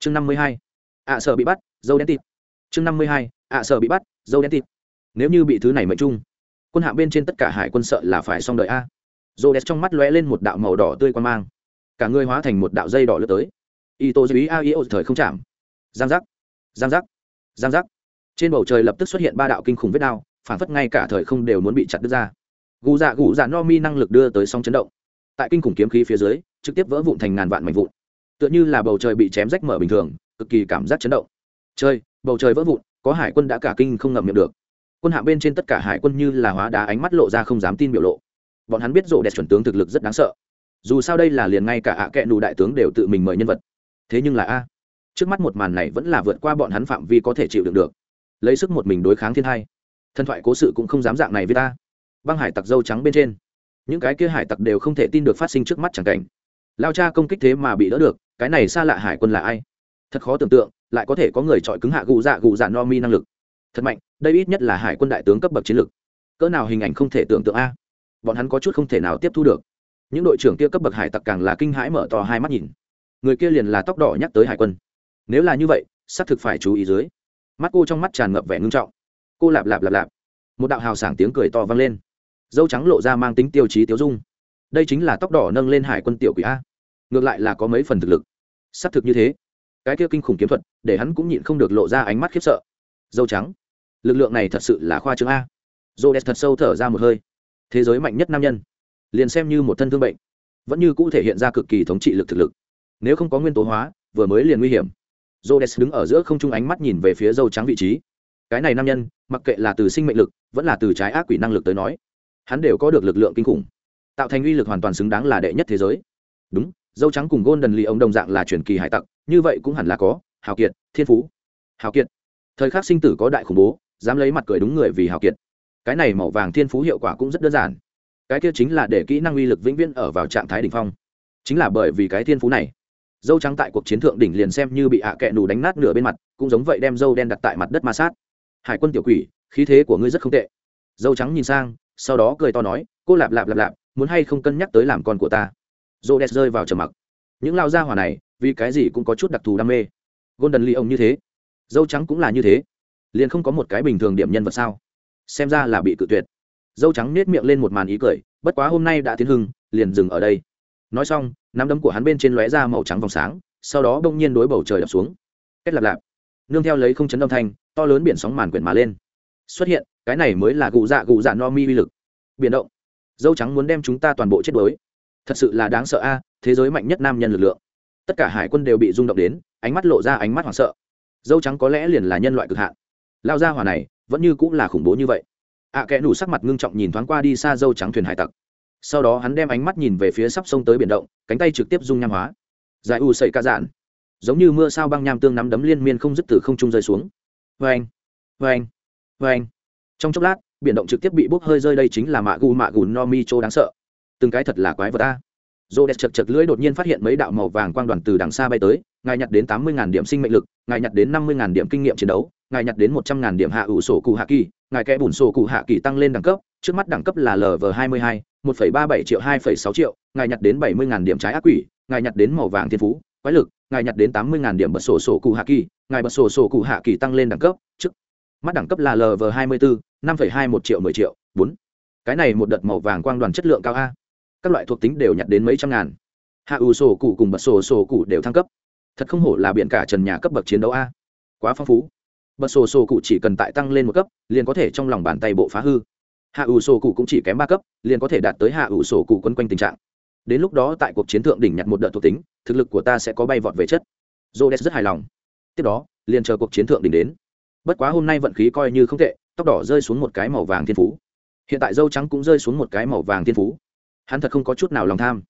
chương năm mươi hai. Ạ sợ bị bắt, dâu đen tịt. Chương năm mươi hai. Ạ sợ bị bắt, dâu đen tịt. Nếu như bị thứ này mệnh chung, quân hạm bên trên tất cả hải quân sợ là phải xong đợi a. Rô đen trong mắt lóe lên một đạo màu đỏ tươi quan mang. Cả người hóa thành một đạo dây đỏ lướt tới. Y tô dưới a y ô thời không chạm. Giang giác. Giang giác. Giang giác. Trên bầu trời lập tức xuất hiện ba đạo kinh khủng vết đao, phản phất ngay cả thời không đều muốn bị chặt đứt ra. Gù dạ gù dạ no mi năng lực đưa tới sóng chấn động. Tại kinh khủng kiếm khí phía dưới, trực tiếp vỡ vụn thành ngàn vạn mảnh vụn tựa như là bầu trời bị chém rách mở bình thường, cực kỳ cảm giác chấn động. Chơi bầu trời vỡ vụn, có hải quân đã cả kinh không ngậm miệng được. Quân hạ bên trên tất cả hải quân như là hóa đá ánh mắt lộ ra không dám tin biểu lộ. Bọn hắn biết rộ đẹp chuẩn tướng thực lực rất đáng sợ. Dù sao đây là liền ngay cả ạ à kẹ nù đại tướng đều tự mình mời nhân vật. Thế nhưng là a, trước mắt một màn này vẫn là vượt qua bọn hắn phạm vi có thể chịu đựng được. Lấy sức một mình đối kháng thiên hai. Thần thoại cố sự cũng không dám dạng này với ta. Băng hải tặc dâu trắng bên trên. Những cái kia hải tặc đều không thể tin được phát sinh trước mắt chẳng cảnh. Lao cha công kích thế mà bị đỡ được cái này xa lạ hải quân là ai? Thật khó tưởng tượng, lại có thể có người chọi cứng hạ gù dạ gù dạ no mi năng lực. Thật mạnh, đây ít nhất là hải quân đại tướng cấp bậc chiến lược cỡ nào hình ảnh không thể tưởng tượng a? Bọn hắn có chút không thể nào tiếp thu được. Những đội trưởng kia cấp bậc hải tặc càng là kinh hãi mở to hai mắt nhìn. Người kia liền là tóc đỏ nhắc tới hải quân. Nếu là như vậy, xác thực phải chú ý dưới. Mắt cô trong mắt tràn ngập vẻ ngưng trọng. Cô lạp lạp lạp lạp. Một đạo hào sảng tiếng cười to vang lên. Dâu trắng lộ ra mang tính tiêu chí tiêu dung. Đây chính là tóc đỏ nâng lên hải quân tiểu quỷ a. Ngược lại là có mấy phần thực lực xác thực như thế. Cái kia kinh khủng kiếm thuật, để hắn cũng nhịn không được lộ ra ánh mắt khiếp sợ. Dâu trắng. Lực lượng này thật sự là khoa trương a. Dô đẹp thật sâu thở ra một hơi. Thế giới mạnh nhất nam nhân. Liền xem như một thân thương bệnh, vẫn như cũ thể hiện ra cực kỳ thống trị lực thực lực. Nếu không có nguyên tố hóa, vừa mới liền nguy hiểm. Dô đẹp đứng ở giữa không trung ánh mắt nhìn về phía dâu trắng vị trí. Cái này nam nhân, mặc kệ là từ sinh mệnh lực, vẫn là từ trái ác quỷ năng lực tới nói, hắn đều có được lực lượng kinh khủng, tạo thành uy lực hoàn toàn xứng đáng là đệ nhất thế giới. Đúng dâu trắng cùng gôn đần lì ông đồng dạng là truyền kỳ hải tặc, như vậy cũng hẳn là có, hào kiệt, thiên phú. Hào kiệt. Thời khắc sinh tử có đại khủng bố, dám lấy mặt cười đúng người vì hào kiệt. Cái này màu vàng thiên phú hiệu quả cũng rất đơn giản. Cái kia chính là để kỹ năng uy lực vĩnh viễn ở vào trạng thái đ ỉ n h phong. Chính là bởi vì cái thiên phú này, dâu trắng tại cuộc chiến thượng đỉnh liền xem như bị hạ à kẹ nù đánh nát nửa bên mặt, cũng giống vậy đem dâu đen đặt tại mặt đất ma sát. Hải quân tiểu quỷ, khí thế của ngươi rất không tệ. Dâu trắng nhìn sang, sau đó cười to nói, cô lạp lạp lạp lạp, muốn hay không cân nhắc tới làm con của ta? Rô đès rơi vào trầm mặc. Những lao gia hỏa này, vì cái gì cũng có chút đặc thù đam mê. Golden lee ông như thế. Dâu trắng cũng là như thế. Liền không có một cái bình thường điểm nhân vật sao? Xem ra là bị cự tuyệt. Dâu trắng nết miệng lên một màn ý cười, bất quá hôm nay đã tiến hưng, liền dừng ở đây. Nói xong, nắm đấm của hắn bên trên lóe ra màu trắng vòng sáng, sau đó bỗng nhiên đối bầu trời đập xuống. Kết lạp lạp nương theo lấy không chấn âm thanh, to lớn biển sóng màn quyển mà lên. Xuất hiện, cái này mới là gù dạ gù dạ no mi uy lực. Biển động. Dâu trắng muốn đem chúng ta toàn bộ chết đuối thật sự là đáng sợ a thế giới mạnh nhất nam nhân lực lượng. Tất cả hải quân đều bị rung động đến ánh mắt lộ ra ánh mắt hoảng sợ. Dâu trắng có lẽ liền là nhân loại cực hạn. Lao ra hỏa này vẫn như cũng là khủng bố như vậy. Ạ à, kẽ nủ sắc mặt ngưng trọng nhìn thoáng qua đi xa dâu trắng thuyền hải tặc. Sau đó hắn đem ánh mắt nhìn về phía sắp sông tới biển động cánh tay trực tiếp dung nham hóa. Giải u sậy ca dạn. Giống như mưa sao băng nham tương nắm đấm liên miên không dứt từ không trung rơi xuống. Vê anh vê anh vê anh trong chốc lát biển động trực tiếp bị bốc hơi rơi đây chính là mạ gu mạ gù no mi chô đáng sợ từng cái thật là quái vật ta dô đẹp chật chật lưỡi đột nhiên phát hiện mấy đạo màu vàng quang đoàn từ đằng xa bay tới, ngài nhặt đến tám mươi điểm sinh mệnh lực, ngài nhặt đến năm mươi điểm kinh nghiệm chiến đấu, ngài nhặt đến một trăm ngàn điểm hạ ủ sổ cụ hạ kỳ, ngài kẽ bùn sổ cụ hạ kỳ tăng lên đẳng cấp, trước mắt đẳng cấp là lv hai mươi hai, một phẩy ba bảy triệu hai phẩy sáu triệu, ngài nhặt đến bảy mươi ngàn điểm trái ác quỷ, ngài nhặt đến màu vàng thiên phú, quái lực, ngài nhặt đến tám mươi ngàn điểm bật sổ sổ cụ hạ kỳ, ngài bật sổ sổ cụ hạ kỳ tăng lên đẳng cấp, trước mắt đẳng cấp là lv hai mươi bốn năm phẩy hai một triệu mười triệu, bốn. Cái này một đợt màu vàng quang đoàn chất lượng cao a các loại thuộc tính đều nhặt đến mấy trăm ngàn. Hạ ủ sổ cụ cùng bật sổ sổ cụ đều thăng cấp. Thật không hổ là biển cả trần nhà cấp bậc chiến đấu a. Quá phong phú. Bật sổ sổ cụ chỉ cần tại tăng lên một cấp, liền có thể trong lòng bàn tay bộ phá hư. Hạ ủ sổ cụ cũng chỉ kém ba cấp, liền có thể đạt tới hạ ủ sổ cụ quân quanh tình trạng. Đến lúc đó tại cuộc chiến thượng đỉnh nhặt một đợt thuộc tính, thực lực của ta sẽ có bay vọt về chất. J rất hài lòng. Tiếp đó, liền chờ cuộc chiến thượng đỉnh đến. Bất quá hôm nay vận khí coi như không tệ, tóc đỏ rơi xuống một cái màu vàng thiên phú. Hiện tại dâu trắng cũng rơi xuống một cái màu vàng thiên phú hắn thật không có chút nào lòng tham.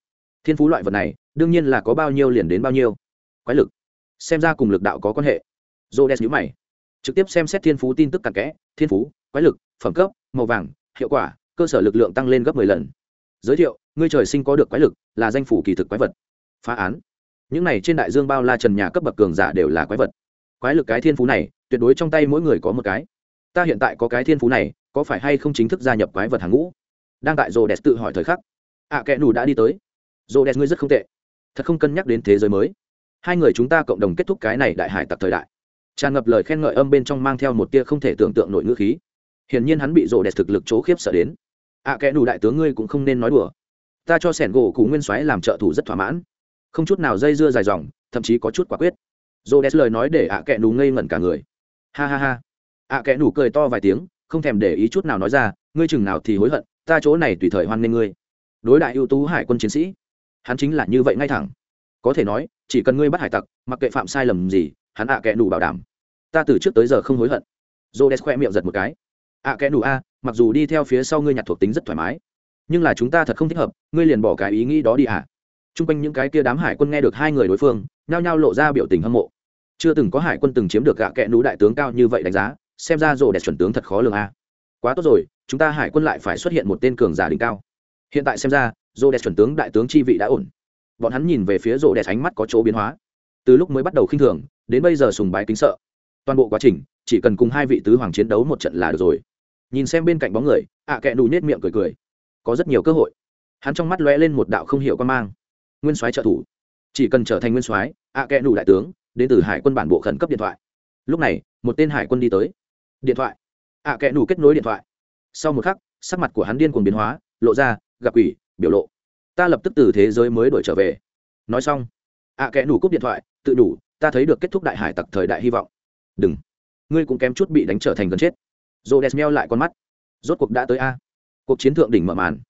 Thiên phú loại vật này, đương nhiên là có bao nhiêu liền đến bao nhiêu. Quái lực. Xem ra cùng lực đạo có quan hệ. Dô đen nhữ mày. Trực tiếp xem xét thiên phú tin tức cặn kẽ, thiên phú, quái lực, phẩm cấp, màu vàng, hiệu quả, cơ sở lực lượng tăng lên gấp 10 lần. Giới thiệu, ngươi trời sinh có được quái lực, là danh phủ kỳ thực quái vật. Phá án. Những này trên đại dương bao la trần nhà cấp bậc cường giả đều là quái vật. Quái lực cái thiên phú này, tuyệt đối trong tay mỗi người có một cái. Ta hiện tại có cái thiên phú này, có phải hay không chính thức gia nhập quái vật hàng ngũ? Đang tại rồ đẹp tự hỏi thời khắc ạ à, kẽ nù đã đi tới. Rô đẹp ngươi rất không tệ. Thật không cân nhắc đến thế giới mới. Hai người chúng ta cộng đồng kết thúc cái này đại hải tặc thời đại. Tràn ngập lời khen ngợi âm bên trong mang theo một tia không thể tưởng tượng nổi ngữ khí. Hiển nhiên hắn bị rộ đẹp thực lực chỗ khiếp sợ đến. Ạ à, kẽ nù đại tướng ngươi cũng không nên nói đùa. Ta cho sẻn gỗ cụ nguyên soái làm trợ thủ rất thỏa mãn. Không chút nào dây dưa dài dòng thậm chí có chút quả quyết. Rộ đẹp lời nói để ạ à kẽ nù ngây ngẩn cả người. Ha ha ha. Ạ à, kẽ nù cười to vài tiếng không thèm để ý chút nào nói ra ngươi chừng nào thì hối hận ta chỗ này tùy thời hoan nghênh ngươi đối đại ưu tú hải quân chiến sĩ. Hắn chính là như vậy ngay thẳng. Có thể nói, chỉ cần ngươi bắt hải tặc, mặc kệ phạm sai lầm gì, hắn ạ kẽ đủ bảo đảm. Ta từ trước tới giờ không hối hận. J o khoe miệng giật một cái. Ạ kẽ đủ a, mặc dù đi theo phía sau ngươi nhặt thuộc tính rất thoải mái, nhưng là chúng ta thật không thích hợp, ngươi liền bỏ cái ý nghĩ đó đi ạ. À. t r u n g quanh những cái kia đám hải quân nghe được hai người đối phương, nhao nhao lộ ra biểu tình hâm mộ. Chưa từng có hải quân từng chiếm được gạ kẽ nú đại tướng cao như vậy đánh giá, xem ra rồ đẹp chuẩn tướng thật khó lường a. Quá tốt rồi, chúng ta hải quân lại phải xuất hiện một tên cường giả đỉnh cao hiện tại xem ra rô đẹp chuẩn tướng đại tướng chi vị đã ổn. Bọn hắn nhìn về phía rô đẹp ánh mắt có chỗ biến hóa. Từ lúc mới bắt đầu khinh thường, đến bây giờ sùng bái kính sợ. Toàn bộ quá trình, chỉ cần cùng hai vị tứ hoàng chiến đấu một trận là được rồi. Nhìn xem bên cạnh bóng người, ạ à kẹ đủ nhét miệng cười cười. Có rất nhiều cơ hội. Hắn trong mắt lóe lên một đạo không hiểu quan mang. Nguyên soái trợ thủ. Chỉ cần trở thành nguyên soái, ạ à kẹ đủ đại tướng, đến từ hải quân bản bộ khẩn cấp điện thoại. Lúc này, một tên hải quân đi tới. Điện thoại. Ạ à kẹ đủ kết nối điện thoại. Sau một khắc, sắc mặt của hắn điên cuồng biến hóa, lộ ra gặp quỷ, biểu lộ. Ta lập tức từ thế giới mới đổi trở về. Nói xong, ạ kẽ nủ cúp điện thoại, tự đủ, ta thấy được kết thúc đại hải tặc thời đại hy vọng. Đừng. Ngươi cũng kém chút bị đánh trở thành gần chết. Rô meo lại con mắt. Rốt cuộc đã tới a. Cuộc chiến thượng đỉnh mở màn.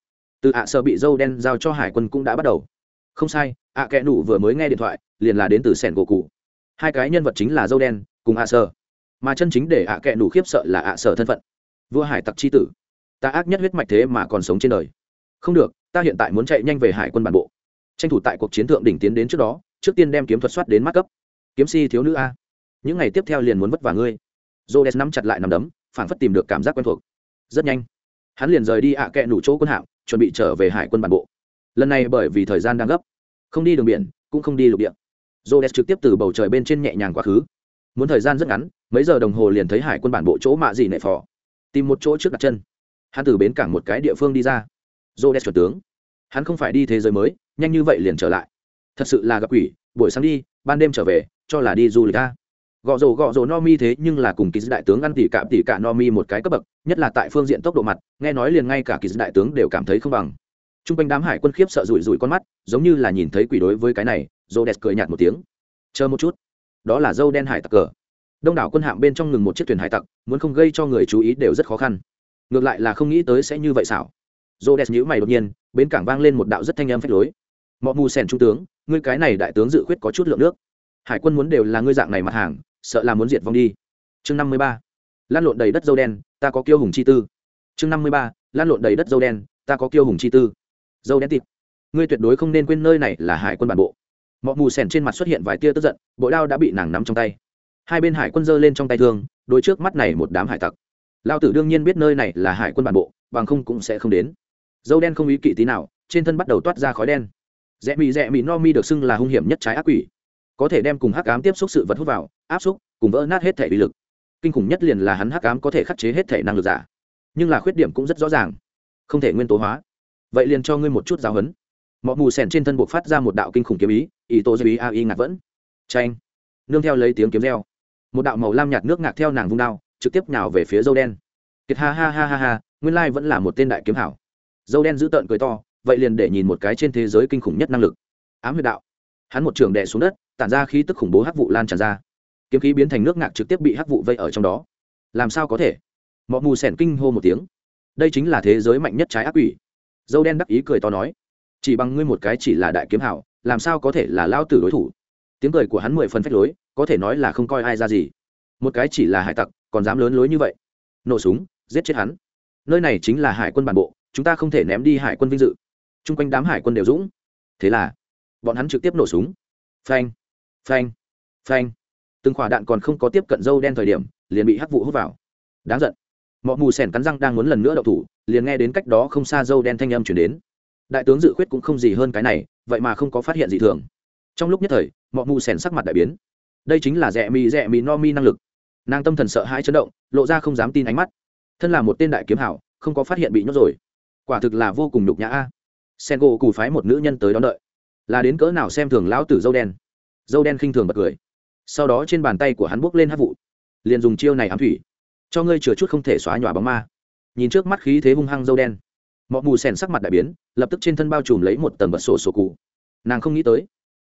Từ ạ sợ bị dâu đen giao cho hải quân cũng đã bắt đầu. Không sai, ạ kẽ nủ vừa mới nghe điện thoại, liền là đến từ sẻn gỗ cụ hai cái nhân vật chính là dâu đen cùng ạ sợ. Mà chân chính để ạ kẽ nủ khiếp sợ là ạ sợ thân phận. Vua hải tặc c h i tử. Ta ác nhất huyết mạch thế mà còn sống trên đời không được ta hiện tại muốn chạy nhanh về hải quân bản bộ tranh thủ tại cuộc chiến thượng đỉnh tiến đến trước đó trước tiên đem kiếm thuật soát đến mắt cấp kiếm si thiếu nữ a những ngày tiếp theo liền muốn vất vả ngươi Rhodes nắm chặt lại nắm đấm, phản phất tìm được cảm giác quen thuộc. Rất nhanh, hắn liền rời đi ạ à kẹ nủ chỗ quân hạm, chuẩn bị trở về hải quân bản bộ. Lần này bởi vì thời gian đang gấp, không đi đường biển, cũng không đi lục địa. Rhodes trực tiếp từ bầu trời bên trên nhẹ nhàng quá khứ. Muốn thời gian rất ngắn, mấy giờ đồng hồ liền thấy hải quân bản bộ chỗ mạ gì nệ phò. Tìm một chỗ trước đặt chân. Hắn từ bến cảng một cái địa phương đi ra. Rhodes chuẩn tướng. Hắn không phải đi thế giới mới, nhanh như vậy liền trở lại. Thật sự là gặp quỷ, buổi sáng đi, ban đêm trở về, cho là đi du lịch ta. gọ rổ gọ rổ no mi thế nhưng là cùng kỳ đại tướng ăn tỉ cạm tỉ cả no mi một cái cấp bậc nhất là tại phương diện tốc độ mặt nghe nói liền ngay cả kỳ đại tướng đều cảm thấy không bằng t r u n g quanh đám hải quân khiếp sợ rủi rủi con mắt giống như là nhìn thấy quỷ đối với cái này rô đẹp cười nhạt một tiếng chờ một chút đó là dâu đen hải tặc cờ đông đảo quân hạm bên trong ngừng một chiếc thuyền hải tặc muốn không gây cho người chú ý đều rất khó khăn ngược lại là không nghĩ tới sẽ như vậy xảo rô đẹp nhữ mày đột nhiên bến cảng vang lên một đạo rất thanh âm phách lối. Mọi mù sèn trung tướng, ngươi cái này đại tướng dự khuyết có chút lượng nước. Hải quân muốn đều là ngươi dạng này mặt hàng, sợ là muốn diệt vong đi. Chương năm mươi ba. Lan lộn đầy đất dâu đen, ta có kiêu hùng chi tư. Chương năm mươi ba. Lan lộn đầy đất dâu đen, ta có kiêu hùng chi tư. Dâu đen tịt. Ngươi tuyệt đối không nên quên nơi này là hải quân bản bộ. Mọi mù sèn trên mặt xuất hiện vài tia tức giận, bộ đao đã bị nàng nắm trong tay. Hai bên hải quân giơ lên trong tay thương đôi trước mắt này một đám hải tặc. Lao tử đương nhiên biết nơi này là hải quân bản bộ, bằng không cũng sẽ không đến dâu đen không ý kỵ tí nào, trên thân bắt đầu toát ra khói đen. Rẽ mị rẽ mị no mi được xưng là hung hiểm nhất trái ác quỷ. Có thể đem cùng hắc ám tiếp xúc sự vật hút vào, áp xúc, cùng vỡ nát hết thể uy lực. Kinh khủng nhất liền là hắn hắc ám có thể khắc chế hết thể năng lực giả. Nhưng là khuyết điểm cũng rất rõ ràng. Không thể nguyên tố hóa. Vậy liền cho ngươi một chút giáo hấn mọi mù sèn trên thân buộc phát ra một đạo kinh khủng kiếm ý ý tô dư ý a y ngạc vẫn. Tranh nương theo lấy tiếng kiếm reo. Một đạo màu lam nhạt nước ngạc theo nàng vung đao, trực tiếp nhào về phía dâu đen. Kiệt ha ha ha ha ha, nguyên lai vẫn là một tên đại kiếm hảo dâu đen giữ tợn cười to, vậy liền để nhìn một cái trên thế giới kinh khủng nhất năng lực. Ám huyệt đạo. Hắn một trường đè xuống đất, tản ra khí tức khủng bố hắc vụ lan tràn ra. Kiếm khí biến thành nước ngạc trực tiếp bị hắc vụ vây ở trong đó. Làm sao có thể? Mọi mù sẻn kinh hô một tiếng. Đây chính là thế giới mạnh nhất trái ác quỷ. Dâu đen đắc ý cười to nói. Chỉ bằng ngươi một cái chỉ là đại kiếm hảo, làm sao có thể là lao tử đối thủ? Tiếng cười của hắn mười phần phách lối, có thể nói là không coi ai ra gì. Một cái chỉ là hải tặc, còn dám lớn lối như vậy. Nổ súng, giết chết hắn. Nơi này chính là hải quân bản bộ chúng ta không thể ném đi hải quân vinh dự. Chung quanh đám hải quân đều dũng. Thế là, bọn hắn trực tiếp nổ súng. Phanh phanh phanh. Từng quả đạn còn không có tiếp cận dâu đen thời điểm, liền bị hắc vụ hút vào. Đáng giận. Mọi mù sẻn cắn răng đang muốn lần nữa đậu thủ, liền nghe đến cách đó không xa dâu đen thanh âm chuyển đến. Đại tướng dự khuyết cũng không gì hơn cái này, vậy mà không có phát hiện gì thường. Trong lúc nhất thời mọi mù sẻn sắc mặt đại biến. Đây chính là rẻ mì rẻ mì no mi năng lực. Nàng tâm thần sợ hãi chấn động, lộ ra không dám tin ánh mắt. Thân là một tên đại kiếm hảo, không có phát hiện bị nhốt rồi quả thực là vô cùng nhục nhã a. Sen gỗ cù phái một nữ nhân tới đón đợi. Là đến cỡ nào xem thường lão tử dâu đen. Dâu đen khinh thường bật cười. Sau đó trên bàn tay của hắn buốc lên hát vụ. Liền dùng chiêu này ám thủy. Cho ngươi chừa chút không thể xóa nhòa bóng ma. Nhìn trước mắt khí thế hung hăng dâu đen. Mọi mù sèn sắc mặt đại biến, lập tức trên thân bao trùm lấy một tầng bật sổ sổ cụ nàng không nghĩ tới,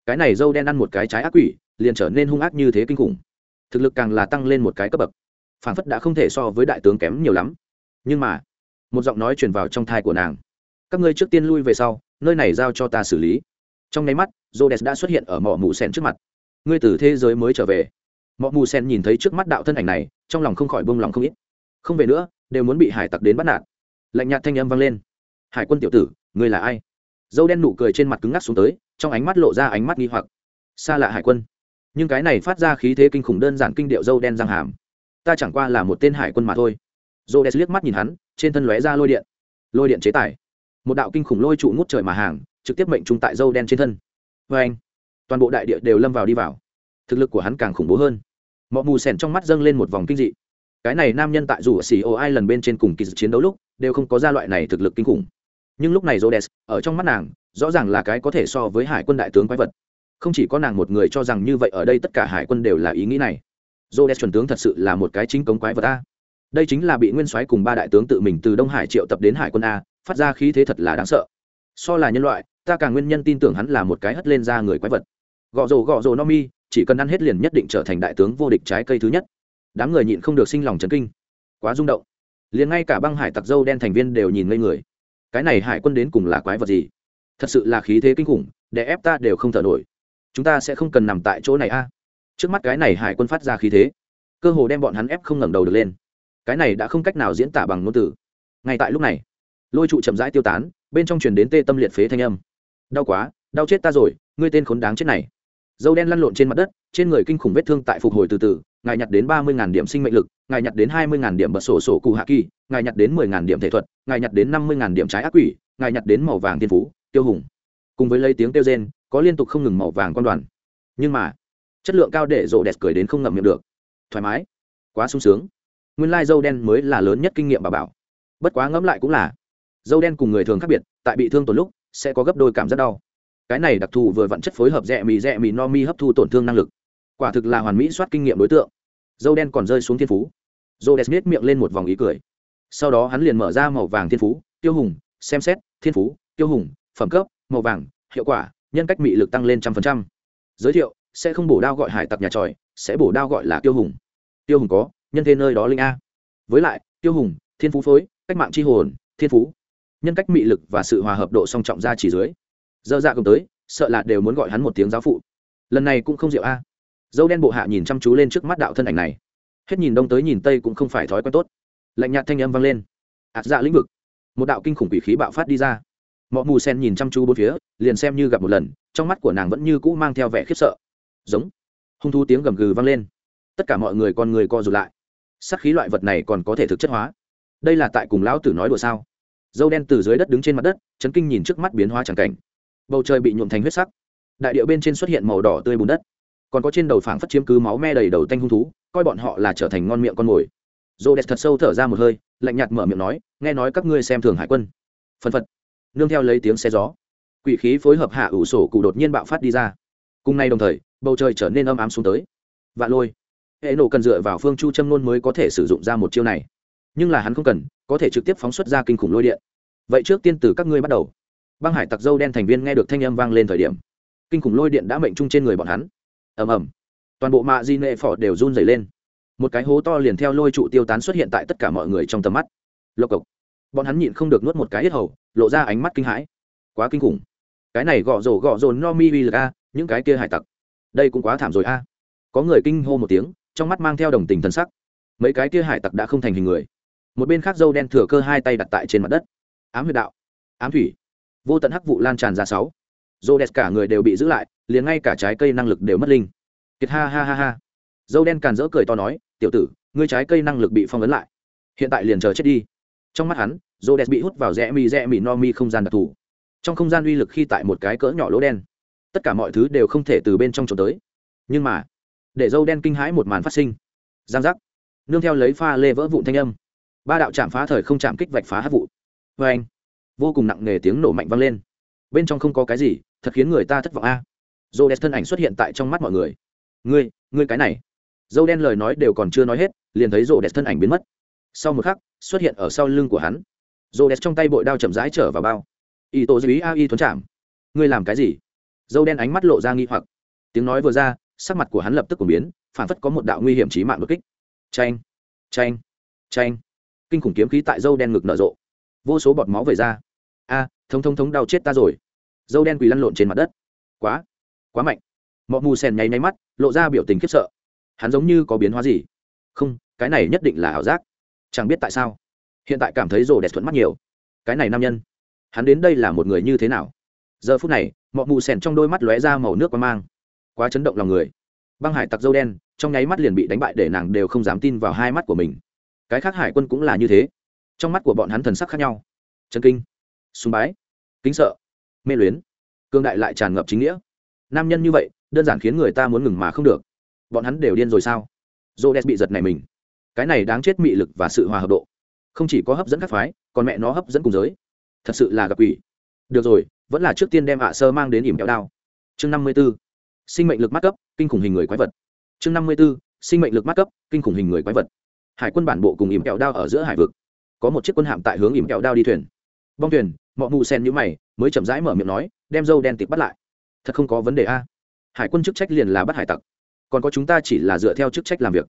cái này dâu đen ăn một cái trái ác quỷ, liền trở nên hung ác như thế kinh khủng. Thực lực càng là tăng lên một cái cấp bậc. Phản phất đã không thể so với đại tướng kém nhiều lắm. Nhưng mà một giọng nói truyền vào trong thai của nàng. Các ngươi trước tiên lui về sau, nơi này giao cho ta xử lý. Trong nháy mắt jodes đã xuất hiện ở mỏ mù sen trước mặt. Ngươi từ thế giới mới trở về. Mỏ mù sen nhìn thấy trước mắt đạo thân ảnh này, trong lòng không khỏi bông lòng không ít. Không về nữa, đều muốn bị hải tặc đến bắt nạt. Lạnh nhạt thanh âm vang lên. Hải quân tiểu tử, ngươi là ai? Dâu đen nụ cười trên mặt cứng ngắc xuống tới, trong ánh mắt lộ ra ánh mắt nghi hoặc. Xa lạ hải quân. Nhưng cái này phát ra khí thế kinh khủng đơn giản kinh điệu dâu đen răng hàm. Ta chẳng qua là một tên hải quân mà thôi. Dô đen liếc mắt nhìn hắn trên thân lóe ra lôi điện. Lôi điện chế tải. Một đạo kinh khủng lôi trụ ngút trời mà hàng, trực tiếp mệnh trung tại dâu đen trên thân. Vê anh, toàn bộ đại địa đều lâm vào đi vào. Thực lực của hắn càng khủng bố hơn. Mọi mù sèn trong mắt dâng lên một vòng kinh dị. Cái này nam nhân tại dù ở xì ô ai lần bên trên cùng kỳ chiến đấu lúc, đều không có gia loại này thực lực kinh khủng. Nhưng lúc này Rhodes, ở trong mắt nàng, rõ ràng là cái có thể so với hải quân đại tướng quái vật. Không chỉ có nàng một người cho rằng như vậy ở đây tất cả hải quân đều là ý nghĩ này. Rhodes chuẩn tướng thật sự là một cái chính cống quái vật ta đây chính là bị nguyên soái cùng ba đại tướng tự mình từ đông hải triệu tập đến hải quân a, phát ra khí thế thật là đáng sợ. So là nhân loại, ta càng nguyên nhân tin tưởng hắn là một cái hất lên ra người quái vật. Gõ rồ gõ rồ no mi, chỉ cần ăn hết liền nhất định trở thành đại tướng vô địch trái cây thứ nhất. Đám người nhịn không được sinh lòng chấn kinh. Quá rung động. Liền ngay cả băng hải tặc dâu đen thành viên đều nhìn ngây người. Cái này hải quân đến cùng là quái vật gì? Thật sự là khí thế kinh khủng, để ép ta đều không thở nổi. Chúng ta sẽ không cần nằm tại chỗ này a. Trước mắt cái này hải quân phát ra khí thế, cơ hồ đem bọn hắn ép không ngẩng đầu được lên cái này đã không cách nào diễn tả bằng ngôn từ. Ngay tại lúc này, lôi trụ chậm rãi tiêu tán, bên trong truyền đến tê tâm liệt phế thanh âm. Đau quá, đau chết ta rồi, ngươi tên khốn đáng chết này. Dâu đen lăn lộn trên mặt đất, trên người kinh khủng vết thương tại phục hồi từ từ, ngài nhặt đến ba mươi điểm sinh mệnh lực, ngài nhặt đến hai mươi điểm bật sổ sổ cụ hạ kỳ, ngài nhặt đến mười điểm thể thuật, ngài nhặt đến năm mươi điểm trái ác quỷ, ngài nhặt đến màu vàng thiên phú, tiêu hùng. Cùng với lấy tiếng tiêu gen có liên tục không ngừng màu vàng con đoàn. Nhưng mà, chất lượng cao để rộ đẹp cười đến không ngậm miệng được. Thoải mái. Quá sung sướng nguyên lai dâu đen mới là lớn nhất kinh nghiệm bà bảo. Bất quá ngẫm lại cũng là, dâu đen cùng người thường khác biệt, tại bị thương tổn lúc, sẽ có gấp đôi cảm giác đau. Cái này đặc thù vừa vặn chất phối hợp rẽ mì rẽ mì no mi hấp thu tổn thương năng lực. Quả thực là hoàn mỹ soát kinh nghiệm đối tượng. Dâu đen còn rơi xuống thiên phú. Dô đen miết miệng lên một vòng ý cười. Sau đó hắn liền mở ra màu vàng thiên phú, tiêu hùng, xem xét, thiên phú, tiêu hùng, phẩm cấp, màu vàng, hiệu quả, nhân cách mị lực tăng lên trăm phần trăm. Giới thiệu, sẽ không bổ đao gọi hải tặc nhà tròi, sẽ bổ đao gọi là tiêu hùng. Tiêu hùng có nhân thế nơi đó linh a. Với lại, tiêu hùng, thiên phú phối, cách mạng tri hồn, thiên phú. Nhân cách mị lực và sự hòa hợp độ song trọng ra chỉ dưới. Dơ dạ cầm tới, sợ là đều muốn gọi hắn một tiếng giáo phụ. Lần này cũng không rượu a. Dâu đen bộ hạ nhìn chăm chú lên trước mắt đạo thân ảnh này. Hết nhìn đông tới nhìn tây cũng không phải thói quen tốt. Lạnh nhạt thanh âm vang lên. Ạt dạ lĩnh vực. Một đạo kinh khủng quỷ khí bạo phát đi ra. Mọi mù sen nhìn chăm chú bốn phía, liền xem như gặp một lần, trong mắt của nàng vẫn như cũ mang theo vẻ khiếp sợ. Giống. Hung thu tiếng gầm gừ vang lên. Tất cả mọi người con người co rụt lại sắc khí loại vật này còn có thể thực chất hóa. Đây là tại cùng lão tử nói đùa sao? Dâu đen từ dưới đất đứng trên mặt đất, chấn kinh nhìn trước mắt biến hóa c cảnh. Bầu trời bị nhuộm thành huyết sắc. Đại điệu bên trên xuất hiện màu đỏ tươi bùn đất. Còn có trên đầu phảng phất chiếm cứ máu me đầy đầu tanh hung thú, coi bọn họ là trở thành ngon miệng con mồi. Dô đẹp thật sâu thở ra một hơi, lạnh nhạt mở miệng nói, nghe nói các ngươi xem thường hải quân. Phân phật. Nương theo lấy tiếng xe gió, quỷ khí phối hợp hạ ủ sổ cụ đột nhiên bạo phát đi ra. Cùng nay đồng thời, bầu trời trở nên âm ám xuống tới. Vạ lôi hệ nổ cần dựa vào phương chu châm nôn mới có thể sử dụng ra một chiêu này. Nhưng là hắn không cần, có thể trực tiếp phóng xuất ra kinh khủng lôi điện. Vậy trước tiên từ các ngươi bắt đầu. Băng hải tặc dâu đen thành viên nghe được thanh âm vang lên thời điểm, kinh khủng lôi điện đã mệnh chung trên người bọn hắn. Ầm ầm. Toàn bộ mạ di nệ phỏ đều run dày lên. Một cái hố to liền theo lôi trụ tiêu tán xuất hiện tại tất cả mọi người trong tầm mắt. Lộc cộc. Bọn hắn nhịn không được nuốt một cái hết hầu, lộ ra ánh mắt kinh hãi. Quá kinh khủng. Cái này gõ rổ gõ rồn no mi vi là những cái kia hải tặc. Đây cũng quá thảm rồi a. Có người kinh hô một tiếng trong mắt mang theo đồng tình thân sắc. Mấy cái kia hải tặc đã không thành hình người. Một bên khác dâu đen thừa cơ hai tay đặt tại trên mặt đất. Ám huyệt đạo, ám thủy. Vô tận hắc vụ lan tràn ra sáu. Dô đẹp cả người đều bị giữ lại, liền ngay cả trái cây năng lực đều mất linh. Kiệt ha ha ha ha. Dâu đen càn rỡ cười to nói, tiểu tử, ngươi trái cây năng lực bị phong ấn lại. Hiện tại liền chờ chết đi. Trong mắt hắn dô đẹp bị hút vào rẽ mi rẽ mi no mi không gian đặc thù. Trong không gian uy lực khi tại một cái cỡ nhỏ lỗ đen, tất cả mọi thứ đều không thể từ bên trong trốn tới. Nhưng mà để dâu đen kinh hãi một màn phát sinh. Giang giác. Nương theo lấy pha lê vỡ vụn thanh âm. Ba đạo chạm phá thời không chạm kích vạch phá hát vụ. Vê anh, vô cùng nặng nề tiếng nổ mạnh vang lên. Bên trong không có cái gì, thật khiến người ta thất vọng a. Dô đen thân ảnh xuất hiện tại trong mắt mọi người. Ngươi ngươi cái này. Dâu đen lời nói đều còn chưa nói hết, liền thấy rô đen thân ảnh biến mất. Sau một khắc, xuất hiện ở sau lưng của hắn. Rô đen trong tay bội đao chậm rãi trở vào bao. Y tổ dĩ a y thuấn chạm. Ngươi làm cái gì? Dâu đen ánh mắt lộ ra nghi hoặc. Tiếng nói vừa ra sắc mặt của hắn lập tức cùng biến phản phất có một đạo nguy hiểm trí mạng đột kích. Tranh tranh tranh kinh khủng kiếm khí tại dâu đen ngực nở rộ. Vô số bọt máu về ra. A à, thống thống thống đau chết ta rồi. Dâu đen quỳ lăn lộn trên mặt đất. Quá quá mạnh. Mọ mù sen nháy nháy mắt lộ ra biểu tình khiếp sợ. Hắn giống như có biến hóa gì? Không cái này nhất định là ảo giác. Chẳng biết tại sao. Hiện tại cảm thấy rồ đẹp thuận mắt nhiều. Cái này nam nhân. Hắn đến đây là một người như thế nào? Giờ phút này mọ mù sen trong đôi mắt lóe ra màu nước qua mang quá chấn động lòng người. Băng hải tặc dâu đen, trong nháy mắt liền bị đánh bại để nàng đều không dám tin vào hai mắt của mình. Cái khác hải quân cũng là như thế. Trong mắt của bọn hắn thần sắc khác nhau. Chân kinh, sùng bái, kính sợ, mê luyến. Cương đại lại tràn ngập chính nghĩa. Nam nhân như vậy, đơn giản khiến người ta muốn ngừng mà không được. Bọn hắn đều điên rồi sao? Dô đen bị giật này mình. Cái này đáng chết mị lực và sự hòa hợp độ. Không chỉ có hấp dẫn các phái, còn mẹ nó hấp dẫn cùng giới. Thật sự là gặp quỷ. Được rồi, vẫn là trước tiên đem ạ sơ mang đến ỉm kẹo đao. Chương năm mươi b ố sinh mệnh lực mắc cấp, kinh khủng hình người quái vật. Chương năm mươi b ố sinh mệnh lực mắc cấp, kinh khủng hình người quái vật. Hải quân bản bộ cùng ỉm kẹo đao ở giữa hải vực. Có một chiếc quân hạm tại hướng ỉm kẹo đao đi thuyền. Bong thuyền, mọ mù sen nhữ mày, mới chậm rãi mở miệng nói, đem dâu đen tịch bắt lại. Thật không có vấn đề a. Hải quân chức trách liền là bắt hải tặc. Còn có chúng ta chỉ là dựa theo chức trách làm việc.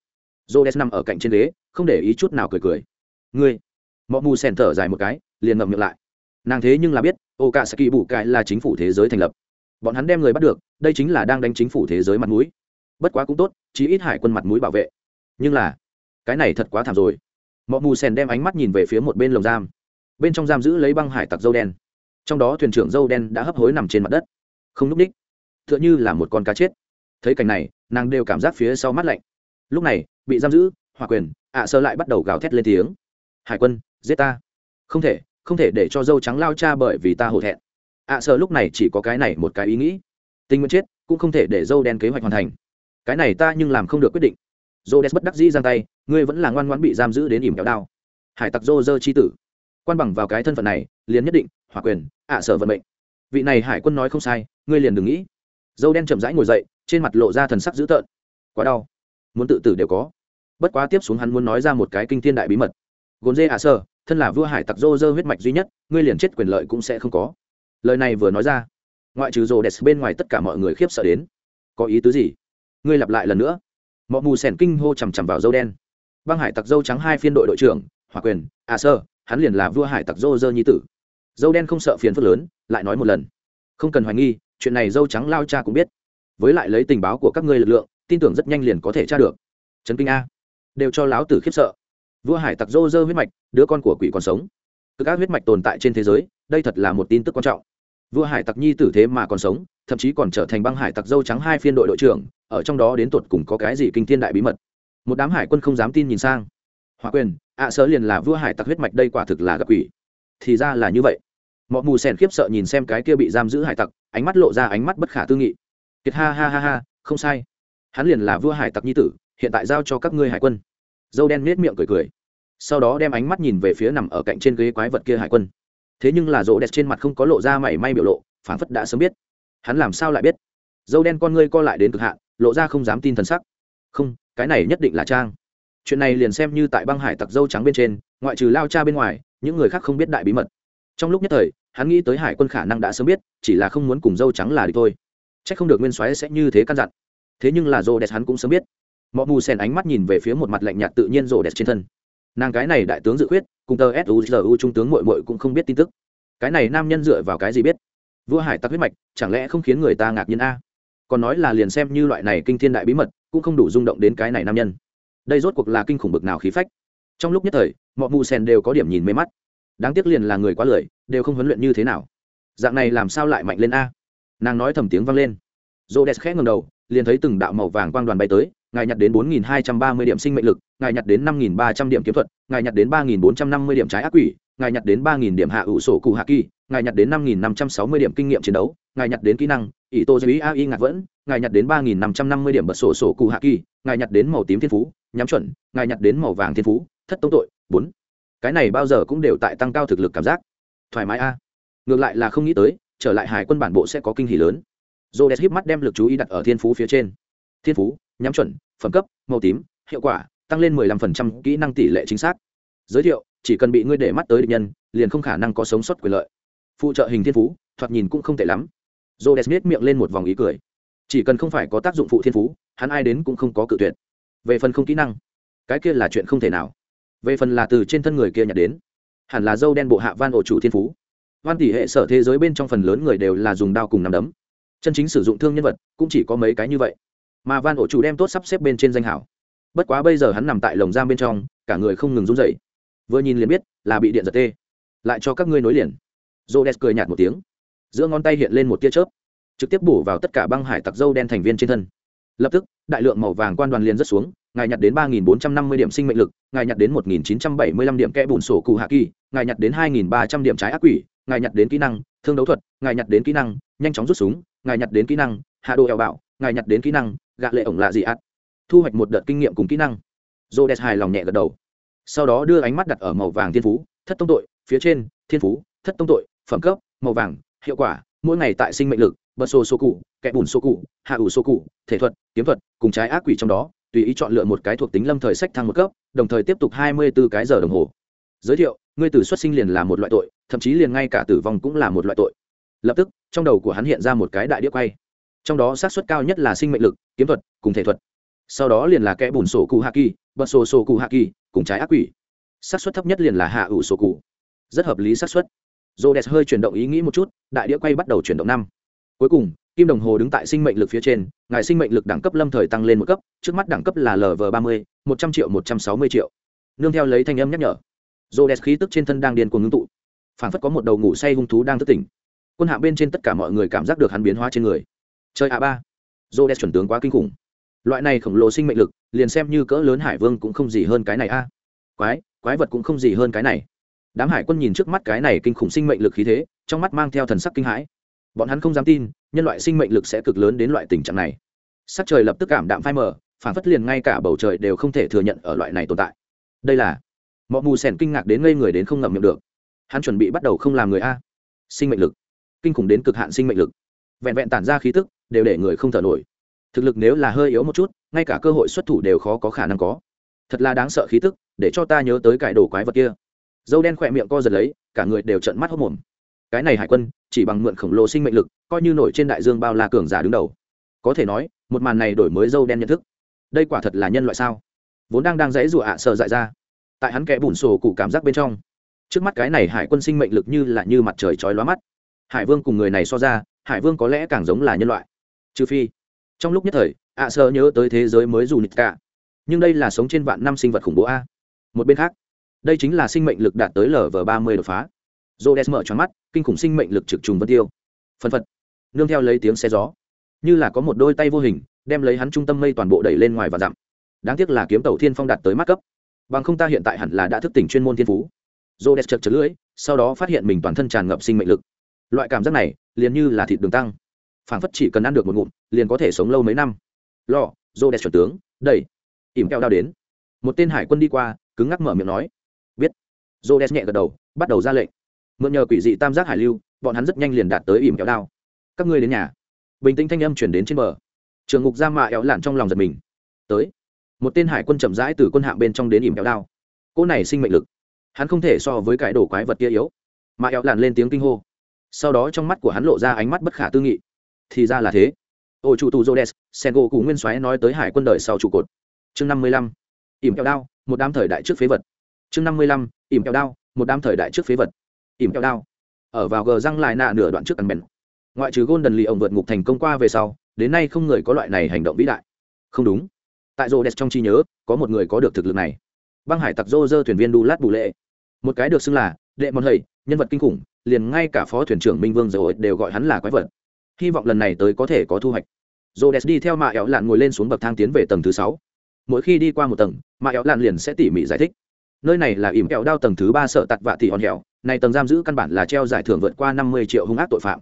Dô đen nằm ở cạnh trên ghế, không để ý chút nào cười cười. Ngươi. Mọ mù sen thở dài một cái, liền ngậm miệng lại. Nàng thế nhưng là biết ô cả saki bù cải là chính phủ thế giới thành lập. Bọn hắn đem người bắt được đây chính là đang đánh chính phủ thế giới mặt mũi. Bất quá cũng tốt, chí ít hải quân mặt mũi bảo vệ. Nhưng là, cái này thật quá thảm rồi. Mọ mù sen đem ánh mắt nhìn về phía một bên lồng giam. Bên trong giam giữ lấy băng hải tặc dâu đen. Trong đó thuyền trưởng dâu đen đã hấp hối nằm trên mặt đất. Không n ú c ních. T h ư ợ n h ư là một con cá chết. Thấy cảnh này, nàng đều cảm giác phía sau mắt lạnh. Lúc này, bị giam giữ, hòa quyền, ạ sơ lại bắt đầu gào thét lên tiếng. Hải quân, giết ta. Không thể không thể để cho dâu trắng lao cha bởi vì ta hổ thẹn. Ạ sơ lúc này chỉ có cái này một cái ý nghĩ tình nguyện chết, cũng không thể để dâu đen kế hoạch hoàn thành. Cái này ta nhưng làm không được quyết định. Dô đen bất đắc dĩ giang tay, ngươi vẫn là ngoan ngoãn bị giam giữ đến ỉm kéo đao. Hải tặc dô dơ c h i tử. Quan bằng vào cái thân phận này, liền nhất định, hỏa quyền, ạ à sở vận mệnh. Vị này hải quân nói không sai, ngươi liền đừng nghĩ. Dâu đen chậm rãi ngồi dậy, trên mặt lộ ra thần sắc dữ tợn. Quá đau. Muốn tự tử đều có. Bất quá tiếp xuống hắn muốn nói ra một cái kinh thiên đại bí mật. Gồn dê ạ à sơ thân là vua hải tặc dô dơ huyết mạch duy nhất, ngươi liền chết quyền lợi cũng sẽ không có. Lời này vừa nói ra ngoại trừ rồ đẹp bên ngoài tất cả mọi người khiếp sợ đến. Có ý tứ gì? Ngươi lặp lại lần nữa. Mọ mù sẻn kinh hô chằm chằm vào dâu đen. Băng hải tặc dâu trắng hai phiên đội đội trưởng hòa quyền à sơ, hắn liền là vua hải tặc dô dơ nhi tử. Dâu đen không sợ phiền phức lớn, lại nói một lần. Không cần hoài nghi, chuyện này dâu trắng lao cha cũng biết. Với lại lấy tình báo của các ngươi lực lượng, tin tưởng rất nhanh liền có thể tra được. Trấn kinh a. Đều cho láo tử khiếp sợ. Vua hải tặc dô dơ huyết mạch, đứa con của quỷ còn sống. Cứ các huyết mạch tồn tại trên thế giới, đây thật là một tin tức quan trọng vua hải tặc nhi tử thế mà còn sống thậm chí còn trở thành băng hải tặc dâu trắng hai phiên đội đội trưởng ở trong đó đến tột cùng có cái gì kinh thiên đại bí mật. Một đám hải quân không dám tin nhìn sang. Hòa quyền ạ à, sớ liền là vua hải tặc huyết mạch đây quả thực là gặp quỷ. Thì ra là như vậy. Mọi mù sèn khiếp sợ nhìn xem cái kia bị giam giữ hải tặc ánh mắt lộ ra ánh mắt bất khả tư nghị. Kiệt ha ha ha ha không sai. Hắn liền là vua hải tặc nhi tử hiện tại giao cho các ngươi hải quân. Dâu đen nết miệng cười cười. Sau đó đem ánh mắt nhìn về phía nằm ở cạnh trên ghế quái vật kia hải quân thế nhưng là rỗ đẹp trên mặt không có lộ ra mảy may biểu lộ phản phất đã sớm biết. Hắn làm sao lại biết? Dâu đen con ngươi co lại đến cực hạn, lộ ra không dám tin thần sắc. Không, cái này nhất định là trang. Chuyện này liền xem như tại băng hải tặc dâu trắng bên trên, ngoại trừ lao cha bên ngoài, những người khác không biết đại bí mật. Trong lúc nhất thời, hắn nghĩ tới hải quân khả năng đã sớm biết, chỉ là không muốn cùng dâu trắng là đi thôi. C h ắ c không được nguyên soái sẽ như thế căn dặn. Thế nhưng là rô đẹp hắn cũng sớm biết. Mọi mù sen ánh mắt nhìn về phía một mặt lạnh nhạt tự nhiên rô đẹp trên thân nàng cái này đại tướng dự khuyết, cùng tờ suzu trung tướng mội mội cũng không biết tin tức. Cái này nam nhân dựa vào cái gì biết? Vua hải tặc huyết mạch, chẳng lẽ không khiến người ta ngạc nhiên a? Còn nói là liền xem như loại này kinh thiên đại bí mật, cũng không đủ rung động đến cái này nam nhân. Đây rốt cuộc là kinh khủng bực nào khí phách. Trong lúc nhất thời, mọi mù sen đều có điểm nhìn mê mắt. Đáng tiếc liền là người quá lười, đều không huấn luyện như thế nào. Dạng này làm sao lại mạnh lên a? Nàng nói thầm tiếng vang lên. Rô đès khẽ ngầm đầu, liền thấy từng đạo màu vàng quang đoàn bay tới ngài nhặt đến 4.230 điểm sinh mệnh lực, ngài nhặt đến 5.300 điểm kiếm thuật, ngài nhặt đến 3.450 điểm trái ác quỷ, ngài nhặt đến 3.000 điểm hạ ủ sổ cụ hạ kỳ, ngài nhặt đến 5.560 điểm kinh nghiệm chiến đấu, ngài nhặt đến kỹ năng, ỷ tô giới ai ngạc vẫn, ngài nhặt đến 3.550 điểm bật sổ sổ cụ hạ kỳ, ngài nhặt đến màu tím thiên phú, nhắm chuẩn, ngài nhặt đến màu vàng thiên phú, thất tông tội 4. cái này bao giờ cũng đều tại tăng cao thực lực cảm giác. Thoải mái a. Ngược lại là không nghĩ tới, trở lại hải quân bản bộ sẽ có kinh hỉ lớn. Rhodes híp mắt đem lực chú ý đặt ở thiên phú phía trên. Thiên phú nhắm chuẩn, phẩm cấp, màu tím, hiệu quả, tăng lên 15% kỹ năng tỷ lệ chính xác. Giới thiệu, chỉ cần bị ngươi để mắt tới địch nhân, liền không khả năng có sống sót quyền lợi. Phụ trợ hình thiên phú, thoạt nhìn cũng không tệ lắm. Rô đès miết miệng lên một vòng ý cười. Chỉ cần không phải có tác dụng phụ thiên phú, hắn ai đến cũng không có cự tuyệt. Về phần không kỹ năng, cái kia là chuyện không thể nào. Về phần là từ trên thân người kia nhặt đến, hẳn là dâu đen bộ hạ van ổ chủ thiên phú. Van tỷ hệ sở thế giới bên trong phần lớn người đều là dùng đao cùng nằm đấm. Chân chính sử dụng thương nhân vật, cũng chỉ có mấy cái như vậy mà van ổ chủ đem tốt sắp xếp bên trên danh hảo. Bất quá bây giờ hắn nằm tại lồng giam bên trong, cả người không ngừng run dậy vừa nhìn liền biết là bị điện giật tê. Lại cho các ngươi nối liền. J o cười nhạt một tiếng. Giữa ngón tay hiện lên một tia chớp, trực tiếp bổ vào tất cả băng hải tặc dâu đen thành viên trên thân. Lập tức, đại lượng màu vàng quan đoàn liền rất xuống, ngài nhặt đến ba nghìn bốn trăm năm mươi điểm sinh mệnh lực, ngài nhặt đến một nghìn chín trăm bảy mươi lăm điểm kẽ bùn sổ cụ hạ kỳ, ngài nhặt đến hai nghìn ba trăm điểm trái ác quỷ, ngài nhặt đến kỹ năng, thương đấu thuật, ngài nhặt đến kỹ năng, nhanh chóng rút súng, ngài nhặt đến kỹ năng, hạ đồ eo bạo, ngài nhặt đến kỹ năng gạ lệ ổng lạ gì ắt thu hoạch một đợt kinh nghiệm cùng kỹ năng. J o hài lòng nhẹ gật đầu. Sau đó đưa ánh mắt đặt ở màu vàng thiên phú, thất tông tội, phía trên, thiên phú, thất tông tội, phẩm cấp, màu vàng, hiệu quả, mỗi ngày tại sinh mệnh lực, bật sô sô cụ, kẻ bùn sô cụ, hạ ủ sô cụ, thể thuật, kiếm thuật, cùng trái ác quỷ trong đó, tùy ý chọn lựa một cái thuộc tính lâm thời sách thăng một cấp, đồng thời tiếp tục hai mươi bốn cái giờ đồng hồ. Giới thiệu, ngươi từ xuất sinh liền là một loại tội, thậm chí liền ngay cả tử vong cũng là một loại tội. Lập tức, trong đầu của hắn hiện ra một cái đại đĩa quay trong đó xác suất cao nhất là sinh mệnh lực, kiếm thuật, cùng thể thuật. Sau đó liền là kẽ bùn sổ cụ hạ kỳ bật sổ sổ cụ hạ kỳ cùng trái ác quỷ. Xác suất thấp nhất liền là hạ ủ sổ cụ. Rất hợp lý xác suất. Dồ đẹp hơi chuyển động ý nghĩ một chút, đại đĩa quay bắt đầu chuyển động năm. Cuối cùng, kim đồng hồ đứng tại sinh mệnh lực phía trên, ngài sinh mệnh lực đẳng cấp lâm thời tăng lên một cấp, trước mắt đẳng cấp là lv ba mươi, một trăm triệu một trăm sáu mươi triệu. Nương theo lấy thanh âm nhắc nhở dồ đẹp khí tức trên thân đang điên cuồng ngưng tụ. Phản phất có một đầu ngủ say hung thú đang thức tỉnh. Quân hạ bên trên tất cả mọi người cảm giác được hắn biến hóa trên người chơi a ba. Dô đen chuẩn tướng quá kinh khủng. Loại này khổng lồ sinh mệnh lực, liền xem như cỡ lớn hải vương cũng không gì hơn cái này a. Quái quái vật cũng không gì hơn cái này. Đám hải quân nhìn trước mắt cái này kinh khủng sinh mệnh lực khí thế, trong mắt mang theo thần sắc kinh hãi. Bọn hắn không dám tin, nhân loại sinh mệnh lực sẽ cực lớn đến loại tình trạng này. Sắc trời lập tức cảm đạm phai mờ, phản phất liền ngay cả bầu trời đều không thể thừa nhận ở loại này tồn tại. Đây là mọi mù sèn kinh ngạc đến ngây người đến không ngậm miệng được. Hắn chuẩn bị bắt đầu không làm người a. Sinh mệnh lực. Kinh khủng đến cực hạn sinh mệnh lực. Vẹn vẹn tản ra khí tức đều để người không thở nổi. Thực lực nếu là hơi yếu một chút, ngay cả cơ hội xuất thủ đều khó có khả năng có. Thật là đáng sợ khí tức, để cho ta nhớ tới cải đồ quái vật kia. Dâu đen khỏe miệng co giật lấy, cả người đều trận mắt hốc mồm. Cái này hải quân, chỉ bằng mượn khổng lồ sinh mệnh lực, coi như nổi trên đại dương bao la cường giả đứng đầu. Có thể nói, một màn này đổi mới dâu đen nhận thức. Đây quả thật là nhân loại sao? Vốn đang đang dãy rụa ạ sợ dại ra. Tại hắn kẽ bùn sổ cụ cảm giác bên trong, trước mắt cái này hải quân sinh mệnh lực như là như mặt trời chói lóa mắt. Hải vương cùng người này so ra, hải vương có lẽ càng giống là nhân loại trừ phi trong lúc nhất thời ạ sợ nhớ tới thế giới mới dù nịt cả nhưng đây là sống trên vạn năm sinh vật khủng bố a một bên khác đây chính là sinh mệnh lực đạt tới lv ba mươi đột phá Rhodes mở tròn mắt, kinh khủng sinh mệnh lực trực trùng vân tiêu. Phân phật, nương theo lấy tiếng xe gió, như là có một đôi tay vô hình, đem lấy hắn trung tâm mây toàn bộ đẩy lên ngoài và dặm. Đáng tiếc là kiếm tẩu thiên phong đạt tới mắt cấp. Bằng không ta hiện tại hẳn là đã thức tỉnh chuyên môn thiên phú. Rhodes chật chật lưỡi, sau đó phát hiện mình toàn thân tràn ngập sinh mệnh lực. Loại cảm giác này, liền như là thịt đường tăng. Phảng phất chỉ cần ăn được một ngụm, liền có thể sống lâu mấy năm. Lọ, Rhodes chuẩn tướng, đẩy. Ỉm keo đao đến. Một tên hải quân đi qua, cứng ngắc mở miệng nói, biết. Rhodes nhẹ gật đầu, bắt đầu ra lệnh. Mượn nhờ quỷ dị tam giác hải lưu bọn hắn rất nhanh liền đạt tới ỉm kéo đao. Các ngươi đến nhà. Bình tĩnh thanh âm chuyển đến trên bờ. Trường ngục giam mạ éo lạn trong lòng giật mình. Tới. Một tên hải quân chậm rãi từ quân hạng bên trong đến ỉm kéo đao. Cô này sinh mệnh lực. Hắn không thể so với cái đổ quái vật kia yếu. Mạ éo lạn lên tiếng kinh hô. Sau đó trong mắt của hắn lộ ra ánh mắt bất khả tư nghị thì ra là thế. Ô, chủ tù jodes sengo cụ nguyên soái nói tới hải quân đời sau trụ cột. Chương năm mươi lăm. Ỉm kẹo đao, một đám thời đại trước phế vật. Chương năm mươi lăm, ỉm kẹo đao, một đám thời đại trước phế vật. Ỉm kẹo đao. Ở vào gờ răng lại nạ nửa đoạn trước cằn bèn ngoại trừ gôn đần lì ổng vượt ngục thành công qua về sau, đến nay không người có loại này hành động vĩ đại. Không đúng. Tại rô đẹp trong trí nhớ, có một người có được thực lực này. Băng hải tặc rô dơ thuyền viên đu lát bù lệ. Một cái được xưng là đệ mòn hầy, nhân vật kinh khủng, liền ngay cả phó thuyền trưởng minh vương dầu đều gọi hắn là quái vật hy vọng lần này tới có thể có thu hoạch. Rô đẹp đi theo mạ éo lạn ngồi lên xuống bậc thang tiến về tầng thứ sáu. Mỗi khi đi qua một tầng mạ éo lạn liền sẽ tỉ mỉ giải thích. Nơi này là ỉm kẹo đao tầng thứ ba sợ tặt vạ thị hòn hẹo, này tầng giam giữ căn bản là treo giải thưởng vượt qua năm mươi triệu hung ác tội phạm.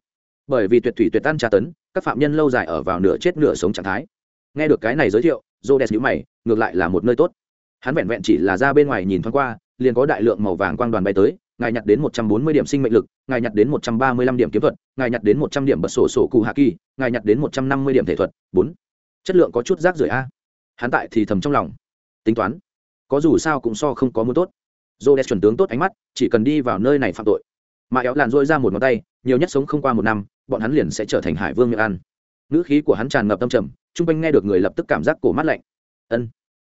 Bởi vì tuyệt thủy tuyệt tan tra tấn, các phạm nhân lâu dài ở vào nửa chết nửa sống trạng thái. Nghe được cái này giới thiệu j o nhữ mày, ngược lại là một nơi tốt. Hắn vẹn vẹn chỉ là ra bên ngoài nhìn thoáng qua, liền có đại lượng màu vàng quang đoàn bay tới ngài nhặt đến một trăm bốn mươi điểm sinh mệnh lực, ngài nhặt đến một trăm ba mươi lăm điểm kiếm thuật, ngài nhặt đến một trăm điểm bật sổ sổ cụ hạ kỳ, ngài nhặt đến một trăm năm mươi điểm thể thuật. Bốn. Chất lượng có chút rác rưởi a. Hắn tại thì thầm trong lòng. Tính toán. Có dù sao cũng so không có muốn tốt. Dô chuẩn tướng tốt ánh mắt, chỉ cần đi vào nơi này phạm tội. Mà éo làn dôi ra một ngón tay, nhiều nhất sống không qua một năm, bọn hắn liền sẽ trở thành hải vương miệng ăn. Ngữ khí của hắn tràn ngập tâm trầm, chung quanh nghe được người lập tức cảm giác cổ mắt lạnh. Ân.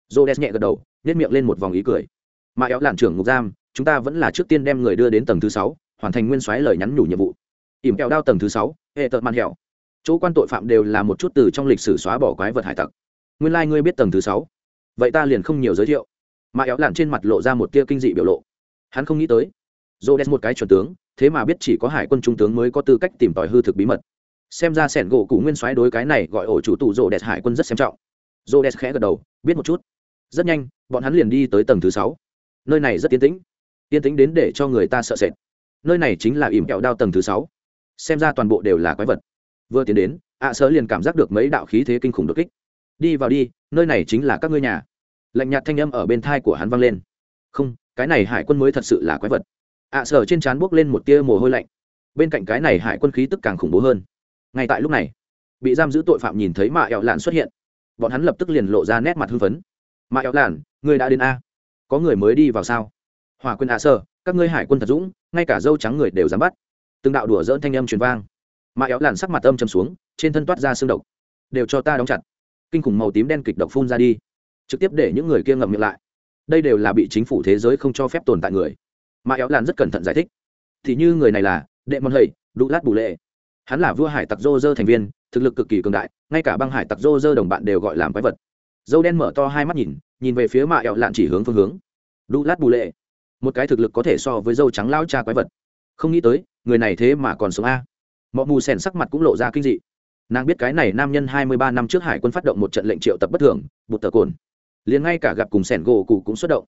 Dô nhẹ gật đầu nhét miệng lên một vòng ý cười. Mà éo làn trưởng ngục giam chúng ta vẫn là trước tiên đem người đưa đến tầng thứ sáu, hoàn thành nguyên soái lời nhắn nhủ nhiệm vụ. Ỉm kẹo đao tầng thứ sáu, hệ tợn man hẹo. Chỗ quan tội phạm đều là một chút từ trong lịch sử xóa bỏ quái vật hải tặc. Nguyên lai、like、ngươi biết tầng thứ sáu. Vậy ta liền không nhiều giới thiệu. Mà éo lặn trên mặt lộ ra một tia kinh dị biểu lộ. Hắn không nghĩ tới. Dô đen một cái chuẩn tướng, thế mà biết chỉ có hải quân trung tướng mới có tư cách tìm tòi hư thực bí mật. Xem ra sẻn gỗ cụ nguyên soái đối cái này gọi ổ chủ tụ rô đẹp hải quân rất xem trọng. Rô đẹp khẽ gật đầu, biết một chút. Rất nhanh, bọn hắn liền đi tới tầng thứ sáu. Nơi này rất tiến tĩnh yên tĩnh đến để cho người ta sợ sệt. Nơi này chính là ỉm kẹo đao tầng thứ sáu. Xem ra toàn bộ đều là quái vật. Vừa tiến đến, ạ à sớ liền cảm giác được mấy đạo khí thế kinh khủng đột kích. Đi vào đi, nơi này chính là các ngươi nhà. Lạnh nhạt thanh âm ở bên thai của hắn vang lên. Không, cái này hải quân mới thật sự là quái vật. Ạ à sở trên trán buốc lên một tia mồ hôi lạnh. Bên cạnh cái này hải quân khí tức càng khủng bố hơn. Ngay tại lúc này, bị giam giữ tội phạm nhìn thấy mạ ẹo lạn xuất hiện. Bọn hắn lập tức liền lộ ra nét mặt hưng phấn. Mạ ẹo lạn, người đã đến a? Có người mới đi vào sao? Hòa quân hạ sơ các ngươi hải quân thật dũng, ngay cả dâu trắng người đều dám bắt. Từng đạo đùa dỡn thanh âm truyền vang. Mạ éo làn sắc mặt âm chầm xuống, trên thân toát ra xương độc. Đều cho ta đóng chặt. Kinh khủng màu tím đen kịch độc phun ra đi. Trực tiếp để những người kia ngậm miệng lại. Đây đều là bị chính phủ thế giới không cho phép tồn tại người. Mạ éo làn rất cẩn thận giải thích. Thì như người này là, đệ môn hầy đu lát bù lệ. Hắn là vua hải tặc dô dơ thành viên, thực lực cực kỳ cường đại, ngay cả băng hải tặc dô dơ đồng bạn đều gọi làm quái vật. Dâu đen mở to hai mắt nhìn nhìn về phía mạ ẹo lạn chỉ hướng phương hướng. Đu lát bù lệ một cái thực lực có thể so với dâu trắng lao cha quái vật. Không nghĩ tới, người này thế mà còn sống a. Mọi mù sèn sắc mặt cũng lộ ra kinh dị. Nàng biết cái này nam nhân hai mươi ba năm trước hải quân phát động một trận lệnh triệu tập bất thường, bụt tờ cồn. Liền ngay cả gặp cùng sẻn gỗ cụ cũng xuất động.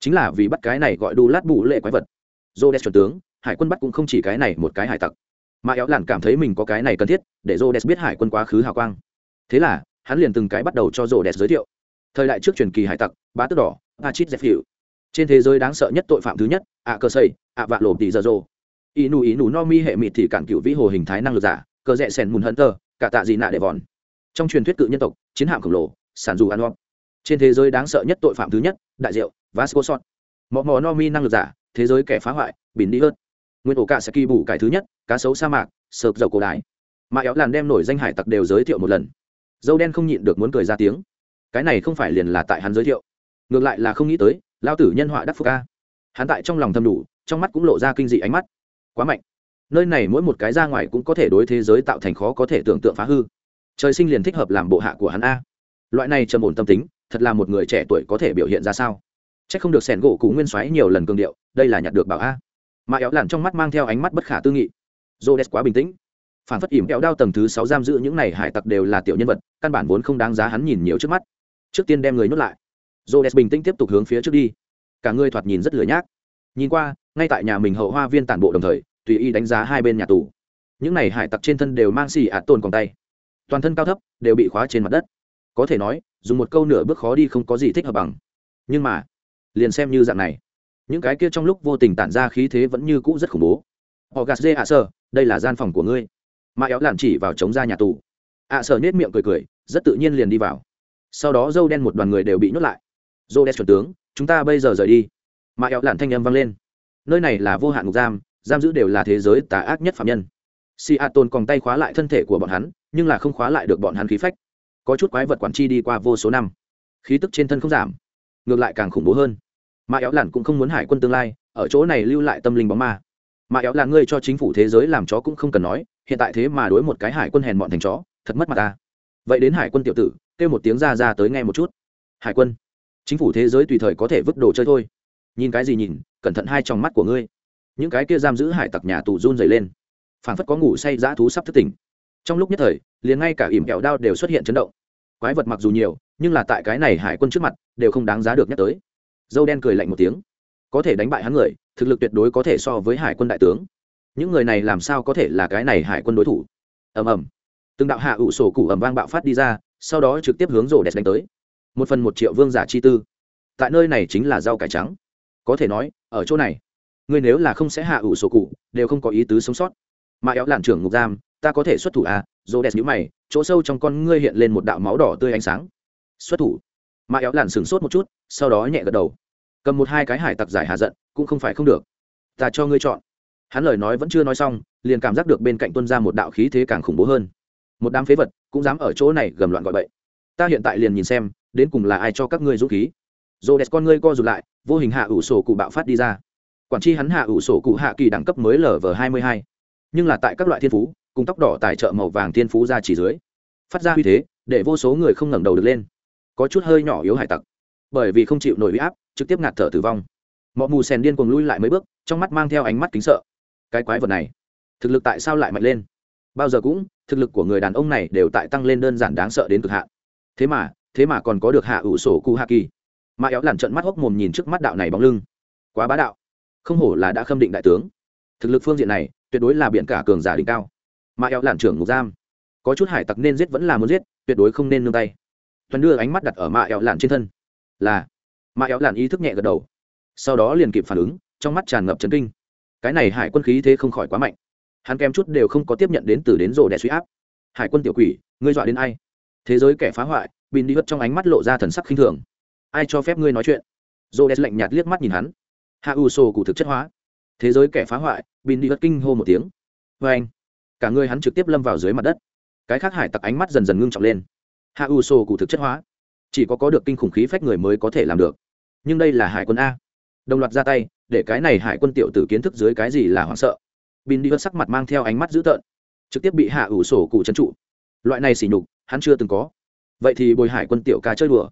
Chính là vì bắt cái này gọi đu lát bụ lệ quái vật. Dô đen chuẩn tướng, hải quân bắt cũng không chỉ cái này một cái hải tặc. Mà éo làn cảm thấy mình có cái này cần thiết, để dô đen biết hải quân quá khứ hào quang. Thế là, hắn liền từng cái bắt đầu cho dô đen giới thiệu. Thời đại trước truyền kỳ hải tặc, bá tước đỏ achit dẹp hiệu trên thế giới đáng sợ nhất tội phạm thứ nhất ạ cơ xây ạ vạ lộp tỷ giờ rô ý nù ý nù no mi hệ mịt thì cản cựu vĩ hồ hình thái năng lực giả, cờ rẽ sèn mùn hận tơ cả tạ gì nạ đệ vòn. Trong truyền thuyết cự nhân tộc, chiến hạm khổng lồ, sản dù ăn o trên thế giới đáng sợ nhất tội phạm thứ nhất, đại diệu, vasco sot mò mò no mi năng lực giả, thế giới kẻ phá hoại bỉn đi hơn nguyên ổ cả sẽ kỳ bù cải thứ nhất, cá sấu sa mạc, sợp dầu cổ đái mà éo làn đem nổi danh hải tặc đều giới thiệu một lần. Dâu đen không nhịn được muốn cười ra tiếng. Cái này không phải liền là tại hắn giới thiệu. Ngược lại là không nghĩ tới lao tử nhân họa đắc phúc ca hắn tại trong lòng thâm đủ, trong mắt cũng lộ ra kinh dị ánh mắt. Quá mạnh. Nơi này mỗi một cái ra ngoài cũng có thể đối thế giới tạo thành khó có thể tưởng tượng phá hư. Trời sinh liền thích hợp làm bộ hạ của hắn a. Loại này trầm ổn tâm tính, thật là một người trẻ tuổi có thể biểu hiện ra sao? C h ắ c không được sẻn gỗ cụ nguyên xoáy nhiều lần cường điệu, đây là nhặt được bảo a. Mà éo lặn trong mắt mang theo ánh mắt bất khả tư nghị. J o d e s quá bình tĩnh. Phản phất ỉm kéo đao tầng thứ sáu giam giữ những này hải tặc đều là tiểu nhân vật, căn bản vốn không đáng giá hắn nhìn nhiều trước mắt. Trước tiên đem người nhốt lại. Rhodes bình tĩnh tiếp tục hướng phía trước đi. Cả người thoạt nhìn rất lười nhác. Nhìn qua, ngay tại nhà mình hậu hoa viên tản bộ đồng thời, tùy ý đánh giá hai bên nhà tù. Những này hải tặc trên thân đều mang xì ạt tồn còn tay. Toàn thân cao thấp, đều bị khóa trên mặt đất. Có thể nói, dùng một câu nửa bước khó đi không có gì thích hợp bằng. Nhưng mà, liền xem như dạng này, những cái kia trong lúc vô tình tản ra khí thế vẫn như cũ rất khủng bố. Họ gạt dê ạ đây là gian phòng của ngươi. Mã éo lản chỉ vào chống ra nhà tù. Ạ sở nhếch miệng cười cười, rất tự nhiên liền đi vào. Sau đó dâu đen một đoàn người đều bị nhốt lại dô đen chuẩn tướng, chúng ta bây giờ rời đi. Mà éo lạn thanh âm vang lên. Nơi này là vô hạn ngục giam giam giữ đều là thế giới tà ác nhất phạm nhân. Si a tôn còn tay khóa lại thân thể của bọn hắn, nhưng là không khóa lại được bọn hắn khí phách. Có chút quái vật quản chi đi qua vô số năm. Khí tức trên thân không giảm, ngược lại càng khủng bố hơn. Mà éo lạn cũng không muốn hải quân tương lai, ở chỗ này lưu lại tâm linh bóng ma. Mà éo là ngươi cho chính phủ thế giới làm chó cũng không cần nói, hiện tại thế mà đối một cái hải quân hèn bọn thành chó, thật mất mặt ta. Vậy đến hải quân tiểu tử, kêu một tiếng ra ra tới nghe một chút. Hải quân chính phủ thế giới tùy thời có thể vứt đồ chơi thôi. Nhìn cái gì nhìn, cẩn thận hai trong mắt của ngươi. Những cái kia giam giữ hải tặc nhà tù run dày lên. Phản phất có ngủ say dã thú sắp thức tỉnh. Trong lúc nhất thời, liền ngay cả ỉm kẹo đao đều xuất hiện chấn động. Quái vật mặc dù nhiều, nhưng là tại cái này hải quân trước mặt, đều không đáng giá được nhắc tới. Dâu đen cười lạnh một tiếng. Có thể đánh bại hắn người, thực lực tuyệt đối có thể so với hải quân đại tướng. Những người này làm sao có thể là cái này hải quân đối thủ? Ầm ầm. Từng đạo hạ ủ sổ cụ ầm vang bạo phát đi ra, sau đó trực tiếp hướng rổ đẹp đánh tới một phần một triệu vương giả chi tư. Tại nơi này chính là rau cải trắng. Có thể nói, ở chỗ này, ngươi nếu là không sẽ hạ ủ sổ cụ, đều không có ý tứ sống sót. Mà éo lạn trưởng ngục giam, ta có thể xuất thủ à? Dô đẹp nhữ mày, chỗ sâu trong con ngươi hiện lên một đạo máu đỏ tươi ánh sáng. Xuất thủ. Mà éo lạn sửng sốt một chút, sau đó nhẹ gật đầu. Cầm một hai cái hải tặc giải hạ giận, cũng không phải không được. Ta cho ngươi chọn. Hắn lời nói vẫn chưa nói xong, liền cảm giác được bên cạnh tuân ra một đạo khí thế càng khủng bố hơn. Một đám phế vật cũng dám ở chỗ này gầm loạn gọi bậy. Ta hiện tại liền nhìn xem đến cùng là ai cho các ngươi dũng khí? Dồ đẹp con ngươi co rụt lại, vô hình hạ ủ sổ cụ bạo phát đi ra. Quản tri hắn hạ ủ sổ cụ hạ kỳ đẳng cấp mới lở vờ hai mươi hai. Nhưng là tại các loại thiên phú, cùng tóc đỏ tài trợ màu vàng thiên phú ra chỉ dưới, phát ra uy thế, để vô số người không ngẩng đầu được lên. Có chút hơi nhỏ yếu hải tặc. Bởi vì không chịu nổi huy áp, trực tiếp ngạt thở tử vong. Mọi mù sèn điên cuồng lui lại mấy bước, trong mắt mang theo ánh mắt kính sợ. Cái quái vật này, thực lực tại sao lại mạnh lên? Bao giờ cũng, thực lực của người đàn ông này đều tại tăng lên đơn giản đáng sợ đến cực hạn. Thế mà thế mà còn có được hạ ủ sổ cu hạ kỳ mà éo làn trận mắt hốc mồm nhìn trước mắt đạo này bóng lưng. Quá bá đạo. Không hổ là đã khâm định đại tướng. Thực lực phương diện này, tuyệt đối là biển cả cường giả đỉnh cao. Mà éo làn trưởng ngục giam. Có chút hải tặc nên giết vẫn là muốn giết, tuyệt đối không nên nương tay. Tuấn đưa ánh mắt đặt ở mạ éo làn trên thân. Là. Mạ éo làn ý thức nhẹ gật đầu. Sau đó liền kịp phản ứng, trong mắt tràn ngập trấn kinh. Cái này hải quân khí thế không khỏi quá mạnh. Hắn kém chút đều không có tiếp nhận đến từ đến rồ đẻ suy áp. Hải quân tiểu quỷ, ngươi dọa đến ai? Thế giới kẻ phá hoại bin đi hất trong ánh mắt lộ ra thần sắc khinh thường. Ai cho phép ngươi nói chuyện? Rồ đẻ lạnh nhạt liếc mắt nhìn hắn. Hạ u sổ cụ thực chất hóa. Thế giới kẻ phá hoại, bin đi hất kinh hô một tiếng. Vê anh, cả người hắn trực tiếp lâm vào dưới mặt đất. Cái khác hải tặc ánh mắt dần dần ngưng trọng lên. Hạ u sổ cụ thực chất hóa. Chỉ có có được kinh khủng khí phách người mới có thể làm được. Nhưng đây là hải quân a. Đồng loạt ra tay, để cái này hải quân tiểu tử kiến thức dưới cái gì là hoảng sợ. Bin đi sắc mặt mang theo ánh mắt dữ tợn. Trực tiếp bị hạ ủ sổ cụ trấn trụ. Loại này xỉ nhục, hắn chưa từng có vậy thì bồi hải quân tiểu ca chơi đùa.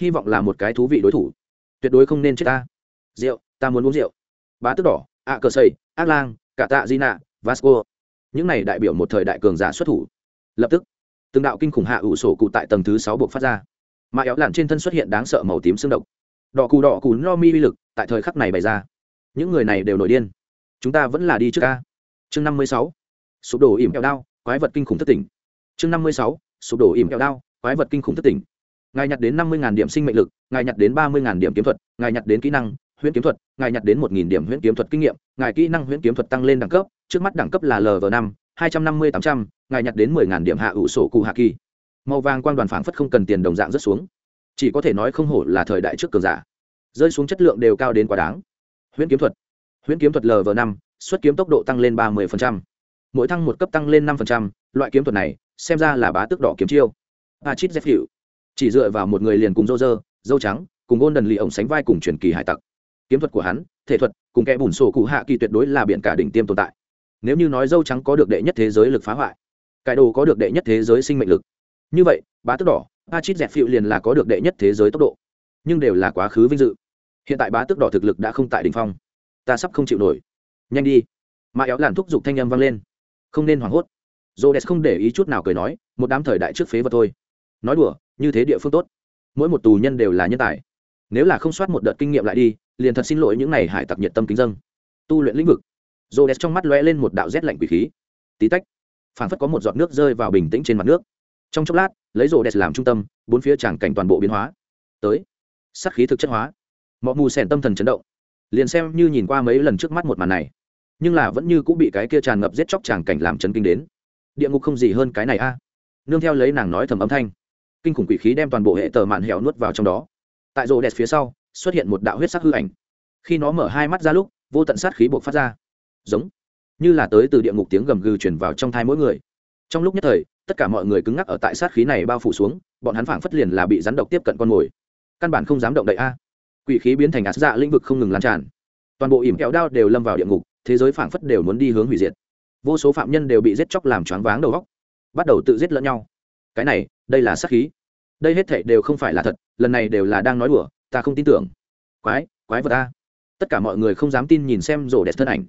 Hy vọng là một cái thú vị đối thủ. Tuyệt đối không nên chết ta. Rượu, ta muốn uống rượu. Bá tức đỏ, ạ cờ xây ác lang, cả tạ di nạ vasco. Những này đại biểu một thời đại cường giả xuất thủ. Lập tức, từng đạo kinh khủng hạ ủ sổ cụ tại tầng thứ sáu buộc phát ra. Mà éo làn trên thân xuất hiện đáng sợ màu tím xương độc. Đỏ cù đỏ cù no mi uy lực tại thời khắc này bày ra. Những người này đều nổi điên. Chúng ta vẫn là đi trước ca chương năm mươi sáu. Sụp đổ ỉm kẹo đao, quái vật kinh khủng thất tỉnh. Chương năm mươi sáu. Sụp đổ ỉm kẹo đao quái vật kinh khủng thất tỉnh ngài nhặt đến năm mươi điểm sinh mệnh lực, ngài nhặt đến ba mươi điểm kiếm thuật, ngài nhặt đến kỹ năng, huyễn kiếm thuật, ngài nhặt đến một điểm huyễn kiếm thuật kinh nghiệm, ngài kỹ năng huyễn kiếm thuật tăng lên đẳng cấp, trước mắt đẳng cấp là lv năm, hai trăm năm mươi tám trăm, ngài nhặt đến mười điểm hạ ủ sổ cụ hạ kỳ. Màu vàng quan đoàn phảng phất không cần tiền đồng dạng rất xuống. Chỉ có thể nói không hổ là thời đại trước cường giả. Rơi xuống chất lượng đều cao đến quá đáng. Huyễn kiếm thuật. Huyễn kiếm thuật lv năm, xuất kiếm tốc độ tăng lên ba mươi mỗi thăng một cấp tăng lên năm loại kiếm thuật này, xem ra là bá tước đỏ kiếm chiêu. Patrick Zephyr. chỉ dựa vào một người liền cùng dâu dơ dâu trắng, cùng gôn đần lì ổng sánh vai cùng truyền kỳ hải tặc. Kiếm thuật của hắn, thể thuật, cùng kẻ bùn sổ cụ hạ kỳ tuyệt đối là biển cả đỉnh tiêm tồn tại. Nếu như nói dâu trắng có được đệ nhất thế giới lực phá hoại cải đồ có được đệ nhất thế giới sinh mệnh lực. Như vậy, bá tước đỏ Patrick Zephyr liền là có được đệ nhất thế giới tốc độ. Nhưng đều là quá khứ vinh dự. Hiện tại bá tước đỏ thực lực đã không tại đỉnh phong. Ta sắp không chịu nổi. Nhanh đi. Mã éo Lạn thúc giục thanh âm vang lên. Không nên hoảng hốt. Rhodes không để ý chút nào cười nói, một đám thời đại trước phế vật thôi nói đùa, như thế địa phương tốt. Mỗi một tù nhân đều là nhân tài. Nếu là không soát một đợt kinh nghiệm lại đi, liền thật xin lỗi những n à y hải tặc nhiệt tâm kính dân. Tu luyện lĩnh vực. Rô o d e s trong mắt lóe lên một đạo rét lạnh quỷ khí. Tí tách phản phất có một giọt nước rơi vào bình tĩnh trên mặt nước. Trong chốc lát, lấy Rô đẹp làm trung tâm, bốn phía tràng cảnh toàn bộ biến hóa. Tới sắc khí thực chất hóa. Mọi mù sèn tâm thần chấn động. Liền xem như nhìn qua mấy lần trước mắt một màn này, nhưng là vẫn như cũng bị cái kia tràn ngập giết chóc tràng cảnh làm chấn kinh đến. Địa ngục không gì hơn cái này a. Nương theo lấy nàng nói thầm âm thanh kinh khủng quỷ khí đem toàn bộ hệ tờ mạn hẻo nuốt vào trong đó. Tại rô đẹp phía sau, xuất hiện một đạo huyết sắc hư ảnh. Khi nó mở hai mắt ra lúc, vô tận sát khí buộc phát ra. Giống như là tới từ địa ngục tiếng gầm gừ chuyển vào trong thai mỗi người. Trong lúc nhất thời, tất cả mọi người cứng ngắc ở tại sát khí này bao phủ xuống, bọn hắn phảng phất liền là bị rắn độc tiếp cận con mồi. Căn bản không dám động đậy a. Quỷ khí biến thành ạt dạ lĩnh vực không ngừng lan tràn. Toàn bộ ỉm kẹo đao đều lâm vào địa ngục, thế giới phảng phất đều muốn đi hướng hủy diệt. Vô số phạm nhân đều bị giết chóc làm choáng váng đầu góc bắt đầu tự giết lẫn nhau cái này, đây là sát khí. Đây hết thảy đều không phải là thật, lần này đều là đang nói đùa, ta không tin tưởng. Quái quái vật ta tất cả mọi người không dám tin nhìn xem rổ đẹp thân ảnh.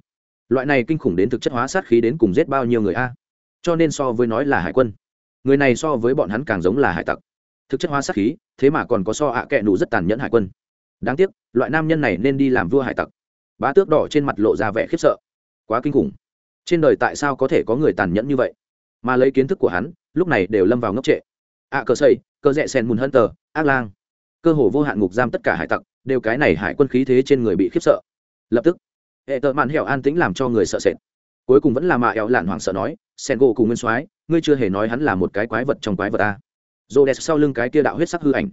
Loại này kinh khủng đến thực chất hóa sát khí đến cùng giết bao nhiêu người a? Cho nên so với nói là hải quân, người này so với bọn hắn càng giống là hải tặc. Thực chất hóa sát khí, thế mà còn có so ạ à kẹ nụ rất tàn nhẫn hải quân. Đáng tiếc, loại nam nhân này nên đi làm vua hải tặc. Bá tước đỏ trên mặt lộ ra vẻ khiếp sợ. Quá kinh khủng. Trên đời tại sao có thể có người tàn nhẫn như vậy? Mà lấy kiến thức của hắn lúc này đều lâm vào ngốc trệ. Ạ cờ xây cơ rẽ sen mùn hân tờ ác lang. Cơ hồ vô hạn ngục giam tất cả hải tặc, đều cái này hải quân khí thế trên người bị khiếp sợ. Lập tức, hệ tợ mạn hẻo an tĩnh làm cho người sợ sệt. Cuối cùng vẫn là mạ hẹo lạn hoảng sợ nói sen gỗ cùng nguyên soái, ngươi chưa hề nói hắn là một cái quái vật trong quái vật ta rô đẹp sau lưng cái kia đạo huyết sắc hư ảnh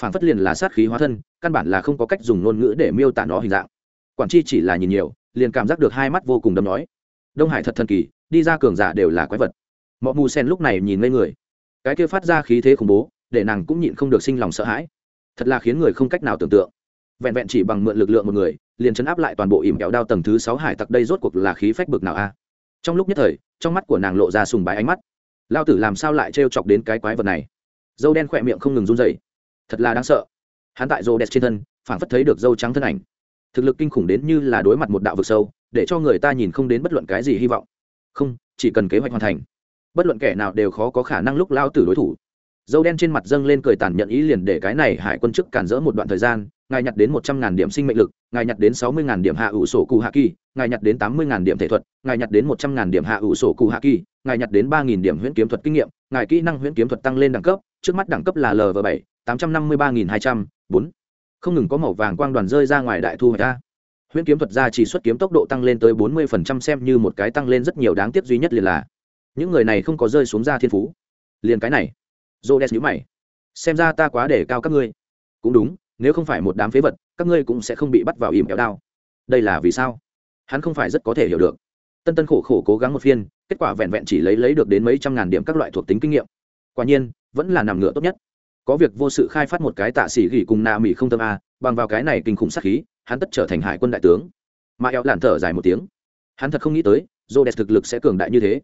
phản phất liền là sát khí hóa thân, căn bản là không có cách dùng ngôn ngữ để miêu tả nó hình dạng. Quản chi chỉ là nhìn nhiều, liền cảm giác được hai mắt vô cùng đâm nói, đông hải thật thần kỳ, đi ra cường giả đều là quái vật mọi mù sen lúc này nhìn lên người. Cái kia phát ra khí thế khủng bố, để nàng cũng nhịn không được sinh lòng sợ hãi. Thật là khiến người không cách nào tưởng tượng. Vẹn vẹn chỉ bằng mượn lực lượng một người, liền chấn áp lại toàn bộ ỉm kẹo đao tầng thứ sáu hải tặc đây rốt cuộc là khí phách bực nào a? À? Trong lúc nhất thời, trong mắt của nàng lộ ra sùng bái ánh mắt. Lao tử làm sao lại trêu chọc đến cái quái vật này? Dâu đen khỏe miệng không ngừng run dày thật là đáng sợ. Hắn tại rô đẹp trên thân, phảng phất thấy được dâu trắng thân ảnh. Thực lực kinh khủng đến như là đối mặt một đạo vực sâu, để cho người ta nhìn không đến bất luận cái gì hy vọng. Không, chỉ cần kế hoạch hoàn thành bất luận kẻ nào đều khó có khả năng lúc lao tử đối thủ. Dâu đen trên mặt dâng lên cười tàn nhận ý liền để cái này hải quân chức cản rỡ một đoạn thời gian, ngài nhặt đến một trăm ngàn điểm sinh mệnh lực, ngài nhặt đến sáu mươi ngàn điểm hạ ủ sổ cụ hạ kỳ, ngài nhặt đến tám mươi ngàn điểm thể thuật, ngài nhặt đến một trăm ngàn điểm hạ ủ sổ cụ hạ kỳ, ngài nhặt đến ba nghìn điểm huyễn kiếm thuật kinh nghiệm, ngài kỹ năng huyễn kiếm thuật tăng lên đẳng cấp, trước mắt đẳng cấp là lv bảy, tám trăm năm mươi ba nghìn hai trăm, bốn. Không ngừng có màu vàng quang đoàn rơi ra ngoài đại thu hoạch ta huyễn kiếm thuật ra chỉ xuất kiếm tốc độ tăng lên tới bốn mươi phần trăm, xem như một cái tăng lên rất nhiều đáng tiếc duy nhất liền là những người này không có rơi xuống ra thiên phú. Liền cái này. Rô đen nhữ mày. Xem ra ta quá để cao các ngươi. Cũng đúng, nếu không phải một đám phế vật, các ngươi cũng sẽ không bị bắt vào ìm kéo đao. Đây là vì sao? Hắn không phải rất có thể hiểu được. Tân tân khổ khổ cố gắng một phiên, kết quả vẹn vẹn chỉ lấy lấy được đến mấy trăm ngàn điểm các loại thuộc tính kinh nghiệm. Quả nhiên, vẫn là nằm ngựa tốt nhất. Có việc vô sự khai phát một cái tạ sĩ gỉ cùng nà mỹ không tâm a, bằng vào cái này kinh khủng sát khí, hắn tất trở thành hải quân đại tướng. Mà eo lản thở dài một tiếng. Hắn thật không nghĩ tới dô đẹp thực lực sẽ cường đại như thế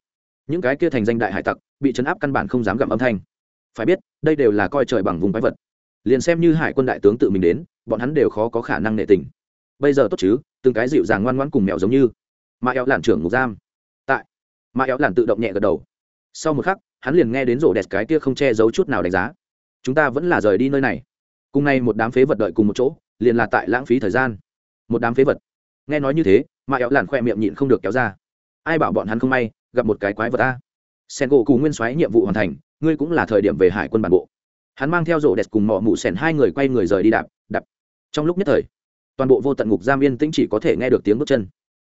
những cái kia thành danh đại hải tặc bị chấn áp căn bản không dám gặm âm thanh. Phải biết, đây đều là coi trời bằng vùng quái vật. Liền xem như hải quân đại tướng tự mình đến, bọn hắn đều khó có khả năng nệ tình. Bây giờ tốt chứ, từng cái dịu dàng ngoan ngoãn cùng mèo giống như. Mà éo làn trưởng ngục giam. Tại mà éo làn tự động nhẹ gật đầu. Sau một khắc, hắn liền nghe đến rổ đẹp cái kia không che giấu chút nào đánh giá. Chúng ta vẫn là rời đi nơi này. Cùng nay một đám phế vật đợi cùng một chỗ, liền là tại lãng phí thời gian. Một đám phế vật. Nghe nói như thế mà éo làn khoe miệng nhịn không được kéo ra. Ai bảo bọn hắn không may gặp một cái quái vật a. Sen gỗ cù nguyên soái nhiệm vụ hoàn thành, ngươi cũng là thời điểm về hải quân bản bộ. Hắn mang theo rổ đẹp cùng mọ mụ sẻn hai người quay người rời đi đạp đạp. Trong lúc nhất thời, toàn bộ vô tận ngục giam yên tĩnh chỉ có thể nghe được tiếng bước chân.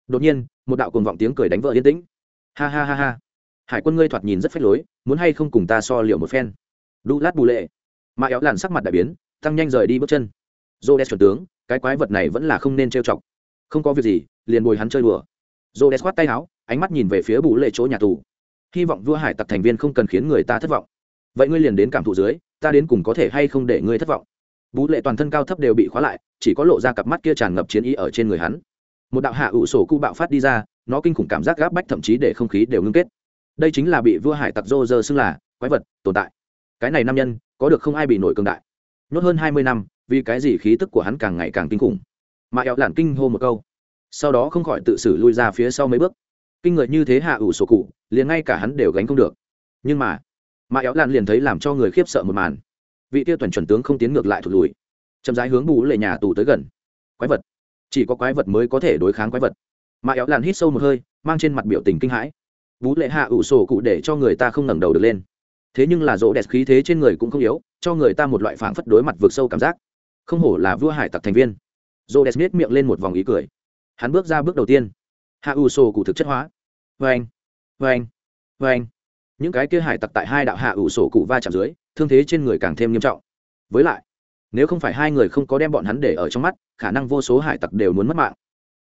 Đột nhiên, một đạo cùng vọng tiếng cười đánh vợ yên tĩnh. Ha ha ha ha. Hải quân ngươi thoạt nhìn rất phách lối, muốn hay không cùng ta so liệu một phen? Đu lát bù lệ. Mà éo làn sắc mặt đại biến, tăng nhanh rời đi bước chân. Rô đen chuẩn tướng, cái quái vật này vẫn là không nên trêu chọc. Không có việc gì, liền bồi hắn chơi đùa dồ đen khoát tay áo, ánh mắt nhìn về phía bù lệ chỗ nhà tù. Hy vọng vua hải tặc thành viên không cần khiến người ta thất vọng. Vậy ngươi liền đến cảm thụ dưới, ta đến cùng có thể hay không để ngươi thất vọng? Bú lệ toàn thân cao thấp đều bị khóa lại, chỉ có lộ ra cặp mắt kia tràn ngập chiến ý ở trên người hắn. Một đạo hạ ủ sổ cụ bạo phát đi ra, nó kinh khủng cảm giác gáp bách thậm chí để không khí đều ngưng kết. Đây chính là bị vua hải tặc rô rơ xưng là quái vật tồn tại. Cái này nam nhân, có được không ai bị nổi cường đại. Nhốt hơn hai mươi năm, vì cái gì khí tức của hắn càng ngày càng kinh khủng? Mà eo lản kinh hô một câu sau đó không khỏi tự xử lui ra phía sau mấy bước. Kinh người như thế hạ ủ sổ cụ, liền ngay cả hắn đều gánh không được. Nhưng mà mà éo lan liền thấy làm cho người khiếp sợ một màn. Vị tiêu tuần chuẩn tướng không tiến ngược lại thụt lùi. Chậm rãi hướng bù lệ nhà tù tới gần. Quái vật. Chỉ có quái vật mới có thể đối kháng quái vật. Mà éo lan hít sâu một hơi, mang trên mặt biểu tình kinh hãi. Bú lệ hạ ủ sổ cụ để cho người ta không ngẩng đầu được lên. Thế nhưng là rỗ đẹp khí thế trên người cũng không yếu, cho người ta một loại phảng phất đối mặt vượt sâu cảm giác. Không hổ là vua hải tặc thành viên. Rỗ đẹp miết miệng lên một vòng ý cười hắn bước ra bước đầu tiên. Hạ ủ sổ cụ thực chất hóa. Vê anh vê anh vê anh những cái kia hải tặc tại hai đạo hạ ủ sổ cụ va chạm dưới, thương thế trên người càng thêm nghiêm trọng. Với lại, nếu không phải hai người không có đem bọn hắn để ở trong mắt, khả năng vô số hải tặc đều muốn mất mạng.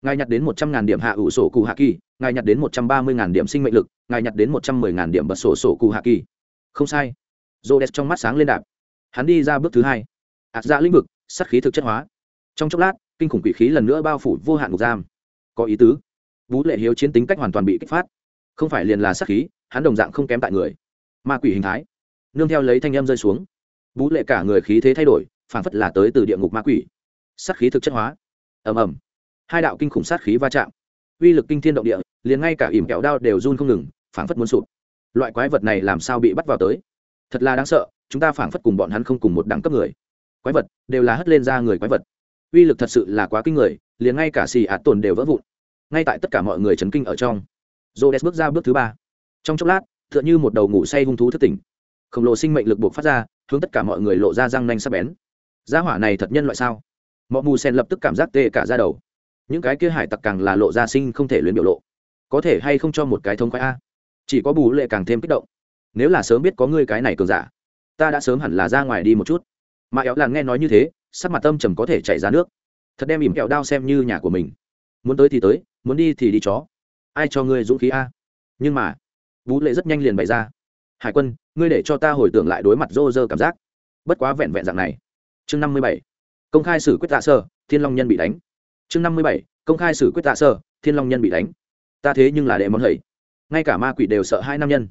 Ngài nhặt đến một trăm ngàn điểm hạ ủ sổ cụ hạ kỳ, ngài nhặt đến một trăm ba mươi ngàn điểm sinh mệnh lực, ngài nhặt đến một trăm mười ngàn điểm bật sổ sổ cụ hạ kỳ. Không sai. Rô đẹp trong mắt sáng lên đạp. Hắn đi ra bước thứ hai. Ạt dạ ra lĩnh vực sắt khí thực chất hóa. Trong chốc lát kinh khủng quỷ khí lần nữa bao phủ vô hạn ngục giam. Có ý tứ. Vũ lệ hiếu chiến tính cách hoàn toàn bị kích phát. Không phải liền là sát khí, hắn đồng dạng không kém tại người. Ma quỷ hình thái. Nương theo lấy thanh âm rơi xuống. Vũ lệ cả người khí thế thay đổi phản phất là tới từ địa ngục ma quỷ. Sát khí thực chất hóa. Ầm ầm. Hai đạo kinh khủng sát khí va chạm. Uy lực kinh thiên động địa, liền ngay cả ỉm kẹo đao đều run không ngừng phản phất muốn sụp. Loại quái vật này làm sao bị bắt vào tới? Thật là đáng sợ, chúng ta phản phất cùng bọn hắn không cùng một đẳng cấp người. Quái vật đều là hất lên ra người quái vật uy lực thật sự là quá kinh người, liền ngay cả xì ạt tồn đều vỡ vụn. Ngay tại tất cả mọi người chấn kinh ở trong j o bước ra bước thứ ba. Trong chốc lát t h ư ợ n h ư một đầu ngủ say hung thú thất tỉnh. Khổng lồ sinh mệnh lực buộc phát ra, hướng tất cả mọi người lộ ra răng nanh sắp bén. Gia hỏa này thật nhân loại sao? Mọi mù sen lập tức cảm giác tê cả ra đầu. Những cái kia hải tặc càng là lộ ra sinh không thể luyện biểu lộ. Có thể hay không cho một cái thông khoái a? Chỉ có bù lệ càng thêm kích động. Nếu là sớm biết có ngươi cái này cường giả, ta đã sớm hẳn là ra ngoài đi một chút. Mà éo làn nghe nói như thế sắc mặt tâm trầm có thể chảy ra nước. Thật đem ỉm kẹo đao xem như nhà của mình. Muốn tới thì tới, muốn đi thì đi chó. Ai cho ngươi dũng khí a? Nhưng mà vũ lệ rất nhanh liền bày ra. Hải quân, ngươi để cho ta hồi tưởng lại đối mặt rô rơ cảm giác. Bất quá vẹn vẹn dạng này. Chương năm mươi bảy. Công khai xử quyết tạ sơ, thiên long nhân bị đánh. Chương năm mươi bảy. Công khai xử quyết tạ sơ, thiên long nhân bị đánh. Ta thế nhưng là đệ món hầy. Ngay cả ma quỷ đều sợ hai nam nhân.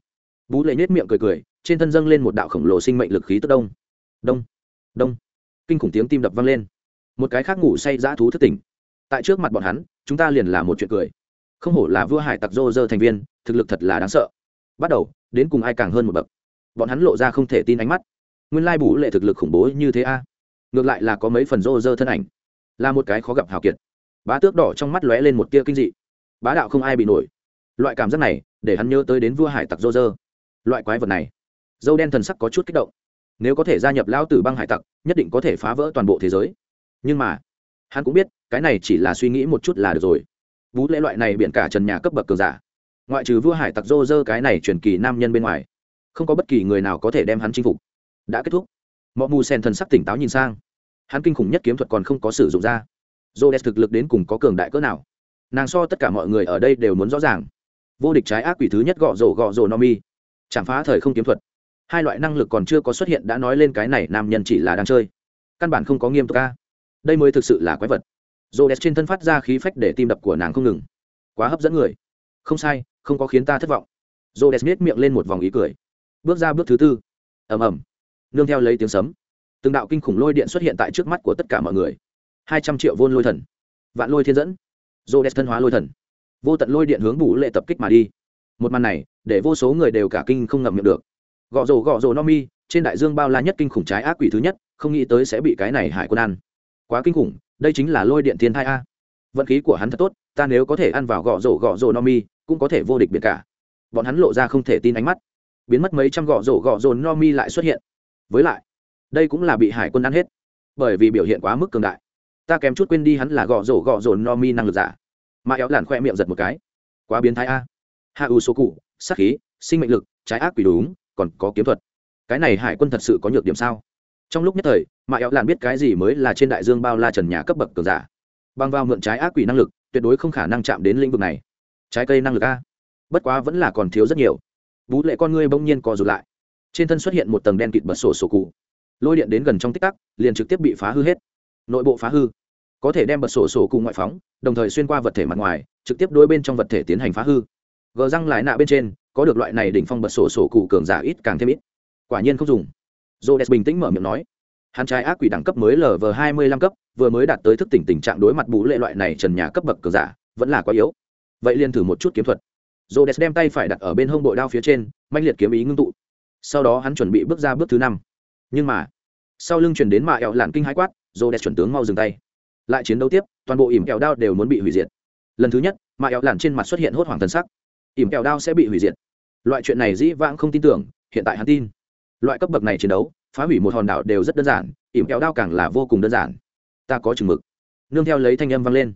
Vũ lệ nhếch miệng cười cười, trên thân dâng lên một đạo khổng lồ sinh mệnh lực khí tức đông. Đông. Đông kinh khủng tiếng tim đập vang lên. Một cái khác ngủ say dã thú thức tỉnh. Tại trước mặt bọn hắn chúng ta liền là một chuyện cười. Không hổ là vua hải tặc roger thành viên thực lực thật là đáng sợ. Bắt đầu đến cùng ai càng hơn một bậc? Bọn hắn lộ ra không thể tin ánh mắt. Nguyên lai bù lệ thực lực khủng bố như thế a. Ngược lại là có mấy phần roger thân ảnh. Là một cái khó gặp hào kiệt. Bá tước đỏ trong mắt lóe lên một tia kinh dị. Bá đạo không ai bị nổi. Loại cảm giác này để hắn nhớ tới đến vua hải tặc roger, loại quái vật này. Dâu đen thần sắc có chút kích động nếu có thể gia nhập lão tử băng hải tặc, nhất định có thể phá vỡ toàn bộ thế giới. Nhưng mà, hắn cũng biết, cái này chỉ là suy nghĩ một chút là được rồi. Vũ lễ loại này biển cả trần nhà cấp bậc cường giả. Ngoại trừ vua hải tặc dô dơ cái này truyền kỳ nam nhân bên ngoài, không có bất kỳ người nào có thể đem hắn chinh phục. Đã kết thúc. Mọi mù sen thần sắc tỉnh táo nhìn sang. Hắn kinh khủng nhất kiếm thuật còn không có sử dụng ra. Dô đẹp thực lực đến cùng có cường đại cỡ nào? Nàng so tất cả mọi người ở đây đều muốn rõ ràng. Vô địch trái ác quỷ thứ nhất gọ rổ gọ rổ no mi. Chạm phá thời không kiếm thuật hai loại năng lực còn chưa có xuất hiện đã nói lên cái này nam nhân chỉ là đang chơi. Căn bản không có nghiêm túc ca. Đây mới thực sự là quái vật. Rô đẹp trên thân phát ra khí phách để tim đập của nàng không ngừng. Quá hấp dẫn người. Không sai, không có khiến ta thất vọng. Rô đẹp miết miệng lên một vòng ý cười. Bước ra bước thứ tư. Ầm ầm. Nương theo lấy tiếng sấm. Từng đạo kinh khủng lôi điện xuất hiện tại trước mắt của tất cả mọi người. Hai trăm triệu vôn lôi thần. Vạn lôi thiên dẫn. Rô đẹp thân hóa lôi thần. Vô tận lôi điện hướng bù lệ tập kích mà đi. Một màn này, để vô số người đều cả kinh không ngậm miệng được gõ rổ gõ rổ no mi, trên đại dương bao la nhất kinh khủng trái ác quỷ thứ nhất, không nghĩ tới sẽ bị cái này hải quân ăn. Quá kinh khủng, đây chính là lôi điện thiên thai a. Vận khí của hắn thật tốt, ta nếu có thể ăn vào gõ rổ gõ rổ no mi, cũng có thể vô địch biệt cả. Bọn hắn lộ ra không thể tin ánh mắt. Biến mất mấy trăm gõ rổ gõ rổ no mi lại xuất hiện. Với lại, đây cũng là bị hải quân ăn hết. Bởi vì biểu hiện quá mức cường đại. Ta kém chút quên đi hắn là gõ rổ gõ rổ no mi năng lực giả. Mà éo làn khoe miệng giật một cái. Quá biến thái a. Hạ u số cụ sắc khí, sinh mệnh lực, trái ác quỷ đúng còn có kiếm thuật. Cái này hải quân thật sự có nhược điểm sao? Trong lúc nhất thời mạ éo làn biết cái gì mới là trên đại dương bao la trần nhà cấp bậc cường giả. Băng vào mượn trái ác quỷ năng lực, tuyệt đối không khả năng chạm đến lĩnh vực này. Trái cây năng lực a? Bất quá vẫn là còn thiếu rất nhiều. Bú lệ con ngươi bỗng nhiên co rụt lại. Trên thân xuất hiện một tầng đen kịt bật sổ sổ cụ. Lôi điện đến gần trong tích tắc, liền trực tiếp bị phá hư hết. Nội bộ phá hư. Có thể đem bật sổ sổ cụ ngoại phóng, đồng thời xuyên qua vật thể mặt ngoài, trực tiếp đôi bên trong vật thể tiến hành phá hư. Gờ răng lại nạ bên trên có được loại này đỉnh phong bật sổ sổ cụ cường giả ít càng thêm ít. Quả nhiên không dùng. J bình tĩnh mở miệng nói, hắn trai ác quỷ đẳng cấp mới lv hai mươi lăm cấp, vừa mới đạt tới thức tỉnh tình trạng đối mặt bú lệ loại này trần nhà cấp bậc cường giả, vẫn là quá yếu. Vậy liền thử một chút kiếm thuật. J đem tay phải đặt ở bên hông bội đao phía trên manh liệt kiếm ý ngưng tụ. Sau đó hắn chuẩn bị bước ra bước thứ năm. Nhưng mà, sau lưng chuyển đến mạ ẹo làn kinh hãi quát j chuẩn tướng mau dừng tay. Lại chiến đấu tiếp, toàn bộ ỉm kẹo đao đều muốn bị hủy diệt. Lần thứ nhất mạ ẹo làn trên mặt xuất hiện hốt hoảng thân sắc. Ỉm kẹo đao sẽ bị hủy diệt loại chuyện này dĩ vãng không tin tưởng, hiện tại hắn tin. Loại cấp bậc này chiến đấu, phá hủy một hòn đảo đều rất đơn giản, ỉm kéo đao càng là vô cùng đơn giản. Ta có chừng mực. Nương theo lấy thanh âm vang lên.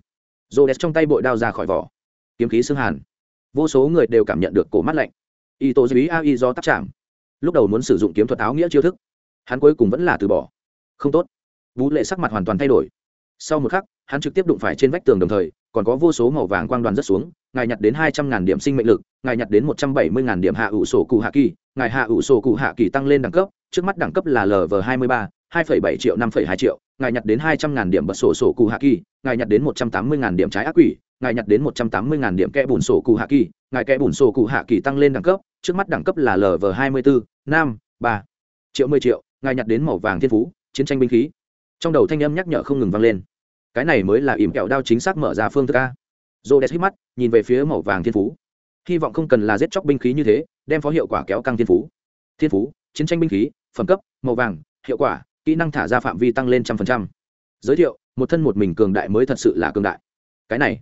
Rô đẹp trong tay bội đao ra khỏi vỏ. Kiếm khí xương hàn. Vô số người đều cảm nhận được cổ mắt lạnh. Y tô dí a y do tác chạm. Lúc đầu muốn sử dụng kiếm thuật áo nghĩa chiêu thức, hắn cuối cùng vẫn là từ bỏ. Không tốt. Vũ lệ sắc mặt hoàn toàn thay đổi sau một khắc, hắn trực tiếp đụng phải trên vách tường đồng thời, còn có vô số màu vàng quang đoàn rất xuống, ngài nhặt đến hai trăm ngàn điểm sinh mệnh lực, ngài nhặt đến một trăm bảy mươi ngàn điểm hạ ủ sổ cụ hạ kỳ, ngài hạ ủ sổ cụ hạ kỳ tăng lên đẳng cấp, trước mắt đẳng cấp là lv hai mươi ba, hai phẩy bảy triệu, năm phẩy hai triệu, ngài nhặt đến hai trăm ngàn điểm bật sổ sổ cụ hạ kỳ, ngài nhặt đến một trăm tám mươi ngàn điểm trái ác quỷ, ngài nhặt đến một trăm tám mươi ngàn điểm kẽ bùn sổ cụ hạ kỳ, ngài kẽ bùn sổ cụ hạ kỳ tăng lên đẳng cấp, trước mắt đẳng cấp là lv hai mươi bốn năm, ba triệu mười triệu, ngài nhặt đến màu vàng thiên phú, chiến tranh binh khí trong đầu thanh âm nhắc nhở không ngừng vang lên. Cái này mới là ỉm kẹo đao chính xác mở ra phương thức a. Rô đẹp hít mắt, nhìn về phía màu vàng thiên phú. Hy vọng không cần là giết chóc binh khí như thế, đem phó hiệu quả kéo căng thiên phú. Thiên phú, chiến tranh binh khí, phẩm cấp, màu vàng, hiệu quả, kỹ năng thả ra phạm vi tăng lên trăm phần trăm. Giới thiệu, một thân một mình cường đại mới thật sự là cường đại. Cái này,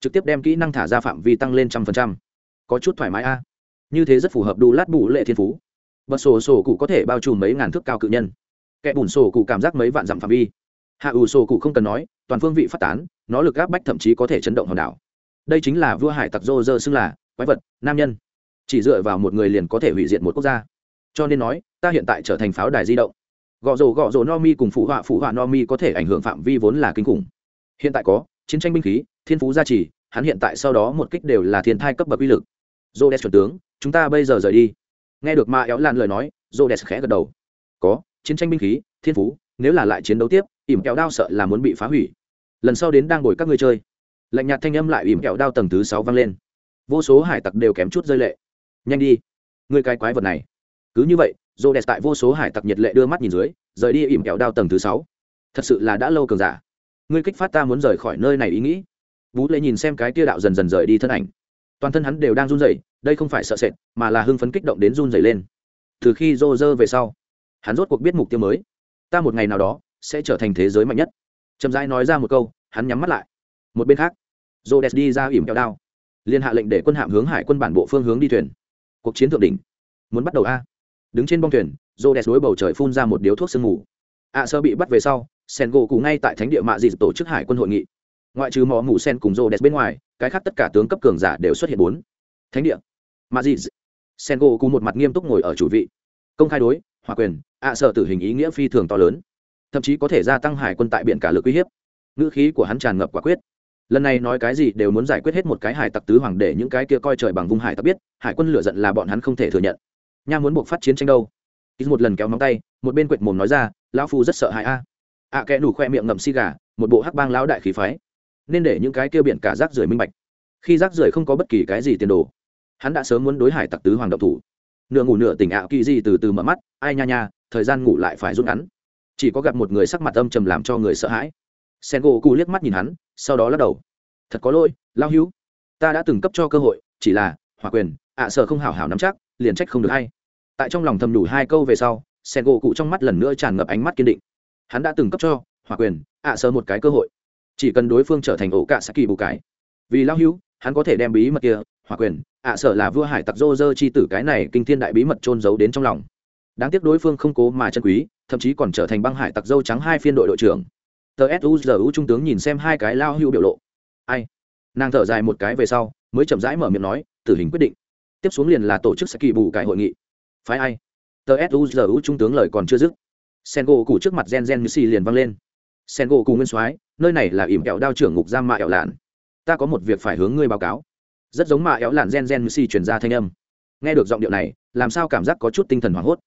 trực tiếp đem kỹ năng thả ra phạm vi tăng lên trăm phần trăm. Có chút thoải mái a. Như thế rất phù hợp đủ lát bù lệ thiên phú. Bật sổ sổ cụ có thể bao trùm mấy ngàn thước cao cự nhân kẻ bùn sổ cụ cảm giác mấy vạn dặm phạm vi. Hạ ủ sổ cụ không cần nói, toàn phương vị phát tán, nó lực áp bách thậm chí có thể chấn động hòn đảo. Đây chính là vua hải tặc rô rơ xưng là quái vật, nam nhân. Chỉ dựa vào một người liền có thể hủy diệt một quốc gia. Cho nên nói, ta hiện tại trở thành pháo đài di động. Gõ rổ gõ rổ no mi cùng phụ họa phụ họa no mi có thể ảnh hưởng phạm vi vốn là kinh khủng. Hiện tại có, chiến tranh binh khí, thiên phú gia trì, hắn hiện tại sau đó một kích đều là thiên thai cấp bậc uy lực. Dô đès chuẩn tướng, chúng ta bây giờ rời đi. Nghe được ma éo lan lời nói dô đès khẽ gật đầu. Có chiến tranh binh khí, thiên phú, nếu là lại chiến đấu tiếp, ỉm kẹo đao sợ là muốn bị phá hủy. Lần sau đến đang ngồi các ngươi chơi. Lạnh nhạt thanh âm lại ỉm kẹo đao tầng thứ sáu vang lên. Vô số hải tặc đều kém chút rơi lệ. Nhanh đi. Ngươi cái quái vật này. Cứ như vậy dô đẹp tại vô số hải tặc nhiệt lệ đưa mắt nhìn dưới, rời đi ỉm kẹo đao tầng thứ sáu. Thật sự là đã lâu cường giả. Ngươi kích phát ta muốn rời khỏi nơi này ý nghĩ. Vũ lệ nhìn xem cái tia đạo dần dần rời đi thân ảnh. Toàn thân hắn đều đang run rẩy, đây không phải sợ sệt, mà là hưng phấn kích động đến run rẩy lên. Từ khi dô dơ về sau hắn rốt cuộc biết mục tiêu mới. Ta một ngày nào đó sẽ trở thành thế giới mạnh nhất. Chậm rãi nói ra một câu, hắn nhắm mắt lại. Một bên khác rô đès đi ra ỉm kẹo đao. Liên hạ lệnh để quân hạm hướng hải quân bản bộ phương hướng đi thuyền. Cuộc chiến thượng đỉnh. Muốn bắt đầu a. Đứng trên bong thuyền rô đès đối bầu trời phun ra một điếu thuốc sương mù. Ạ sơ bị bắt về sau sen gỗ cụ ngay tại thánh địa mạ dị tổ chức hải quân hội nghị. Ngoại trừ mỏ mù sen cùng rô đès bên ngoài, cái khác tất cả tướng cấp cường giả đều xuất hiện bốn. Thánh địa. Mạ dị sen gỗ cụ một mặt nghiêm túc ngồi ở chủ vị. Công khai đối hòa quyền, ạ sợ tử hình ý nghĩa phi thường to lớn. Thậm chí có thể gia tăng hải quân tại biển cả lực uy hiếp. Ngữ khí của hắn tràn ngập quả quyết. Lần này nói cái gì đều muốn giải quyết hết một cái hải tặc tứ hoàng để những cái kia coi trời bằng vùng hải tặc biết, hải quân lựa giận là bọn hắn không thể thừa nhận. Nha muốn buộc phát chiến tranh đâu? Ít một lần kéo móng tay, một bên quệt mồm nói ra, lão phu rất sợ hãi a. À. ạ kẽ đủ khoe miệng ngậm xi gà, một bộ hắc bang lão đại khí phái. Nên để những cái kia biển cả rác rưởi minh bạch. Khi rác rưởi không có bất kỳ cái gì tiền đồ, hắn đã sớm muốn đối hải tặc tứ hoàng độc thủ nửa ngủ nửa tỉnh ảo kỳ gì từ từ mở mắt, ai nha nha, thời gian ngủ lại phải rút ngắn. Chỉ có gặp một người sắc mặt âm trầm làm cho người sợ hãi. Sen gỗ cụ liếc mắt nhìn hắn, sau đó lắc đầu. Thật có lỗi, lao hữu, ta đã từng cấp cho cơ hội, chỉ là, hỏa quyền, ạ sợ không hảo hảo nắm chắc, liền trách không được hay. Tại trong lòng thầm đủ hai câu về sau sen gỗ cụ trong mắt lần nữa tràn ngập ánh mắt kiên định. Hắn đã từng cấp cho, hỏa quyền, ạ sợ một cái cơ hội. Chỉ cần đối phương trở thành ổ cạ kỳ bù cái. Vì lao hữu, hắn có thể đem bí mật kia hỏa quyền, ạ sợ là vua hải tặc dô dơ chi tử, cái này kinh thiên đại bí mật trôn giấu đến trong lòng. Đáng tiếc đối phương không cố mà chân quý, thậm chí còn trở thành băng hải tặc dâu trắng hai phiên đội đội trưởng. Tờ suzu trung tướng nhìn xem hai cái lao hữu biểu lộ. Ai? Nàng thở dài một cái về sau, mới chậm rãi mở miệng nói, tử hình quyết định. Tiếp xuống liền là tổ chức sẽ kỳ bù cải hội nghị. Phái ai? Tờ suzu trung tướng lời còn chưa dứt. Sen gỗ cụ trước mặt gen gen như xì liền văng lên. Sen gỗ cụ nguyên soái, nơi này là ỉm kẹo đao trưởng ngục giam mạ kẹo lạn. Ta có một việc phải hướng ngươi báo cáo rất giống mạ éo lạn gen gen si truyền ra thanh âm. Nghe được giọng điệu này, làm sao cảm giác có chút tinh thần hoảng hốt.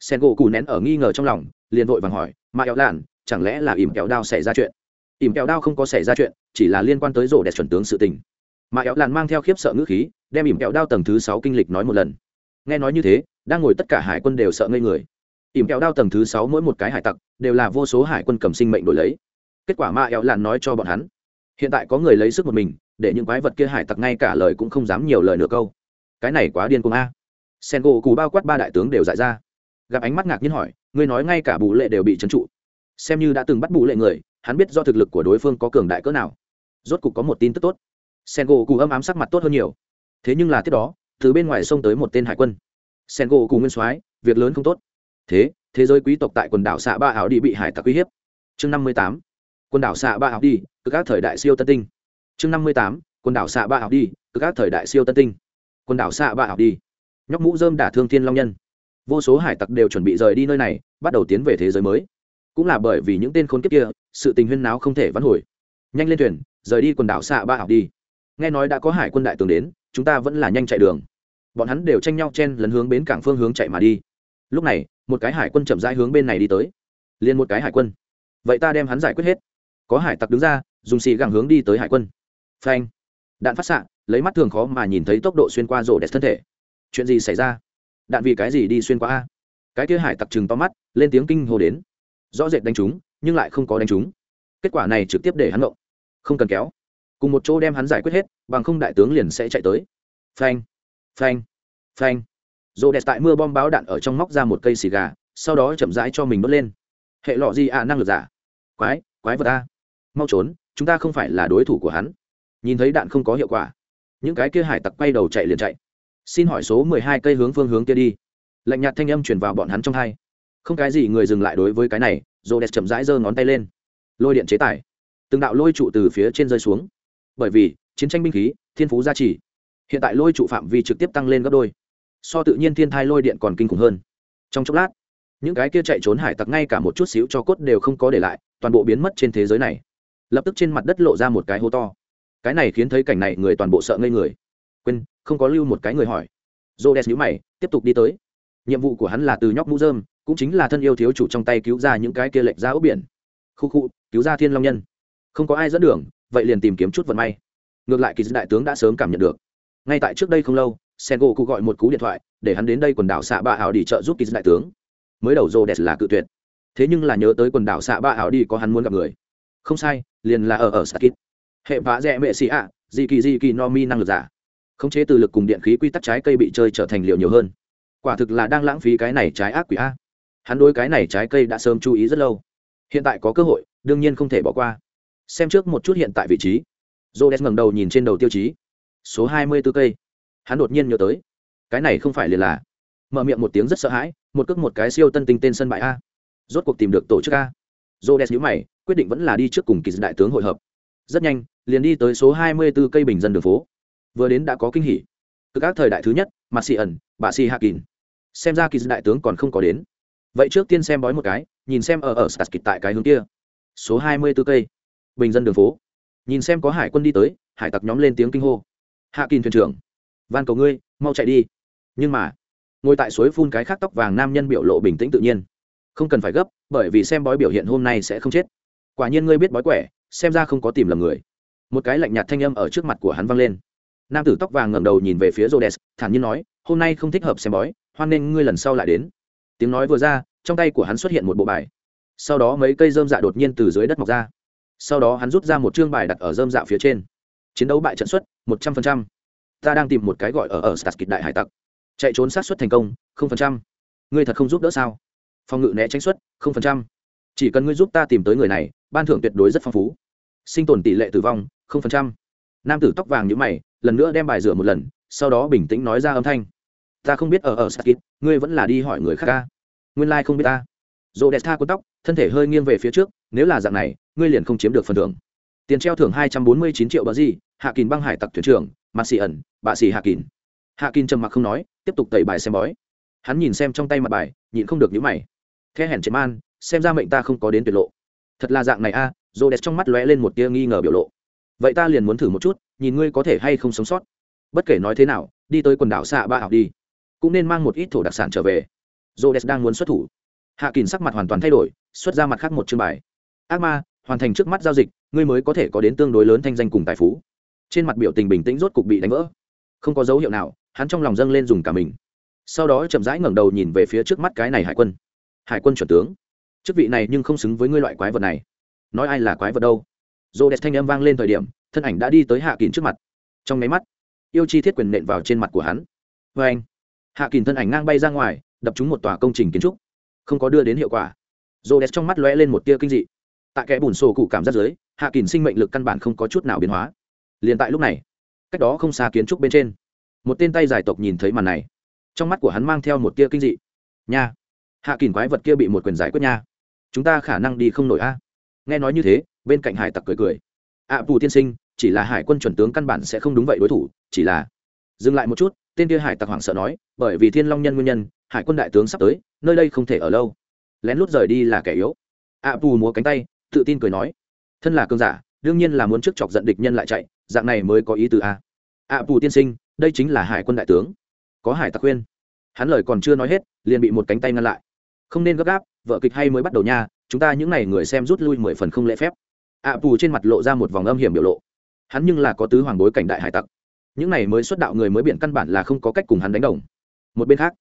Sen gỗ cù nén ở nghi ngờ trong lòng, liền vội vàng hỏi mạ éo lạn chẳng lẽ là ỉm kẹo đao xảy ra chuyện? Ỉm kẹo đao không có xảy ra chuyện, chỉ là liên quan tới rổ đẹp chuẩn tướng sự tình. Mà éo làn mang theo khiếp sợ ngữ khí, đem ỉm kẹo đao tầng thứ sáu kinh lịch nói một lần. Nghe nói như thế, đang ngồi tất cả hải quân đều sợ ngây người. Ỉm kẹo đao tầng thứ sáu mỗi một cái hải tặc, đều là vô số hải quân cầm sinh mệnh đổi lấy. Kết quả ma éo làn nói cho bọn hắn hiện tại có người lấy sức một mình, để những quái vật kia hải tặc ngay cả lời cũng không dám nhiều lời nửa câu. Cái này quá điên cuồng a. Sen gỗ cù bao quát ba đại tướng đều dại ra. Gặp ánh mắt ngạc nhiên hỏi, ngươi nói ngay cả bù lệ đều bị trấn trụ. Xem như đã từng bắt bù lệ người, hắn biết do thực lực của đối phương có cường đại cỡ nào. Rốt cục có một tin tức tốt. Sen gỗ cù âm ám sắc mặt tốt hơn nhiều. Thế nhưng là tiếp đó, từ bên ngoài xông tới một tên hải quân. Sen gỗ cù nguyên soái, việc lớn không tốt. Thế thế giới quý tộc tại quần đảo xạ ba ảo đi bị hải tặc uy hiếp. Chương năm mươi tám quần đảo xạ ba học đi từ các thời đại siêu tân tinh. Chương năm mươi tám, quần đảo xạ ba học đi từ các thời đại siêu tân tinh. Quần đảo xạ ba học đi. Nhóc mũ dơm đả thương thiên long nhân. Vô số hải tặc đều chuẩn bị rời đi nơi này, bắt đầu tiến về thế giới mới. Cũng là bởi vì những tên khốn kiếp kia, sự tình huyên náo không thể vãn hồi. Nhanh lên thuyền, rời đi quần đảo xạ ba học đi. Nghe nói đã có hải quân đại tướng đến, chúng ta vẫn là nhanh chạy đường. Bọn hắn đều tranh nhau chen lấn hướng bến cảng phương hướng chạy mà đi. Lúc này, một cái hải quân chậm rãi hướng bên này đi tới. Liền một cái hải quân. Vậy ta đem hắn giải quyết hết có hải tặc đứng ra, dùng xì gẳng hướng đi tới hải quân. Phanh. Đạn phát xạ, lấy mắt thường khó mà nhìn thấy tốc độ xuyên qua rổ đẹp thân thể. Chuyện gì xảy ra? Đạn vì cái gì đi xuyên qua a? Cái kia hải tặc chừng to mắt, lên tiếng kinh hồ đến. Rõ rệt đánh chúng nhưng lại không có đánh chúng kết quả này trực tiếp để hắn động không cần kéo. Cùng một chỗ đem hắn giải quyết hết, bằng không đại tướng liền sẽ chạy tới. Phanh. Phanh. Phanh. Rô đẹp tại mưa bom báo đạn ở trong móc ra một cây xì gà, sau đó chậm rãi cho mình đốt lên. Hệ lọ gì à năng lực giả? Quái quái vật a mau trốn, chúng ta không phải là đối thủ của hắn. Nhìn thấy đạn không có hiệu quả, những cái kia hải tặc quay đầu chạy liền chạy. Xin hỏi số mười hai cây hướng phương hướng kia đi. Lạnh nhạt thanh âm truyền vào bọn hắn trong hai. Không cái gì người dừng lại đối với cái này rô đẹp chậm rãi giơ ngón tay lên. Lôi điện chế tải. Từng đạo lôi trụ từ phía trên rơi xuống. Bởi vì, chiến tranh binh khí, thiên phú gia trì. Hiện tại lôi trụ phạm vi trực tiếp tăng lên gấp đôi. So tự nhiên thiên thai lôi điện còn kinh khủng hơn. Trong chốc lát, những cái kia chạy trốn hải tặc ngay cả một chút xíu cho cốt đều không có để lại, toàn bộ biến mất trên thế giới này lập tức trên mặt đất lộ ra một cái hố to. Cái này khiến thấy cảnh này người toàn bộ sợ ngây người. Quên, không có lưu một cái người hỏi. J o nhữ mày, tiếp tục đi tới. Nhiệm vụ của hắn là từ nhóc mũ dơm cũng chính là thân yêu thiếu chủ trong tay cứu ra những cái kia lệch ra ốc biển. Khu khu, cứu ra thiên long nhân. Không có ai dẫn đường, vậy liền tìm kiếm chút vận may. Ngược lại kỳ đại tướng đã sớm cảm nhận được. Ngay tại trước đây không lâu sen gỗ cụ gọi một cú điện thoại, để hắn đến đây quần đảo xạ ba ảo đi trợ giúp kỳ đại tướng. Mới đầu rô đẹp là cự tuyệt. Thế nhưng là nhớ tới quần đảo xạ ba ảo đi có hắn muốn gặp người không sai, liền là ở ở sakit hệ vã rẽ mệ xì ạ dị kỳ dị kỳ no mi năng lực giả. Khống chế từ lực cùng điện khí quy tắc trái cây bị chơi trở thành liều nhiều hơn. Quả thực là đang lãng phí cái này trái ác quỷ a. Hắn đối cái này trái cây đã sớm chú ý rất lâu. Hiện tại có cơ hội, đương nhiên không thể bỏ qua. Xem trước một chút hiện tại vị trí. J ngẩng đầu nhìn trên đầu tiêu chí. Số hai mươi b ố cây. Hắn đột nhiên nhớ tới. Cái này không phải liền là. Mở miệng một tiếng rất sợ hãi, một cước một cái siêu tân tinh tên sân bãi a. Rốt cuộc tìm được tổ chức a. J nhíu nhữ mày quyết định vẫn là đi trước cùng kỳ đại tướng hội hợp. Rất nhanh, liền đi tới số hai mươi b ố cây bình dân đường phố. Vừa đến đã có kinh hỉ. Cực các thời đại thứ nhất mặt xì ẩn, bà xì hạ kín xem ra kỳ đại tướng còn không có đến. Vậy trước tiên xem bói một cái, nhìn xem ở ở sạt kịch tại cái hướng kia. Số hai mươi b ố cây. Bình dân đường phố. Nhìn xem có hải quân đi tới, hải tặc nhóm lên tiếng kinh hô. Hạ kín thuyền trưởng. Van cầu ngươi, mau chạy đi. Nhưng mà, ngồi tại suối phun cái khác tóc vàng nam nhân biểu lộ bình tĩnh tự nhiên. Không cần phải gấp, bởi vì xem bói biểu hiện hôm nay sẽ không chết quả nhiên ngươi biết bói quẻ, xem ra không có tìm lầm người. Một cái lạnh nhạt thanh âm ở trước mặt của hắn vang lên. Nam tử tóc vàng ngẩng đầu nhìn về phía rhodes, thản nhiên nói, hôm nay không thích hợp xem bói, hoan nên ngươi lần sau lại đến. Tiếng nói vừa ra, trong tay của hắn xuất hiện một bộ bài. Sau đó mấy cây dơm dạ đột nhiên từ dưới đất mọc ra. Sau đó hắn rút ra một chương bài đặt ở dơm dạ phía trên. Chiến đấu bại trận xuất, một trăm phần trăm. Ta đang tìm một cái gọi ở ở staskit đại hải tặc. Chạy trốn sát xuất thành công, không phần trăm. Ngươi thật không giúp đỡ sao? Phòng ngự né tránh xuất, không phần trăm chỉ cần ngươi giúp ta tìm tới người này, ban thưởng tuyệt đối rất phong phú. Sinh tồn tỷ lệ tử vong, không phần trăm. Nam tử tóc vàng nhữ mày, lần nữa đem bài rửa một lần, sau đó bình tĩnh nói ra âm thanh. Ta không biết ở ở sakit ngươi vẫn là đi hỏi người khác ca. Nguyên lai、like、không biết ta. Dồ đẹp tha cuốn tóc, thân thể hơi nghiêng về phía trước, nếu là dạng này, ngươi liền không chiếm được phần thưởng. Tiền treo thưởng hai trăm bốn mươi chín triệu bờ gì, hạ kín băng hải tặc thuyền trưởng mặt xì ẩn bạ xì hạ kín hạ kín trầm mặc không nói, tiếp tục tẩy bài xem bói. Hắn nhìn xem trong tay mặt bài, nhịn không được nhữ mày. Khe hèn trên man xem ra mệnh ta không có đến tuyệt lộ. Thật là dạng này a à, rô đẹp trong mắt lóe lên một tia nghi ngờ biểu lộ. Vậy ta liền muốn thử một chút nhìn ngươi có thể hay không sống sót. Bất kể nói thế nào đi tới quần đảo xạ ba học đi. Cũng nên mang một ít thổ đặc sản trở về. Rô đẹp đang muốn xuất thủ. Hạ kỳn sắc mặt hoàn toàn thay đổi xuất ra mặt khác một chương bài. Ác ma hoàn thành trước mắt giao dịch ngươi mới có thể có đến tương đối lớn thanh danh cùng tài phú. Trên mặt biểu tình bình tĩnh rốt cục bị đánh vỡ. Không có dấu hiệu nào hắn trong lòng dâng lên dùng cả mình. Sau đó chậm rãi ngẩng đầu nhìn về phía trước mắt cái này hải quân. Hải quân chuẩn tướng chức vị này nhưng không xứng với ngươi loại quái vật này. Nói ai là quái vật đâu? Dồ đẹp thanh âm vang lên thời điểm, thân ảnh đã đi tới hạ kín trước mặt. Trong máy mắt, yêu chi thiết quyền nện vào trên mặt của hắn. Vê anh, hạ kín thân ảnh ngang bay ra ngoài, đập trúng một tòa công trình kiến trúc. Không có đưa đến hiệu quả. Dồ đẹp trong mắt lóe lên một tia kinh dị. Tại kẽ bùn sổ cụ cảm giác dưới, hạ kín sinh mệnh lực căn bản không có chút nào biến hóa. Liền tại lúc này, cách đó không xa kiến trúc bên trên, một tên tay giải tộc nhìn thấy màn này. Trong mắt của hắn mang theo một tia kinh dị. Nha, hạ kín quái vật kia bị một quyền giải quyết nha chúng ta khả năng đi không nổi a. Nghe nói như thế bên cạnh hải tặc cười cười. Ạ à, bù tiên sinh chỉ là hải quân chuẩn tướng căn bản sẽ không đúng vậy đối thủ chỉ là dừng lại một chút tên kia hải tặc hoảng sợ nói bởi vì thiên long nhân nguyên nhân hải quân đại tướng sắp tới nơi đây không thể ở lâu. Lén lút rời đi là kẻ yếu. Ạ à, bù múa cánh tay tự tin cười nói thân là cơn giả đương nhiên là muốn trước chọc giận địch nhân lại chạy dạng này mới có ý từ a. Ạ bù tiên sinh đây chính là hải quân đại tướng. Có hải tặc khuyên. Hắn lời còn chưa nói hết liền bị một cánh tay ngăn lại không nên gấp gáp vợ kịch hay mới bắt đầu nha chúng ta những n à y người xem rút lui mười phần không lễ phép. ạ à, pù trên mặt lộ ra một vòng âm hiểm biểu lộ. Hắn nhưng là có tứ hoàng bối cảnh đại hải tặc. Những n à y mới xuất đạo người mới biện căn bản là không có cách cùng hắn đánh đồng. Một bên khác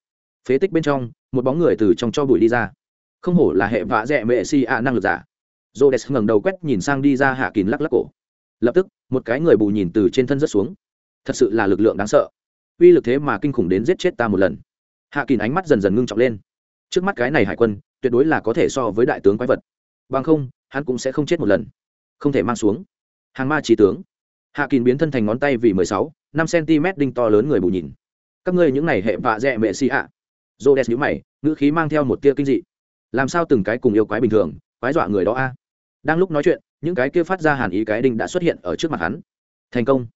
phế tích bên trong một bóng người từ trong cho bụi đi ra. Không hổ là hệ vạ dẹ mệ si ạ năng lực giả. J o d e s ngẩng đầu quét nhìn sang đi ra hạ kín lắc lắc cổ. Lập tức một cái người bù nhìn từ trên thân rất xuống. Thật sự là lực lượng đáng sợ. Uy lực thế mà kinh khủng đến giết chết ta một lần. Hạ kín ánh mắt dần dần ngưng trọng lên trước mắt cái này hải quân, tuyệt đối là có thể so với đại tướng quái vật. Bằng không, hắn cũng sẽ không chết một lần. Không thể mang xuống. Hàng ma trí tướng. Hạ kín biến thân thành ngón tay vì mười sáu, năm cm đinh to lớn người bù nhìn. Các ngươi những này hệ vạ dẹ mẹ xì ạ. Dô đès nhữ mày, ngữ khí mang theo một tia kinh dị. Làm sao từng cái cùng yêu quái bình thường, quái dọa người đó a? Đang lúc nói chuyện, những cái kia phát ra hàn ý cái đinh đã xuất hiện ở trước mặt hắn. Thành công.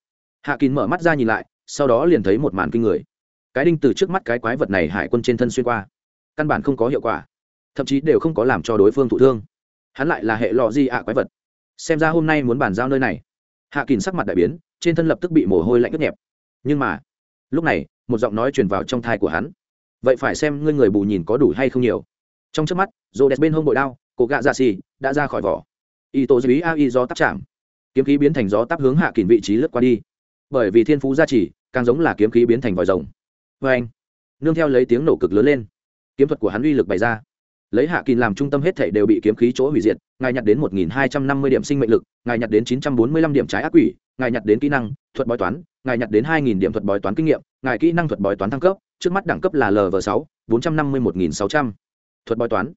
Hạ kín mở mắt ra nhìn lại, sau đó liền thấy một màn kinh người. Cái đinh từ trước mắt cái quái vật này hải quân trên thân xuyên qua căn bản không có hiệu quả, thậm chí đều không có làm cho đối phương thụ thương. Hắn lại là hệ lọ di ạ quái vật. Xem ra hôm nay muốn bàn giao nơi này. Hạ kín sắc mặt đại biến, trên thân lập tức bị mồ hôi lạnh ướt nhẹp. Nhưng mà, lúc này, một giọng nói truyền vào trong thai của hắn. Vậy phải xem ngươi người bù nhìn có đủ hay không nhiều. Trong trước mắt rô đẹp bên hông bội đao, cổ gạ dạ xì, đã ra khỏi vỏ. Y tổ dưới a y gió tắp chạm. Kiếm khí biến thành gió tắp hướng hạ kín vị trí lướt qua đi. Bởi vì thiên phú gia trì, càng giống là kiếm khí biến thành vòi rồng. Vê anh nương theo lấy tiếng nổ cực lớn lên kiếm thuật của hắn uy lực bày ra. Lấy hạ kỳ làm trung tâm hết thể đều bị kiếm khí chỗ hủy diệt, ngài nhặt đến một nghìn hai trăm năm mươi điểm sinh mệnh lực, ngài nhặt đến chín trăm bốn mươi lăm điểm trái ác quỷ, ngài nhặt đến kỹ năng, thuật bói toán, ngài nhặt đến hai nghìn điểm thuật bói toán kinh nghiệm, ngài kỹ năng thuật bói toán thăng cấp, trước mắt đẳng cấp là lv sáu, bốn trăm năm mươi một nghìn sáu trăm. Thuật bói toán.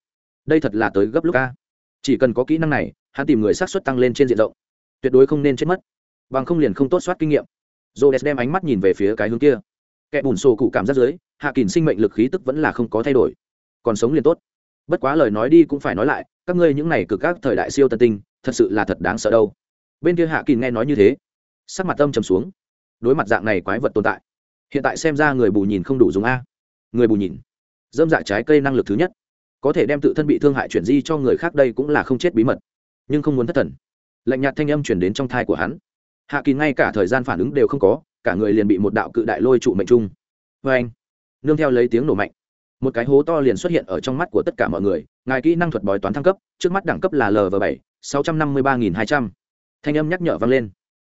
Đây thật là tới gấp lúc a. Chỉ cần có kỹ năng này, hắn tìm người sát xuất tăng lên trên diện rộng. Tuyệt đối không nên chết mất. Bằng không liền không tốt soát kinh nghiệm. J o đem ánh mắt nhìn về phía cái hướng kia kẻ bùn sổ cụ cảm giác dưới, hạ kỳn sinh mệnh lực khí tức vẫn là không có thay đổi. Còn sống liền tốt. Bất quá lời nói đi cũng phải nói lại, các ngươi những này cực các thời đại siêu tân tinh, thật sự là thật đáng sợ đâu. Bên kia hạ kỳn nghe nói như thế, sắc mặt tâm trầm xuống. Đối mặt dạng này quái vật tồn tại, hiện tại xem ra người bù nhìn không đủ dùng a. Người bù nhìn. Dâm dạ trái cây năng lực thứ nhất. Có thể đem tự thân bị thương hại chuyển di cho người khác đây cũng là không chết bí mật, nhưng không muốn thất thần. Lạnh nhạt thanh âm chuyển đến trong thai của hắn. Hạ kỳ ngay cả thời gian phản ứng đều không có cả người liền bị một đạo cự đại lôi trụ mệnh trung. Vê anh, nương theo lấy tiếng nổ mạnh, một cái hố to liền xuất hiện ở trong mắt của tất cả mọi người. Ngài kỹ năng thuật bói toán thăng cấp, trước mắt đẳng cấp là lv bảy, sáu trăm năm mươi ba nghìn hai trăm. Thanh âm nhắc nhở vang lên.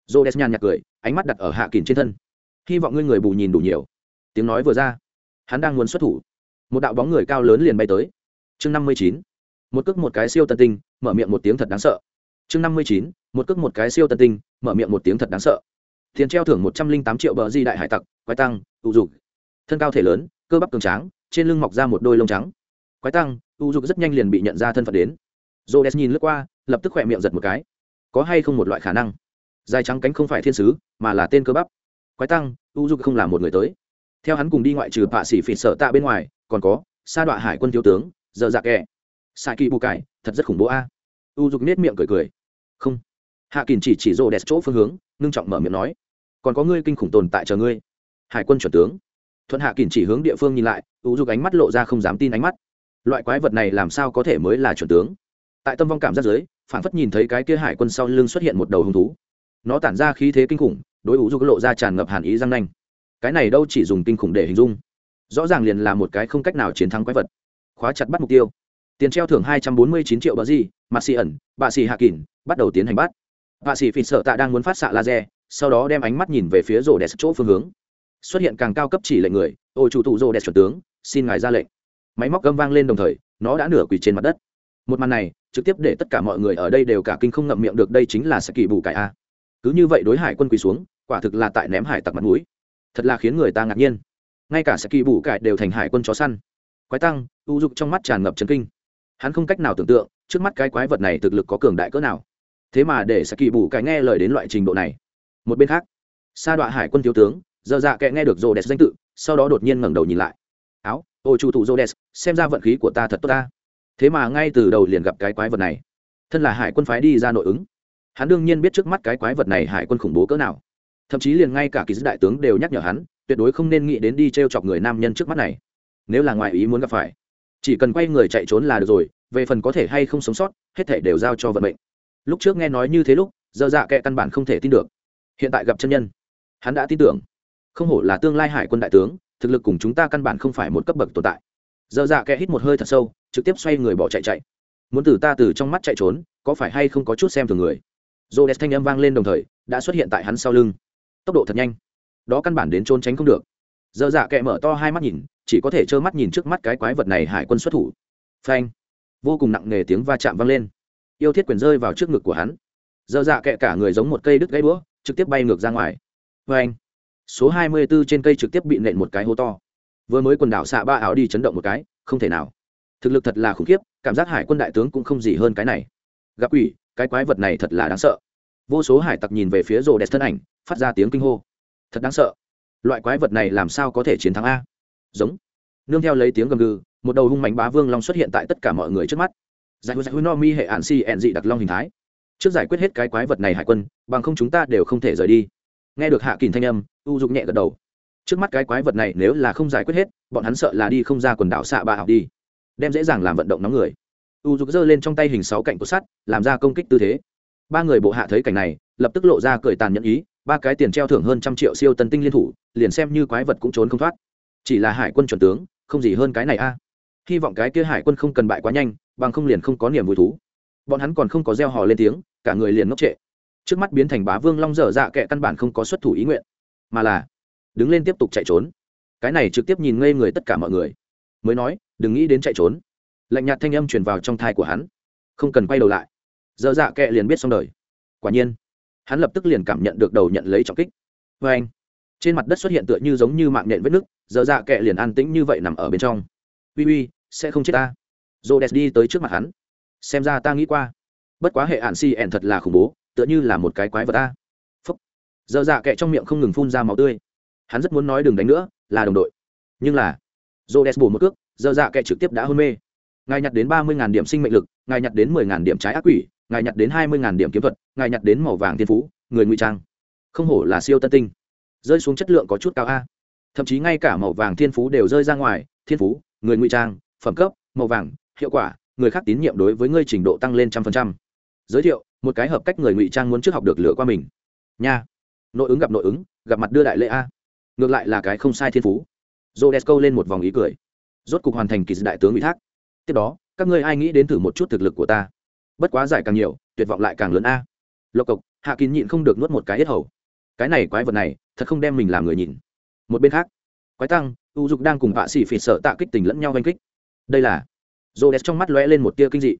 J o d e s nhàn nhạc cười, ánh mắt đặt ở hạ kỳn trên thân. Hy vọng ngươi người bù nhìn đủ nhiều. Tiếng nói vừa ra, hắn đang muốn xuất thủ. Một đạo bóng người cao lớn liền bay tới. Chương năm mươi chín, một cước một cái siêu tân tinh, mở miệng một tiếng thật đáng sợ. Chương năm mươi chín, một cước một cái siêu tân tinh, mở miệng một tiếng thật đáng sợ tiền treo thưởng một trăm linh tám triệu bờ di đại hải tặc, quái tăng ưu dục. Thân cao thể lớn, cơ bắp cường tráng, trên lưng mọc ra một đôi lông trắng. Quái tăng ưu dục rất nhanh liền bị nhận ra thân phận đến. J o nhìn lướt qua, lập tức khỏe miệng giật một cái. Có hay không một loại khả năng? Dài trắng cánh không phải thiên sứ, mà là tên cơ bắp. Quái tăng ưu dục không là một người tới. Theo hắn cùng đi ngoại trừ bạ sĩ phỉ sợ tạ bên ngoài, còn có, sa đọa hải quân thiếu tướng giờ dạ kẻ. Sai kỳ bù cải, thật rất khủng bố a. U dục nết miệng cười cười. Không. Hạ kình chỉ chỉ rô đẹp chỗ phương hướng, ngưng trọng mở miệng nói còn có ngươi kinh khủng tồn tại chờ ngươi. Hải quân chuẩn tướng. Thuận hạ kỳn chỉ hướng địa phương nhìn lại u dục ánh mắt lộ ra không dám tin ánh mắt. Loại quái vật này làm sao có thể mới là chuẩn tướng? Tại tâm vong cảm giác giới phản phất nhìn thấy cái kia hải quân sau lưng xuất hiện một đầu hung thú. Nó tản ra khí thế kinh khủng, đối u dục lộ ra tràn ngập hàn ý răng nanh. Cái này đâu chỉ dùng kinh khủng để hình dung. Rõ ràng liền là một cái không cách nào chiến thắng quái vật. Khóa chặt bắt mục tiêu. Tiền treo thưởng hai trăm bốn mươi chín triệu bờ gì mặt xì ẩn, bạ xì hạ kỳn bắt đầu tiến hành bắt. Bạ xì phìn sợ tạ đang muốn phát xạ laser sau đó đem ánh mắt nhìn về phía rổ đẹp chỗ phương hướng. Xuất hiện càng cao cấp chỉ lệnh người, ô, chủ tụ rổ đẹp chuẩn tướng, xin ngài ra lệnh. Máy móc gâm vang lên đồng thời, nó đã nửa quỳ trên mặt đất. Một màn này, trực tiếp để tất cả mọi người ở đây đều cả kinh không ngậm miệng được, đây chính là sẽ kỳ bù cải a. Cứ như vậy đối hải quân quỳ xuống, quả thực là tại ném hải tặc mặt mũi. Thật là khiến người ta ngạc nhiên. Ngay cả sẽ kỳ bù cải đều thành hải quân chó săn. Quái tăng, u dục trong mắt tràn ngập trấn kinh. Hắn không cách nào tưởng tượng, trước mắt cái quái vật này thực lực có cường đại cỡ nào. Thế mà để sẽ kỳ bù cải nghe lời đến loại trình độ này một bên khác sa đọa hải quân thiếu tướng giờ dạ kệ nghe được rô đès danh tự sau đó đột nhiên ngẩng đầu nhìn lại áo ô chủ thủ rô đès xem ra vận khí của ta thật tốt ta thế mà ngay từ đầu liền gặp cái quái vật này thân là hải quân phái đi ra nội ứng hắn đương nhiên biết trước mắt cái quái vật này hải quân khủng bố cỡ nào thậm chí liền ngay cả kỳ đại tướng đều nhắc nhở hắn tuyệt đối không nên nghĩ đến đi t r e o chọc người nam nhân trước mắt này nếu là ngoài ý muốn gặp phải chỉ cần quay người chạy trốn là được rồi về phần có thể hay không sống sót hết thể đều giao cho vận mệnh lúc trước nghe nói như thế lúc dơ dạ kệ căn bản không thể tin được hiện tại gặp chân nhân. Hắn đã tin tưởng. Không hổ là tương lai hải quân đại tướng, thực lực cùng chúng ta căn bản không phải một cấp bậc tồn tại. Dơ dạ kệ hít một hơi thật sâu, trực tiếp xoay người bỏ chạy chạy. Muốn từ ta từ trong mắt chạy trốn, có phải hay không có chút xem thường người? Dô đès thanh âm vang lên đồng thời, đã xuất hiện tại hắn sau lưng. Tốc độ thật nhanh. Đó căn bản đến trốn tránh không được. Dơ dạ kệ mở to hai mắt nhìn, chỉ có thể trơ mắt nhìn trước mắt cái quái vật này hải quân xuất thủ. Phanh. Vô cùng nặng nề tiếng va chạm vang lên. Yêu thiết quyền rơi vào trước ngực của hắn. Dơ dạ kệ cả người giống một cây đứt gãy đũa trực tiếp bay ngược ra ngoài. Phanh số hai mươi 24 trên cây trực tiếp bị nện một cái hố to. Vừa mới quần đảo xạ ba áo đi chấn động một cái, không thể nào. Thực lực thật là khủng khiếp, cảm giác hải quân đại tướng cũng không gì hơn cái này. Gặp quỷ, cái quái vật này thật là đáng sợ. Vô số hải tặc nhìn về phía rồ đẹp thân ảnh, phát ra tiếng kinh hô. Thật đáng sợ. Loại quái vật này làm sao có thể chiến thắng a? Giống. Nương theo lấy tiếng gầm gừ, một đầu hung mạnh bá vương long xuất hiện tại tất cả mọi người trước mắt. Giải giải no mi hệ ạn si ẹn dị đặc long hình thái trước giải quyết hết cái quái vật này hải quân, bằng không chúng ta đều không thể rời đi. Nghe được hạ kỳn thanh âm, u dục nhẹ gật đầu. Trước mắt cái quái vật này nếu là không giải quyết hết, bọn hắn sợ là đi không ra quần đảo xạ ba học đi. Đem dễ dàng làm vận động nóng người. U dục giơ lên trong tay hình sáu cạnh của sắt, làm ra công kích tư thế. Ba người bộ hạ thấy cảnh này, lập tức lộ ra cười tàn nhẫn ý, ba cái tiền treo thưởng hơn trăm triệu siêu tân tinh liên thủ, liền xem như quái vật cũng trốn không thoát. Chỉ là hải quân chuẩn tướng, không gì hơn cái này a. Hy vọng cái kia hải quân không cần bại quá nhanh, bằng không liền không có niềm vui thú bọn hắn còn không có gieo hò lên tiếng, cả người liền ngốc trệ. Trước mắt biến thành bá vương long dở dạ kệ căn bản không có xuất thủ ý nguyện, mà là đứng lên tiếp tục chạy trốn. Cái này trực tiếp nhìn ngây người tất cả mọi người, mới nói, đừng nghĩ đến chạy trốn. Lạnh nhạt thanh âm truyền vào trong thai của hắn, không cần quay đầu lại. Dở dạ kệ liền biết xong đời. Quả nhiên, hắn lập tức liền cảm nhận được đầu nhận lấy trọng kích. Vê anh, trên mặt đất xuất hiện tựa như giống như mạng nhện vết nứt, dở dạ kệ liền an tĩnh như vậy nằm ở bên trong. Uy uy, sẽ không chết ta. Rô đès đi tới trước mặt hắn xem ra ta nghĩ qua. Bất quá hệ ạn si ẻn thật là khủng bố, tựa như là một cái quái vật ta phúc. Dơ dạ kệ trong miệng không ngừng phun ra máu tươi. Hắn rất muốn nói đừng đánh nữa, là đồng đội. Nhưng là dô đès bổ một cước dơ dạ kệ trực tiếp đã hôn mê. Ngài nhặt đến ba mươi điểm sinh mệnh lực, ngài nhặt đến mười điểm trái ác quỷ, ngài nhặt đến hai mươi điểm kiếm thuật, ngài nhặt đến màu vàng thiên phú, người ngụy trang. Không hổ là siêu tân tinh. Rơi xuống chất lượng có chút cao a. Thậm chí ngay cả màu vàng thiên phú đều rơi ra ngoài, thiên phú, người ngụy trang, phẩm cấp, màu vàng, hiệu quả người khác tín nhiệm đối với ngươi trình độ tăng lên trăm phần trăm. Giới thiệu, một cái hợp cách người ngụy trang muốn trước học được lựa qua mình. Nha. Nội ứng gặp nội ứng, gặp mặt đưa đại lễ a. Ngược lại là cái không sai thiên phú. Dô câu lên một vòng ý cười. Rốt cục hoàn thành kỳ đại tướng ủy thác. Tiếp đó, các ngươi ai nghĩ đến thử một chút thực lực của ta? Bất quá giải càng nhiều, tuyệt vọng lại càng lớn a. Lộc cộc, hạ kín nhịn không được nuốt một cái hết hầu. Cái này quái vật này, thật không đem mình làm người nhìn. Một bên khác, quái tăng, u dục đang cùng vạ sĩ phỉ sợ tạ kích tình lẫn nhau oanh kích. Đây là rô đès trong mắt lóe lên một tia kinh dị.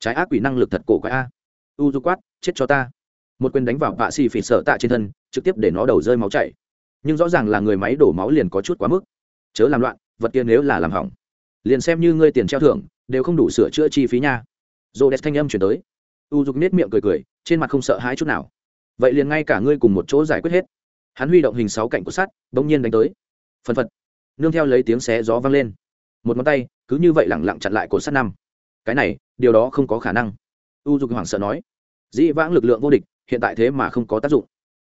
Trái ác quỷ năng lực thật cổ quái a. U du quát, chết cho ta. Một quyền đánh vào vạ xì phỉ sợ tạ trên thân, trực tiếp để nó đầu rơi máu chảy. Nhưng rõ ràng là người máy đổ máu liền có chút quá mức. Chớ làm loạn, vật kia nếu là làm hỏng, liền xem như ngươi tiền treo thưởng, đều không đủ sửa chữa chi phí nha. Rô đès thanh âm chuyển tới. U dục nết miệng cười cười, trên mặt không sợ hãi chút nào. Vậy liền ngay cả ngươi cùng một chỗ giải quyết hết. Hắn huy động hình sáu cạnh của sắt, bỗng nhiên đánh tới. Phân phật. Nương theo lấy tiếng xé gió vang lên một ngón tay, cứ như vậy lẳng lặng chặn lại cột sắt năm. Cái này, điều đó không có khả năng. U dục hoảng sợ nói. Dĩ vãng lực lượng vô địch, hiện tại thế mà không có tác dụng.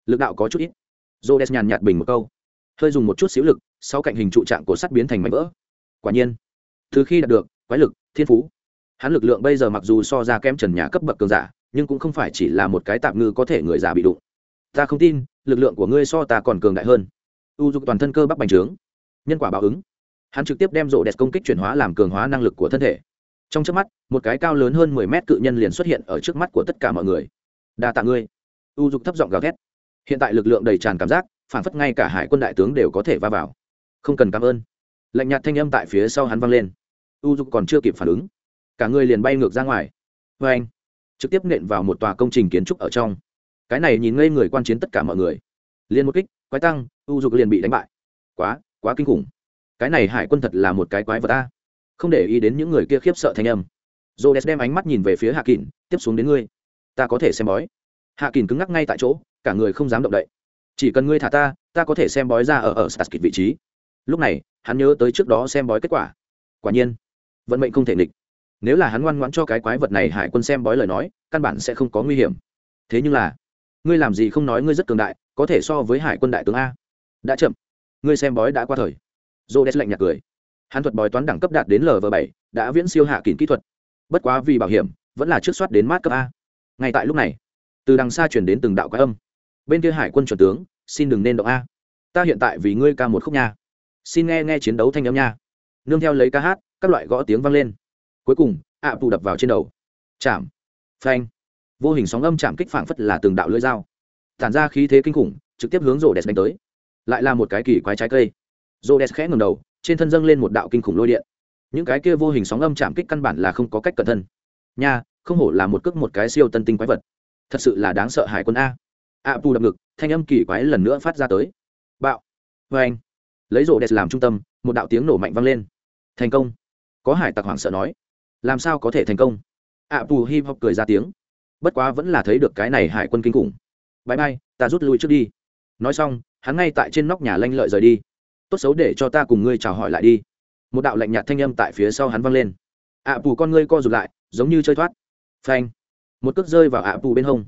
Lực đạo có chút ít. J o nhàn nhạt bình một câu. Hơi dùng một chút xíu lực, sau cạnh hình trụ trạng cột sắt biến thành mảnh vỡ. Quả nhiên, từ khi đạt được, quái lực, thiên phú, hắn lực lượng bây giờ mặc dù so ra kém trần nhà cấp bậc cường giả, nhưng cũng không phải chỉ là một cái tạm ngư có thể người già bị đụng. Ta không tin, lực lượng của ngươi so ta còn cường đại hơn. U dục toàn thân cơ bắp bành trướng. Nhân quả báo ứng hắn trực tiếp đem rổ đẹp công kích chuyển hóa làm cường hóa năng lực của thân thể. Trong trước mắt, một cái cao lớn hơn mười mét cự nhân liền xuất hiện ở trước mắt của tất cả mọi người. Đa tạ ngươi. U dục thấp giọng gào thét. Hiện tại lực lượng đầy tràn cảm giác, phản phất ngay cả hải quân đại tướng đều có thể va vào. Không cần cảm ơn. Lạnh nhạt thanh âm tại phía sau hắn vang lên. U dục còn chưa kịp phản ứng, cả người liền bay ngược ra ngoài. Vê anh. Trực tiếp nện vào một tòa công trình kiến trúc ở trong. Cái này nhìn ngây người quan chiến tất cả mọi người. Liền một kích, quái tăng, u dục liền bị đánh bại. Quá quá kinh khủng cái này hải quân thật là một cái quái vật ta. Không để ý đến những người kia khiếp sợ thanh âm. J o đem ánh mắt nhìn về phía hạ kỳn tiếp xuống đến ngươi. Ta có thể xem bói. Hạ kỳn cứng ngắc ngay tại chỗ, cả người không dám động đậy. Chỉ cần ngươi thả ta ta có thể xem bói ra ở ở stas vị trí. Lúc này, hắn nhớ tới trước đó xem bói kết quả. Quả nhiên, vận mệnh không thể nghịch. Nếu là hắn ngoan ngoãn cho cái quái vật này hải quân xem bói lời nói, căn bản sẽ không có nguy hiểm. Thế nhưng là, ngươi làm gì không nói ngươi rất cường đại, có thể so với hải quân đại tướng a. Đã chậm. Ngươi xem bói đã qua thời. Rhodes lạnh nhạt cười. Hắn thuật bói toán đẳng cấp đạt đến lv bảy, đã viễn siêu hạ kín kỹ thuật. Bất quá vì bảo hiểm, vẫn là trước soát đến mát cấp a. Ngay tại lúc này, từ đằng xa truyền đến từng đạo quái âm. Bên kia hải quân chuẩn tướng, xin đừng nên động a. Ta hiện tại vì ngươi ca một khúc nha. Xin nghe nghe chiến đấu thanh âm nha. Nương theo lấy ca hát, các loại gõ tiếng vang lên. Cuối cùng, ạ à đập vào trên đầu. Chạm. Phanh. Vô hình sóng âm chạm kích phảng phất là từng đạo lưỡi dao. Tản ra khí thế kinh khủng, trực tiếp hướng rồ đẹp đánh tới. Lại là một cái kỳ quái trái cây rổ đẹp khẽ ngầm đầu trên thân dâng lên một đạo kinh khủng lôi điện. Những cái kia vô hình sóng âm chạm kích căn bản là không có cách cẩn thân nha không hổ là một cước một cái siêu tân tinh quái vật. Thật sự là đáng sợ hải quân a. A à, đập ngực thanh âm kỳ quái lần nữa phát ra tới. Bạo. Vê anh lấy rổ đẹp làm trung tâm một đạo tiếng nổ mạnh vang lên. Thành công. Có hải tặc hoảng sợ nói. Làm sao có thể thành công? A à, hip hop cười ra tiếng. Bất quá vẫn là thấy được cái này hải quân kinh khủng. Bãi bay ta rút lui trước đi. Nói xong hắn ngay tại trên nóc nhà lanh lợi rời đi tốt xấu để cho ta cùng ngươi chào hỏi lại đi. Một đạo lạnh nhạt thanh âm tại phía sau hắn vang lên. Ạ pù con ngươi co rụt lại, giống như chơi thoát. Phanh. Một cước rơi vào ạ pù bên hông.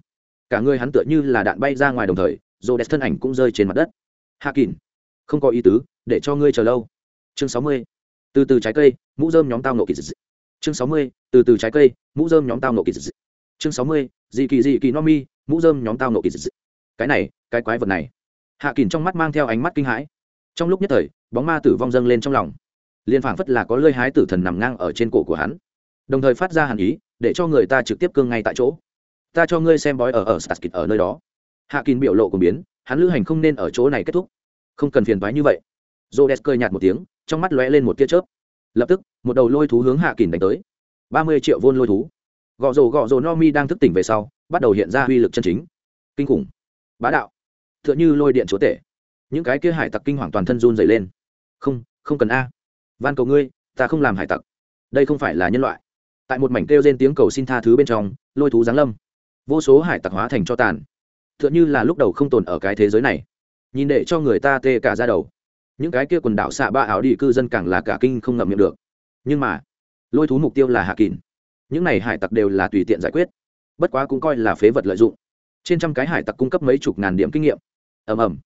Cả người hắn tựa như là đạn bay ra ngoài đồng thời rô đẹp thân ảnh cũng rơi trên mặt đất. Hạ kín không có ý tứ, để cho ngươi chờ lâu. Chương sáu mươi. Từ từ trái cây, mũ dơm nhóm tao nộ kỳ dị chương sáu mươi. Từ từ trái cây, mũ dơm nhóm tao nộ kỳ dị chương sáu mươi. Dị kỳ dị kỳ no mi, mũ dơm nhóm tao nộ kỳ dị cái này, cái quái vật này. Hạ kín trong mắt mang theo ánh mắt kinh hãi trong lúc nhất thời, bóng ma tử vong dâng lên trong lòng. Liền phảng phất là có lơi hái tử thần nằm ngang ở trên cổ của hắn. Đồng thời phát ra hàn ý, để cho người ta trực tiếp cương ngay tại chỗ. Ta cho ngươi xem bói ở ở Starskit ở nơi đó. Hạ kín biểu lộ của biến, hắn lữ hành không nên ở chỗ này kết thúc. Không cần phiền thoái như vậy. J o d e s cười nhạt một tiếng, trong mắt lóe lên một tia chớp. Lập tức, một đầu lôi thú hướng hạ kín đánh tới. Ba mươi triệu vôn lôi thú. Gọ rồ gọ rồ no mi đang thức tỉnh về sau, bắt đầu hiện ra uy lực chân chính. Kinh khủng. Bá đạo. T h ư ợ n h ư lôi điện chúa tể những cái kia hải tặc kinh hoàng toàn thân run dày lên. Không không cần a. Van cầu ngươi, ta không làm hải tặc. Đây không phải là nhân loại. Tại một mảnh kêu trên tiếng cầu xin tha thứ bên trong, lôi thú giáng lâm. Vô số hải tặc hóa thành cho tàn. T h ư ợ n h ư là lúc đầu không tồn ở cái thế giới này. Nhìn để cho người ta tê cả ra đầu. Những cái kia quần đảo xạ ba áo đi cư dân càng là cả kinh không ngậm miệng được. Nhưng mà, lôi thú mục tiêu là hạ kín những này hải tặc đều là tùy tiện giải quyết. Bất quá cũng coi là phế vật lợi dụng. Trên trăm cái hải tặc cung cấp mấy chục ngàn điểm kinh nghiệm. Ầm ầm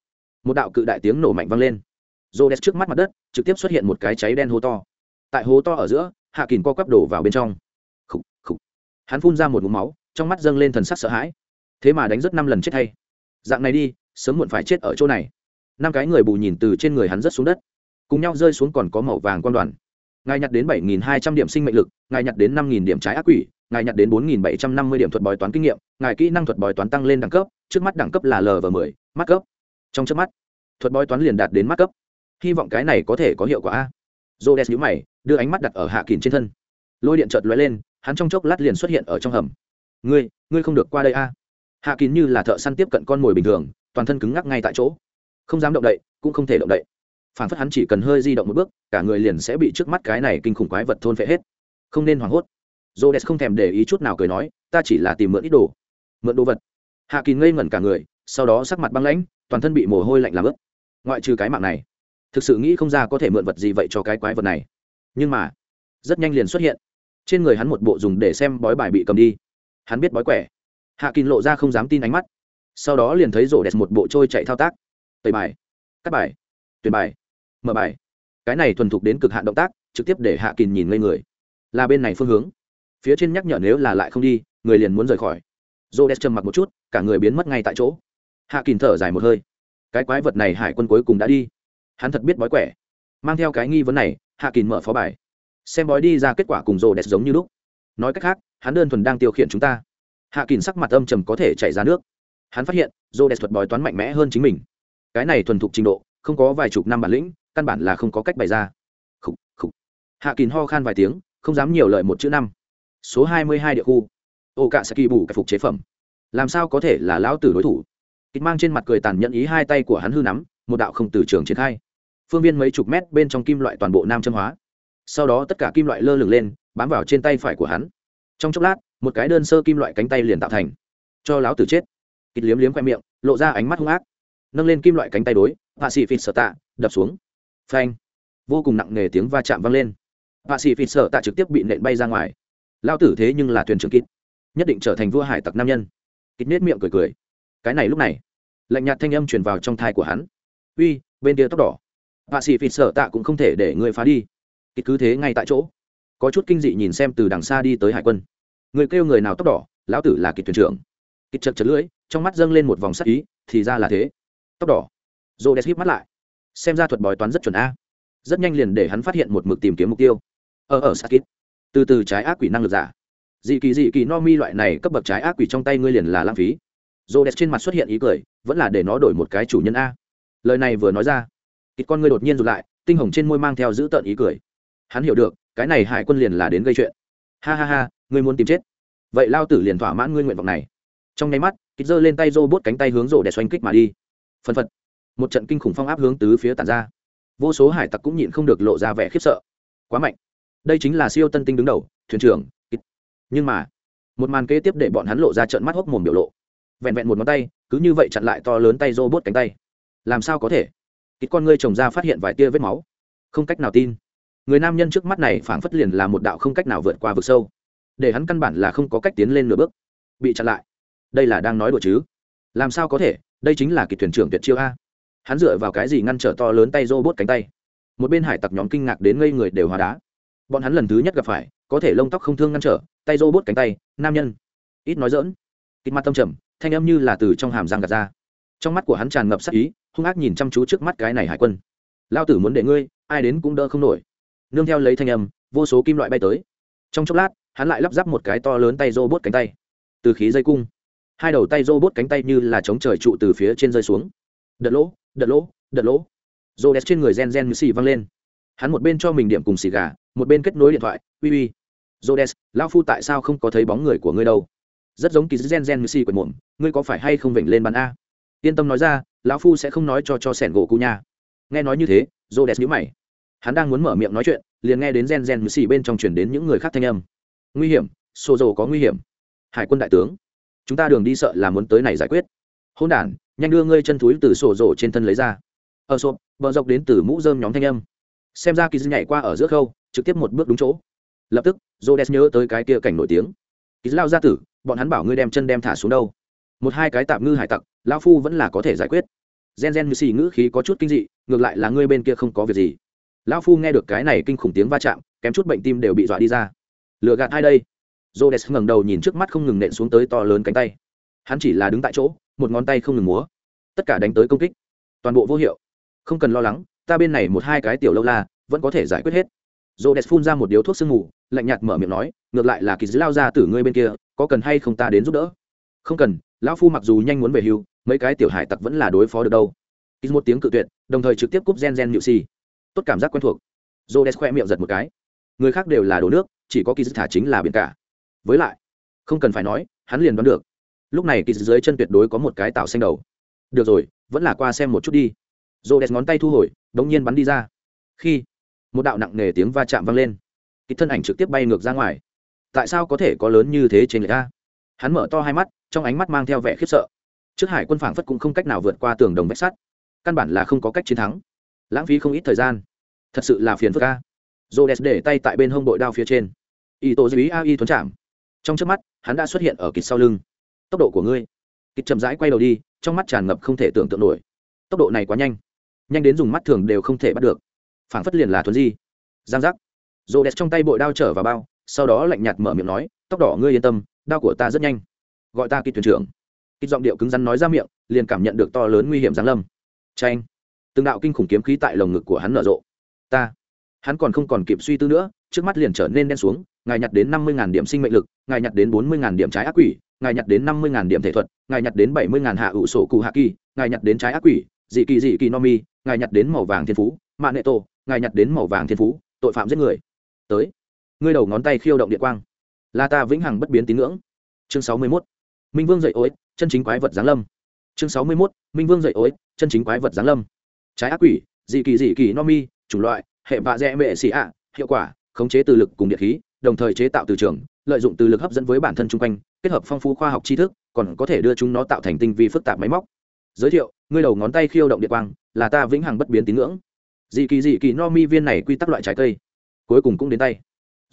một đạo cự đại tiếng nổ mạnh vang lên. Rô đès trước mắt mặt đất trực tiếp xuất hiện một cái cháy đen hố to. Tại hố to ở giữa hạ kìn co quắp đổ vào bên trong. Khủ, khủ. hắn phun ra một mũ máu trong mắt dâng lên thần sắc sợ hãi. Thế mà đánh rất năm lần chết hay. Dạng này đi sớm muộn phải chết ở chỗ này. Năm cái người bù nhìn từ trên người hắn rất xuống đất. Cùng nhau rơi xuống còn có màu vàng quan đoàn. Ngài nhặt đến bảy nghìn hai trăm điểm sinh mệnh lực ngài nhặt đến năm nghìn điểm trái ác quỷ ngài nhặt đến bốn nghìn bảy trăm năm mươi điểm thuật bói toán kinh nghiệm ngài kỹ năng thuật bói toán tăng lên đẳng cấp trước mắt đẳng cấp là l và mười mắt cấp trong trước mắt. Thuật bói toán liền đạt đến mắt cấp. Hy vọng cái này có thể có hiệu quả a. Dô đès nhữ mày, đưa ánh mắt đặt ở hạ kín trên thân. Lôi điện chợt lóe lên, hắn trong chốc lát liền xuất hiện ở trong hầm. Ngươi ngươi không được qua đây a. Hạ kín như là thợ săn tiếp cận con mồi bình thường, toàn thân cứng ngắc ngay tại chỗ. Không dám động đậy, cũng không thể động đậy. Phản phất hắn chỉ cần hơi di động một bước, cả người liền sẽ bị trước mắt cái này kinh khủng quái vật thôn phệ hết. Không nên hoảng hốt. J o không thèm để ý chút nào cười nói, ta chỉ là tìm mượn ít đồ. Mượn đồ vật? Hạ kín ngây ngẩn cả người sau đó sắc mặt băng lãnh, toàn thân bị mồ hôi lạnh làm ướt. Ngoại trừ cái mạng này, thực sự nghĩ không ra có thể mượn vật gì vậy cho cái quái vật này. Nhưng mà, rất nhanh liền xuất hiện. Trên người hắn một bộ dùng để xem bói bài bị cầm đi. Hắn biết bói quẻ. Hạ kín lộ ra không dám tin ánh mắt. Sau đó liền thấy rổ đẹp một bộ trôi chạy thao tác. Tẩy bài, cắt bài, tuyển bài, mở bài. Cái này thuần thục đến cực hạn động tác, trực tiếp để hạ kín nhìn ngây người. Là bên này phương hướng. Phía trên nhắc nhở nếu là lại không đi, người liền muốn rời khỏi. Rô đẹp trầm mặc một chút, cả người biến mất ngay tại chỗ hạ kín thở dài một hơi. Cái quái vật này hải quân cuối cùng đã đi. Hắn thật biết bói quẻ. Mang theo cái nghi vấn này hạ kín mở phó bài. Xem bói đi ra kết quả cùng rô đẹp giống như lúc. Nói cách khác hắn đơn thuần đang tiêu khiển chúng ta. Hạ kín sắc mặt âm trầm có thể chảy ra nước. Hắn phát hiện rô đẹp thuật bói toán mạnh mẽ hơn chính mình. Cái này thuần thục trình độ không có vài chục năm bản lĩnh căn bản là không có cách bày ra. Khủ, khủ. hạ kín ho khan vài tiếng không dám nhiều lời một chữ năm. Số hai mươi hai địa khu. Ô cạ sẽ kỳ bù cái phục chế phẩm. Làm sao có thể là lão tử đối thủ? Kịch mang trên mặt cười tàn nhẫn ý hai tay của hắn hư nắm, một đạo không từ trường triển khai. Phương viên mấy chục mét bên trong kim loại toàn bộ nam châm hóa. Sau đó tất cả kim loại lơ lửng lên, bám vào trên tay phải của hắn. Trong chốc lát, một cái đơn sơ kim loại cánh tay liền tạo thành. Cho lão tử chết. Kịch liếm liếm khoe miệng, lộ ra ánh mắt hung ác. Nâng lên kim loại cánh tay đối hạ sĩ phịt sở tạ đập xuống. Phanh. Vô cùng nặng nề tiếng va chạm vang lên. Hạ sĩ phịt sở tạ trực tiếp bị nện bay ra ngoài. Lao tử thế nhưng là thuyền trưởng kít nhất định trở thành vua hải tặc nam nhân. Kít nết miệng cười cười. Cái này lúc này lạnh nhạt thanh âm truyền vào trong thai của hắn. Uy, bên kia tóc đỏ. Hạ sĩ phịt sợ tạ cũng không thể để người phá đi. Kịch cứ thế ngay tại chỗ. Có chút kinh dị nhìn xem từ đằng xa đi tới hải quân. Người kêu người nào tóc đỏ, lão tử là kịch thuyền trưởng. Kịch chật chật lưỡi, trong mắt dâng lên một vòng sắc ý, thì ra là thế. Tóc đỏ. Rô đès híp mắt lại. Xem ra thuật bói toán rất chuẩn a. Rất nhanh liền để hắn phát hiện một mực tìm kiếm mục tiêu. Ờ, ờ, ở ở sakit từ từ trái ác quỷ năng lực giả. Dị kỳ dị kỳ no mi loại này cấp bậc trái ác quỷ trong tay ngươi liền là lãng phí rô đẹp trên mặt xuất hiện ý cười, vẫn là để nó đổi một cái chủ nhân a. Lời này vừa nói ra ít con ngươi đột nhiên rụt lại, tinh hồng trên môi mang theo giữ tợn ý cười. Hắn hiểu được, cái này hải quân liền là đến gây chuyện. Ha ha ha, ngươi muốn tìm chết. Vậy lao tử liền thỏa mãn ngươi nguyện vọng này. Trong nháy mắt kịch giơ lên tay rô bốt cánh tay hướng rô đẹp xoanh kích mà đi. Phân phật. Một trận kinh khủng phong áp hướng tứ phía tàn ra. Vô số hải tặc cũng nhịn không được lộ ra vẻ khiếp sợ. Quá mạnh. Đây chính là siêu tân tinh đứng đầu, thuyền trưởng nhưng mà, một màn kế tiếp để bọn hắn lộ ra trận mắt hốc mồm biểu lộ vẹn vẹn một ngón tay, cứ như vậy chặn lại to lớn tay robot cánh tay. Làm sao có thể? Ít con ngươi trồng ra phát hiện vài tia vết máu. Không cách nào tin. Người nam nhân trước mắt này phảng phất liền là một đạo không cách nào vượt qua vực sâu. Để hắn căn bản là không có cách tiến lên nửa bước. Bị chặn lại. Đây là đang nói đùa chứ? Làm sao có thể? Đây chính là kỳ thuyền trưởng tuyệt chiêu a. Hắn dựa vào cái gì ngăn trở to lớn tay robot cánh tay? Một bên hải tặc nhóm kinh ngạc đến ngây người đều hóa đá. Bọn hắn lần thứ nhất gặp phải, có thể lông tóc không thương ngăn trở, tay robot cánh tay, nam nhân. Ít nói dỡn ít mặt tâm trầm thanh âm như là từ trong hàm răng gạt ra. Trong mắt của hắn tràn ngập sắc ý, hung ác nhìn chăm chú trước mắt cái này hải quân. Lao tử muốn để ngươi, ai đến cũng đỡ không nổi. Nương theo lấy thanh âm, vô số kim loại bay tới. Trong chốc lát, hắn lại lắp ráp một cái to lớn tay rô bốt cánh tay. Từ khí dây cung. Hai đầu tay rô bốt cánh tay như là chống trời trụ từ phía trên rơi xuống. Đợt lỗ đợt lỗ đợt lỗ. Rô đès trên người gen gen như xì văng lên. Hắn một bên cho mình điểm cùng xì gà, một bên kết nối điện thoại. Uy uy. Rô đès lao phu tại sao không có thấy bóng người của ngươi đâu? Rất giống kỳ gen gen như xì quần muộn ngươi có phải hay không vểnh lên bàn a? Yên tâm nói ra, lão phu sẽ không nói cho cho sẻn gỗ cụ nha. Nghe nói như thế, rô đẹp nhữ mày. Hắn đang muốn mở miệng nói chuyện, liền nghe đến gen gen như bên trong chuyển đến những người khác thanh âm. Nguy hiểm xô dầu có nguy hiểm. Hải quân đại tướng, chúng ta đường đi sợ là muốn tới này giải quyết. Hôn đản, nhanh đưa ngươi chân thúi từ sổ rổ trên thân lấy ra. Ờ, ở sộp bờ dọc đến từ mũ dơm nhóm thanh âm. Xem ra kỳ dư nhảy qua ở giữa khâu, trực tiếp một bước đúng chỗ. Lập tức j o nhớ tới cái kia cảnh nổi tiếng. Kỳ lao ra tử bọn hắn bảo ngươi đem chân đem thả xuống đâu một hai cái tạm ngư hải tặc lao phu vẫn là có thể giải quyết gen gen như xì ngữ khí có chút kinh dị ngược lại là ngươi bên kia không có việc gì lão phu nghe được cái này kinh khủng tiếng va chạm kém chút bệnh tim đều bị dọa đi ra lựa gạt hai đây Rhodes ngẩng đầu nhìn trước mắt không ngừng nện xuống tới to lớn cánh tay. Hắn chỉ là đứng tại chỗ, một ngón tay không ngừng múa. Tất cả đánh tới công kích, toàn bộ vô hiệu. Không cần lo lắng, ta bên này một hai cái tiểu lâu la, vẫn có thể giải quyết hết. Rhodes phun ra một điếu thuốc sương mù, lạnh nhạt mở miệng nói, ngược lại là kỳ dữ lao ra từ ngươi bên kia, có cần hay không ta đến giúp đỡ? Không cần, lão phu mặc dù nhanh muốn về hưu, mấy cái tiểu hải tặc vẫn là đối phó được đâu. ít một tiếng cự tuyệt, đồng thời trực tiếp cúp gen gen nhự si Tốt cảm giác quen thuộc. Rhodes khoe miệng giật một cái. Người khác đều là đồ nước, chỉ có kỳ dữ thả chính là biển cả với lại không cần phải nói hắn liền đoán được lúc này kỳ dưới chân tuyệt đối có một cái tạo xanh đầu được rồi vẫn là qua xem một chút đi rô đẹp ngón tay thu hồi đống nhiên bắn đi ra khi một đạo nặng nề tiếng va chạm vang lên kỳ thân ảnh trực tiếp bay ngược ra ngoài tại sao có thể có lớn như thế trên người ta? Hắn mở to hai mắt, trong ánh mắt mang theo vẻ khiếp sợ. Trước hải quân phảng phất cũng không cách nào vượt qua tường đồng vách sắt. Căn bản là không có cách chiến thắng. Lãng phí không ít thời gian. Thật sự là phiền phức a. Rô đẹp để tay tại bên hông đội đao phía trên. Y tổ dĩ a y thuấn chạm. Trong trước mắt, hắn đã xuất hiện ở kịch sau lưng. Tốc độ của ngươi. Kịch chậm rãi quay đầu đi, trong mắt tràn ngập không thể tưởng tượng nổi. Tốc độ này quá nhanh. Nhanh đến dùng mắt thường đều không thể bắt được. Phảng phất liền là thuấn di. Giang giác. Rô đẹp trong tay bội đao trở vào bao sau đó lạnh nhạt mở miệng nói, tóc đỏ, ngươi yên tâm, đao của ta rất nhanh. Gọi ta kịch thuyền trưởng. Kịch giọng điệu cứng rắn nói ra miệng, liền cảm nhận được to lớn nguy hiểm giáng lâm. Tranh từng đạo kinh khủng kiếm khí tại lồng ngực của hắn nở rộ. Ta. Hắn còn không còn kịp suy tư nữa, trước mắt liền trở nên đen xuống, ngài nhặt đến năm mươi điểm sinh mệnh lực, ngài nhặt đến bốn mươi điểm trái ác quỷ, ngài nhặt đến năm mươi điểm thể thuật, ngài nhặt đến bảy mươi hạ ủ sổ cụ hạ kỳ, ngài nhặt đến trái ác quỷ, dị kỳ dị kỳ no mi, ngài nhặt đến màu vàng thiên phú mạng nệ tổ, ngài nhặt đến màu vàng thiên phú, tội phạm giết người. Tới ngươi đầu ngón tay khiêu động điện quang. Là ta vĩnh hằng bất biến tín ngưỡng. Chương sáu mươi mốt. Minh vương dậy ối, chân chính quái vật giáng lâm. Chương sáu mươi mốt. Minh vương dậy ối, chân chính quái vật giáng lâm. Trái ác quỷ, dị kỳ dị kỳ no mi, chủng loại, hệ vạ dẹ mệ xì ạ, hiệu quả, khống chế từ lực cùng điện khí, đồng thời chế tạo từ trường, lợi dụng từ lực hấp dẫn với bản thân chung quanh, kết hợp phong phú khoa học tri thức, còn có thể đưa chúng nó tạo thành tinh vi phức tạp máy móc. Giới thiệu, ngươi đầu ngón tay khiêu động điện quang, là ta vĩnh hằng bất biến tín ngưỡng. Dị kỳ dị kỳ no mi viên này quy tắc loại trái cây. Cuối cùng cũng đến tay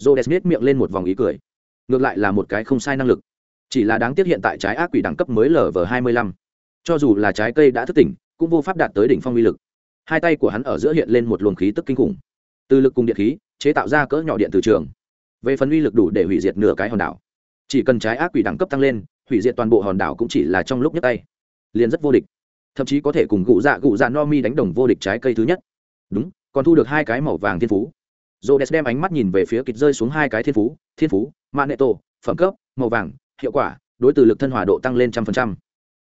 j o d e s miệng lên một vòng ý cười. Ngược lại là một cái không sai năng lực. Chỉ là đáng tiếc hiện tại trái ác quỷ đẳng cấp mới lv hai mươi lăm. Cho dù là trái cây đã thức tỉnh, cũng vô pháp đạt tới đỉnh phong uy lực. Hai tay của hắn ở giữa hiện lên một luồng khí tức kinh khủng. Từ lực cùng điện khí, chế tạo ra cỡ nhỏ điện từ trường. Về phần uy lực đủ để hủy diệt nửa cái hòn đảo. Chỉ cần trái ác quỷ đẳng cấp tăng lên, hủy diệt toàn bộ hòn đảo cũng chỉ là trong lúc nhấc tay. Liền rất vô địch. Thậm chí có thể cùng gụ dạ gụ dạ no mi đánh đồng vô địch trái cây thứ nhất. Đúng, còn thu được hai cái màu vàng thiên phú. Rhodes đem ánh mắt nhìn về phía kịch rơi xuống hai cái thiên phú thiên phú mạng nệ tổ phẩm cấp, màu vàng, hiệu quả, đối từ lực thân hòa độ tăng lên trăm phần trăm.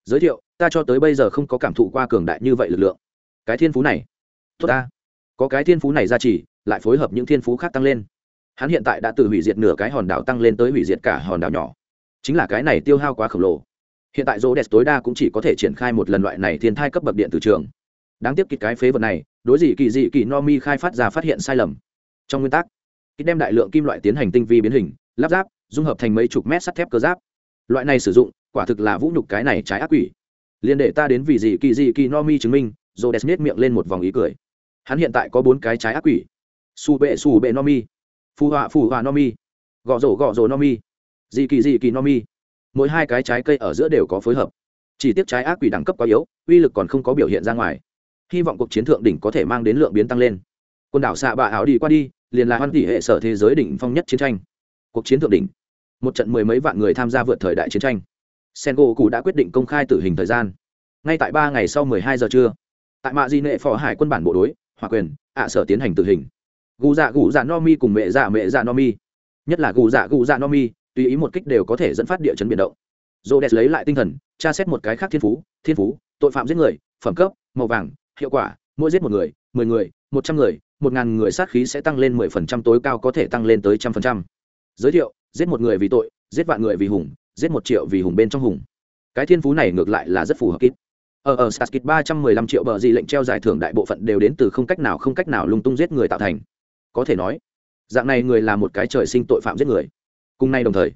Giới thiệu, ta cho tới bây giờ không có cảm thụ qua cường đại như vậy lực lượng. Cái thiên phú này, tốt ta. Có cái thiên phú này ra chỉ, lại phối hợp những thiên phú khác tăng lên. Hắn hiện tại đã từ hủy diệt nửa cái hòn đảo tăng lên tới hủy diệt cả hòn đảo nhỏ. Chính là cái này tiêu hao quá khổng lồ. Hiện tại rô tối đa cũng chỉ có thể triển khai một lần loại này thiên thai cấp bậc điện từ trường. Đáng tiếc kịch cái phế vật này, đối gì kỳ dị kỳ no mi khai phát ra phát hiện sai lầm trong nguyên tắc. Kích đem đại lượng kim loại tiến hành tinh vi biến hình, lắp ráp, dung hợp thành mấy chục mét sắt thép cơ giáp. Loại này sử dụng, quả thực là vũ nhục cái này trái ác quỷ. Liên đệ ta đến vì gì kỳ dị kỳ no mi chứng minh rô đẹp miệng lên một vòng ý cười. Hắn hiện tại có bốn cái trái ác quỷ. Su bệ su bệ no mi. Phù họa phù họa no mi. Gõ rổ gõ rổ no mi. Dị kỳ dị kỳ no mi. Mỗi hai cái trái cây ở giữa đều có phối hợp. Chỉ tiếc trái ác quỷ đẳng cấp quá yếu, uy lực còn không có biểu hiện ra ngoài. Hy vọng cuộc chiến thượng đỉnh có thể mang đến lượng biến tăng lên. Quần đảo xạ bạ áo đi qua đi liền là hoan tỷ hệ sở thế giới đỉnh phong nhất chiến tranh. Cuộc chiến thượng đỉnh. Một trận mười mấy vạn người tham gia vượt thời đại chiến tranh. Sengo cụ đã quyết định công khai tử hình thời gian. Ngay tại ba ngày sau mười hai giờ trưa, tại mạ di nệ phò hải quân bản bộ đối hòa quyền, ạ sở tiến hành tử hình. Gù dạ gù dạ no mi cùng mẹ dạ mẹ dạ no mi. Nhất là gù dạ gù dạ no mi, tùy ý một kích đều có thể dẫn phát địa chấn biển động. Dô đẹp lấy lại tinh thần, tra xét một cái khác thiên phú thiên phú, tội phạm giết người, phẩm cấp, màu vàng, hiệu quả, mỗi giết một người, mười người, một trăm người một ngàn người sát khí sẽ tăng lên mười phần trăm, tối cao có thể tăng lên tới trăm phần trăm. Giới thiệu, giết một người vì tội, giết vạn người vì hùng, giết một triệu vì hùng bên trong hùng. Cái thiên phú này ngược lại là rất phù hợp kít. Ở ở Saskit ba trăm mười lăm triệu bờ gì lệnh treo giải thưởng đại bộ phận đều đến từ không cách nào, không cách nào lung tung giết người tạo thành. Có thể nói, dạng này người là một cái trời sinh tội phạm giết người. Cùng nay đồng thời,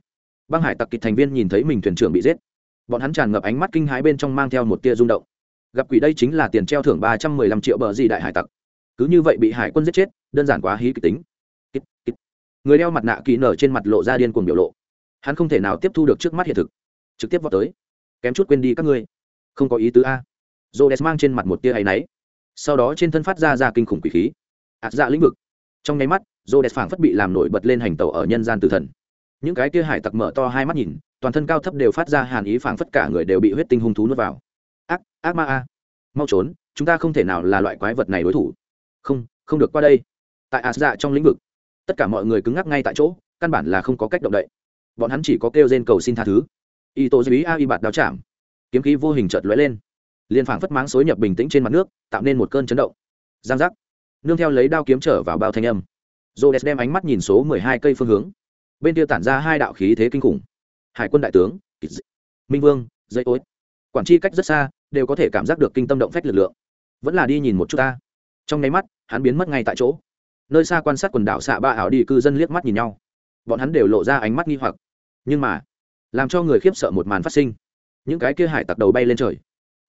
băng hải tặc kịch thành viên nhìn thấy mình thuyền trưởng bị giết. Bọn hắn tràn ngập ánh mắt kinh hãi bên trong mang theo một tia rung động. Gặp quỷ đây chính là tiền treo thưởng ba trăm mười lăm triệu bờ gì đại hải tặc cứ như vậy bị hải quân giết chết đơn giản quá hí kịch tính. Kịch, kịch. người đeo mặt nạ kỳ nở trên mặt lộ ra điên cuồng biểu lộ. Hắn không thể nào tiếp thu được trước mắt hiện thực. Trực tiếp vào tới. Kém chút quên đi các ngươi. Không có ý tứ a. J mang trên mặt một tia hay náy. Sau đó trên thân phát ra ra kinh khủng quỷ khí. Ạt dạ lĩnh vực. Trong nháy mắt j phảng phất bị làm nổi bật lên hành tàu ở nhân gian tử thần. Những cái kia hải tặc mở to hai mắt nhìn toàn thân cao thấp đều phát ra hàn ý phảng phất cả người đều bị huyết tinh hung thú nuốt vào. Ác ác ma a. Mau trốn chúng ta không thể nào là loại quái vật này đối thủ không không được qua đây. Tại ạt dạ trong lĩnh vực, tất cả mọi người cứng ngắc ngay tại chỗ, căn bản là không có cách động đậy. Bọn hắn chỉ có kêu trên cầu xin tha thứ. Y tố duy a y bạt đao chạm. Kiếm khí vô hình chợt lóe lên. Liền phảng phất máng xối nhập bình tĩnh trên mặt nước, tạo nên một cơn chấn động. Giang giác. Nương theo lấy đao kiếm trở vào bao thanh âm. J đem ánh mắt nhìn số mười hai cây phương hướng. Bên kia tản ra hai đạo khí thế kinh khủng. Hải quân đại tướng minh vương, dây ối. Quản chi cách rất xa, đều có thể cảm giác được kinh tâm động phách lực lượng. Vẫn là đi nhìn một chút ta. Trong nháy mắt hắn biến mất ngay tại chỗ. Nơi xa quan sát quần đảo xạ ba ảo đi cư dân liếc mắt nhìn nhau. Bọn hắn đều lộ ra ánh mắt nghi hoặc. Nhưng mà, làm cho người khiếp sợ một màn phát sinh. Những cái kia hải tặc đầu bay lên trời.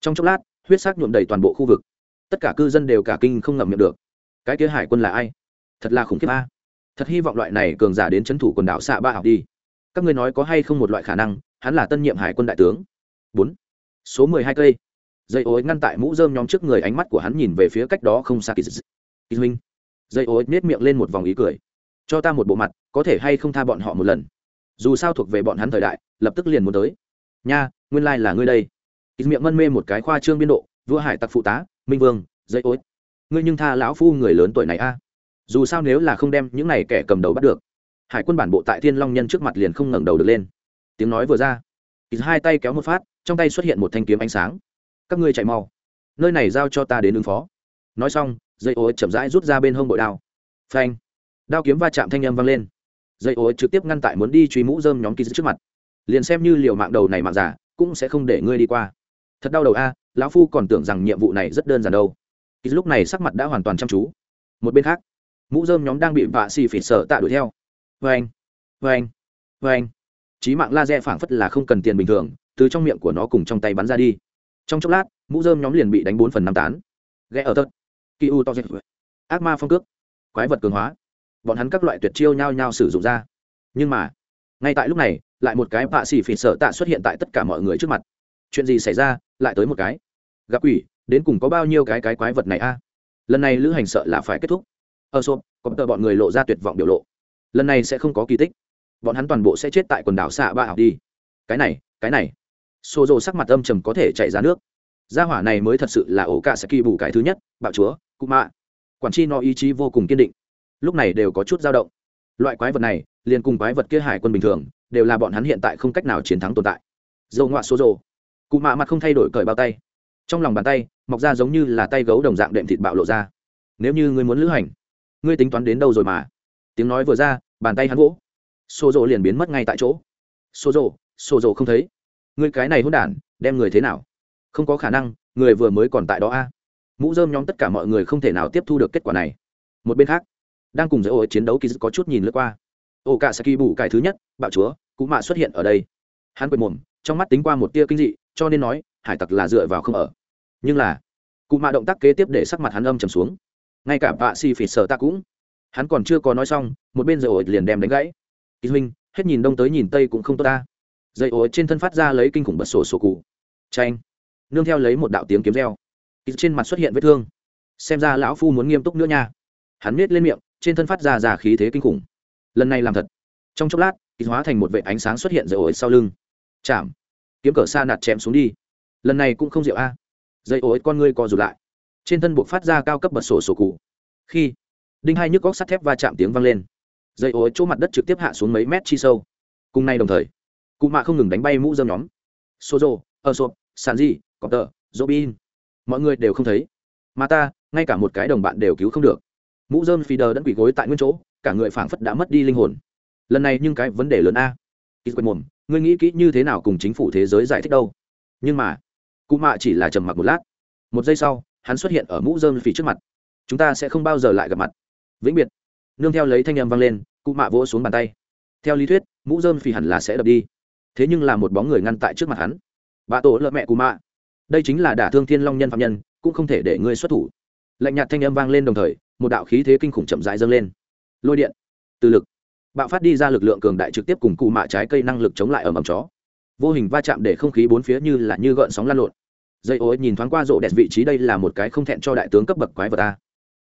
Trong chốc lát, huyết sắc nhuộm đầy toàn bộ khu vực. Tất cả cư dân đều cả kinh không ngậm miệng được. Cái kia hải quân là ai? Thật là khủng khiếp a. Thật hy vọng loại này cường giả đến c h ấ n thủ quần đảo xạ ba học đi. Các ngươi nói có hay không một loại khả năng, hắn là tân nhiệm hải quân đại tướng? Bốn. Số mười hai cây. Dây ối ngăn tại mũ dơm nhóm trước người ánh mắt của hắn nhìn về phía cách đó không xa kỳ kỳ huynh. Dây ối nết miệng lên một vòng ý cười. Cho ta một bộ mặt, có thể hay không tha bọn họ một lần? Dù sao thuộc về bọn hắn thời đại, lập tức liền muốn tới. Nha, nguyên lai là ngươi đây. Ít miệng mân mê một cái khoa trương biên độ, vua hải tặc phụ tá, minh vương, dây ối. Ngươi nhưng tha lão phu người lớn tuổi này a. Dù sao nếu là không đem những này kẻ cầm đầu bắt được, hải quân bản bộ tại thiên long nhân trước mặt liền không ngẩng đầu được lên. Tiếng nói vừa ra ít hai tay kéo một phát, trong tay xuất hiện một thanh kiếm ánh sáng. Các ngươi chạy mau. Nơi này giao cho ta đến ứng phó. Nói xong dây ối chậm rãi rút ra bên hông bội đao. Phanh. Đao kiếm va chạm thanh âm vang lên. Dây ối trực tiếp ngăn tại muốn đi truy mũ dơm nhóm kỳ trước mặt. Liền xem như liều mạng đầu này mạng giả, cũng sẽ không để ngươi đi qua. Thật đau đầu a, lão phu còn tưởng rằng nhiệm vụ này rất đơn giản đâu. Kỳ lúc này sắc mặt đã hoàn toàn chăm chú. Một bên khác, mũ dơm nhóm đang bị vạ xì phỉ sợ tạ đuổi theo. Vê anh vê anh vê anh trí mạng laser phảng phất là không cần tiền bình thường, từ trong miệng của nó cùng trong tay bắn ra đi. Trong chốc lát, mũ dơm nhóm liền bị đánh bốn phần năm tán. Ghé ở tớt kỳ u to dệt ác ma phong cước. Quái vật cường hóa. Bọn hắn các loại tuyệt chiêu nhau nhau sử dụng ra. Nhưng mà, ngay tại lúc này, lại một cái bạ xỉ phỉ sợ tạ xuất hiện tại tất cả mọi người trước mặt. Chuyện gì xảy ra, lại tới một cái. Gặp quỷ, đến cùng có bao nhiêu cái cái quái vật này a? Lần này lữ hành sợ là phải kết thúc. Ở xô, có tờ bọn người lộ ra tuyệt vọng biểu lộ. Lần này sẽ không có kỳ tích. Bọn hắn toàn bộ sẽ chết tại quần đảo xạ ba học đi. Cái này cái này. Xô rộ sắc mặt âm trầm có thể chạy ra nước. Gia hỏa này mới thật sự là ổ cả sẽ kỳ bù cái thứ nhất, bạo chúa cụ mạ. Quản chi nó ý chí vô cùng kiên định. Lúc này đều có chút dao động. Loại quái vật này, liền cùng quái vật kia hải quân bình thường, đều là bọn hắn hiện tại không cách nào chiến thắng tồn tại. Dầu ngoạ số rồ cụ mạ mặt không thay đổi cởi bao tay. Trong lòng bàn tay, mọc ra giống như là tay gấu đồng dạng đệm thịt bạo lộ ra. Nếu như ngươi muốn lữ hành, ngươi tính toán đến đâu rồi mà? Tiếng nói vừa ra, bàn tay hắn vỗ. Xô rộ liền biến mất ngay tại chỗ. Xô rộ xô rộ không thấy. Ngươi cái này hôn đản, đem người thế nào? Không có khả năng, người vừa mới còn tại đó a mũ dơm nhóm tất cả mọi người không thể nào tiếp thu được kết quả này. Một bên khác, đang cùng giới ô chiến đấu kỳ có chút nhìn lướt qua. Ô cả saki bù cải thứ nhất, bạo chúa cụ mạ xuất hiện ở đây. Hắn quệt mồm, trong mắt tính qua một tia kinh dị, cho nên nói, hải tặc là dựa vào không ở. Nhưng là cụ mạ động tác kế tiếp để sắc mặt hắn âm trầm xuống. Ngay cả vạ si phỉ sợ ta cũng, hắn còn chưa có nói xong, một bên dây ổi liền đem đánh gãy. Kỳ huynh, hết nhìn đông tới nhìn tây cũng không tốt ta. Dây ổi trên thân phát ra lấy kinh khủng bật sổ sổ cụ. Tranh nương theo lấy một đạo tiếng kiếm reo trên mặt xuất hiện vết thương. Xem ra lão phu muốn nghiêm túc nữa nha. Hắn miết lên miệng, trên thân phát ra già khí thế kinh khủng. Lần này làm thật. Trong chốc lát kỳ hóa thành một vệ ánh sáng xuất hiện dây ổi sau lưng. Chạm. Kiếm cờ xa nạt chém xuống đi. Lần này cũng không rượu a. Dây ổi, con ngươi co rụt lại. Trên thân buộc phát ra cao cấp bật sổ sổ cụ. Khi, đinh hai nhức góc sắt thép va chạm tiếng vang lên. Dây ối chỗ mặt đất trực tiếp hạ xuống mấy mét chi sâu. Cùng nay đồng thời, cụ mạ không ngừng đánh bay mũ dơm nhóm. Sô rô ơ sộp sàn di cọp tờ dô bin mọi người đều không thấy. Mà ta, ngay cả một cái đồng bạn đều cứu không được. Mũ dơm phi đờ đã quỳ gối tại nguyên chỗ, cả người phảng phất đã mất đi linh hồn. Lần này nhưng cái vấn đề lớn a. Ít quên mồm, ngươi nghĩ kỹ như thế nào cùng chính phủ thế giới giải thích đâu? Nhưng mà, cụ mạ chỉ là trầm mặc một lát. Một giây sau, hắn xuất hiện ở mũ dơm phi trước mặt. Chúng ta sẽ không bao giờ lại gặp mặt. Vĩnh biệt. Nương theo lấy thanh âm vang lên, cụ mạ vỗ xuống bàn tay. Theo lý thuyết, mũ dơm phi hẳn là sẽ đập đi. Thế nhưng là một bóng người ngăn tại trước mặt hắn. Bà tổ lợ mẹ cụ mạ đây chính là đả thương thiên long nhân phạm nhân, cũng không thể để ngươi xuất thủ. Lạnh nhạt thanh âm vang lên đồng thời, một đạo khí thế kinh khủng chậm rãi dâng lên. Lôi điện, từ lực. Bạo phát đi ra lực lượng cường đại trực tiếp cùng cụ mạ trái cây năng lực chống lại ở mầm chó. Vô hình va chạm để không khí bốn phía như là như gợn sóng lan lộn. Dây ô nhìn thoáng qua rộ đẹp vị trí đây là một cái không thẹn cho đại tướng cấp bậc quái vật ta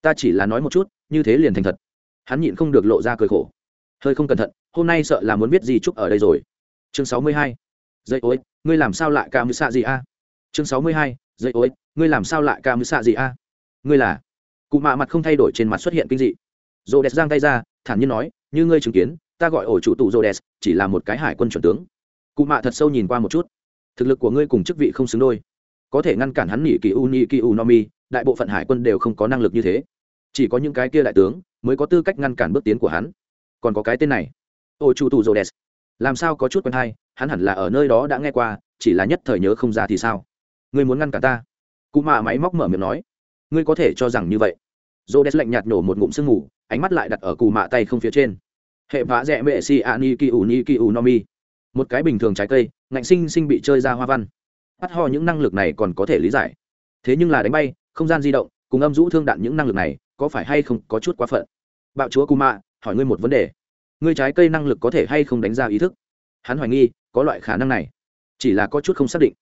ta chỉ là nói một chút, như thế liền thành thật. Hắn nhịn không được lộ ra cười khổ. Hơi không cẩn thận, hôm nay sợ là muốn biết gì chúc ở đây rồi. Chương sáu mươi hai. Dây ối, ngươi làm sao lại ca mưu xạ gì a? Chương sáu mươi hai dây ối ngươi làm sao lại ca mứ xạ gì a? Ngươi là? Cụ mạ mặt không thay đổi trên mặt xuất hiện kinh dị. Rô đès giang tay ra, thản nhiên nói, như ngươi chứng kiến, ta gọi ổ chủ tụ rô đès chỉ là một cái hải quân chuẩn tướng. Cụ mạ thật sâu nhìn qua một chút. Thực lực của ngươi cùng chức vị không xứng đôi. Có thể ngăn cản hắn nỉ kỳ u nhị kỳ u nomi, đại bộ phận hải quân đều không có năng lực như thế. Chỉ có những cái kia đại tướng mới có tư cách ngăn cản bước tiến của hắn. Còn có cái tên này ô chu tù rô đès làm sao có chút quen hay, hắn hẳn là ở nơi đó đã nghe qua, chỉ là nhất thời nhớ không ra thì sao? Ngươi muốn ngăn cả ta? Cụ mạ máy móc mở miệng nói. Ngươi có thể cho rằng như vậy. Rô đès lạnh nhạt nổ một ngụm sương mù, ánh mắt lại đặt ở cụ mạ tay không phía trên. Hệ vã rẽ mệ si a ni ki u ni ki u nomi một cái bình thường trái cây, ngạnh sinh sinh bị chơi ra hoa văn. Bắt ho những năng lực này còn có thể lý giải. Thế nhưng là đánh bay, không gian di động, cùng âm rũ thương đạn những năng lực này, có phải hay không có chút quá phận? Bạo chúa cù mạ, hỏi ngươi một vấn đề. Ngươi trái cây năng lực có thể hay không đánh ra ý thức? Hắn hoài nghi, có loại khả năng này. Chỉ là có chút không xác định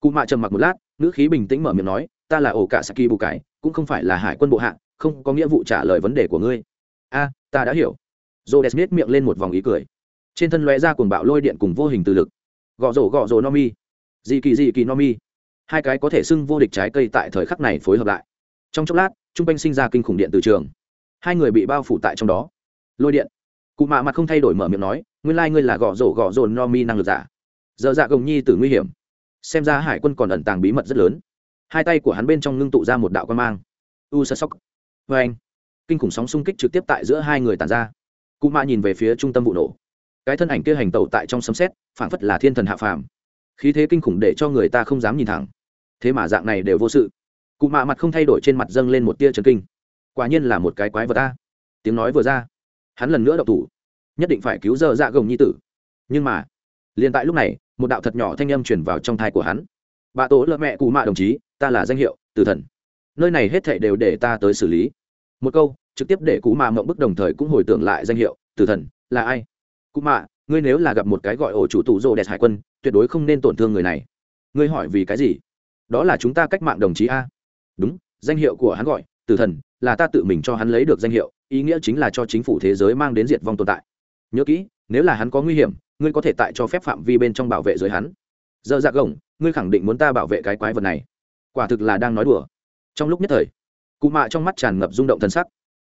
cụ mạ trầm mặc một lát nữ khí bình tĩnh mở miệng nói ta là ổ cả saki bù cải, cũng không phải là hải quân bộ hạ không có nghĩa vụ trả lời vấn đề của ngươi. A ta đã hiểu. J o d miệng lên một vòng ý cười. Trên thân lóe ra cuồng bạo lôi điện cùng vô hình từ lực. Gõ rổ gõ rổ no mi. Dị kỳ dị kỳ no mi. Hai cái có thể xưng vô địch trái cây tại thời khắc này phối hợp lại. Trong chốc lát t r u n g quanh sinh ra kinh khủng điện từ trường. Hai người bị bao phủ tại trong đó. Lôi điện. Cụ mạ mặt không thay đổi mở miệng nói nguyên lai、like、ngươi là gõ rổ gõ rổ no mi năng lực giả. Giờ dạ gồng nhi tử nguy hiểm xem ra hải quân còn ẩn tàng bí mật rất lớn. Hai tay của hắn bên trong ngưng tụ ra một đạo quan mang. U sơ sóc vê vâng anh. Kinh khủng sóng xung kích trực tiếp tại giữa hai người tàn ra. Cụ mạ nhìn về phía trung tâm vụ nổ. Cái thân ảnh kia hành tàu tại trong sấm xét phảng phất là thiên thần hạ phàm. Khí thế kinh khủng để cho người ta không dám nhìn thẳng. Thế mà dạng này đều vô sự. Cụ mạ mặt không thay đổi trên mặt dâng lên một tia trần kinh. Quả nhiên là một cái quái vật ta tiếng nói vừa ra, hắn lần nữa đậu thủ. Nhất định phải cứu giờ dạ gồng nhi tử. Nhưng mà, liền tại lúc này một đạo thật nhỏ thanh âm truyền vào trong thai của hắn. Bà tổ lợ mẹ cụ mạ đồng chí, ta là danh hiệu, tử thần. Nơi này hết thệ đều để ta tới xử lý. Một câu, trực tiếp để cụ mạ mộng bức đồng thời cũng hồi tưởng lại danh hiệu, tử thần, là ai? Cụ mạ, ngươi nếu là gặp một cái gọi ổ chủ tụ rô đẹp hải quân, tuyệt đối không nên tổn thương người này. Ngươi hỏi vì cái gì? Đó là chúng ta cách mạng đồng chí a. Đúng, danh hiệu của hắn gọi, tử thần, là ta tự mình cho hắn lấy được danh hiệu, ý nghĩa chính là cho chính phủ thế giới mang đến diệt vong tồn tại. Nhớ kỹ, nếu là hắn có nguy hiểm ngươi có thể tại cho phép phạm vi bên trong bảo vệ giới hắn. Dơ dạ gồng, ngươi khẳng định muốn ta bảo vệ cái quái vật này. Quả thực là đang nói đùa. Trong lúc nhất thời, cụ mạ trong mắt tràn ngập rung động thân sắc.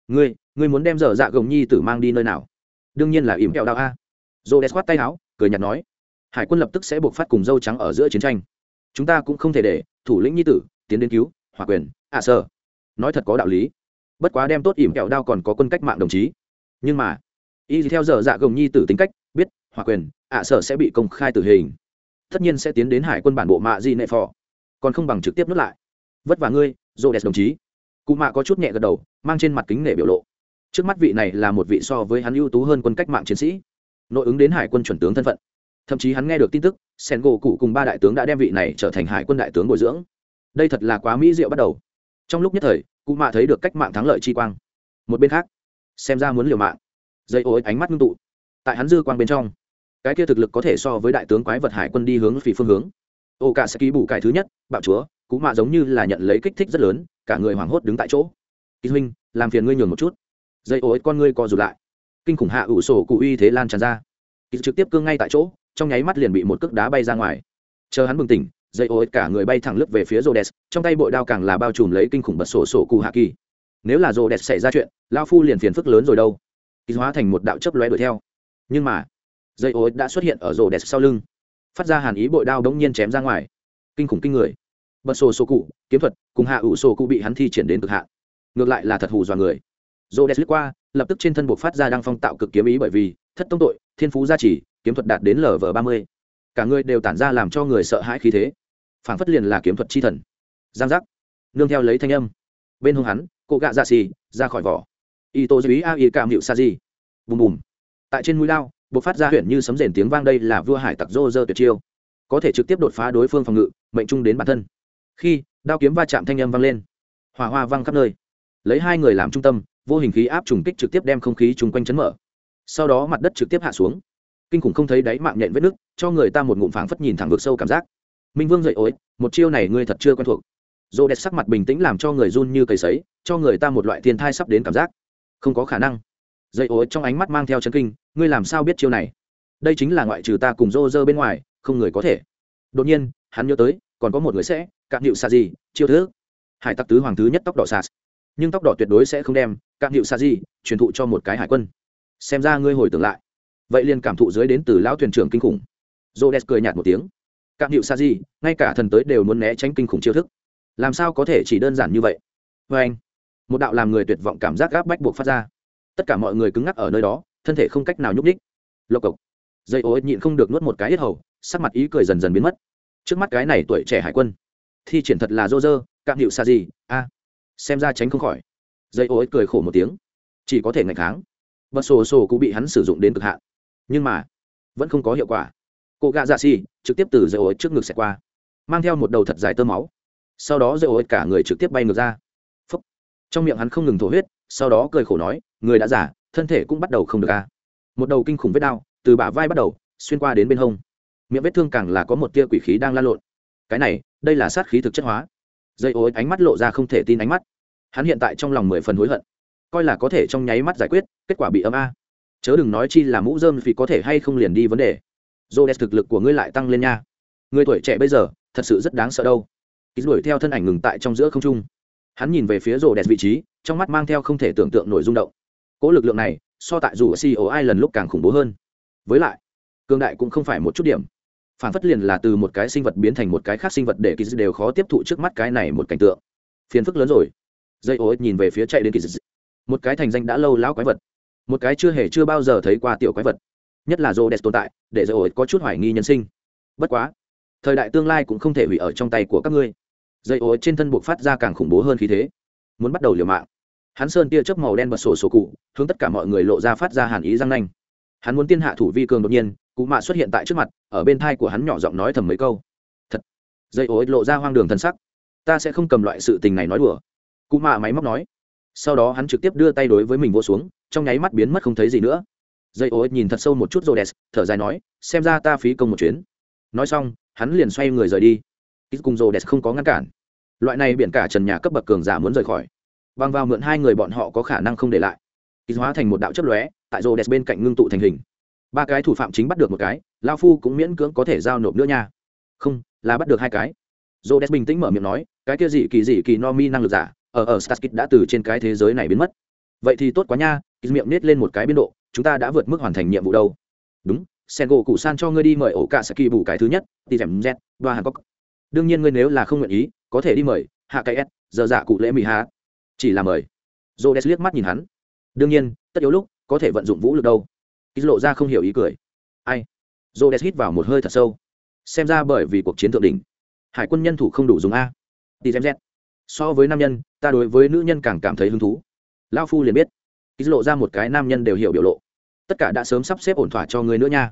Ngươi ngươi muốn đem dở dạ gồng nhi tử mang đi nơi nào? Đương nhiên là ỉm kẹo đạo a. Dô đès khoát tay áo, cười nhạt nói. Hải quân lập tức sẽ buộc phát cùng dâu trắng ở giữa chiến tranh. Chúng ta cũng không thể để thủ lĩnh nhi tử tiến đến cứu, hòa quyền. Ạ à sơ nói thật có đạo lý. Bất quá đem tốt ỉm kẹo đao còn có quân cách mạng đồng chí. Nhưng mà, y theo giờ dạ gồng nhi tử tính cách hỏa quyền, ạ à sở sẽ bị công khai tử hình. Tất nhiên sẽ tiến đến hải quân bản bộ mạ di nệ phò. Còn không bằng trực tiếp nuốt lại. Vất vả ngươi Rô đẹp đồng chí. Cụ mạ có chút nhẹ gật đầu, mang trên mặt kính nể biểu lộ. Trước mắt vị này là một vị so với hắn ưu tú hơn quân cách mạng chiến sĩ. Nội ứng đến hải quân chuẩn tướng thân phận. Thậm chí hắn nghe được tin tức, sen gỗ cụ cùng ba đại tướng đã đem vị này trở thành hải quân đại tướng bồi dưỡng. Đây thật là quá mỹ diệu bắt đầu. Trong lúc nhất thời, cụ mạ thấy được cách mạng thắng lợi chi quang. Một bên khác, xem ra muốn liều mạng. Dây ô ánh mắt ngưng tụ tại hắn dư quang bên trong. Cái kia thực lực có thể so với đại tướng quái vật hải quân đi hướng phì phương hướng. Ô cả sẽ ký bù cải thứ nhất, bạo chúa, cú mạ giống như là nhận lấy kích thích rất lớn, cả người hoảng hốt đứng tại chỗ. Ký huynh, làm phiền ngươi nhường một chút. Dây ô con ngươi co rụt lại. Kinh khủng hạ ủ sổ cụ uy thế lan tràn ra. Ký trực tiếp cương ngay tại chỗ, trong nháy mắt liền bị một cước đá bay ra ngoài. Chờ hắn bừng tỉnh, dây ô cả người bay thẳng lướt về phía rô đès trong tay bội đao càng là bao trùm lấy kinh khủng bật sổ sổ cụ hạ kỳ. Nếu là rô đès xảy ra chuyện lao phu liền phiền phức lớn rồi đâu. Ký hóa thành một đạo chấp lóe đuổi theo nhưng mà, dây ô đã xuất hiện ở rổ đẹp sau lưng. Phát ra hàn ý bội đao đống nhiên chém ra ngoài. Kinh khủng kinh người. Bật sổ sổ cụ, kiếm thuật, cùng hạ ủ sổ cụ bị hắn thi triển đến cực hạn. Ngược lại là thật hù dọa người. Rổ đẹp lướt qua, lập tức trên thân buộc phát ra đang phong tạo cực kiếm ý bởi vì, thất tông tội, thiên phú gia trì, kiếm thuật đạt đến lv ba mươi. Cả người đều tản ra làm cho người sợ hãi khí thế. Phảng phất liền là kiếm thuật chi thần. Giang giác. Nương theo lấy thanh âm. Bên hông hắn cô gạ dạ xì, ra khỏi vỏ. Y tô duy ý a y cảm hiệu sa di. Bùm bùm tại trên mũi lao b ộ c phát ra huyện như sấm rền tiếng vang đây là vua hải tặc rô rơ tuyệt chiêu. Có thể trực tiếp đột phá đối phương phòng ngự, mệnh trung đến bản thân. Khi, đao kiếm va chạm thanh âm vang lên. Hỏa hoa văng khắp nơi. Lấy hai người làm trung tâm, vô hình khí áp trùng kích trực tiếp đem không khí chung quanh chấn mở. Sau đó mặt đất trực tiếp hạ xuống. Kinh khủng không thấy đáy mạng nhện vết nước cho người ta một ngụm phảng phất nhìn thẳng vực sâu cảm giác. Minh vương dậy ối một chiêu này ngươi thật chưa quen thuộc. Dồ đẹp sắc mặt bình tĩnh làm cho người run như cầy sấy, cho người ta một loại thiên thai sắp đến cảm giác. Không có khả năng dây ối trong ánh mắt mang theo chân kinh, ngươi làm sao biết chiêu này? Đây chính là ngoại trừ ta cùng rô rơ bên ngoài, không người có thể. Đột nhiên, hắn nhớ tới, còn có một người sẽ cạn hiệu xa gì chiêu thứ hải tặc tứ hoàng thứ nhất tóc đỏ sạt. Nhưng tóc đỏ tuyệt đối sẽ không đem cạn hiệu xa gì truyền thụ cho một cái hải quân. Xem ra ngươi hồi tưởng lại. Vậy liền cảm thụ dưới đến từ lão thuyền trưởng kinh khủng. Rô o cười nhạt một tiếng. Cạn hiệu xa gì ngay cả thần tới đều muốn né tránh kinh khủng chiêu thức. Làm sao có thể chỉ đơn giản như vậy? Vê anh một đạo làm người tuyệt vọng cảm giác gáp bách buộc phát ra tất cả mọi người cứng ngắc ở nơi đó thân thể không cách nào nhúc ních lộc cộc. Dây ô nhịn không được nuốt một cái hết hầu sắc mặt ý cười dần dần biến mất. Trước mắt cái này tuổi trẻ hải quân thi triển thật là dô dơ cạm hiệu sa gì, a. Xem ra tránh không khỏi. Dây ô cười khổ một tiếng. Chỉ có thể ngày kháng. Bật sổ sổ cũng bị hắn sử dụng đến cực hạn. Nhưng mà vẫn không có hiệu quả. Cô gạ dạ xì trực tiếp từ dây ô trước ngực xẹt qua mang theo một đầu thật dài tơ máu. Sau đó dây ô cả người trực tiếp bay ngược ra. Phúc. trong miệng hắn không ngừng thổ huyết sau đó cười khổ nói người đã giả thân thể cũng bắt đầu không được ca một đầu kinh khủng vết đau, từ bả vai bắt đầu, xuyên qua đến bên hông. Miệng vết thương càng là có một tia quỷ khí đang lan lộn. Cái này, đây là sát khí thực chất hóa. Dây ối, ánh mắt lộ ra không thể tin ánh mắt. Hắn hiện tại trong lòng mười phần hối hận. Coi là có thể trong nháy mắt giải quyết, kết quả bị ấm a. Chớ đừng nói chi là mũ dơm vì có thể hay không liền đi vấn đề. Dô đẹp thực lực của ngươi lại tăng lên nha. Người tuổi trẻ bây giờ, thật sự rất đáng sợ đâu. Ký đuổi theo thân ảnh ngừng tại trong giữa không trung. Hắn nhìn về phía rồ đẹp vị trí, trong mắt mang theo không thể tưởng tượng nổi rung động cỗ lực lượng này, so tại dù ở ceo ai lần lúc càng khủng bố hơn. Với lại cương đại cũng không phải một chút điểm. Phản phất liền là từ một cái sinh vật biến thành một cái khác sinh vật để kỳ đều khó tiếp thụ trước mắt cái này một cảnh tượng. Phiền phức lớn rồi. Dây ô nhìn về phía chạy đến kỳ một cái thành danh đã lâu lão quái vật. Một cái chưa hề chưa bao giờ thấy qua tiểu quái vật. Nhất là rô đẹp tồn tại, để dây ô có chút hoài nghi nhân sinh. Bất quá, thời đại tương lai cũng không thể hủy ở trong tay của các ngươi. Dây ô trên thân buộc phát ra càng khủng bố hơn khí thế. Muốn bắt đầu liều mạng hắn sơn tia chớp màu đen bật sổ sổ cụ, hướng tất cả mọi người lộ ra phát ra hàn ý răng nanh. Hắn muốn tiên hạ thủ vi cường đột nhiên, cụ mạ xuất hiện tại trước mặt, ở bên thai của hắn nhỏ giọng nói thầm mấy câu. Thật. Dây ối lộ ra hoang đường thân sắc. Ta sẽ không cầm loại sự tình này nói đùa. Cụ mạ máy móc nói. Sau đó hắn trực tiếp đưa tay đối với mình vô xuống, trong nháy mắt biến mất không thấy gì nữa. Dây ối nhìn thật sâu một chút rồi đẹp thở dài nói, xem ra ta phí công một chuyến. Nói xong, hắn liền xoay người rời đi. Ít cùng rồ đẹp không có ngăn cản. Loại này biển cả trần nhà cấp bậc cường giả muốn rời khỏi băng vào mượn hai người bọn họ có khả năng không để lại ký hóa thành một đạo chất lóe tại rô đẹp bên cạnh ngưng tụ thành hình ba cái thủ phạm chính bắt được một cái lao phu cũng miễn cưỡng có thể giao nộp nữa nha không là bắt được hai cái rô đẹp bình tĩnh mở miệng nói cái kia gì kỳ gì kỳ no mi năng lực giả ở ở starskit đã từ trên cái thế giới này biến mất. Vậy thì tốt quá nha, ký miệng nết lên một cái biên độ, chúng ta đã vượt mức hoàn thành nhiệm vụ đâu. Đúng, Sengo cụ san cho ngươi đi mời ổ cả Saki bù cái thứ nhất, đi dẻm Z, và Hàn cốc Đương nhiên ngươi nếu là không nguyện ý, có thể đi mời, hạ cái S, giờ dạ cụ lễ mỹ hạ. Chỉ là mời. Rhodes liếc mắt nhìn hắn. Đương nhiên, tất yếu lúc, có thể vận dụng vũ lực đâu. Kịch lộ ra không hiểu ý cười. Ai? Rhodes hít vào một hơi thật sâu. Xem ra bởi vì cuộc chiến thượng đỉnh, hải quân nhân thủ không đủ dùng a. Đi xem xét so với nam nhân ta đối với nữ nhân càng cảm thấy hứng thú lao phu liền biết ký lộ ra một cái nam nhân đều hiểu biểu lộ tất cả đã sớm sắp xếp ổn thỏa cho người nữa nha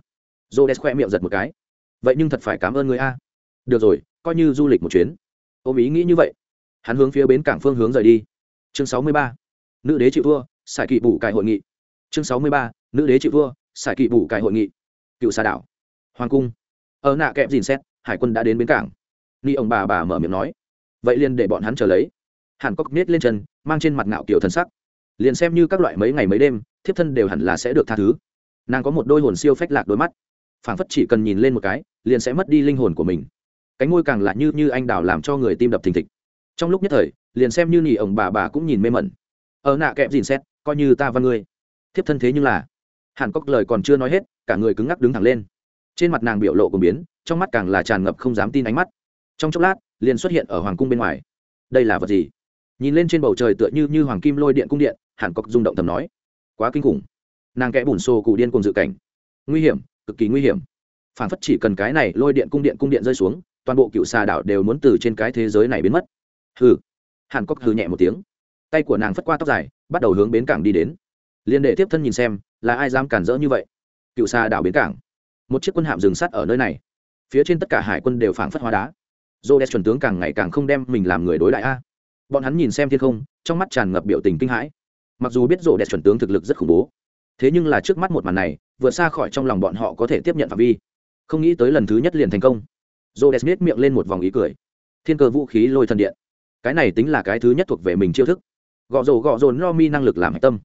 j o khoe miệng giật một cái vậy nhưng thật phải cảm ơn người a được rồi coi như du lịch một chuyến ôm ý nghĩ như vậy hắn hướng phía bến cảng phương hướng rời đi chương sáu mươi ba, nữ đế chịu vua sải kỵ bù cải hội nghị. Chương sáu mươi ba, nữ đế chịu vua sải kỵ bù cải hội nghị. Cựu xà đảo. Hoàng cung. Ở nạ kẹp dìn xét, hải quân đã đến bến cảng. Ni ông bà bà mở miệng nói. Vậy liền để bọn hắn chờ lấy. Hàn cốc nết lên chân, mang trên mặt ngạo kiểu thân sắc. Liền xem như các loại mấy ngày mấy đêm, thiếp thân đều hẳn là sẽ được tha thứ. Nàng có một đôi hồn siêu phách lạc đôi mắt. Phảng phất chỉ cần nhìn lên một cái, liền sẽ mất đi linh hồn của mình. Cánh môi càng lạ như như anh đào làm cho người tim đập thình thịch trong lúc nhất thời, liền xem như nỉ ổng bà bà cũng nhìn mê mẩn. Ở nạ kẹp dìn xét, coi như ta văn ngươi. Thiếp thân thế nhưng là, hàn cốc lời còn chưa nói hết, cả người cứng ngắc đứng thẳng lên. Trên mặt nàng biểu lộ của biến, trong mắt càng là tràn ngập không dám tin ánh mắt. Trong chốc lát, liền xuất hiện ở hoàng cung bên ngoài. Đây là vật gì? Nhìn lên trên bầu trời tựa như như hoàng kim lôi điện cung điện, hàn cốc rung động thầm nói. Quá kinh khủng. Nàng kẽ bùn xô cụ điên cùng dự cảnh. Nguy hiểm, cực kỳ nguy hiểm. Phản phất chỉ cần cái này lôi điện cung điện cung điện rơi xuống, toàn bộ cựu xà đảo đều muốn từ trên cái thế giới này biến mất hừ. Hàn cốc hừ nhẹ một tiếng. Tay của nàng phất qua tóc dài, bắt đầu hướng bến cảng đi đến. Liền để tiếp thân nhìn xem, là ai dám cản rỡ như vậy? Cựu xa đảo bến cảng. Một chiếc quân hạm dừng sắt ở nơi này. Phía trên tất cả hải quân đều phảng phất hóa đá. Dô đen chuẩn tướng càng ngày càng không đem mình làm người đối đại a. Bọn hắn nhìn xem thiên không, trong mắt tràn ngập biểu tình kinh hãi. Mặc dù biết rộ đẹp chuẩn tướng thực lực rất khủng bố, thế nhưng là trước mắt một màn này, vượt xa khỏi trong lòng bọn họ có thể tiếp nhận phạm vi. Không nghĩ tới lần thứ nhất liền thành công. Rộ đẹp miết miệng lên một vòng ý cười. Thiên cơ vũ khí lôi thần điện cái này tính là cái thứ nhất thuộc về mình chiêu thức. Gõ rổ gõ rồn no mi năng lực làm hạch tâm.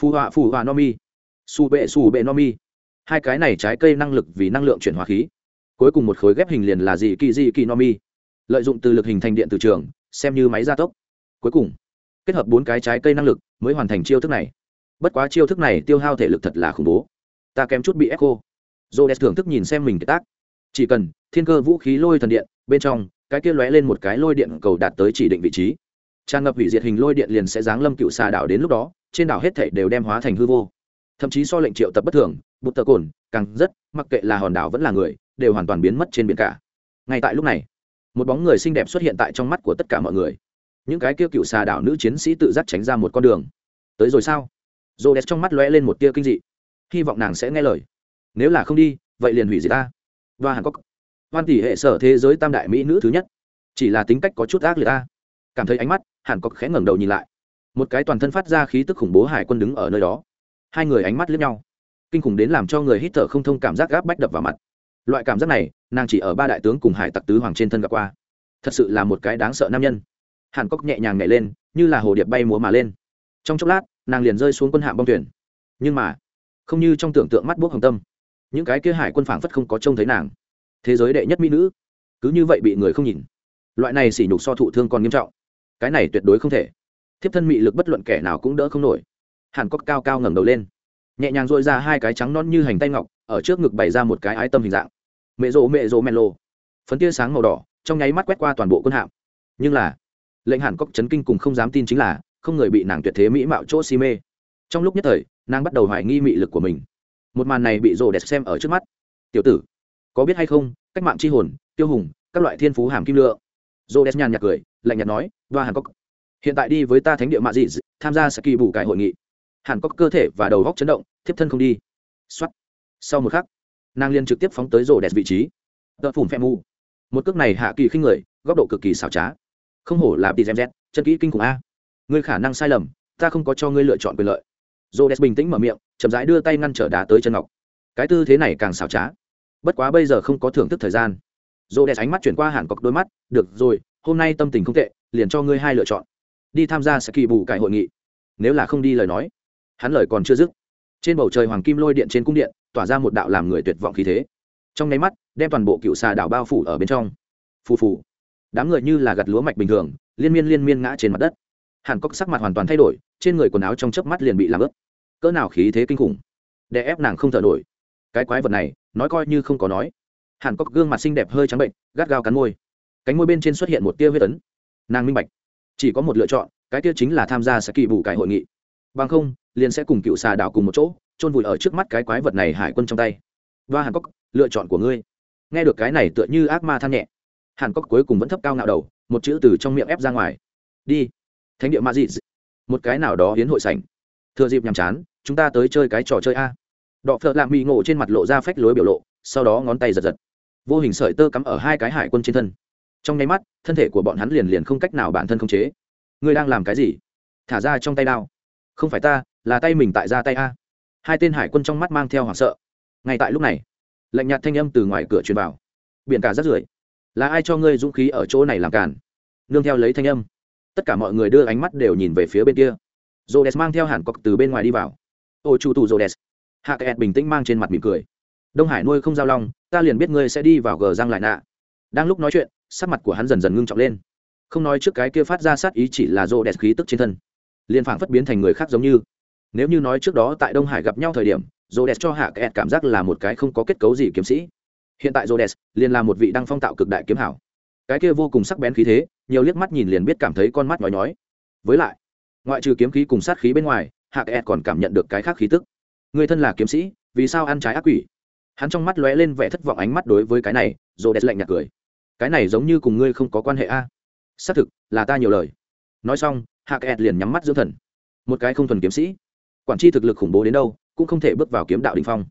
Phù họa phù họa no mi. Su bệ su bệ no mi. Hai cái này trái cây năng lực vì năng lượng chuyển hóa khí. Cuối cùng một khối ghép hình liền là gì, kỳ gì, kỳ no mi. Lợi dụng từ lực hình thành điện từ trường, xem như máy gia tốc. Cuối cùng, kết hợp bốn cái trái cây năng lực mới hoàn thành chiêu thức này. Bất quá chiêu thức này tiêu hao thể lực thật là khủng bố. Ta kém chút bị ép khô dô đẹp thưởng thức nhìn xem mình cái tác. Chỉ cần thiên cơ vũ khí lôi thần điện bên trong, cái kia lóe lên một cái lôi điện cầu đạt tới chỉ định vị trí. Tràn ngập hủy diệt hình lôi điện liền sẽ giáng lâm cựu xà đảo đến lúc đó, trên đảo hết thảy đều đem hóa thành hư vô. Thậm chí so lệnh triệu tập bất thường, bụt tờ cồn, càng rất, mặc kệ là hòn đảo vẫn là người, đều hoàn toàn biến mất trên biển cả. Ngay tại lúc này, một bóng người xinh đẹp xuất hiện tại trong mắt của tất cả mọi người. Những cái kia cựu xà đảo nữ chiến sĩ tự giác tránh ra một con đường. Tới rồi sao? Rô đẹp trong mắt lóe lên một tia kinh dị. Hy vọng nàng sẽ nghe lời. Nếu là không đi, vậy liền hủy diệt ta. Và hàn cốc hoan tỷ hệ sở thế giới tam đại mỹ nữ thứ nhất. Chỉ là tính cách có chút ác liệt ta. Cảm thấy ánh mắt hàn cốc khẽ ngẩng đầu nhìn lại. Một cái toàn thân phát ra khí tức khủng bố hải quân đứng ở nơi đó. Hai người ánh mắt lướt nhau. Kinh khủng đến làm cho người hít thở không thông cảm giác gáp bách đập vào mặt. Loại cảm giác này, nàng chỉ ở ba đại tướng cùng hải tặc tứ hoàng trên thân gặp qua. Thật sự là một cái đáng sợ nam nhân. Hàn cốc nhẹ nhàng nhảy lên, như là hồ điệp bay múa mà lên. Trong chốc lát, nàng liền rơi xuống quân hạm bong thuyền. Nhưng mà, không như trong tưởng tượng mắt bốc hồng tâm, những cái kia hải quân phảng phất không có trông thấy nàng thế giới đệ nhất mỹ nữ cứ như vậy bị người không nhìn loại này sỉ nhục so thụ thương còn nghiêm trọng cái này tuyệt đối không thể thiếp thân mị lực bất luận kẻ nào cũng đỡ không nổi hàn cốc cao cao ngẩng đầu lên nhẹ nhàng dội ra hai cái trắng non như hành tay ngọc ở trước ngực bày ra một cái ái tâm hình dạng mẹ rộ mẹ rộ men lô. phấn tia sáng màu đỏ trong nháy mắt quét qua toàn bộ quân hạm nhưng là lệnh hàn cốc chấn kinh cùng không dám tin chính là không người bị nàng tuyệt thế mỹ mạo chỗ si mê trong lúc nhất thời nàng bắt đầu hoài nghi mị lực của mình một màn này bị rồ đẹp xem ở trước mắt tiểu tử có biết hay không, cách mạng c h i hồn, tiêu hùng, các loại thiên phú hàm kim lượng. Rồ đẹp nhàn nhạt cười, lạnh nhạt nói và hàn cốc, hiện tại đi với ta thánh địa mạ dị tham gia sẽ kỳ bù cải hội nghị. Hàn cốc cơ thể và đầu góc chấn động, thiếp thân không đi. X sau một khắc, nàng liên trực tiếp phóng tới rổ đẹp vị trí. Tợ phủm phe mu một cước này hạ kỳ khinh người, góc độ cực kỳ xảo trá. Không hổ là bị dèm chân kỹ kinh khủng a. Ngươi khả năng sai lầm, ta không có cho ngươi lựa chọn quyền lợi. Rổ đẹp bình tĩnh mở miệng, chậm rãi đưa tay ngăn trở đá tới chân ngọc. Cái tư thế này càng xảo trá bất quá bây giờ không có thưởng thức thời gian. Dồ đẹp ánh mắt chuyển qua hàn cọc đôi mắt, được rồi, hôm nay tâm tình không tệ, liền cho ngươi hai lựa chọn. Đi tham gia sẽ kỳ bù cải hội nghị. Nếu là không đi lời nói. Hắn lời còn chưa dứt, trên bầu trời hoàng kim lôi điện trên cung điện, tỏa ra một đạo làm người tuyệt vọng khí thế. Trong nháy mắt, đem toàn bộ cựu xà đảo bao phủ ở bên trong. Phù phù. Đám người như là gặt lúa mạch bình thường, liên miên liên miên ngã trên mặt đất. Hàn cốc sắc mặt hoàn toàn thay đổi, trên người quần áo trong chớp mắt liền bị làm ướt. Cỡ nào khí thế kinh khủng. Đè ép nàng không thở nổi. Cái quái vật này nói coi như không có nói. Hàn cốc gương mặt xinh đẹp hơi trắng bệnh, gắt gao cắn môi. Cánh môi bên trên xuất hiện một tia huyết ấn. nàng minh bạch, chỉ có một lựa chọn, cái tia chính là tham gia sẽ kỳ bù cải hội nghị. Bằng không, liền sẽ cùng cựu xà đảo cùng một chỗ, chôn vùi ở trước mắt cái quái vật này hải quân trong tay. Và hàn cốc lựa chọn của ngươi. Nghe được cái này tựa như ác ma than nhẹ. Hàn cốc cuối cùng vẫn thấp cao ngạo đầu, một chữ từ trong miệng ép ra ngoài. Đi. Thánh địa ma dị. Một cái nào đó hiến hội sảnh. Thừa dịp nhàm chán, chúng ta tới chơi cái trò chơi a đọ phợ lạ mỹ ngộ trên mặt lộ ra phách lối biểu lộ, sau đó ngón tay giật giật. Vô hình sợi tơ cắm ở hai cái hải quân trên thân. Trong nháy mắt, thân thể của bọn hắn liền liền không cách nào bản thân không chế. Ngươi đang làm cái gì? Thả ra trong tay đao. Không phải ta, là tay mình tại ra tay a. Hai tên hải quân trong mắt mang theo hoảng sợ. Ngay tại lúc này, lạnh nhạt thanh âm từ ngoài cửa truyền vào. Biển cả rất rưởi. Là ai cho ngươi dũng khí ở chỗ này làm cản nương theo lấy thanh âm. Tất cả mọi người đưa ánh mắt đều nhìn về phía bên kia. J o mang theo hàn cọc từ bên ngoài đi vào. Ôi chủ tù j o hạ kẹt bình tĩnh mang trên mặt mỉm cười. Đông hải nuôi không giao long, ta liền biết ngươi sẽ đi vào gờ giang lại nạ. Đang lúc nói chuyện, sắc mặt của hắn dần dần ngưng trọng lên. Không nói trước cái kia phát ra sát ý chỉ là rô đẹp khí tức trên thân. Liền phảng phất biến thành người khác giống như. Nếu như nói trước đó tại đông hải gặp nhau thời điểm, rô đẹp cho hạ kẹt cảm giác là một cái không có kết cấu gì kiếm sĩ. Hiện tại rô đẹp liền là một vị đăng phong tạo cực đại kiếm hảo. Cái kia vô cùng sắc bén khí thế, nhiều liếc mắt nhìn liền biết cảm thấy con mắt nhói nhói. Với lại, ngoại trừ kiếm khí cùng sát khí bên ngoài, hạ kẹt còn cảm nhận được cái khác khí tức người thân là kiếm sĩ, vì sao ăn trái ác quỷ? Hắn trong mắt lóe lên vẻ thất vọng ánh mắt đối với cái này rồ đẹp lạnh nhạt cười. Cái này giống như cùng ngươi không có quan hệ a. Xác thực, là ta nhiều lời. Nói xong, hạ kẹt liền nhắm mắt dưỡng thần. Một cái không thuần kiếm sĩ. Quản tri thực lực khủng bố đến đâu, cũng không thể bước vào kiếm đạo đình phong.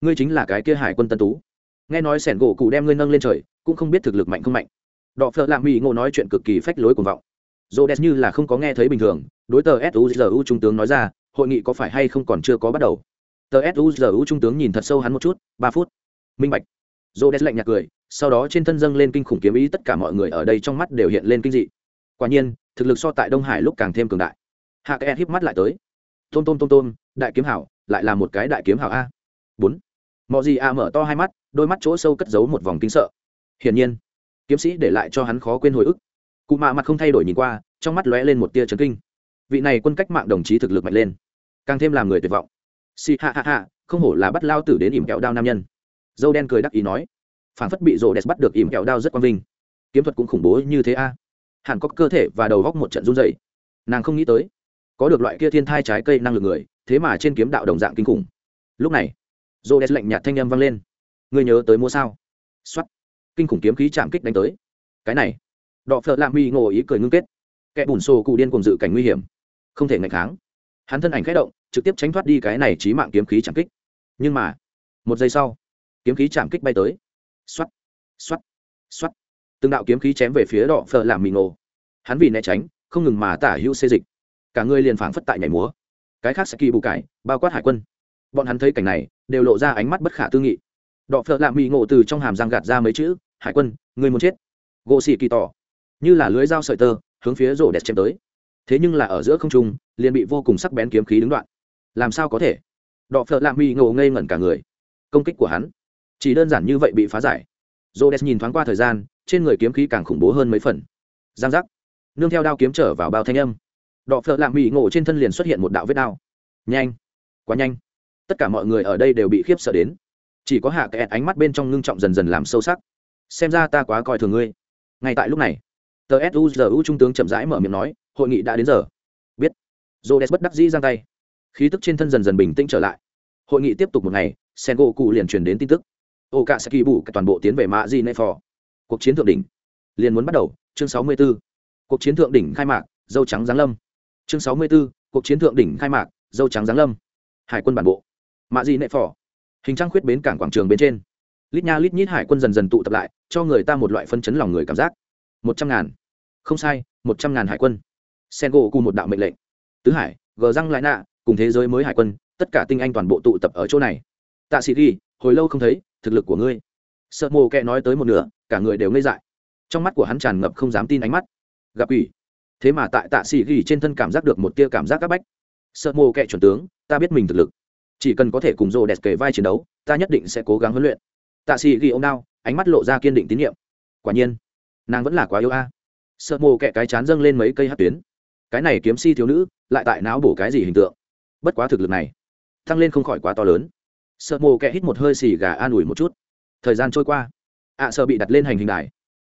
Ngươi chính là cái kia hải quân tân tú. Nghe nói sẻn gỗ cụ đem ngươi nâng lên trời, cũng không biết thực lực mạnh không mạnh. Đọ phợ lạ mỹ ngộ nói chuyện cực kỳ phách lối cuồng vọng. Dô đẹp như là không có nghe thấy bình thường, đối tờ suzu trung tướng nói ra, hội nghị có phải hay không còn chưa có bắt đầu? Tờ suzu trung tướng nhìn thật sâu hắn một chút, ba phút. Minh bạch. Dô đẹp lạnh nhạt cười, sau đó trên thân dâng lên kinh khủng kiếm ý, tất cả mọi người ở đây trong mắt đều hiện lên kinh dị. Quả nhiên, thực lực so tại đông hải lúc càng thêm cường đại. Hạ kẽ híp mắt lại tới. Tôm tôm tôm tôm đại kiếm hảo, lại là một cái đại kiếm hảo a. Bốn. Mọi gì a mở to hai mắt, đôi mắt chỗ sâu cất giấu một vòng kinh sợ. Hiển nhiên, kiếm sĩ để lại cho hắn khó quên hồi ức. Cụ mạ mặt không thay đổi nhìn qua, trong mắt lóe lên một tia trấn kinh. Vị này quân cách mạng đồng chí thực lực mạnh lên, càng thêm làm người tuyệt vọng si ha ha ha, không hổ là bắt lao tử đến ỉm kẹo đao nam nhân. Dâu đen cười đắc ý nói phản phất bị rồ đẹp bắt được ỉm kẹo đao rất quang vinh. Kiếm thuật cũng khủng bố như thế a. À. hẳn có cơ thể và đầu góc một trận run dày nàng không nghĩ tới, có được loại kia thiên thai trái cây năng lực người, thế mà trên kiếm đạo đồng dạng kinh khủng. Lúc này, rồ đẹp lạnh nhạt thanh âm vang lên. Ngươi nhớ tới mua sao? X kinh khủng kiếm khí chạm kích đánh tới. Cái này. Đọ phợ lạ mi ngồi ý cười ngưng kết. Kẻ bùn xô cụ điên cùng dự cảnh nguy hiểm. Không thể ngạch kháng hắn thân ảnh khẽ động, trực tiếp tránh thoát đi cái này trí mạng kiếm khí chạm kích. Nhưng mà, một giây sau, kiếm khí chạm kích bay tới. Xoắt xoắt xoắt từng đạo kiếm khí chém về phía đọ phở làm mì ngộ hắn vì né tránh, không ngừng mà tả hữu xê dịch. Cả người liền phảng phất tại nhảy múa. Cái khác sẽ kỳ bù cải, bao quát hải quân. Bọn hắn thấy cảnh này, đều lộ ra ánh mắt bất khả tư nghị. Đọ phở làm mỹ ngộ từ trong hàm răng gạt ra mấy chữ, hải quân người muốn chết. Gỗ xì kỳ tỏ, như là lưới dao sợi tơ, hướng phía rổ đẹp chém tới thế nhưng là ở giữa không trung, liền bị vô cùng sắc bén kiếm khí đứng đoạn. Làm sao có thể? Đọ phợ lạ mỹ ngộ ngây ngẩn cả người. Công kích của hắn, chỉ đơn giản như vậy bị phá giải. J nhìn thoáng qua thời gian, trên người kiếm khí càng khủng bố hơn mấy phần. Giang giác. Nương theo đao kiếm trở vào bao thanh âm. Đọ phợ lạ mỹ ngộ trên thân liền xuất hiện một đạo vết đao. Nhanh. Quá nhanh. Tất cả mọi người ở đây đều bị khiếp sợ đến. Chỉ có hạ kẹt ánh mắt bên trong ngưng trọng dần dần làm sâu sắc. Xem ra ta quá coi thường ngươi. Ngay tại lúc này, tờ suzu trung tướng chậm rãi mở miệng nói hội nghị đã đến giờ. Biết. J bất đắc dĩ giang tay. Khí tức trên thân dần dần bình tĩnh trở lại. Hội nghị tiếp tục một ngày sen gỗ cụ liền truyền đến tin tức. Ô cả sẽ kỳ bù toàn bộ tiến về mạ di nệ phò. Cuộc chiến thượng đỉnh. Liền muốn bắt đầu, chương sáu mươi 64. cuộc chiến thượng đỉnh khai mạc, dâu trắng giáng lâm. Chương sáu mươi 64. cuộc chiến thượng đỉnh khai mạc, dâu trắng giáng lâm. Hải quân bản bộ. Mạ di nệ phò. Hình trang khuyết bến cảng quảng trường bên trên. Lít nha lít nhít hải quân dần dần tụ tập lại, cho người ta một loại phân chấn lòng người cảm giác. Một trăm ngàn. Không sai, một trăm ngàn hải quân sen gỗ cùng một đạo mệnh lệnh. Tứ hải gờ răng lại nạ, cùng thế giới mới hải quân, tất cả tinh anh toàn bộ tụ tập ở chỗ này. Tạ sĩ ghi, hồi lâu không thấy, thực lực của ngươi. Sợ mồ kẹ nói tới một nửa, cả người đều ngây dại. Trong mắt của hắn tràn ngập không dám tin ánh mắt. Gặp ủy thế mà tại tạ sĩ ghi trên thân cảm giác được một tia cảm giác áp bách. Sợ mồ kẹ chuẩn tướng, ta biết mình thực lực. Chỉ cần có thể cùng rô đẹp kề vai chiến đấu, ta nhất định sẽ cố gắng huấn luyện. Tạ sĩ ghi ông đao ánh mắt lộ ra kiên định tín nhiệm. Quả nhiên, nàng vẫn là quá yêu a. Sợ mồ kẹ cái chán dâng lên mấy cây hát tuyến cái này kiếm si thiếu nữ lại tại não bổ cái gì hình tượng? Bất quá thực lực này, tăng lên không khỏi quá to lớn. Sợ mồ kẹ hít một hơi xì gà an ủi một chút. Thời gian trôi qua. Ạ sợ bị đặt lên hành hình đài.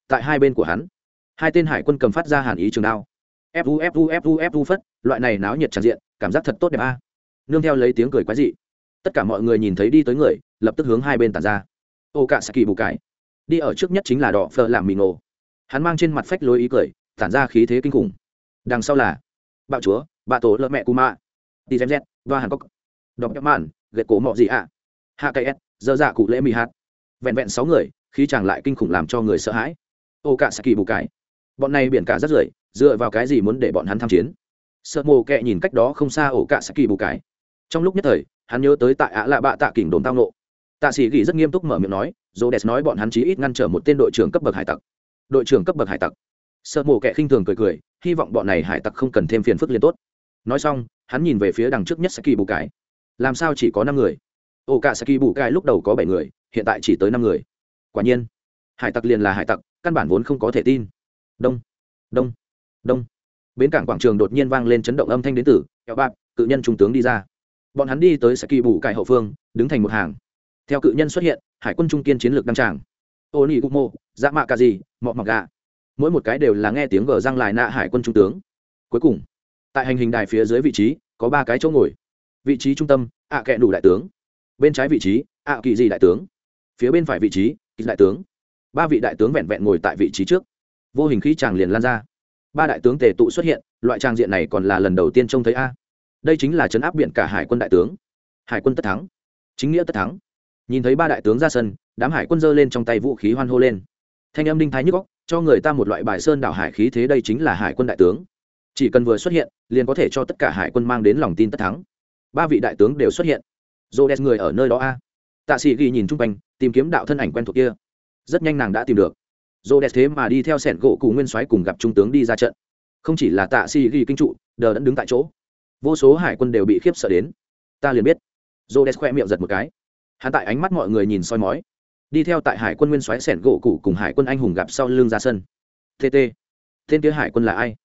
Tại hai bên của hắn, hai tên hải quân cầm phát ra hàn ý trường đao. Fu fu fu fu phất, loại này náo nhiệt tràn diện, cảm giác thật tốt đẹp a. Nương theo lấy tiếng cười quái dị, tất cả mọi người nhìn thấy đi tới người, lập tức hướng hai bên tàn ra. Ô cả saki bù cái đi ở trước nhất chính là đỏ phờ làm mì nổ hắn mang trên mặt phách lối ý cười, tản ra khí thế kinh khủng đằng sau là bạo chúa bạ tổ lợ mẹ cù mạ đi xem z và hàn cốc đọc nhậm mạn, gậy cổ mọ gì ạ, hạ cây s dơ dạ cụ lễ mì hạt. Vẹn vẹn sáu người khi chàng lại kinh khủng làm cho người sợ hãi. Ô cả saki bù cái bọn này biển cả rất rưởi, dựa vào cái gì muốn để bọn hắn tham chiến? Sợ mồ kẹ nhìn cách đó không xa ổ cả saki bù cái trong lúc nhất thời, hắn nhớ tới tại ạ lạ bạ tạ kỉnh đồn tang nộ tạ sĩ ghi rất nghiêm túc mở miệng nói dô đès nói bọn hắn chí ít ngăn trở một tên đội trưởng cấp bậc hải tặc. Đội trưởng cấp bậc hải tặc sợ mổ kẻ khinh thường cười cười, hy vọng bọn này hải tặc không cần thêm phiền phức liên tốt. Nói xong, hắn nhìn về phía đằng trước nhất saki bù cái làm sao chỉ có năm người? Ổ cả saki bù cái lúc đầu có bảy người, hiện tại chỉ tới năm người. Quả nhiên, hải tặc liền là hải tặc, căn bản vốn không có thể tin. Đông đông đông. Bến cảng quảng trường đột nhiên vang lên chấn động âm thanh đến từ, kẹo bạc, cự nhân trung tướng đi ra. Bọn hắn đi tới saki bù cải hậu phương, đứng thành một hàng. Theo cự nhân xuất hiện, hải quân trung kiên chiến lược đăng tràng. Ô nị gumo dạ mạ ca gì mọ mọc gà mỗi một cái đều là nghe tiếng gờ răng lại nạ hải quân trung tướng. Cuối cùng, tại hành hình đài phía dưới vị trí, có ba cái chỗ ngồi. Vị trí trung tâm, ạ à kẹ đủ đại tướng. Bên trái vị trí, ạ kỳ gì đại tướng. Phía bên phải vị trí, kỳ đại tướng. Ba vị đại tướng vẹn vẹn ngồi tại vị trí trước. Vô hình khí tràng liền lan ra. Ba đại tướng tề tụ xuất hiện, loại trang diện này còn là lần đầu tiên trông thấy a. Đây chính là chấn áp biển cả hải quân đại tướng. Hải quân tất thắng. Chính nghĩa tất thắng. Nhìn thấy ba đại tướng ra sân, đám hải quân giơ lên trong tay vũ khí hoan hô lên. Thanh âm đinh thái nhức góc cho người ta một loại bài sơn đảo hải khí thế đây chính là hải quân đại tướng. Chỉ cần vừa xuất hiện, liền có thể cho tất cả hải quân mang đến lòng tin tất thắng. Ba vị đại tướng đều xuất hiện. Dô đen người ở nơi đó a. Tạ sĩ ghi nhìn chung quanh, tìm kiếm đạo thân ảnh quen thuộc kia. Rất nhanh nàng đã tìm được. Dô đen thế mà đi theo sẻn gỗ cụ nguyên soái cùng gặp trung tướng đi ra trận. Không chỉ là tạ sĩ ghi kinh trụ, đờ đẫn đứng tại chỗ. Vô số hải quân đều bị khiếp sợ đến. Ta liền biết. Dô đen khoe miệng giật một cái. Hắn tại ánh mắt mọi người nhìn soi mói đi theo tại hải quân nguyên soái sẻn gỗ cụ cùng hải quân anh hùng gặp sau lưng ra sân. Tt tên kia hải quân là ai?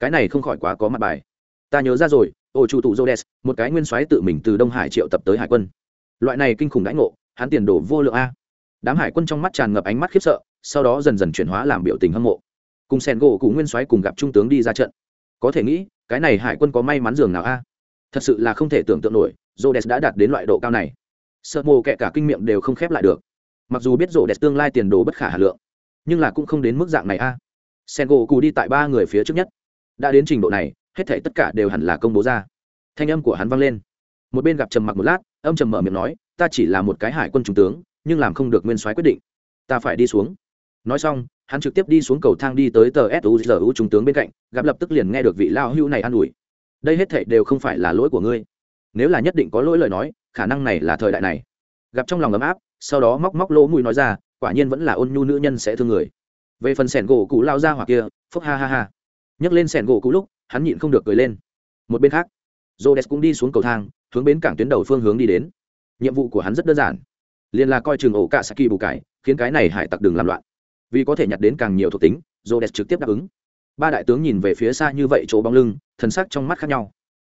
Cái này không khỏi quá có mặt bài. Ta nhớ ra rồi ổ chủ tụ jodes một cái nguyên soái tự mình từ đông hải triệu tập tới hải quân. Loại này kinh khủng đãi ngộ, hắn tiền đổ vô lượng a. Đám hải quân trong mắt tràn ngập ánh mắt khiếp sợ, sau đó dần dần chuyển hóa làm biểu tình hâm mộ. Cùng sen gỗ cụ nguyên soái cùng gặp trung tướng đi ra trận. Có thể nghĩ, cái này hải quân có may mắn dường nào a? Thật sự là không thể tưởng tượng nổi jodes đã đạt đến loại độ cao này. Sợ mồ kệ cả kinh miệng đều không khép lại được mặc dù biết rộ đẹp tương lai tiền đồ bất khả hà lượng, nhưng là cũng không đến mức dạng này a. Sen gỗ cù đi tại ba người phía trước nhất. Đã đến trình độ này, hết thể tất cả đều hẳn là công bố ra. Thanh âm của hắn vang lên. Một bên gặp trầm mặc một lát, âm trầm mở miệng nói, ta chỉ là một cái hải quân trung tướng, nhưng làm không được nguyên soái quyết định. Ta phải đi xuống. Nói xong, hắn trực tiếp đi xuống cầu thang đi tới tờ suzu trung tướng bên cạnh, gặp lập tức liền nghe được vị lao hưu này an ủi. Đây hết thảy đều không phải là lỗi của ngươi. Nếu là nhất định có lỗi lời nói, khả năng này là thời đại này. Gặp trong lòng ấm áp sau đó móc móc lỗ mũi nói ra, quả nhiên vẫn là ôn nhu nữ nhân sẽ thương người. Về phần sẻn gỗ cụ lao ra hoặc kia, phúc ha ha ha. Nhấc lên sẻn gỗ cụ lúc, hắn nhịn không được cười lên. Một bên khác j cũng đi xuống cầu thang, hướng bến cảng tuyến đầu phương hướng đi đến. Nhiệm vụ của hắn rất đơn giản. Liền là coi chừng ổ cả saki bù cải, khiến cái này hải tặc đường làm loạn. Vì có thể nhặt đến càng nhiều thuộc tính j trực tiếp đáp ứng. Ba đại tướng nhìn về phía xa như vậy chỗ bóng lưng, thần sắc trong mắt khác nhau.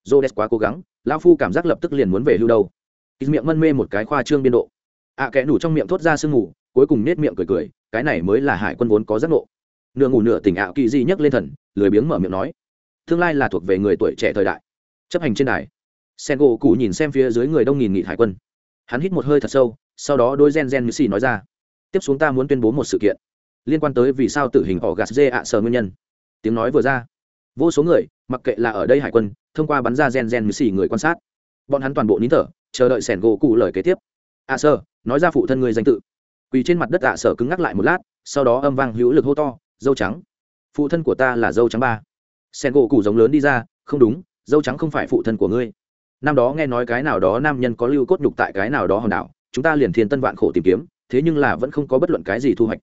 J quá cố gắng lao phu cảm giác lập tức liền muốn về hưu đâu. Ít miệng mân mê một cái khoa trương biên độ ạ à, kẽ nủ trong miệng thốt ra sương ngủ cuối cùng nết miệng cười cười cái này mới là hải quân vốn có giác ngộ. Nửa ngủ nửa tỉnh ạ kỳ di nhấc lên thần lười biếng mở miệng nói tương lai là thuộc về người tuổi trẻ thời đại. Chấp hành trên đài sen gỗ cụ nhìn xem phía dưới người đông nghìn nghị hải quân. Hắn hít một hơi thật sâu sau đó đôi gen gen như xì nói ra tiếp xuống ta muốn tuyên bố một sự kiện liên quan tới vì sao tử hình ỏ gạt dê ạ sờ nguyên nhân. Tiếng nói vừa ra vô số người mặc kệ là ở đây hải quân thông qua bắn ra gen gen như xì người quan sát. Bọn hắn toàn bộ nín thở chờ đợi sẻn gỗ cụ lời kế tiếp ạ sơ nói ra phụ thân ngươi danh tự. Quỳ trên mặt đất ạ, sở cứng ngắc lại một lát, sau đó âm vang hữu lực hô to, dâu trắng, phụ thân của ta là dâu trắng ba. Sen gỗ cụ giống lớn đi ra, không đúng, dâu trắng không phải phụ thân của ngươi. Năm đó nghe nói cái nào đó nam nhân có lưu cốt nhục tại cái nào đó hòn đảo, chúng ta liền thiên tân vạn khổ tìm kiếm, thế nhưng là vẫn không có bất luận cái gì thu hoạch.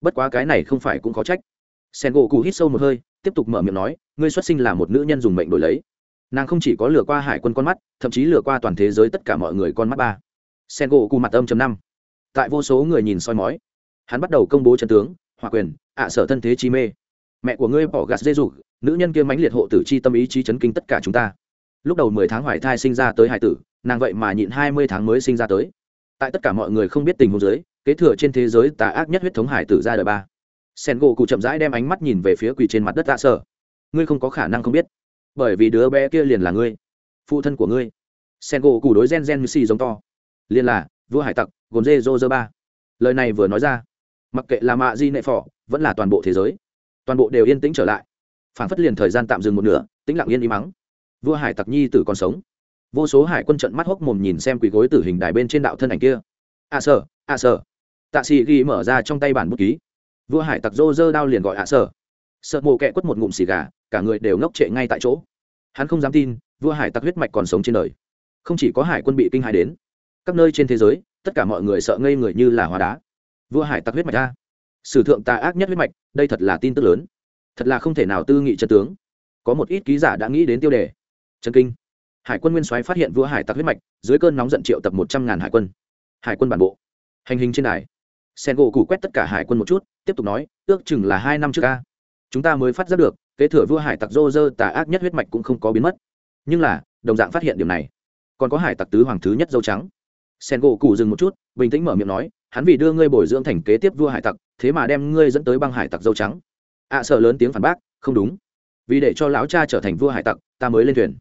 Bất quá cái này không phải cũng có trách. Sen gỗ cụ hít sâu một hơi, tiếp tục mở miệng nói, ngươi xuất sinh là một nữ nhân dùng mệnh đổi lấy. Nàng không chỉ có lừa qua hải quân con mắt, thậm chí lừa qua toàn thế giới tất cả mọi người con mắt ba sen gỗ cù mặt âm chấm năm. Tại vô số người nhìn soi mói, hắn bắt đầu công bố trần tướng hòa quyền, ạ sở thân thế chi mê. Mẹ của ngươi bỏ gạt dê dục, nữ nhân kia mãnh liệt hộ tử chi tâm ý chí chấn kinh tất cả chúng ta. Lúc đầu mười tháng hoài thai sinh ra tới hải tử, nàng vậy mà nhịn hai mươi tháng mới sinh ra tới. Tại tất cả mọi người không biết tình huống giới kế thừa trên thế giới tà ác nhất huyết thống hải tử ra đời ba. Sen gỗ cụ chậm rãi đem ánh mắt nhìn về phía quỳ trên mặt đất tạ sở. Ngươi không có khả năng không biết, bởi vì đứa bé kia liền là ngươi, phụ thân của ngươi. Sen gỗ cụ đối gen gen như xì giống to liên là, vua hải tặc, gồm dê, dô, dơ, ba. Lời này vừa nói ra, mặc kệ là mạ, di, nệ phỏ vẫn là toàn bộ thế giới, toàn bộ đều yên tĩnh trở lại. Phản phất liền thời gian tạm dừng một nửa, tĩnh lặng yên im mắng. Vua hải tặc nhi tử còn sống. Vô số hải quân trận mắt hốc mồm nhìn xem quỳ gối tử hình đài bên trên đạo thân ảnh kia. A à sở a à sở tạ sĩ ghi mở ra trong tay bản bút ký. Vua hải tặc dô dơ đao liền gọi à, a sở sợ mộ kẹ quất một ngụm xì gà, cả người đều ngốc trệ ngay tại chỗ. Hắn không dám tin, vua hải tặc huyết mạch còn sống trên đời. Không chỉ có hải quân bị kinh hại đến các nơi trên thế giới, tất cả mọi người sợ ngây người như là hóa đá. Vua hải tặc huyết mạch ra sử thượng tà ác nhất huyết mạch, đây thật là tin tức lớn. Thật là không thể nào tư nghị chân tướng. Có một ít ký giả đã nghĩ đến tiêu đề. Trần kinh. Hải quân nguyên soái phát hiện vua hải tặc huyết mạch, dưới cơn nóng giận triệu tập một trăm ngàn hải quân. Hải quân bản bộ. Hành hình trên đài. Sen gỗ củ quét tất cả hải quân một chút, tiếp tục nói, ước chừng là hai năm trước ca chúng ta mới phát giác được, kế thừa vua hải tặc dô dơ tà ác nhất huyết mạch cũng không có biến mất. Nhưng là, đồng dạng phát hiện điểm này. Còn có hải tặc tứ hoàng thứ nhất dâu trắng sen gỗ cụ dừng một chút bình tĩnh mở miệng nói hắn vì đưa ngươi bồi dưỡng thành kế tiếp vua hải tặc thế mà đem ngươi dẫn tới băng hải tặc dâu trắng. Ạ à, sợ lớn tiếng phản bác không đúng. Vì để cho lão cha trở thành vua hải tặc ta mới lên thuyền.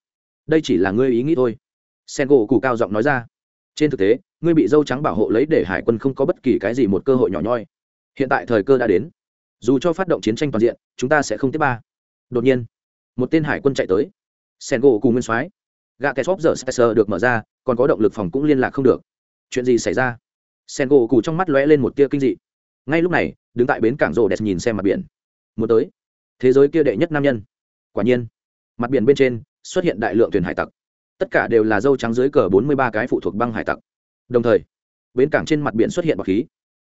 Đây chỉ là ngươi ý nghĩ thôi. Sen gỗ cụ cao giọng nói ra trên thực tế ngươi bị dâu trắng bảo hộ lấy để hải quân không có bất kỳ cái gì một cơ hội nhỏ nhoi. Hiện tại thời cơ đã đến. Dù cho phát động chiến tranh toàn diện chúng ta sẽ không tiếp ba. Đột nhiên một tên hải quân chạy tới. Sen gỗ cùng nguyên soái gạ kẻ xốp giờ sờ được mở ra còn có động lực phòng cũng liên lạc không được chuyện gì xảy ra? Sen gỗ cụ trong mắt lóe lên một tia kinh dị. Ngay lúc này, đứng tại bến cảng rồ đẹp nhìn xem mặt biển. Muốn tới. Thế giới kia đệ nhất nam nhân. Quả nhiên, mặt biển bên trên xuất hiện đại lượng thuyền hải tặc. Tất cả đều là dâu trắng dưới cờ bốn mươi ba cái phụ thuộc băng hải tặc. Đồng thời, bến cảng trên mặt biển xuất hiện bọc khí.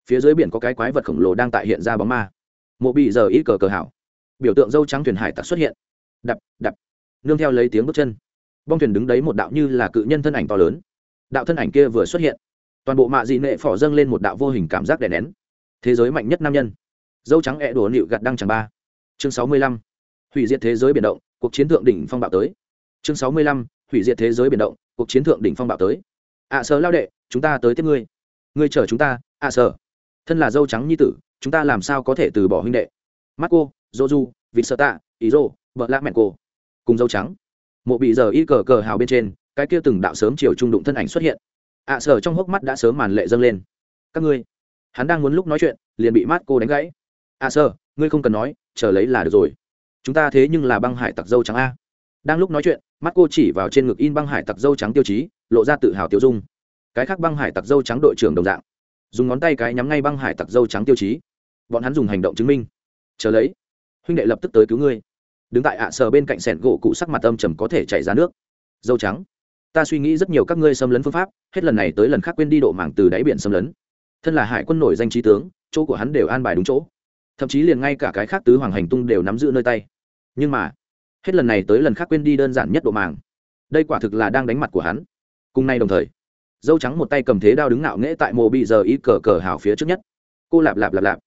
Phía dưới biển có cái quái vật khổng lồ đang tại hiện ra bóng ma. Mộ bị giờ ít cờ cờ hảo. Biểu tượng dâu trắng thuyền hải tặc xuất hiện. Đập đập. Nương theo lấy tiếng bước chân. Bong thuyền đứng đấy một đạo như là cự nhân thân ảnh to lớn. Đạo thân ảnh kia vừa xuất hiện toàn bộ mạ dị nệ phỏ dâng lên một đạo vô hình cảm giác đè nén. Thế giới mạnh nhất nam nhân. Dâu trắng ẹ đổ nịu gặt đăng chẳng ba. Chương sáu mươi lăm. Hủy diệt thế giới biển động cuộc chiến thượng đỉnh phong bạo tới. Chương sáu mươi lăm. Hủy diệt thế giới biển động cuộc chiến thượng đỉnh phong bạo tới. Ạ à, sở lao đệ chúng ta tới tiếp ngươi. Ngươi chờ chúng ta. Ạ à, sở thân là dâu trắng nhi tử chúng ta làm sao có thể từ bỏ huynh đệ? Marco joju vịt sơ tạ ý rô vợ lạ mẹ cô cùng dâu trắng. Mộ bị giờ y cờ cờ hào bên trên cái kia từng đạo sớm chiều trung đụng thân ảnh xuất hiện ạ à, sở trong hốc mắt đã sớm màn lệ dâng lên. Các ngươi hắn đang muốn lúc nói chuyện liền bị mát cô đánh gãy. Ạ à, sở ngươi không cần nói chờ lấy là được rồi. Chúng ta thế nhưng là băng hải tặc dâu trắng a. Đang lúc nói chuyện mắt cô chỉ vào trên ngực in băng hải tặc dâu trắng tiêu chí lộ ra tự hào tiêu dung. Cái khác băng hải tặc dâu trắng đội trưởng đồng dạng dùng ngón tay cái nhắm ngay băng hải tặc dâu trắng tiêu chí. Bọn hắn dùng hành động chứng minh. Chờ lấy huynh đệ lập tức tới cứu ngươi. Đứng tại ạ sờ bên cạnh sẻn gỗ cụ sắc mặt âm trầm có thể chảy ra nước. Dâu trắng ta suy nghĩ rất nhiều các ngươi xâm lấn phương pháp, hết lần này tới lần khác quên đi độ mảng từ đáy biển xâm lấn. Thân là hải quân nổi danh trí tướng, chỗ của hắn đều an bài đúng chỗ. Thậm chí liền ngay cả cái khác tứ hoàng hành tung đều nắm giữ nơi tay. Nhưng mà, hết lần này tới lần khác quên đi đơn giản nhất độ màng. Đây quả thực là đang đánh mặt của hắn. Cùng nay đồng thời, dâu trắng một tay cầm thế đao đứng ngạo nghễ tại mồ bị giờ ý cờ cờ hào phía trước nhất. Cô lạp lạp lạp lạp.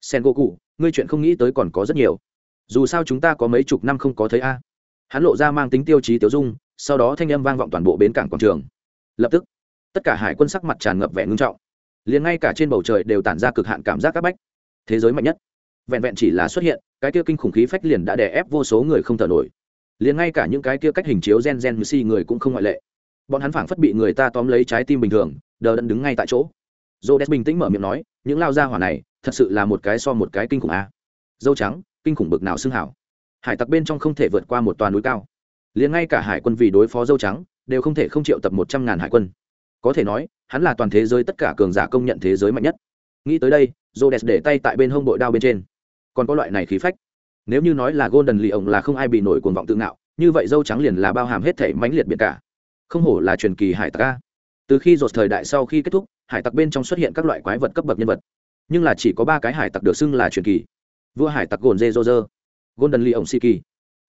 Sen cô cụ ngươi chuyện không nghĩ tới còn có rất nhiều. Dù sao chúng ta có mấy chục năm không có thấy a. Hắn lộ ra mang tính tiêu chí tiêu dung sau đó thanh âm vang vọng toàn bộ bến cảng quảng trường. Lập tức, tất cả hải quân sắc mặt tràn ngập vẻ ngưng trọng. Liền ngay cả trên bầu trời đều tản ra cực hạn cảm giác áp bách. Thế giới mạnh nhất. Vẹn vẹn chỉ là xuất hiện, cái kia kinh khủng khí phách liền đã đè ép vô số người không thở nổi. Liền ngay cả những cái kia cách hình chiếu gen gen như si người cũng không ngoại lệ. Bọn hắn phảng phất bị người ta tóm lấy trái tim bình thường, đờ đẫn đứng ngay tại chỗ. Dô đès bình tĩnh mở miệng nói, những lao gia hỏa này, thật sự là một cái so một cái kinh khủng a. Dâu trắng, kinh khủng bực nào xưng hảo. Hải tặc bên trong không thể vượt qua một toàn núi cao liền ngay cả hải quân vì đối phó dâu trắng, đều không thể không triệu tập một trăm ngàn hải quân. Có thể nói, hắn là toàn thế giới tất cả cường giả công nhận thế giới mạnh nhất. Nghĩ tới đây j o d e s để tay tại bên hông bội đao bên trên. Còn có loại này khí phách. Nếu như nói là golden lì ổng là không ai bị nổi cuồng vọng tự ngạo, như vậy dâu trắng liền là bao hàm hết thể mãnh liệt biệt cả. Không hổ là truyền kỳ hải tặc ca từ khi dột thời đại sau khi kết thúc, hải tặc bên trong xuất hiện các loại quái vật cấp bậc nhân vật. Nhưng là chỉ có ba cái hải tặc được xưng là truyền kỳ. Vua hải tặc gồn dê dô dơ golden lì ổng si kỳ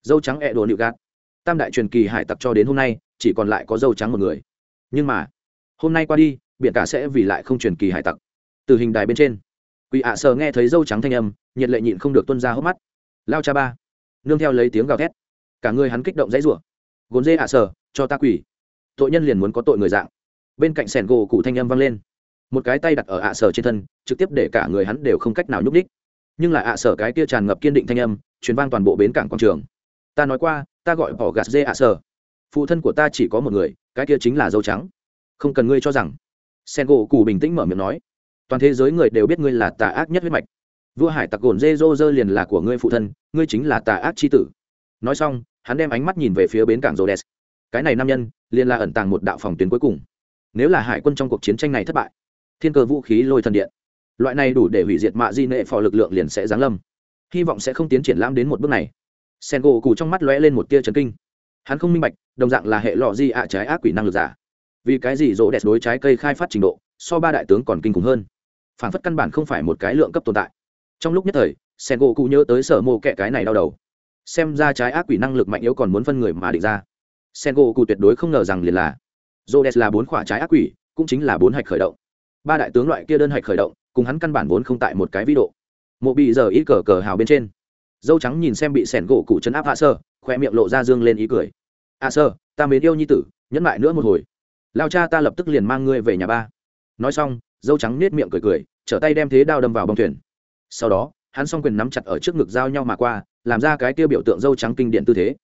dâu trắng e đồ nịu gạt tam đại truyền kỳ hải tặc cho đến hôm nay, chỉ còn lại có dâu trắng một người. Nhưng mà, hôm nay qua đi, biển cả sẽ vì lại không truyền kỳ hải tặc. Từ hình đài bên trên, quỷ ạ sờ nghe thấy dâu trắng thanh âm, nhiệt lệ nhịn không được tuân ra hốc mắt. Lao cha ba, nương theo lấy tiếng gào thét, cả người hắn kích động dãy rủa. Gồn dê ạ sờ, cho ta quỷ. Tội nhân liền muốn có tội người dạng. Bên cạnh sẻn gỗ cụ thanh âm vang lên. Một cái tay đặt ở ạ sờ trên thân, trực tiếp để cả người hắn đều không cách nào nhúc ních nhưng lại ạ sở cái kia tràn ngập kiên định thanh âm, truyền vang toàn bộ bến cảng quảng trường ta nói qua, ta gọi bỏ gạt dê ạ sở phụ thân của ta chỉ có một người, cái kia chính là dâu trắng. Không cần ngươi cho rằng. Sen gỗ cù bình tĩnh mở miệng nói. Toàn thế giới người đều biết ngươi là tà ác nhất huyết mạch. Vua hải tặc gồn dê dô dơ liền là của ngươi phụ thân, ngươi chính là tà ác c h i tử. Nói xong, hắn đem ánh mắt nhìn về phía bến cảng rô đès cái này nam nhân, liền là ẩn tàng một đạo phòng tuyến cuối cùng. Nếu là hải quân trong cuộc chiến tranh này thất bại, thiên cơ vũ khí lôi thần điện, loại này đủ để hủy diệt mạ di nệ phò lực lượng liền sẽ giáng lâm. Hy vọng sẽ không tiến triển lãm đến một bước này sen gỗ cụ trong mắt lóe lên một tia trấn kinh. Hắn không minh bạch, đồng dạng là hệ lọ di ạ, trái ác quỷ năng lực giả. Vì cái gì rỗ đẹp đối trái cây khai phát trình độ, so ba đại tướng còn kinh khủng hơn? Phản phất căn bản không phải một cái lượng cấp tồn tại. Trong lúc nhất thời sen gỗ cụ nhớ tới sở mô kẹ cái này đau đầu. Xem ra trái ác quỷ năng lực mạnh yếu còn muốn phân người mà định ra. Sen gỗ cụ tuyệt đối không ngờ rằng liền là rỗ đẹp là bốn khỏa trái ác quỷ, cũng chính là bốn hạch khởi động. Ba đại tướng loại kia đơn hạch khởi động, cùng hắn căn bản vốn không tại một cái vĩ độ. Mộ bị giờ ít cờ cờ hào bên trên dâu trắng nhìn xem bị sẻn gỗ cụ chấn áp hạ sơ, khoe miệng lộ ra dương lên ý cười. Hạ sơ, ta mến yêu nhi tử, nhẫn lại nữa một hồi. Lao cha ta lập tức liền mang ngươi về nhà ba. Nói xong, dâu trắng nết miệng cười cười, trở tay đem thế đao đâm vào bông thuyền. Sau đó, hắn s o n g quyền nắm chặt ở trước ngực giao nhau mà qua, làm ra cái tiêu biểu tượng dâu trắng kinh điện tư thế.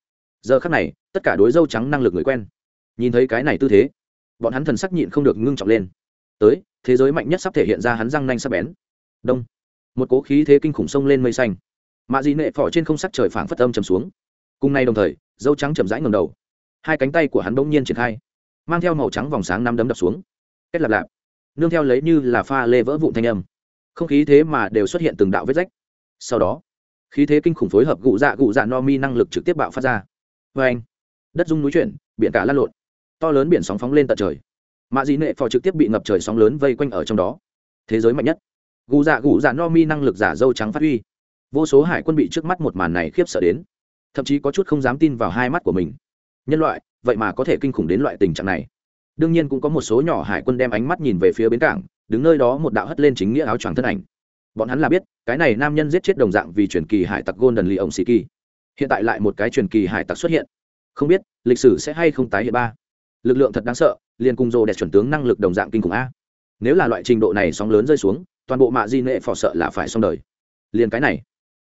Giờ khắc này, tất cả đối dâu trắng năng lực người quen. Nhìn thấy cái này tư thế, bọn hắn thần sắc nhịn không được ngưng trọng lên. Tới, thế giới mạnh nhất sắp thể hiện ra hắn răng nanh sắp bén. Đông. Một cố khí thế kinh khủng sông lên mây xanh mạ dị nệ phỏ trên không sắc trời phảng phất âm chầm xuống. Cùng nay đồng thời, dâu trắng chậm rãi ngầm đầu. Hai cánh tay của hắn bỗng nhiên triển khai, mang theo màu trắng vòng sáng năm đấm đập xuống. Kết lạp lạp. Nương theo lấy như là pha lê vỡ vụn thanh âm. Không khí thế mà đều xuất hiện từng đạo vết rách. Sau đó, khí thế kinh khủng phối hợp gụ dạ gụ dạ no mi năng lực trực tiếp bạo phát ra. Vê anh, đất dung núi chuyển, biển cả lăn lộn. To lớn biển sóng phóng lên tận trời. Mạ dị nệ phò trực tiếp bị ngập trời sóng lớn vây quanh ở trong đó. Thế giới mạnh nhất. Gù dạ gù dạ no mi năng lực giả dâu trắng phát huy vô số hải quân bị trước mắt một màn này khiếp sợ đến, thậm chí có chút không dám tin vào hai mắt của mình. Nhân loại, vậy mà có thể kinh khủng đến loại tình trạng này. Đương nhiên cũng có một số nhỏ hải quân đem ánh mắt nhìn về phía bến cảng, đứng nơi đó một đạo hất lên chính nghĩa áo choàng thân ảnh. Bọn hắn là biết, cái này nam nhân giết chết đồng dạng vì truyền kỳ hải tặc golden lee ông sĩ kỳ hiện tại lại một cái truyền kỳ hải tặc xuất hiện. Không biết, lịch sử sẽ hay không tái hiện ba? Lực lượng thật đáng sợ, liền cùng rồ đẹp chuẩn tướng năng lực đồng dạng kinh khủng a. Nếu là loại trình độ này sóng lớn rơi xuống, toàn bộ mạ di nệ phò sợ là phải xong đời. Liền cái này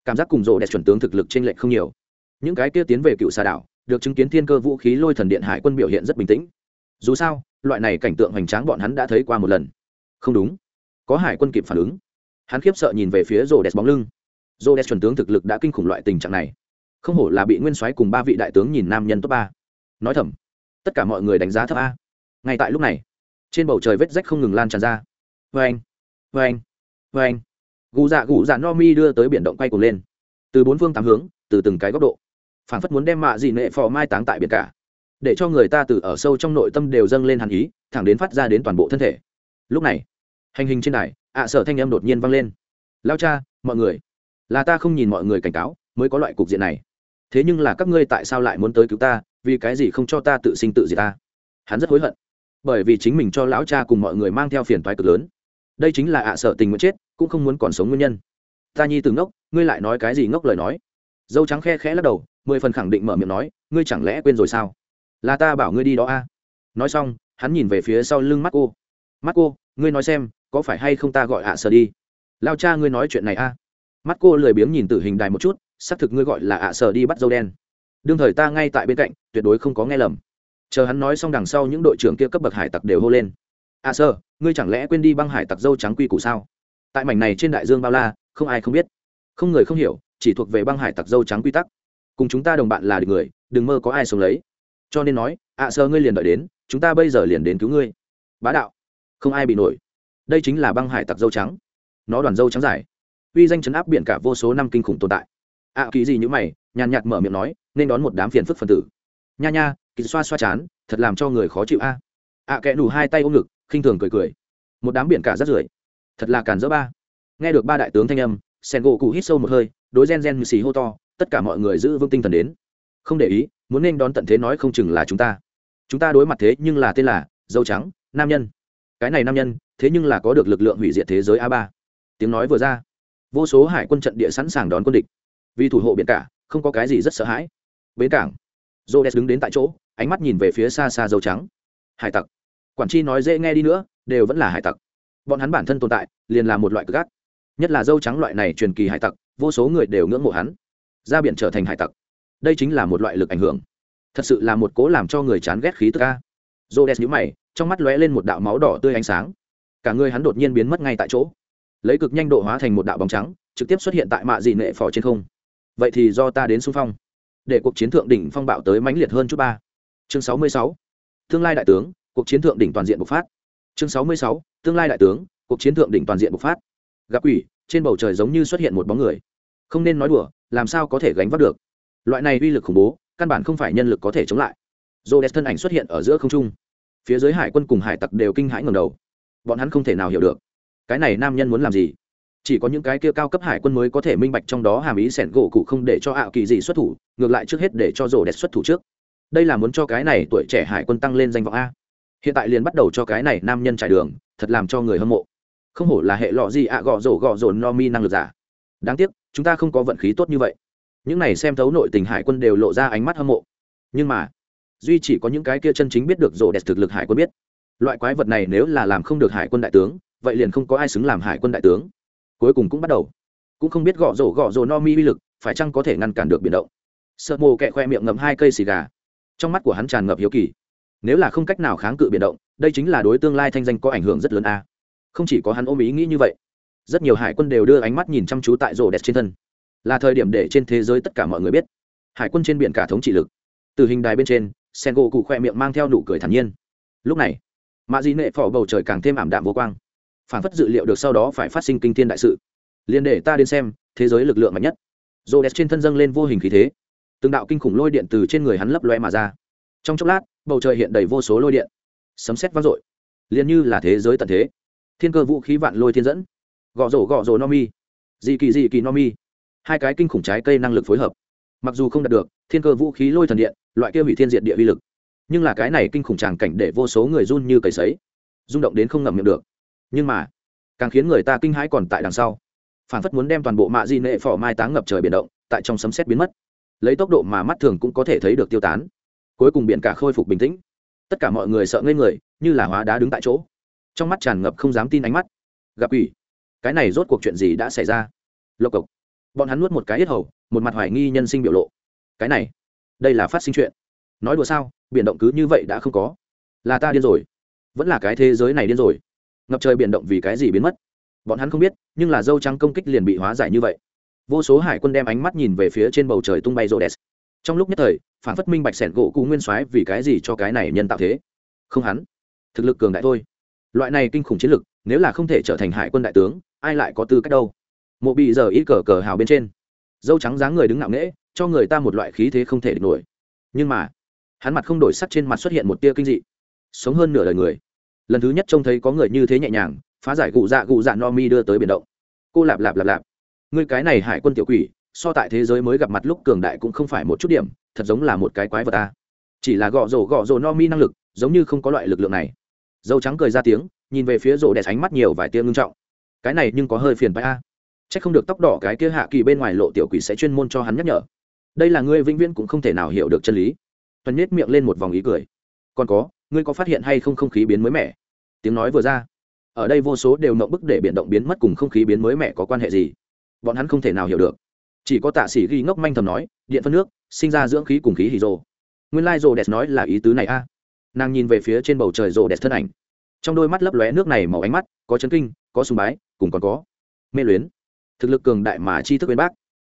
cảm giác cùng rộ đẹp chuẩn tướng thực lực trên lệch không nhiều. Những cái kia tiến về cựu xà đảo, được chứng kiến thiên cơ vũ khí lôi thần điện hải quân biểu hiện rất bình tĩnh. Dù sao, loại này cảnh tượng hoành tráng bọn hắn đã thấy qua một lần. Không đúng. Có hải quân kịp phản ứng. Hắn khiếp sợ nhìn về phía rồ đẹp bóng lưng. Rồ đẹp chuẩn tướng thực lực đã kinh khủng loại tình trạng này. Không hổ là bị nguyên soái cùng ba vị đại tướng nhìn nam nhân top ba. Nói thầm, tất cả mọi người đánh giá thấp a. Ngay tại lúc này, trên bầu trời vết rách không ngừng lan tràn ra. Vê anh vê anh vê anh gù dạ gù dạ no mi đưa tới biển động quay cuồng lên. Từ bốn phương tám hướng, từ từng cái góc độ. Phản phất muốn đem mạ dị nệ phò mai táng tại biển cả. Để cho người ta từ ở sâu trong nội tâm đều dâng lên hàn ý, thẳng đến phát ra đến toàn bộ thân thể. Lúc này, hành hình trên đài, ạ sở thanh âm đột nhiên vang lên. Lao cha, mọi người, là ta không nhìn mọi người cảnh cáo, mới có loại cục diện này. Thế nhưng là các ngươi tại sao lại muốn tới cứu ta, vì cái gì không cho ta tự sinh tự diệt ta? Hắn rất hối hận, bởi vì chính mình cho lão cha cùng mọi người mang theo phiền toái cực lớn. Đây chính là ạ sợ tình nguyện chết cũng không muốn còn sống nguyên nhân. Ta nhi từ ngốc, ngươi lại nói cái gì ngốc lời nói? Dâu trắng khe khẽ lắc đầu, mười phần khẳng định mở miệng nói, ngươi chẳng lẽ quên rồi sao? Là ta bảo ngươi đi đó a. Nói xong, hắn nhìn về phía sau lưng mắt cô mắt cô ngươi nói xem, có phải hay không ta gọi ạ sở đi? Lao cha ngươi nói chuyện này a. Mắt cô lười biếng nhìn tử hình đài một chút, xác thực ngươi gọi là ạ sở đi bắt dâu đen. Đương thời ta ngay tại bên cạnh, tuyệt đối không có nghe lầm. Chờ hắn nói xong đằng sau những đội trưởng kia cấp bậc hải tặc đều hô lên. Ạ sơ ngươi chẳng lẽ quên đi băng hải tặc dâu trắng quy củ sao? Tại mảnh này trên đại dương bao la không ai không biết. Không người không hiểu chỉ thuộc về băng hải tặc dâu trắng quy tắc. Cùng chúng ta đồng bạn là được người đừng mơ có ai sống lấy. Cho nên nói ạ sơ ngươi liền đợi đến chúng ta bây giờ liền đến cứu ngươi. Bá đạo không ai bị nổi. Đây chính là băng hải tặc dâu trắng. Nó đoàn dâu trắng dài uy danh chấn áp biển cả vô số năm kinh khủng tồn tại. Ạ à, kỳ gì như mày nhàn nhạt mở miệng nói nên đón một đám phiền phức phần tử. Nha nha kỳ xoa xoa chán thật làm cho người khó chịu a. Ạ kẽ đủ hai tay ôm ngực khinh thường cười cười. Một đám biển cả rất rưởi thật là cản dỡ ba. Nghe được ba đại tướng thanh âm, sen gỗ cụ hít sâu một hơi, đối gen gen như xì hô to, tất cả mọi người giữ vững tinh thần đến. Không để ý, muốn nên đón tận thế nói không chừng là chúng ta. Chúng ta đối mặt thế nhưng là tên là dâu trắng, nam nhân. Cái này nam nhân, thế nhưng là có được lực lượng hủy diệt thế giới a ba. Tiếng nói vừa ra, vô số hải quân trận địa sẵn sàng đón quân địch. Vì thủ hộ biển cả, không có cái gì rất sợ hãi. Bến cảng j o đứng đến tại chỗ, ánh mắt nhìn về phía xa xa dâu trắng. Hải tặc. Quản tri nói dễ nghe đi nữa, đều vẫn là hải tặc bọn hắn bản thân tồn tại, liền là một loại cực gác nhất là dâu trắng loại này truyền kỳ hải tặc, vô số người đều ngưỡng mộ hắn, ra biển trở thành hải tặc. Đây chính là một loại lực ảnh hưởng. Thật sự là một cố làm cho người chán ghét khí tức ca j o nhíu mày, trong mắt lóe lên một đạo máu đỏ tươi ánh sáng. Cả người hắn đột nhiên biến mất ngay tại chỗ. Lấy cực nhanh độ hóa thành một đạo bóng trắng, trực tiếp xuất hiện tại mạ dị nệ phò trên không. Vậy thì do ta đến xung phong, để cuộc chiến thượng đỉnh phong bạo tới mãnh liệt hơn chút ba. Chương sáu mươi sáu. Tương lai đại tướng, cuộc chiến thượng đỉnh toàn diện bộc phát chương sáu mươi sáu, tương lai đại tướng, cuộc chiến thượng đỉnh toàn diện bộc phát. Gặp quỷ, trên bầu trời giống như xuất hiện một bóng người. Không nên nói đùa, làm sao có thể gánh vác được? Loại này uy lực khủng bố, căn bản không phải nhân lực có thể chống lại. Rô đẹp thân ảnh xuất hiện ở giữa không trung. Phía dưới hải quân cùng hải tặc đều kinh hãi ngầm đầu. Bọn hắn không thể nào hiểu được. Cái này nam nhân muốn làm gì? Chỉ có những cái kia cao cấp hải quân mới có thể minh bạch trong đó hàm ý sẻn gỗ cụ không để cho ảo kỳ gì xuất thủ, ngược lại trước hết để cho rổ đẹp xuất thủ trước. Đây là muốn cho cái này tuổi trẻ hải quân tăng lên danh vọng a hiện tại liền bắt đầu cho cái này nam nhân trải đường, thật làm cho người hâm mộ. Không hổ là hệ lọ gì ạ, gọ rổ gọ rổ no mi năng lực giả. Đáng tiếc, chúng ta không có vận khí tốt như vậy. Những này xem thấu nội tình hải quân đều lộ ra ánh mắt hâm mộ. Nhưng mà, duy chỉ có những cái kia chân chính biết được rổ đẹp thực lực hải quân biết. Loại quái vật này nếu là làm không được hải quân đại tướng, vậy liền không có ai xứng làm hải quân đại tướng. Cuối cùng cũng bắt đầu. Cũng không biết gõ rổ gõ rổ no mi uy lực, phải chăng có thể ngăn cản được biển động. Sợ mồ kẹ khoe miệng ngậm hai cây xì gà. Trong mắt của hắn tràn ngập hiếu kỳ nếu là không cách nào kháng cự biển động, đây chính là đối tương lai thanh danh có ảnh hưởng rất lớn a. Không chỉ có hắn ôm ý nghĩ như vậy, rất nhiều hải quân đều đưa ánh mắt nhìn chăm chú tại rổ đẹp trên thân. Là thời điểm để trên thế giới tất cả mọi người biết, hải quân trên biển cả thống trị lực. Từ hình đài bên trên sen gỗ cụ khoe miệng mang theo nụ cười thản nhiên. Lúc này mạ dị nệ phỏ bầu trời càng thêm ảm đạm vô quang. Phản phất dự liệu được sau đó phải phát sinh kinh thiên đại sự. Liền để ta đến xem, thế giới lực lượng mạnh nhất. Rô đẹp trên thân dâng lên vô hình khí thế. Từng đạo kinh khủng lôi điện từ trên người hắn lấp loe mà ra. Trong chốc lát bầu trời hiện đầy vô số lôi điện. Sấm xét vang dội, liền như là thế giới tận thế. Thiên cơ vũ khí vạn lôi thiên dẫn. Gõ rổ gõ rổ no mi. Dị kỳ dị kỳ no mi. Hai cái kinh khủng trái cây năng lực phối hợp. Mặc dù không đạt được thiên cơ vũ khí lôi thần điện, loại kia hủy thiên diệt địa vi lực, nhưng là cái này kinh khủng tràng cảnh để vô số người run như cầy sấy, rung động đến không ngậm miệng được. Nhưng mà, càng khiến người ta kinh hãi còn tại đằng sau. Phản phất muốn đem toàn bộ mạ di nệ phỏ mai táng ngập trời biển động, tại trong sấm xét biến mất. Lấy tốc độ mà mắt thường cũng có thể thấy được tiêu tán cuối cùng biển cả khôi phục bình tĩnh. Tất cả mọi người sợ ngây người, như là hóa đá đứng tại chỗ. Trong mắt tràn ngập không dám tin ánh mắt. Gặp ủy cái này rốt cuộc chuyện gì đã xảy ra? Lộc cộc. Bọn hắn nuốt một cái hết hầu, một mặt hoài nghi nhân sinh biểu lộ. Cái này, đây là phát sinh chuyện. Nói đùa sao, biển động cứ như vậy đã không có. Là ta điên rồi. Vẫn là cái thế giới này điên rồi. Ngập trời biển động vì cái gì biến mất? Bọn hắn không biết, nhưng là dâu trắng công kích liền bị hóa giải như vậy. Vô số hải quân đem ánh mắt nhìn về phía trên bầu trời tung bay rô đèn trong lúc nhất thời, phản phất minh bạch sẻn gỗ cụ nguyên soái vì cái gì cho cái này nhân tạo thế. Không hắn, thực lực cường đại thôi. Loại này kinh khủng chiến lực, nếu là không thể trở thành hải quân đại tướng, ai lại có tư cách đâu? Mộ bị giờ ít cờ cờ hào bên trên. Dâu trắng dáng người đứng ngạo nghễ, cho người ta một loại khí thế không thể địch nổi. Nhưng mà, hắn mặt không đổi sắc trên mặt xuất hiện một tia kinh dị. Sống hơn nửa đời người. Lần thứ nhất trông thấy có người như thế nhẹ nhàng, phá giải cụ dạ cụ dạ no mi đưa tới biển động. Cô lạp lạp lạp lạp. Người cái này hải quân tiểu quỷ so tại thế giới mới gặp mặt lúc cường đại cũng không phải một chút điểm, thật giống là một cái quái vật ta. Chỉ là gõ rổ gõ rổ no mi năng lực, giống như không có loại lực lượng này. Dâu trắng cười ra tiếng, nhìn về phía rổ đẹp ánh mắt nhiều vài tia ngưng trọng. Cái này nhưng có hơi phiền bay a. C h ắ c không được tóc đỏ cái kia hạ kỳ bên ngoài lộ tiểu quỷ sẽ chuyên môn cho hắn nhắc nhở. Đây là ngươi vĩnh viễn cũng không thể nào hiểu được chân lý. Tuần nhét miệng lên một vòng ý cười. Còn có, ngươi có phát hiện hay không không khí biến mới mẻ? Tiếng nói vừa ra. Ở đây vô số đều mộng bức để biển động biến mất cùng không khí biến mới mẻ có quan hệ gì? Bọn hắn không thể nào hiểu được chỉ có tạ sĩ ghi ngốc manh thầm nói, điện phân nước, sinh ra dưỡng khí cùng khí hì rồ. Nguyên lai rồ đẹp nói là ý tứ này a. Nàng nhìn về phía trên bầu trời rồ đẹp thân ảnh. Trong đôi mắt lấp lóe nước này màu ánh mắt, có chấn kinh, có sùng bái, cùng còn có mê luyến. Thực lực cường đại mà chi thức bên bác.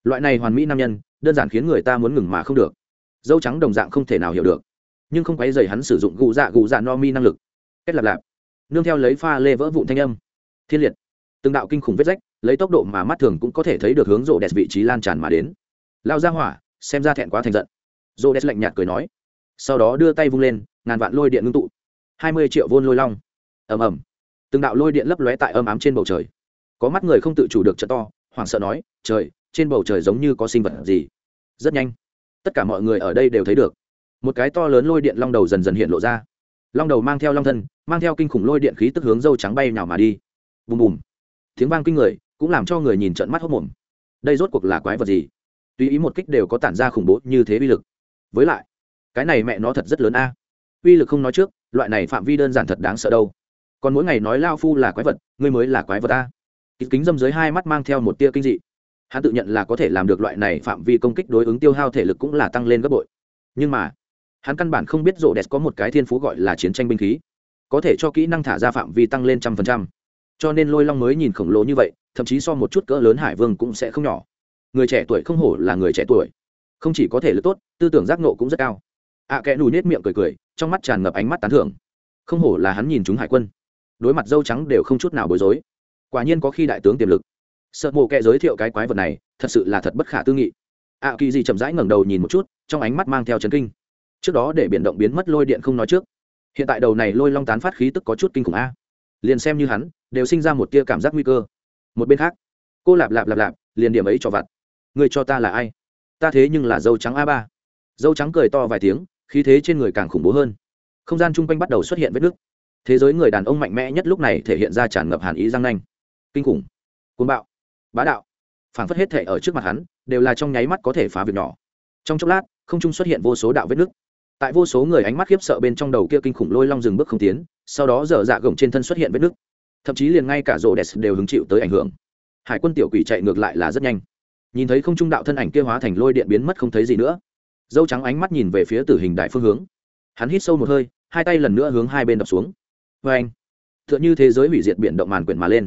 Loại này hoàn mỹ nam nhân, đơn giản khiến người ta muốn ngừng mà không được. Dâu trắng đồng dạng không thể nào hiểu được. Nhưng không quấy dày hắn sử dụng gù dạ gù dạ no mi năng lực. Kết lạp lạp. Nương theo lấy pha lê vỡ vụn thanh âm. Thiên liệt. Từng đạo kinh khủng vết rách lấy tốc độ mà mắt thường cũng có thể thấy được hướng rộ đẹp vị trí lan tràn mà đến. Lao ra hỏa, xem ra thẹn quá thành giận. Rộ đẹp lạnh nhạt cười nói. Sau đó đưa tay vung lên, ngàn vạn lôi điện ngưng tụ. Hai mươi triệu vôn lôi long. Ầm ầm. Từng đạo lôi điện lấp lóe tại âm ám trên bầu trời. Có mắt người không tự chủ được chợ to, hoảng sợ nói, trời, trên bầu trời giống như có sinh vật gì? Rất nhanh. Tất cả mọi người ở đây đều thấy được. Một cái to lớn lôi điện long đầu dần dần hiện lộ ra. Long đầu mang theo long thân, mang theo kinh khủng lôi điện khí tức hướng dâu trắng bay nào mà đi. Bùm bùm. Tiếng vang kinh người cũng làm cho người nhìn trận mắt hốc mồm. Đây rốt cuộc là quái vật gì? Tùy ý một kích đều có tản ra khủng bố như thế uy lực. Với lại, cái này mẹ nó thật rất lớn a. Uy lực không nói trước, loại này phạm vi đơn giản thật đáng sợ đâu. Còn mỗi ngày nói lao phu là quái vật, ngươi mới là quái vật a. Kính kính dâm dưới hai mắt mang theo một tia kinh dị. Hắn tự nhận là có thể làm được loại này phạm vi công kích đối ứng tiêu hao thể lực cũng là tăng lên gấp bội. Nhưng mà, hắn căn bản không biết rộ đẹp có một cái thiên phú gọi là chiến tranh binh khí. Có thể cho kỹ năng thả ra phạm vi tăng lên trăm phần trăm cho nên lôi long mới nhìn khổng lồ như vậy thậm chí so một chút cỡ lớn hải vương cũng sẽ không nhỏ. Người trẻ tuổi không hổ là người trẻ tuổi. Không chỉ có thể lực tốt tư tưởng giác nộ cũng rất cao. Ạ à, kẽ nùi nết miệng cười cười trong mắt tràn ngập ánh mắt tán thưởng. Không hổ là hắn nhìn chúng hải quân. Đối mặt dâu trắng đều không chút nào bối rối. Quả nhiên có khi đại tướng tiềm lực. Sợ mộ kẽ giới thiệu cái quái vật này thật sự là thật bất khả tư nghị. Ạ kỳ gì chậm rãi ngẩng đầu nhìn một chút trong ánh mắt mang theo chấn kinh. Trước đó để biển động biến mất lôi điện không nói trước. Hiện tại đầu này lôi long tán phát khí tức có chút kinh khủng a liền xem như hắn, đều sinh ra một tia cảm giác nguy cơ. Một bên khác, cô lạp lạp lạp lạp, liền điểm ấy cho vặt. Người cho ta là ai? Ta thế nhưng là dâu trắng a ba. Dâu trắng cười to vài tiếng, khí thế trên người càng khủng bố hơn. Không gian chung quanh bắt đầu xuất hiện vết nứt thế giới người đàn ông mạnh mẽ nhất lúc này thể hiện ra tràn ngập hàn ý răng nanh. Kinh khủng. Côn bạo. Bá đạo. Phảng phất hết thể ở trước mặt hắn, đều là trong nháy mắt có thể phá việc nhỏ. Trong chốc lát, không trung xuất hiện vô số đạo vết nứt tại vô số người ánh mắt khiếp sợ bên trong đầu kia kinh khủng lôi long dừng bước không tiến, sau đó dở dạ gồng trên thân xuất hiện vết nứt. Thậm chí liền ngay cả rổ đèn đều hứng chịu tới ảnh hưởng. Hải quân tiểu quỷ chạy ngược lại là rất nhanh. Nhìn thấy không trung đạo thân ảnh kia hóa thành lôi điện biến mất không thấy gì nữa. Dâu trắng ánh mắt nhìn về phía tử hình đại phương hướng. Hắn hít sâu một hơi, hai tay lần nữa hướng hai bên đập xuống. Vê anh t h ư ợ n h ư thế giới hủy diệt biển động màn quyển mà lên.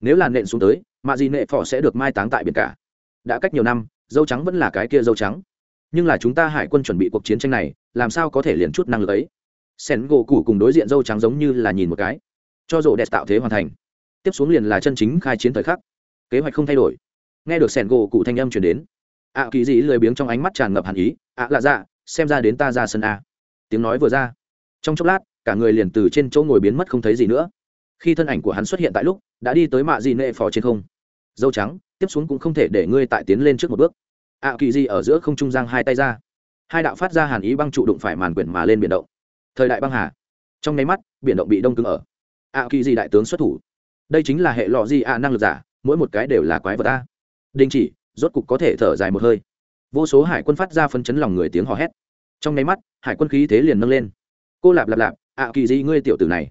Nếu là nện xuống tới, mạ gì nệ phỏ sẽ được mai táng tại biển cả. Đã cách nhiều năm, dâu trắng vẫn là cái kia dâu trắng nhưng là chúng ta hải quân chuẩn bị cuộc chiến tranh này, làm sao có thể liền chút năng lực ấy? Sen gỗ củ cùng đối diện dâu trắng giống như là nhìn một cái. Cho rộ đẹp tạo thế hoàn thành, tiếp xuống liền là chân chính khai chiến thời khắc. Kế hoạch không thay đổi. Nghe được sẻn gỗ cụ thanh âm chuyển đến, ạ kỳ dĩ lười biếng trong ánh mắt tràn ngập hàn ý, ạ, lạ dạ xem ra đến ta ra sân a. Tiếng nói vừa ra, trong chốc lát, cả người liền từ trên chỗ ngồi biến mất không thấy gì nữa. Khi thân ảnh của hắn xuất hiện tại lúc, đã đi tới mạ dị nệ phò trên không. Dâu trắng, tiếp xuống cũng không thể để ngươi tại tiến lên trước một bước ạ kỳ Di ở giữa không trung giang hai tay ra. Hai đạo phát ra hàn ý băng trụ đụng phải màn quyển mà lên biển động. Thời đại băng hà. Trong nháy mắt, biển động bị đông cứng ở. ạ kỳ Di đại tướng xuất thủ. Đây chính là hệ lọ di ạ năng lực giả, mỗi một cái đều là quái vật ta. đình chỉ, rốt cục có thể thở dài một hơi. Vô số hải quân phát ra phân chấn lòng người tiếng hò hét. Trong nháy mắt, hải quân khí thế liền nâng lên. Cô lạp lạp lạp, ạ kỳ Di ngươi tiểu tử này.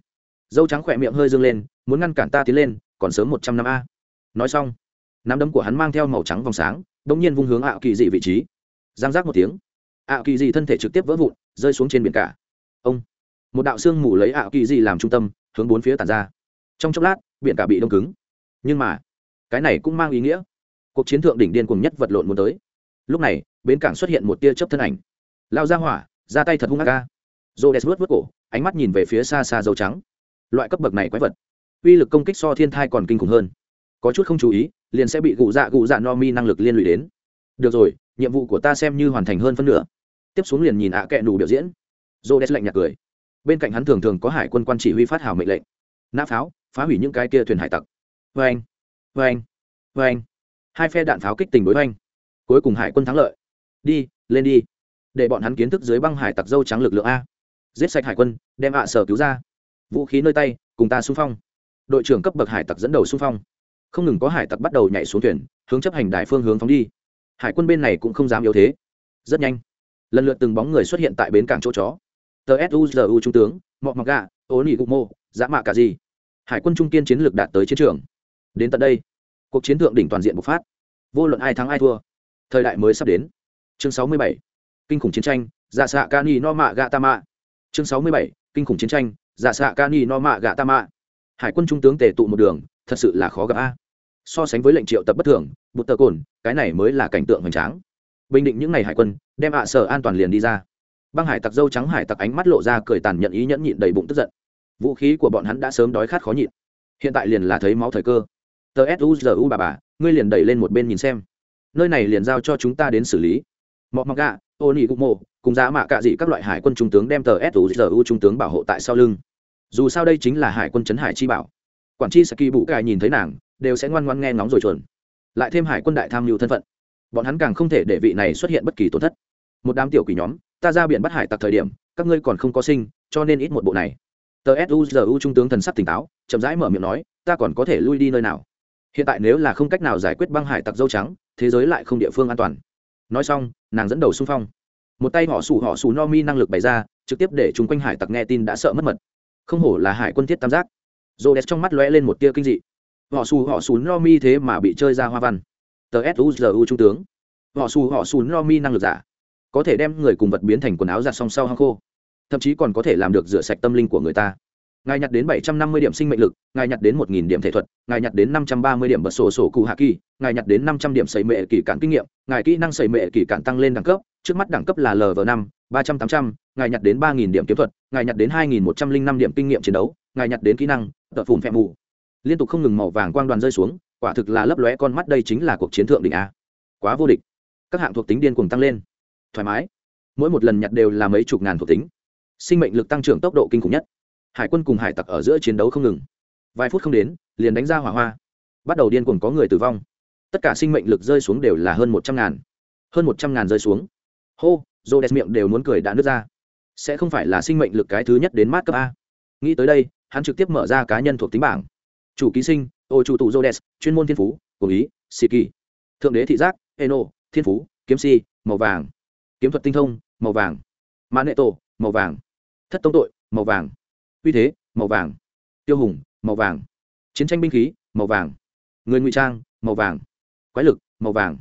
Dâu trắng khỏe miệng hơi dương lên, muốn ngăn cản ta tiến lên, còn sớm một trăm năm a. Nói xong, nắm đấm của hắn mang theo màu trắng vòng sáng đông nhiên vung hướng ạ kỳ dị vị trí. Giang giác một tiếng. Ạ kỳ dị thân thể trực tiếp vỡ vụn, rơi xuống trên biển cả. Ông. Một đạo sương mù lấy ạ kỳ dị làm trung tâm, hướng bốn phía tàn ra. Trong chốc lát, biển cả bị đông cứng. Nhưng mà, cái này cũng mang ý nghĩa. Cuộc chiến thượng đỉnh điên cùng nhất vật lộn muốn tới. Lúc này, bến cảng xuất hiện một tia chớp thân ảnh. Lao ra hỏa, ra tay thật hung ác ca. Rô đès vớt vớt cổ, ánh mắt nhìn về phía xa xa dầu trắng. Loại cấp bậc này quái vật, uy lực công kích so thiên thai còn kinh khủng hơn. Có chút không chú ý liền sẽ bị gụ dạ gụ dạ no mi năng lực liên lụy đến. Được rồi, nhiệm vụ của ta xem như hoàn thành hơn phân nửa. Tiếp xuống liền nhìn ạ à kẹ đủ biểu diễn. Rô đès lạnh nhạt cười. Bên cạnh hắn thường thường có hải quân quan chỉ huy phát hào mệnh lệnh. Nã pháo, phá hủy những cái kia thuyền hải tặc. Vê anh vê anh vê anh hai phe đạn pháo kích tình đối oanh cuối cùng hải quân thắng lợi. Đi, lên đi. Để bọn hắn kiến thức dưới băng hải tặc dâu trắng lực lượng a. Giết sạch hải quân, đem ạ sở cứu ra. Vũ khí nơi tay, cùng ta xung phong. Đội trưởng cấp bậc hải tặc dẫn đầu xung phong không ngừng có hải tặc bắt đầu nhảy xuống thuyền, hướng chấp hành đài phương hướng phóng đi. Hải quân bên này cũng không dám yếu thế. Rất nhanh, lần lượt từng bóng người xuất hiện tại bến cảng chỗ chó. Tờ suzu trung tướng, mọ mặc gà ố nỉ gục mô dã mạ cả gì. Hải quân trung kiên chiến lược đạt tới chiến trường. Đến tận đây, cuộc chiến thượng đỉnh toàn diện bộc phát. Vô luận ai thắng ai thua, thời đại mới sắp đến. Chương sáu mươi bảy, kinh khủng chiến tranh dạ giả xạ ca ni no mạ gạ ta mạ chương sáu mươi bảy, kinh khủng chiến tranh dạ giả xạ ca ni no mạ gạ ta mạ hải quân trung tướng tề tụ một đường, thật sự là khó gặp a so sánh với lệnh triệu tập bất thường, bụt tờ cồn, cái này mới là cảnh tượng hoành tráng. Bình định những ngày hải quân, đem ạ sở an toàn liền đi ra. Băng hải tặc dâu trắng hải tặc ánh mắt lộ ra cười tàn nhận ý nhẫn nhịn đầy bụng tức giận. Vũ khí của bọn hắn đã sớm đói khát khó nhịn. Hiện tại liền là thấy máu thời cơ. Tờ suzu bà bà, ngươi liền đẩy lên một bên nhìn xem. Nơi này liền giao cho chúng ta đến xử lý. Mọc mọc gà ô nị gục mộ, cùng giá mạ cạ dị các loại hải quân trung tướng đem tờ suzu trung tướng bảo hộ tại sau lưng. Dù sao đây chính là hải quân trấn hải chi bảo. Quản tri saki bụ cài nhìn thấy nàng đều sẽ ngoan ngoan nghe ngóng rồi chuẩn lại thêm hải quân đại tham mưu thân phận. Bọn hắn càng không thể để vị này xuất hiện bất kỳ tổn thất. Một đám tiểu quỷ nhóm, ta ra biển bắt hải tặc thời điểm, các ngươi còn không có sinh, cho nên ít một bộ này. Tờ suzu trung tướng thần sắc tỉnh táo, chậm rãi mở miệng nói, ta còn có thể lui đi nơi nào? Hiện tại nếu là không cách nào giải quyết băng hải tặc dâu trắng, thế giới lại không địa phương an toàn. Nói xong, nàng dẫn đầu xung phong. Một tay họ sủ họ sủ no mi năng lực bày ra, trực tiếp để chúng quanh hải tặc nghe tin đã sợ mất mật. Không hổ là hải quân thiết tam giác. Rô đẹp trong mắt lóe lên một tia kinh dị họ xù họ xù no mi thế mà bị chơi ra hoa văn. Tờ suzu trung tướng. Họ xù họ xù no mi năng lực giả. Có thể đem người cùng vật biến thành quần áo giặt song sau hang khô. Thậm chí còn có thể làm được rửa sạch tâm linh của người ta. Ngài nhặt đến bảy trăm năm mươi điểm sinh mệnh lực, ngài nhặt đến một nghìn điểm thể thuật, ngài nhặt đến năm trăm ba mươi điểm bật sổ sổ cụ hạ kỳ, ngài nhặt đến năm trăm điểm sẩy mệ kỳ cản kinh nghiệm, ngài kỹ năng sẩy mệ kỳ cản tăng lên đẳng cấp, trước mắt đẳng cấp là lv năm, ba trăm tám trăm, ngài nhặt đến ba nghìn điểm kiếm thuật, ngài nhặt đến hai nghìn một trăm linh năm điểm kinh nghiệm chiến đấu, ngài nhặt đến kỹ năng tợ phùn phẹ mù liên tục không ngừng màu vàng quang đoàn rơi xuống, quả thực là lấp lóe con mắt đây chính là cuộc chiến thượng đỉnh a. Quá vô địch. Các hạng thuộc tính điên cuồng tăng lên. Thoải mái. Mỗi một lần nhặt đều là mấy chục ngàn thuộc tính. Sinh mệnh lực tăng trưởng tốc độ kinh khủng nhất. Hải quân cùng hải tặc ở giữa chiến đấu không ngừng. Vài phút không đến, liền đánh ra hỏa hoa. Bắt đầu điên cuồng có người tử vong. Tất cả sinh mệnh lực rơi xuống đều là hơn một trăm ngàn. Hơn một trăm ngàn rơi xuống. Hô dô đẹp miệng đều muốn cười đã nứt ra. Sẽ không phải là sinh mệnh lực cái thứ nhất đến mát cấp a. Nghĩ tới đây, hắn trực tiếp mở ra cá nhân thuộc tính bảng chủ ký sinh ô chủ tụ Rhodes, chuyên môn thiên phú cổ ý sĩ kỳ thượng đế thị giác eno thiên phú kiếm si màu vàng. Kiếm thuật tinh thông màu vàng. Mã nệ tổ màu vàng. Thất tông tội màu vàng. Uy thế màu vàng. Tiêu hùng màu vàng. Chiến tranh binh khí màu vàng. Người ngụy trang màu vàng. Quái lực màu vàng.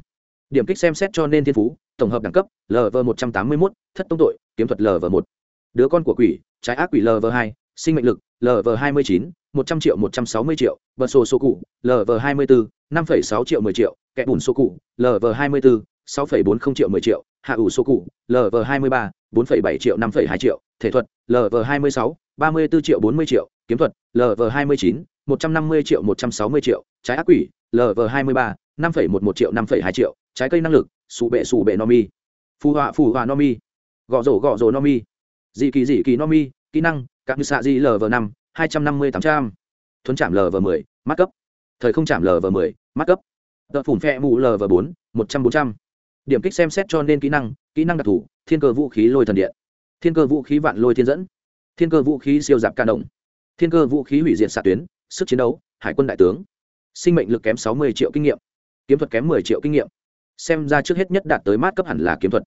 Điểm kích xem xét cho nên thiên phú tổng hợp đẳng cấp lv một trăm tám mươi một thất tông tội kiếm thuật lv một. Đứa con của quỷ trái ác quỷ lv hai sinh mệnh lực lv hai mươi chín, một trăm triệu một trăm sáu mươi triệu, bật sổ số cụ lv hai mươi bốn năm phẩy sáu triệu mười triệu, kẻ bùn số cụ lv hai mươi bốn sáu phẩy bốn không triệu mười triệu, hạ ủ số cụ lv hai mươi ba, bốn phẩy bảy triệu, năm phẩy hai triệu, thể thuật lv hai mươi sáu, ba mươi bốn triệu bốn mươi triệu, kiếm thuật lv hai mươi chín, một trăm năm mươi triệu, một trăm sáu mươi triệu, trái ác quỷ lv hai mươi ba, năm phẩy một một triệu, năm phẩy hai triệu, trái cây năng lực, sụ bệ sụ bệ no mi, phù họa phù họa no mi gõ rổ gõ rổ no mi, dị kỳ dị kỳ no mi, kỹ năng các như xạ dị lv năm, hai trăm năm mươi tám trăm. Thuấn chạm lv mười, mắc cấp. Thời không chạm lv mười, mắc cấp. Tợ phủn phe mù lv bốn, một trăm bốn trăm. Điểm kích xem xét cho nên kỹ năng kỹ năng đặc thù, thiên cơ vũ khí lôi thần điện. Thiên cơ vũ khí vạn lôi thiên dẫn. Thiên cơ vũ khí siêu dạp ca động. Thiên cơ vũ khí hủy diệt xạ tuyến, sức chiến đấu, hải quân đại tướng. Sinh mệnh lực kém sáu mươi triệu kinh nghiệm. Kiếm thuật kém mười triệu kinh nghiệm. Xem ra trước hết nhất đạt tới mát cấp hẳn là kiếm thuật.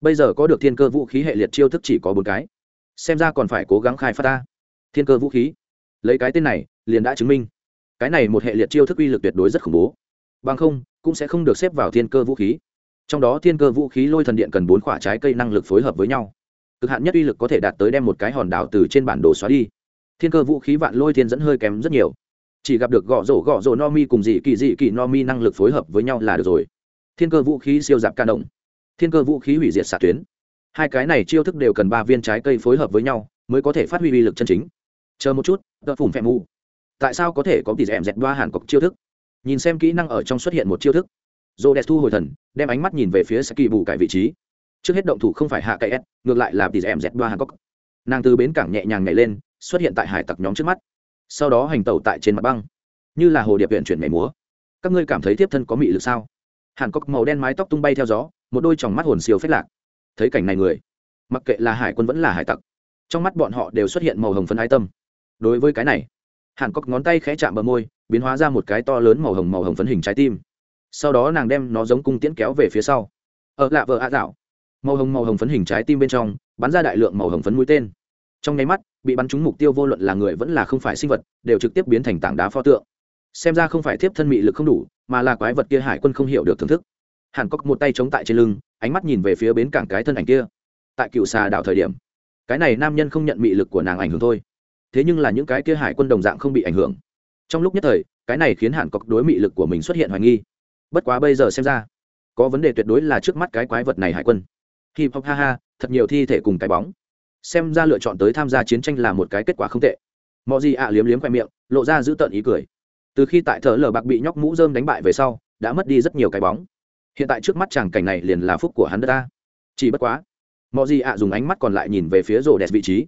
Bây giờ có được thiên cơ vũ khí hệ liệt chiêu thức chỉ có bốn cái xem ra còn phải cố gắng khai phát ta. Thiên cơ vũ khí. Lấy cái tên này, liền đã chứng minh. Cái này một hệ liệt chiêu thức uy lực tuyệt đối rất khủng bố. Bằng không, cũng sẽ không được xếp vào thiên cơ vũ khí. Trong đó thiên cơ vũ khí lôi thần điện cần bốn quả trái cây năng lực phối hợp với nhau. Cực hạn nhất uy lực có thể đạt tới đem một cái hòn đảo từ trên bản đồ xóa đi. Thiên cơ vũ khí vạn lôi thiên dẫn hơi kém rất nhiều. Chỉ gặp được gõ rổ gõ rổ no mi cùng dị kỳ dị kỳ no mi năng lực phối hợp với nhau là được rồi. Thiên cơ vũ khí siêu dạp ca động. Thiên cơ vũ khí hủy diệt xạ tuyến hai cái này chiêu thức đều cần ba viên trái cây phối hợp với nhau mới có thể phát huy uy lực chân chính. Chờ một chút đợt phủm phèm mù. Tại sao có thể có tỷ dẹm dẹt đoa hàn cọc chiêu thức? Nhìn xem kỹ năng ở trong xuất hiện một chiêu thức. Dồ đẹp thu hồi thần, đem ánh mắt nhìn về phía saki bù cải vị trí. Trước hết động thủ không phải hạ cậy s, ngược lại là tỷ dẹm dẹt đoa hàn cọc nàng từ bến cảng nhẹ nhàng nhảy lên, xuất hiện tại hải tặc nhóm trước mắt. Sau đó hành tẩu tại trên mặt băng. Như là hồ điệp viện chuyển nhảy múa. Các ngươi cảm thấy tiếp thân có mị lực sao? Hàn cọc màu đen mái tóc tung bay theo gió, một đôi tròng mắt hồn siêu phết lạc thấy cảnh này người, mặc kệ là hải quân vẫn là hải tặc, trong mắt bọn họ đều xuất hiện màu hồng phấn ái tâm. Đối với cái này, hàn cốc ngón tay khẽ chạm bờ môi, biến hóa ra một cái to lớn màu hồng màu hồng phấn hình trái tim. Sau đó nàng đem nó giống cung tiễn kéo về phía sau. Ở lạ vợ ạ dạo, màu hồng màu hồng phấn hình trái tim bên trong, bắn ra đại lượng màu hồng phấn mũi tên. Trong nháy mắt, bị bắn trúng mục tiêu vô luận là người vẫn là không phải sinh vật, đều trực tiếp biến thành tảng đá pho tượng. Xem ra không phải tiếp thân mị lực không đủ, mà là quái vật kia hải quân không hiểu được thưởng thức hàn cốc một tay chống tại trên lưng, ánh mắt nhìn về phía bến cảng cái thân ảnh kia. Tại cựu xà đảo thời điểm, cái này nam nhân không nhận mị lực của nàng ảnh hưởng thôi. Thế nhưng là những cái kia hải quân đồng dạng không bị ảnh hưởng. Trong lúc nhất thời, cái này khiến hàn cốc đối mị lực của mình xuất hiện hoài nghi. Bất quá bây giờ xem ra, có vấn đề tuyệt đối là trước mắt cái quái vật này hải quân. Hip hop, ha ha, thật nhiều thi thể cùng cái bóng. Xem ra lựa chọn tới tham gia chiến tranh là một cái kết quả không tệ. Mọi gì ạ liếm liếm khoe miệng, lộ ra giữ tợn ý cười. Từ khi tại thợ lở bạc bị nhóc mũ dơm đánh bại về sau, đã mất đi rất nhiều cái bóng hiện tại trước mắt chàng cảnh này liền là phúc của hắn đất ta. Chỉ bất quá mọi gì ạ dùng ánh mắt còn lại nhìn về phía rổ đẹp vị trí.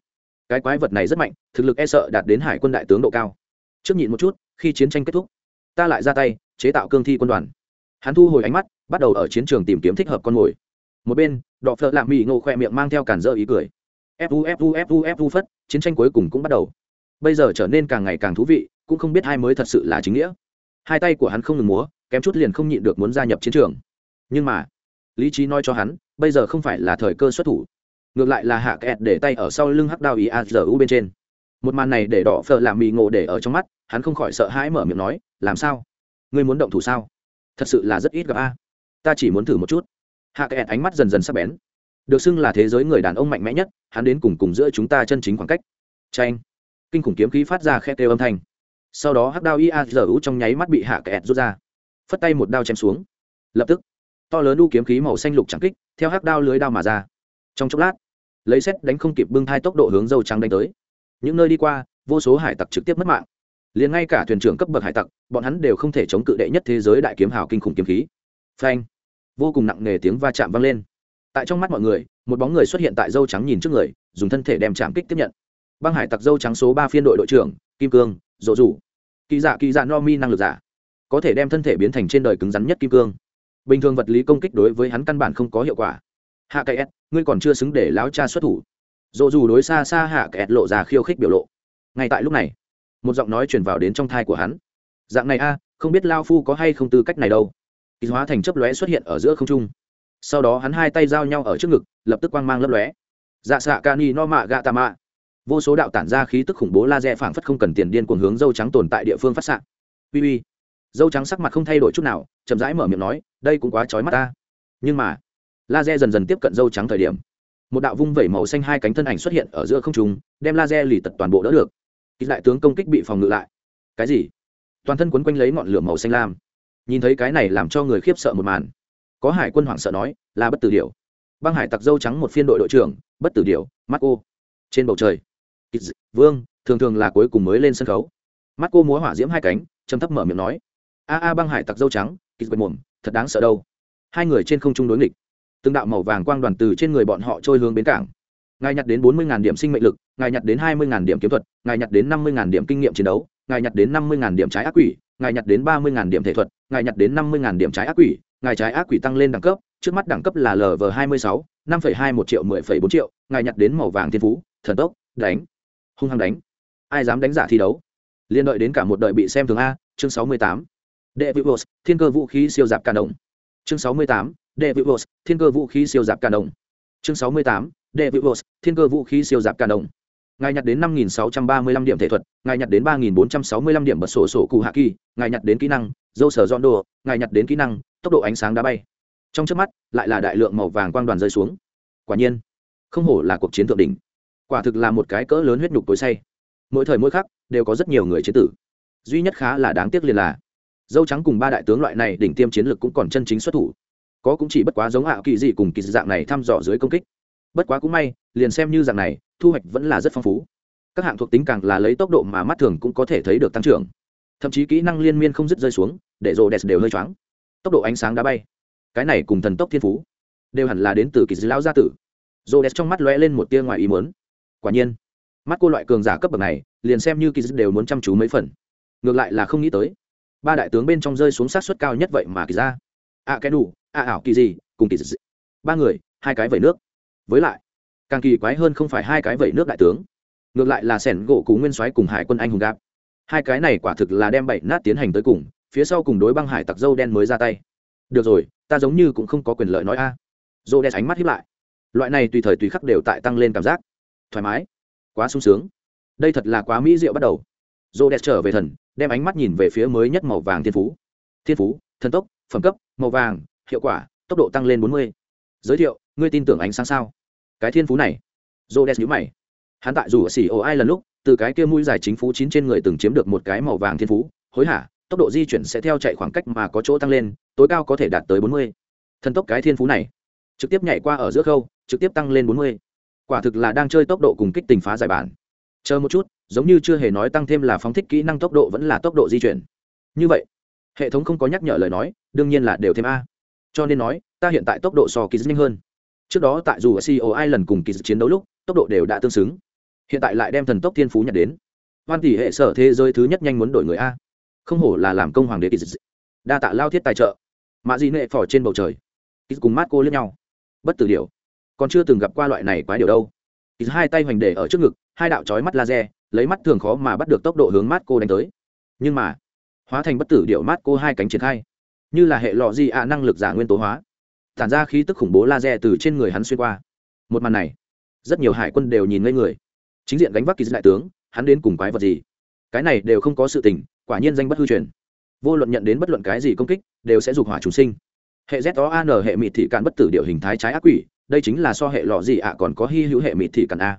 Cái quái vật này rất mạnh, thực lực e sợ đạt đến hải quân đại tướng độ cao. Trước nhịn một chút, khi chiến tranh kết thúc, ta lại ra tay, chế tạo cương thi quân đoàn. Hắn thu hồi ánh mắt, bắt đầu ở chiến trường tìm kiếm thích hợp con mồi. Một bên, đọ phợ lạ mỹ ngộ khoe miệng mang theo cản dơ ý cười. Fu fu fu fu phất, chiến tranh cuối cùng cũng bắt đầu. Bây giờ trở nên càng ngày càng thú vị, cũng không biết hai mới thật sự là chính nghĩa. Hai tay của hắn không ngừng múa, kém chút liền không nhịn được muốn gia nhập chiến trường nhưng mà, lý trí nói cho hắn, bây giờ không phải là thời cơ xuất thủ. Ngược lại là hạ kẹt để tay ở sau lưng hắc đao ý a giờ u bên trên. Một màn này để đỏ phở làm mì ngộ để ở trong mắt, hắn không khỏi sợ hãi mở miệng nói, làm sao? Ngươi muốn động thủ sao? Thật sự là rất ít gặp a. Ta chỉ muốn thử một chút. Hạ kẹt ánh mắt dần dần sắp bén. Được xưng là thế giới người đàn ông mạnh mẽ nhất, hắn đến cùng cùng giữa chúng ta chân chính khoảng cách. Tranh kinh khủng kiếm khí phát ra khe kêu âm thanh. Sau đó hắc đao ia giờ u trong nháy mắt bị hạ kẹt rút ra. Phất tay một đao chém xuống. Lập tức to lớn u kiếm khí màu xanh lục trắng kích, theo hắc đao lưới đao mà ra. Trong chốc lát, lấy xét đánh không kịp bưng thai tốc độ hướng dâu trắng đánh tới. Những nơi đi qua, vô số hải tặc trực tiếp mất mạng. Liền ngay cả thuyền trưởng cấp bậc hải tặc, bọn hắn đều không thể chống cự đệ nhất thế giới đại kiếm hào kinh khủng kiếm khí. Phanh! Vô cùng nặng nề tiếng va chạm vang lên. Tại trong mắt mọi người, một bóng người xuất hiện tại dâu trắng nhìn trước người, dùng thân thể đem chạm kích tiếp nhận. Băng hải tặc dâu trắng số ba phiên đội đội trưởng, kim cương rộ rủ kỳ dạ kỳ dạ no mi năng lực giả. Có thể đem thân thể biến thành trên đời cứng rắn nhất kim cương bình thường vật lý công kích đối với hắn căn bản không có hiệu quả. Hạ cái s ngươi còn chưa xứng để láo cha xuất thủ. Dỗ dù đối xa xa hạ cái s lộ ra khiêu khích biểu lộ. Ngay tại lúc này, một giọng nói truyền vào đến trong thai của hắn. Dạng này a, không biết lao phu có hay không tư cách này đâu. Kỳ hóa thành chấp lóe xuất hiện ở giữa không trung. Sau đó hắn hai tay giao nhau ở trước ngực, lập tức quang mang lấp lóe. Dạ xạ ca ni no mạ gạ tà mạ vô số đạo tản ra khí tức khủng bố laser phảng phất không cần tiền điên cuồng hướng dâu trắng tồn tại địa phương phát xạ. Uy uy dâu trắng sắc mặt không thay đổi chút nào, chậm rãi mở miệng nói, đây cũng quá trói mắt ta. Nhưng mà, laser dần dần tiếp cận dâu trắng thời điểm, một đạo vung vẩy màu xanh hai cánh thân ảnh xuất hiện ở giữa không trung, đem laser lì tật toàn bộ đỡ được. Ít đại tướng công kích bị phòng ngự lại. Cái gì? Toàn thân quấn quanh lấy ngọn lửa màu xanh lam. Nhìn thấy cái này làm cho người khiếp sợ một màn. Có hải quân hoảng sợ nói, là bất tử điều băng hải tặc dâu trắng một phiên đội đội trưởng, bất tử điều mắt cô trên bầu trời vương, thường thường là cuối cùng mới lên sân khấu. Mắt cô múa hỏa diễm hai cánh châm thấp mở miệng nói a a băng hải tặc dâu trắng kịch quệt mồm, thật đáng sợ đâu. Hai người trên không trung đối nghịch. Từng đạo màu vàng quang đoàn từ trên người bọn họ trôi hướng bến cảng. Ngài nhặt đến bốn mươi điểm sinh mệnh lực, ngài nhặt đến hai mươi điểm kiếm thuật, ngài nhặt đến năm mươi điểm kinh nghiệm chiến đấu, ngài nhặt đến năm mươi điểm trái ác quỷ, ngài nhặt đến ba mươi điểm thể thuật, ngài nhặt đến năm mươi điểm trái ác quỷ, ngài trái ác quỷ tăng lên đẳng cấp, trước mắt đẳng cấp là lv hai mươi sáu, năm hai một triệu, mười bốn triệu, ngài nhặt đến màu vàng thiên phú, thần tốc, đánh, hung hăng đánh. Ai dám đánh giả thi đấu? Liên đợi đến cả một đợi bị xem thường a, chương sáu mươi tám đệ vị vos, thiên cơ vũ khí siêu giạp càn đồng. Chương sáu mươi tám, đệ vị vos, thiên cơ vũ khí siêu giạp càn đồng. Chương sáu mươi tám, đệ vị vos, thiên cơ vũ khí siêu giạp càn đồng. Ngài nhặt đến năm nghìn sáu trăm ba mươi lăm điểm thể thuật, ngài nhặt đến ba nghìn bốn trăm sáu mươi lăm điểm bật sổ sổ cụ hạ kỳ, ngài nhặt đến kỹ năng, dâu sở dọn đồ, ngài nhặt đến kỹ năng, tốc độ ánh sáng đá bay. Trong trước mắt, lại là đại lượng màu vàng quang đoàn rơi xuống. Quả nhiên, không hổ là cuộc chiến thượng đỉnh. Quả thực là một cái cỡ lớn huyết nhục tối say. Mỗi thời mỗi khắc, đều có rất nhiều người chế tử. Duy nhất khá là đáng tiếc liền là dâu trắng cùng ba đại tướng loại này đỉnh tiêm chiến lược cũng còn chân chính xuất thủ. Có cũng chỉ bất quá giống ảo kỳ dị cùng kỳ dạng này thăm dò dưới công kích. Bất quá cũng may, liền xem như dạng này, thu hoạch vẫn là rất phong phú. Các hạng thuộc tính càng là lấy tốc độ mà mắt thường cũng có thể thấy được tăng trưởng. Thậm chí kỹ năng liên miên không dứt rơi xuống, để rồ đẹp đều hơi choáng. Tốc độ ánh sáng đá bay. Cái này cùng thần tốc thiên phú đều hẳn là đến từ kỳ dư lão gia tử. Rồ đẹp trong mắt lóe lên một tia ngoài ý muốn. Quả nhiên, mắt cô loại cường giả cấp bậc này, liền xem như kỳ dư đều muốn chăm chú mấy phần. Ngược lại là không nghĩ tới ba đại tướng bên trong rơi xuống sát suất cao nhất vậy mà kỳ ra. À, ạ cái đủ ạ ảo kỳ gì, cùng kỳ gì ba người, hai cái vẩy nước. Với lại, càng kỳ quái hơn không phải hai cái vẩy nước đại tướng. Ngược lại là sẻn gỗ cú nguyên soái cùng hải quân anh hùng gạp hai cái này quả thực là đem bảy nát tiến hành tới cùng, phía sau cùng đối băng hải tặc dâu đen mới ra tay. Được rồi, ta giống như cũng không có quyền lợi nói a. À. dô đen ánh mắt hiếp lại. Loại này tùy thời tùy khắc đều tại tăng lên cảm giác. Thoải mái. Quá sung sướng. Đây thật là quá mỹ diệu bắt đầu dô đẹp trở về thần, đem ánh mắt nhìn về phía mới nhất màu vàng thiên phú. Thiên phú, thần tốc, phẩm cấp, màu vàng, hiệu quả, tốc độ tăng lên bốn mươi. Giới thiệu, ngươi tin tưởng ánh sáng sao? Cái thiên phú này. Dô đẹp nhữ mày. Hắn tại dù ở xỉ ồ ai lần lúc, từ cái kia mũi dài chính phú chín trên người từng chiếm được một cái màu vàng thiên phú. Hối hả, tốc độ di chuyển sẽ theo chạy khoảng cách mà có chỗ tăng lên, tối cao có thể đạt tới bốn mươi. Thần tốc cái thiên phú này. Trực tiếp nhảy qua ở giữa khâu, trực tiếp tăng lên bốn mươi. Quả thực là đang chơi tốc độ cùng kích tình phá giải bản. Chờ một chút giống như chưa hề nói tăng thêm là phóng thích kỹ năng tốc độ vẫn là tốc độ di chuyển. Như vậy, hệ thống không có nhắc nhở lời nói, đương nhiên là đều thêm a. Cho nên nói, ta hiện tại tốc độ so kỳ nhanh hơn. Trước đó tại dù co ai lần cùng kỳ chiến đấu lúc, tốc độ đều đã tương xứng. Hiện tại lại đem thần tốc thiên phú nhặt đến. Hoan tỷ hệ sở thế giới thứ nhất nhanh muốn đổi người a. Không hổ là làm công hoàng đế kỳ dị đa tạ lao thiết tài trợ. Mạ dị nệ phỏ trên bầu trời. Kỳ cùng mát cô lẫn nhau. Bất tử điều còn chưa từng gặp qua loại này quá điều đâu. Kỳ hai tay hoành để ở trước ngực, hai đạo trói mắt laser lấy mắt thường khó mà bắt được tốc độ hướng mát cô đánh tới. Nhưng mà, hóa thành bất tử điệu mát cô hai cánh triển khai. Như là hệ lọ di ạ, năng lực giả nguyên tố hóa. Tản ra khí tức khủng bố laser từ trên người hắn xuyên qua. Một màn này, rất nhiều hải quân đều nhìn ngây người. Chính diện gánh vác kỳ đại tướng, hắn đến cùng quái vật gì? Cái này đều không có sự tình, quả nhiên danh bất hư truyền. Vô luận nhận đến bất luận cái gì công kích, đều sẽ dục hỏa chúng sinh. Hệ z o an hệ mịt thị cạn bất tử điệu hình thái trái ác quỷ, đây chính là so hệ lọ gì ạ còn có hy hữu hệ mịt thị cạn a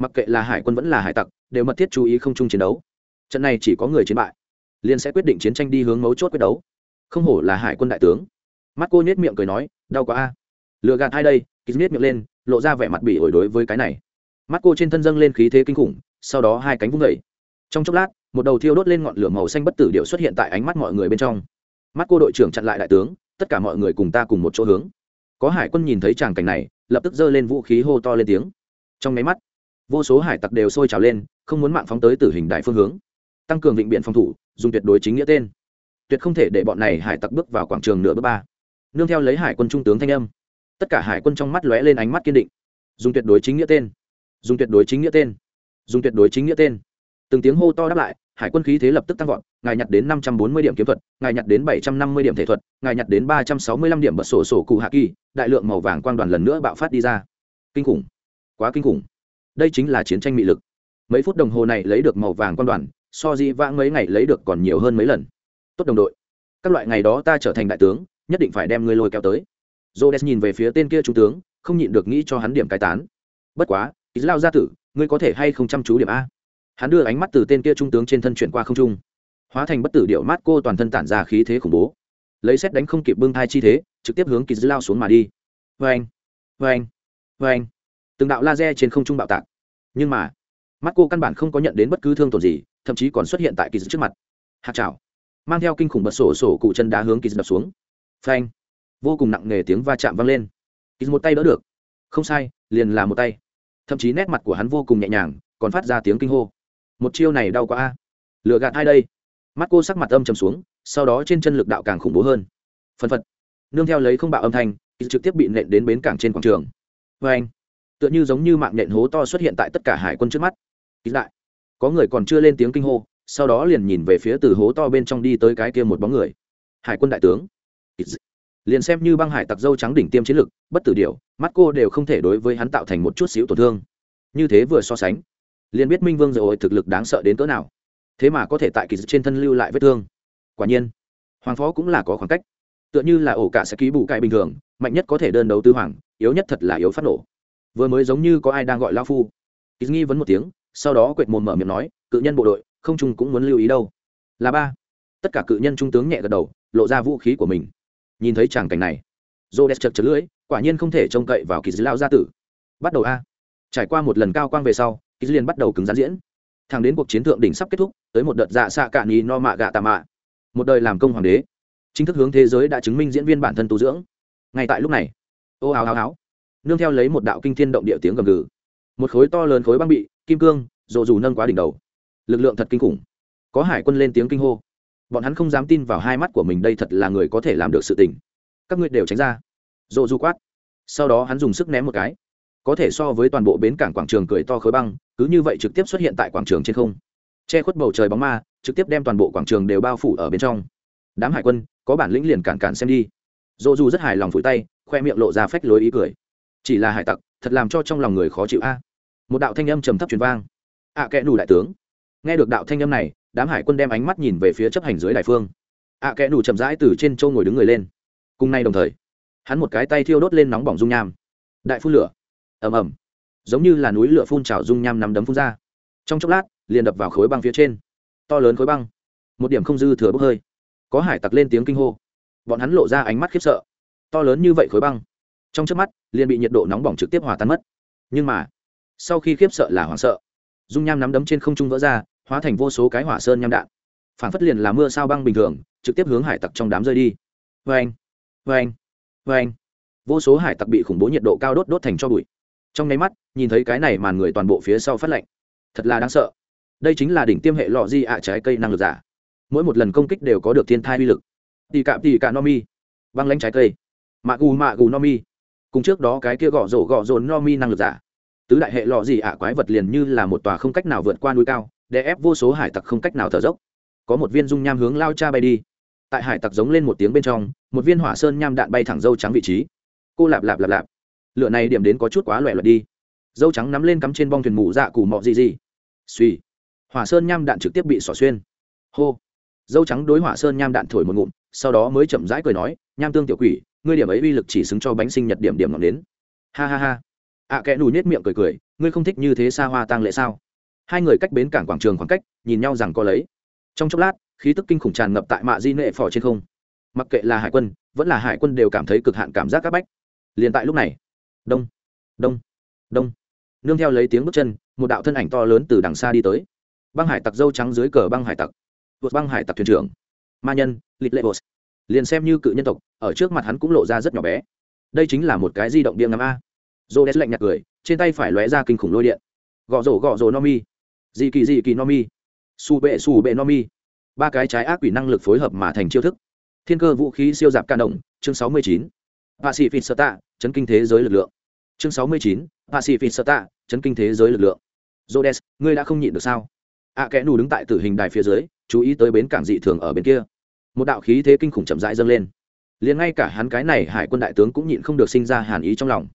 mặc kệ là hải quân vẫn là hải tặc, đều mật thiết chú ý không chung chiến đấu. Trận này chỉ có người chiến bại, liền sẽ quyết định chiến tranh đi hướng mấu chốt quyết đấu. Không hổ là hải quân đại tướng. Mắt cô nhét miệng cười nói, đau quá a. Lựa gạt hai đây? Kýt nhét miệng lên, lộ ra vẻ mặt bị ổi đối với cái này. Mắt cô trên thân dâng lên khí thế kinh khủng, sau đó hai cánh vung vẩy trong chốc lát, một đầu thiêu đốt lên ngọn lửa màu xanh bất tử điệu xuất hiện tại ánh mắt mọi người bên trong. Mắt cô đội trưởng chặn lại đại tướng, tất cả mọi người cùng ta cùng một chỗ hướng. Có hải quân nhìn thấy tràng cảnh này, lập tức giơ lên vũ khí hô to lên tiếng. Trong máy mắt vô số hải tặc đều sôi trào lên, không muốn mạng phóng tới tử hình đại phương hướng. Tăng cường định biện phòng thủ, dùng tuyệt đối chính nghĩa tên. Tuyệt không thể để bọn này hải tặc bước vào quảng trường nửa bước ba. Nương theo lấy hải quân trung tướng thanh âm. Tất cả hải quân trong mắt lóe lên ánh mắt kiên định. Dùng tuyệt đối chính nghĩa tên. Dùng tuyệt đối chính nghĩa tên. Dùng tuyệt đối chính nghĩa tên. Từng tiếng hô to đáp lại, hải quân khí thế lập tức tăng vọt, ngài nhặt đến năm trăm bốn mươi điểm kiếm thuật, ngài nhặt đến bảy trăm năm mươi điểm thể thuật, ngài nhặt đến ba trăm sáu mươi lăm điểm bật sổ sổ cụ hạ kỳ, đại lượng màu vàng quang đoàn lần nữa bạo phát đi ra. Kinh khủng. Quá kinh khủng đây chính là chiến tranh mị lực. Mấy phút đồng hồ này lấy được màu vàng quan đoàn, so di vãng mấy ngày lấy được còn nhiều hơn mấy lần. Tốt đồng đội, các loại ngày đó ta trở thành đại tướng, nhất định phải đem ngươi lôi kéo tới. J o nhìn về phía tên kia trung tướng, không nhịn được nghĩ cho hắn điểm cai tán. Bất quá ít lao gia tử, ngươi có thể hay không chăm chú điểm a? Hắn đưa ánh mắt từ tên kia trung tướng trên thân chuyển qua không trung. Hóa thành bất tử điệu mát cô toàn thân tản ra khí thế khủng bố. Lấy xét đánh không kịp bưng thai chi thế, trực tiếp hướng kỳ dư lao xuống mà đi. Vê anh vê anh vê anh từng đạo laser trên không trung bạo tạc nhưng mà mắt cô căn bản không có nhận đến bất cứ thương tổn gì, thậm chí còn xuất hiện tại kỳ dư trước mặt. Hạt chảo mang theo kinh khủng bật sổ sổ cụ chân đá hướng kỳ dư đập xuống. Phanh, vô cùng nặng nề tiếng va chạm vang lên. Kỳ dư một tay đỡ được. Không sai, liền là một tay. Thậm chí nét mặt của hắn vô cùng nhẹ nhàng, còn phát ra tiếng kinh hô. Một chiêu này đau quá a. Lựa gạt hai đây? Mắt cô sắc mặt âm trầm xuống, sau đó trên chân lực đạo càng khủng bố hơn. Phân phật. Nương theo lấy không bạo âm thanh trực tiếp bị nện đến bến cảng trên quảng trường. Vê anh tựa như giống như mạng nện hố to xuất hiện tại tất cả hải quân trước mắt. Ít lại. Có người còn chưa lên tiếng kinh hô, sau đó liền nhìn về phía từ hố to bên trong đi tới cái kia một bóng người. Hải quân đại tướng. Liền xem như băng hải tặc dâu trắng đỉnh tiêm chiến lực, bất tử điệu mắt cô đều không thể đối với hắn tạo thành một chút xíu tổn thương. Như thế vừa so sánh, liền biết minh vương rồi, thực lực đáng sợ đến cỡ nào. Thế mà có thể tại kỳ dự trên thân lưu lại vết thương. Quả nhiên, hoàng phó cũng là có khoảng cách. Tựa như là ổ cả sẽ ký bù cải bình thường, mạnh nhất có thể đơn đấu tư hoàng, yếu nhất thật là yếu phát nổ vừa mới giống như có ai đang gọi lao phu. Kỳ nghi vấn một tiếng, sau đó quệt mồm mở miệng nói, cự nhân bộ đội, không trung cũng muốn lưu ý đâu. Là ba. Tất cả cự nhân trung tướng nhẹ gật đầu, lộ ra vũ khí của mình. Nhìn thấy tràng cảnh này rô đès chật chật lưỡi, quả nhiên không thể trông cậy vào kỳ dư lao gia tử. Bắt đầu a. Trải qua một lần cao quang về sau kỳ dư liền bắt đầu cứng rắn diễn. Thẳng đến cuộc chiến thượng đỉnh sắp kết thúc, tới một đợt dạ xạ cạn nhì no mạ gạ tà mạ. Một đời làm công hoàng đế. Chính thức hướng thế giới đã chứng minh diễn viên bản thân tu dưỡng. Ngay tại lúc này, ô áo áo áo nương theo lấy một đạo kinh thiên động địa tiếng gầm gừ. Một khối to lớn khối băng bị, kim cương rộ dù nâng quá đỉnh đầu. Lực lượng thật kinh khủng. Có hải quân lên tiếng kinh hô. Bọn hắn không dám tin vào hai mắt của mình đây thật là người có thể làm được sự tình. Các ngươi đều tránh ra. Rộ dù quát. Sau đó hắn dùng sức ném một cái. Có thể so với toàn bộ bến cảng quảng trường cười to khối băng, cứ như vậy trực tiếp xuất hiện tại quảng trường trên không. Che khuất bầu trời bóng ma, trực tiếp đem toàn bộ quảng trường đều bao phủ ở bên trong. Đám hải quân, có bản lĩnh liền cản cản xem đi. Dỗ dù rất hài lòng phủi tay, khoe miệng lộ ra phách lối ý cười chỉ là hải tặc thật làm cho trong lòng người khó chịu a. Một đạo thanh âm trầm thấp truyền vang. Ạ à, kẽ đủ đại tướng. Nghe được đạo thanh âm này đám hải quân đem ánh mắt nhìn về phía chấp hành dưới đại phương. Ạ à, kẽ đủ chậm rãi từ trên châu ngồi đứng người lên. Cùng nay đồng thời hắn một cái tay thiêu đốt lên nóng bỏng dung nham. Đại phun lửa. Ầm ầm. Giống như là núi lửa phun trào dung nham nắm đấm phun ra. Trong chốc lát liền đập vào khối băng phía trên. To lớn khối băng. Một điểm không dư thừa bốc hơi. Có hải tặc lên tiếng kinh hô. Bọn hắn lộ ra ánh mắt khiếp sợ. To lớn như vậy khối băng trong trước mắt, liền bị nhiệt độ nóng bỏng trực tiếp hòa tan mất. Nhưng mà, sau khi khiếp sợ là hoảng sợ, dung nham nắm đấm trên không trung vỡ ra, hóa thành vô số cái hỏa sơn nham đạn. Phản phất liền là mưa sao băng bình thường, trực tiếp hướng hải tặc trong đám rơi đi. Vê anh vê anh vê anh vô số hải tặc bị khủng bố nhiệt độ cao đốt đốt thành cho bụi. Trong nháy mắt, nhìn thấy cái này màn người toàn bộ phía sau phát lạnh. Thật là đáng sợ. Đây chính là đỉnh tiêm hệ lọ di ạ trái cây năng lực giả. Mỗi một lần công kích đều có được thiên thai uy lực. Tì cạm tì cạ no mi. Băng lãnh trái cây. Mạ gù mạ gù no mi cùng trước đó cái kia gõ rổ gõ rồn no mi năng lực giả. Tứ đại hệ lọ gì ạ, quái vật liền như là một tòa không cách nào vượt qua núi cao, để ép vô số hải tặc không cách nào thở dốc. Có một viên dung nham hướng lao cha bay đi. Tại hải tặc giống lên một tiếng bên trong, một viên hỏa sơn nham đạn bay thẳng dâu trắng vị trí. Cô lạp lạp lạp lạp. Lửa này điểm đến có chút quá loẹ loẹt đi. Dâu trắng nắm lên cắm trên bong thuyền mù dạ cù mọ gì gì. Suy hỏa sơn nham đạn trực tiếp bị xỏ xuyên. Hô. Dâu trắng đối hỏa sơn nham đạn thổi một ngụm, sau đó mới chậm rãi cười nói, nham tương tiểu quỷ ngươi điểm ấy uy lực chỉ xứng cho bánh sinh nhật điểm điểm ngọn đến. Ha ha ha. Ạ à, kẽ nùi nết miệng cười cười ngươi không thích như thế xa hoa tang lệ sao? Hai người cách bến cảng quảng trường khoảng cách nhìn nhau rằng có lấy. Trong chốc lát khí tức kinh khủng tràn ngập tại mạ di nệ phò trên không. Mặc kệ là hải quân vẫn là hải quân đều cảm thấy cực hạn cảm giác áp bách. Liền tại lúc này đông đông đông. Nương theo lấy tiếng bước chân một đạo thân ảnh to lớn từ đằng xa đi tới. Băng hải tặc dâu trắng dưới cờ băng hải tặc. Vượt băng hải tặc thuyền trưởng. Ma nhân lịch lệ bột liền xem như cự nhân tộc ở trước mặt hắn cũng lộ ra rất nhỏ bé. Đây chính là một cái di động điện ngắm a. Rô đès lạnh nhạt cười trên tay phải lóe ra kinh khủng lôi điện. Gõ rổ gõ rổ no mi dị kỳ dị kỳ no mi su bệ su bệ no mi ba cái trái ác quỷ năng lực phối hợp mà thành chiêu thức. Thiên cơ vũ khí siêu giảm ca động chương sáu mươi chín. Hạ sơ tạ chấn kinh thế giới lực lượng. Chương sáu mươi chín hạ sơ tạ chấn kinh thế giới lực lượng. Rhodes, ngươi đã không nhịn được sao? ạ à, kẽ nù đứng tại tử hình đài phía dưới, chú ý tới bến cảng dị thường ở bên kia. Một đạo khí thế kinh khủng chậm rãi dâng lên. Liền ngay cả hắn cái này hải quân đại tướng cũng nhịn không được sinh ra hàn ý trong lòng.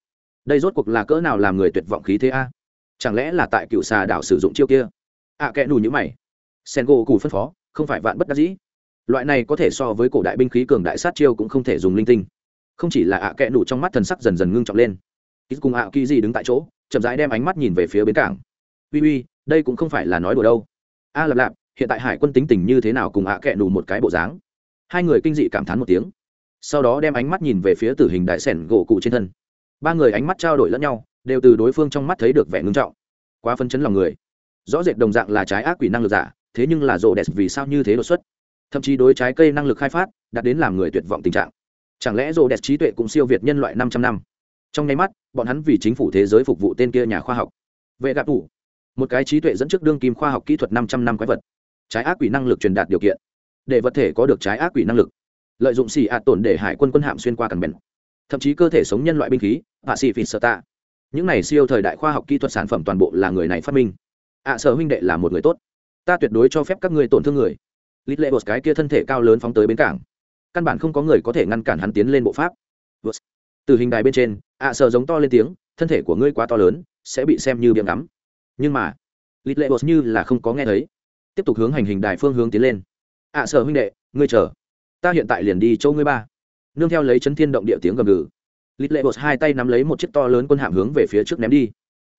Đây rốt cuộc là cỡ nào làm người tuyệt vọng khí thế a? Chẳng lẽ là tại cựu xà đảo sử dụng chiêu kia? ạ à, kẽ nù như mày. sen gỗ cù phân phó, không phải vạn bất đắc dĩ. Loại này có thể so với cổ đại binh khí cường đại sát chiêu cũng không thể dùng linh tinh. Không chỉ là ạ à kẽ nù trong mắt thần sắc dần dần ngưng trọng lên. Ít cùng ạ kỳ gì đứng tại chỗ, chậm rãi đem ánh mắt nhìn về phía bến cảng uy uy đây cũng không phải là nói đùa đâu a lạp lạp hiện tại hải quân tính tình như thế nào cùng ạ kẽ nù một cái bộ dáng hai người kinh dị cảm thán một tiếng. Sau đó đem ánh mắt nhìn về phía tử hình đại sẻn gỗ cụ trên thân. Ba người ánh mắt trao đổi lẫn nhau, đều từ đối phương trong mắt thấy được vẻ ngưng trọng. Quá phân chấn lòng người. Rõ rệt đồng dạng là trái ác quỷ năng lực giả, thế nhưng là rộ đẹp vì sao như thế đột xuất? Thậm chí đối trái cây năng lực khai phát đạt đến làm người tuyệt vọng tình trạng. Chẳng lẽ rộ đẹp trí tuệ cũng siêu việt nhân loại năm trăm năm? Trong nháy mắt, bọn hắn vì chính phủ thế giới phục vụ tên kia nhà khoa học. Vệ gạp thủ một cái trí tuệ dẫn trước đương kim khoa học kỹ thuật năm trăm năm quái vật. Trái ác quỷ năng lực truyền đạt điều kiện để vật thể có được trái ác quỷ năng lực. Lợi dụng xì ạt tổn để hải quân quân hạm xuyên qua cần bèn. Thậm chí cơ thể sống nhân loại binh khí hạ xì phìn sơ tạ. Những này siêu thời đại khoa học kỹ thuật sản phẩm toàn bộ là người này phát minh. Ạ à, sở huynh đệ là một người tốt. Ta tuyệt đối cho phép các ngươi tổn thương người. Lít lệ bột cái kia thân thể cao lớn phóng tới bến cảng. Căn bản không có người có thể ngăn cản hắn tiến lên bộ pháp. Từ hình đài bên trên ạ à, sở giống to lên tiếng thân thể của ngươi quá to lớn sẽ bị xem như biếng ngắm. Nhưng mà lít lệ bột như là không có nghe thấy. Tiếp tục hướng hành hình đài phương hướng tiến lên ạ à, huynh đệ ngươi chờ. Ta hiện tại liền đi châu ngươi ba. Nương theo lấy chấn thiên động địa tiếng gầm gừ lít lệ bột hai tay nắm lấy một chiếc to lớn quân hạm hướng về phía trước ném đi.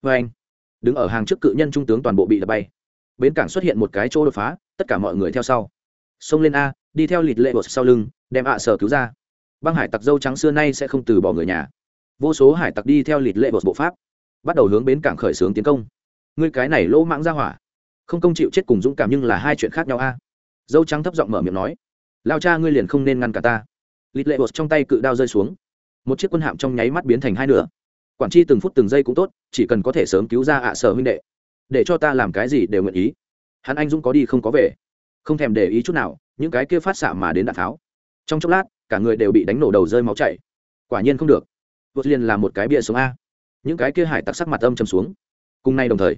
Vê anh. Đứng ở hàng trước cự nhân trung tướng toàn bộ bị đập bay. Bến cảng xuất hiện một cái chỗ đột phá tất cả mọi người theo sau. Xông lên a đi theo lịt lệ bột sau lưng đem ạ à sở cứu ra. Băng hải tặc dâu trắng xưa nay sẽ không từ bỏ người nhà. Vô số hải tặc đi theo lịt lệ bột bộ pháp bắt đầu hướng bến cảng khởi xướng tiến công. Ngươi cái này lỗ mãng ra hỏa không công chịu chết cùng dũng cảm nhưng là hai chuyện khác nhau a dâu trắng thấp giọng mở miệng nói, lao cha ngươi liền không nên ngăn cả ta. Lịt lệ bột trong tay cự đao rơi xuống. Một chiếc quân hạm trong nháy mắt biến thành hai nửa. Quản tri từng phút từng giây cũng tốt, chỉ cần có thể sớm cứu ra ạ sở huynh đệ, để cho ta làm cái gì đều nguyện ý. Hắn anh dũng có đi không có về, không thèm để ý chút nào, những cái kia phát xạ mà đến đạn tháo. Trong chốc lát, cả người đều bị đánh nổ đầu rơi máu chảy. Quả nhiên không được. Vượt liền là một cái bia sống a. Những cái kia hải tặc sắc mặt âm chầm xuống. Cùng nay đồng thời,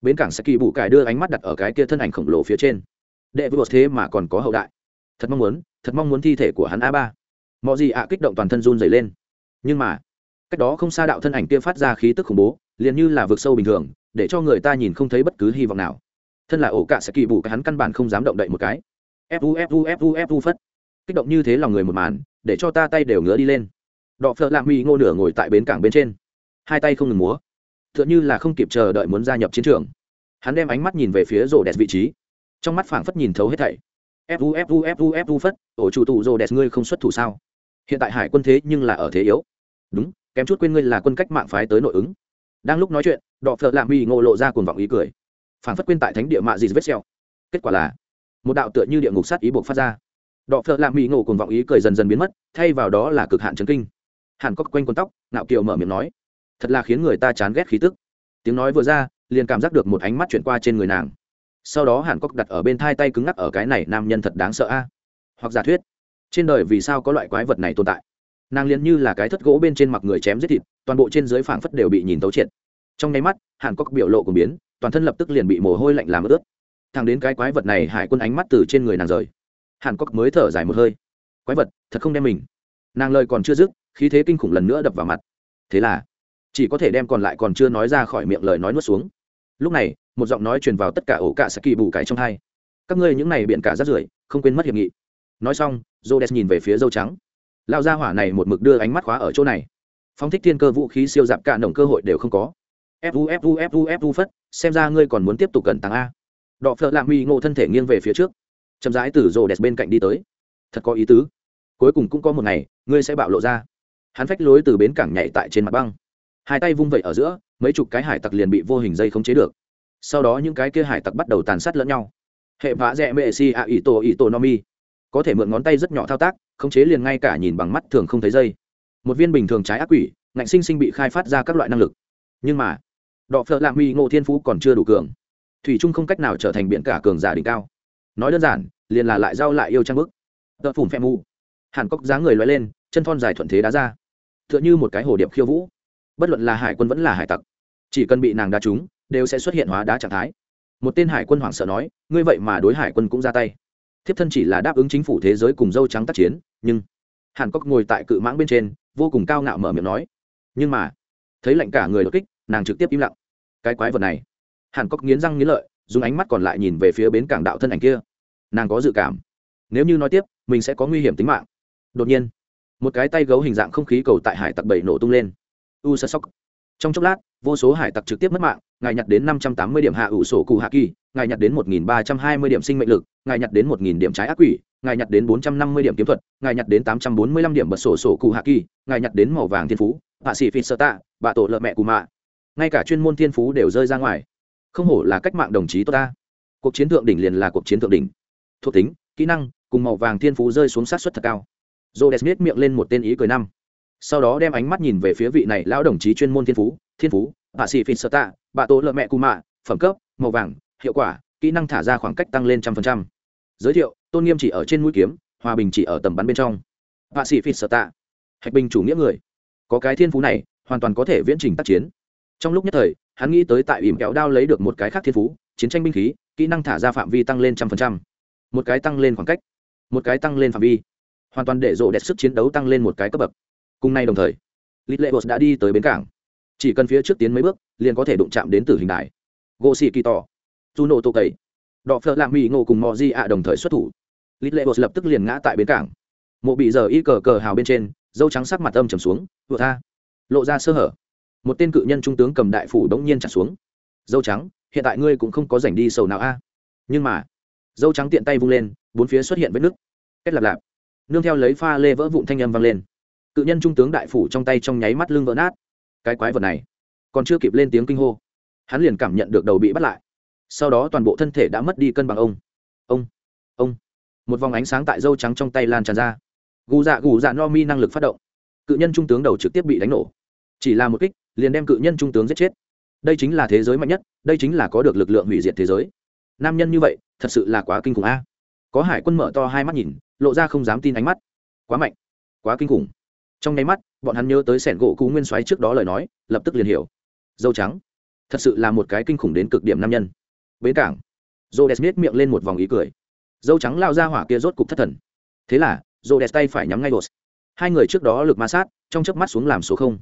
bến cảng sẽ kỳ bụ cải đưa ánh mắt đặt ở cái kia thân ảnh khổng lồ phía trên đệ vừa thế mà còn có hậu đại. Thật mong muốn, thật mong muốn thi thể của hắn a ba. Mọi gì ạ kích động toàn thân run dày lên. Nhưng mà, cách đó không xa đạo thân ảnh kia phát ra khí tức khủng bố, liền như là vực sâu bình thường, để cho người ta nhìn không thấy bất cứ hy vọng nào. Thân là ổ cạ sẽ kỳ bù cái hắn căn bản không dám động đậy một cái. Fu fu fu fu phất. Kích động như thế lòng người một màn, để cho ta tay đều ngứa đi lên. Đọ phợ lạ mỹ ngô nửa ngồi tại bến cảng bên trên. Hai tay không ngừng múa. Tựa như là không kịp chờ đợi muốn gia nhập chiến trường. Hắn đem ánh mắt nhìn về phía rổ đẹp vị trí trong mắt phảng phất nhìn thấu hết thảy. Fu fu fu fu phất, ổ chủ tụ rồ đẹp ngươi không xuất thủ sao? Hiện tại hải quân thế nhưng là ở thế yếu. Đúng, kém chút quên ngươi là quân cách mạng phái tới nội ứng. Đang lúc nói chuyện, đọ phợ lạ mỹ ngộ lộ ra cuồng vọng ý cười. Phảng phất quên tại thánh địa mạ gì vết xẹo kết quả là, một đạo tựa như địa ngục sát ý buộc phát ra. Đọ phợ lạ mỹ ngộ cuồng vọng ý cười dần dần biến mất, thay vào đó là cực hạn chấn kinh. Hàn cốc quanh con tóc nạo kiều mở miệng nói, thật là khiến người ta chán ghét khí tức. Tiếng nói vừa ra, liền cảm giác được một ánh mắt chuyển qua trên người nàng sau đó hàn cốc đặt ở bên thai tay cứng ngắc ở cái này nam nhân thật đáng sợ a. Hoặc giả thuyết, trên đời vì sao có loại quái vật này tồn tại? Nàng liền như là cái thất gỗ bên trên mặt người chém giết thịt, toàn bộ trên dưới phảng phất đều bị nhìn tấu triệt. Trong nháy mắt, hàn cốc biểu lộ của biến, toàn thân lập tức liền bị mồ hôi lạnh làm ướt. Thằng đến cái quái vật này hải quân ánh mắt từ trên người nàng rời. Hàn cốc mới thở dài một hơi. Quái vật, thật không đem mình. Nàng lời còn chưa dứt, khí thế kinh khủng lần nữa đập vào mặt. Thế là, chỉ có thể đem còn lại còn chưa nói ra khỏi miệng lời nói nuốt xuống lúc này, một giọng nói truyền vào tất cả ổ cả saki bù cái trong hai. Các ngươi những này biện cả rát rưởi, không quên mất hiệp nghị. Nói xong jodes nhìn về phía dâu trắng. Lao ra hỏa này một mực đưa ánh mắt khóa ở chỗ này. Phóng thích thiên cơ vũ khí siêu dạp cả động cơ hội đều không có. Fu fu fu fu phất, xem ra ngươi còn muốn tiếp tục cẩn tăng a. Đọ phợ lạ huy ngộ thân thể nghiêng về phía trước. Chậm rãi từ rồ đẹp bên cạnh đi tới. Thật có ý tứ. Cuối cùng cũng có một ngày, ngươi sẽ bạo lộ ra. Hắn phách lối từ bến cảng nhảy tại trên mặt băng. Hai tay vung vẩy ở giữa mấy chục cái hải tặc liền bị vô hình dây khống chế được. Sau đó những cái kia hải tặc bắt đầu tàn sát lẫn nhau. Hệ vã rẽ mệ si a ỷ tổ tổ no mi. Có thể mượn ngón tay rất nhỏ thao tác, khống chế liền ngay cả nhìn bằng mắt thường không thấy dây. Một viên bình thường trái ác quỷ, ngạnh sinh sinh bị khai phát ra các loại năng lực. Nhưng mà, đọ phợ lạ mỹ ngộ thiên phú còn chưa đủ cường. Thủy trung không cách nào trở thành biện cả cường giả đỉnh cao. Nói đơn giản, liền là lại giao lại yêu trang bức. Tợ phủn phẹ mù. Hàn cốc giá người loay lên, chân thon dài thuận thế đá ra. T h ư ợ n h ư một cái hồ điệp khiêu vũ bất luận là hải quân vẫn là hải tặc, chỉ cần bị nàng đá trúng, đều sẽ xuất hiện hóa đá trạng thái. Một tên hải quân hoảng sợ nói, ngươi vậy mà đối hải quân cũng ra tay. Thiếp thân chỉ là đáp ứng chính phủ thế giới cùng dâu trắng tác chiến, nhưng hàn cốc ngồi tại cự mãng bên trên, vô cùng cao ngạo mở miệng nói, nhưng mà, thấy lạnh cả người đột kích, nàng trực tiếp im lặng. Cái quái vật này, hàn cốc nghiến răng nghiến lợi, dùng ánh mắt còn lại nhìn về phía bến cảng đạo thân ảnh kia. Nàng có dự cảm, nếu như nói tiếp, mình sẽ có nguy hiểm tính mạng. Đột nhiên, một cái tay gấu hình dạng không khí cầu tại hải tặc bảy nổ tung lên u sơ sóc trong chốc lát, vô số hải tặc trực tiếp mất mạng, ngài nhặt đến năm trăm tám mươi điểm hạ ủ sổ cụ hạ kỳ, ngài nhặt đến một nghìn ba trăm hai mươi điểm sinh mệnh lực, ngài nhặt đến một nghìn điểm trái ác quỷ, ngài nhặt đến bốn trăm năm mươi điểm kiếm thuật, ngài nhặt đến tám trăm bốn mươi lăm điểm bật sổ sổ cụ hạ kỳ, ngài nhặt đến màu vàng thiên phú hạ sĩ phi sơ tạ bà tổ lợ mẹ cù mạ. Ngay cả chuyên môn thiên phú đều rơi ra ngoài. Không hổ là cách mạng đồng chí tốt ta. Cuộc chiến thượng đỉnh liền là cuộc chiến thượng đỉnh. Thuộc tính, kỹ năng, cùng màu vàng thiên phú rơi xuống sát xuất thật cao. J o miết miệng lên một tên ý cười năm sau đó đem ánh mắt nhìn về phía vị này lão đồng chí chuyên môn thiên phú thiên phú bà sĩ phi sơ tạ, bà tổ lợ mẹ cù mạ, phẩm cấp, màu vàng, hiệu quả, kỹ năng thả ra khoảng cách tăng lên trăm phần trăm. Giới thiệu, tôn nghiêm chỉ ở trên mũi kiếm, hòa bình chỉ ở tầm bắn bên trong. Bà sĩ phi sơ tạ, hạch bình chủ nghĩa người. Có cái thiên phú này, hoàn toàn có thể viễn trình tác chiến. Trong lúc nhất thời, hắn nghĩ tới tại ỉm kéo đao lấy được một cái khác thiên phú, chiến tranh binh khí, kỹ năng thả ra phạm vi tăng lên trăm phần trăm. Một cái tăng lên khoảng cách, một cái tăng lên phạm vi. Hoàn toàn để rộ đẹp sức chiến đấu tăng lên một cái cấp bậc cùng nay đồng thời lít lệ bột đã đi tới bến cảng. Chỉ cần phía trước tiến mấy bước, liền có thể đụng chạm đến tử hình đài. Gỗ xì kỳ tỏ dù nổ tô cầy đọ phợ lạ mỹ ngộ cùng mò di ạ đồng thời xuất thủ. Lít lệ bột lập tức liền ngã tại bến cảng. Mộ bị giờ y cờ cờ hào bên trên, dâu trắng sắc mặt âm trầm xuống, vừa tha, lộ ra sơ hở. Một tên cự nhân trung tướng cầm đại phủ đống nhiên chặt xuống. Dâu trắng, hiện tại ngươi cũng không có dành đi sầu nào a. À? Nhưng mà, dâu trắng tiện tay vung lên, bốn phía xuất hiện vết nứt. Kết lạp lạp. Nương theo lấy pha lê vỡ vụn thanh âm vang lên cự nhân trung tướng đại phủ trong tay trong nháy mắt lưng vỡ nát. Cái quái vật này còn chưa kịp lên tiếng kinh hô, hắn liền cảm nhận được đầu bị bắt lại. Sau đó toàn bộ thân thể đã mất đi cân bằng ông. Ông ông. Một vòng ánh sáng tại dâu trắng trong tay lan tràn ra. Gù dạ gù dạ no mi năng lực phát động. Cự nhân trung tướng đầu trực tiếp bị đánh nổ. Chỉ là một kích, liền đem cự nhân trung tướng giết chết. Đây chính là thế giới mạnh nhất, đây chính là có được lực lượng hủy diệt thế giới. Nam nhân như vậy, thật sự là quá kinh khủng a. Có hải quân mở to hai mắt nhìn, lộ ra không dám tin ánh mắt. Quá mạnh, quá kinh khủng trong nháy mắt, bọn hắn nhớ tới sẻn gỗ cú nguyên soái trước đó lời nói, lập tức liền hiểu. Dâu trắng, thật sự là một cái kinh khủng đến cực điểm nam nhân. Bến cảng. Dô đès miết miệng lên một vòng ý cười. Dâu trắng lao ra hỏa kia rốt cục thất thần. Thế là dô đès tay phải nhắm ngay đột hai người trước đó lực ma sát, trong chớp mắt xuống làm số không.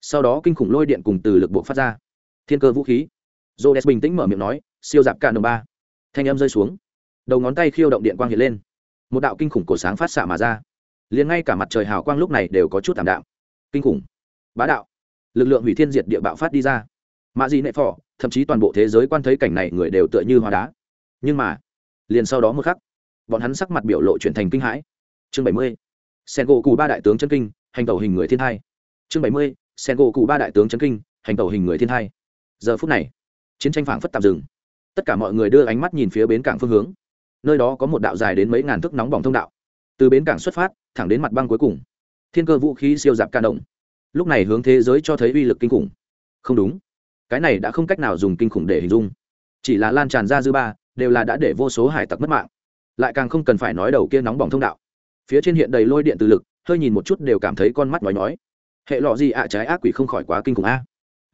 Sau đó kinh khủng lôi điện cùng từ lực buộc phát ra. Thiên cơ vũ khí. Dô o bình tĩnh mở miệng nói, siêu dạp cả đồng ba. Thanh âm rơi xuống. Đầu ngón tay khiêu động điện quang hiện lên. Một đạo kinh khủng cổ sáng phát xạ mà ra liền ngay cả mặt trời hào quang lúc này đều có chút t ạ m đạm. Kinh khủng. Bá đạo. Lực lượng hủy thiên diệt địa bạo phát đi ra. Mạ dị nệ phỏ thậm chí toàn bộ thế giới quan thấy cảnh này người đều tựa như hóa đá. Nhưng mà, liền sau đó một khắc, bọn hắn sắc mặt biểu lộ chuyển thành kinh hãi. Chương bảy mươi sen gỗ cù ba đại tướng chân kinh, hành tàu hình người thiên hai chương bảy mươi sen gỗ cù ba đại tướng chân kinh, hành tàu hình người thiên hai giờ phút này, chiến tranh phảng phất tạm dừng. Tất cả mọi người đưa ánh mắt nhìn phía bến cảng phương hướng. Nơi đó có một đạo dài đến mấy ngàn thước nóng bỏng thông đạo từ bến cảng xuất phát, thẳng đến mặt băng cuối cùng. Thiên cơ vũ khí siêu dạp ca động. Lúc này hướng thế giới cho thấy uy lực kinh khủng. Không đúng. Cái này đã không cách nào dùng kinh khủng để hình dung. Chỉ là lan tràn ra dư ba, đều là đã để vô số hải tặc mất mạng. Lại càng không cần phải nói đầu kia nóng bỏng thông đạo. Phía trên hiện đầy lôi điện từ lực, hơi nhìn một chút đều cảm thấy con mắt nói nói hệ lọ gì ạ, trái ác quỷ không khỏi quá kinh khủng a.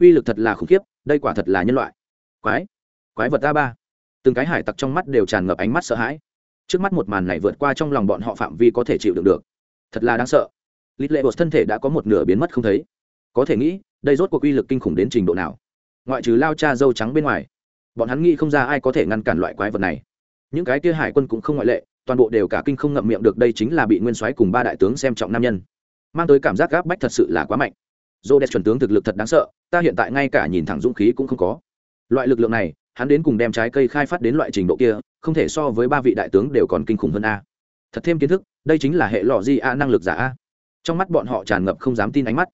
Uy lực thật là khủng khiếp, đây quả thật là nhân loại. Quái. Quái vật a ba. Từng cái hải tặc trong mắt đều tràn ngập ánh mắt sợ hãi trước mắt một màn này vượt qua trong lòng bọn họ phạm vi có thể chịu đựng được. Thật là đáng sợ. Lít lệ bột thân thể đã có một nửa biến mất không thấy. Có thể nghĩ, đây rốt cuộc uy lực kinh khủng đến trình độ nào. Ngoại trừ lao cha dâu trắng bên ngoài, bọn hắn nghĩ không ra ai có thể ngăn cản loại quái vật này. Những cái kia hải quân cũng không ngoại lệ, toàn bộ đều cả kinh không ngậm miệng được đây chính là bị nguyên soái cùng ba đại tướng xem trọng nam nhân. Mang tới cảm giác gáp bách thật sự là quá mạnh. Dô đẹp chuẩn tướng thực lực thật đáng sợ, ta hiện tại ngay cả nhìn thẳng dũng khí cũng không có. Loại lực lượng này hắn đến cùng đem trái cây khai phát đến loại trình độ kia, không thể so với ba vị đại tướng đều còn kinh khủng hơn a. Thật thêm kiến thức, đây chính là hệ lọ di a, năng lực giả a. Trong mắt bọn họ tràn ngập không dám tin ánh mắt.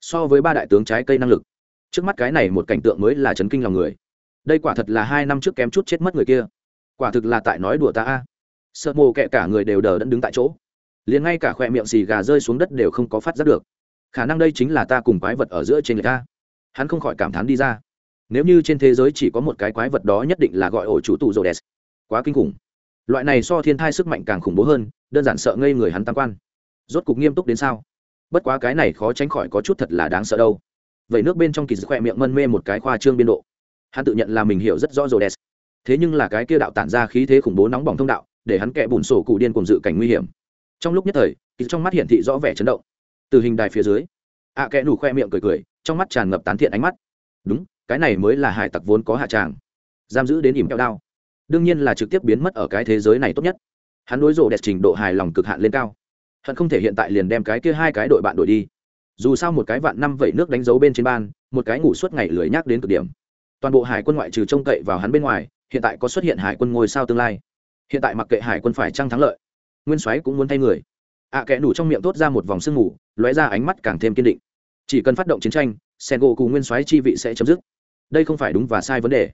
So với ba đại tướng trái cây năng lực, trước mắt cái này một cảnh tượng mới là chấn kinh lòng người. Đây quả thật là hai năm trước kém chút chết mất người kia. Quả thực là tại nói đùa ta a. Sợ mồ kệ cả người đều đờ đẫn đứng tại chỗ. Liền ngay cả khoe miệng xì gà rơi xuống đất đều không có phát giác được. Khả năng đây chính là ta cùng quái vật ở giữa trên người ta. Hắn không khỏi cảm thán đi ra nếu như trên thế giới chỉ có một cái quái vật đó nhất định là gọi ổ chủ tụ rồ đèn quá kinh khủng. Loại này so thiên thai sức mạnh càng khủng bố hơn đơn giản sợ ngây người hắn tam quan. Rốt cục nghiêm túc đến sao? Bất quá cái này khó tránh khỏi có chút thật là đáng sợ đâu. Vậy nước bên trong kỳ khỏe miệng mân mê một cái khoa trương biên độ. Hắn tự nhận là mình hiểu rất rõ rồi đèn thế nhưng là cái kia đạo tản ra khí thế khủng bố nóng bỏng thông đạo để hắn kẹ bùn sổ cụ điên cùng dự cảnh nguy hiểm. Trong lúc nhất thời kỳ trong mắt hiển thị rõ vẻ chấn động. Từ hình đài phía dưới ạ à, kẽ nủ khoe miệng cười cười trong mắt tràn ngập tán thiện ánh mắt. Đúng cái này mới là hải tặc vốn có hạ tràng giam giữ đến ỉm keo đao. Đương nhiên là trực tiếp biến mất ở cái thế giới này tốt nhất. Hắn đối rộ đẹp trình độ hài lòng cực hạn lên cao. Hận không thể hiện tại liền đem cái kia hai cái đội bạn đổi đi. Dù sao một cái vạn năm vẩy nước đánh dấu bên trên ban một cái ngủ suốt ngày lười nhác đến cực điểm. Toàn bộ hải quân ngoại trừ trông cậy vào hắn bên ngoài hiện tại có xuất hiện hải quân ngôi sao tương lai. Hiện tại mặc kệ hải quân phải trăng thắng lợi nguyên soái cũng muốn thay người. Ạ à, kẽ đủ trong miệng tốt ra một vòng sương mù lóe ra ánh mắt càng thêm kiên định. Chỉ cần phát động chiến tranh sen gỗ cùng nguyên soái chi vị sẽ chấm dứt đây không phải đúng và sai vấn đề,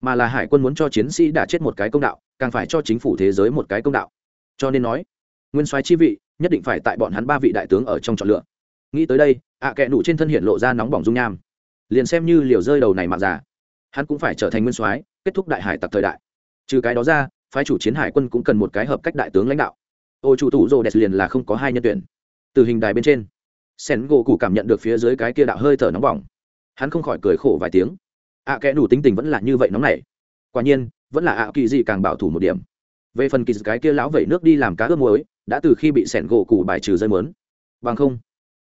mà là hải quân muốn cho chiến sĩ đã chết một cái công đạo, càng phải cho chính phủ thế giới một cái công đạo. Cho nên nói, nguyên soái chi vị, nhất định phải tại bọn hắn ba vị đại tướng ở trong chọn lựa. Nghĩ tới đây, ạ à kẽ đủ trên thân hiện lộ ra nóng bỏng dung nham. Liền xem như liều rơi đầu này mạng già, hắn cũng phải trở thành nguyên soái, kết thúc đại hải tặc thời đại. Trừ cái đó ra, phái chủ chiến hải quân cũng cần một cái hợp cách đại tướng lãnh đạo. Ô chủ tủ rô đẹp liền là không có hai nhân tuyển. Từ hình đài bên trên, sen gỗ cụ cảm nhận được phía dưới cái kia đạo hơi thở nóng bỏng. Hắn không khỏi cười khổ vài tiếng ạ à, kẽ đủ tính tình vẫn là như vậy nóng này quả nhiên vẫn là ạ kỳ gì càng bảo thủ một điểm. Về phần kỳ cái kia lão vẩy nước đi làm cá ướp muối đã từ khi bị sẻn gỗ cụ bài trừ rơi mớn bằng không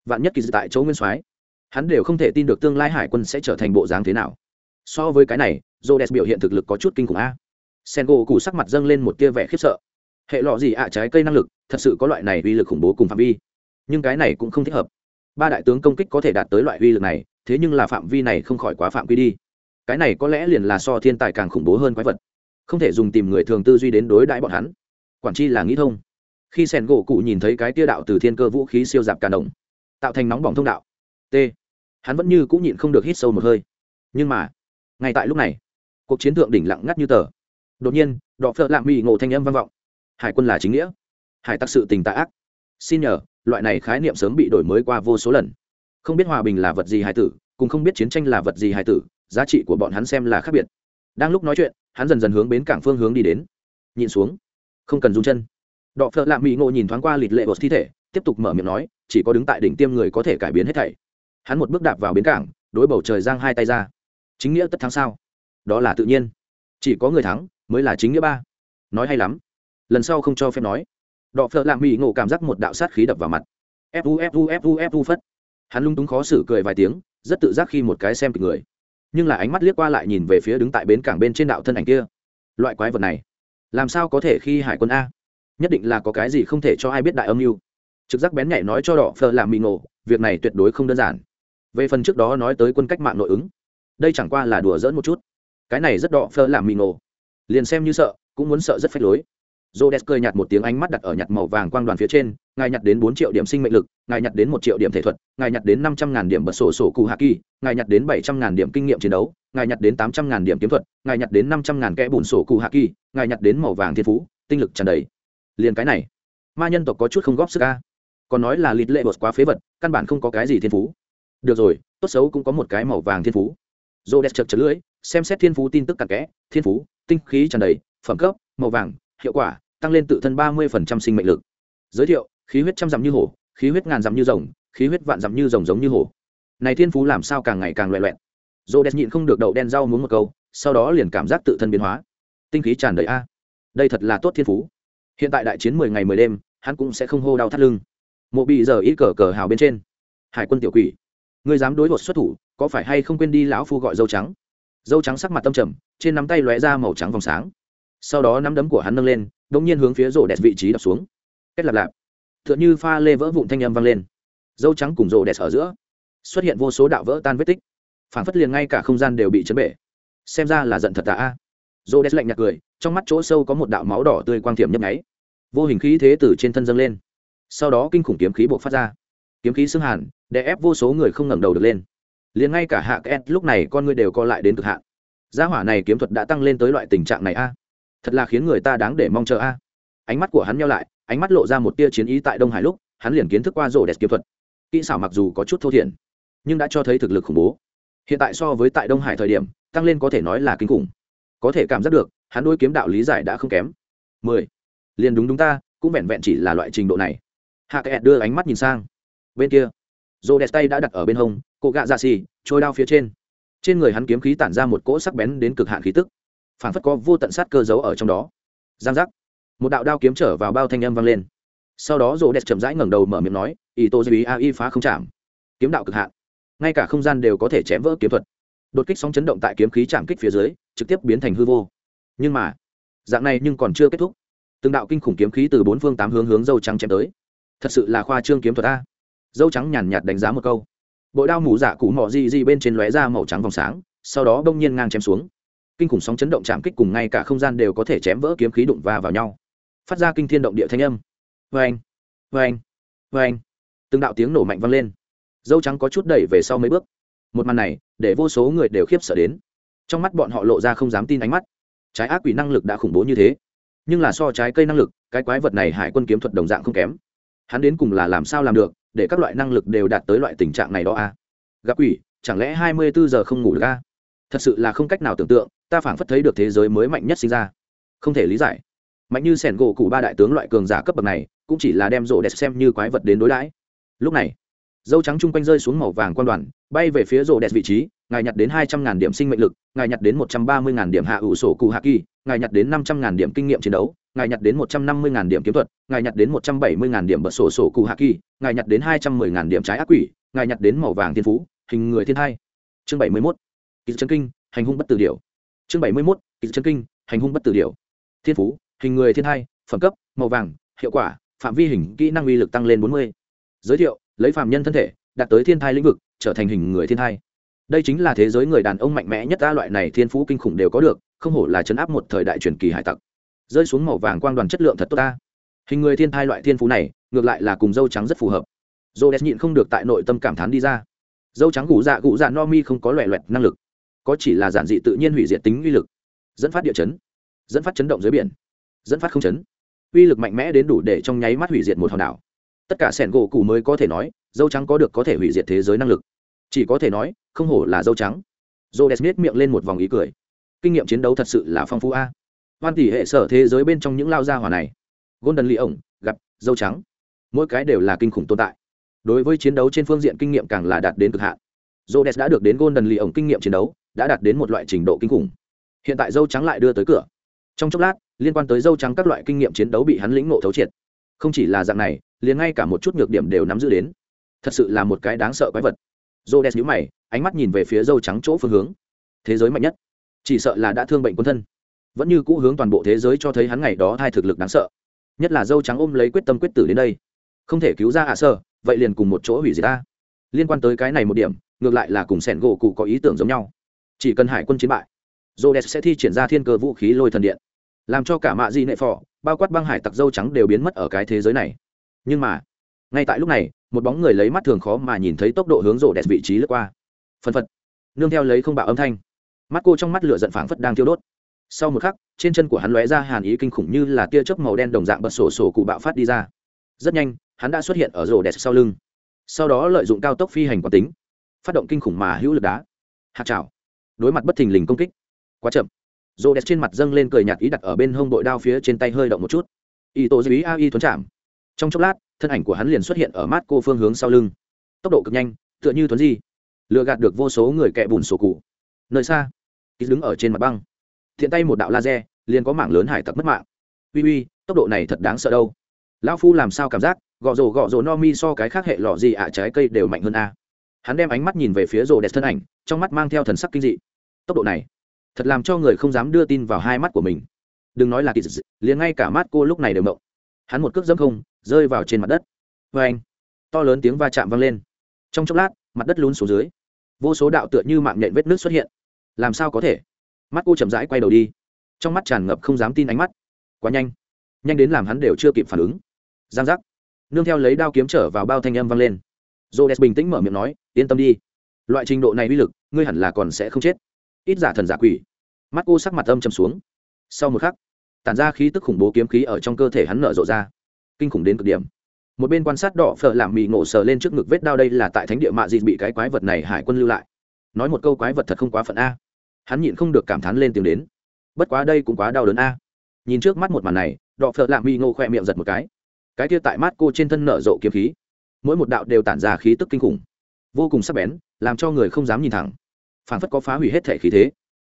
vạn nhất kỳ tại chỗ nguyên soái hắn đều không thể tin được tương lai hải quân sẽ trở thành bộ dáng thế nào. So với cái này j biểu hiện thực lực có chút kinh khủng a. Sen gỗ cụ sắc mặt dâng lên một tia vẻ khiếp sợ. Hệ lọ gì ạ trái cây năng lực thật sự có loại này uy lực khủng bố cùng phạm vi. Nhưng cái này cũng không thích hợp. Ba đại tướng công kích có thể đạt tới loại uy lực này thế nhưng là phạm vi này không khỏi quá phạm quy đi cái này có lẽ liền là so thiên tài càng khủng bố hơn quái vật. Không thể dùng tìm người thường tư duy đến đối đãi bọn hắn. Quản chi là nghĩ thông. Khi sẻn gỗ cụ nhìn thấy cái tia đạo từ thiên cơ vũ khí siêu dạp cả đồng tạo thành nóng bỏng thông đạo. T. Hắn vẫn như cũng nhịn không được hít sâu một hơi. Nhưng mà, ngay tại lúc này, cuộc chiến thượng đỉnh lặng ngắt như tờ. Đột nhiên đọ phợ lạng mỹ ngộ thanh âm vang vọng. Hải quân là chính nghĩa. Hải tặc sự tình tạ ác. Xin nhờ, loại này khái niệm sớm bị đổi mới qua vô số lần. Không biết hòa bình là vật gì hải tử, cùng không biết chiến tranh là vật gì hải tử giá trị của bọn hắn xem là khác biệt. Đang lúc nói chuyện, hắn dần dần hướng bến cảng phương hướng đi đến. Nhìn xuống. Không cần rung chân. Đọ phợ lạ mỹ ngộ nhìn thoáng qua lịt lệ bột thi thể, tiếp tục mở miệng nói, chỉ có đứng tại đỉnh tiêm người có thể cải biến hết thảy. Hắn một bước đạp vào bến cảng, đối bầu trời giang hai tay ra. Chính nghĩa tất thắng sao? Đó là tự nhiên. Chỉ có người thắng, mới là chính nghĩa ba. Nói hay lắm. Lần sau không cho phép nói. Đọ phợ lạ mỹ ngộ cảm giác một đạo sát khí đập vào mặt. Fu fu fu fu phất. Hắn lung túng khó xử cười vài tiếng, rất tự giác khi một cái xem kịch người nhưng là ánh mắt liếc qua lại nhìn về phía đứng tại bến cảng bên trên đạo thân ảnh kia. Loại quái vật này, làm sao có thể khi hải quân a? Nhất định là có cái gì không thể cho ai biết đại âm mưu. Trực giác bén nhạy nói cho đỏ phờ làm mì ngộ, việc này tuyệt đối không đơn giản. Về phần trước đó nói tới quân cách mạng nội ứng, đây chẳng qua là đùa dỡn một chút. Cái này rất đỏ phờ làm mì ngộ. Liền xem như sợ, cũng muốn sợ rất phách lối. Rhodes cười nhạt một tiếng ánh mắt đặt ở nhặt màu vàng quang đoàn phía trên, ngài nhặt đến bốn triệu điểm sinh mệnh lực, ngài nhặt đến một triệu điểm thể thuật, ngài nhặt đến năm trăm ngàn điểm bật sổ sổ cụ hạ kỳ, ngài nhặt đến bảy trăm ngàn điểm kinh nghiệm chiến đấu, ngài nhặt đến tám trăm ngàn điểm kiếm thuật, ngài nhặt đến năm trăm ngàn kẽ bùn sổ cụ hạ kỳ, ngài nhặt đến màu vàng thiên phú, tinh lực tràn đầy. Liền cái này, ma nhân tộc có chút không góp sức a. Còn nói là lịt lệ bột quá phế vật, căn bản không có cái gì thiên phú. Được rồi, tốt xấu cũng có một cái màu vàng thiên phú. Rhodes chật chật lưỡi, xem xét thiên phú tin tức cặn kẽ, thiên phú, tinh khí tràn đầy, phẩm cấp, màu vàng, hiệu quả, tăng lên tự thân ba mươi phần trăm sinh mệnh lực. Giới thiệu, khí huyết trăm dặm như hổ, khí huyết ngàn dặm như rồng, khí huyết vạn dặm như rồng giống như hổ. Này thiên phú làm sao càng ngày càng loẹ loẹn dô đẹp nhịn không được đậu đen rau muốn một câu, sau đó liền cảm giác tự thân biến hóa. Tinh khí tràn đầy a. Đây thật là tốt thiên phú. Hiện tại đại chiến mười ngày mười đêm, hắn cũng sẽ không hô đau thắt lưng. Mộ bị giờ ít cờ cờ hào bên trên. Hải quân tiểu quỷ. Người dám đối bột xuất thủ, có phải hay không quên đi lão phu gọi dâu trắng? Dâu trắng sắc mặt tâm trầm, trên nắm tay lóe ra màu trắng vòng sáng. Sau đó nắm đấm của hắn nâng lên đ nhiên hướng phía rổ đẹp vị trí đập xuống. Kết lạp lạp. T h ư ợ n pha lê vỡ vụn thanh âm vang lên. Dâu trắng cùng rổ đẹp ở giữa xuất hiện vô số đạo vỡ tan vết tích. Phản phất liền ngay cả không gian đều bị chấn bể. Xem ra là giận thật tà a. Rổ đẹp lạnh nhạt cười, trong mắt chỗ sâu có một đạo máu đỏ tươi quang thiểm nhấp nháy. Vô hình khí thế từ trên thân dâng lên. Sau đó kinh khủng kiếm khí buộc phát ra. Kiếm khí xương hàn, đè ép vô số người không ngẩng đầu được lên. Liền ngay cả hạ két lúc này con người đều co lại đến cực hạn. Gia hỏa này kiếm thuật đã tăng lên tới loại tình trạng này a thật là khiến người ta đáng để mong chờ a. Ánh mắt của hắn nhau lại, ánh mắt lộ ra một tia chiến ý tại đông hải lúc, hắn liền kiến thức qua rổ đẹp kiếm thuật. Kỹ xảo mặc dù có chút thô thiển, nhưng đã cho thấy thực lực khủng bố. Hiện tại so với tại đông hải thời điểm, tăng lên có thể nói là kinh khủng. Có thể cảm giác được, hắn đôi kiếm đạo lý giải đã không kém. Mười. Liền đúng đúng ta, cũng vẹn vẹn chỉ là loại trình độ này. Hạ kẹt đưa ánh mắt nhìn sang. Bên kia, rô đẹp tay đã đặt ở bên hông cộ gạ ra xì, trôi đao phía trên. Trên người hắn kiếm khí tản ra một cỗ sắc bén đến cực hạn khí tức phản phất có vô tận sát cơ giấu ở trong đó. Giang giác. Một đạo đao kiếm trở vào bao thanh âm vang lên. Sau đó rô đẹp chậm rãi ngẩng đầu mở miệng nói, ý tô dư ý a y phá không chạm. Kiếm đạo cực hạn. Ngay cả không gian đều có thể chém vỡ kiếm thuật. Đột kích sóng chấn động tại kiếm khí chạm kích phía dưới, trực tiếp biến thành hư vô. Nhưng mà, dạng này nhưng còn chưa kết thúc. Từng đạo kinh khủng kiếm khí từ bốn phương tám hướng hướng dâu trắng chém tới. Thật sự là khoa trương kiếm thuật a. Dâu trắng nhàn nhạt đánh giá một câu. Bội đao mù dạ cụ mỏ di di bên trên lóe ra màu trắng vòng sáng, sau đó bỗng nhiên ngang chém xuống kinh khủng sóng chấn động chạm kích cùng ngay cả không gian đều có thể chém vỡ kiếm khí đụng va vào nhau. Phát ra kinh thiên động địa thanh âm. Vê anh vê anh vê anh từng đạo tiếng nổ mạnh vang lên. Dâu trắng có chút đẩy về sau mấy bước. Một màn này, để vô số người đều khiếp sợ đến. Trong mắt bọn họ lộ ra không dám tin ánh mắt. Trái ác quỷ năng lực đã khủng bố như thế. Nhưng là so trái cây năng lực, cái quái vật này hải quân kiếm thuật đồng dạng không kém. Hắn đến cùng là làm sao làm được, để các loại năng lực đều đạt tới loại tình trạng này đó a à? gặp quỷ, chẳng lẽ hai mươi bốn giờ không ngủ được a à? thật sự là không cách nào tưởng tượng ta phảng phất thấy được thế giới mới mạnh nhất sinh ra. Không thể lý giải. Mạnh như sẻn gỗ cụ ba đại tướng loại cường giả cấp bậc này, cũng chỉ là đem rộ đẹp xem như quái vật đến đối đãi. Lúc này, dâu trắng chung quanh rơi xuống màu vàng quan đoàn, bay về phía rộ đẹp vị trí, ngài nhặt đến hai trăm ngàn điểm sinh mệnh lực, ngài nhặt đến một trăm ba mươi ngàn điểm hạ ủ sổ cụ hạ kỳ, ngài nhặt đến năm trăm ngàn điểm kinh nghiệm chiến đấu, ngài nhặt đến một trăm năm mươi ngàn điểm kiếm thuật, ngài nhặt đến một trăm bảy mươi ngàn điểm bật sổ sổ cụ hạ kỳ, ngài nhặt đến hai trăm mười ngàn điểm trái ác quỷ, ngài nhặt đến màu vàng thiên phú, hình người thiên hai chương bảy mươi mốt. Kỹ chân kinh, hành hung bất tử điều chương bảy mươi mốt kỹ chân kinh, hành hung bất tử điều. Thiên phú, hình người thiên hai, phẩm cấp, màu vàng, hiệu quả, phạm vi hình, kỹ năng uy lực tăng lên bốn mươi. Giới thiệu, lấy phạm nhân thân thể, đạt tới thiên thai lĩnh vực, trở thành hình người thiên thai đây chính là thế giới người đàn ông mạnh mẽ nhất ta loại này thiên phú kinh khủng đều có được, không hổ là chấn áp một thời đại truyền kỳ hải tặc. Rơi xuống màu vàng quang đoàn chất lượng thật tốt ta. Hình người thiên thai loại thiên phú này, ngược lại là cùng dâu trắng rất phù hợp. Dô nhịn không được tại nội tâm cảm thán đi ra. Dâu trắng gù dạ gù dạ no mi không có loẹ loẹt năng lực có chỉ là giản dị tự nhiên hủy diệt tính uy lực, dẫn phát địa chấn, dẫn phát chấn động dưới biển, dẫn phát không chấn. Uy lực mạnh mẽ đến đủ để trong nháy mắt hủy diệt một hòn đảo. Tất cả sẻn gỗ cụ mới có thể nói, dâu trắng có được có thể hủy diệt thế giới năng lực. Chỉ có thể nói, không hổ là dâu trắng. Dô đès miết miệng lên một vòng ý cười. Kinh nghiệm chiến đấu thật sự là phong phú a. Hoan tỷ hệ sở thế giới bên trong những lao gia hỏa này. Golden lee ổng, gặp, dâu trắng. Mỗi cái đều là kinh khủng tồn tại. Đối với chiến đấu trên phương diện kinh nghiệm càng là đạt đến cực hạn. Rhodes đã được đến golden lee ổng kinh nghiệm chiến đấu đã đạt đến một loại trình độ kinh khủng. Hiện tại dâu trắng lại đưa tới cửa. Trong chốc lát, liên quan tới dâu trắng các loại kinh nghiệm chiến đấu bị hắn lĩnh ngộ thấu triệt. Không chỉ là dạng này, liền ngay cả một chút nhược điểm đều nắm giữ đến. Thật sự là một cái đáng sợ quái vật. Dô đen nhíu mày, ánh mắt nhìn về phía dâu trắng chỗ phương hướng. Thế giới mạnh nhất. Chỉ sợ là đã thương bệnh quân thân. Vẫn như cũ hướng toàn bộ thế giới cho thấy hắn ngày đó thai thực lực đáng sợ. Nhất là dâu trắng ôm lấy quyết tâm quyết tử đến đây. Không thể cứu ra hạ sơ, vậy liền cùng một chỗ hủy diệt ta. Liên quan tới cái này một điểm, ngược lại là cùng sẻn gỗ cụ có ý tưởng giống nhau chỉ cần hải quân chiến bại dô đès sẽ thi triển ra thiên cơ vũ khí lôi thần điện, làm cho cả mạ di nệ phò, bao quát băng hải tặc dâu trắng đều biến mất ở cái thế giới này. Nhưng mà, ngay tại lúc này, một bóng người lấy mắt thường khó mà nhìn thấy tốc độ hướng rộ đẹp vị trí lướt qua. Phân phật, nương theo lấy không bạo âm thanh, mắt cô trong mắt lửa giận phảng phất đang thiêu đốt. Sau một khắc, trên chân của hắn lóe ra hàn ý kinh khủng như là tia chớp màu đen đồng dạng bật sổ sổ cụ bạo phát đi ra. Rất nhanh, hắn đã xuất hiện ở rổ đẹp sau lưng. Sau đó lợi dụng cao tốc phi hành quán tính, phát động kinh khủng mà hữu lực đá. Hạt chảo đối mặt bất thình lình công kích. Quá chậm. Rổ đẹp trên mặt dâng lên cười nhạt ý đặt ở bên hông đội đao phía trên tay hơi động một chút. Y tổ dư ý a y thuấn chạm trong chốc lát, thân ảnh của hắn liền xuất hiện ở mát cô phương hướng sau lưng. Tốc độ cực nhanh, tựa như thuấn di. Lừa gạt được vô số người kẹ bùn sổ cụ. Nơi xa kýt đứng ở trên mặt băng. Thiện tay một đạo laser, liền có mảng lớn hải tặc mất mạng. Uy uy, tốc độ này thật đáng sợ đâu. Lão phu làm sao cảm giác, gọ rồ gọ rồ no mi so cái khác hệ lọ gì ạ, trái cây đều mạnh hơn a. Hắn đem ánh mắt nhìn về phía rồ đẹp thân ảnh, trong mắt mang theo thần sắc kinh dị tốc độ này thật làm cho người không dám đưa tin vào hai mắt của mình. Đừng nói là kỳ dị, liền ngay cả mắt cô lúc này đều mộng. Hắn một cước dẫm không, rơi vào trên mặt đất. Vê anh, to lớn tiếng va chạm vang lên. Trong chốc lát, mặt đất lún xuống dưới. Vô số đạo tựa như mạng nhện vết nước xuất hiện. Làm sao có thể? Mắt cô chậm rãi quay đầu đi. Trong mắt tràn ngập không dám tin ánh mắt. Quá nhanh. Nhanh đến làm hắn đều chưa kịp phản ứng. Giang giác. Nương theo lấy đao kiếm trở vào bao thanh âm vang lên. J o d e s bình tĩnh mở miệng nói, yên tâm đi. Loại trình độ này uy lực, ngươi hẳn là còn sẽ không chết ít giả thần giả quỷ. Mắt cô sắc mặt âm chầm xuống. Sau một khắc, tản ra khí tức khủng bố kiếm khí ở trong cơ thể hắn nở rộ ra. Kinh khủng đến cực điểm. Một bên quan sát đỏ phở làm mì ngộ sờ lên trước ngực vết đao đây là tại thánh địa mạ dịt bị cái quái vật này hải quân lưu lại. Nói một câu quái vật thật không quá phận a. Hắn nhịn không được cảm thán lên tiếng đến. Bất quá đây cũng quá đau đớn a. Nhìn trước mắt một màn này, đỏ phở làm mì ngộ khỏe miệng giật một cái. Cái kia tại mắt cô trên thân nở rộ kiếm khí. Mỗi một đạo đều tản ra khí tức kinh khủng. Vô cùng sắc bén, làm cho người không dám nhìn thẳng phản phất có phá hủy hết thể khí thế.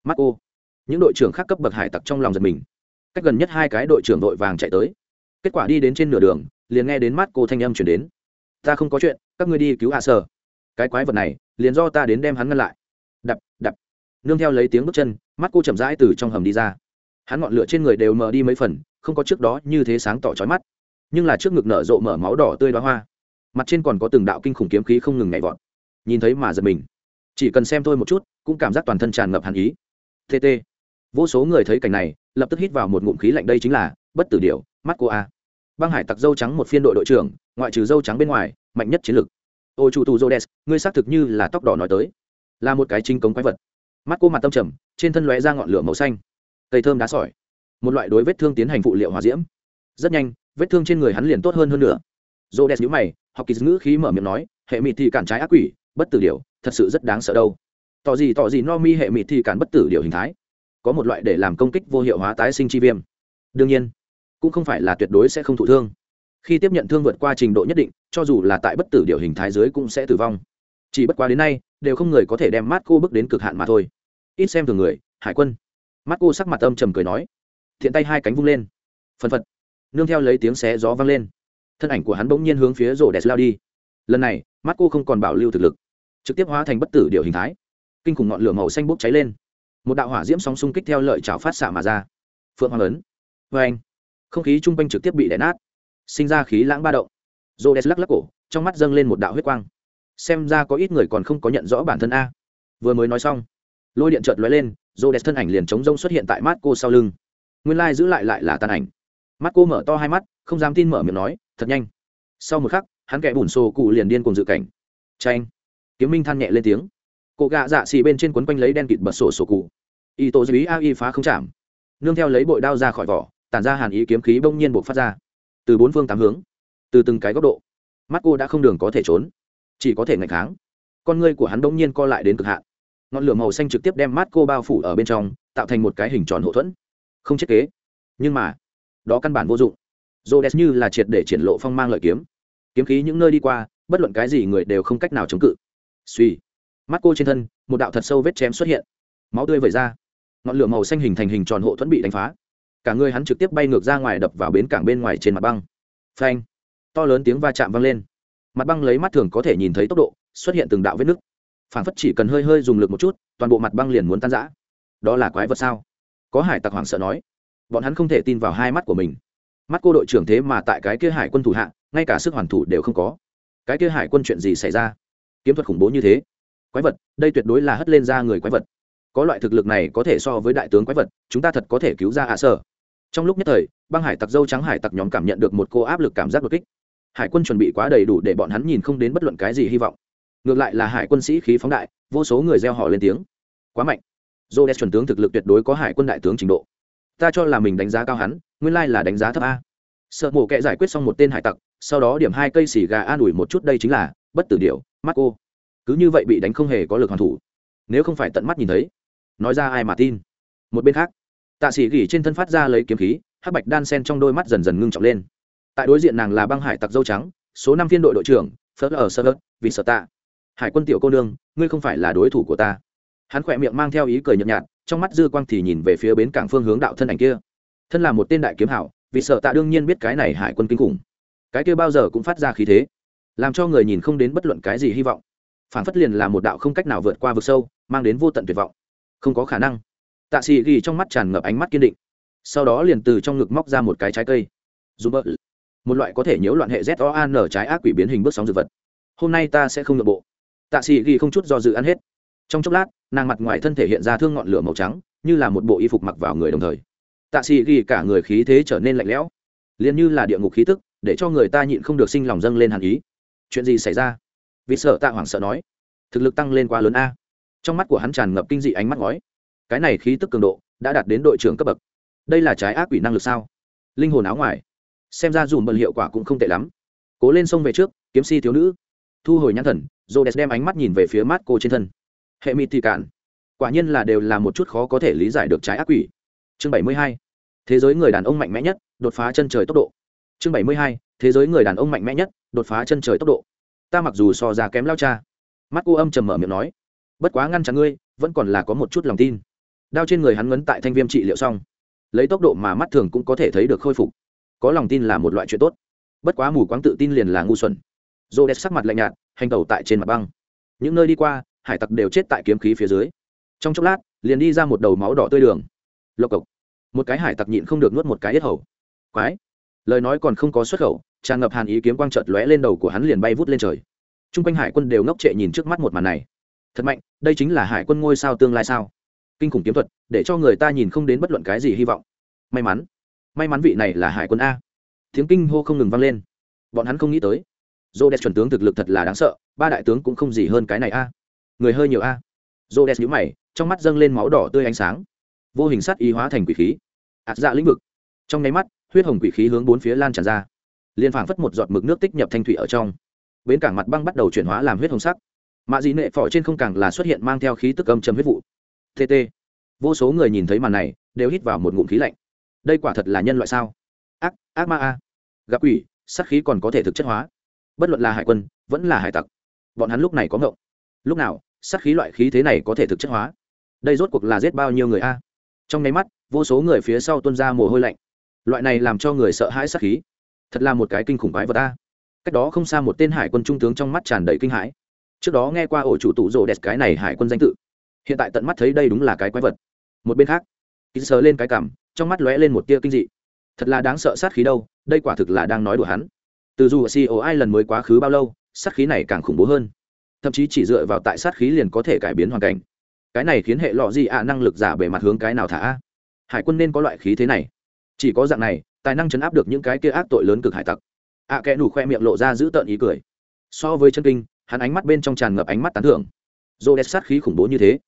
Mắt cô những đội trưởng khác cấp bậc hải tặc trong lòng giật mình. Cách gần nhất hai cái đội trưởng đội vàng chạy tới. Kết quả đi đến trên nửa đường, liền nghe đến mắt cô thanh âm chuyển đến. Ta không có chuyện, các ngươi đi cứu hạ sơ cái quái vật này, liền do ta đến đem hắn ngăn lại. Đập đập. Nương theo lấy tiếng bước chân, mắt cô chậm rãi từ trong hầm đi ra. Hắn ngọn lửa trên người đều mờ đi mấy phần, không có trước đó như thế sáng tỏ trói mắt. Nhưng là trước ngực nở rộ mở máu đỏ tươi đoá hoa. Mặt trên còn có từng đạo kinh khủng kiếm khí không ngừng nhảy vọt. Nhìn thấy mà giật mình chỉ cần xem thôi một chút, cũng cảm giác toàn thân tràn ngập hàn ý. Tt vô số người thấy cảnh này, lập tức hít vào một ngụm khí lạnh đây chính là bất tử điều. mắt cô a. Băng hải tặc dâu trắng một phiên đội đội trưởng, ngoại trừ dâu trắng bên ngoài, mạnh nhất chiến lược ô chủ tù jodes ngươi xác thực như là tóc đỏ nói tới. Là một cái chính cống quái vật. Mắt cô mặt tâm trầm, trên thân lóe ra ngọn lửa màu xanh. Cây thơm đá sỏi. Một loại đối vết thương tiến hành phụ liệu hòa diễm. Rất nhanh, vết thương trên người hắn liền tốt hơn hơn nữa. Jodes nhíu mày, học kỳ ngữ khí mở miệng nói, hệ mị thì cản trái ác quỷ, bất tử điều thật sự rất đáng sợ đâu. Tỏ gì tỏ gì no mi hệ mịt thì cản bất tử điều hình thái. Có một loại để làm công kích vô hiệu hóa tái sinh chi viêm. Đương nhiên, cũng không phải là tuyệt đối sẽ không thụ thương. Khi tiếp nhận thương vượt qua trình độ nhất định, cho dù là tại bất tử điều hình thái dưới cũng sẽ tử vong. Chỉ bất quá đến nay, đều không người có thể đem mắt cô bước đến cực hạn mà thôi. Ít xem thường người, hải quân. Mắt cô sắc mặt âm trầm cười nói. Thiện tay hai cánh vung lên. Phân phật. Nương theo lấy tiếng xé gió vang lên. Thân ảnh của hắn bỗng nhiên hướng phía rổ đẹp lao đi. Lần này mắt cô không còn bảo lưu thực lực trực tiếp hóa thành bất tử điều hình thái. Kinh khủng ngọn lửa màu xanh bốc cháy lên. Một đạo hỏa diễm sóng xung kích theo lợi chảo phát xạ mà ra. Phượng hoàng lớn vê anh, không khí chung quanh trực tiếp bị đè nát, sinh ra khí lãng ba động. Rô đès lắc lắc cổ, trong mắt dâng lên một đạo huyết quang. Xem ra có ít người còn không có nhận rõ bản thân a. Vừa mới nói xong, lôi điện chợt lóe lên rô đès thân ảnh liền chống rông xuất hiện tại mắt cô sau lưng. Nguyên lai giữ lại lại là tàn ảnh. Mắt cô mở to hai mắt, không dám tin mở miệng nói, thật nhanh. Sau một khắc, hắn kẻ bùn xô cụ liền điên cùng dự cảnh. Tranh kiếm minh than nhẹ lên tiếng. Cổ gạ dạ xì bên trên quấn quanh lấy đen kịt bật sổ sổ cụ. Y tổ dĩ a y phá không chạm. Nương theo lấy bội đao ra khỏi vỏ, tản ra hàn ý kiếm khí bỗng nhiên buộc phát ra. Từ bốn phương tám hướng, từ từng cái góc độ, mắt cô đã không đường có thể trốn, chỉ có thể ngạch kháng. Con ngươi của hắn bỗng nhiên co lại đến cực hạn. Ngọn lửa màu xanh trực tiếp đem mắt cô bao phủ ở bên trong, tạo thành một cái hình tròn hậu thuẫn. Không thiết kế. Nhưng mà, đó căn bản vô dụng. Dô đès như là triệt để triển lộ phong mang lợi kiếm. Kiếm khí những nơi đi qua, bất luận cái gì người đều không cách nào chống cự suy. Mắt cô trên thân, một đạo thật sâu vết chém xuất hiện. Máu tươi vẩy ra. Ngọn lửa màu xanh hình thành hình tròn hộ thuẫn bị đánh phá. Cả người hắn trực tiếp bay ngược ra ngoài đập vào bến cảng bên ngoài trên mặt băng. Phanh. To lớn tiếng va chạm vang lên. Mặt băng lấy mắt thường có thể nhìn thấy tốc độ, xuất hiện từng đạo vết nứt. Phản phất chỉ cần hơi hơi dùng lực một chút, toàn bộ mặt băng liền muốn tan rã. Đó là quái vật sao? Có hải tặc hoảng sợ nói. Bọn hắn không thể tin vào hai mắt của mình. Mắt cô đội trưởng thế mà tại cái kia hải quân thủ hạ, ngay cả sức hoàn thủ đều không có. Cái kia hải quân chuyện gì xảy ra? Kiếm thuật khủng bố như thế. Quái vật, đây tuyệt đối là hất lên ra người quái vật. Có loại thực lực này có thể so với đại tướng quái vật, chúng ta thật có thể cứu ra hạ sở trong lúc nhất thời, băng hải tặc dâu trắng hải tặc nhóm cảm nhận được một cô áp lực cảm giác đột kích. Hải quân chuẩn bị quá đầy đủ để bọn hắn nhìn không đến bất luận cái gì hy vọng. Ngược lại là hải quân sĩ khí phóng đại, vô số người gieo họ lên tiếng. Quá mạnh. Dô đen chuẩn tướng thực lực tuyệt đối có hải quân đại tướng trình độ. Ta cho là mình đánh giá cao hắn, nguyên lai là đánh giá thấp a. Sợ mổ kệ giải quyết xong một tên hải tặc, sau đó điểm hai cây xì gà an ủi một chút đây chính là bất tử điệu mắt cô. Cứ như vậy bị đánh không hề có lực hoàn thủ. Nếu không phải tận mắt nhìn thấy, nói ra ai mà tin. Một bên khác, tạ sĩ gỉ trên thân phát ra lấy kiếm khí, hắc bạch đan sen trong đôi mắt dần dần ngưng trọng lên. Tại đối diện nàng là băng hải tặc dâu trắng, số năm phiên đội đội trưởng, phớt ở sơ hớt vì sợ tạ. Hải quân tiểu cô nương, ngươi không phải là đối thủ của ta. Hắn khỏe miệng mang theo ý cười nhợt nhạt, trong mắt dư quang thì nhìn về phía bến cảng phương hướng đạo thân ảnh kia. Thân là một tên đại kiếm hảo, vì sợ tạ đương nhiên biết cái này hải quân kinh khủng. Cái kia bao giờ cũng phát ra khí thế làm cho người nhìn không đến bất luận cái gì hy vọng. Phản phất liền là một đạo không cách nào vượt qua vực sâu, mang đến vô tận tuyệt vọng. Không có khả năng. Tạ sĩ ghi trong mắt tràn ngập ánh mắt kiên định. Sau đó liền từ trong ngực móc ra một cái trái cây. Dù bợ. Một loại có thể nhiễu loạn hệ z o an trái ác quỷ biến hình bước sóng dược vật. Hôm nay ta sẽ không nội bộ. Tạ sĩ ghi không chút do dự ăn hết. Trong chốc lát, nàng mặt ngoài thân thể hiện ra thương ngọn lửa màu trắng, như là một bộ y phục mặc vào người đồng thời. Tạ sĩ ghi cả người khí thế trở nên lạnh lẽo, liền như là địa ngục khí tức, để cho người ta nhịn không được sinh lòng dâng lên hàn ý chuyện gì xảy ra? Vì sợ tạ hoảng sợ nói. Thực lực tăng lên quá lớn a. Trong mắt của hắn tràn ngập kinh dị ánh mắt ngói. Cái này khí tức cường độ đã đạt đến đội trưởng cấp bậc. Đây là trái ác quỷ năng lực sao? Linh hồn áo ngoài. Xem ra dùm bận hiệu quả cũng không tệ lắm. Cố lên sông về trước, kiếm si thiếu nữ. Thu hồi nhãn thần dồ đẹp đem ánh mắt nhìn về phía mắt cô trên thân. Hệ mịt thì cản. Quả nhiên là đều là một chút khó có thể lý giải được trái ác quỷ. Chương bảy mươi hai. Thế giới người đàn ông mạnh mẽ nhất, đột phá chân trời tốc độ. Chương bảy mươi hai thế giới người đàn ông mạnh mẽ nhất, đột phá chân trời tốc độ. Ta mặc dù so ra kém lao cha. Mắt cô âm trầm mở miệng nói, bất quá ngăn chặn ngươi, vẫn còn là có một chút lòng tin. Đao trên người hắn ngấn tại thanh viêm trị liệu xong. Lấy tốc độ mà mắt thường cũng có thể thấy được khôi phục. Có lòng tin là một loại chuyện tốt. Bất quá mù quáng tự tin liền là ngu xuẩn. Dô đẹp sắc mặt lạnh nhạt, hành tàu tại trên mặt băng. Những nơi đi qua, hải tặc đều chết tại kiếm khí phía dưới. Trong chốc lát, liền đi ra một đầu máu đỏ tươi đường. Lộc cộc. Một cái hải tặc nhịn không được nuốt một cái yết hầu. Quái lời nói còn không có xuất khẩu, tràn ngập hàn ý kiếm quang trợt lóe lên đầu của hắn liền bay vút lên trời. T r u n g quanh hải quân đều ngốc trệ nhìn trước mắt một màn này. Thật mạnh, đây chính là hải quân ngôi sao tương lai sao? Kinh khủng kiếm thuật, để cho người ta nhìn không đến bất luận cái gì hy vọng. May mắn may mắn vị này là hải quân a. Tiếng kinh hô không ngừng vang lên. Bọn hắn không nghĩ tới. Dô đẹp chuẩn tướng thực lực thật là đáng sợ, ba đại tướng cũng không gì hơn cái này a. Người hơi nhiều a. Dô đẹp nhũ mày, trong mắt dâng lên máu đỏ tươi ánh sáng. Vô hình sắt y hóa thành quỷ khí. Ạt dạ lĩnh vực. Trong nháy mắt huyết hồng quỷ khí hướng bốn phía lan tràn ra. Liền phảng phất một giọt mực nước tích nhập thanh thủy ở trong. Bến cảng mặt băng bắt đầu chuyển hóa làm huyết hồng sắc. Mạ dị nệ phỏ trên không càng là xuất hiện mang theo khí tức âm chấm huyết vụ. Tt vô số người nhìn thấy màn này, đều hít vào một ngụm khí lạnh. Đây quả thật là nhân loại sao? Ác ác ma a. Gặp quỷ sắc khí còn có thể thực chất hóa. Bất luận là hải quân, vẫn là hải tặc. Bọn hắn lúc này có ngộng. Lúc nào sắc khí loại khí thế này có thể thực chất hóa? Đây rốt cuộc là giết bao nhiêu người a? Trong nháy mắt, vô số người phía sau tuân ra mồ hôi lạnh loại này làm cho người sợ hãi sát khí. Thật là một cái kinh khủng quái vật ta cách đó không xa một tên hải quân trung tướng trong mắt tràn đầy kinh hãi. Trước đó nghe qua ổ chủ tụ rồ đẹp cái này hải quân danh tự. Hiện tại tận mắt thấy đây đúng là cái quái vật. Một bên khác ký sờ lên cái cảm, trong mắt lóe lên một tia kinh dị. Thật là đáng sợ sát khí đâu, đây quả thực là đang nói đùa hắn. Từ dù co ai lần mới quá khứ bao lâu, sát khí này càng khủng bố hơn. Thậm chí chỉ dựa vào tại sát khí liền có thể cải biến hoàn cảnh. Cái này khiến hệ lọ gì ạ năng lực giả bề mặt hướng cái nào thả hải quân nên có loại khí thế này chỉ có dạng này tài năng chấn áp được những cái kia ác tội lớn cực hải tặc. Ạ à, kẽ nủ khoe miệng lộ ra giữ tợn ý cười. So với chân kinh hắn ánh mắt bên trong tràn ngập ánh mắt tán thưởng. Dô đẹp sát khí khủng bố như thế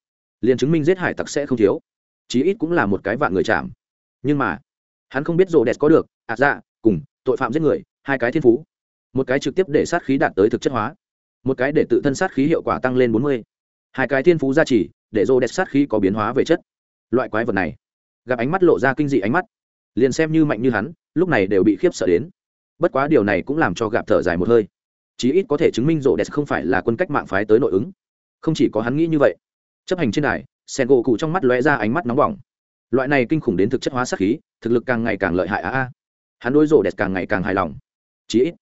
liền chứng minh giết hải tặc sẽ không thiếu. Chí ít cũng là một cái vạn người chạm. Nhưng mà hắn không biết rô đẹp có được ạ à, dạ cùng tội phạm giết người hai cái thiên phú. Một cái trực tiếp để sát khí đạt tới thực chất hóa. Một cái để tự thân sát khí hiệu quả tăng lên bốn mươi. Hai cái thiên phú gia trì để rô đẹp sát khí có biến hóa về chất. Loại quái vật này gặp ánh mắt lộ ra kinh dị ánh mắt liền xem như mạnh như hắn, lúc này đều bị khiếp sợ đến. Bất quá điều này cũng làm cho gạp thở dài một hơi. Chí ít có thể chứng minh rộ đẹp không phải là quân cách mạng phái tới nội ứng. Không chỉ có hắn nghĩ như vậy, chấp hành trên đài sen gỗ cụ trong mắt lóe ra ánh mắt nóng bỏng. Loại này kinh khủng đến thực chất hóa sát khí, thực lực càng ngày càng lợi hại a a. Hắn đối rộ đẹp càng ngày càng hài lòng. Chí ít,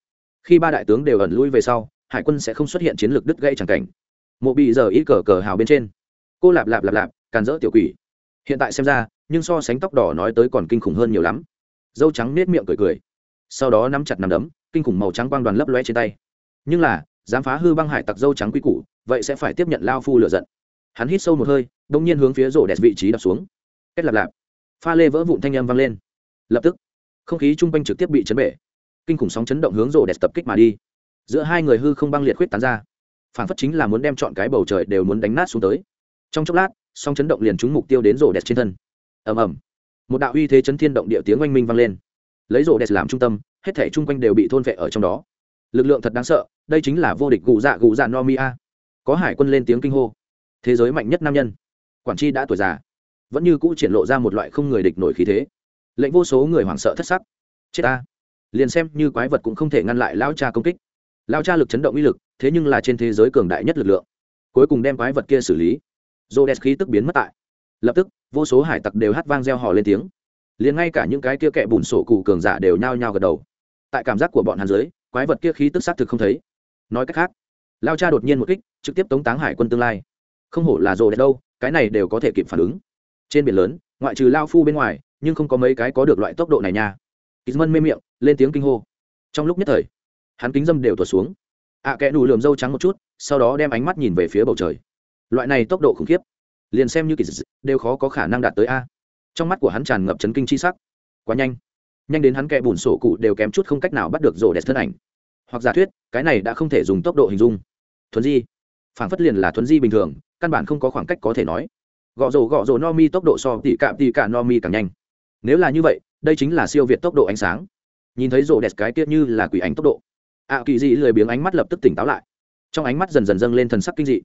khi ba đại tướng đều ẩn lui về sau, hải quân sẽ không xuất hiện chiến lược đứt gây chẳng cảnh. Mộ bị giờ ít cờ cờ hào bên trên. Cô lạp lạp lạp lạp, càn rỡ tiểu quỷ. Hiện tại xem ra nhưng so sánh tóc đỏ nói tới còn kinh khủng hơn nhiều lắm. Dâu trắng nết miệng cười cười. Sau đó nắm chặt nằm đấm, kinh khủng màu trắng quang đoàn lấp loe trên tay. Nhưng là, dám phá hư băng hải tặc dâu trắng quy củ, vậy sẽ phải tiếp nhận lao phu lựa giận. Hắn hít sâu một hơi đông nhiên hướng phía rổ đẹp vị trí đập xuống. Kết lạp lạp. Pha lê vỡ vụn thanh âm vang lên. Lập tức, không khí chung quanh trực tiếp bị chấn bể. Kinh khủng sóng chấn động hướng rổ đẹp tập kích mà đi. Giữa hai người hư không băng liệt khuyết tán ra. Phản phất chính là muốn đem chọn cái bầu trời đều muốn đánh nát xuống tới. Trong chốc lát, sóng chấn động liền trúng mục tiêu đến rổ đẹp trên thân ầm ầm. Một đạo uy thế chấn thiên động địa tiếng oanh minh vang lên. Lấy rổ đẹp làm trung tâm, hết thể chung quanh đều bị thôn vệ ở trong đó. Lực lượng thật đáng sợ, đây chính là vô địch gù dạ gù dạ no mi a có hải quân lên tiếng kinh hô. Thế giới mạnh nhất nam nhân. Quản tri đã tuổi già, vẫn như cũ triển lộ ra một loại không người địch nổi khí thế. Lệnh vô số người hoảng sợ thất sắc. Chết ta. Liền xem như quái vật cũng không thể ngăn lại lao cha công kích. Lao cha lực chấn động uy lực, thế nhưng là trên thế giới cường đại nhất lực lượng. Cuối cùng đem quái vật kia xử lý. Rô đẹp khí tức biến mất tại. Lập tức vô số hải tặc đều hát vang reo hò lên tiếng. Liền ngay cả những cái kia kẹ bùn sổ cụ cường giả đều nhao nhao gật đầu. Tại cảm giác của bọn hàn dưới quái vật kia khí tức xác thực không thấy. Nói cách khác lao cha đột nhiên một kích trực tiếp tống táng hải quân tương lai. Không hổ là rồ đẹp đâu cái này đều có thể kịp phản ứng. Trên biển lớn ngoại trừ lao phu bên ngoài nhưng không có mấy cái có được loại tốc độ này nha. Kizman mê miệng lên tiếng kinh hô. Trong lúc nhất thời hắn kính dâm đều tuột xuống. Ạ à, kẽ nù lườm dâu trắng một chút sau đó đem ánh mắt nhìn về phía bầu trời. Loại này tốc độ khủng khiếp liền xem như kỳ dị, đều khó có khả năng đạt tới a. Trong mắt của hắn tràn ngập chấn kinh chi sắc. Quá nhanh. Nhanh đến hắn kẻ bùn sổ cụ đều kém chút không cách nào bắt được rổ đẹp thân ảnh. Hoặc giả thuyết, cái này đã không thể dùng tốc độ hình dung. Thuấn di. Phản phất liền là thuấn di bình thường, căn bản không có khoảng cách có thể nói. Gõ rổ gõ rổ no mi tốc độ so tỉ cạm tỉ cả no mi càng nhanh. Nếu là như vậy, đây chính là siêu việt tốc độ ánh sáng. Nhìn thấy rổ đẹp cái tiết như là quỷ ánh tốc độ. Ạ kỳ dị lười biếng ánh mắt lập tức tỉnh táo lại. Trong ánh mắt dần dần dâng lên thần sắc kinh dị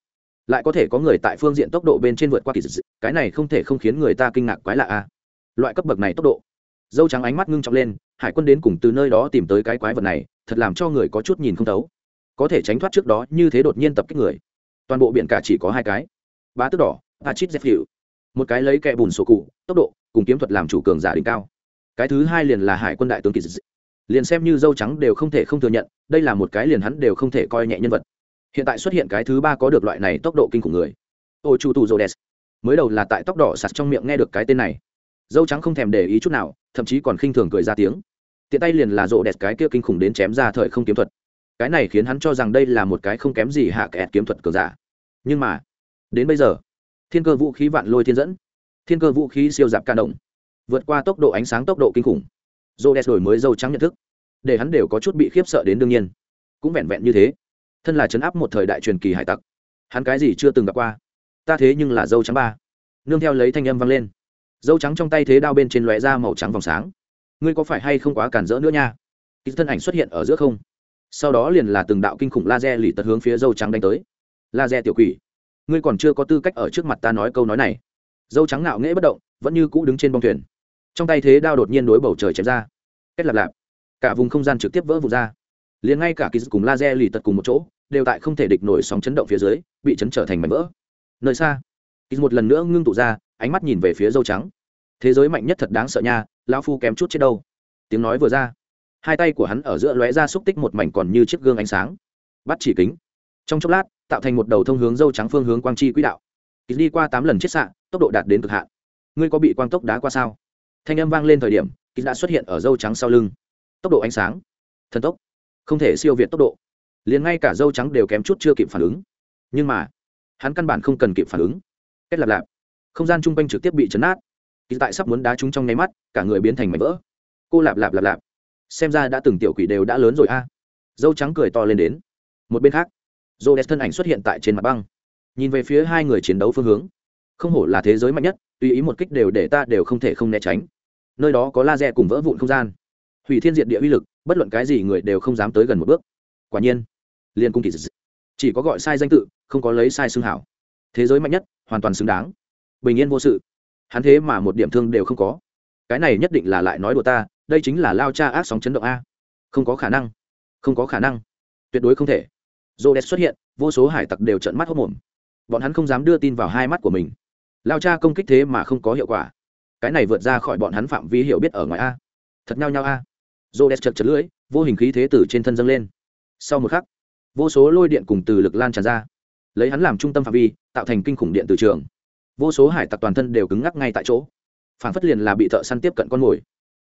lại có thể có người tại phương diện tốc độ bên trên vượt qua kỳ dị cái này không thể không khiến người ta kinh ngạc quái lạ a. Loại cấp bậc này tốc độ. Dâu trắng ánh mắt ngưng trọng lên, hải quân đến cùng từ nơi đó tìm tới cái quái vật này, thật làm cho người có chút nhìn không thấu. Có thể tránh thoát trước đó, như thế đột nhiên tập kích người. Toàn bộ biển cả chỉ có hai cái. Bá tước đỏ pachit dép hiệu. Một cái lấy kẹ bùn sổ cụ, tốc độ, cùng kiếm thuật làm chủ cường giả đỉnh cao. Cái thứ hai liền là hải quân đại tướng kỳ dị. Liền xem như dâu trắng đều không thể không thừa nhận, đây là một cái liền hắn đều không thể coi nhẹ nhân vật hiện tại xuất hiện cái thứ ba có được loại này tốc độ kinh khủng người. Ô chu tu jodes mới đầu là tại tóc đỏ sạt trong miệng nghe được cái tên này. Dâu trắng không thèm để ý chút nào, thậm chí còn khinh thường cười ra tiếng. Tiện tay liền là rộ đẹp cái kia kinh khủng đến chém ra thời không kiếm thuật. Cái này khiến hắn cho rằng đây là một cái không kém gì hạ kẹt kiếm thuật cờ giả. Nhưng mà, đến bây giờ, thiên cơ vũ khí vạn lôi thiên dẫn, thiên cơ vũ khí siêu dạp ca động, vượt qua tốc độ ánh sáng tốc độ kinh khủng. Rộ đẹp đổi mới dâu trắng nhận thức, để hắn đều có chút bị khiếp sợ đến đương nhiên. Cũng vẹn vẹn như thế thân là chấn áp một thời đại truyền kỳ hải tặc. Hắn cái gì chưa từng gặp qua. Ta thế nhưng là dâu trắng ba. Nương theo lấy thanh âm vang lên. Dâu trắng trong tay thế đao bên trên lóe ra màu trắng vòng sáng. Ngươi có phải hay không quá cản rỡ nữa nha? Ít thân ảnh xuất hiện ở giữa không. Sau đó liền là từng đạo kinh khủng laser lì tật hướng phía dâu trắng đánh tới. Laser tiểu quỷ. Ngươi còn chưa có tư cách ở trước mặt ta nói câu nói này. Dâu trắng ngạo nghễ bất động, vẫn như cũ đứng trên bông thuyền. Trong tay thế đao đột nhiên đối bầu trời chém ra. Kết lạp lạp. Cả vùng không gian trực tiếp vỡ vụt ra liền ngay cả kỳ cùng laser lì tật cùng một chỗ, đều tại không thể địch nổi sóng chấn động phía dưới, bị chấn trở thành mảnh vỡ. Nơi xa kỳ một lần nữa ngưng tụ ra, ánh mắt nhìn về phía dâu trắng. Thế giới mạnh nhất thật đáng sợ nha, lão phu kém chút chết đâu. Tiếng nói vừa ra, hai tay của hắn ở giữa lóe ra xúc tích một mảnh còn như chiếc gương ánh sáng. Bắt chỉ kính. Trong chốc lát, tạo thành một đầu thông hướng dâu trắng phương hướng quang chi quỹ đạo. Kỳ đi qua tám lần chiết xạ, tốc độ đạt đến cực hạn. Ngươi có bị quang tốc đá qua sao? Thanh âm vang lên thời điểm kỳ đã xuất hiện ở dâu trắng sau lưng. Tốc độ ánh sáng. Thần tốc không thể siêu việt tốc độ. Liền ngay cả dâu trắng đều kém chút chưa kịp phản ứng. Nhưng mà, hắn căn bản không cần kịp phản ứng. Kết lạp lạp, không gian chung quanh trực tiếp bị chấn át. Kỳ tại sắp muốn đá chúng trong nháy mắt, cả người biến thành mảnh vỡ. Cô lạp lạp lạp lạp, xem ra đã từng tiểu quỷ đều đã lớn rồi a. Dâu trắng cười to lên đến. Một bên khác dô đẹp thân ảnh xuất hiện tại trên mặt băng. Nhìn về phía hai người chiến đấu phương hướng. Không hổ là thế giới mạnh nhất, tùy ý một kích đều để ta đều không thể không né tránh. Nơi đó có laser cùng vỡ vụn không gian hủy thiên diện địa uy lực, bất luận cái gì người đều không dám tới gần một bước. Quả nhiên, liên cung kỳ chỉ có gọi sai danh tự, không có lấy sai xương hảo. Thế giới mạnh nhất, hoàn toàn xứng đáng. Bình yên vô sự. Hắn thế mà một điểm thương đều không có. Cái này nhất định là lại nói đùa ta, đây chính là lao cha ác sóng chấn động a. Không có khả năng. Không có khả năng. Tuyệt đối không thể. Dô xuất hiện, vô số hải tặc đều trợn mắt hốc mồm. Bọn hắn không dám đưa tin vào hai mắt của mình. Lao cha công kích thế mà không có hiệu quả. Cái này vượt ra khỏi bọn hắn phạm vi hiểu biết ở ngoài a. Thật nhau nhau a dô đẹp chật chật lưỡi, vô hình khí thế từ trên thân dâng lên. Sau một khắc, vô số lôi điện cùng từ lực lan tràn ra, lấy hắn làm trung tâm phạm vi, tạo thành kinh khủng điện từ trường. Vô số hải tặc toàn thân đều cứng ngắc ngay tại chỗ. Phản phất liền là bị thợ săn tiếp cận con mồi.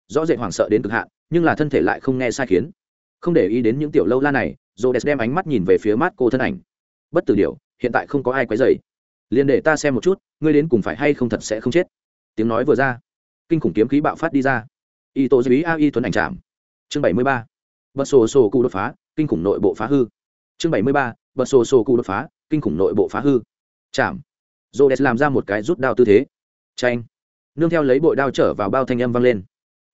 Rõ rệt hoảng sợ đến cực hạn, nhưng là thân thể lại không nghe sai khiến. Không để ý đến những tiểu lâu la này dồ đẹp đem ánh mắt nhìn về phía mắt cô thân ảnh. Bất tử điều hiện tại không có ai quấy dày liền để ta xem một chút, ngươi đến cùng phải hay không thật sẽ không chết. Tiếng nói vừa ra, kinh khủng kiếm khí bạo phát đi ra. Y tô ý a y tuấn ảnh chạm chương bảy mươi ba bật sổ sổ cụ đột phá kinh khủng nội bộ phá hư. Chương bảy mươi ba bật sổ sổ cụ đột phá kinh khủng nội bộ phá hư. Chạm. Rô đès làm ra một cái rút đao tư thế. Tranh nương theo lấy bội đao trở vào bao thanh âm vang lên.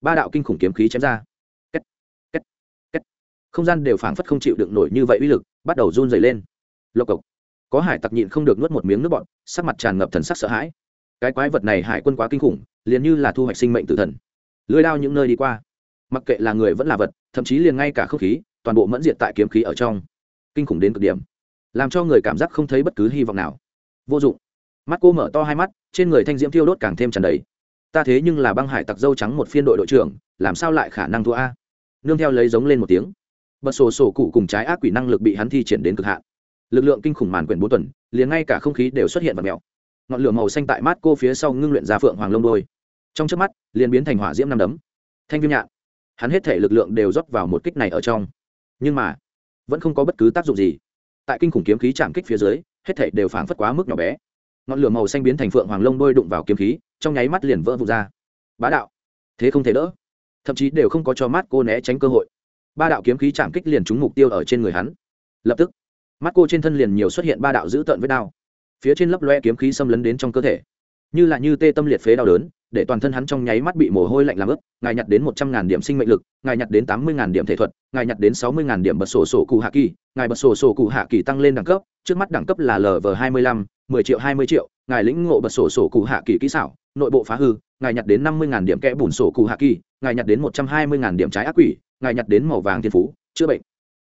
Ba đạo kinh khủng kiếm khí chém ra. Kết, kết, kết. không gian đều phảng phất không chịu đựng nổi như vậy uy lực bắt đầu run dày lên. Lộc cộc. Có hải tặc nhịn không được nuốt một miếng nước bọt, sắc mặt tràn ngập thần sắc sợ hãi. Cái quái vật này hải quân quá kinh khủng liền như là thu hoạch sinh mệnh tử thần. Lưới đao những nơi đi qua mặc kệ là người vẫn là vật, thậm chí liền ngay cả không khí, toàn bộ mẫn diệt tại kiếm khí ở trong. Kinh khủng đến cực điểm. Làm cho người cảm giác không thấy bất cứ hy vọng nào. Vô dụng. Mắt cô mở to hai mắt, trên người thanh diễm thiêu đốt càng thêm tràn đầy. Ta thế nhưng là băng hải tặc dâu trắng một phiên đội đội trưởng, làm sao lại khả năng thua a? Nương theo lấy giống lên một tiếng. Bật sổ sổ cụ cùng trái ác quỷ năng lực bị hắn thi triển đến cực hạn. Lực lượng kinh khủng màn quyển bốn tuần, liền ngay cả không khí đều xuất hiện và mèo. Ngọn lửa màu xanh tại mắt cô phía sau ngưng luyện ra phượng hoàng lông đôi. Trong trước mắt, liền biến thành hỏa diễm năm đấm. Thanh viêm nhạn hắn hết thể lực lượng đều rót vào một kích này ở trong. Nhưng mà, vẫn không có bất cứ tác dụng gì. Tại kinh khủng kiếm khí chạm kích phía dưới, hết thể đều phảng phất quá mức nhỏ bé. Ngọn lửa màu xanh biến thành phượng hoàng lông đôi đụng vào kiếm khí, trong nháy mắt liền vỡ vụt ra. Bá đạo, thế không thể đỡ. Thậm chí đều không có cho mắt cô né tránh cơ hội. Ba đạo kiếm khí chạm kích liền trúng mục tiêu ở trên người hắn. Lập tức mắt cô trên thân liền nhiều xuất hiện ba đạo dữ tợn với đao. Phía trên lấp loe kiếm khí xâm lấn đến trong cơ thể. Như là như tê tâm liệt phế đau đớn để toàn thân hắn trong nháy mắt bị mồ hôi lạnh làm ướt, ngài nhặt đến một trăm ngàn điểm sinh mệnh lực, ngài nhặt đến tám mươi ngàn điểm thể thuật, ngài nhặt đến sáu mươi ngàn điểm bật sổ sổ cụ hạ kỳ, ngài bật sổ sổ cụ hạ kỳ tăng lên đẳng cấp, trước mắt đẳng cấp là lv hai mươi lăm, mười triệu hai mươi triệu, ngài lĩnh ngộ bật sổ sổ cụ hạ kỳ kỹ xảo, nội bộ phá hư, ngài nhặt đến năm mươi ngàn điểm kẽ bùn sổ cụ hạ kỳ, ngài nhặt đến một trăm hai mươi ngàn điểm trái ác quỷ, ngài nhặt đến màu vàng thiên phú, chữa bệnh.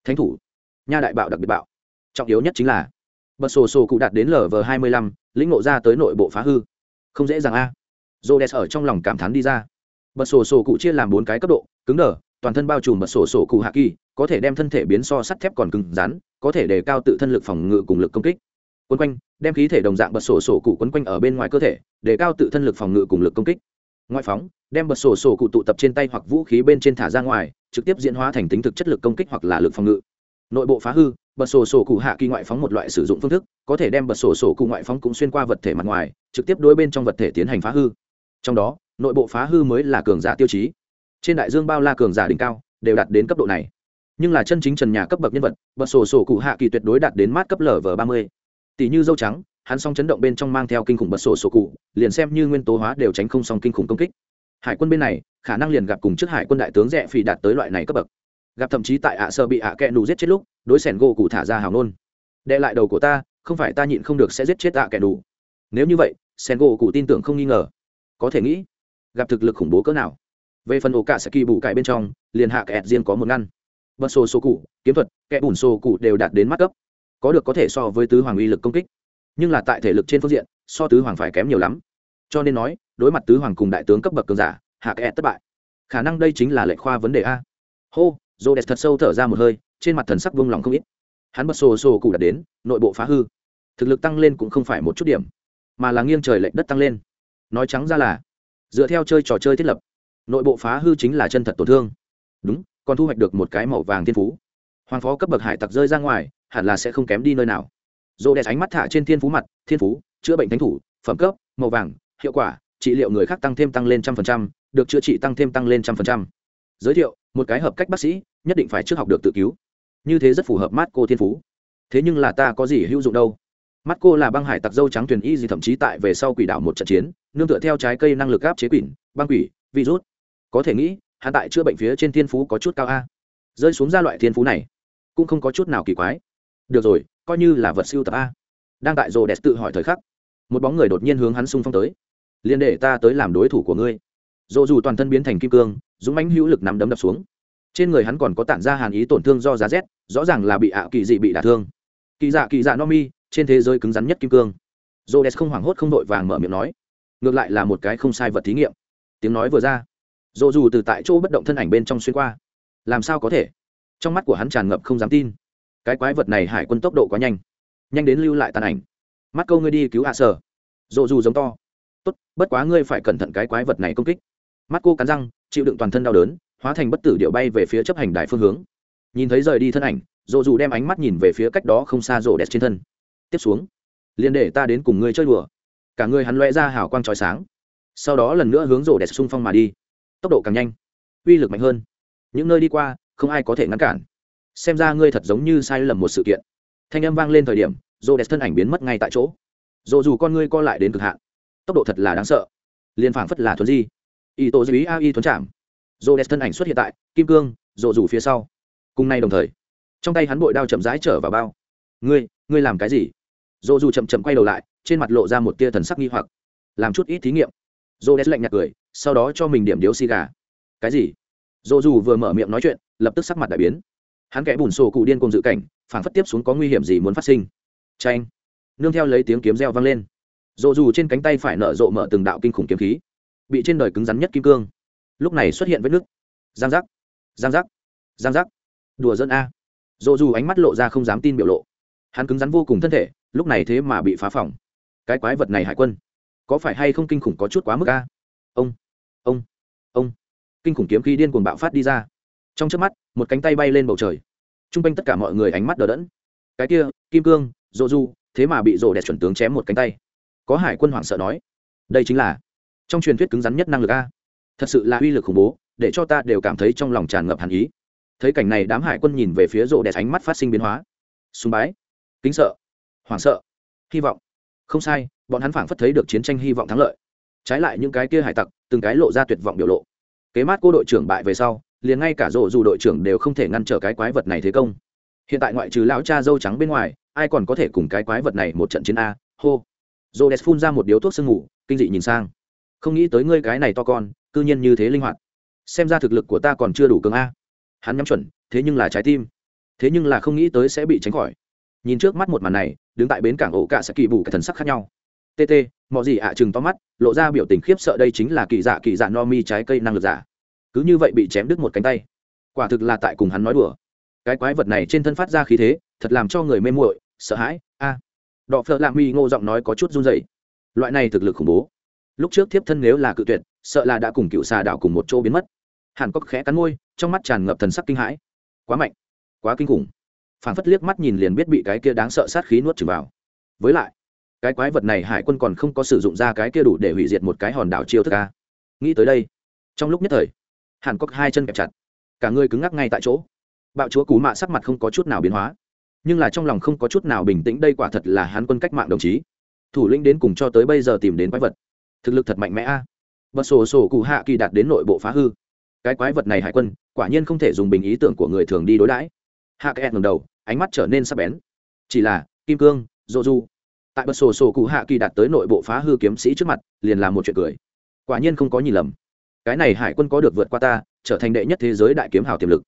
Thánh thủ. Nha đại bạo đặc biệt bạo. Trọng yếu nhất chính là, bật sổ sổ cụ đạt đến lv hai mươi lăm, lĩnh ngộ ra tới nội bộ phá hư. Không dễ dàng a rô đès ở trong lòng cảm thán đi ra. Bật sổ sổ cụ chia làm bốn cái cấp độ, cứng đờ, toàn thân bao trùm bật sổ sổ cụ hạ kỳ, có thể đem thân thể biến so sắt thép còn cứng rắn, có thể đề cao tự thân lực phòng ngự cùng lực công kích. Quấn quanh, đem khí thể đồng dạng bật sổ sổ cụ quấn quanh ở bên ngoài cơ thể, đề cao tự thân lực phòng ngự cùng lực công kích. Ngoại phóng, đem bật sổ sổ cụ tụ tập trên tay hoặc vũ khí bên trên thả ra ngoài, trực tiếp diễn hóa thành tính thực chất lực công kích hoặc là lực phòng ngự. Nội bộ phá hư, bật sổ sổ cụ hạ kỳ ngoại phóng một loại sử dụng phương thức, có thể đem bật sổ sổ cụ ngoại phóng cũng xuyên qua vật thể mặt ngoài, trực tiếp đối bên trong vật thể tiến hành phá hư trong đó, nội bộ phá hư mới là cường giả tiêu chí. Trên đại dương bao la cường giả đỉnh cao, đều đạt đến cấp độ này. Nhưng là chân chính trần nhà cấp bậc nhân vật, bật sổ sổ cụ hạ kỳ tuyệt đối đạt đến mát cấp lở lv ba mươi. Tỷ như dâu trắng, hắn song chấn động bên trong mang theo kinh khủng bật sổ sổ cụ, liền xem như nguyên tố hóa đều tránh không song kinh khủng công kích. Hải quân bên này, khả năng liền gặp cùng trước hải quân đại tướng rẽ phỉ đạt tới loại này cấp bậc. Gặp thậm chí tại ạ sơ bị ạ à kẹ nù giết chết lúc, đối sẻn gỗ cụ thả ra hào nôn. Đệ lại đầu của ta, không phải ta nhịn không được sẽ giết chết ạ à kẹ nù. Nếu như vậy, sẻn gỗ cụ tin tưởng không nghi ngờ có thể nghĩ, gặp thực lực khủng bố cỡ nào. Về phần ổ cả sẽ kỳ bù cải bên trong, liền hạ kẹt riêng có một ngăn. Bật sổ sổ cụ, kiếm thuật, kẻ bùn sổ cụ đều đạt đến mắt cấp. Có được có thể so với tứ hoàng uy lực công kích. Nhưng là tại thể lực trên phương diện, so tứ hoàng phải kém nhiều lắm. Cho nên nói, đối mặt tứ hoàng cùng đại tướng cấp bậc cường giả, hạ kẹt thất bại. Khả năng đây chính là lệnh khoa vấn đề a. Hô dô đẹp thật sâu thở ra một hơi, trên mặt thần sắc vung lòng không ít. Hắn bật sổ sổ cụ đạt đến, nội bộ phá hư. Thực lực tăng lên cũng không phải một chút điểm, mà là nghiêng trời lệnh đất tăng lên nói trắng ra là, dựa theo chơi trò chơi thiết lập, nội bộ phá hư chính là chân thật tổn thương. Đúng, còn thu hoạch được một cái màu vàng thiên phú. Hoàng phó cấp bậc hải tặc rơi ra ngoài, hẳn là sẽ không kém đi nơi nào. Dồ đẹp ánh mắt thả trên thiên phú mặt, thiên phú, chữa bệnh thánh thủ, phẩm cấp, màu vàng, hiệu quả, trị liệu người khác tăng thêm tăng lên trăm phần trăm, được chữa trị tăng thêm tăng lên trăm phần trăm. Giới thiệu, một cái hợp cách bác sĩ, nhất định phải trước học được tự cứu. Như thế rất phù hợp mát cô thiên phú. Thế nhưng là ta có gì hữu dụng đâu? Mắt cô là băng hải tặc dâu trắng thuyền y gì thậm chí tại về sau quỷ đảo một trận chiến, nương tựa theo trái cây năng lực áp chế quỷ, băng quỷ, virus. Có thể nghĩ, hắn tại chữa bệnh phía trên thiên phú có chút cao a. Rơi xuống ra loại thiên phú này, cũng không có chút nào kỳ quái. Được rồi, coi như là vật siêu tập a. Đang tại rồ đẹp tự hỏi thời khắc, một bóng người đột nhiên hướng hắn xung phong tới. Liền để ta tới làm đối thủ của ngươi. Dồ dù toàn thân biến thành kim cương, dũng mãnh hữu lực nắm đấm đập xuống. Trên người hắn còn có tản ra hàn ý tổn thương do giá rét, rõ ràng là bị ạ kỳ dị bị đả thương. Kỳ dạ kỳ dạ no mi trên thế giới cứng rắn nhất kim cương. Dồ đẹp không hoảng hốt không đội vàng mở miệng nói. Ngược lại là một cái không sai vật thí nghiệm. Tiếng nói vừa ra dồ dù từ tại chỗ bất động thân ảnh bên trong xuyên qua. Làm sao có thể? Trong mắt của hắn tràn ngập không dám tin. Cái quái vật này hải quân tốc độ quá nhanh. Nhanh đến lưu lại tàn ảnh. Mắt câu ngươi đi cứu hạ sở. Dồ dù giống to. Tốt, bất quá ngươi phải cẩn thận cái quái vật này công kích. Mắt cô cắn răng, chịu đựng toàn thân đau đớn, hóa thành bất tử điệu bay về phía chấp hành đài phương hướng. Nhìn thấy rời đi thân ảnh dồ dù đem ánh mắt nhìn về phía cách đó không xa rổ đẹp trên thân tiếp xuống. Liền để ta đến cùng ngươi chơi đùa. Cả người hắn loe ra hào quang trói sáng. Sau đó lần nữa hướng rổ đẹp xung phong mà đi. Tốc độ càng nhanh, uy lực mạnh hơn. Những nơi đi qua, không ai có thể ngăn cản. Xem ra ngươi thật giống như sai lầm một sự kiện. Thanh âm vang lên thời điểm, rổ đẹp thân ảnh biến mất ngay tại chỗ. Rổ dù con ngươi co lại đến cực hạn. Tốc độ thật là đáng sợ. Liên phảng phất là thuần di. Y tổ dĩ a y thuấn chạm. Rổ đẹp thân ảnh xuất hiện tại, kim cương, rổ rủ phía sau. Cùng nay đồng thời, trong tay hắn bội đao chậm rãi trở vào bao. Ngươi ngươi làm cái gì? Dô dù chậm chậm quay đầu lại, trên mặt lộ ra một tia thần sắc nghi hoặc. Làm chút ít thí nghiệm. Rô đès lạnh nhạt cười, sau đó cho mình điểm điếu xì gà. Cái gì? Dô dù vừa mở miệng nói chuyện, lập tức sắc mặt đại biến. Hắn kẽ bùn sổ cụ điên cùng dự cảnh, phảng phất tiếp xuống có nguy hiểm gì muốn phát sinh. Tranh nương theo lấy tiếng kiếm reo vang lên. Dô dù trên cánh tay phải nở rộ mở từng đạo kinh khủng kiếm khí, bị trên đời cứng rắn nhất kim cương. Lúc này xuất hiện vết nứt. Giang giác. Giang giác. Giang giác. Đùa dân a. Dô dù ánh mắt lộ ra không dám tin biểu lộ. Hắn cứng rắn vô cùng thân thể lúc này thế mà bị phá phỏng cái quái vật này hải quân, có phải hay không kinh khủng có chút quá mức a? Ông ông ông. Kinh khủng kiếm khí điên cuồng bạo phát đi ra. Trong trước mắt, một cánh tay bay lên bầu trời. T r u n g quanh tất cả mọi người ánh mắt đờ đẫn. Cái kia, kim cương dô du, thế mà bị rổ đẹp chuẩn tướng chém một cánh tay. Có hải quân hoảng sợ nói, đây chính là trong truyền thuyết cứng rắn nhất năng lực a. Thật sự là uy lực khủng bố, để cho ta đều cảm thấy trong lòng tràn ngập hàn ý. Thấy cảnh này đám hải quân nhìn về phía rộ đẹp ánh mắt phát sinh biến hóa. Sùng bái. Kính sợ hoảng sợ, hy vọng. Không sai, bọn hắn phảng phất thấy được chiến tranh hy vọng thắng lợi. Trái lại những cái kia hải tặc, từng cái lộ ra tuyệt vọng biểu lộ. Kế mát cô đội trưởng bại về sau, liền ngay cả rộ dù đội trưởng đều không thể ngăn trở cái quái vật này thế công. Hiện tại ngoại trừ lão cha dâu trắng bên ngoài, ai còn có thể cùng cái quái vật này một trận chiến a? Hô. Rô đès phun ra một điếu thuốc sương ngủ kinh dị nhìn sang. Không nghĩ tới ngươi cái này to con, cư nhiên như thế linh hoạt. Xem ra thực lực của ta còn chưa đủ cường a. Hắn nhắm chuẩn, thế nhưng là trái tim. Thế nhưng là không nghĩ tới sẽ bị tránh khỏi. Nhìn trước mắt một màn này đứng tại bến cảng ổ cả sẽ kỳ bù cái thần sắc khác nhau. Tt mọi gì ạ à chừng to mắt, lộ ra biểu tình khiếp sợ đây chính là kỳ dạ kỳ dạ no mi trái cây năng lực giả. Cứ như vậy bị chém đứt một cánh tay. Quả thực là tại cùng hắn nói đùa. Cái quái vật này trên thân phát ra khí thế, thật làm cho người mê muội, sợ hãi, a. À. đọ phợ lạ mi ngô giọng nói có chút run dậy loại này thực lực khủng bố. Lúc trước thiếp thân nếu là cự tuyệt, sợ là đã cùng cựu xà đảo cùng một chỗ biến mất. Hàn cốc khẽ cắn môi, trong mắt tràn ngập thần sắc kinh hãi. Quá mạnh, quá kinh khủng phản phất liếc mắt nhìn liền biết bị cái kia đáng sợ sát khí nuốt trừng vào. Với lại, cái quái vật này hải quân còn không có sử dụng ra cái kia đủ để hủy diệt một cái hòn đảo chiêu thức ca nghĩ tới đây, trong lúc nhất thời, hàn cốc hai chân kẹp chặt. Cả người cứng ngắc ngay tại chỗ. Bạo chúa cú mạ sắc mặt không có chút nào biến hóa, nhưng là trong lòng không có chút nào bình tĩnh, đây quả thật là hắn quân cách mạng đồng chí. Thủ lĩnh đến cùng cho tới bây giờ tìm đến quái vật, thực lực thật mạnh mẽ a. À. bật sổ sổ cụ hạ kỳ đạt đến nội bộ phá hư. Cái quái vật này hải quân, quả nhiên không thể dùng bình ý tưởng của người thường đi đối đãi. Hạ kẹt ngầm đầu ánh mắt trở nên sắc bén. Chỉ là, kim cương, dô du, tại bật sổ sổ cụ hạ kỳ đạt tới nội bộ phá hư kiếm sĩ trước mặt, liền là một chuyện cười. Quả nhiên không có nhìn lầm. Cái này hải quân có được vượt qua ta, trở thành đệ nhất thế giới đại kiếm hào tiềm lực.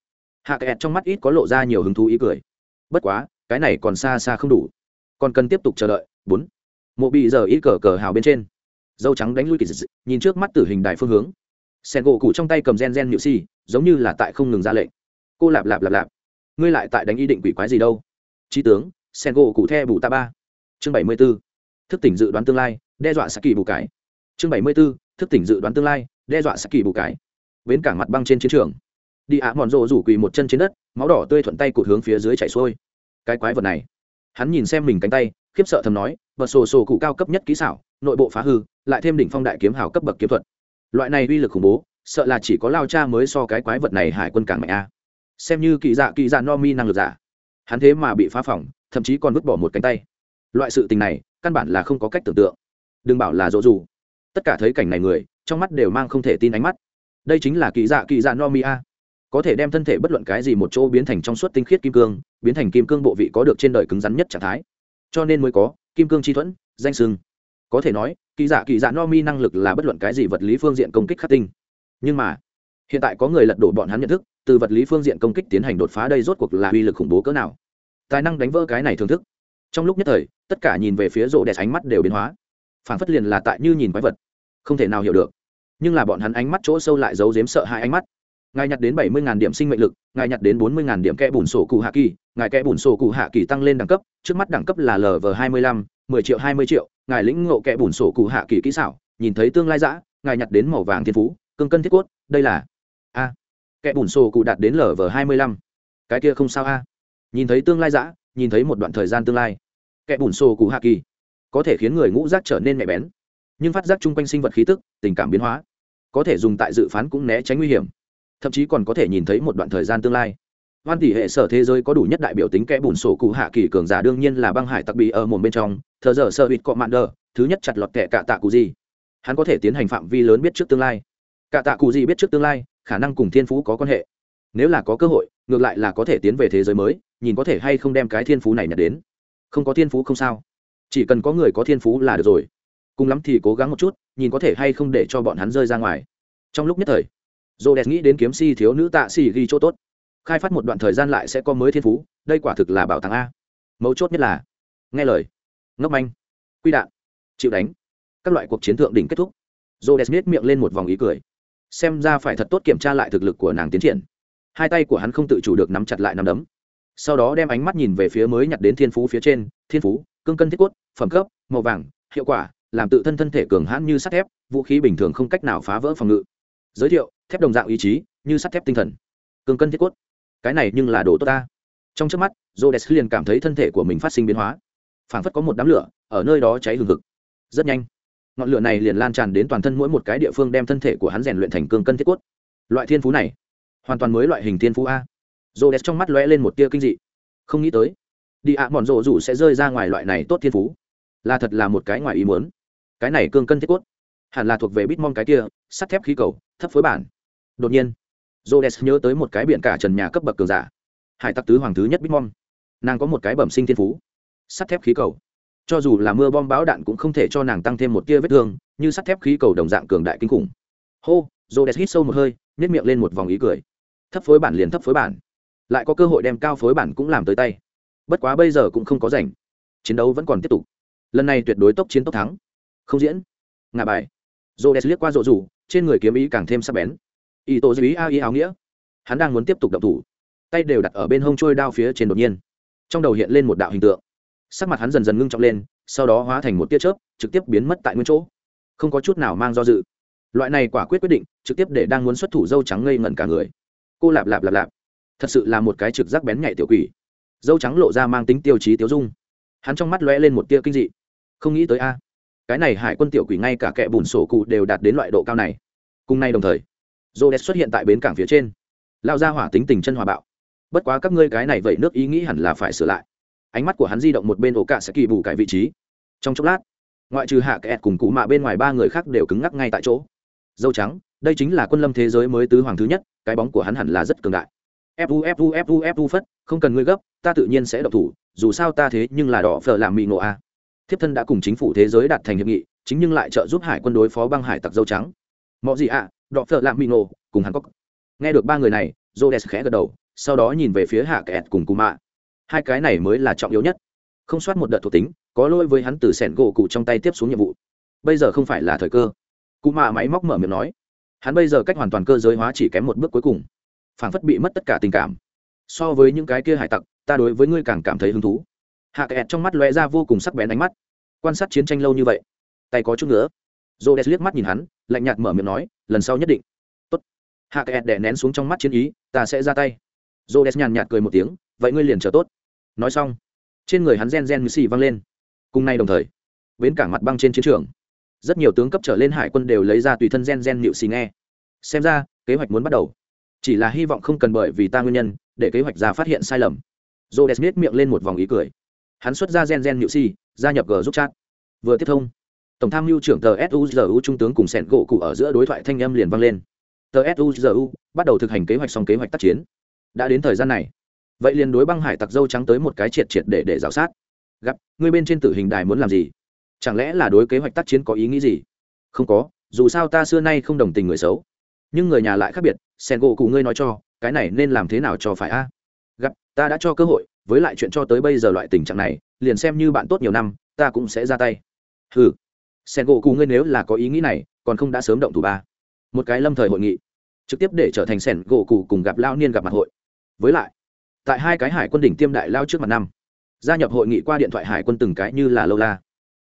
Hạ kẹt trong mắt ít có lộ ra nhiều hứng thú ý cười. Bất quá, cái này còn xa xa không đủ. Còn cần tiếp tục chờ đợi. Bốn. Mộ bị giờ ít cờ cờ hào bên trên. Dâu trắng đánh lui kỳ dị, nhìn trước mắt tử hình đài phương hướng. Sen gỗ cụ trong tay cầm gen gen nhự si, giống như là tại không ngừng ra lệnh. Cô lạp lạp lạp lạp ngươi lại tại đánh ý định quỷ quái gì đâu? Trí tướng, sen gỗ cụ the bù ta ba. Chương bảy mươi b ố thức tỉnh dự đoán tương lai, đe dọa saki kỳ bù cái chương bảy mươi b ố thức tỉnh dự đoán tương lai, đe dọa saki kỳ bù cái bến cảng mặt băng trên chiến trường. Đi ạ, mòn rộ rủ quỳ một chân trên đất, máu đỏ tươi thuận tay cụt hướng phía dưới chảy xuôi. Cái quái vật này. Hắn nhìn xem mình cánh tay, khiếp sợ thầm nói và sổ sổ cụ cao cấp nhất kỹ xảo, nội bộ phá hư, lại thêm đỉnh phong đại kiếm hào cấp bậc kiếm thuật. Loại này uy lực khủng bố, sợ là chỉ có lao cha mới so cái quái vật này hải quân cảng mạnh a xem như kỳ dạ kỳ dạ no mi năng lực giả. Hắn thế mà bị phá phỏng thậm chí còn vứt bỏ một cánh tay. Loại sự tình này, căn bản là không có cách tưởng tượng. Đừng bảo là dỗ dù. Tất cả thấy cảnh này người, trong mắt đều mang không thể tin ánh mắt. Đây chính là kỳ dạ kỳ dạ no mi a. Có thể đem thân thể bất luận cái gì một chỗ biến thành trong suốt tinh khiết kim cương, biến thành kim cương bộ vị có được trên đời cứng rắn nhất trạng thái. Cho nên mới có, kim cương chi thuẫn, danh sưng. Có thể nói, kỳ dạ kỳ dạ no mi năng lực là bất luận cái gì vật lý phương diện công kích khắc tinh. Nhưng mà hiện tại có người lật đổ bọn hắn nhận thức, từ vật lý phương diện công kích tiến hành đột phá đây rốt cuộc là uy lực khủng bố cỡ nào. Tài năng đánh vỡ cái này thưởng thức. Trong lúc nhất thời, tất cả nhìn về phía rộ đẹp ánh mắt đều biến hóa. Phản phất liền là tại như nhìn quái vật. Không thể nào hiểu được. Nhưng là bọn hắn ánh mắt chỗ sâu lại giấu giếm sợ hai ánh mắt. Ngài nhặt đến bảy mươi điểm sinh mệnh lực, ngài nhặt đến bốn mươi điểm kẽ bùn sổ cụ hạ kỳ, ngài kẽ bùn sổ cụ hạ kỳ tăng lên đẳng cấp, trước mắt đẳng cấp là lv hai mươi lăm, mười triệu hai mươi triệu, ngài lĩnh ngộ kẽ bùn sổ cụ hạ kỳ kỹ xảo, nhìn thấy tương lai giã ngài nhặt đến màu vàng thiên phú, cương cân thiết cốt, đây là kẻ bùn sổ cụ đạt đến lv hai mươi lăm. Cái kia không sao a. Nhìn thấy tương lai giã nhìn thấy một đoạn thời gian tương lai. Kẻ bùn sổ cụ hạ kỳ. Có thể khiến người ngũ giác trở nên nhạy bén. Nhưng phát giác chung quanh sinh vật khí tức, tình cảm biến hóa. Có thể dùng tại dự phán cũng né tránh nguy hiểm. Thậm chí còn có thể nhìn thấy một đoạn thời gian tương lai. Hoan tỷ hệ sở thế giới có đủ nhất đại biểu tính kẽ bùn sổ cụ hạ kỳ cường giả đương nhiên là băng hải tặc bị ở một bên trong, thờ giờ sơ bịt cọ mạn đờ, thứ nhất chặt lọt kẻ cả tạ cụ gì. Hắn có thể tiến hành phạm vi lớn biết trước tương lai. Cả tạ cụ gì biết trước tương lai khả năng cùng thiên phú có quan hệ. Nếu là có cơ hội, ngược lại là có thể tiến về thế giới mới, nhìn có thể hay không đem cái thiên phú này nhặt đến. Không có thiên phú không sao. Chỉ cần có người có thiên phú là được rồi. Cùng lắm thì cố gắng một chút, nhìn có thể hay không để cho bọn hắn rơi ra ngoài. Trong lúc nhất thời dô đẹp nghĩ đến kiếm si thiếu nữ tạ xì ghi chỗ tốt. Khai phát một đoạn thời gian lại sẽ có mới thiên phú, đây quả thực là bảo tàng a. Mấu chốt nhất là, nghe lời. Ngốc manh. Quy đạn. Chịu đánh. Các loại cuộc chiến thượng đỉnh kết thúc. Dô đẹp miết miệng lên một vòng ý cười xem ra phải thật tốt kiểm tra lại thực lực của nàng tiến triển. Hai tay của hắn không tự chủ được nắm chặt lại nắm đấm. Sau đó đem ánh mắt nhìn về phía mới nhặt đến thiên phú phía trên, thiên phú, cương cân thiết cốt, phẩm cấp, màu vàng, hiệu quả, làm tự thân thân thể cường hãn như sắt thép, vũ khí bình thường không cách nào phá vỡ phòng ngự. Giới thiệu, thép đồng dạng ý chí, như sắt thép tinh thần. Cương cân thiết cốt. Cái này nhưng là đồ tốt ta. Trong trước mắt jodes liền cảm thấy thân thể của mình phát sinh biến hóa. Phảng phất có một đám lửa, ở nơi đó cháy hừng hực. Rất nhanh ngọn lửa này liền lan tràn đến toàn thân mỗi một cái địa phương đem thân thể của hắn rèn luyện thành cường cân thiết cốt. Loại thiên phú này, hoàn toàn mới loại hình thiên phú a. Jodes trong mắt lóe lên một tia kinh dị. Không nghĩ tới, đi ạ à bọn rộ rủ sẽ rơi ra ngoài loại này tốt thiên phú. Là thật là một cái ngoài ý muốn. Cái này cương cân thiết cốt, hẳn là thuộc về bitmom cái kia, sắt thép khí cầu, thấp phối bản. Đột nhiên jodes nhớ tới một cái biển cả trần nhà cấp bậc cường giả. Hải tặc tứ hoàng thứ nhất bitmom nàng có một cái bẩm sinh thiên phú. Sắt thép khí cầu cho dù là mưa bom bão đạn cũng không thể cho nàng tăng thêm một tia vết thương, như sắt thép khí cầu đồng dạng cường đại kinh khủng. Hô jodes hít sâu một hơi nếp miệng lên một vòng ý cười. Thấp phối bản liền thấp phối bản. Lại có cơ hội đem cao phối bản cũng làm tới tay. Bất quá bây giờ cũng không có rảnh. Chiến đấu vẫn còn tiếp tục. Lần này tuyệt đối tốc chiến tốc thắng. Không diễn. Ngà bài. Dô đẹp liếc qua rộ rủ, trên người kiếm ý càng thêm sắc bén. Ý tổ dư ý a ý áo nghĩa. Hắn đang muốn tiếp tục động thủ. Tay đều đặt ở bên hông trôi đao phía trên đột nhiên. Trong đầu hiện lên một đạo hình tượng sắc mặt hắn dần dần ngưng trọng lên, sau đó hóa thành một tia chớp, trực tiếp biến mất tại nguyên chỗ. Không có chút nào mang do dự. Loại này quả quyết quyết định, trực tiếp để đang muốn xuất thủ dâu trắng ngây ngẩn cả người. Cô lạp lạp lạp lạp. Thật sự là một cái trực giác bén nhạy tiểu quỷ. Dâu trắng lộ ra mang tính tiêu chí tiêu dung. Hắn trong mắt lóe lên một tia kinh dị. Không nghĩ tới a. Cái này hải quân tiểu quỷ ngay cả kẻ bùn sổ cụ đều đạt đến loại độ cao này. Cùng nay đồng thời rô đès xuất hiện tại bến cảng phía trên. Lao ra hỏa tính tình chân hòa bạo. Bất quá các ngươi cái này vậy nước ý nghĩ hẳn là phải sửa lại ánh mắt của hắn di động một bên ổ cạ sẽ kỳ bù cải vị trí. Trong chốc lát, ngoại trừ hạ kẹt cùng cụ mạ bên ngoài ba người khác đều cứng ngắc ngay tại chỗ. Dâu trắng, đây chính là quân lâm thế giới mới tứ hoàng thứ nhất, cái bóng của hắn hẳn là rất cường đại. Fu fu fu fu phất, không cần ngươi gấp, ta tự nhiên sẽ độc thủ, dù sao ta thế nhưng là đỏ phở làm mị nộ a. Thiếp thân đã cùng chính phủ thế giới đạt thành hiệp nghị, chính nhưng lại trợ giúp hải quân đối phó băng hải tặc dâu trắng. Mọi gì ạ, đỏ phở làm mị nộ cùng hắn cốc nghe được ba người này jodes khẽ gật đầu, sau đó nhìn về phía hạ kẹt cùng cụ mạ hai cái này mới là trọng yếu nhất. Không soát một đợt thuộc tính, có lỗi với hắn từ sẻn gỗ cụ trong tay tiếp xuống nhiệm vụ. Bây giờ không phải là thời cơ. Cụ mạ máy móc mở miệng nói. Hắn bây giờ cách hoàn toàn cơ giới hóa chỉ kém một bước cuối cùng. Phảng phất bị mất tất cả tình cảm. So với những cái kia hải tặc, ta đối với ngươi càng cảm thấy hứng thú. Hạ kẹt trong mắt lóe ra vô cùng sắc bén ánh mắt. Quan sát chiến tranh lâu như vậy, tay có chút nữa dô o liếc mắt nhìn hắn, lạnh nhạt mở miệng nói, lần sau nhất định. Tốt. hạ kẹt đẻ nén xuống trong mắt chiến ý, ta sẽ ra tay. Dô o nhàn nhạt cười một tiếng, vậy ngươi liền chờ tốt nói xong, trên người hắn gen gen như xì văng lên. Cùng nay đồng thời, bến cảng mặt băng trên chiến trường, rất nhiều tướng cấp trở lên hải quân đều lấy ra tùy thân gen gen nịu xì nghe. Xem ra, kế hoạch muốn bắt đầu. Chỉ là hy vọng không cần bởi vì ta nguyên nhân, để kế hoạch ra phát hiện sai lầm. J o d miệng lên một vòng ý cười. Hắn xuất ra gen gen nịu xì, gia nhập g giúp chat. Vừa tiếp thông, tổng tham mưu trưởng tờ suzu trung tướng cùng sẻn gỗ cụ ở giữa đối thoại thanh âm liền vang lên. Tờ suzu bắt đầu thực hành kế hoạch xong kế hoạch tác chiến. Đã đến thời gian này vậy liền đối băng hải tặc dâu trắng tới một cái triệt triệt để để g sát. Gặp người bên trên tử hình đài muốn làm gì? Chẳng lẽ là đối kế hoạch tác chiến có ý nghĩ gì? Không có, dù sao ta xưa nay không đồng tình người xấu. Nhưng người nhà lại khác biệt, sen gỗ cụ ngươi nói cho, cái này nên làm thế nào cho phải a? Gặp, ta đã cho cơ hội, với lại chuyện cho tới bây giờ loại tình trạng này, liền xem như bạn tốt nhiều năm, ta cũng sẽ ra tay. Ừ sen gỗ cụ ngươi nếu là có ý nghĩ này, còn không đã sớm động thủ ba. Một cái lâm thời hội nghị, trực tiếp để trở thành sẻn gỗ cụ cùng gặp lao niên gặp mặt hội. Với lại tại hai cái hải quân đỉnh tiêm đại lao trước mặt năm. Gia nhập hội nghị qua điện thoại hải quân từng cái như là lâu la.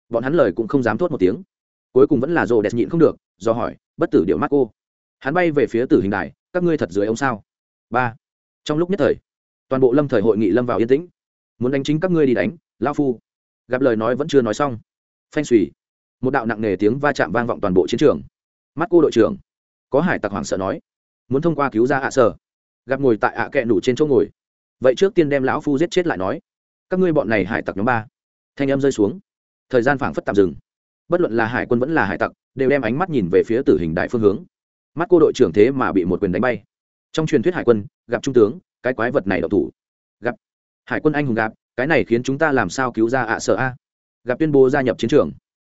Bọn hắn lời cũng không dám thốt một tiếng. Cuối cùng vẫn là rồ đẹp nhịn không được, do hỏi, bất tử điệu mắt cô hắn bay về phía tử hình đài, các ngươi thật dưới ông sao? Ba. Trong lúc nhất thời, toàn bộ lâm thời hội nghị lâm vào yên tĩnh. Muốn đánh chính các ngươi đi đánh lao phu. Gặp lời nói vẫn chưa nói xong. Phanh xùy một đạo nặng nề tiếng va chạm vang vọng toàn bộ chiến trường. Mắt cô đội trưởng, có hải tặc hoảng sợ nói, muốn thông qua cứu ra ạ sở. Gặp ngồi tại ạ kẹ nủ trên chỗ ngồi vậy trước tiên đem lão phu giết chết lại nói. Các ngươi bọn này hải tặc nhóm ba. Thanh em rơi xuống. Thời gian phảng phất tạm dừng. Bất luận là hải quân vẫn là hải tặc, đều đem ánh mắt nhìn về phía tử hình đại phương hướng. Mắt cô đội trưởng thế mà bị một quyền đánh bay. Trong truyền thuyết hải quân, gặp trung tướng, cái quái vật này đậu thủ. Gặp. Hải quân anh hùng gặp, cái này khiến chúng ta làm sao cứu ra ạ sợ a? Gặp tuyên bố gia nhập chiến trường.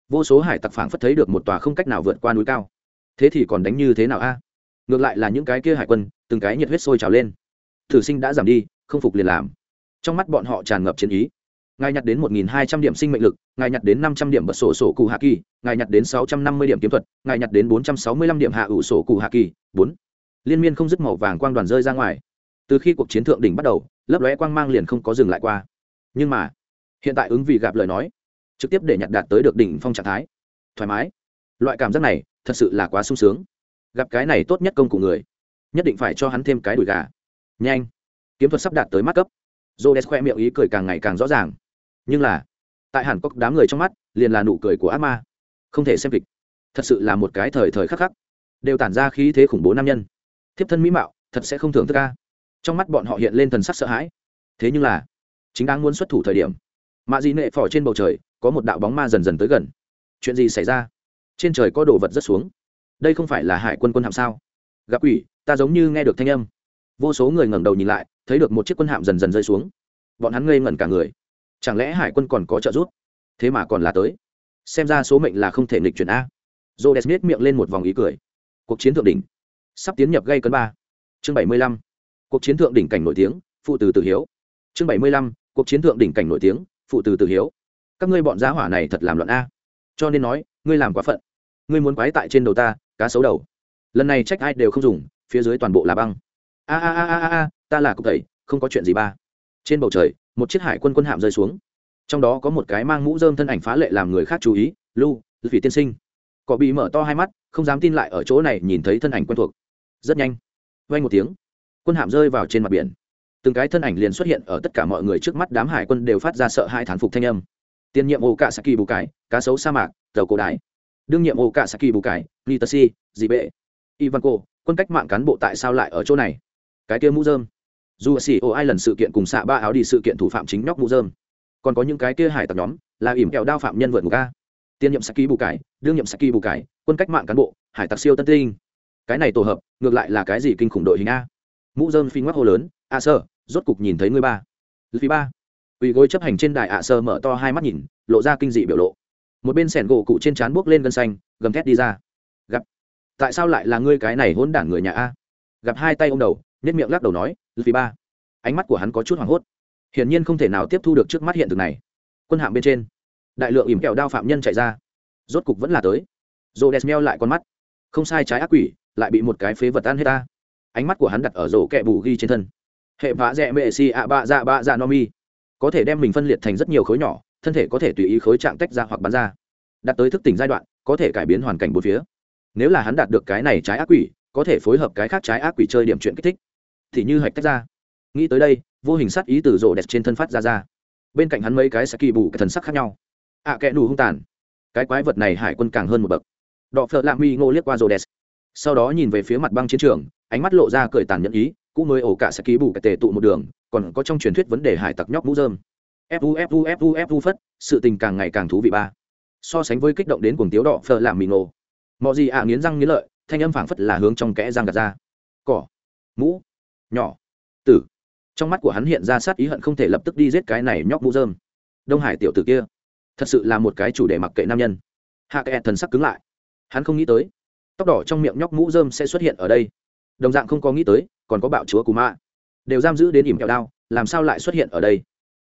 Vô số hải tặc phảng phất thấy được một tòa không cách nào vượt qua núi cao. Thế thì còn đánh như thế nào a? Ngược lại là những cái kia hải quân, từng cái nhiệt huyết sôi trào lên. Thử sinh đã giảm đi không phục liền làm. Trong mắt bọn họ tràn ngập chiến ý. Ngài nhặt đến một nghìn hai trăm điểm sinh mệnh lực, ngài nhặt đến năm trăm điểm bật sổ sổ cụ hạ kỳ, ngài nhặt đến sáu trăm năm mươi điểm kiếm thuật, ngài nhặt đến bốn trăm sáu mươi lăm điểm hạ ủ sổ cụ hạ kỳ. Bốn. Liên miên không dứt màu vàng quang đoàn rơi ra ngoài. Từ khi cuộc chiến thượng đỉnh bắt đầu, lấp lóe quang mang liền không có dừng lại qua. Nhưng mà, hiện tại ứng vì gặp lời nói, trực tiếp để nhặt đạt tới được đỉnh phong trạng thái. Thoải mái. Loại cảm giác này, thật sự là quá sung sướng. Gặp cái này tốt nhất công của người, nhất định phải cho hắn thêm cái đùi gà. Nhanh kiếm thuật sắp đạt tới mắt cấp Rhodes khoe miệng ý cười càng ngày càng rõ ràng. Nhưng là, tại Hàn cốc đám người trong mắt, liền là nụ cười của ác ma. Không thể xem kịch. Thật sự là một cái thời thời khắc khắc, đều tản ra khí thế khủng bố nam nhân. Thiếp thân mỹ mạo, thật sẽ không thường thức ca Trong mắt bọn họ hiện lên thần sắc sợ hãi. Thế nhưng là, chính đang muốn xuất thủ thời điểm, mạ di nệ phỏ trên bầu trời, có một đạo bóng ma dần dần tới gần. Chuyện gì xảy ra? trên trời có đồ vật rất xuống đây không phải là hải quân quân hạm sao gặp quỷ ta giống như nghe được thanh âm vô số người ngẩng đầu nhìn lại thấy được một chiếc quân hạm dần dần rơi xuống. Bọn hắn ngây ngẩn cả người. Chẳng lẽ hải quân còn có trợ giúp? Thế mà còn là tới. Xem ra số mệnh là không thể nghịch chuyển a. J o d e s miết miệng lên một vòng ý cười. Cuộc chiến thượng đỉnh. Sắp tiến nhập gây cấn ba. Chương bảy mươi lăm. Cuộc chiến thượng đỉnh cảnh nổi tiếng, phụ từ tử hiếu. Chương bảy mươi lăm. Cuộc chiến thượng đỉnh cảnh nổi tiếng, phụ từ tử hiếu. Các ngươi bọn giá hỏa này thật làm loạn a. Cho nên nói, ngươi làm quá phận. Ngươi muốn quái tại trên đầu ta, cá xấu đầu. Lần này trách ai đều không dùng, phía dưới toàn bộ là băng. A a a a a ta là cục tẩy không có chuyện gì ba. Trên bầu trời, một chiếc hải quân quân hạm rơi xuống. Trong đó có một cái mang mũ dơm thân ảnh phá lệ làm người khác chú ý, lu vì tiên sinh. Cọ bị mở to hai mắt, không dám tin lại ở chỗ này nhìn thấy thân ảnh quen thuộc. Rất nhanh vay một tiếng, quân hạm rơi vào trên mặt biển. Từng cái thân ảnh liền xuất hiện ở tất cả mọi người trước mắt đám hải quân đều phát ra sợ hai thán phục thanh âm. Tiền nhiệm ô cả saki bù cải, cá sấu sa mạc, tàu cổ đại. đương nhiệm ô cả saki bù cải nitasi dị bệ ivanko, quân cách mạng cán bộ tại sao lại ở chỗ này? Cái kia mũ dơm dù xì ô ai lần sự kiện cùng xạ ba áo đi sự kiện thủ phạm chính nhóc mũ dơm còn có những cái kia hải tặc nhóm, là ỉm kẹo đao phạm nhân vượt ngục ca tiên nhiệm saki bù cải, đương nhiệm saki bù cải, quân cách mạng cán bộ, hải tặc siêu tân tinh. Cái này tổ hợp, ngược lại là cái gì kinh khủng đội hình a? Mũ dơm phi ngoắc hô lớn, a sơ, rốt cục nhìn thấy ngươi ba. Vì ba. Ủy gối chấp hành trên đài ạ sơ mở to hai mắt nhìn, lộ ra kinh dị biểu lộ. Một bên sẻn gỗ cụ trên trán buốc lên gân xanh, gầm thét đi ra. Gặp. Tại sao lại là ngươi cái này hỗn đản người nhà a? Gặp hai tay ô m đầu nhất miệng lắc đầu nói vì ba. Ánh mắt của hắn có chút hoảng hốt. Hiển nhiên không thể nào tiếp thu được trước mắt hiện thực này. Quân hạm bên trên, đại lượng ỉm kẹo đao phạm nhân chạy ra. Rốt cục vẫn là tới. Rô đèn meo lại con mắt. Không sai trái ác quỷ, lại bị một cái phế vật ăn hết ta. Ánh mắt của hắn đặt ở rổ kẹ bù ghi trên thân. Hệ vã dẹ mệ si ạ bạ dạ bạ dạ no mi. Có thể đem mình phân liệt thành rất nhiều khối nhỏ, thân thể có thể tùy ý khối trạng tách ra hoặc bắn ra. Đạt tới thức tỉnh giai đoạn, có thể cải biến hoàn cảnh bốn phía. Nếu là hắn đạt được cái này trái ác quỷ, có thể phối hợp cái khác trái ác quỷ chơi điểm chuyện kích thích thì như hạch tách ra. Nghĩ tới đây vô hình sát ý từ rộ đẹp trên thân phát ra ra. Bên cạnh hắn mấy cái sẽ kỳ bù cái thần sắc khác nhau. Ạ à, kẽ đủ hung tàn. Cái quái vật này hải quân càng hơn một bậc. Đọ phợ lạ mi ngô liếc qua rộ đẹp. Sau đó nhìn về phía mặt băng chiến trường ánh mắt lộ ra cười tàn nhẫn ý cũng mới ổ cả sẽ kỳ bù cái tề tụ một đường còn có trong truyền thuyết vấn đề hải tặc nhóc mũ dơm fu fu fu fu phất sự tình càng ngày càng thú vị ba. So sánh với kích động đến cuồng tiếu đỏ phờ làm mì ngộ mọi gì ạ nghiến răng nghiến lợi thanh âm phảng phất là hướng trong kẽ răng gạt ra. Cỏ. Mũ nhỏ. Tử. Trong mắt của hắn hiện ra sát ý hận không thể lập tức đi giết cái này nhóc mũ dơm đông hải tiểu tử kia, thật sự là một cái chủ đề mặc kệ nam nhân. Hạ kệ thần sắc cứng lại. Hắn không nghĩ tới, tóc đỏ trong miệng nhóc mũ dơm sẽ xuất hiện ở đây. Đồng dạng không có nghĩ tới, còn có bạo chúa cù ma. Đều giam giữ đến ỉm kẹo đao, làm sao lại xuất hiện ở đây?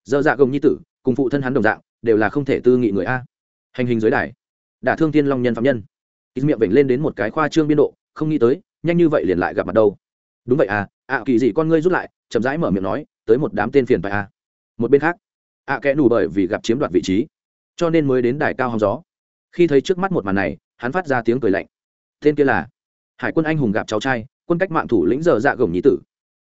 Dơ dạ gồng nhi tử, cùng phụ thân hắn đồng dạng, đều là không thể tư nghị người a. Hành hình giới đài, đả thương thiên long nhân phạm nhân. Ít miệng vểnh lên đến một cái khoa trương biên độ, không nghĩ tới, nhanh như vậy liền lại gặp mặt đâu đúng vậy à ạ kỳ gì con ngươi rút lại, chậm rãi mở miệng nói, tới một đám tên phiền phải à. Một bên khác, ạ kẽ đủ bởi vì gặp chiếm đoạt vị trí, cho nên mới đến đài cao hóng gió. Khi thấy trước mắt một màn này, hắn phát ra tiếng cười lạnh. Tên kia là hải quân anh hùng gặp cháu trai, quân cách mạng thủ lĩnh giờ dạ gồng nhí tử.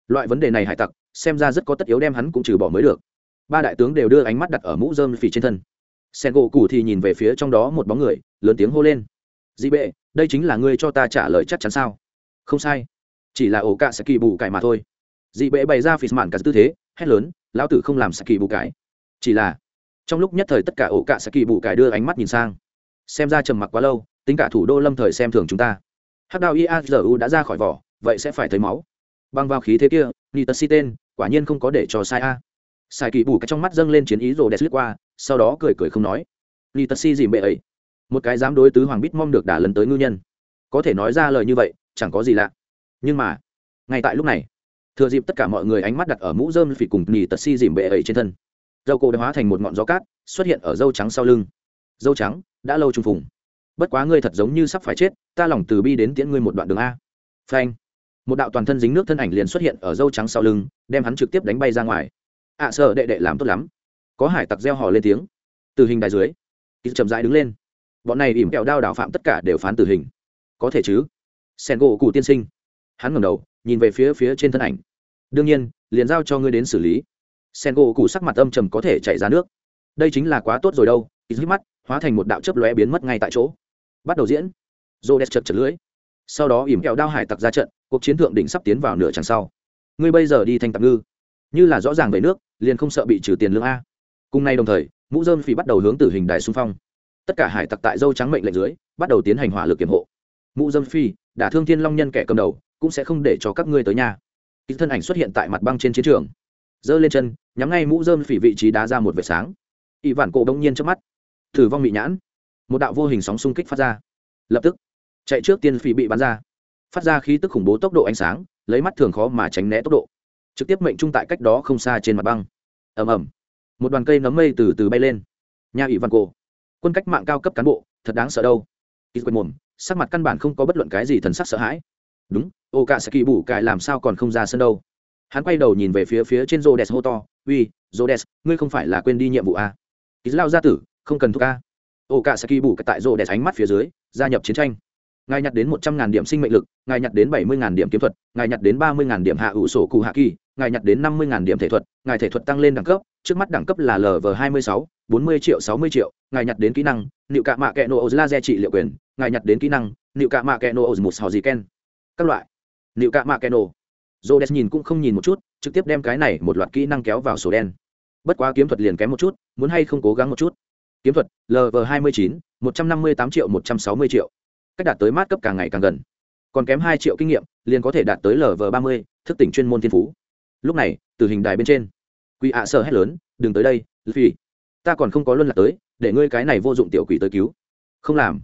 Loại vấn đề này hải tặc, xem ra rất có tất yếu đem hắn cũng trừ bỏ mới được. Ba đại tướng đều đưa ánh mắt đặt ở mũ dơm phì trên thân. Sen gỗ cù thì nhìn về phía trong đó một bóng người, lớn tiếng hô lên. Dị bệ, đây chính là ngươi cho ta trả lời chắc chắn sao? Không sai chỉ là ổ cạ sẽ kỳ bù cải mà thôi. Dị bệ bày ra phì mạn cả tư thế, hét lớn, lão tử không làm sẽ kỳ bù cải. Chỉ là, trong lúc nhất thời tất cả ổ cạ sẽ kỳ bù cải đưa ánh mắt nhìn sang. Xem ra trầm mặc quá lâu, tính cả thủ đô lâm thời xem thường chúng ta. Hắc đao iazu đã ra khỏi vỏ, vậy sẽ phải thấy máu. Băng vào khí thế kia, ni si tên, quả nhiên không có để cho sai a. Sai kỳ bù cái trong mắt dâng lên chiến ý rồi đẹp lướt qua, sau đó cười cười không nói. Ni tật si dìm bệ ấy. Một cái dám đối tứ hoàng bít mong được đả lần tới ngư nhân. Có thể nói ra lời như vậy, chẳng có gì lạ nhưng mà ngay tại lúc này thừa dịp tất cả mọi người ánh mắt đặt ở mũ dơm phỉ cùng nhì tật si dìm bệ ấy trên thân dâu cổ đã hóa thành một ngọn gió cát xuất hiện ở dâu trắng sau lưng. Dâu trắng đã lâu trùng phùng. Bất quá ngươi thật giống như sắp phải chết ta lòng từ bi đến tiễn ngươi một đoạn đường a. Phanh. Một đạo toàn thân dính nước thân ảnh liền xuất hiện ở dâu trắng sau lưng đem hắn trực tiếp đánh bay ra ngoài. Ạ à, sợ đệ đệ làm tốt lắm. Có hải tặc gieo hò lên tiếng. Từ hình đài dưới kýt chậm rãi đứng lên. Bọn này ỉm kẹo đao đảo phạm tất cả đều phán tử hình. Có thể chứ? Sen gỗ cụ tiên sinh hắn ngẩng đầu, nhìn về phía phía trên thân ảnh. Đương nhiên, liền giao cho ngươi đến xử lý. Sen gỗ cụ sắc mặt âm trầm có thể chạy ra nước. Đây chính là quá tốt rồi đâu. Ít mắt, hóa thành một đạo chớp lóe biến mất ngay tại chỗ. Bắt đầu diễn. Rô đẹp chật chật lưỡi. Sau đó ỉm kẹo đao hải tặc ra trận, cuộc chiến thượng đỉnh sắp tiến vào nửa chặng sau. Ngươi bây giờ đi thành tạm ngư. Như là rõ ràng về nước, liền không sợ bị trừ tiền lương a. Cùng nay đồng thời, mũ dơm phì bắt đầu hướng tử hình đài xung phong. Tất cả hải tặc tại dâu trắng mệnh lệnh dưới, bắt đầu tiến hành hỏa lực kiểm hộ. Mũ dơm phi đả thương thiên long nhân kẻ cầm đầu cũng sẽ không để cho các ngươi tới nhà. Ký thân ảnh xuất hiện tại mặt băng trên chiến trường. Giơ lên chân, nhắm ngay mũ dơm phỉ vị trí đá ra một vệt sáng. Ỵ vạn cổ đông nhiên trước mắt. Thử vong bị nhãn. Một đạo vô hình sóng xung kích phát ra. Lập tức, chạy trước tiên phỉ bị bắn ra. Phát ra khí tức khủng bố tốc độ ánh sáng, lấy mắt thường khó mà tránh né tốc độ. Trực tiếp mệnh trung tại cách đó không xa trên mặt băng. Ầm ầm. Một đoàn cây nấm mây từ từ bay lên. Nhà ỷ văn cổ. Quân cách mạng cao cấp cán bộ, thật đáng sợ đâu. Ít quên mồm, sắc mặt căn bản không có bất luận cái gì thần sắc sợ hãi đúng ô cả sẽ kỳ bù cải làm sao còn không ra sân đâu. Hắn quay đầu nhìn về phía phía trên rô đès hô to, uy rô đès ngươi không phải là quên đi nhiệm vụ à? ít lao gia tử, không cần thuốc a. Ô cả sẽ kỳ bủ tại rô đès ánh mắt phía dưới, gia nhập chiến tranh. Ngài nhặt đến một trăm ngàn điểm sinh mệnh lực, ngài nhặt đến bảy mươi ngàn điểm kiếm thuật, ngài nhặt đến ba mươi ngàn điểm hạ ủ sổ cụ hạ kỳ, ngài nhặt đến năm mươi ngàn điểm thể thuật, ngài thể thuật tăng lên đẳng cấp, trước mắt đẳng cấp là lv hai mươi sáu, bốn mươi triệu, sáu mươi triệu, ngài nhặt đến kỹ năng, nịu cạ mạ kẹ nô ô laser trị liệu quyền, ngài nhặt đến kỹ năng, nịu cạ mạ kẹ nô ô một sò gì ken các loại. Liệu cạ mạ kẹ nô dô đès nhìn cũng không nhìn một chút, trực tiếp đem cái này một loạt kỹ năng kéo vào sổ đen. Bất quá kiếm thuật liền kém một chút, muốn hay không cố gắng một chút. Kiếm thuật lv hai mươi chín, một trăm năm mươi tám triệu một trăm sáu mươi triệu. Cách đạt tới mát cấp càng ngày càng gần. Còn kém hai triệu kinh nghiệm, liền có thể đạt tới lv ba mươi, thức tỉnh chuyên môn thiên phú. Lúc này từ hình đài bên trên. Quỷ ạ sợ hét lớn, đừng tới đây vì ta còn không có luân lạc tới, để ngươi cái này vô dụng tiểu quỷ tới cứu. Không làm.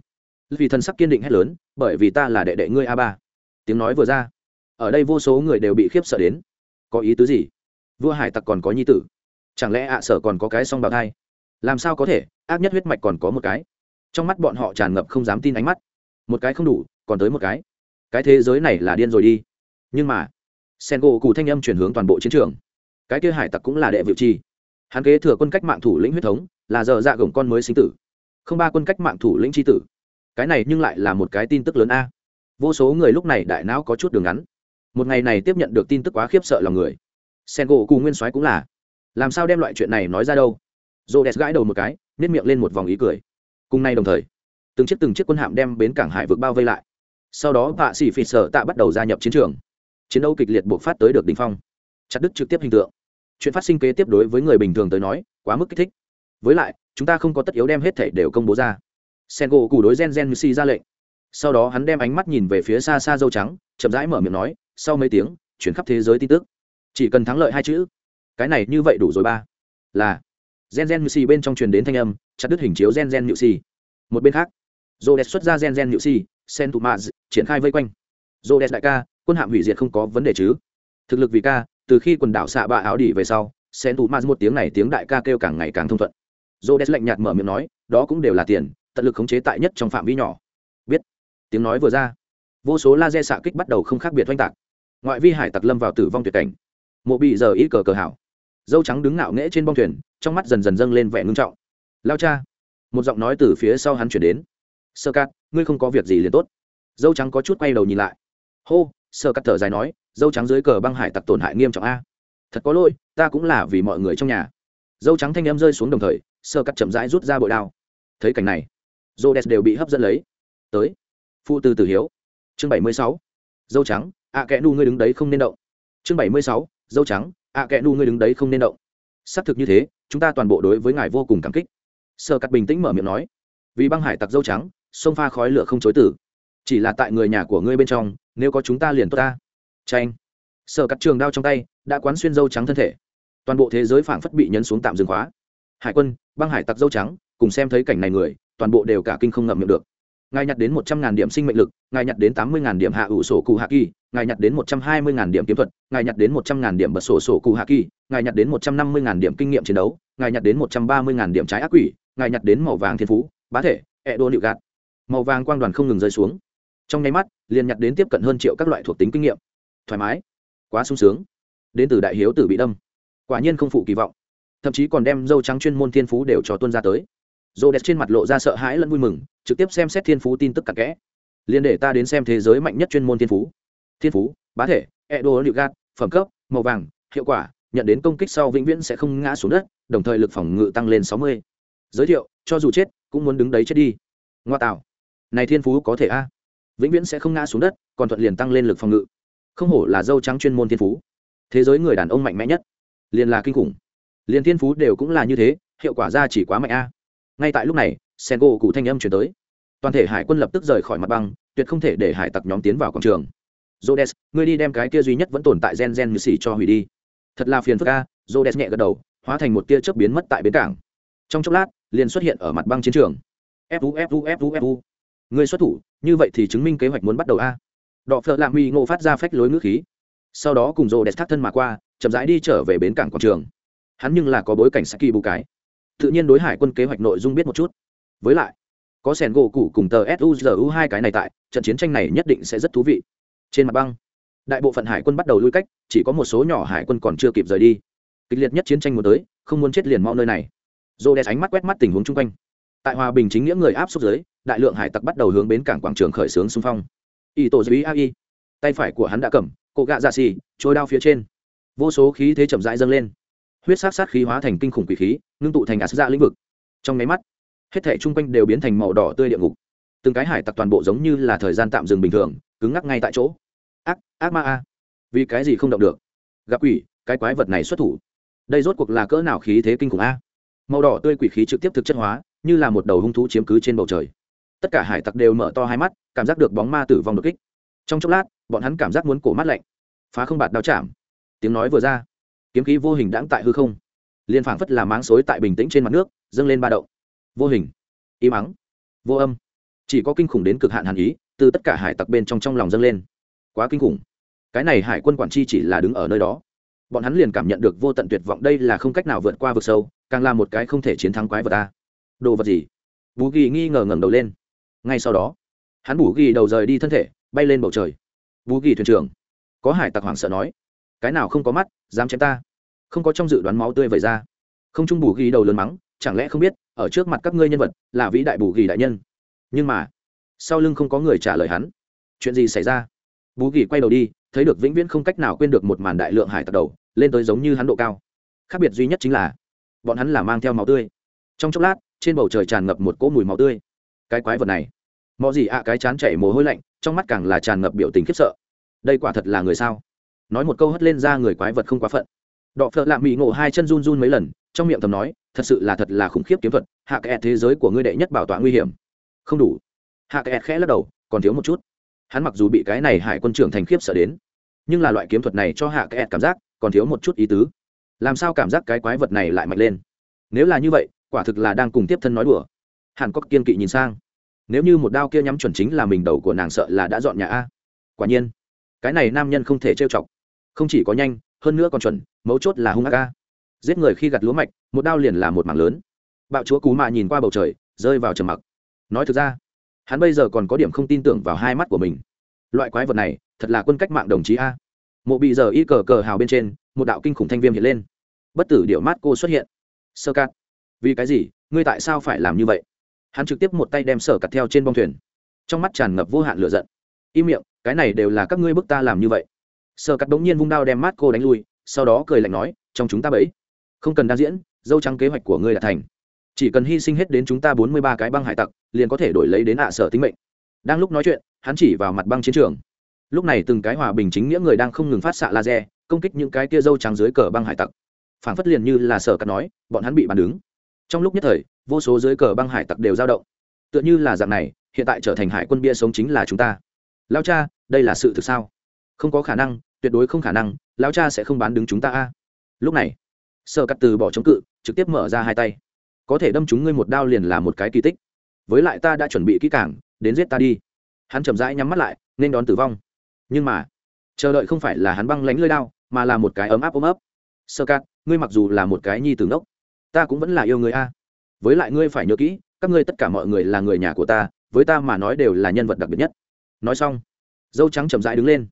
Vì thần sắc kiên định hét lớn, bởi vì ta là đệ đệ ngươi a ba tiếng nói vừa ra, ở đây vô số người đều bị khiếp sợ đến. Có ý tứ gì? Vua hải tặc còn có nhi tử. Chẳng lẽ ạ sở còn có cái song bào thai? Làm sao có thể? Ác nhất huyết mạch còn có một cái. Trong mắt bọn họ tràn ngập không dám tin ánh mắt. Một cái không đủ, còn tới một cái. Cái thế giới này là điên rồi đi. Nhưng mà sen gỗ cụ thanh âm chuyển hướng toàn bộ chiến trường. Cái kia hải tặc cũng là đệ vự chi. Hắn kế thừa quân cách mạng thủ lĩnh huyết thống, là giờ dạ gồng con mới sinh tử. Không ba quân cách mạng thủ lĩnh tri tử. Cái này nhưng lại là một cái tin tức lớn a vô số người lúc này đại não có chút đường ngắn. Một ngày này tiếp nhận được tin tức quá khiếp sợ lòng người. Sen gỗ cù nguyên soái cũng là. Làm sao đem loại chuyện này nói ra đâu? Rô đès gãi đầu một cái nếp miệng lên một vòng ý cười. Cùng nay đồng thời, từng chiếc từng chiếc quân hạm đem bến cảng hải vực bao vây lại. Sau đó, vạ sĩ phỉ sợ tạ bắt đầu gia nhập chiến trường. Chiến đấu kịch liệt buộc phát tới được đình phong. Chặt đứt trực tiếp hình tượng. Chuyện phát sinh kế tiếp đối với người bình thường tới nói, quá mức kích thích. Với lại, chúng ta không có tất yếu đem hết thể đều công bố ra. Sen gỗ cù đối gen gen như si ra lệnh sau đó hắn đem ánh mắt nhìn về phía xa xa dâu trắng chậm rãi mở miệng nói sau mấy tiếng chuyển khắp thế giới tin tức chỉ cần thắng lợi hai chữ cái này như vậy đủ rồi ba là gen gen nhự xì bên trong truyền đến thanh âm chặt đứt hình chiếu gen gen nhự xì một bên khác Rhodes xuất ra gen gen nhự tụ Sentumaz, triển khai vây quanh. Rhodes đại ca, quân hạm hủy diệt không có vấn đề chứ? Thực lực vì ca, từ khi quần đảo xạ bạ áo đỉ về sau, Sentumaz một tiếng này tiếng đại ca kêu càng ngày càng thông thuận. Rhodes lạnh nhạt mở miệng nói, đó cũng đều là tiền, tận lực khống chế tại nhất trong phạm vi nhỏ. Tiếng nói vừa ra, vô số laser xạ kích bắt đầu không khác biệt oanh tạc. Ngoại vi hải tặc lâm vào tử vong tuyệt cảnh. Mộ bị giờ ít cờ cờ hảo. Dâu trắng đứng ngạo nghễ trên bong thuyền, trong mắt dần dần dâng lên vẻ ngưng trọng. Lao cha. Một giọng nói từ phía sau hắn truyền đến sơ cát ngươi không có việc gì liền tốt dâu trắng có chút quay đầu nhìn lại hô sơ cát thở dài nói dâu trắng dưới cờ băng hải tặc tổn hại nghiêm trọng a thật có lỗi ta cũng là vì mọi người trong nhà dâu trắng thanh em rơi xuống đồng thời sơ cát chậm rãi rút ra bội đao thấy cảnh này rô đès đều bị hấp dẫn lấy tới phụ tư tử hiếu. Chương bảy mươi sáu. Dâu trắng, ạ à kẽ nu ngươi đứng đấy không nên động. Chương bảy mươi sáu. Dâu trắng, ạ à kẽ nu ngươi đứng đấy không nên động. Xác thực như thế, chúng ta toàn bộ đối với ngài vô cùng cảm kích. Sơ cát bình tĩnh mở miệng nói. Vì băng hải tặc dâu trắng, sông pha khói lửa không chối tử. Chỉ là tại người nhà của ngươi bên trong, nếu có chúng ta liền tốt ta. Tranh sở cắt trường đao trong tay, đã quán xuyên dâu trắng thân thể. Toàn bộ thế giới phảng phất bị nhấn xuống tạm dừng khóa. Hải quân, băng hải tặc dâu trắng, cùng xem thấy cảnh này người, toàn bộ đều cả kinh không ngậm miệng được ngài nhặt đến một trăm ngàn điểm sinh mệnh lực, ngài nhặt đến tám mươi ngàn điểm hạ ủ sổ cụ hạ kỳ, ngài nhặt đến một trăm hai mươi ngàn điểm kiếm thuật, ngài nhặt đến một trăm ngàn điểm bật sổ sổ cụ hạ kỳ, ngài nhặt đến một trăm năm mươi ngàn điểm kinh nghiệm chiến đấu, ngài nhặt đến một trăm ba mươi ngàn điểm trái ác quỷ, ngài nhặt đến màu vàng thiên phú, bá thể, ẹ đô nịu gạt. Màu vàng quang đoàn không ngừng rơi xuống. Trong nháy mắt, liền nhặt đến tiếp cận hơn triệu các loại thuộc tính kinh nghiệm. Thoải mái, quá sung sướng. Đến từ đại hiếu tử bị đâm. Quả nhiên không phụ kỳ vọng. Thậm chí còn đem dâu trắng chuyên môn thiên phú đều cho tuân ra tới dô đẹp trên mặt lộ ra sợ hãi lẫn vui mừng, trực tiếp xem xét thiên phú tin tức cặn kẽ. Liền để ta đến xem thế giới mạnh nhất chuyên môn thiên phú. Thiên phú, bá thể Edo liệu gạt phẩm cấp, màu vàng, hiệu quả, nhận đến công kích sau vĩnh viễn sẽ không ngã xuống đất, đồng thời lực phòng ngự tăng lên sáu mươi. Giới thiệu, cho dù chết, cũng muốn đứng đấy chết đi. Ngoa tạo. Này thiên phú có thể a. Vĩnh viễn sẽ không ngã xuống đất, còn thuận liền tăng lên lực phòng ngự. Không hổ là dâu trắng chuyên môn thiên phú. Thế giới người đàn ông mạnh mẽ nhất. Liền là kinh khủng. Liền thiên phú đều cũng là như thế, hiệu quả ra chỉ quá mạnh a ngay tại lúc này sen gỗ cụ thanh âm chuyển tới toàn thể hải quân lập tức rời khỏi mặt băng tuyệt không thể để hải tặc nhóm tiến vào quảng trường Rhodes, ngươi đi đem cái kia duy nhất vẫn tồn tại gen gen như xỉ cho hủy đi. Thật là phiền phức a, Rhodes nhẹ gật đầu, hóa thành một tia chớp biến mất tại bến cảng. Trong chốc lát, liền xuất hiện ở mặt băng chiến trường. Fu Fu Fu Fu. Ngươi xuất thủ, như vậy thì chứng minh kế hoạch muốn bắt đầu a. Đọ phợ lạ Huy ngộ phát ra phách lối ngữ khí. Sau đó cùng Rhodes thác thân mà qua, chậm rãi đi trở về bến cảng quảng trường. Hắn nhưng là có bối cảnh Saki bù cái. Tự nhiên đối hải quân kế hoạch nội dung biết một chút. Với lại, có sẻn gỗ cụ cùng tờ suzu hai cái này tại trận chiến tranh này nhất định sẽ rất thú vị. Trên mặt băng đại bộ phận hải quân bắt đầu lui cách chỉ có một số nhỏ hải quân còn chưa kịp rời đi. Kịch liệt nhất chiến tranh muốn tới không muốn chết liền mau nơi này. Dô đen ánh mắt quét mắt tình huống chung quanh. Tại hòa bình chính nghĩa người áp suất giới đại lượng hải tặc bắt đầu hướng bến cảng quảng trường khởi xướng xung phong. Y tổ dưới ai tay phải của hắn đã cầm cổ gạ ra xì trôi đao phía trên. Vô số khí thế chậm rãi dâng lên huyết sát sát khí hóa thành kinh khủng quỷ khí, ngưng tụ thành ạt dạ lĩnh vực. Trong máy mắt, hết thể chung quanh đều biến thành màu đỏ tươi địa ngục. Từng cái hải tặc toàn bộ giống như là thời gian tạm dừng bình thường, cứng ngắc ngay tại chỗ. Ác ác ma a. Vì cái gì không động được? Gặp quỷ, cái quái vật này xuất thủ. Đây rốt cuộc là cỡ nào khí thế kinh khủng a? Màu đỏ tươi quỷ khí trực tiếp thực chất hóa, như là một đầu hung thú chiếm cứ trên bầu trời. Tất cả hải tặc đều mở to hai mắt, cảm giác được bóng ma tử vong đột kích. Trong chốc lát, bọn hắn cảm giác muốn cổ mắt lạnh. Phá không bạt đao chạm. Tiếng nói vừa ra kiếm khí vô hình đãng tại hư không. Liên phảng phất là máng xối tại bình tĩnh trên mặt nước, dâng lên ba động. Vô hình. Im ắng vô âm. Chỉ có kinh khủng đến cực hạn hàn ý, từ tất cả hải tặc bên trong trong lòng dâng lên. Quá kinh khủng. Cái này hải quân quản chi chỉ là đứng ở nơi đó. Bọn hắn liền cảm nhận được vô tận tuyệt vọng, đây là không cách nào vượt qua vực sâu, càng là một cái không thể chiến thắng quái vật ta đồ vật gì? Bú ghi nghi ngờ ngẩng đầu lên. Ngay sau đó, hắn bù ghi đầu rời đi thân thể, bay lên bầu trời. Bú ghi thuyền trưởng. Có hải tặc hoảng sợ nói cái nào không có mắt, dám chém ta. Không có trong dự đoán máu tươi vẩy ra. Không trung bù ghi đầu lớn mắng, chẳng lẽ không biết, ở trước mặt các ngươi nhân vật, là vĩ đại bù ghi đại nhân. Nhưng mà, sau lưng không có người trả lời hắn. Chuyện gì xảy ra? Bù ghi quay đầu đi, thấy được vĩnh viễn không cách nào quên được một màn đại lượng hải tặc đầu, lên tới giống như hắn độ cao. Khác biệt duy nhất chính là, bọn hắn là mang theo máu tươi. Trong chốc lát, trên bầu trời tràn ngập một cỗ mùi máu tươi. Cái quái vật này mọi gì ạ, cái chán chảy mồ hôi lạnh, trong mắt càng là tràn ngập biểu tình khiếp sợ. Đây quả thật là người sao? Nói một câu hất lên ra người quái vật không quá phận. Đọ phợ lạ mỹ ngộ hai chân run run mấy lần, trong miệng thầm nói, thật sự là thật là khủng khiếp kiếm thuật, hạ kẹt thế giới của ngươi đệ nhất bảo tọa nguy hiểm. Không đủ. Hạ kẹt khẽ lắc đầu, còn thiếu một chút. Hắn mặc dù bị cái này hải quân trưởng thành khiếp sợ đến, nhưng là loại kiếm thuật này cho hạ kẹt cảm giác còn thiếu một chút ý tứ. Làm sao cảm giác cái quái vật này lại mạnh lên? Nếu là như vậy, quả thực là đang cùng tiếp thân nói đùa. Hàn cốc kiên kỵ nhìn sang. Nếu như một đao kia nhắm chuẩn chính là mình đầu của nàng sợ là đã dọn nhà a. Quả nhiên, cái này nam nhân không thể trêu chọc không chỉ có nhanh, hơn nữa còn chuẩn, mấu chốt là hung ác ca giết người khi gặt lúa mạch, một đao liền là một mảng lớn. Bạo chúa cú mạ nhìn qua bầu trời, rơi vào trầm mặc. Nói thực ra, hắn bây giờ còn có điểm không tin tưởng vào hai mắt của mình. Loại quái vật này, thật là quân cách mạng đồng chí a. Mộ bị giờ y cờ cờ hào bên trên, một đạo kinh khủng thanh viêm hiện lên. Bất tử điệu mát cô xuất hiện. Sơ cát. Vì cái gì? Ngươi tại sao phải làm như vậy? Hắn trực tiếp một tay đem sở cặt theo trên bông thuyền. Trong mắt tràn ngập vô hạn lửa giận. Im miệng, cái này đều là các ngươi bức ta làm như vậy sơ cắt đống nhiên vung đao đem mát cô đánh lui, sau đó cười lạnh nói, trong chúng ta bẫy, không cần đa diễn, dâu trắng kế hoạch của ngươi đã thành. Chỉ cần hy sinh hết đến chúng ta bốn mươi ba cái băng hải tặc, liền có thể đổi lấy đến ạ sở tính mệnh. Đang lúc nói chuyện, hắn chỉ vào mặt băng chiến trường. Lúc này từng cái hòa bình chính nghĩa người đang không ngừng phát xạ laser, công kích những cái kia dâu trắng dưới cờ băng hải tặc. Phảng phất liền như là sở cắt nói, bọn hắn bị bàn đứng. Trong lúc nhất thời, vô số dưới cờ băng hải tặc đều dao động. Tựa như là dạng này, hiện tại trở thành hải quân bia sống chính là chúng ta. Lao cha, đây là sự thực sao? Không có khả năng tuyệt đối không khả năng lão cha sẽ không bán đứng chúng ta a. Lúc này sợ cắt từ bỏ chống cự trực tiếp mở ra hai tay. Có thể đâm chúng ngươi một đao liền là một cái kỳ tích. Với lại ta đã chuẩn bị kỹ càng, đến giết ta đi. Hắn chậm rãi nhắm mắt lại nên đón tử vong. Nhưng mà chờ đợi không phải là hắn băng lánh lơi đao mà là một cái ấm áp ôm ấp. Sơ cát ngươi mặc dù là một cái nhi tử ngốc ta cũng vẫn là yêu người a. Với lại ngươi phải nhớ kỹ các ngươi tất cả mọi người là người nhà của ta với ta mà nói đều là nhân vật đặc biệt nhất. Nói xong dâu trắng chậm rãi đứng lên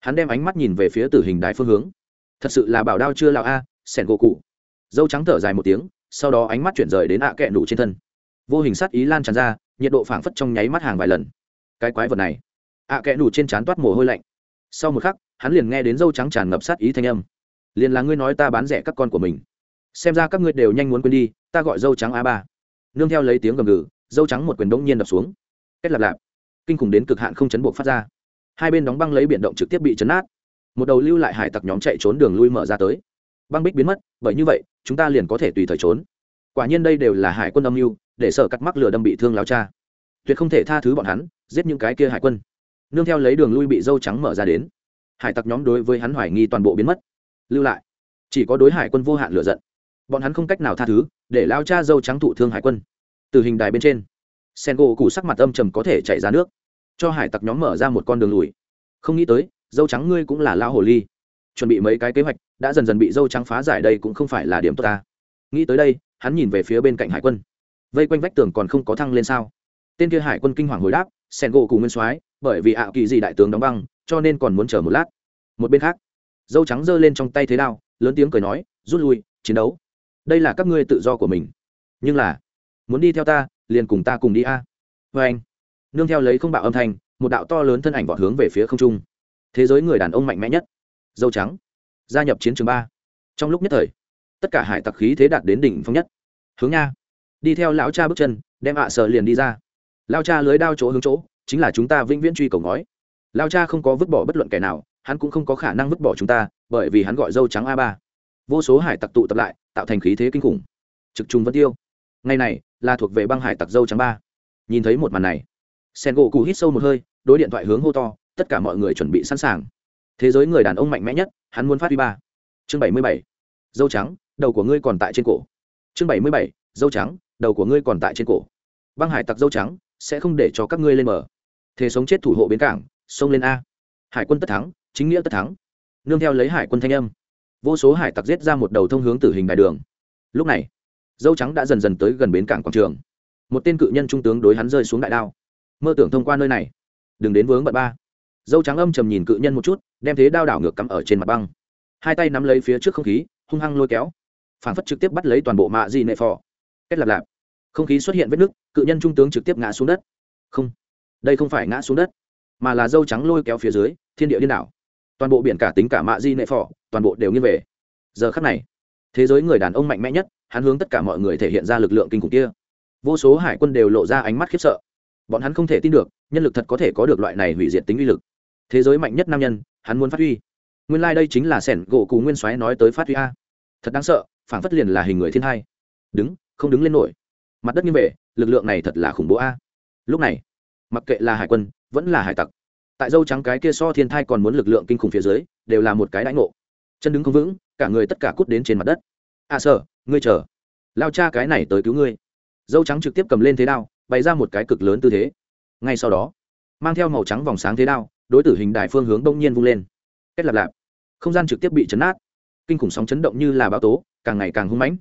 hắn đem ánh mắt nhìn về phía tử hình đài phương hướng. Thật sự là bảo đao chưa lào a, sẻn gỗ cụ. Dâu trắng thở dài một tiếng, sau đó ánh mắt chuyển rời đến ạ à kẹ nụ trên thân. Vô hình sát ý lan tràn ra, nhiệt độ phảng phất trong nháy mắt hàng vài lần. Cái quái vật này. Ạ à kẹ nụ trên trán toát mồ hôi lạnh. Sau một khắc, hắn liền nghe đến dâu trắng tràn ngập sát ý thanh âm. Liền là ngươi nói ta bán rẻ các con của mình. Xem ra các ngươi đều nhanh muốn quên đi, ta gọi dâu trắng a ba. Nương theo lấy tiếng gầm gừ, dâu trắng một quyền đống nhiên đập xuống. Kết lạp lạp. Kinh khủng đến cực hạn không chấn buộc phát ra hai bên đóng băng lấy biển động trực tiếp bị chấn át. Một đầu lưu lại hải tặc nhóm chạy trốn đường lui mở ra tới. Băng bích biến mất, bởi như vậy, chúng ta liền có thể tùy thời trốn. Quả nhiên đây đều là hải quân âm mưu, để sợ cắt mắc lửa đâm bị thương lao cha. Tuyệt không thể tha thứ bọn hắn, giết những cái kia hải quân. Nương theo lấy đường lui bị dâu trắng mở ra đến. Hải tặc nhóm đối với hắn hoài nghi toàn bộ biến mất. Lưu lại. Chỉ có đối hải quân vô hạn lựa giận. Bọn hắn không cách nào tha thứ, để lao cha dâu trắng thụ thương hải quân. Từ hình đài bên trên sen gỗ cụ sắc mặt âm trầm có thể chạy ra nước cho hải tặc nhóm mở ra một con đường lùi. Không nghĩ tới, dâu trắng ngươi cũng là lao hồ ly. Chuẩn bị mấy cái kế hoạch, đã dần dần bị dâu trắng phá giải đây cũng không phải là điểm tốt ta. Nghĩ tới đây, hắn nhìn về phía bên cạnh hải quân. Vây quanh vách tường còn không có thăng lên sao? Tên kia hải quân kinh hoàng hồi đáp, sen gỗ cùng nguyên soái, bởi vì ảo kỳ gì đại tướng đóng băng, cho nên còn muốn chờ một lát. Một bên khác, dâu trắng giơ lên trong tay thế đao, lớn tiếng cười nói, rút lui, chiến đấu. Đây là các ngươi tự do của mình. Nhưng là, muốn đi theo ta, liền cùng ta cùng đi a. Vê anh nương theo lấy không bạo âm thanh, một đạo to lớn thân ảnh vọt hướng về phía không trung. Thế giới người đàn ông mạnh mẽ nhất, dâu trắng, gia nhập chiến trường ba. Trong lúc nhất thời, tất cả hải tặc khí thế đạt đến đỉnh phong nhất. Hướng nha, đi theo lão cha bước chân, đem ạ à sợ liền đi ra. Lao cha lưới đao chỗ hướng chỗ, chính là chúng ta vĩnh viễn truy cầu ngói. Lao cha không có vứt bỏ bất luận kẻ nào, hắn cũng không có khả năng vứt bỏ chúng ta, bởi vì hắn gọi dâu trắng a ba. Vô số hải tặc tụ tập lại, tạo thành khí thế kinh khủng. Trực trùng vân tiêu. Ngày này, là thuộc về băng hải tặc dâu trắng ba. Nhìn thấy một màn này sen gỗ cụ hít sâu một hơi, đối điện thoại hướng hô to, tất cả mọi người chuẩn bị sẵn sàng. Thế giới người đàn ông mạnh mẽ nhất, hắn muốn phát huy ba. Chương bảy mươi bảy. Dâu trắng, đầu của ngươi còn tại trên cổ. Chương bảy mươi bảy. Dâu trắng, đầu của ngươi còn tại trên cổ. Băng hải tặc dâu trắng, sẽ không để cho các ngươi lên mở thế sống chết thủ hộ bến cảng, xông lên a. Hải quân tất thắng, chính nghĩa tất thắng. Nương theo lấy hải quân thanh âm. Vô số hải tặc giết ra một đầu thông hướng tử hình đại đường. Lúc này, dâu trắng đã dần dần tới gần bến cảng quảng trường. Một tên cự nhân trung tướng đối hắn rơi xuống đại đao mơ tưởng thông qua nơi này. Đừng đến vướng bận ba. Dâu trắng âm trầm nhìn cự nhân một chút, đem thế đao đảo ngược cắm ở trên mặt băng. Hai tay nắm lấy phía trước không khí, hung hăng lôi kéo. Phản phất trực tiếp bắt lấy toàn bộ mạ di nệ phò. Kết lạp lạp. Không khí xuất hiện vết nứt, cự nhân trung tướng trực tiếp ngã xuống đất. Không. Đây không phải ngã xuống đất, mà là dâu trắng lôi kéo phía dưới, thiên địa điên đảo. Toàn bộ biển cả tính cả mạ di nệ phò, toàn bộ đều nghiêng về. Giờ khắc này, thế giới người đàn ông mạnh mẽ nhất, hắn hướng tất cả mọi người thể hiện ra lực lượng kinh khủng kia. Vô số hải quân đều lộ ra ánh mắt khiếp sợ bọn hắn không thể tin được, nhân lực thật có thể có được loại này hủy diệt tính uy lực. Thế giới mạnh nhất nam nhân, hắn muốn phát huy. Nguyên lai、like、đây chính là sẻn gỗ cù nguyên soái nói tới phát huy a. Thật đáng sợ phản phất liền là hình người thiên hai. Đứng, không đứng lên nổi. Mặt đất như vậy lực lượng này thật là khủng bố a. Lúc này, mặc kệ là hải quân, vẫn là hải tặc, tại dâu trắng cái kia so thiên thai còn muốn lực lượng kinh khủng phía dưới, đều là một cái đãi ngộ. Chân đứng không vững, cả người tất cả cút đến trên mặt đất. À sợ ngươi chờ. Lao cha cái này tới cứu ngươi. Dâu trắng trực tiếp cầm lên thế đao bày ra một cái cực lớn tư thế. Ngay sau đó, mang theo màu trắng vòng sáng thế đao, đối tử hình đại phương hướng đông nhiên vung lên. Kết lạp lạp. Không gian trực tiếp bị chấn nát. Kinh khủng sóng chấn động như là bão tố, càng ngày càng hung mãnh.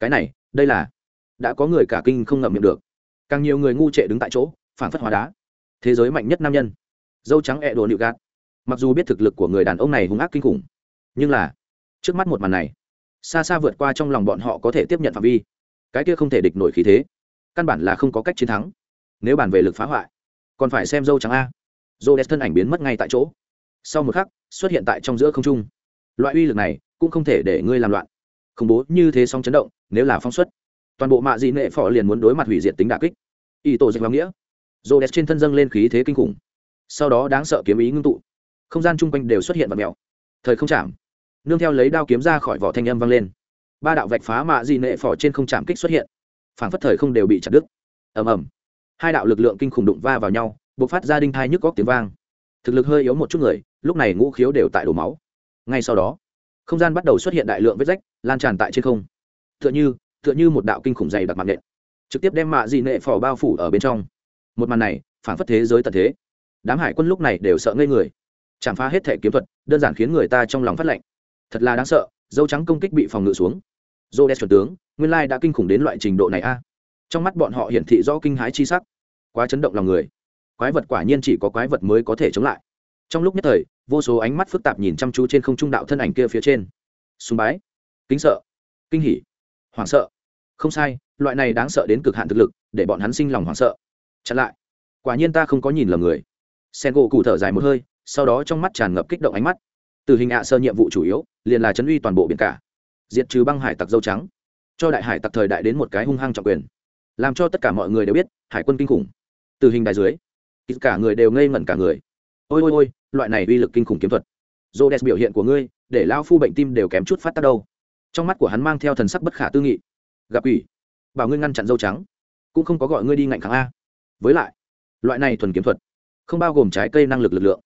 Cái này, đây là đã có người cả kinh không ngậm miệng được. Càng nhiều người ngu trệ đứng tại chỗ phản phất hóa đá. Thế giới mạnh nhất nam nhân. Dâu trắng ẹ đồ nịu gạt. Mặc dù biết thực lực của người đàn ông này hung ác kinh khủng, nhưng là, trước mắt một màn này, xa xa vượt qua trong lòng bọn họ có thể tiếp nhận phạm vi. Cái kia không thể địch nổi khí thế căn bản là không có cách chiến thắng. Nếu bàn về lực phá hoại, còn phải xem dâu trắng a. Dô đès thân ảnh biến mất ngay tại chỗ. Sau một khắc, xuất hiện tại trong giữa không trung. Loại uy lực này cũng không thể để ngươi làm loạn. Khủng bố như thế song chấn động, nếu là phong suất toàn bộ mạ dị nệ phò liền muốn đối mặt hủy diệt tính đà kích. Y tổ dịch vào nghĩa. Dô đès trên thân dâng lên khí thế kinh khủng. Sau đó đáng sợ kiếm ý ngưng tụ. Không gian chung quanh đều xuất hiện vật mèo. Thời không chạm. Nương theo lấy đao kiếm ra khỏi vỏ thanh âm vang lên. Ba đạo vạch phá mạ dị nệ phò trên không chạm kích xuất hiện phảng phất thời không đều bị chặt đứt. Ầm ầm. Hai đạo lực lượng kinh khủng đụng va vào nhau, bộc phát ra đinh thai nhức góc tiếng vang. Thực lực hơi yếu một chút người, lúc này ngũ khiếu đều tại đổ máu. Ngay sau đó, không gian bắt đầu xuất hiện đại lượng vết rách, lan tràn tại trên không. Tựa như tựa như một đạo kinh khủng dày đặc mạng nện trực tiếp đem mạ dị nệ phò bao phủ ở bên trong. Một màn này phản phất thế giới tận thế. Đám hải quân lúc này đều sợ ngây người. Chạm phá hết thể kiếm thuật, đơn giản khiến người ta trong lòng phát lệnh thật là đáng sợ, dâu trắng công kích bị phòng ngự xuống. Dô đen chuẩn tướng nguyên lai đã kinh khủng đến loại trình độ này a. Trong mắt bọn họ hiển thị rõ kinh hái chi sắc, quá chấn động lòng người. Quái vật quả nhiên chỉ có quái vật mới có thể chống lại. Trong lúc nhất thời, vô số ánh mắt phức tạp nhìn chăm chú trên không trung đạo thân ảnh kia phía trên. Sùng bái, kính sợ, kinh hỉ, hoảng sợ. Không sai, loại này đáng sợ đến cực hạn thực lực, để bọn hắn sinh lòng hoảng sợ. Chặn lại. Quả nhiên ta không có nhìn lầm người. Sen gỗ cụ thở dài một hơi, sau đó trong mắt tràn ngập kích động ánh mắt. Từ hình ạ sơ nhiệm vụ chủ yếu, liền là chấn uy toàn bộ biển cả. Diệt trừ băng hải tặc dâu trắng cho đại hải tặc thời đại đến một cái hung hăng trọng quyền, làm cho tất cả mọi người đều biết, hải quân kinh khủng. Từ hình đài dưới cả người đều ngây ngẩn cả người. Ôi ôi ôi, loại này uy lực kinh khủng kiếm thuật. Dô đẹp biểu hiện của ngươi, để lao phu bệnh tim đều kém chút phát tác đâu. Trong mắt của hắn mang theo thần sắc bất khả tư nghị. Gặp ủy bảo ngươi ngăn chặn dâu trắng. Cũng không có gọi ngươi đi ngạnh kháng a. Với lại, loại này thuần kiếm thuật, không bao gồm trái cây năng lực lực lượng.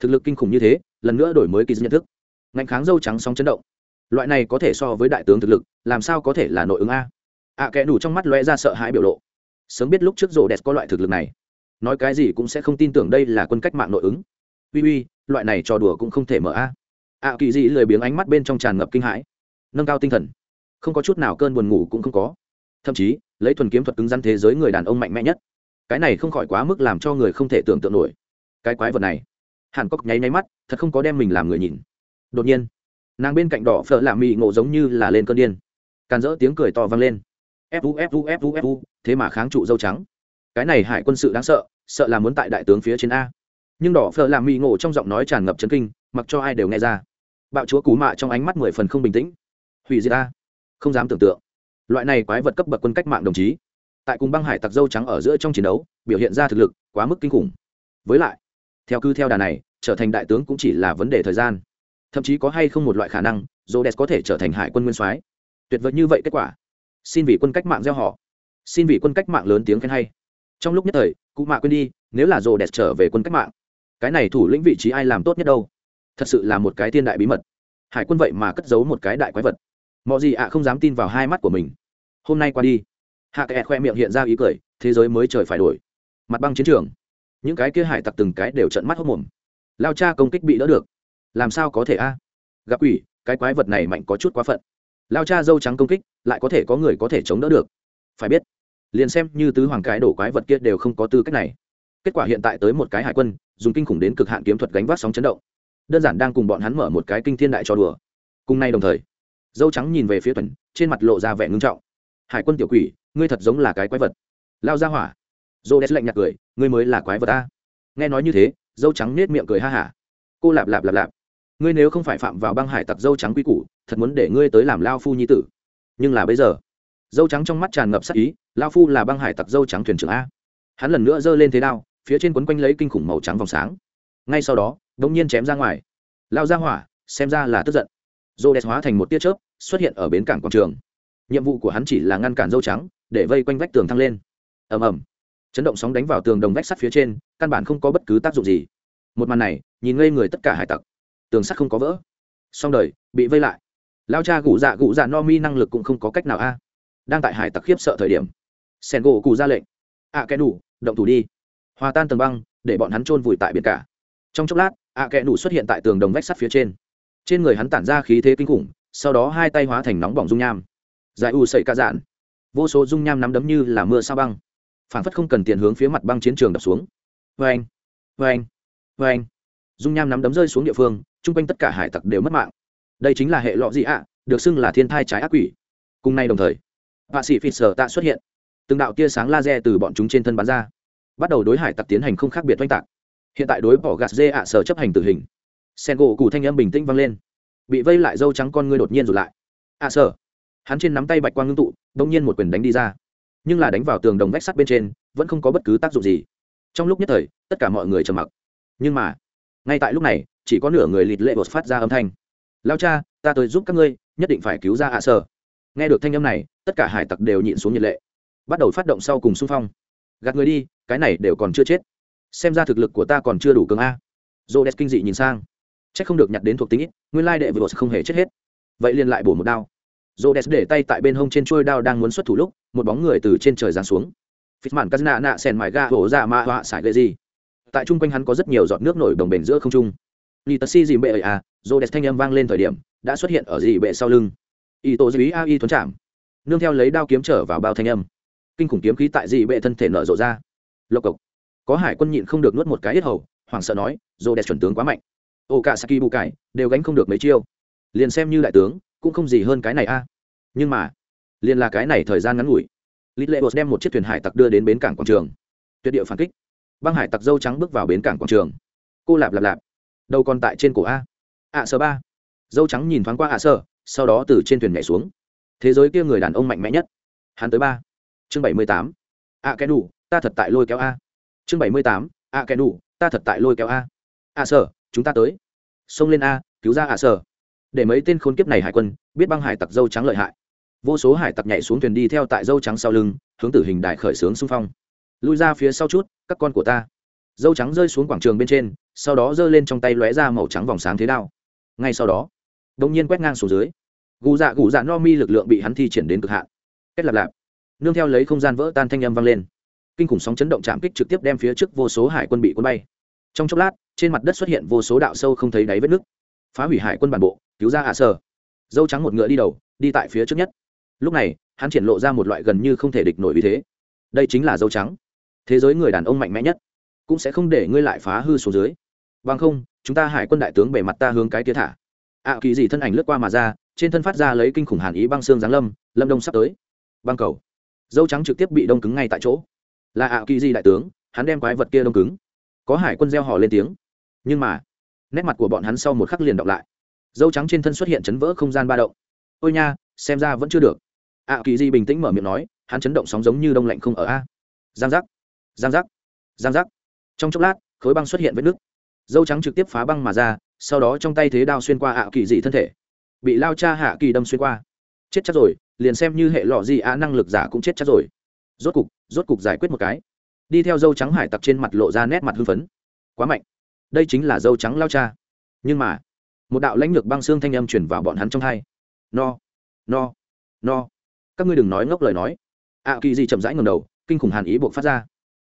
Thực lực kinh khủng như thế, lần nữa đổi mới kỳ nhận thức. Ngạnh kháng dâu trắng sóng chấn động loại này có thể so với đại tướng thực lực làm sao có thể là nội ứng a? Ạ à, kẽ đủ trong mắt lóe ra sợ hãi biểu lộ. Sớm biết lúc trước rổ đẹp có loại thực lực này. Nói cái gì cũng sẽ không tin tưởng đây là quân cách mạng nội ứng. Uy uy loại này trò đùa cũng không thể mở a. Ạ kỳ dị lười biếng ánh mắt bên trong tràn ngập kinh hãi. Nâng cao tinh thần. Không có chút nào cơn buồn ngủ cũng không có. Thậm chí lấy thuần kiếm thuật cứng rắn thế giới người đàn ông mạnh mẽ nhất. Cái này không khỏi quá mức làm cho người không thể tưởng tượng nổi. Cái quái vật này. Hàn cốc nháy nháy mắt thật không có đem mình làm người nhìn. Đột nhiên nàng bên cạnh đỏ phở làm mị ngộ giống như là lên cơn điên. Càn rỡ tiếng cười to vang lên. Fu fu fu fu thế mà kháng trụ dâu trắng. Cái này hải quân sự đáng sợ sợ là muốn tại đại tướng phía trên a. Nhưng đỏ phở làm mị ngộ trong giọng nói tràn ngập chấn kinh, mặc cho ai đều nghe ra. Bạo chúa cú mạ trong ánh mắt mười phần không bình tĩnh. Hủy diệt a. Không dám tưởng tượng. Loại này quái vật cấp bậc quân cách mạng đồng chí. Tại cùng băng hải tặc dâu trắng ở giữa trong chiến đấu, biểu hiện ra thực lực quá mức kinh khủng. Với lại, theo cứ theo đà này, trở thành đại tướng cũng chỉ là vấn đề thời gian thậm chí có hay không một loại khả năng j có thể trở thành hải quân nguyên soái. Tuyệt vời như vậy kết quả. Xin vị quân cách mạng gieo họ. Xin vị quân cách mạng lớn tiếng khen hay. Trong lúc nhất thời, cụ mạ quên đi, nếu là j trở về quân cách mạng, cái này thủ lĩnh vị trí ai làm tốt nhất đâu? Thật sự là một cái thiên đại bí mật. Hải quân vậy mà cất giấu một cái đại quái vật. Mọi gì ạ không dám tin vào hai mắt của mình. Hôm nay qua đi. Hạ kẹt khoe miệng hiện ra ý cười, thế giới mới trời phải đổi. Mặt băng chiến trường. Những cái kia hải tặc từng cái đều trận mắt hốc mồm. Lao cha công kích bị đỡ được làm sao có thể a? Gặp quỷ, cái quái vật này mạnh có chút quá phận. Lao cha dâu trắng công kích, lại có thể có người có thể chống đỡ được. Phải biết, liền xem như tứ hoàng cái đổ quái vật kia đều không có tư cách này. Kết quả hiện tại tới một cái hải quân, dùng kinh khủng đến cực hạn kiếm thuật gánh vác sóng chấn động. Đơn giản đang cùng bọn hắn mở một cái kinh thiên đại cho đùa. Cùng nay đồng thời, dâu trắng nhìn về phía tuần, trên mặt lộ ra vẻ ngưng trọng. Hải quân tiểu quỷ, ngươi thật giống là cái quái vật. Lao ra hỏa. Dô đét lạnh nhạt cười, ngươi mới là quái vật ta. Nghe nói như thế, dâu trắng nết miệng cười ha hả. Cô lạp lạp lạp lạp ngươi nếu không phải phạm vào băng hải tặc dâu trắng quy củ, thật muốn để ngươi tới làm lao phu nhi tử. Nhưng là bây giờ, dâu trắng trong mắt tràn ngập sắc ý, lao phu là băng hải tặc dâu trắng thuyền trưởng a. Hắn lần nữa giơ lên thế đao, phía trên quấn quanh lấy kinh khủng màu trắng vòng sáng. Ngay sau đó đ ỗ n g nhiên chém ra ngoài. Lao ra hỏa, xem ra là tức giận. Dô đẹp hóa thành một tia chớp, xuất hiện ở bến cảng quảng trường. Nhiệm vụ của hắn chỉ là ngăn cản dâu trắng, để vây quanh vách tường thăng lên. Ầm ầm. Chấn động sóng đánh vào tường đồng vách sắt phía trên, căn bản không có bất cứ tác dụng gì. Một màn này, nhìn ngây người tất cả hải tặc tường sắt không có vỡ. Xong đời bị vây lại. Lao cha gù dạ gù dạ no mi năng lực cũng không có cách nào a. Đang tại hải tặc khiếp sợ thời điểm sen gỗ cụ ra lệnh. Ạ à, kẽ đủ động thủ đi. Hòa tan tầng băng để bọn hắn chôn vùi tại biển cả. Trong chốc lát ạ à, kẽ đủ xuất hiện tại tường đồng vách sắt phía trên. Trên người hắn tản ra khí thế kinh khủng sau đó hai tay hóa thành nóng bỏng dung nham. Dài u sậy ca dạn. Vô số dung nham nắm đấm như là mưa sao băng. Phản phất không cần tiền hướng phía mặt băng chiến trường đập xuống. Vê anh vê anh vê anh dung nham nắm đấm rơi xuống địa phương, chung quanh tất cả hải tặc đều mất mạng. Đây chính là hệ lọ gì ạ, được xưng là thiên thai trái ác quỷ. Cùng nay đồng thời, họa sĩ phi sở tạ xuất hiện. Từng đạo tia sáng laser từ bọn chúng trên thân bắn ra, bắt đầu đối hải tặc tiến hành không khác biệt oanh tạc. Hiện tại đối bỏ gạt dê ạ sở chấp hành tử hình. Sen gỗ cụ thanh âm bình tĩnh vang lên. Bị vây lại dâu trắng con ngươi đột nhiên rụt lại. Ạ sở. Hắn trên nắm tay bạch quang ngưng tụ đông nhiên một quyền đánh đi ra. Nhưng là đánh vào tường đồng vách sắt bên trên, vẫn không có bất cứ tác dụng gì. Trong lúc nhất thời, tất cả mọi người trầm mặc. Nhưng mà ngay tại lúc này, chỉ có nửa người lịt lệ bột phát ra âm thanh. Lao cha, ta tới giúp các ngươi, nhất định phải cứu ra ạ sở nghe được thanh âm này, tất cả hải tặc đều nhịn xuống nhiệt lệ. Bắt đầu phát động sau cùng xung phong. Gạt người đi, cái này đều còn chưa chết. Xem ra thực lực của ta còn chưa đủ cường a. Dô đès kinh dị nhìn sang. C h ắ c không được nhặt đến thuộc tính ít, nguyên lai đệ vừa không hề chết hết. Vậy liền lại bổ một đao. Dô đès để tay tại bên hông trên trôi đao đang muốn xuất thủ lúc, một bóng người từ trên trời giáng xuống. Phít mạn cắt nạ nạ sèn mải ga, hổ ra ma họa sải gây gì? Tại chung quanh hắn có rất nhiều giọt nước nổi đồng bền giữa không trung. Ni tật si dìm bệ à dô đès thanh âm vang lên thời điểm, đã xuất hiện ở dì bệ sau lưng. Y tổ ý a y thuấn chạm. Nương theo lấy đao kiếm trở vào bao thanh âm. Kinh khủng kiếm khí tại dì bệ thân thể nở rộ ra. Lộc cộc. Có hải quân nhịn không được nuốt một cái hết hầu, hoảng sợ nói, dô đẹp chuẩn tướng quá mạnh. Ô cả saki bù cải đều gánh không được mấy chiêu. Liền xem như đại tướng, cũng không gì hơn cái này a. Nhưng mà, liền là cái này thời gian ngắn ngủi. Lít lệ bột đem một chiếc thuyền hải tặc đưa đến bến cảng quảng trường. Tuyệt địa phản kích băng hải tặc dâu trắng bước vào bến cảng quảng trường. Cô lạp lạp lạp. Đầu còn tại trên cổ a. Ạ sơ ba. Dâu trắng nhìn thoáng qua ạ sơ, sau đó từ trên thuyền nhảy xuống. Thế giới kia người đàn ông mạnh mẽ nhất. Hắn tới ba. Chương bảy mươi tám. Ạ kẻ đủ ta thật tại lôi kéo a. Chương bảy mươi tám. Ạ kẻ đủ ta thật tại lôi kéo a. Ạ sơ, chúng ta tới. Xông lên a, cứu ra ạ sơ. Để mấy tên khốn kiếp này hải quân, biết băng hải tặc dâu trắng lợi hại. Vô số hải tặc nhảy xuống thuyền đi theo tại dâu trắng sau lưng, hướng tử hình đại khởi xướng xung phong lui ra phía sau chút, các con của ta. Dâu trắng rơi xuống quảng trường bên trên, sau đó giơ lên trong tay lóe ra màu trắng vòng sáng thế đao. Ngay sau đó đ ỗ n g nhiên quét ngang xuống dưới. Gù dạ gù dạ no mi lực lượng bị hắn thi triển đến cực hạn. Kết lạp lạp. Nương theo lấy không gian vỡ tan thanh âm vang lên. Kinh khủng sóng chấn động chạm kích trực tiếp đem phía trước vô số hải quân bị quân bay. Trong chốc lát, trên mặt đất xuất hiện vô số đạo sâu không thấy đáy vết nứt. Phá hủy hải quân bản bộ, cứu ra hạ sơ dâu trắng một ngựa đi đầu, đi tại phía trước nhất. Lúc này, hắn triển lộ ra một loại gần như không thể địch nổi vì thế. Đây chính là dâu trắng thế giới người đàn ông mạnh mẽ nhất, cũng sẽ không để ngươi lại phá hư xuống dưới. Bằng không, chúng ta hải quân đại tướng bề mặt ta hướng cái tía thả. Ạ, kỳ gì thân ảnh lướt qua mà ra, trên thân phát ra lấy kinh khủng hàn ý băng xương giáng lâm lâm đông sắp tới. Băng cầu. Dâu trắng trực tiếp bị đông cứng ngay tại chỗ. Là ạ, kỳ gì đại tướng, hắn đem quái vật kia đông cứng. Có hải quân gieo họ lên tiếng. Nhưng mà, nét mặt của bọn hắn sau một khắc liền đọc lại. Dâu trắng trên thân xuất hiện chấn vỡ không gian ba động. Ôi nha, xem ra vẫn chưa được. Ạ, kỳ di bình tĩnh mở miệng nói, hắn chấn động sóng giống như đông lạnh không ở a. Giang giác giang giác. Giang giác. Trong chốc lát, khối băng xuất hiện với nước dâu trắng trực tiếp phá băng mà ra, sau đó trong tay thế đao xuyên qua ạ kỳ dị thân thể. Bị lao cha hạ kỳ đâm xuyên qua. Chết chắc rồi, liền xem như hệ lọ gì á năng lực giả cũng chết chắc rồi. Rốt cục rốt cục giải quyết một cái. Đi theo dâu trắng hải tặc trên mặt lộ ra nét mặt hưng phấn. Quá mạnh. Đây chính là dâu trắng lao cha. Nhưng mà, một đạo lãnh lược băng xương thanh âm chuyển vào bọn hắn trong hai. No. No. No. Các ngươi đừng nói ngốc lời nói. Ạ kỳ gì chậm rãi ngầm đầu, kinh khủng hàn ý buộc phát ra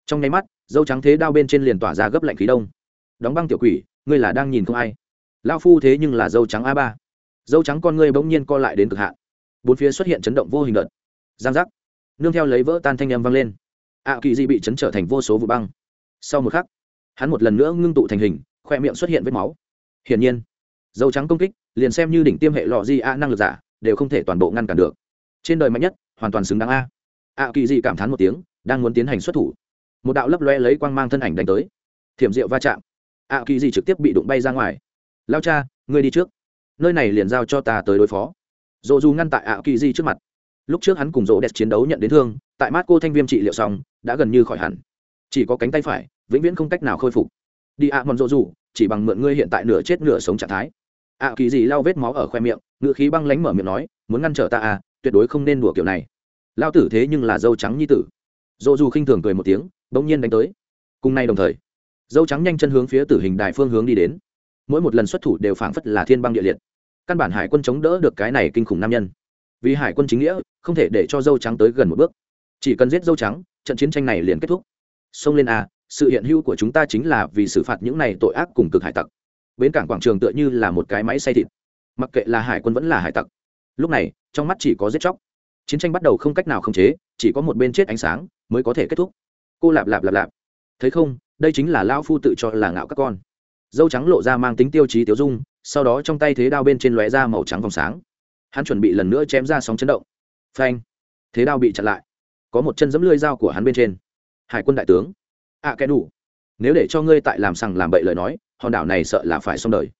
trong nháy mắt, dâu trắng thế đao bên trên liền tỏa ra gấp lạnh khí đông. Đóng băng tiểu quỷ, ngươi là đang nhìn không ai. Lao phu thế nhưng là dâu trắng a ba. Dâu trắng con ngươi bỗng nhiên co lại đến cực hạn. Bốn phía xuất hiện chấn động vô hình đợt. Giang giác. Nương theo lấy vỡ tan thanh em vang lên. Ạ kỳ di bị chấn trở thành vô số vụ băng. Sau một khắc, hắn một lần nữa ngưng tụ thành hình, khoe miệng xuất hiện vết máu. Hiển nhiên, dâu trắng công kích, liền xem như đỉnh tiêm hệ lọ di a năng lực giả, đều không thể toàn bộ ngăn cản được. Trên đời mạnh nhất, hoàn toàn xứng đáng a. Ạ kỳ di cảm thán một tiếng, đang muốn tiến hành xuất thủ một đạo lấp loe lấy quang mang thân ảnh đánh tới. Thiểm rượu va chạm. Ạ kỳ di trực tiếp bị đụng bay ra ngoài. Lao cha, ngươi đi trước. Nơi này liền giao cho ta tới đối phó. Dồ dù ngăn tại ạ kỳ di trước mặt. Lúc trước hắn cùng Dỗ đẹp chiến đấu nhận đến thương, tại mát cô thanh viêm trị liệu xong, đã gần như khỏi hẳn. Chỉ có cánh tay phải, vĩnh viễn không cách nào khôi phục. Đi ạ mòn dỗ dù chỉ bằng mượn ngươi hiện tại nửa chết nửa sống trạng thái. Ạ kỳ di lau vết máu ở khoe miệng, ngựa khí băng lánh mở miệng nói, muốn ngăn trở ta à tuyệt đối không nên đùa kiểu này. Lao tử thế nhưng là dâu trắng nhi tử. Dỗ dù khinh thường cười một tiếng bỗng nhiên đánh tới. Cùng nay đồng thời, dâu trắng nhanh chân hướng phía tử hình đài phương hướng đi đến. Mỗi một lần xuất thủ đều phảng phất là thiên băng địa liệt. Căn bản hải quân chống đỡ được cái này kinh khủng nam nhân. Vì hải quân chính nghĩa, không thể để cho dâu trắng tới gần một bước. Chỉ cần giết dâu trắng, trận chiến tranh này liền kết thúc. Xông lên a, sự hiện hữu của chúng ta chính là vì xử phạt những này tội ác cùng cực hải tặc. Bến cảng quảng trường tựa như là một cái máy xay thịt. Mặc kệ là hải quân vẫn là hải tặc. Lúc này, trong mắt chỉ có giết chóc. Chiến tranh bắt đầu không cách nào khống chế, chỉ có một bên chết ánh sáng mới có thể kết thúc cô lạp lạp lạp lạp. Thấy không đây chính là lao phu tự cho là ngạo các con. Dâu trắng lộ ra mang tính tiêu chí tiêu dung sau đó trong tay thế đao bên trên lóe ra màu trắng vòng sáng. Hắn chuẩn bị lần nữa chém ra sóng chấn động. Phanh. Thế đao bị chặn lại. Có một chân dẫm lưới dao của hắn bên trên. Hải quân đại tướng. Ạ à, kẻ đủ. Nếu để cho ngươi tại làm sằng làm bậy lời nói hòn đảo này sợ là phải xong đời.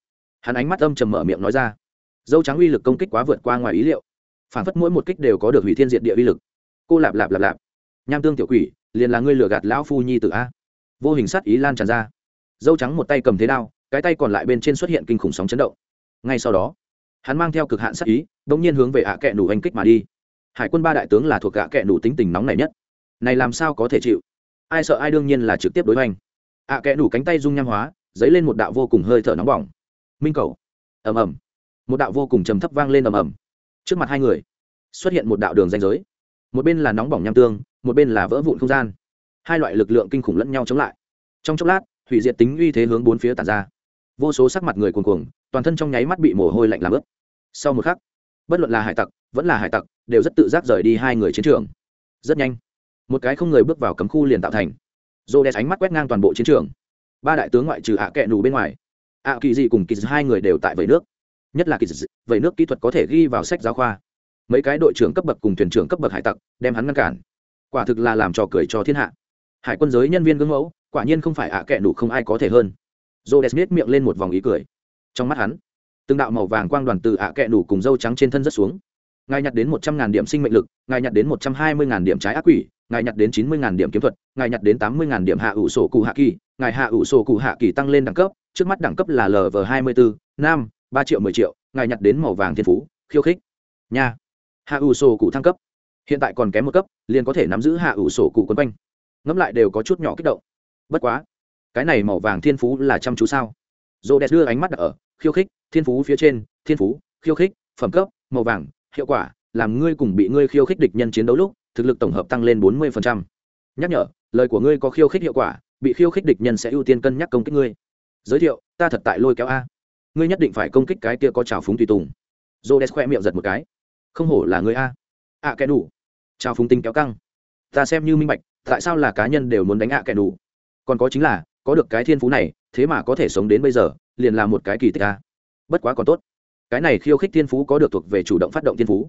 Hắn ánh mắt âm trầm mở miệng nói ra. Dâu trắng uy lực công kích quá vượt qua ngoài ý liệu. Phản phất mỗi một kích đều có được hủy thiên diệt địa uy lực. Cô lạp lạp lạp lạp. Nham tương tiểu quỷ liền là ngươi lừa gạt lão phu nhi tử a. Vô hình sát ý lan tràn ra. Dâu trắng một tay cầm thế đao, cái tay còn lại bên trên xuất hiện kinh khủng sóng chấn động. Ngay sau đó, hắn mang theo cực hạn sát ý đ ỗ n g nhiên hướng về ạ kẹ nủ anh kích mà đi. Hải quân ba đại tướng là thuộc ạ kẹ nủ tính tình nóng này nhất. Này làm sao có thể chịu? Ai sợ ai đương nhiên là trực tiếp đối hoành ạ kẹ nủ cánh tay dung nham hóa dấy lên một đạo vô cùng hơi thở nóng bỏng. Minh cầu. Ầm ầm. Một đạo vô cùng trầm thấp vang lên ầm ầm. Trước mặt hai người, xuất hiện một đạo đường danh giới. Một bên là nóng bỏng nham tương một bên là vỡ vụn không gian. Hai loại lực lượng kinh khủng lẫn nhau chống lại. Trong chốc lát, hủy diệt tính uy thế hướng bốn phía tàn ra. Vô số sắc mặt người cuồng cuồng, toàn thân trong nháy mắt bị mồ hôi lạnh làm ướt. Sau một khắc, bất luận là hải tặc, vẫn là hải tặc, đều rất tự giác rời đi hai người chiến trường. Rất nhanh, một cái không người bước vào cấm khu liền tạo thành. Rô đen ánh mắt quét ngang toàn bộ chiến trường. Ba đại tướng ngoại trừ ạ kẹ nù bên ngoài, ạ kỳ dị cùng kỳ dị hai người đều tại vẩy nước. Nhất là kỳ dị vẩy nước kỹ thuật có thể ghi vào sách giáo khoa. Mấy cái đội trưởng cấp bậc cùng thuyền trưởng cấp bậc hải tặc đem hắn ngăn cản quả thực là làm trò cười cho thiên hạ. Hải quân giới nhân viên gương mẫu, quả nhiên không phải ạ kệ đủ không ai có thể hơn. J o miết miệng lên một vòng ý cười. Trong mắt hắn, từng đạo màu vàng quang đoàn từ ạ kệ đủ cùng dâu trắng trên thân rất xuống. Ngài nhặt đến một trăm ngàn điểm sinh mệnh lực, ngài nhặt đến một trăm hai mươi ngàn điểm trái ác quỷ, ngài nhặt đến chín mươi ngàn điểm kiếm thuật, ngài nhặt đến tám mươi ngàn điểm hạ ủ sổ cụ hạ kỳ, ngài hạ ủ sổ cụ hạ kỳ tăng lên đẳng cấp, trước mắt đẳng cấp là lv hai mươi bốn nam ba triệu mười triệu, ngài nhặt đến màu vàng thiên phú, khiêu khích. Nha. Hạ ủ sổ cụ thăng cấp hiện tại còn kém một cấp liền có thể nắm giữ hạ ủ sổ cụ quấn quanh. Ngẫm lại đều có chút nhỏ kích động. Bất quá cái này màu vàng thiên phú là chăm chú sao? Dồ đẹp đưa ánh mắt đặt ở khiêu khích thiên phú phía trên thiên phú khiêu khích phẩm cấp màu vàng hiệu quả làm ngươi cùng bị ngươi khiêu khích địch nhân chiến đấu lúc thực lực tổng hợp tăng lên bốn mươi nhắc nhở lời của ngươi có khiêu khích hiệu quả bị khiêu khích địch nhân sẽ ưu tiên cân nhắc công kích ngươi. Giới thiệu ta thật tại lôi kéo a. Ngươi nhất định phải công kích cái kia có trào phúng tùy tùng. Dồ đẹp khoe miệng giật một cái. Không hổ là người a. Ạ à, kẻ đủ trao phúng tinh kéo căng. Ta xem như minh bạch, tại sao là cá nhân đều muốn đánh ạ à kẻ đủ còn có chính là, có được cái thiên phú này, thế mà có thể sống đến bây giờ, liền là một cái kỳ tích a. Bất quá còn tốt. Cái này khiêu khích thiên phú có được thuộc về chủ động phát động thiên phú.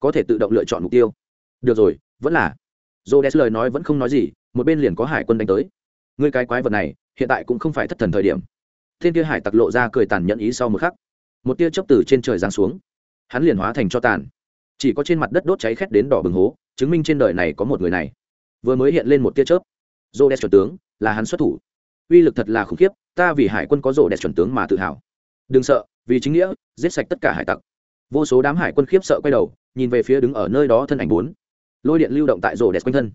Có thể tự động lựa chọn mục tiêu. Được rồi, vẫn là. Dô đès lời nói vẫn không nói gì, một bên liền có hải quân đánh tới. Người cái quái vật này, hiện tại cũng không phải thất thần thời điểm. Thiên kia hải tặc lộ ra cười tàn nhẫn ý sau một khắc. Một tia chớp từ trên trời giáng xuống. Hắn liền hóa thành cho tàn chỉ có trên mặt đất đốt cháy khét đến đỏ bừng hố, chứng minh trên đời này có một người này. Vừa mới hiện lên một tia chớp. Rô đẹp chuẩn tướng, là hắn xuất thủ. Uy lực thật là khủng khiếp, ta vì hải quân có rô đẹp chuẩn tướng mà tự hào. Đừng sợ, vì chính nghĩa, giết sạch tất cả hải tặc. Vô số đám hải quân khiếp sợ quay đầu, nhìn về phía đứng ở nơi đó thân ảnh bốn. Lôi điện lưu động tại rô đẹp quanh thân.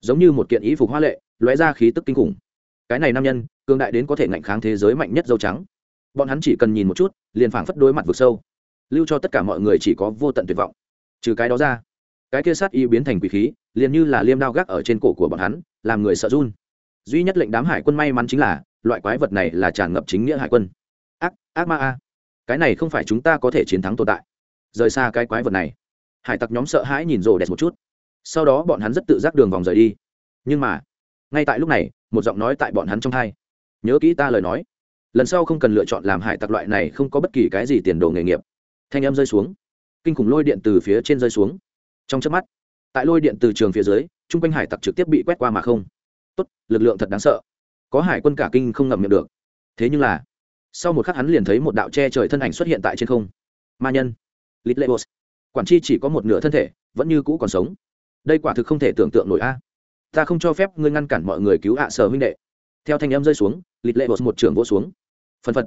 Giống như một kiện ý phục hoa lệ, lóe ra khí tức kinh khủng. Cái này nam nhân cương đại đến có thể ngạnh kháng thế giới mạnh nhất dâu trắng. Bọn hắn chỉ cần nhìn một chút, liền phảng phất đối mặt vực sâu. Lưu cho tất cả mọi người chỉ có vô tận tuyệt vọng trừ cái đó ra, cái kia sát y biến thành quỷ khí, liền như là liêm đao gác ở trên cổ của bọn hắn, làm người sợ run. Duy nhất lệnh đám hải quân may mắn chính là, loại quái vật này là tràn ngập chính nghĩa hải quân. Ác ác ma a. Cái này không phải chúng ta có thể chiến thắng tồn tại. Rời xa cái quái vật này. Hải tặc nhóm sợ hãi nhìn rồ đẹp một chút. Sau đó bọn hắn rất tự giác đường vòng rời đi. Nhưng mà, ngay tại lúc này, một giọng nói tại bọn hắn trong thai. Nhớ kỹ ta lời nói. Lần sau không cần lựa chọn làm hải tặc loại này không có bất kỳ cái gì tiền đồ nghề nghiệp. Thanh âm rơi xuống kinh khủng lôi điện từ phía trên rơi xuống. Trong chớp mắt, tại lôi điện từ trường phía dưới chung quanh hải tặc trực tiếp bị quét qua mà không. Tốt, lực lượng thật đáng sợ. Có hải quân cả kinh không ngậm miệng được. Thế nhưng là, sau một khắc hắn liền thấy một đạo che trời thân ảnh xuất hiện tại trên không. Ma nhân litlebos quản chi chỉ có một nửa thân thể, vẫn như cũ còn sống. Đây quả thực không thể tưởng tượng nổi a. Ta không cho phép ngươi ngăn cản mọi người cứu hạ sở huynh đệ. Theo thanh em rơi xuống lit lệ một trường vỗ xuống. Phân phật.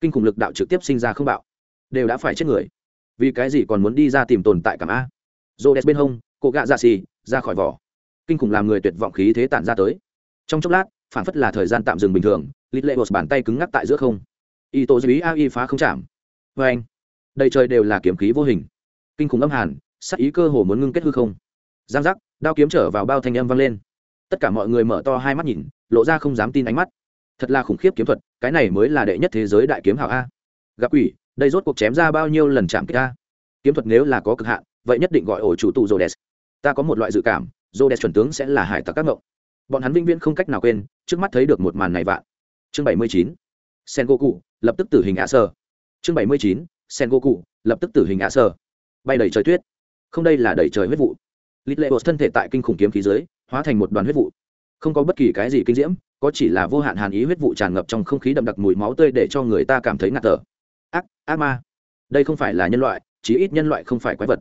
Kinh khủng lực đạo trực tiếp sinh ra không bạo. Đều đã phải chết người vì cái gì còn muốn đi ra tìm tồn tại cảm a? Rô đès bên hông, cổ gạ dạ xì, ra khỏi vỏ. Kinh khủng làm người tuyệt vọng khí thế tản ra tới. Trong chốc lát, phản phất là thời gian tạm dừng bình thường, lít lệ một bàn tay cứng ngắc tại giữa không. Y tô dưới a y phá không chạm. Vê anh, đầy trời đều là kiếm khí vô hình. Kinh khủng âm hàn sắc ý cơ hồ muốn ngưng kết hư không. Giang giác, đao kiếm trở vào bao thanh âm vang lên. Tất cả mọi người mở to hai mắt nhìn, lộ ra không dám tin ánh mắt. Thật là khủng khiếp kiếm thuật, cái này mới là đệ nhất thế giới đại kiếm hảo a. Gặp quỷ đây rốt cuộc chém ra bao nhiêu lần chạm kích ta? Kiếm thuật nếu là có cực hạn, vậy nhất định gọi ổ chủ tụ rhodes. Ta có một loại dự cảm, rhodes chuẩn tướng sẽ là hải tặc các ngộng. Bọn hắn vĩnh viễn không cách nào quên, trước mắt thấy được một màn này vạn. Chương bảy mươi chín sen goku lập tức tử hình ạ sơ. Chương bảy mươi chín sen goku lập tức tử hình ạ sơ. Bay đầy trời tuyết. Không đây là đầy trời huyết vụ. Lít lệ bột thân thể tại kinh khủng kiếm khí dưới, hóa thành một đoàn huyết vụ. Không có bất kỳ cái gì kinh diễm, có chỉ là vô hạn hàn ý huyết vụ tràn ngập trong không khí đậm đặc mùi máu tươi để cho người ta cảm thấy ngạt thở ác ác ma. Đây không phải là nhân loại, chí ít nhân loại không phải quái vật.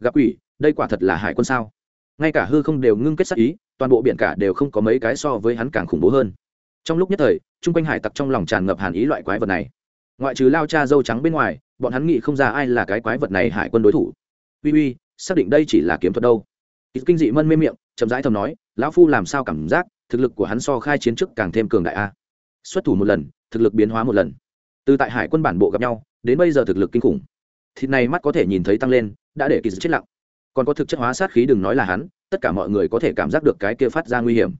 Gặp quỷ, đây quả thật là hải quân sao? Ngay cả hư không đều ngưng kết sắc ý, toàn bộ biển cả đều không có mấy cái so với hắn càng khủng bố hơn. Trong lúc nhất thời, chung quanh hải tặc trong lòng tràn ngập hàn ý loại quái vật này. Ngoại trừ lao cha dâu trắng bên ngoài, bọn hắn nghĩ không ra ai là cái quái vật này hải quân đối thủ. Uy uy, xác định đây chỉ là kiếm thuật đâu. Kinh dị mân mê miệng, chậm rãi thầm nói, lão phu làm sao cảm giác thực lực của hắn so khai chiến trước càng thêm cường đại a? Xuất thủ một lần, thực lực biến hóa một lần từ tại hải quân bản bộ gặp nhau, đến bây giờ thực lực kinh khủng. Thịt này mắt có thể nhìn thấy tăng lên, đã để kỳ dư chết lặng. Còn có thực chất hóa sát khí đừng nói là hắn, tất cả mọi người có thể cảm giác được cái kia phát ra nguy hiểm.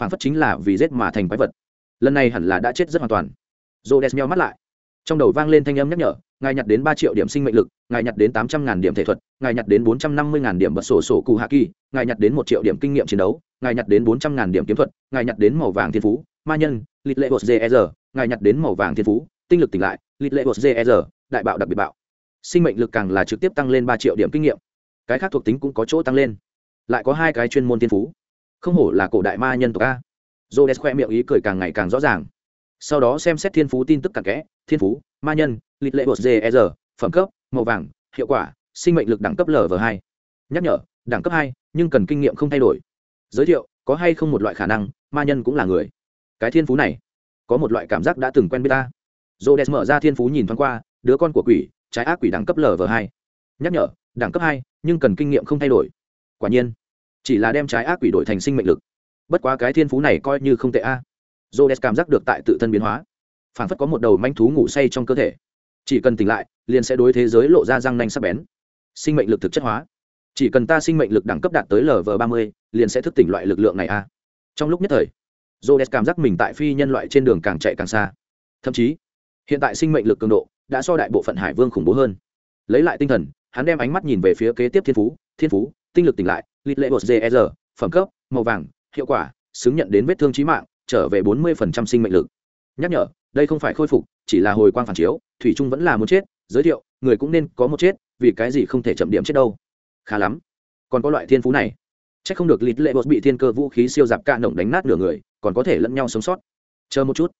Phản phất chính là vì rết mà thành quái vật. Lần này hẳn là đã chết rất hoàn toàn. Dồ đèn meo mắt lại. Trong đầu vang lên thanh âm nhắc nhở, ngài nhặt đến ba triệu điểm sinh mệnh lực, ngài nhặt đến tám trăm ngàn điểm thể thuật, ngài nhặt đến bốn trăm năm mươi ngàn điểm bật sổ sổ cụ hạ kỳ, ngài nhặt đến một triệu điểm kinh nghiệm chiến đấu, ngài nhặt đến bốn trăm ngàn điểm kiếm thuật, ngài nhặt đến màu vàng thiên phú, ma nhân lịch lệ bột gr ngài nhặt đến màu vàng thiên phú tinh lực tỉnh lại lịt lệ bột gr đại bạo đặc biệt bạo. Sinh mệnh lực càng là trực tiếp tăng lên ba triệu điểm kinh nghiệm. Cái khác thuộc tính cũng có chỗ tăng lên. Lại có hai cái chuyên môn thiên phú. Không hổ là cổ đại ma nhân tộc a. J o khoe miệng ý cười càng ngày càng rõ ràng. Sau đó xem xét thiên phú tin tức cặn kẽ, thiên phú, ma nhân lịch lệ bột gr phẩm cấp, màu vàng, hiệu quả, sinh mệnh lực đẳng cấp lv hai. Nhắc nhở, đẳng cấp hai, nhưng cần kinh nghiệm không thay đổi. Giới thiệu, có hay không một loại khả năng, ma nhân cũng là người. Cái thiên phú này, có một loại cảm giác đã từng quen biết ta j o mở ra thiên phú nhìn thoáng qua, đứa con của quỷ, trái ác quỷ đẳng cấp lv hai. Nhắc nhở, đẳng cấp hai, nhưng cần kinh nghiệm không thay đổi. Quả nhiên, chỉ là đem trái ác quỷ đổi thành sinh mệnh lực. Bất quá cái thiên phú này coi như không tệ a. Dô đès cảm giác được tại tự thân biến hóa. Phản phất có một đầu manh thú ngủ say trong cơ thể. Chỉ cần tỉnh lại, liền sẽ đối thế giới lộ ra răng nanh sắc bén. Sinh mệnh lực thực chất hóa. Chỉ cần ta sinh mệnh lực đẳng cấp đạt tới lv ba mươi, liền sẽ thức tỉnh loại lực lượng này a. Trong lúc nhất thời dô đès cảm giác mình tại phi nhân loại trên đường càng chạy càng xa. Thậm chí hiện tại sinh mệnh lực cường độ đã so đại bộ phận hải vương khủng bố hơn. Lấy lại tinh thần, hắn đem ánh mắt nhìn về phía kế tiếp thiên phú thiên phú, tinh lực tỉnh lại, lít lệ bột gr phẩm cấp, màu vàng, hiệu quả, xứng nhận đến vết thương trí mạng, trở về bốn mươi sinh mệnh lực. Nhắc nhở, đây không phải khôi phục, chỉ là hồi quang phản chiếu, thủy trung vẫn là muốn chết, giới thiệu, người cũng nên có một chết, vì cái gì không thể chậm điểm chết đâu. Khá lắm. Còn có loại thiên phú này. C h ắ c không được lịt lệ bột bị thiên cơ vũ khí siêu dạp ca nổng đánh nát nửa người, còn có thể lẫn nhau sống sót. Chờ một chút.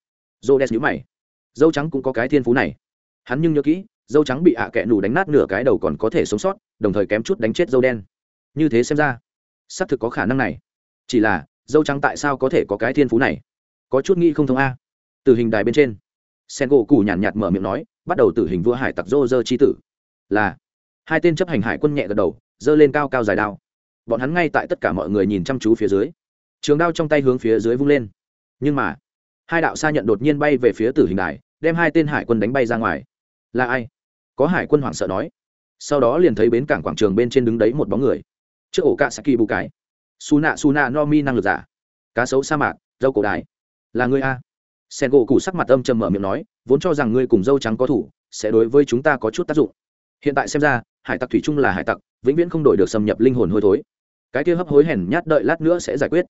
Dô đen nhữ mày dâu trắng cũng có cái thiên phú này. Hắn nhưng nhớ kỹ dâu trắng bị ạ à nù nủ đánh nát nửa cái đầu còn có thể sống sót đồng thời kém chút đánh chết dâu đen. Như thế xem ra xác thực có khả năng này. Chỉ là dâu trắng tại sao có thể có cái thiên phú này? Có chút nghĩ không thông a. Từ hình đài bên trên sen gỗ cù nhàn nhạt, nhạt mở miệng nói bắt đầu tử hình vua hải tặc dô dơ chi tử. Là hai tên chấp hành hải quân nhẹ gật đầu dơ lên cao cao dài đao. Bọn hắn ngay tại tất cả mọi người nhìn chăm chú phía dưới. Trường đao trong tay hướng phía dưới vung lên. Nhưng mà hai đạo xa nhận đột nhiên bay về phía tử hình đài, đem hai tên hải quân đánh bay ra ngoài. Là ai? Có hải quân hoảng sợ nói. Sau đó liền thấy bến cảng quảng trường bên trên đứng đấy một bóng người. Trước ổ cạ saki bù cái su nạ su nạ no mi năng lực giả. Cá sấu sa mạc, dâu cổ đài. Là ngươi a? Sen gỗ cụ sắc mặt âm trầm mở miệng nói, vốn cho rằng ngươi cùng dâu trắng có thủ, sẽ đối với chúng ta có chút tác dụng. Hiện tại xem ra, hải tặc thủy chung là hải tặc, vĩnh viễn không đổi được xâm nhập linh hồn hôi thối. Cái kia hấp hối hèn nhát đợi lát nữa sẽ giải quyết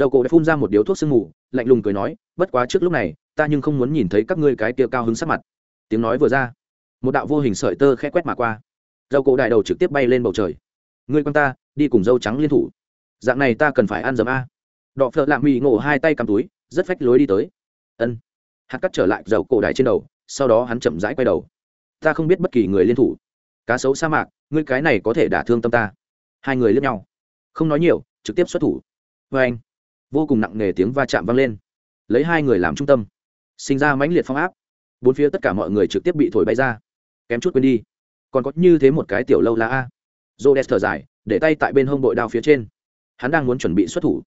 dầu cổ đã phun ra một điếu thuốc sương mù, lạnh lùng cười nói, bất quá trước lúc này, ta nhưng không muốn nhìn thấy các ngươi cái kia cao hứng sắc mặt. Tiếng nói vừa ra, một đạo vô hình sợi tơ khẽ quét mà qua. Dầu cổ đại đầu trực tiếp bay lên bầu trời. Ngươi con ta, đi cùng dâu trắng liên thủ. Dạng này ta cần phải ăn dấm a. Đọ phợ lạ mỹ ngộ hai tay cầm túi, rất phách lối đi tới. Ân. Hạt cắt trở lại dầu cổ đại trên đầu, sau đó hắn chậm rãi quay đầu. Ta không biết bất kỳ người liên thủ. Cá sấu sa mạc, ngươi cái này có thể đả thương tâm ta. Hai người lướt nhau. Không nói nhiều, trực tiếp xuất thủ. Vê anh vô cùng nặng nề tiếng va chạm vang lên. Lấy hai người làm trung tâm, sinh ra mãnh liệt phong áp. Bốn phía tất cả mọi người trực tiếp bị thổi bay ra. Kém chút quên đi, còn có như thế một cái tiểu lâu là a. Dô đès thở dài, để tay tại bên hông bội đao phía trên. Hắn đang muốn chuẩn bị xuất thủ.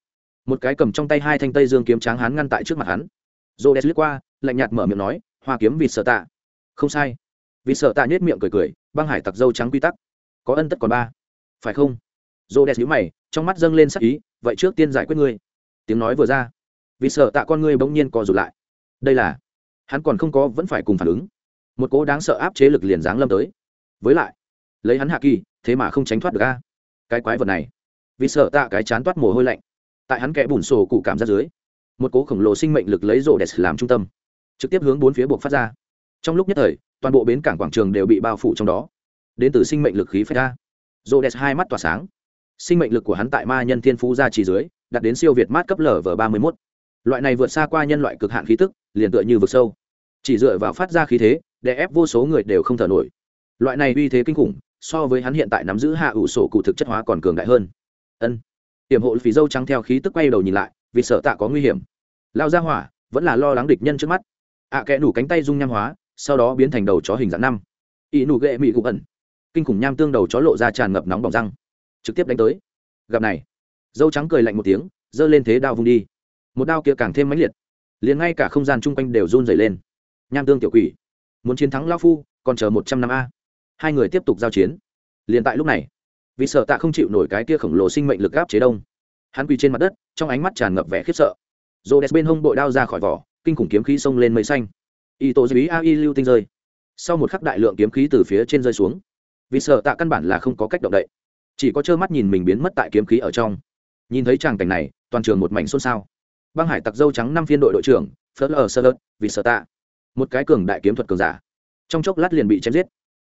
Một cái cầm trong tay hai thanh tây dương kiếm tráng hắn ngăn tại trước mặt hắn. Dô đès lướt qua, lạnh nhạt mở miệng nói, hoa kiếm vịt sợ tạ. Không sai. Vì sợ tạ nhét miệng cười cười, băng hải tặc dâu trắng quy tắc. Có ân tất còn ba. Phải không? Dô đès nhíu mày, trong mắt dâng lên sắc ý, vậy trước tiên giải quyết ngươi tiếng nói vừa ra. Vì sợ tạ con ngươi bỗng nhiên co rụt lại. Đây là, hắn còn không có, vẫn phải cùng phản ứng. Một cố đáng sợ áp chế lực liền giáng lâm tới. Với lại, lấy hắn hạ kỳ, thế mà không tránh thoát được a. Cái quái vật này. Vì sợ tạ cái chán toát mồ hôi lạnh. Tại hắn kẽ bùn sổ cụ cảm ra dưới, một cố khổng lồ sinh mệnh lực lấy rổ đẹp làm trung tâm. Trực tiếp hướng bốn phía buộc phát ra. Trong lúc nhất thời, toàn bộ bến cảng quảng trường đều bị bao phủ trong đó. Đến từ sinh mệnh lực khí phách ra. Rổ đẹp hai mắt tỏa sáng. Sinh mệnh lực của hắn tại ma nhân thiên phú ra chỉ dưới đạt đến siêu việt mát cấp lở v ba mươi mốt. Loại này vượt xa qua nhân loại cực hạn khí tức liền tựa như vực sâu. Chỉ dựa vào phát ra khí thế để ép vô số người đều không thở nổi. Loại này uy thế kinh khủng so với hắn hiện tại nắm giữ hạ ủ sổ cụ thực chất hóa còn cường đại hơn. Ân. Hiểm hộ phí dâu trắng theo khí tức quay đầu nhìn lại vì sợ tạ có nguy hiểm. Lao ra hỏa vẫn là lo lắng địch nhân trước mắt. Ạ à, kẽ đủ cánh tay dung nham hóa sau đó biến thành đầu chó hình dạng năm. Y nụ ghệ mị cụ ẩn. Kinh khủng nham tương đầu chó lộ ra tràn ngập nóng bỏng răng. Trực tiếp đánh tới. Gặp này dâu trắng cười lạnh một tiếng, giơ lên thế đao vung đi. Một đao kia càng thêm mãnh liệt, liền ngay cả không gian chung quanh đều run dày lên. Nham tương tiểu quỷ, muốn chiến thắng lao phu, còn chờ một trăm năm a. Hai người tiếp tục giao chiến. Liền tại lúc này, vì sợ tạ không chịu nổi cái kia khổng lồ sinh mệnh lực gáp chế đông, hắn quỳ trên mặt đất, trong ánh mắt tràn ngập vẻ khiếp sợ. Rô đẹp bên hông bội đao ra khỏi vỏ, kinh khủng kiếm khí xông lên mây xanh. Y tổ dĩ a y lưu tinh rơi. Sau một khắc đại lượng kiếm khí từ phía trên rơi xuống. Vì sợ tạ căn bản là không có cách động đậy. Chỉ có trơ mắt nhìn mình biến mất tại kiếm khí ở trong nhìn thấy tràng cảnh này, toàn trường một mảnh xôn xao. Băng hải tặc dâu trắng năm phiên đội đội trưởng, phớt lờ sơ lợt vì sợ tạ. Một cái cường đại kiếm thuật cường giả. Trong chốc lát liền bị chém giết.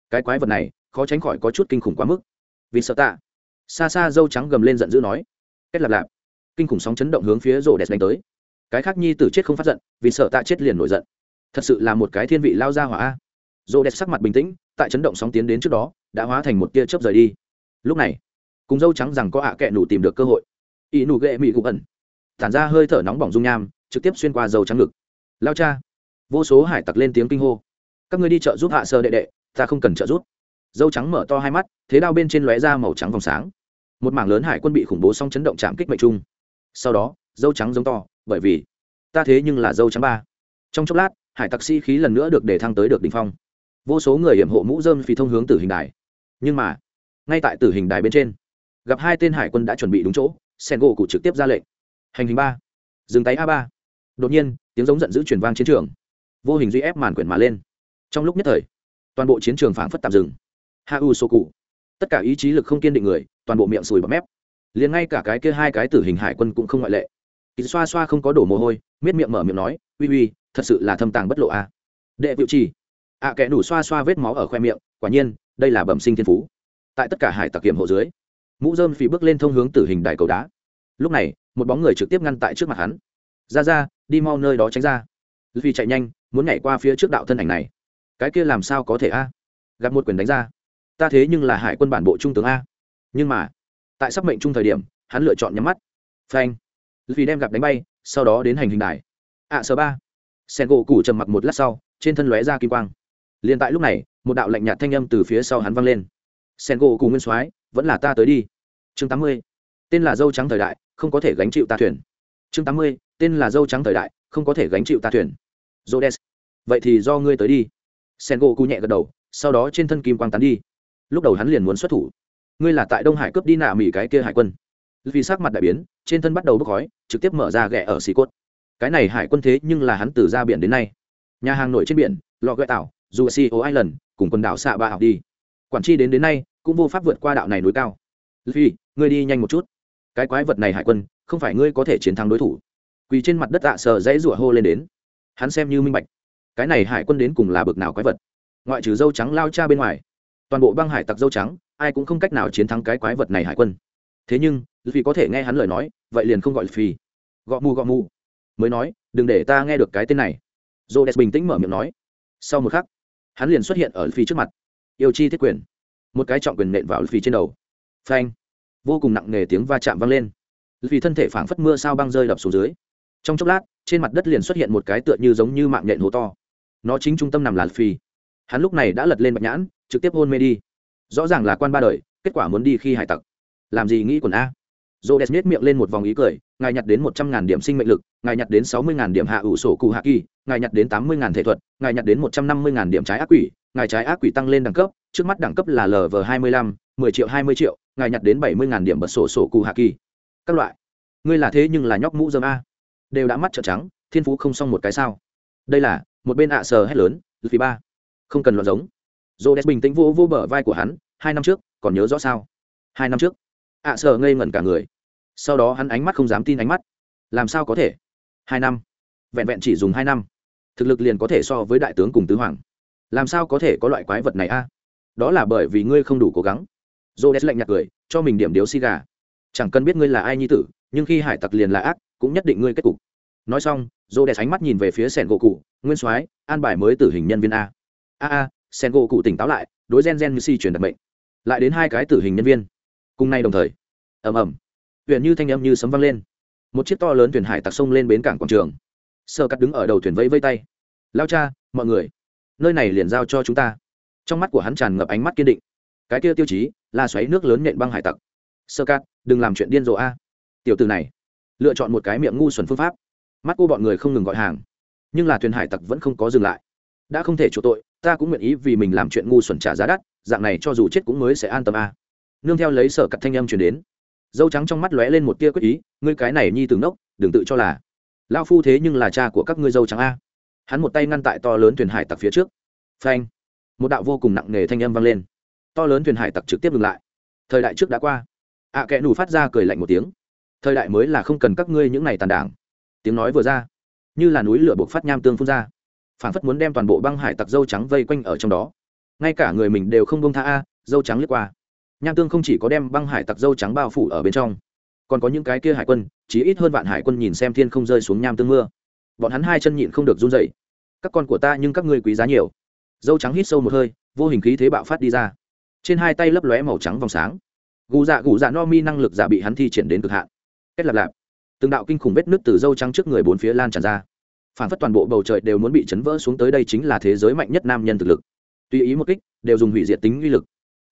Cái quái vật này, khó tránh khỏi có chút kinh khủng quá mức. Vì sợ tạ. Xa xa dâu trắng gầm lên giận dữ nói. Kết lạp lạp. Kinh khủng sóng chấn động hướng phía rổ đẹp đánh tới. Cái khác nhi tử chết không phát giận, vì sợ tạ chết liền nổi giận. Thật sự là một cái thiên vị lao ra hỏa rổ đẹp sắc mặt bình tĩnh, tại chấn động sóng tiến đến trước đó, đã hóa thành một tia chớp rời đi. Lúc này, cùng dâu trắng rằng có ạ à kẹ nủ tìm được cơ hội ỷ nụ ghệ mị gục ẩn. Tản ra hơi thở nóng bỏng dung nham, trực tiếp xuyên qua dầu trắng ngực. Lao cha. Vô số hải tặc lên tiếng kinh hô. Các ngươi đi chợ giúp hạ sơ đệ đệ, ta không cần trợ giúp. Dâu trắng mở to hai mắt, thế đao bên trên lóe ra màu trắng vòng sáng. Một mảng lớn hải quân bị khủng bố song chấn động chạm kích mệnh trung. Sau đó, dâu trắng giống to, bởi vì ta thế nhưng là dâu trắng ba. Trong chốc lát, hải tặc sĩ khí lần nữa được để thăng tới được đ ỉ n h phong. Vô số người hiểm hộ mũ dơm phi thông hướng tử hình đài. Nhưng mà, ngay tại tử hình đài bên trên, gặp hai tên hải quân đã chuẩn bị đúng chỗ sen gỗ cụ trực tiếp ra lệnh. Hành hình ba. Dừng tay a ba. Đột nhiên tiếng giống giận dữ chuyển vang chiến trường. Vô hình duy ép màn quyển mà lên. Trong lúc nhất thời toàn bộ chiến trường phảng phất tạm dừng. Ha u sô cụ. Tất cả ý chí lực không kiên định người toàn bộ miệng sùi bọt mép. Liền ngay cả cái kia hai cái tử hình hải quân cũng không ngoại lệ. Kỳ xoa xoa không có đổ mồ hôi miết miệng mở miệng nói uy uy thật sự là thâm tàng bất lộ a. À. đệ vịu trì. Ạ à, kẻ đủ xoa xoa vết máu ở khoe miệng quả nhiên đây là bẩm sinh thiên phú. Tại tất cả hải tặc kiểm hộ dưới mũ dơm phì bước lên thông hướng tử hình đại cầu đá. Lúc này một bóng người trực tiếp ngăn tại trước mặt hắn. Ra ra đi mau nơi đó tránh ra. Vì chạy nhanh muốn nhảy qua phía trước đạo thân ảnh này. Cái kia làm sao có thể a? Gặp một quyền đánh ra. Ta thế nhưng là hải quân bản bộ trung tướng a. Nhưng mà tại sắp mệnh trung thời điểm hắn lựa chọn nhắm mắt. Phanh. Vì đem gặp đánh bay sau đó đến hành hình đài. Ạ à, sơ ba. Sen gỗ củ trầm mặc một lát sau trên thân lóe ra kim quang. Liền tại lúc này một đạo lạnh nhạt thanh âm từ phía sau hắn vang lên. Sen gỗ củ nguyên soái vẫn là ta tới đi. Chương tám mươi. Tên là dâu trắng thời đại, không có thể gánh chịu ta thuyền. Chương tám mươi. Tên là dâu trắng thời đại, không có thể gánh chịu ta thuyền. Jodes vậy thì do ngươi tới đi. Sen gỗ cụ nhẹ gật đầu, sau đó trên thân kim quang tán đi. Lúc đầu hắn liền muốn xuất thủ. Ngươi là tại đông hải cướp đi nạ mỹ cái kia hải quân. Vì sắc mặt đại biến, trên thân bắt đầu bốc khói, trực tiếp mở ra ghẹ ở xì cốt. Cái này hải quân thế nhưng là hắn từ ra biển đến nay. Nhà hàng nổi trên biển lò gợi tảo, dù ô island, cùng quần đảo xạ ba học đi. Quản tri đến đến nay cũng vô pháp vượt qua đạo này núi cao. Luffy, ngươi đi nhanh một chút. Cái quái vật này hải quân không phải ngươi có thể chiến thắng đối thủ. Quỳ trên mặt đất tạ sờ dãy rủa hô lên đến. Hắn xem như minh bạch. Cái này hải quân đến cùng là bực nào quái vật? Ngoại trừ dâu trắng lao cha bên ngoài toàn bộ băng hải tặc dâu trắng ai cũng không cách nào chiến thắng cái quái vật này hải quân. Thế nhưng vì có thể nghe hắn lời nói vậy liền không gọi phi. Gõ mù gõ mù. Mới nói đừng để ta nghe được cái tên này. J o d e s bình tĩnh mở miệng nói. Sau một khắc hắn liền xuất hiện ở phi trước mặt. Yêu chi thiết quyền một cái trọng quyền nện vào phi trên đầu. Phanh. Vô cùng nặng nề tiếng va chạm vang lên. Vì thân thể phảng phất mưa sao băng rơi đập xuống dưới. Trong chốc lát, trên mặt đất liền xuất hiện một cái tựa như giống như mạng nhện hố to. Nó chính trung tâm nằm là phi hắn lúc này đã lật lên bạch nhãn, trực tiếp hôn mê đi. Rõ ràng là quan ba đời, kết quả muốn đi khi hải tặc. Làm gì nghĩ quần a? Dô đẹp miệng lên một vòng ý cười, ngài nhặt đến một trăm ngàn điểm sinh mệnh lực, ngài nhặt đến sáu mươi ngàn điểm hạ ủ sổ cụ hạ kỳ, ngài nhặt đến tám mươi ngàn thể thuật, ngài nhặt đến một trăm năm mươi ngàn điểm trái ác quỷ ngài trái ác quỷ tăng lên đẳng cấp trước mắt đẳng cấp là lv hai mươi lăm mười triệu hai mươi triệu ngài nhặt đến bảy mươi ngàn điểm bật sổ sổ cụ hạ kỳ. Các loại. Ngươi là thế nhưng là nhóc mũ dơm a. Đều đã mắt trợ trắng thiên phú không xong một cái sao. Đây là một bên ạ sờ hét lớn vì ba. Không cần loạn giống. Dô đès bình tĩnh vô vô bờ vai của hắn hai năm trước còn nhớ rõ sao? Hai năm trước. Ạ à, ngây ngẩn cả người. Sau đó hắn ánh mắt không dám tin ánh mắt. Làm sao có thể? Hai năm. Vẹn vẹn chỉ dùng hai năm. Thực lực liền có thể so với đại tướng cùng tứ hoàng làm sao có thể có loại quái vật này a? Đó là bởi vì ngươi không đủ cố gắng. Dô đét lạnh nhạt cười, cho mình điểm điếu xi gà. Chẳng cần biết ngươi là ai nhi tử, nhưng khi hải tặc liền là ác, cũng nhất định ngươi kết cục. Nói xong dô đét ánh mắt nhìn về phía sẻn gỗ cụ, nguyên soái, an bài mới tử hình nhân viên a. A a, sẻn gỗ cụ tỉnh táo lại, đối gen gen như si truyền đặc mệnh. Lại đến hai cái tử hình nhân viên. Cùng nay đồng thời, ầm ầm huyện như thanh âm như sấm vang lên. Một chiếc to lớn thuyền hải tặc sông lên bến cảng quảng trường. Sơ cắt đứng ở đầu thuyền vẫy vây tay. Lao cha, mọi người nơi này liền giao cho chúng ta. Trong mắt của hắn tràn ngập ánh mắt kiên định. Cái kia tiêu chí là xoáy nước lớn nhện băng hải tặc. Sơ cát, đừng làm chuyện điên rồ a. Tiểu từ này, lựa chọn một cái miệng ngu xuẩn phương pháp. Mắt cô bọn người không ngừng gọi hàng, nhưng là thuyền hải tặc vẫn không có dừng lại. Đã không thể chỗ tội, ta cũng nguyện ý vì mình làm chuyện ngu xuẩn trả giá đắt, dạng này cho dù chết cũng mới sẽ an tâm a. Nương theo lấy sở cặt thanh âm chuyển đến, dâu trắng trong mắt lóe lên một tia quyết ý, ngươi cái này nhi từng nốc đừng tự cho là. Lao phu thế nhưng là cha của các ngươi dâu trắng a hắn một tay ngăn tại to lớn thuyền hải tặc phía trước. Phanh! Một đạo vô cùng nặng nề thanh âm vang lên. To lớn thuyền hải tặc trực tiếp ngừng lại. Thời đại trước đã qua. Ạ à, kẽ nủ phát ra cười lạnh một tiếng. Thời đại mới là không cần các ngươi những này tàn đảng. Tiếng nói vừa ra như là núi lửa buộc phát nham tương phun ra. Phản phất muốn đem toàn bộ băng hải tặc dâu trắng vây quanh ở trong đó. Ngay cả người mình đều không bông tha a dâu trắng lướt qua. Nham tương không chỉ có đem băng hải tặc dâu trắng bao phủ ở bên trong còn có những cái kia hải quân chỉ ít hơn vạn hải quân nhìn xem thiên không rơi xuống nham tương mưa bọn hắn hai chân nhịn không được run dậy các con của ta nhưng các ngươi quý giá nhiều. Dâu trắng hít sâu một hơi, vô hình khí thế bạo phát đi ra. Trên hai tay lấp lóe màu trắng vòng sáng. Gù dạ gù dạ no mi năng lực giả bị hắn thi triển đến cực hạn. Kết lạp lạp. Từng đạo kinh khủng vết nứt từ dâu trắng trước người bốn phía lan tràn ra. Phản phất toàn bộ bầu trời đều muốn bị chấn vỡ xuống tới đây chính là thế giới mạnh nhất nam nhân thực lực. Tùy ý một kích, đều dùng hủy diệt tính uy lực.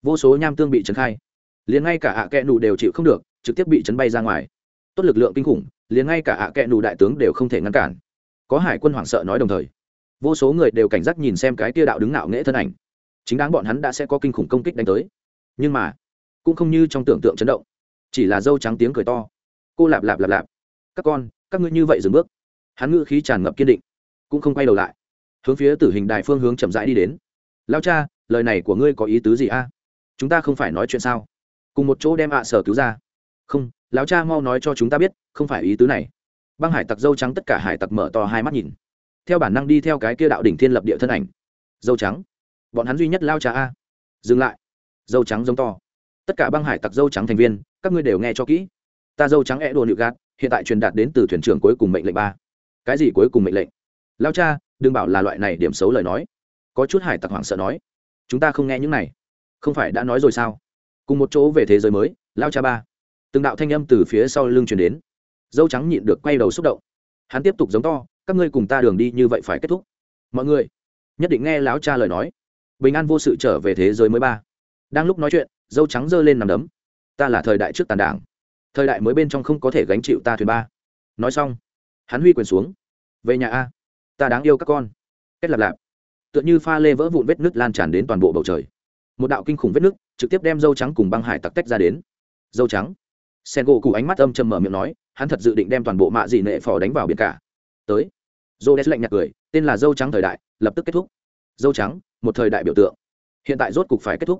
Vô số nham tương bị chấn khai. Liền ngay cả ạ à kẽ nụ đều chịu không được, trực tiếp bị chấn bay ra ngoài. Tốt lực lượng kinh khủng, liền ngay cả ạ à kẹ nù đại tướng đều không thể ngăn cản có hải quân hoảng sợ nói đồng thời, vô số người đều cảnh giác nhìn xem cái kia đạo đứng nạo nghễ thân ảnh. Chính đáng bọn hắn đã sẽ có kinh khủng công kích đánh tới. Nhưng mà, cũng không như trong tưởng tượng chấn động, chỉ là dâu trắng tiếng cười to. Cô lạp lạp lạp lạp. Các con, các ngươi như vậy dừng bước. Hắn ngữ khí tràn ngập kiên định, cũng không quay đầu lại. Hướng phía tử hình đài phương hướng chậm rãi đi đến. Lao cha, lời này của ngươi có ý tứ gì a? Chúng ta không phải nói chuyện sao? Cùng một chỗ đem ạ sở cứu ra. Không, lão cha mau nói cho chúng ta biết, không phải ý tứ này băng hải tặc dâu trắng tất cả hải tặc mở to hai mắt nhìn. Theo bản năng đi theo cái kia đạo đỉnh thiên lập địa thân ảnh. Dâu trắng. Bọn hắn duy nhất lao cha a. Dừng lại. Dâu trắng giống to. Tất cả băng hải tặc dâu trắng thành viên, các ngươi đều nghe cho kỹ. Ta dâu trắng e đồ nịu gạt, hiện tại truyền đạt đến từ thuyền trưởng cuối cùng mệnh lệnh ba. Cái gì cuối cùng mệnh lệnh? Lao cha, đừng bảo là loại này điểm xấu lời nói. Có chút hải tặc hoảng sợ nói. Chúng ta không nghe những này. Không phải đã nói rồi sao? Cùng một chỗ về thế giới mới, lao cha ba. Từng đạo thanh âm từ phía sau lưng truyền đến dâu trắng nhịn được quay đầu xúc động. Hắn tiếp tục giống to, các ngươi cùng ta đường đi như vậy phải kết thúc. Mọi người, nhất định nghe láo cha lời nói. Bình an vô sự trở về thế giới mới ba. Đang lúc nói chuyện, dâu trắng giơ lên nằm đấm. Ta là thời đại trước tàn đảng, thời đại mới bên trong không có thể gánh chịu ta thuyền ba. Nói xong, hắn huy quyền xuống. Về nhà a, ta đáng yêu các con. Kết lạp lạp. Tựa như pha lê vỡ vụn vết nước lan tràn đến toàn bộ bầu trời. Một đạo kinh khủng vết nước trực tiếp đem dâu trắng cùng băng hải tặc tách ra đến. Dâu trắng. Sen gỗ cụ ánh mắt âm trầm mở miệng nói hắn thật dự định đem toàn bộ mạ dị nệ phò đánh vào biển cả. Tới. Dô đen lạnh nhạt cười tên là dâu trắng thời đại lập tức kết thúc. Dâu trắng một thời đại biểu tượng. Hiện tại rốt cục phải kết thúc.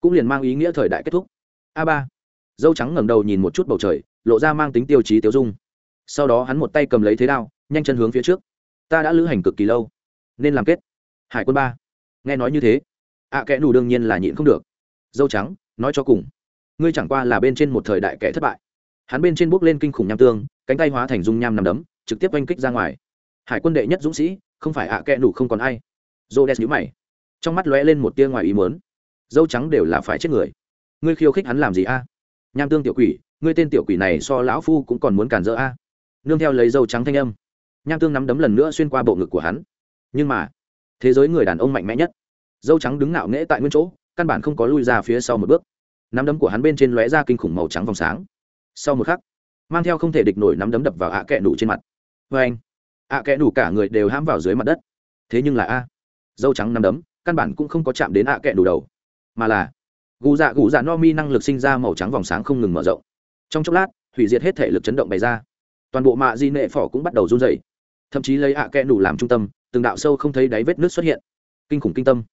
Cũng liền mang ý nghĩa thời đại kết thúc. A ba. Dâu trắng ngẩng đầu nhìn một chút bầu trời lộ ra mang tính tiêu chí tiêu dung. Sau đó hắn một tay cầm lấy thế đao nhanh chân hướng phía trước. Ta đã lữ hành cực kỳ lâu nên làm kết. Hải quân ba. Nghe nói như thế ạ à, kẽ đủ đương nhiên là nhịn không được. Dâu trắng nói cho cùng ngươi chẳng qua là bên trên một thời đại kẻ thất bại hắn bên trên bước lên kinh khủng nham tương, cánh tay hóa thành dung nham nằm đấm, trực tiếp oanh kích ra ngoài. Hải quân đệ nhất dũng sĩ, không phải ạ à kẽ nù không còn ai. Dô đen nhữ mày. Trong mắt lóe lên một tia ngoài ý mớn dâu trắng đều là phải chết người. Ngươi khiêu khích hắn làm gì a? Nham tương tiểu quỷ, ngươi tên tiểu quỷ này so lão phu cũng còn muốn cản rỡ a. Nương theo lấy dâu trắng thanh âm, nham tương nắm đấm lần nữa xuyên qua bộ ngực của hắn. Nhưng mà, thế giới người đàn ông mạnh mẽ nhất. Dâu trắng đứng ngạo nghễ tại nguyên chỗ, căn bản không có lui ra phía sau một bước. Nắm đấm của hắn bên trên lóe ra kinh khủng màu trắng vòng sáng sau một khắc, mang theo không thể địch nổi nắm đấm đập vào ạ kẽ nủ trên mặt. Vê anh, ạ kẽ nủ cả người đều hãm vào dưới mặt đất. Thế nhưng là a, dâu trắng nắm đấm, căn bản cũng không có chạm đến ạ kẽ nủ đầu, mà là, gù dạ gù dạ no mi năng lực sinh ra màu trắng vòng sáng không ngừng mở rộng. Trong chốc lát, hủy diệt hết thể lực chấn động bày ra. Toàn bộ mạ di nệ phỏ cũng bắt đầu run dày thậm chí lấy ạ kẽ nủ làm trung tâm, từng đạo sâu không thấy đáy vết nước xuất hiện. Kinh khủng kinh tâm.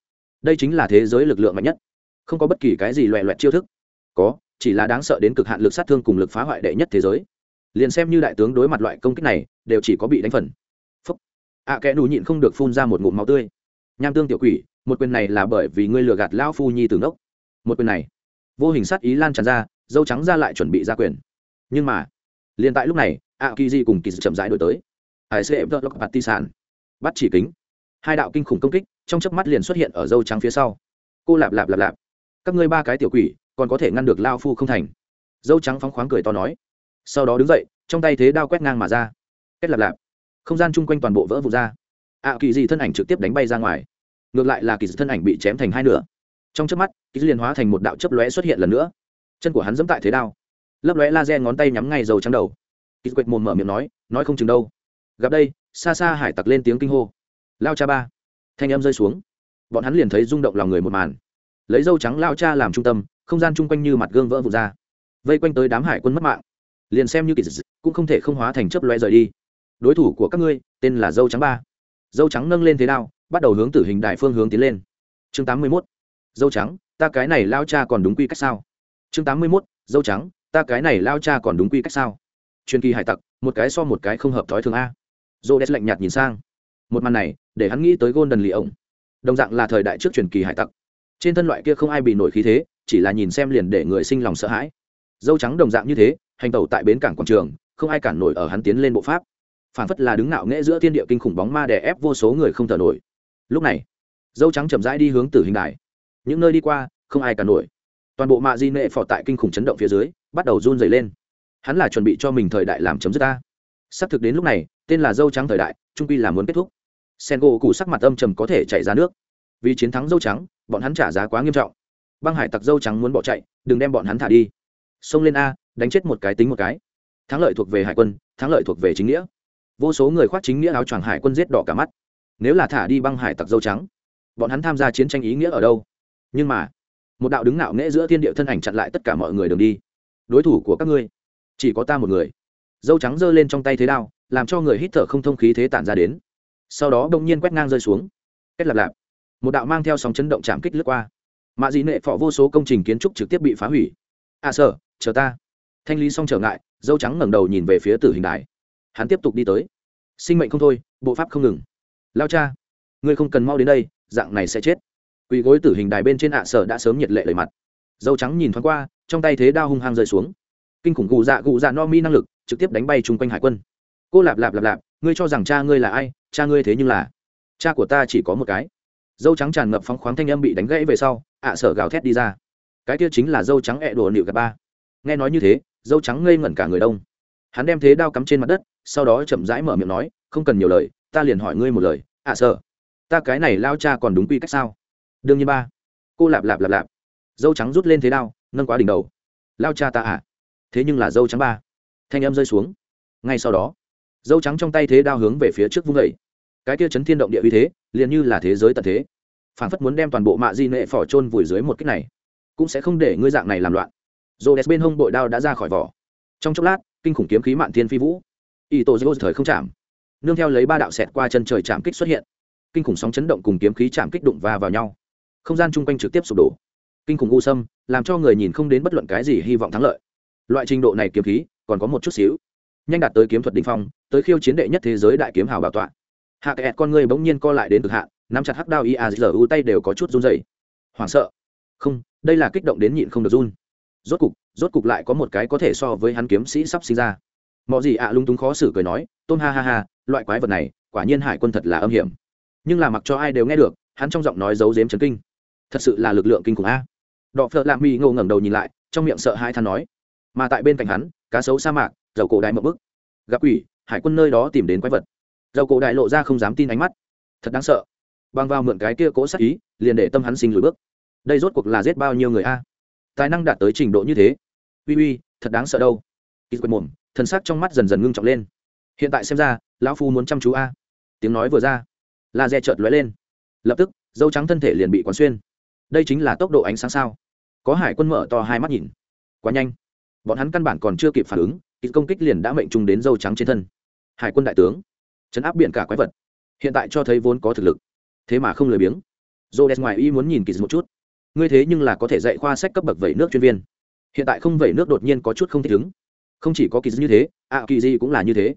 Đây chính là thế giới lực lượng mạnh nhất. Không có bất kỳ cái gì loẹ loẹt chiêu thức. Có chỉ là đáng sợ đến cực hạn lực sát thương cùng lực phá hoại đệ nhất thế giới. Liền xem như đại tướng đối mặt loại công kích này đều chỉ có bị đánh phần. Phúc. Ạ à, kẽ nù nhịn không được phun ra một ngụm máu tươi. Nham tương tiểu quỷ một quyền này là bởi vì ngươi lừa gạt lão phu nhi từ ngốc. Một quyền này vô hình sát ý lan tràn ra dâu trắng ra lại chuẩn bị ra quyền. Nhưng mà liền tại lúc này ạ kỳ di cùng kỳ chậm rãi đổi tới. Hải sẽ vợ lộc bạt ti sản. Bắt chỉ kính. Hai đạo kinh khủng công kích trong chớp mắt liền xuất hiện ở dâu trắng phía sau. Cô lạp lạp lạp lạp. Các ngươi ba cái tiểu quỷ còn có thể ngăn được lao phu không thành. Dâu trắng phóng khoáng cười to nói. Sau đó đứng dậy, trong tay thế đao quét ngang mà ra. Kết lạp lạp. Không gian chung quanh toàn bộ vỡ vụt ra. Ạ kỳ dị thân ảnh trực tiếp đánh bay ra ngoài. Ngược lại là kỳ dị thân ảnh bị chém thành hai nửa. Trong chớp mắt, kỳ dị liền hóa thành một đạo chấp lóe xuất hiện lần nữa. Chân của hắn dẫm tại thế đao. Lấp lóe laser ngón tay nhắm ngay dầu trắng đầu. Kỳ dị quệt mồm mở miệng nói nói không chừng đâu. Gặp đây, xa xa hải tặc lên tiếng kinh hô. Lao cha ba. Thanh âm rơi xuống. Bọn hắn liền thấy rung động lòng người một màn. Lấy dâu trắng lao cha làm trung tâm không gian chung quanh như mặt gương vỡ vụt ra. Vây quanh tới đám hải quân mất mạng. Liền xem như kỳ dị, cũng không thể không hóa thành chớp loe rời đi. Đối thủ của các ngươi, tên là dâu trắng ba. Dâu trắng nâng lên thế đao, bắt đầu hướng tử hình đại phương hướng tiến lên. Chương tám mươi mốt. Dâu trắng, ta cái này lao cha còn đúng quy cách sao? Chương tám mươi mốt. Dâu trắng, ta cái này lao cha còn đúng quy cách sao? Truyền kỳ hải tặc, một cái so một cái không hợp thói thường a. Dô đét lạnh nhạt nhìn sang. Một màn này, để hắn nghĩ tới golden lì ổng. Đồng dạng là thời đại trước truyền kỳ hải tặc. Trên thân loại kia không ai bị nổi khí thế chỉ là nhìn xem liền để người sinh lòng sợ hãi. Dâu trắng đồng dạng như thế, hành tẩu tại bến cảng quảng trường, không ai cản nổi ở hắn tiến lên bộ pháp. Phản phất là đứng nạo nghễ giữa thiên địa kinh khủng bóng ma đè ép vô số người không thở nổi. Lúc này, dâu trắng chậm rãi đi hướng tử hình đài. Những nơi đi qua, không ai cản nổi. Toàn bộ mạ di nệ phò tại kinh khủng chấn động phía dưới, bắt đầu run dày lên. Hắn là chuẩn bị cho mình thời đại làm chấm dứt ta. Sắp thực đến lúc này, tên là dâu trắng thời đại trung quy là muốn kết thúc. Sen gỗ cụ sắc mặt âm trầm có thể chạy ra nước. Vì chiến thắng dâu trắng, bọn hắn trả giá quá nghiêm trọng băng hải tặc dâu trắng muốn bỏ chạy, đừng đem bọn hắn thả đi. Xông lên a, đánh chết một cái tính một cái. Thắng lợi thuộc về hải quân, thắng lợi thuộc về chính nghĩa. Vô số người khoác chính nghĩa áo choàng hải quân giết đỏ cả mắt. Nếu là thả đi băng hải tặc dâu trắng, bọn hắn tham gia chiến tranh ý nghĩa ở đâu? Nhưng mà, một đạo đứng ngạo nghễ giữa thiên địa thân ảnh chặn lại tất cả mọi người đường đi. Đối thủ của các ngươi, chỉ có ta một người. Dâu trắng giơ lên trong tay thế đao, làm cho người hít thở không thông khí thế tản ra đến. Sau đó đông nhiên quét ngang rơi xuống. Kết lạp lạp. Một đạo mang theo sóng chấn động chạm kích lướt qua mạ dị nệ phỏ vô số công trình kiến trúc trực tiếp bị phá hủy. À sợ chờ ta. Thanh lý xong trở ngại, dâu trắng ngẩng đầu nhìn về phía tử hình đài. Hắn tiếp tục đi tới. Sinh mệnh không thôi, bộ pháp không ngừng. Lao cha, ngươi không cần mau đến đây, dạng này sẽ chết. Quỳ gối tử hình đài bên trên ạ à sở đã sớm nhiệt lệ lời mặt. Dâu trắng nhìn thoáng qua, trong tay thế đao hung hăng rơi xuống. Kinh khủng gù dạ gù dạ no mi năng lực, trực tiếp đánh bay chung quanh hải quân. Cô lạp lạp lạp lạp, ngươi cho rằng cha ngươi là ai, cha ngươi thế nhưng là. Cha của ta chỉ có một cái dâu trắng tràn ngập phóng khoáng thanh âm bị đánh gãy về sau, ạ à sở gào thét đi ra. Cái kia chính là dâu trắng ẹ đùa nịu gạt ba. Nghe nói như thế, dâu trắng ngây ngẩn cả người đông. Hắn đem thế đao cắm trên mặt đất, sau đó chậm rãi mở miệng nói, không cần nhiều lời, ta liền hỏi ngươi một lời, ạ à sở, ta cái này lao cha còn đúng quy cách sao? Đương nhiên ba. Cô lạp lạp lạp lạp. Dâu trắng rút lên thế đao, nâng quá đỉnh đầu. Lao cha ta à thế nhưng là dâu trắng ba. Thanh âm rơi xuống. Ngay sau đó, dâu trắng trong tay thế đao hướng về phía trước vung vẩy cái kia chấn thiên động địa uy thế, liền như là thế giới tận thế. Phản phất muốn đem toàn bộ mạ di nệ phỏ trôn vùi dưới một cách này, cũng sẽ không để ngươi dạng này làm loạn. Dồ đès bên hông bội đao đã ra khỏi vỏ. Trong chốc lát, kinh khủng kiếm khí mạn thiên phi vũ. Y tổ dô thời không chạm. Nương theo lấy ba đạo xẹt qua chân trời chạm kích xuất hiện. Kinh khủng sóng chấn động cùng kiếm khí chạm kích đụng va vào nhau. Không gian chung quanh trực tiếp sụp đổ. Kinh khủng u sâm, làm cho người nhìn không đến bất luận cái gì hy vọng thắng lợi. Loại trình độ này kiếm khí, còn có một chút xíu. Nhanh đạt tới kiếm thuật đỉnh phong, tới khiêu chiến đệ nhất thế giới đại kiếm hào bảo tọa hạ kẹt con người bỗng nhiên co lại đến cực hạn, nắm chặt hắc đao iazu giờ u, tay đều có chút run rẩy. Hoảng sợ. Không, đây là kích động đến nhịn không được run. Rốt cục rốt cục lại có một cái có thể so với hắn kiếm sĩ sắp sinh ra. Mọi gì ạ lung túng khó xử cười nói tôn ha ha ha, loại quái vật này, quả nhiên hải quân thật là âm hiểm. Nhưng là mặc cho ai đều nghe được, hắn trong giọng nói giấu giếm chấn kinh. Thật sự là lực lượng kinh khủng a. Đọ phợ lạ mi ngô ngẩng đầu nhìn lại, trong miệng sợ hai than nói, mà tại bên cạnh hắn, cá sấu sa mạc, dầu cổ đại mậu bức. Gặp quỷ, hải quân nơi đó tìm đến quái vật dầu cổ đại lộ ra không dám tin ánh mắt. Thật đáng sợ. Bằng vào mượn cái kia cố sắc ý, liền để tâm hắn sinh lùi bước. Đây rốt cuộc là giết bao nhiêu người a? Tài năng đạt tới trình độ như thế. Uy uy, thật đáng sợ đâu. Ít quên mồm, thần sắc trong mắt dần dần ngưng trọng lên. Hiện tại xem ra, lão phu muốn chăm chú a. Tiếng nói vừa ra la dè chợt lóe lên. Lập tức, dâu trắng thân thể liền bị quán xuyên. Đây chính là tốc độ ánh sáng sao? Có hải quân mở to hai mắt nhìn. Quá nhanh. Bọn hắn căn bản còn chưa kịp phản ứng ít công kích liền đã mệnh trùng đến dâu trắng trên thân. Hải quân đại tướng chấn áp biển cả quái vật. Hiện tại cho thấy vốn có thực lực, thế mà không lười biếng. Dô đẹp ngoài y muốn nhìn kỳ một chút. Ngươi thế nhưng là có thể dạy khoa sách cấp bậc vẩy nước chuyên viên. Hiện tại không vẩy nước đột nhiên có chút không thể ứng. Không chỉ có kỳ như thế, ạ, kỳ gì cũng là như thế.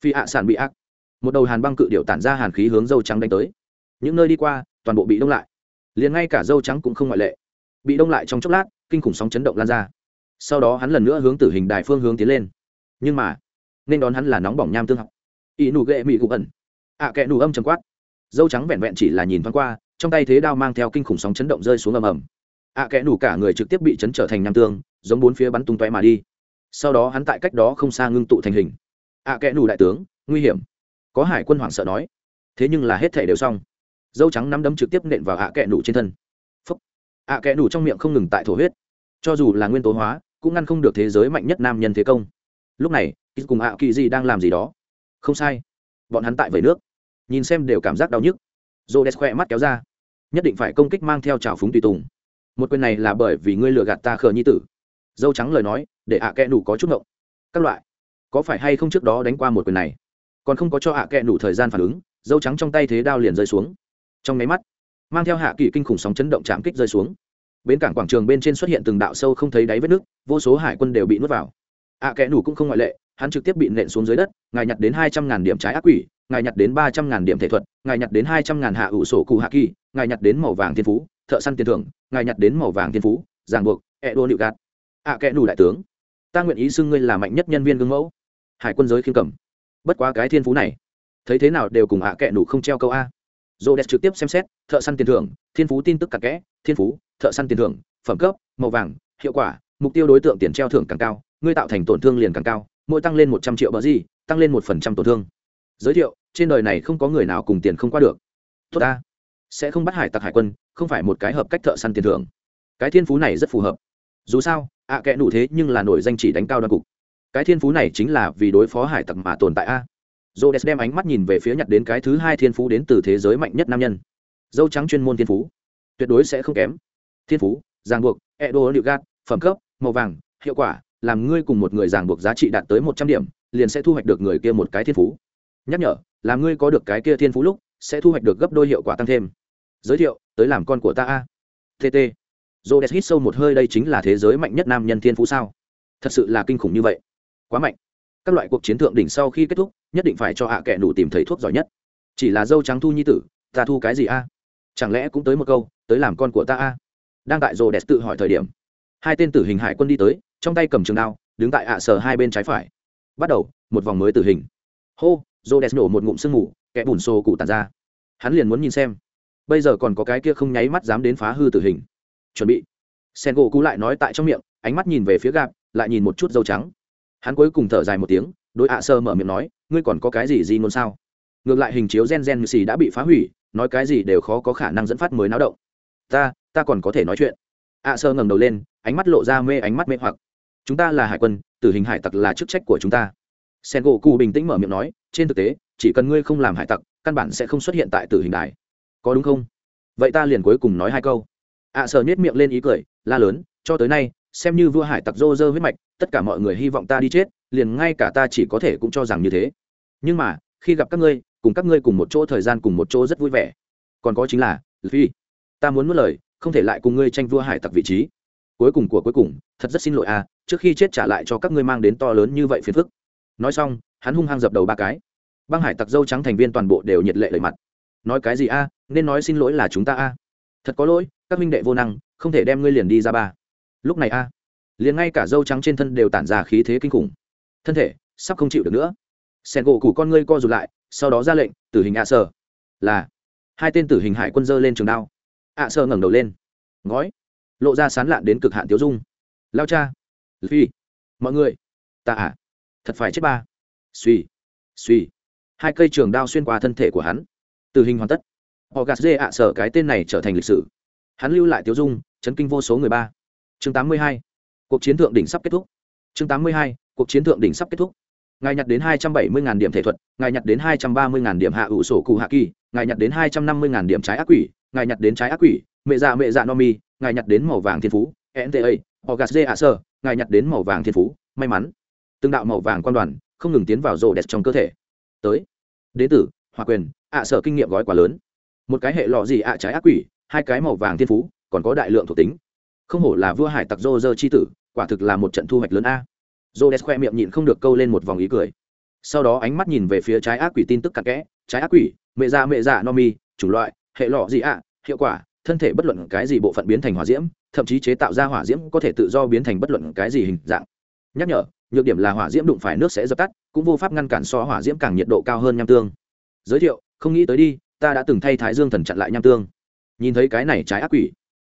Phi ạ, sản bị ác một đầu hàn băng cự điệu tản ra hàn khí hướng dâu trắng đánh tới. Những nơi đi qua, toàn bộ bị đông lại. Liền ngay cả dâu trắng cũng không ngoại lệ. Bị đông lại trong chốc lát, kinh khủng sóng chấn động lan ra. Sau đó hắn lần nữa hướng tử hình đài phương hướng tiến lên. Nhưng mà, nên đón hắn là nóng bỏng nham tương học ỷ nụ ghệ mị cụ ẩn. Ạ à, kẽ nụ âm chầm quát. Dâu trắng vẹn vẹn chỉ là nhìn thoáng qua trong tay thế đao mang theo kinh khủng sóng chấn động rơi xuống ầm ầm. Ạ à, kẽ nụ cả người trực tiếp bị chấn trở thành nam tương giống bốn phía bắn tung tóe mà đi. Sau đó hắn tại cách đó không xa ngưng tụ thành hình. Ạ à, kẽ nụ đại tướng nguy hiểm. Có hải quân hoảng sợ nói. Thế nhưng là hết thể đều xong. Dâu trắng nắm đấm trực tiếp nện vào à, ạ kệ nụ trên thân. Phúc. À, ạ kệ nụ trong miệng không ngừng tại thổ huyết. Cho dù là nguyên tố hóa cũng ngăn không được thế giới mạnh nhất nam nhân thế công. Lúc này ít cùng ạ kỳ gì đang làm gì đó không sai. Bọn hắn tại vẩy nước. Nhìn xem đều cảm giác đau nhức. Rô đès khoe mắt kéo ra. Nhất định phải công kích mang theo trào phúng tùy tùng. Một quyền này là bởi vì ngươi lừa gạt ta khờ nhi tử. Dâu trắng lời nói để ạ à kẽ nủ có chút ngộng. Các loại. Có phải hay không trước đó đánh qua một quyền này? Còn không có cho ạ à kẽ nủ thời gian phản ứng dâu trắng trong tay thế đao liền rơi xuống. Trong máy mắt mang theo hạ kỳ kinh khủng sóng chấn động chạm kích rơi xuống. Bến cảng quảng trường bên trên xuất hiện từng đạo sâu không thấy đáy vết nước vô số hải quân đều bị nuốt vào. Ạ à, kẽ nủ cũng không ngoại lệ hắn trực tiếp bị nện xuống dưới đất, ngài nhặt đến hai trăm ngàn điểm trái ác quỷ, ngài nhặt đến ba trăm ngàn điểm thể thuật, ngài nhặt đến hai trăm ngàn hạ ủ sổ cụ hạ kỳ, ngài nhặt đến màu vàng thiên phú, thợ săn tiền thưởng, ngài nhặt đến màu vàng thiên phú giảng buộc, ẹ đua nịu gạt. Ạ kẽ đủ đại tướng, ta nguyện ý xưng ngươi là mạnh nhất nhân viên gương mẫu. Hải quân giới khiêm cầm bất quá cái thiên phú này, thấy thế nào đều cùng ạ kẽ đủ không treo câu a. Dô đẹp trực tiếp xem xét, thợ săn tiền thưởng, thiên phú tin tức cặp kẽ, thiên phú, thợ săn tiền thưởng, phẩm cấp, màu vàng, hiệu quả, mục tiêu đối tượng tiền treo thưởng càng cao, ngươi tạo thành tổn thương liền càng cao mỗi tăng lên một trăm triệu bờ gì, tăng lên một phần trăm tổn thương. Giới thiệu, trên đời này không có người nào cùng tiền không qua được. Tốt ta. Sẽ không bắt hải tặc hải quân, không phải một cái hợp cách thợ săn tiền thưởng. Cái thiên phú này rất phù hợp. Dù sao, ạ à kẽ thế nhưng là nổi danh chỉ đánh cao đoan cục. Cái thiên phú này chính là vì đối phó hải tặc mà tồn tại a. Dô đem ánh mắt nhìn về phía nhặt đến cái thứ hai thiên phú đến từ thế giới mạnh nhất nam nhân. Dâu trắng chuyên môn thiên phú. Tuyệt đối sẽ không kém. Thiên phú giang buộc, edo liệu điệu gạt phẩm cấp, màu vàng, hiệu quả làm ngươi cùng một người ràng buộc giá trị đạt tới một trăm điểm, liền sẽ thu hoạch được người kia một cái thiên phú. Nhắc nhở làm ngươi có được cái kia thiên phú lúc, sẽ thu hoạch được gấp đôi hiệu quả tăng thêm. Giới thiệu, tới làm con của ta a. Tt dô đès hít sâu một hơi, đây chính là thế giới mạnh nhất nam nhân thiên phú sao? Thật sự là kinh khủng như vậy. Quá mạnh. Các loại cuộc chiến thượng đỉnh sau khi kết thúc, nhất định phải cho hạ à kẻ đủ tìm thấy thuốc giỏi nhất. Chỉ là dâu trắng thu nhi tử, ta thu cái gì a? Chẳng lẽ cũng tới một câu, tới làm con của ta a? Đang tại rồ đẹp tự hỏi thời điểm, hai tên tử hình hải quân đi tới trong tay cầm trường đao, đứng tại ạ à sở hai bên trái phải. Bắt đầu, một vòng mới tử hình. Hô rồ đẹp nổ một ngụm sương mù, kẻ bùn xô cụ tàn ra. Hắn liền muốn nhìn xem. Bây giờ còn có cái kia không nháy mắt dám đến phá hư tử hình. Chuẩn bị. Sen gỗ cú lại nói tại trong miệng, ánh mắt nhìn về phía gạp lại nhìn một chút dâu trắng. Hắn cuối cùng thở dài một tiếng, đối ạ sơ mở miệng nói, ngươi còn có cái gì gì ngôn sao? Ngược lại hình chiếu gen gen như xì đã bị phá hủy, nói cái gì đều khó có khả năng dẫn phát mới náo động. Ta ta còn có thể nói chuyện. ạ sơ ngẩng đầu lên, ánh mắt lộ ra mê, ánh mắt mê hoặc chúng ta là hải quân, tử hình hải tặc là chức trách của chúng ta. Sen gỗ cụ bình tĩnh mở miệng nói, trên thực tế, chỉ cần ngươi không làm hải tặc, căn bản sẽ không xuất hiện tại tử hình đài. Có đúng không? Vậy ta liền cuối cùng nói hai câu. Ạ sờ nhét miệng lên ý cười, la lớn, cho tới nay, xem như vua hải tặc rô rơ huyết mạch, tất cả mọi người hy vọng ta đi chết, liền ngay cả ta chỉ có thể cũng cho rằng như thế. Nhưng mà, khi gặp các ngươi, cùng các ngươi cùng một chỗ thời gian cùng một chỗ rất vui vẻ. Còn có chính là phi ta muốn mất lời, không thể lại cùng ngươi tranh vua hải tặc vị trí cuối cùng của cuối cùng, thật rất xin lỗi à trước khi chết trả lại cho các ngươi mang đến to lớn như vậy phiền phức. Nói xong, hắn hung hăng dập đầu ba cái. Băng hải tặc dâu trắng thành viên toàn bộ đều nhiệt lệ lời mặt. Nói cái gì a, nên nói xin lỗi là chúng ta a. Thật có lỗi, các minh đệ vô năng, không thể đem ngươi liền đi ra ba. Lúc này a, liền ngay cả dâu trắng trên thân đều tản ra khí thế kinh khủng. Thân thể, sắp không chịu được nữa. Sen gỗ củ con ngươi co rụt lại, sau đó ra lệnh, tử hình ạ sơ là, hai tên tử hình hải quân dơ lên trường đao. Ạ sơ ngẩng đầu lên. Ngói lộ ra sán lạn đến cực hạn tiêu dung. Lao cha. Phi mọi người. Ta à. Thật phải chết ba. Suy. Suy. Hai cây trường đao xuyên qua thân thể của hắn. Tử hình hoàn tất. Họ gạt dê ạ, sở cái tên này trở thành lịch sử. Hắn lưu lại tiêu dung, chấn kinh vô số người ba. Chương tám mươi hai. Cuộc chiến thượng đỉnh sắp kết thúc. Chương tám mươi hai. Cuộc chiến thượng đỉnh sắp kết thúc. Ngài nhặt đến hai trăm bảy mươi điểm thể thuật, ngài nhặt đến hai trăm ba mươi điểm hạ ủ sổ cụ hạ kỳ, ngài nhặt đến hai trăm năm mươi điểm trái ác quỷ, ngài nhặt đến trái ác quỷ, mẹ dạ mẹ dạ no mi ngài nhặt đến màu vàng thiên phú nta ogas a sơ, ngài nhặt đến màu vàng thiên phú, may mắn. Từng đạo màu vàng quan đoàn không ngừng tiến vào rô đẹp trong cơ thể. Tới. Đế tử hòa quyền ạ sở kinh nghiệm gói quá lớn. Một cái hệ lọ gì ạ trái ác quỷ, hai cái màu vàng thiên phú, còn có đại lượng thuộc tính. Không hổ là vua hải tặc rô rơ chi tử, quả thực là một trận thu hoạch lớn a. Rô đẹp khoe miệng nhịn không được câu lên một vòng ý cười. Sau đó ánh mắt nhìn về phía trái ác quỷ tin tức cặn kẽ, trái ác quỷ, mẹ già mẹ già no mi, chủng loại, hệ lọ gì ạ, hiệu quả thân thể bất luận cái gì bộ phận biến thành hỏa diễm thậm chí chế tạo ra hỏa diễm có thể tự do biến thành bất luận cái gì hình dạng. Nhắc nhở nhược điểm là hỏa diễm đụng phải nước sẽ dập tắt cũng vô pháp ngăn cản so hỏa diễm càng nhiệt độ cao hơn nham tương. Giới thiệu không nghĩ tới đi ta đã từng thay thái dương thần chặn lại nham tương. Nhìn thấy cái này trái ác quỷ.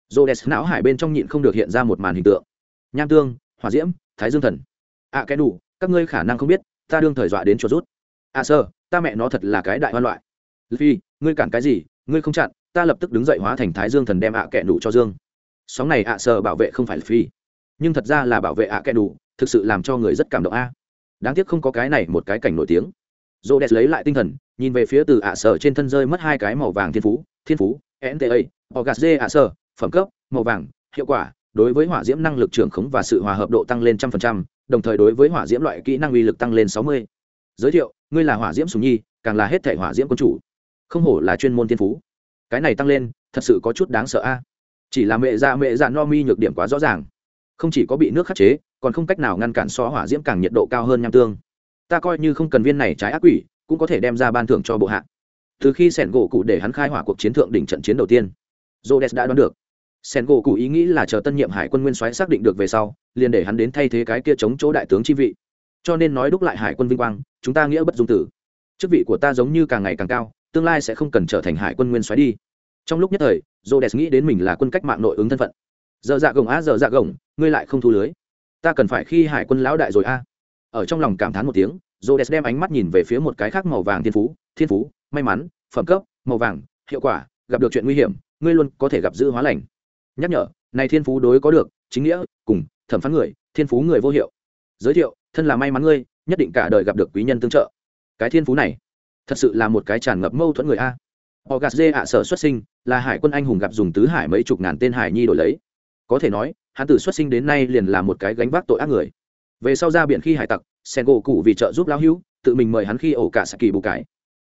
Rô đès não hải bên trong nhịn không được hiện ra một màn hình tượng. Nham tương hỏa diễm thái dương thần. Ạ à, cái đủ các ngươi khả năng không biết ta đương thời dọa đến chuột rút. À sơ ta mẹ nó thật là cái đại hoan loại. Phi ngươi cản cái gì ngươi không chặn ta lập tức đứng dậy hóa thành thái dương thần đem ạ à kẹ đủ cho dương. Sóng này ạ sờ bảo vệ không phải là phi, nhưng thật ra là bảo vệ ạ kẹ đủ thực sự làm cho người rất cảm động a. Đáng tiếc không có cái này một cái cảnh nổi tiếng. Dô đẹp lấy lại tinh thần, nhìn về phía từ ạ sở trên thân rơi mất hai cái màu vàng thiên phú thiên phú nta ogasd ạ sở phẩm cấp, màu vàng, hiệu quả, đối với hỏa diễm năng lực trưởng khống và sự hòa hợp độ tăng lên trăm phần trăm, đồng thời đối với hỏa diễm loại kỹ năng uy lực tăng lên sáu mươi. Giới thiệu, ngươi là hỏa diễm sùng nhi, càng là hết thể hỏa diễm quân chủ. Không hổ là chuyên môn thiên phú cái này tăng lên, thật sự có chút đáng sợ a. Chỉ là mẹ dạ mẹ dạ no mi nhược điểm quá rõ ràng. Không chỉ có bị nước khắc chế, còn không cách nào ngăn cản xóa hỏa diễm càng nhiệt độ cao hơn nham tương. Ta coi như không cần viên này trái ác quỷ, cũng có thể đem ra ban thưởng cho bộ hạ. Từ khi sẻn gỗ cụ để hắn khai hỏa cuộc chiến thượng đỉnh trận chiến đầu tiên jodes đã đoán được. Sẻn gỗ cụ ý nghĩ là chờ tân nhiệm hải quân nguyên soái xác định được về sau, liền để hắn đến thay thế cái kia chống chỗ đại tướng chi vị. Cho nên nói đúc lại hải quân vinh quang, chúng ta nghĩa bất dung tử. Chức vị của ta giống như càng ngày càng cao tương lai sẽ không cần trở thành hải quân nguyên soái đi. Trong lúc nhất thời jodes nghĩ đến mình là quân cách mạng nội ứng thân phận. Giờ dạ gồng á, giờ dạ gồng, ngươi lại không thu lưới. Ta cần phải khi hải quân lão đại rồi a. Ở trong lòng cảm thán một tiếng jodes đem ánh mắt nhìn về phía một cái khác màu vàng thiên phú thiên phú, may mắn, phẩm cấp, màu vàng, hiệu quả, gặp được chuyện nguy hiểm, ngươi luôn có thể gặp giữ hóa lành. Nhắc nhở, này thiên phú đối có được, chính nghĩa, cùng, thẩm phán người, thiên phú người vô hiệu. Giới thiệu, thân là may mắn ngươi, nhất định cả đời gặp được quý nhân tương trợ. Cái thiên phú này thật sự là một cái tràn ngập mâu thuẫn người a. Họ gạt dê ạ sở xuất sinh, là hải quân anh hùng gặp dùng tứ hải mấy chục ngàn tên hải nhi đổi lấy. Có thể nói, hắn từ xuất sinh đến nay liền là một cái gánh vác tội ác người. Về sau ra biển khi hải tặc sen gỗ cụ vì trợ giúp lão hữu, tự mình mời hắn khi ổ cả saki bù cải.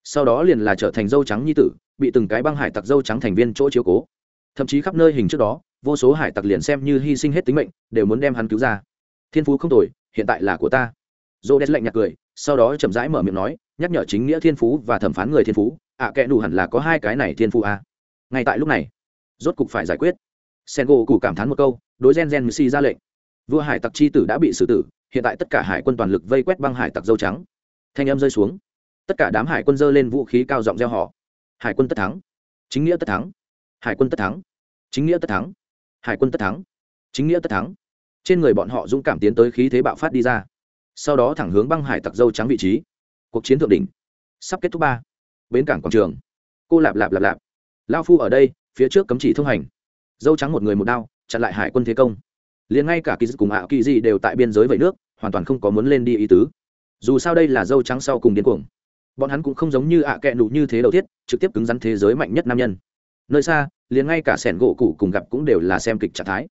Sau đó liền là trở thành dâu trắng nhi tử, bị từng cái băng hải tặc dâu trắng thành viên chỗ chiếu cố. Thậm chí khắp nơi hình trước đó, vô số hải tặc liền xem như hy sinh hết tính mệnh, đều muốn đem hắn cứu ra. Thiên phú không tồi, hiện tại là của ta. Dô đen lạnh nhạt cười, sau đó chậm rãi mở miệng nói nhắc nhở chính nghĩa thiên phú và thẩm phán người thiên phú ạ à, kẽ đủ hẳn là có hai cái này thiên phú à. ngay tại lúc này rốt cục phải giải quyết. Sen gỗ cụ cảm thán một câu đối gen gen mc ra lệnh. Vua hải tặc chi tử đã bị xử tử hiện tại tất cả hải quân toàn lực vây quét băng hải tặc dâu trắng. Thanh âm rơi xuống. Tất cả đám hải quân dơ lên vũ khí cao giọng gieo họ hải quân tất thắng. Chính nghĩa tất thắng. Hải quân tất thắng. Chính nghĩa tất thắng. Hải quân tất thắng. Chính nghĩa tất thắng. Trên người bọn họ dũng cảm tiến tới khí thế bạo phát đi ra. Sau đó thẳng hướng băng hải tặc dâu trắng vị trí cuộc chiến thượng đỉnh. Sắp kết thúc ba. Bến cảng quảng trường. Cô lạp lạp lạp lạp. Lao phu ở đây, phía trước cấm chỉ thông hành. Dâu trắng một người một đao, chặn lại hải quân thế công. Liền ngay cả kỳ dư cùng ạ kỳ dị đều tại biên giới vẩy nước, hoàn toàn không có muốn lên đi ý tứ. Dù sao đây là dâu trắng sau cùng điên cuồng. Bọn hắn cũng không giống như ạ à kẹ nụ như thế đầu tiết, trực tiếp cứng rắn thế giới mạnh nhất nam nhân. Nơi xa, liền ngay cả sẻn gỗ cụ cùng gặp cũng đều là xem kịch trạng thái.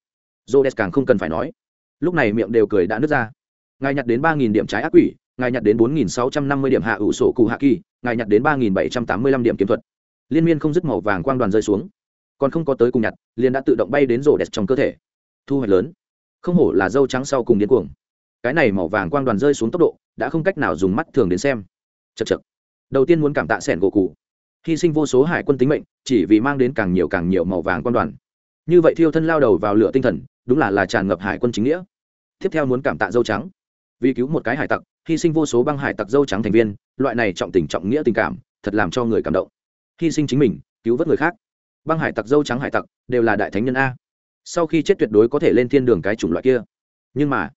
J o càng không cần phải nói. Lúc này miệng đều cười đã nứt ra. Ngài nhặt đến ba nghìn điểm trái ác quỷ ngài nhặt đến bốn nghìn sáu trăm năm mươi điểm hạ ủ sổ cụ hạ kỳ, ngài nhặt đến ba nghìn bảy trăm tám mươi lăm điểm kiếm thuật. Liên miên không dứt màu vàng quang đoàn rơi xuống. Còn không có tới cùng nhặt, liền đã tự động bay đến rổ đẹp trong cơ thể. Thu hoạch lớn. Không hổ là dâu trắng sau cùng điên cuồng. Cái này màu vàng quang đoàn rơi xuống tốc độ, đã không cách nào dùng mắt thường đến xem. Chậc chậc. đầu tiên muốn cảm tạ sẻn gỗ cụ. Hy sinh vô số hải quân tính mệnh, chỉ vì mang đến càng nhiều càng nhiều màu vàng quang đoàn. Như vậy thiêu thân lao đầu vào lửa tinh thần, đúng là là tràn ngập hải quân chính nghĩa. Tiếp theo muốn cảm tạ dâu trắng. Vì cứu một cái hải tặc hy sinh vô số băng hải tặc dâu trắng thành viên, loại này trọng tình trọng nghĩa tình cảm, thật làm cho người cảm động. Hy sinh chính mình, cứu vớt người khác. Băng hải tặc dâu trắng hải tặc, đều là đại thánh nhân a. Sau khi chết tuyệt đối có thể lên thiên đường cái chủng loại kia. Nhưng mà,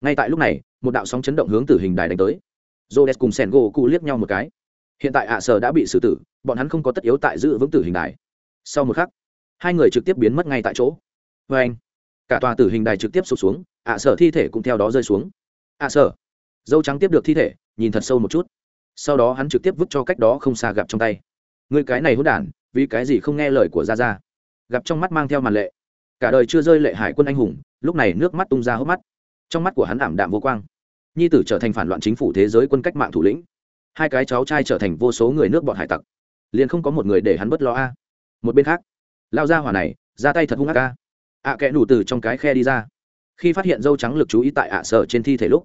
ngay tại lúc này, một đạo sóng chấn động hướng tử hình đài đánh tới. J o cùng sen gỗ cụ liếc nhau một cái. Hiện tại ạ sở đã bị xử tử, bọn hắn không có tất yếu tại giữ vững tử hình đài. Sau một khắc, hai người trực tiếp biến mất ngay tại chỗ. Vê anh cả tòa tử hình đài trực tiếp sụp xuống, ạ sở thi thể cũng theo đó rơi xuống. Ạ sở dâu trắng tiếp được thi thể, nhìn thật sâu một chút. Sau đó hắn trực tiếp vứt cho cách đó không xa gặp trong tay. Người cái này hốt đản, vì cái gì không nghe lời của gia gia? Gặp trong mắt mang theo màn lệ. Cả đời chưa rơi lệ hải quân anh hùng, lúc này nước mắt tung ra hốc mắt. Trong mắt của hắn ảm đạm vô quang. Nhi tử trở thành phản loạn chính phủ thế giới quân cách mạng thủ lĩnh. Hai cái cháu trai trở thành vô số người nước bọn hải tặc. Liền không có một người để hắn bất lo a. Một bên khác lao ra hỏa này, ra tay thật hung ác ca ạ kẽ đủ từ trong cái khe đi ra. Khi phát hiện dâu trắng lực chú ý tại ạ sở trên thi thể lúc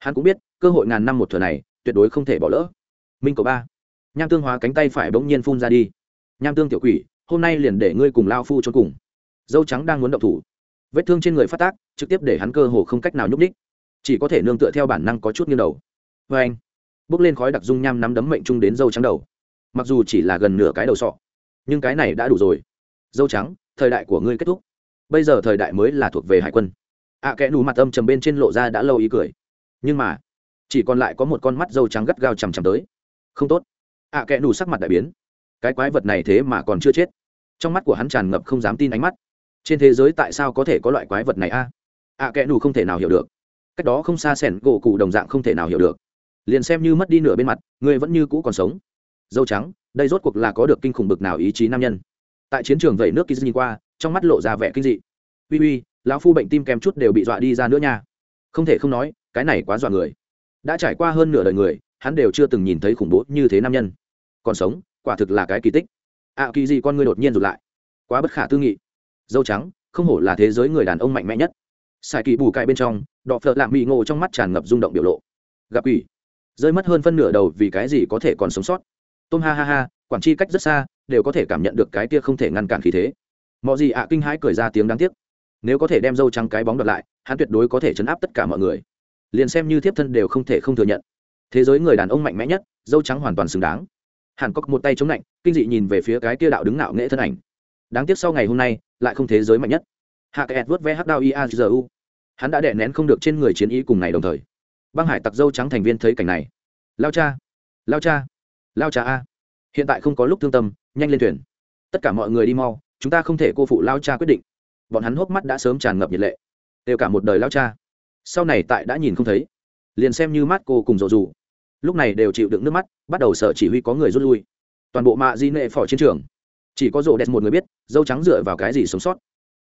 hắn cũng biết cơ hội ngàn năm một thừa này tuyệt đối không thể bỏ lỡ. Minh cầu ba nham tương hóa cánh tay phải bỗng nhiên phun ra đi. Nham tương tiểu quỷ hôm nay liền để ngươi cùng lao phu cho cùng. Dâu trắng đang muốn động thủ. Vết thương trên người phát tác trực tiếp để hắn cơ hồ không cách nào nhúc ních chỉ có thể nương tựa theo bản năng có chút như đầu. Vê anh bước lên khói đặc dung nham nắm đấm mệnh trung đến dâu trắng đầu. Mặc dù chỉ là gần nửa cái đầu sọ nhưng cái này đã đủ rồi. Dâu trắng thời đại của ngươi kết thúc. Bây giờ thời đại mới là thuộc về hải quân. Ạ à, kẽ nù mặt âm trầm bên trên lộ ra đã lâu ý cười nhưng mà chỉ còn lại có một con mắt dâu trắng gắt gao chằm chằm tới. Không tốt. Ạ à, kẽ nù sắc mặt đại biến. Cái quái vật này thế mà còn chưa chết. Trong mắt của hắn tràn ngập không dám tin ánh mắt. Trên thế giới tại sao có thể có loại quái vật này a? Ạ à, kẽ nù không thể nào hiểu được. Cách đó không xa sẻn gỗ cụ đồng dạng không thể nào hiểu được. Liền xem như mất đi nửa bên mặt người vẫn như cũ còn sống. Dâu trắng đây rốt cuộc là có được kinh khủng bực nào ý chí nam nhân? Tại chiến trường vẩy nước ký nhìn qua trong mắt lộ ra vẻ kinh dị. Uy uy lão phu bệnh tim kèm chút đều bị dọa đi ra nữa nha. Không thể không nói cái này quá dọa người. Đã trải qua hơn nửa đời người hắn đều chưa từng nhìn thấy khủng bố như thế nam nhân. Còn sống quả thực là cái kỳ tích. Ạ à, kỳ gì con ngươi đột nhiên rụt lại. Quá bất khả tư nghị. Dâu trắng không hổ là thế giới người đàn ông mạnh mẽ nhất. Sai kỳ bù cãi bên trong đọ phợ lạ mị ngộ trong mắt tràn ngập rung động biểu lộ. Gặp ủy rơi mất hơn phân nửa đầu vì cái gì có thể còn sống sót. Tôm ha ha ha quản chi cách rất xa đều có thể cảm nhận được cái kia không thể ngăn cản khí thế. Mọi gì ạ kinh hãi cười ra tiếng đáng tiếc. Nếu có thể đem dâu trắng cái bóng đoạt lại hắn tuyệt đối có thể chấn áp tất cả mọi người liền xem như thiếp thân đều không thể không thừa nhận. Thế giới người đàn ông mạnh mẽ nhất, dâu trắng hoàn toàn xứng đáng. Hàn cốc một tay chống lạnh, kinh dị nhìn về phía cái kia đạo đứng nạo nghệ thân ảnh. Đáng tiếc sau ngày hôm nay, lại không thế giới mạnh nhất. Hạ kẹt vớt ve hắc đao iazu hắn đã đè nén không được trên người chiến ý cùng ngày đồng thời. Băng hải tặc dâu trắng thành viên thấy cảnh này. Lao cha lao cha lao cha a. Hiện tại không có lúc thương tâm, nhanh lên thuyền. Tất cả mọi người đi mau, chúng ta không thể cô phụ lao cha quyết định. Bọn hắn hốc mắt đã sớm tràn ngập nhiệt lệ. Đều cả một đời lao cha sau này tại đã nhìn không thấy, liền xem như mắt cô cùng rộ rủ lúc này đều chịu đựng nước mắt, bắt đầu sợ chỉ huy có người rút lui. Toàn bộ mạ di nệ phỏ chiến trường, chỉ có rộ đẹp một người biết, dâu trắng dựa vào cái gì sống sót.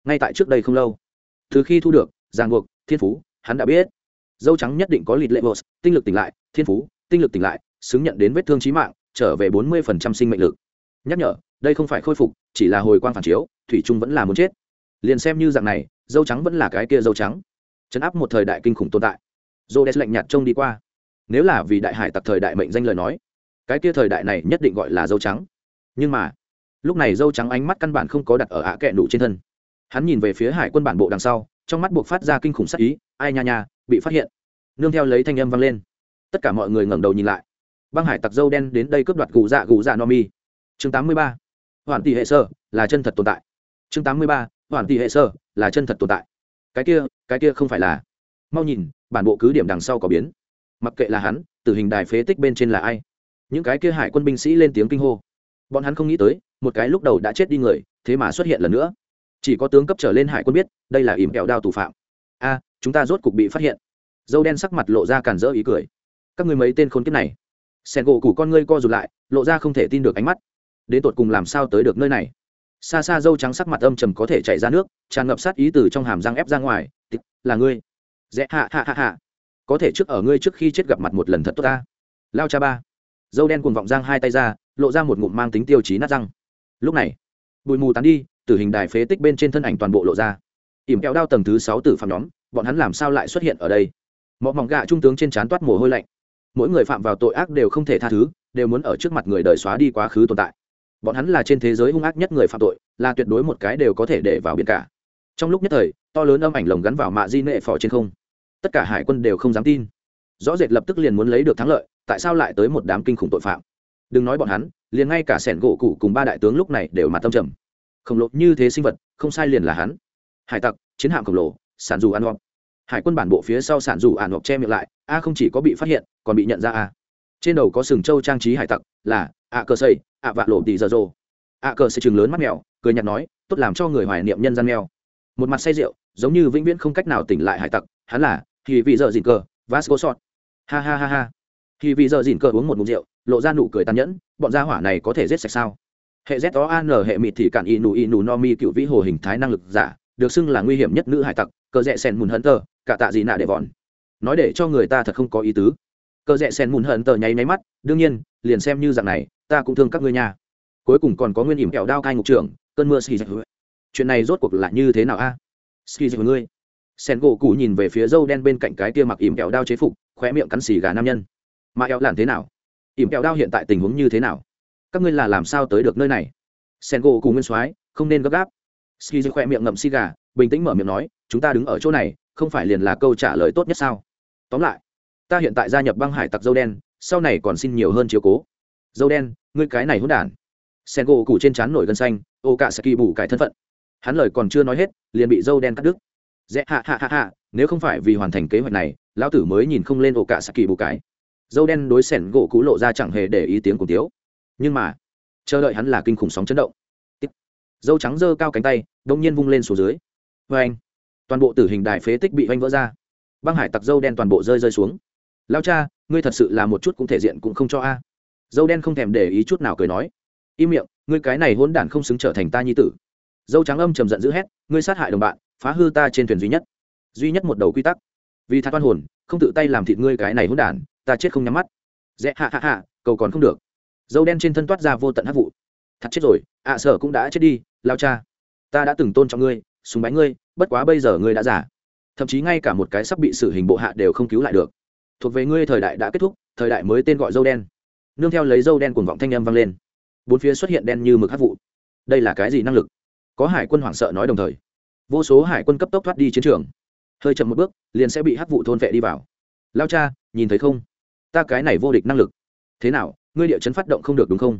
Ngay tại trước đây không lâu, từ khi thu được, ràng buộc, thiên phú, hắn đã biết. Dâu trắng nhất định có lịt lệ vos tinh lực tỉnh lại, thiên phú, tinh lực tỉnh lại, xứng nhận đến vết thương trí mạng, trở về bốn mươi sinh mệnh lực. Nhắc nhở, đây không phải khôi phục, chỉ là hồi quang phản chiếu, thủy trung vẫn là muốn chết. Liền xem như dạng này, dâu trắng vẫn là cái kia dâu trắng chấn áp một thời đại kinh khủng tồn tại. Dô s lạnh nhạt trông đi qua. Nếu là vì đại hải tặc thời đại mệnh danh lời nói, cái kia thời đại này nhất định gọi là dâu trắng. Nhưng mà, lúc này dâu trắng ánh mắt căn bản không có đặt ở ạ kẹ nụ trên thân. Hắn nhìn về phía hải quân bản bộ đằng sau, trong mắt buộc phát ra kinh khủng sắc ý, ai nha nha, bị phát hiện. Nương theo lấy thanh âm vang lên. Tất cả mọi người ngẩng đầu nhìn lại. Băng hải tặc dâu đen đến đây cướp đoạt gù dạ gù dạ no mi chương tám mươi ba hoàn tỷ hệ sơ là chân thật tồn tại. Chương tám mươi ba hoàn tỷ hệ sơ là chân thật tồn tại cái kia cái kia không phải là. Mau nhìn, bản bộ cứ điểm đằng sau có biến. Mặc kệ là hắn từ hình đài phế tích bên trên là ai. Những cái kia hải quân binh sĩ lên tiếng kinh hô. Bọn hắn không nghĩ tới, một cái lúc đầu đã chết đi người, thế mà xuất hiện lần nữa. Chỉ có tướng cấp trở lên hải quân biết, đây là ìm kẹo đao thủ phạm. A, chúng ta rốt cục bị phát hiện. Dâu đen sắc mặt lộ ra cản rỡ ý cười. Các người mấy tên khốn kiếp này. Sen gỗ củ con ngươi co rụt lại, lộ ra không thể tin được ánh mắt. Đến tột cùng làm sao tới được nơi này? Xa xa dâu trắng sắc mặt âm trầm có thể chảy ra nước tràn ngập sát ý từ trong hàm răng ép ra ngoài. Tích, là ngươi. Dễ hạ hạ hạ hạ có thể trước ở ngươi trước khi chết gặp mặt một lần thật tốt ta. Lao cha ba. Dâu đen cuồng vọng giang hai tay ra lộ ra một ngụm mang tính tiêu chí nát răng. Lúc này bụi mù tán đi từ hình đài phế tích bên trên thân ảnh toàn bộ lộ ra. Ỉm kẹo đao tầng thứ sáu tử phạm nhóm bọn hắn làm sao lại xuất hiện ở đây? Mọi mỏng gạ trung tướng trên trán toát mồ hôi lạnh. Mỗi người phạm vào tội ác đều không thể tha thứ đều muốn ở trước mặt người đời xóa đi quá khứ tồn tại bọn hắn là trên thế giới hung ác nhất người phạm tội, là tuyệt đối một cái đều có thể để vào biển cả. Trong lúc nhất thời, to lớn âm ảnh lồng gắn vào mạ di nệ phò trên không. Tất cả hải quân đều không dám tin. Rõ rệt lập tức liền muốn lấy được thắng lợi, tại sao lại tới một đám kinh khủng tội phạm? Đừng nói bọn hắn, liền ngay cả sẻn gỗ cụ cùng ba đại tướng lúc này đều mặt tâm trầm. Khổng lồ như thế sinh vật, không sai liền là hắn. Hải tặc, chiến hạm khổng lồ, sản dù ăn ngọc. hải quân bản bộ phía sau sản dù ản ngọc che miệng lại, a không chỉ có bị phát hiện, còn bị nhận ra a. Trên đầu có sừng trâu trang trí hải tặc, là a cơ xây ạ vạ lộ tỷ giờ rồ. Ạ cờ xây chừng lớn mắt mèo, cười nhạt nói, tốt làm cho người hoài niệm nhân gian mèo. Một mặt say rượu, giống như vĩnh viễn không cách nào tỉnh lại hải tặc, hắn là thì vì giờ dịn cờ, vasco sọt ha ha ha ha. Thì vì giờ dịn cờ uống một ngụm rượu, lộ ra nụ cười tàn nhẫn, bọn gia hỏa này có thể giết sạch sao? Hệ z o an hệ mịt thì cản y nù y nù no mi cựu vĩ hồ hình thái năng lực giả, được xưng là nguy hiểm nhất nữ hải tặc, cờ rẽ sen mùn hận tờ cả tạ gì nạ để vòn. Nói để cho người ta thật không có ý tứ cờ rẽ sen mùn hận tờ nháy máy mắt, đương nhiên, liền xem như dạng này, ta cũng thương các ngươi nha. Cuối cùng còn có nguyên ỉm kẹo đao cai ngục trưởng, cơn mưa ski chuyện này rốt cuộc là như thế nào a? À? ski ngươi. Sen gỗ cụ nhìn về phía dâu đen bên cạnh cái kia mặc ỉm kẹo đao chế phục, khóe miệng cắn xì gà nam nhân. Mà eo làm thế nào? Ỉm kẹo đao hiện tại tình huống như thế nào? Các ngươi là làm sao tới được nơi này? Sen gỗ cụ nguyên soái, không nên gấp gáp. Ski khoe miệng ngậm xì gà, bình tĩnh mở miệng nói, chúng ta đứng ở chỗ này, không phải liền là câu trả lời tốt nhất sao? Tóm lại ta hiện tại gia nhập băng hải tặc dâu đen, sau này còn xin nhiều hơn chiếu cố. Dâu đen, ngươi cái này hôn đản. Sen gỗ củ trên trán nổi gân xanh ô cả saki bù cải thân phận. Hắn lời còn chưa nói hết, liền bị dâu đen cắt đứt. Dễ hạ hạ hạ hạ nếu không phải vì hoàn thành kế hoạch này, lão tử mới nhìn không lên ổ cả saki bù cải. Dâu đen đối sẻn gỗ cũ lộ ra chẳng hề để ý tiếng của tiếu. Nhưng mà, chờ đợi hắn là kinh khủng sóng chấn động. Dâu trắng giơ cao cánh tay, đông nhiên vung lên xuống dưới. Vê anh toàn bộ tử hình đài phế tích bị oanh vỡ ra. Băng hải tặc dâu đen toàn bộ rơi rơi xuống lao cha ngươi thật sự là một chút cũng thể diện cũng không cho a. Dâu đen không thèm để ý chút nào cười nói. Im miệng ngươi cái này hôn đản không xứng trở thành ta nhi tử. Dâu trắng âm trầm giận dữ hét ngươi sát hại đồng bạn phá hư ta trên thuyền duy nhất. Duy nhất một đầu quy tắc. Vì thắt oan hồn không tự tay làm thịt ngươi cái này hôn đản ta chết không nhắm mắt. Dẹ hạ hạ hạ cầu còn không được. Dâu đen trên thân toát ra vô tận hát vụ. Thật chết rồi ạ à, sở cũng đã chết đi lao cha. Ta đã từng tôn trọng ngươi súng bánh ngươi bất quá bây giờ ngươi đã giả thậm chí ngay cả một cái sắp bị xử hình bộ hạ đều không cứu lại được thuộc về ngươi thời đại đã kết thúc, thời đại mới tên gọi dâu đen. Nương theo lấy dâu đen cùng vọng thanh â m vang lên. Bốn phía xuất hiện đen như mực hát vụ. Đây là cái gì năng lực? Có hải quân hoảng sợ nói đồng thời. Vô số hải quân cấp tốc thoát đi chiến trường. Hơi chậm một bước, liền sẽ bị hát vụ thôn vệ đi vào. Lao cha, nhìn thấy không? Ta cái này vô địch năng lực. Thế nào, ngươi địa chấn phát động không được đúng không?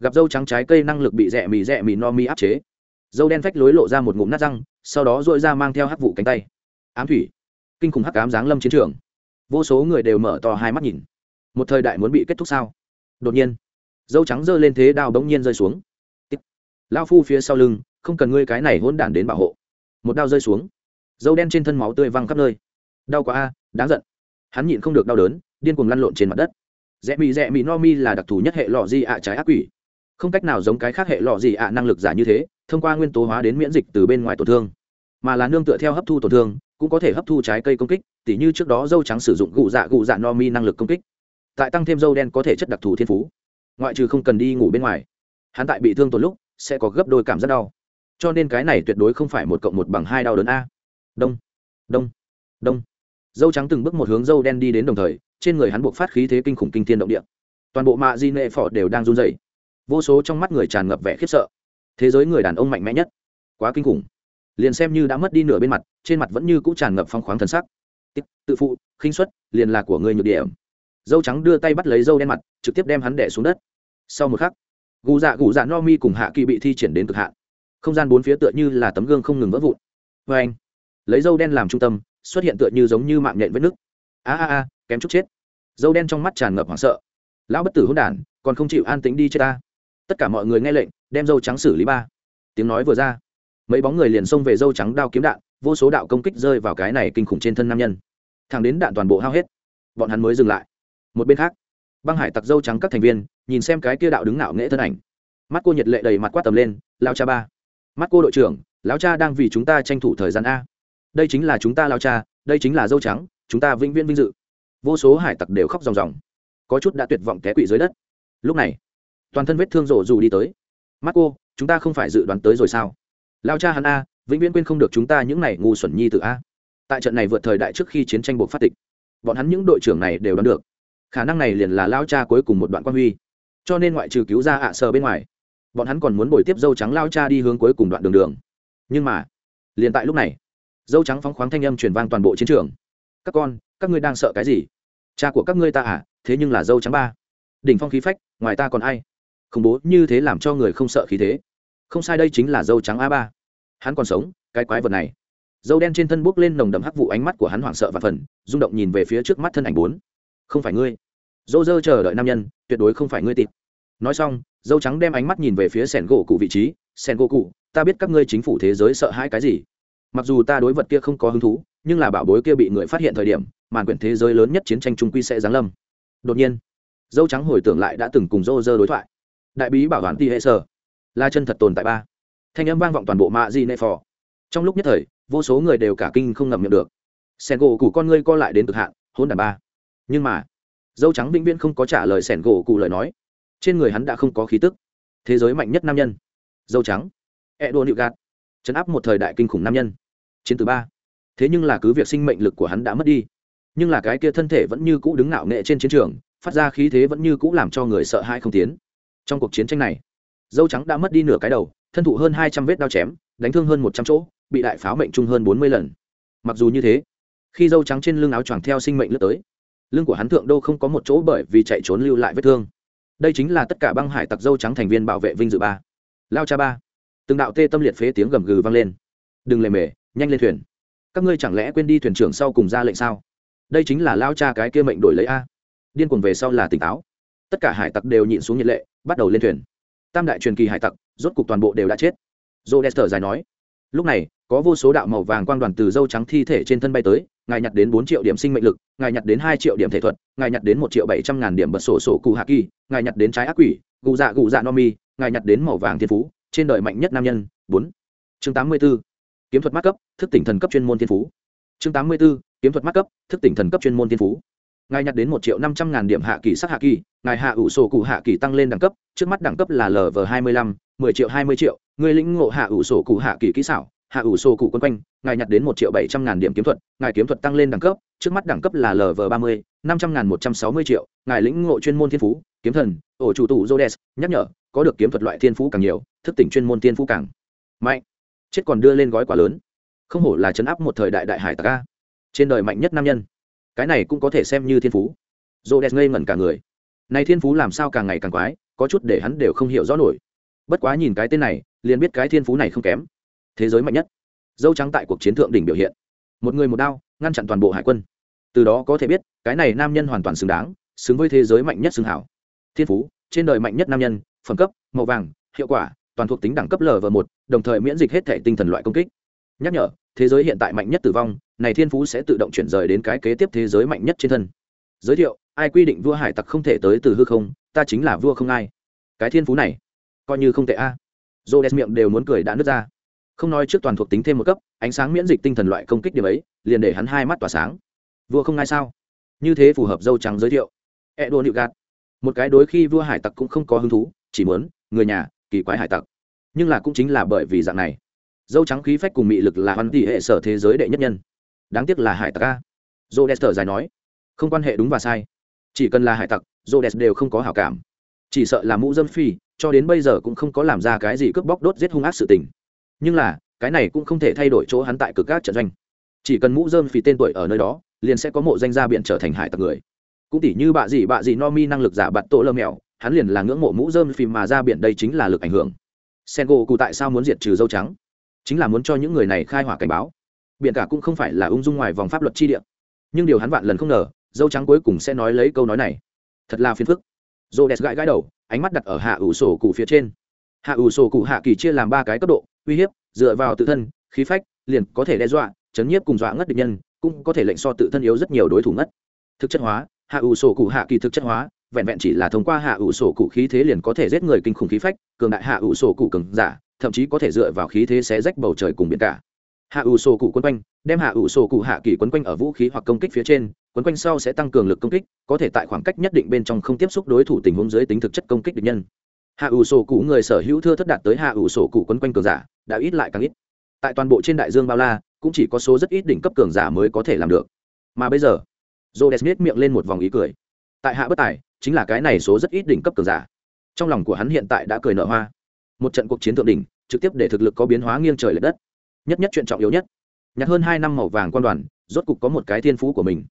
Gặp dâu trắng trái cây năng lực bị rẽ mì rẽ mì no mi áp chế. Dâu đen phách lối lộ ra một ngụm nát răng, sau đó dội ra mang theo hát vụ cánh tay. Ám thủy. Kinh khủng hắc ám giáng lâm chiến trường vô số người đều mở to hai mắt nhìn. Một thời đại muốn bị kết thúc sao? Đột nhiên, dâu trắng giơ lên thế đao bỗng nhiên rơi xuống. Lao phu phía sau lưng, không cần ngươi cái này hỗn đản đến bảo hộ. Một đao rơi xuống. Dâu đen trên thân máu tươi văng khắp nơi. Đau quá a, đáng giận. Hắn nhịn không được đau đớn, điên cuồng lăn lộn trên mặt đất. Rẽ mị rẽ mị no mi là đặc thù nhất hệ lọ di ạ trái ác quỷ. Không cách nào giống cái khác hệ lọ di ạ năng lực giả như thế, thông qua nguyên tố hóa đến miễn dịch từ bên ngoài tổn thương. Mà là nương tựa theo hấp thu tổn thương, cũng có thể hấp thu trái cây công kích tỉ như trước đó dâu trắng sử dụng gụ dạ gụ dạ no mi năng lực công kích, tại tăng thêm dâu đen có thể chất đặc thù thiên phú, ngoại trừ không cần đi ngủ bên ngoài, hắn tại bị thương tổn lúc sẽ có gấp đôi cảm giác đau. Cho nên cái này tuyệt đối không phải một cộng một bằng hai đau đớn a. Đông đông đông. Dâu trắng từng bước một hướng dâu đen đi đến đồng thời, trên người hắn buộc phát khí thế kinh khủng kinh thiên động địa. Toàn bộ mạ di nệ phỏ đều đang run rẩy. Vô số trong mắt người tràn ngập vẻ khiếp sợ. Thế giới người đàn ông mạnh mẽ nhất. Quá kinh khủng. Liền xem như đã mất đi nửa bên mặt, trên mặt vẫn như cũ tràn ngập phong khoáng thần sắc tự phụ, khinh suất, liền là của người nhược điểm. Dâu trắng đưa tay bắt lấy dâu đen mặt, trực tiếp đem hắn đẻ xuống đất. Sau một khắc, gù dạ gù dạ no mi cùng hạ kỳ bị thi triển đến cực hạn. Không gian bốn phía tựa như là tấm gương không ngừng vỡ vụn. Vê anh, lấy dâu đen làm trung tâm, xuất hiện tựa như giống như mạng nhện vết nước a a a, kém chút chết. Dâu đen trong mắt tràn ngập hoảng sợ. Lão bất tử hôn đản, còn không chịu an tính đi chết ta. Tất cả mọi người nghe lệnh, đem dâu trắng xử lý ba. Tiếng nói vừa ra, mấy bóng người liền xông về dâu trắng đao kiếm đạn, vô số đạo công kích rơi vào cái này kinh khủng trên thân nam nhân thẳng đến đạn toàn bộ hao hết. Bọn hắn mới dừng lại. Một bên khác, băng hải tặc dâu trắng các thành viên nhìn xem cái kia đạo đứng ngạo nghễ thân ảnh. Mắt cô nhiệt lệ đầy mặt quát tầm lên lao cha ba, mắt cô đội trưởng, lão cha đang vì chúng ta tranh thủ thời gian a. Đây chính là chúng ta lao cha, đây chính là dâu trắng, chúng ta vĩnh viễn vinh dự. Vô số hải tặc đều khóc ròng ròng. Có chút đã tuyệt vọng té quỵ dưới đất. Lúc này, toàn thân vết thương rổ dù đi tới. Mắt cô, chúng ta không phải dự đoán tới rồi sao? Lao cha hắn a, vĩnh viễn quên không được chúng ta những này ngu xuẩn nhi tự a tại trận này vượt thời đại trước khi chiến tranh buộc phát tịch, bọn hắn những đội trưởng này đều đoán được, khả năng này liền là lao cha cuối cùng một đoạn quan huy. Cho nên ngoại trừ cứu ra ạ à sờ bên ngoài, bọn hắn còn muốn bồi tiếp dâu trắng lao cha đi hướng cuối cùng đoạn đường đường. Nhưng mà, liền tại lúc này, dâu trắng phóng khoáng thanh âm truyền vang toàn bộ chiến trường. Các con, các ngươi đang sợ cái gì? Cha của các ngươi ta à thế nhưng là dâu trắng ba. Đỉnh phong khí phách, ngoài ta còn ai? Khủng bố như thế làm cho người không sợ khí thế. Không sai đây chính là dâu trắng a ba. Hắn còn sống, cái quái vật này dâu đen trên thân bốc lên nồng đậm hắc vụ ánh mắt của hắn hoảng sợ và phần, rung động nhìn về phía trước mắt thân ảnh bốn. Không phải ngươi. Dâu dơ chờ đợi nam nhân, tuyệt đối không phải ngươi tịt. Nói xong, dâu trắng đem ánh mắt nhìn về phía sẻn gỗ cụ vị trí. Sẻn gỗ cụ, ta biết các ngươi chính phủ thế giới sợ hãi cái gì. Mặc dù ta đối vật kia không có hứng thú, nhưng là bảo bối kia bị người phát hiện thời điểm, màn quyển thế giới lớn nhất chiến tranh trung quy sẽ giáng lâm. Đột nhiên, dâu trắng hồi tưởng lại đã từng cùng dô dơ đối thoại. Đại bí bảo đoàn ti hệ sở, là chân thật tồn tại ba. Thanh âm vang vọng toàn bộ mạ di nệ phò. Trong lúc nhất thời vô số người đều cả kinh không ngậm miệng được. Sẻn gỗ cụ con ngươi co lại đến cực hạn hôn đàn ba. Nhưng mà, dâu trắng vĩnh viễn không có trả lời sẻn gỗ cụ lời nói. Trên người hắn đã không có khí tức. Thế giới mạnh nhất nam nhân. Dâu trắng. E đua nịu gạt. Chấn áp một thời đại kinh khủng nam nhân. Chiến từ ba. Thế nhưng là cứ việc sinh mệnh lực của hắn đã mất đi, nhưng là cái kia thân thể vẫn như cũ đứng ngạo nghệ trên chiến trường, phát ra khí thế vẫn như cũ làm cho người sợ hãi không tiến. Trong cuộc chiến tranh này, dâu trắng đã mất đi nửa cái đầu, thân thụ hơn hai trăm vết đao chém đánh thương hơn một trăm chỗ, bị đại pháo mệnh trung hơn bốn mươi lần. Mặc dù như thế, khi dâu trắng trên lưng áo choàng theo sinh mệnh lướt tới, lưng của hắn thượng đô không có một chỗ bởi vì chạy trốn lưu lại vết thương. Đây chính là tất cả băng hải tặc dâu trắng thành viên bảo vệ vinh dự ba. Lao cha ba. Từng đạo tê tâm liệt phế tiếng gầm gừ vang lên. Đừng lề mề, nhanh lên thuyền. Các ngươi chẳng lẽ quên đi thuyền trưởng sau cùng ra lệnh sao? Đây chính là lao cha cái kia mệnh đổi lấy a. Điên cuồng về sau là tỉnh táo. Tất cả hải tặc đều nhịn xuống nhiệt lệ, bắt đầu lên thuyền. Tam đại truyền kỳ hải tặc, rốt cục toàn bộ đều đã chết dô đester dài nói, lúc này, có vô số đạo màu vàng quang đoàn từ dâu trắng thi thể trên thân bay tới, ngài nhặt đến bốn triệu điểm sinh mệnh lực, ngài nhặt đến hai triệu điểm thể thuật, ngài nhặt đến một triệu bảy trăm ngàn điểm bật sổ sổ cụ hạ kỳ, ngài nhặt đến trái ác quỷ, gù dạ gù dạ no mi, ngài nhặt đến màu vàng thiên phú, trên đời mạnh nhất nam nhân. Bốn. Chương tám mươi b ố kiếm thuật mắc cấp, thức tỉnh thần cấp chuyên môn thiên phú. Chương tám mươi b ố kiếm thuật mắc cấp, thức tỉnh thần cấp chuyên môn thiên phú. Ngài nhặt đến một triệu năm trăm ngàn điểm hạ kỳ sắc hạ kỳ, ngài hạ ủ sổ cụ hạ kỳ tăng lên đẳng cấp, trước mắt đẳng cấp là lv hai mươi lăm, mười triệu hai mươi triệu người lĩnh ngộ hạ ủ sổ cụ hạ kỳ kỹ xảo, hạ ủ sổ cụ quân quanh, ngài nhặt đến một triệu bảy trăm ngàn điểm kiếm thuật, ngài kiếm thuật tăng lên đẳng cấp, trước mắt đẳng cấp là lv ba mươi, năm trăm ngàn một trăm sáu mươi triệu, ngài lĩnh ngộ chuyên môn thiên phú, kiếm thần, ổ chủ tụ jodes nhắc nhở, có được kiếm thuật loại thiên phú càng nhiều, thức tỉnh chuyên môn thiên phú càng mạnh. Chết còn đưa lên gói quả lớn. Không hổ là chấn áp một thời đại đại hải tặc trên đời mạnh nhất nam nhân. Cái này cũng có thể xem như thiên phú. Jodes ngây ngẩn cả người. Này thiên phú làm sao càng ngày càng quái, có chút để hắn đều không hiểu rõ nổi. Bất quá nhìn cái tên này liền biết cái thiên phú này không kém. Thế giới mạnh nhất. Dâu trắng tại cuộc chiến thượng đỉnh biểu hiện. Một người một đao, ngăn chặn toàn bộ hải quân. Từ đó có thể biết, cái này nam nhân hoàn toàn xứng đáng, xứng với thế giới mạnh nhất xứng hảo. Thiên phú, trên đời mạnh nhất nam nhân, phẩm cấp, màu vàng, hiệu quả, toàn thuộc tính đẳng cấp lv một, đồng thời miễn dịch hết thể tinh thần loại công kích. Nhắc nhở, thế giới hiện tại mạnh nhất tử vong, này thiên phú sẽ tự động chuyển rời đến cái kế tiếp thế giới mạnh nhất trên thân. Giới thiệu, ai quy định vua hải tặc không thể tới từ hư không, ta chính là vua không ai. Cái thiên phú này, coi như không tệ a. à rô đès miệng đều muốn cười đã nứt ra. Không nói trước toàn thuộc tính thêm một cấp, ánh sáng miễn dịch tinh thần loại công kích điểm ấy, liền để hắn hai mắt tỏa sáng. Vua không ai sao? Như thế phù hợp dâu trắng giới thiệu. E đô nịu gạt. Một cái đối khi vua hải tặc cũng không có hứng thú, chỉ muốn, người nhà, kỳ quái hải tặc. Nhưng là cũng chính là bởi vì dạng này. Dâu trắng khí phách cùng mị lực là hoàn tỷ hệ sở thế giới đệ nhất nhân. Đáng tiếc là hải tặc a. Dô đès thở dài nói. Không quan hệ đúng và sai. Chỉ cần là hải tặc dô đès đều không có hảo cảm chỉ sợ là mũ dâm phi, cho đến bây giờ cũng không có làm ra cái gì cướp bóc đốt giết hung ác sự tình. Nhưng là, cái này cũng không thể thay đổi chỗ hắn tại cực các trận doanh. Chỉ cần mũ dơm phi tên tuổi ở nơi đó, liền sẽ có mộ danh gia biện trở thành hải tặc người. Cũng tỉ như bạ gì bạ gì no mi năng lực giả bạn tổ lơ mèo, hắn liền là ngưỡng mộ mũ dơm phì mà ra biển đây chính là lực ảnh hưởng. Sen gỗ cụ tại sao muốn diệt trừ dâu trắng? Chính là muốn cho những người này khai hỏa cảnh báo. Biển cả cũng không phải là ung dung ngoài vòng pháp luật chi địa. Nhưng điều hắn vạn lần không ngờ, dâu trắng cuối cùng sẽ nói lấy câu nói này. Thật là phiền phức rô đẹp gãi gãi đầu, ánh mắt đặt ở hạ ủ sổ cụ phía trên. Hạ ủ sổ cụ hạ kỳ chia làm ba cái cấp độ, uy hiếp, dựa vào tự thân, khí phách, liền có thể đe dọa, chấn nhiếp cùng dọa ngất địch nhân, cũng có thể lệnh so tự thân yếu rất nhiều đối thủ ngất. Thực chất hóa, hạ ủ sổ cụ hạ kỳ thực chất hóa, vẹn vẹn chỉ là thông qua hạ ủ sổ cụ khí thế liền có thể giết người kinh khủng khí phách, cường đại hạ ủ sổ cụ cường giả, thậm chí có thể dựa vào khí thế sẽ rách bầu trời cùng biển cả. Hạ ủ sổ cụ quấn quanh, đem hạ ủ sổ cụ hạ kỳ quấn quanh ở vũ khí hoặc công kích phía trên quấn quanh sau sẽ tăng cường lực công kích, có thể tại khoảng cách nhất định bên trong không tiếp xúc đối thủ tình huống dưới tính thực chất công kích địch nhân. Hạ ủ sổ cụ người sở hữu thưa thất đạt tới hạ ủ sổ cụ quấn quanh cường giả, đã ít lại càng ít. Tại toàn bộ trên đại dương bao la, cũng chỉ có số rất ít đỉnh cấp cường giả mới có thể làm được. Mà bây giờ j o miệng lên một vòng ý cười. Tại hạ bất tài, chính là cái này số rất ít đỉnh cấp cường giả. Trong lòng của hắn hiện tại đã cười nở hoa. Một trận cuộc chiến thượng đỉnh, trực tiếp để thực lực có biến hóa nghiêng trời l ệ đất. Nhất nhất chuyện trọng yếu nhất. Nhặt hơn hai năm màu vàng quan đoàn, rốt cục có một cái thiên phú của mình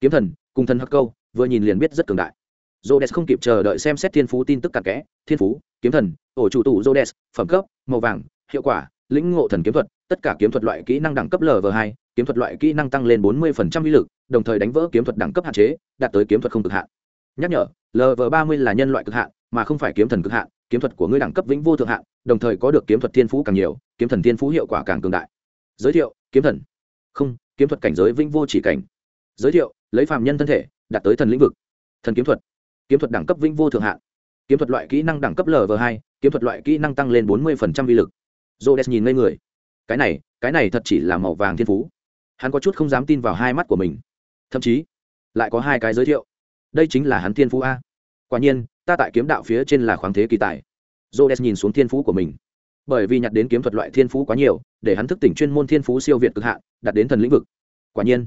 kiếm thần cùng thần hắc câu vừa nhìn liền biết rất cường đại Rhodes không kịp chờ đợi xem xét thiên phú tin tức cặn kẽ, thiên phú, kiếm thần, ổ chủ tụ Rhodes, phẩm cấp, màu vàng, hiệu quả, lĩnh ngộ thần kiếm thuật, tất cả kiếm thuật loại kỹ năng đẳng cấp LV2, kiếm thuật loại kỹ năng tăng lên 40% uy lực, đồng thời đánh vỡ kiếm thuật đẳng cấp hạn chế, đạt tới kiếm thuật không cực hạn. Nhắc nhở, LV30 là nhân loại cực hạn, mà không phải kiếm thần cực hạn, kiếm thuật của ngươi đẳng cấp vĩnh vô thượng hạn, đồng thời có được kiếm thuật thiên phú càng nhiều, kiếm thần thiên phú hiệu quả càng cường đại. Giới thiệu, kiếm thần. Không, kiếm thuật cảnh giới vĩnh vô chỉ cảnh. Giới thiệu, lấy phàm nhân thân thể, đạt tới thần lĩnh vực. Thần kiếm thuật. Kiếm thuật đẳng cấp vĩnh vô thượng hạn. Kiếm thuật loại kỹ năng đẳng cấp lv hai kiếm thuật loại kỹ năng tăng lên bốn mươi vi lực. J o nhìn ngây người. Cái này cái này thật chỉ là màu vàng thiên phú. Hắn có chút không dám tin vào hai mắt của mình. Thậm chí lại có hai cái giới thiệu. Đây chính là hắn thiên phú a. Quả nhiên ta tại kiếm đạo phía trên là khoáng thế kỳ tài. J o nhìn xuống thiên phú của mình. Bởi vì nhặt đến kiếm thuật loại thiên phú quá nhiều để hắn thức tỉnh chuyên môn thiên phú siêu việt cực hạn đạt đến thần lĩnh vực. Quả nhiên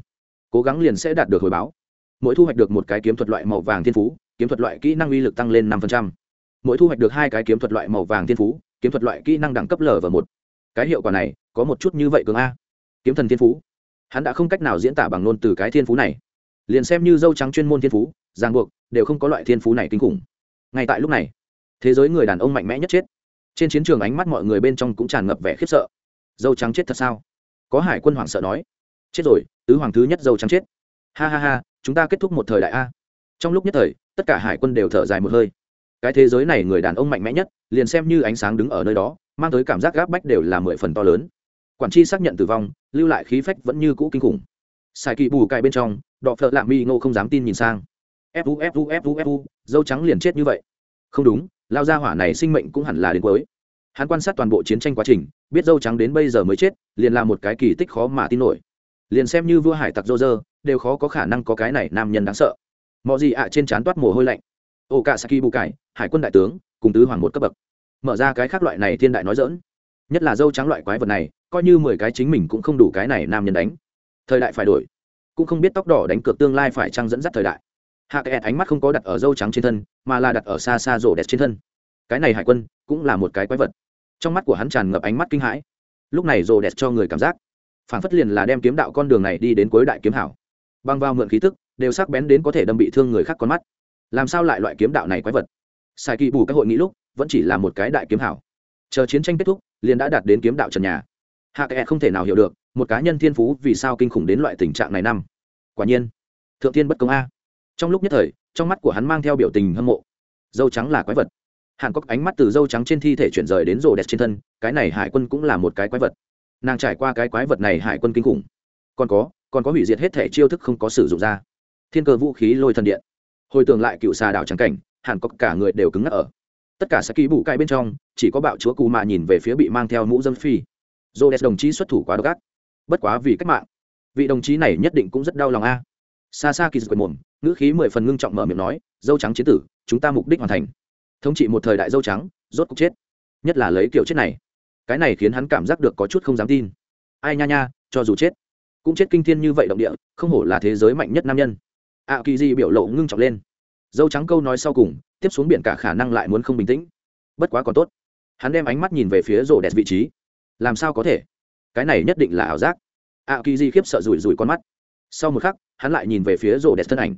cố gắng liền sẽ đạt được hồi báo. Mỗi thu hoạch được một cái kiếm thuật loại màu vàng thiên phú, kiếm thuật loại kỹ năng uy lực tăng lên năm mỗi thu hoạch được hai cái kiếm thuật loại màu vàng thiên phú, kiếm thuật loại kỹ năng đẳng cấp l và một. Cái hiệu quả này, có một chút như vậy cường a. Kiếm thần thiên phú. Hắn đã không cách nào diễn tả bằng ngôn từ cái thiên phú này. Liền xem như dâu trắng chuyên môn thiên phú, ràng buộc, đều không có loại thiên phú này kinh khủng. Ngay tại lúc này, thế giới người đàn ông mạnh mẽ nhất chết. Trên chiến trường ánh mắt mọi người bên trong cũng tràn ngập vẻ khiếp sợ. Dâu trắng chết thật sao? Có hải quân hoảng sợ nói. Chết rồi tứ hoàng thứ nhất dâu trắng chết. Ha ha ha, chúng ta kết thúc một thời đại a. Trong lúc nhất thời, tất cả hải quân đều thở dài một hơi. Cái thế giới này người đàn ông mạnh mẽ nhất, liền xem như ánh sáng đứng ở nơi đó, mang tới cảm giác gáp bách đều là mười phần to lớn. Quản tri xác nhận tử vong, lưu lại khí phách vẫn như cũ kinh khủng. Sai kỳ bù cài bên trong, đọ phợ lạ mi ngô không dám tin nhìn sang. Fu fu fu fu dâu trắng liền chết như vậy. Không đúng, lao ra hỏa này sinh mệnh cũng hẳn là đến cuối. Hắn quan sát toàn bộ chiến tranh quá trình, biết dâu trắng đến bây giờ mới chết, liền là một cái kỳ tích khó mà tin nổi liền xem như vua hải tặc dô dơ đều khó có khả năng có cái này nam nhân đáng sợ. Mọi gì ạ trên trán toát mồ hôi lạnh. Ô cả saki bù cải hải quân đại tướng, cùng tứ hoàng một cấp bậc. Mở ra cái khác loại này thiên đại nói dỡn nhất là dâu trắng loại quái vật này, coi như mười cái chính mình cũng không đủ cái này nam nhân đánh. Thời đại phải đổi. Cũng không biết tóc đỏ đánh cược tương lai phải trăng dẫn dắt thời đại. Hạ cái ánh mắt không có đặt ở dâu trắng trên thân, mà là đặt ở xa xa rổ đẹp trên thân. Cái này hải quân cũng là một cái quái vật. Trong mắt của hắn tràn ngập ánh mắt kinh hãi. Lúc này rổ đẹp cho người cảm giác phản phất liền là đem kiếm đạo con đường này đi đến cuối đại kiếm hảo. Băng vào mượn khí tức, đều sắc bén đến có thể đâm bị thương người khác con mắt. Làm sao lại loại kiếm đạo này quái vật? Sai kỳ bù các hội nghị lúc, vẫn chỉ là một cái đại kiếm hảo. Chờ chiến tranh kết thúc, liền đã đạt đến kiếm đạo trần nhà. Hạ kệ không thể nào hiểu được, một cá nhân thiên phú vì sao kinh khủng đến loại tình trạng này năm. Quả nhiên, thượng tiên bất công a. Trong lúc nhất thời, trong mắt của hắn mang theo biểu tình hâm mộ. Dâu trắng là quái vật. Hàn cốc ánh mắt từ dâu trắng trên thi thể chuyển rời đến rồ đẹp trên thân, cái này hải quân cũng là một cái quái vật nàng trải qua cái quái vật này hải quân kinh khủng. Còn có còn có hủy diệt hết thể chiêu thức không có sử dụng ra. Thiên cơ vũ khí lôi thần điện. Hồi tưởng lại cựu xà đảo trắng cảnh, hẳn có cả người đều cứng ngắc ở. Tất cả sẽ ký bụ cai bên trong, chỉ có bạo chúa cù mạ nhìn về phía bị mang theo mũ dâm phi. Dô đès đồng chí xuất thủ quá độc ác. Bất quá vì cách mạng, vị đồng chí này nhất định cũng rất đau lòng a. Xa xa kỳ dực quần mồm, ngữ khí mười phần ngưng trọng mở miệng nói, dâu trắng chiến tử, chúng ta mục đích hoàn thành. Thống trị một thời đại dâu trắng, rốt cục chết. Nhất là lấy kiểu chết này cái này khiến hắn cảm giác được có chút không dám tin. Ai nha nha, cho dù chết, cũng chết kinh thiên như vậy động địa, không hổ là thế giới mạnh nhất nam nhân. Ạ kỳ di biểu lộ ngưng trọng lên. Dâu trắng câu nói sau cùng, tiếp xuống biển cả khả năng lại muốn không bình tĩnh. Bất quá còn tốt. Hắn đem ánh mắt nhìn về phía rổ đẹp vị trí. Làm sao có thể? Cái này nhất định là ảo giác. Ạ kỳ di khiếp sợ rủi rủi con mắt. Sau một khắc, hắn lại nhìn về phía rổ đẹp thân ảnh.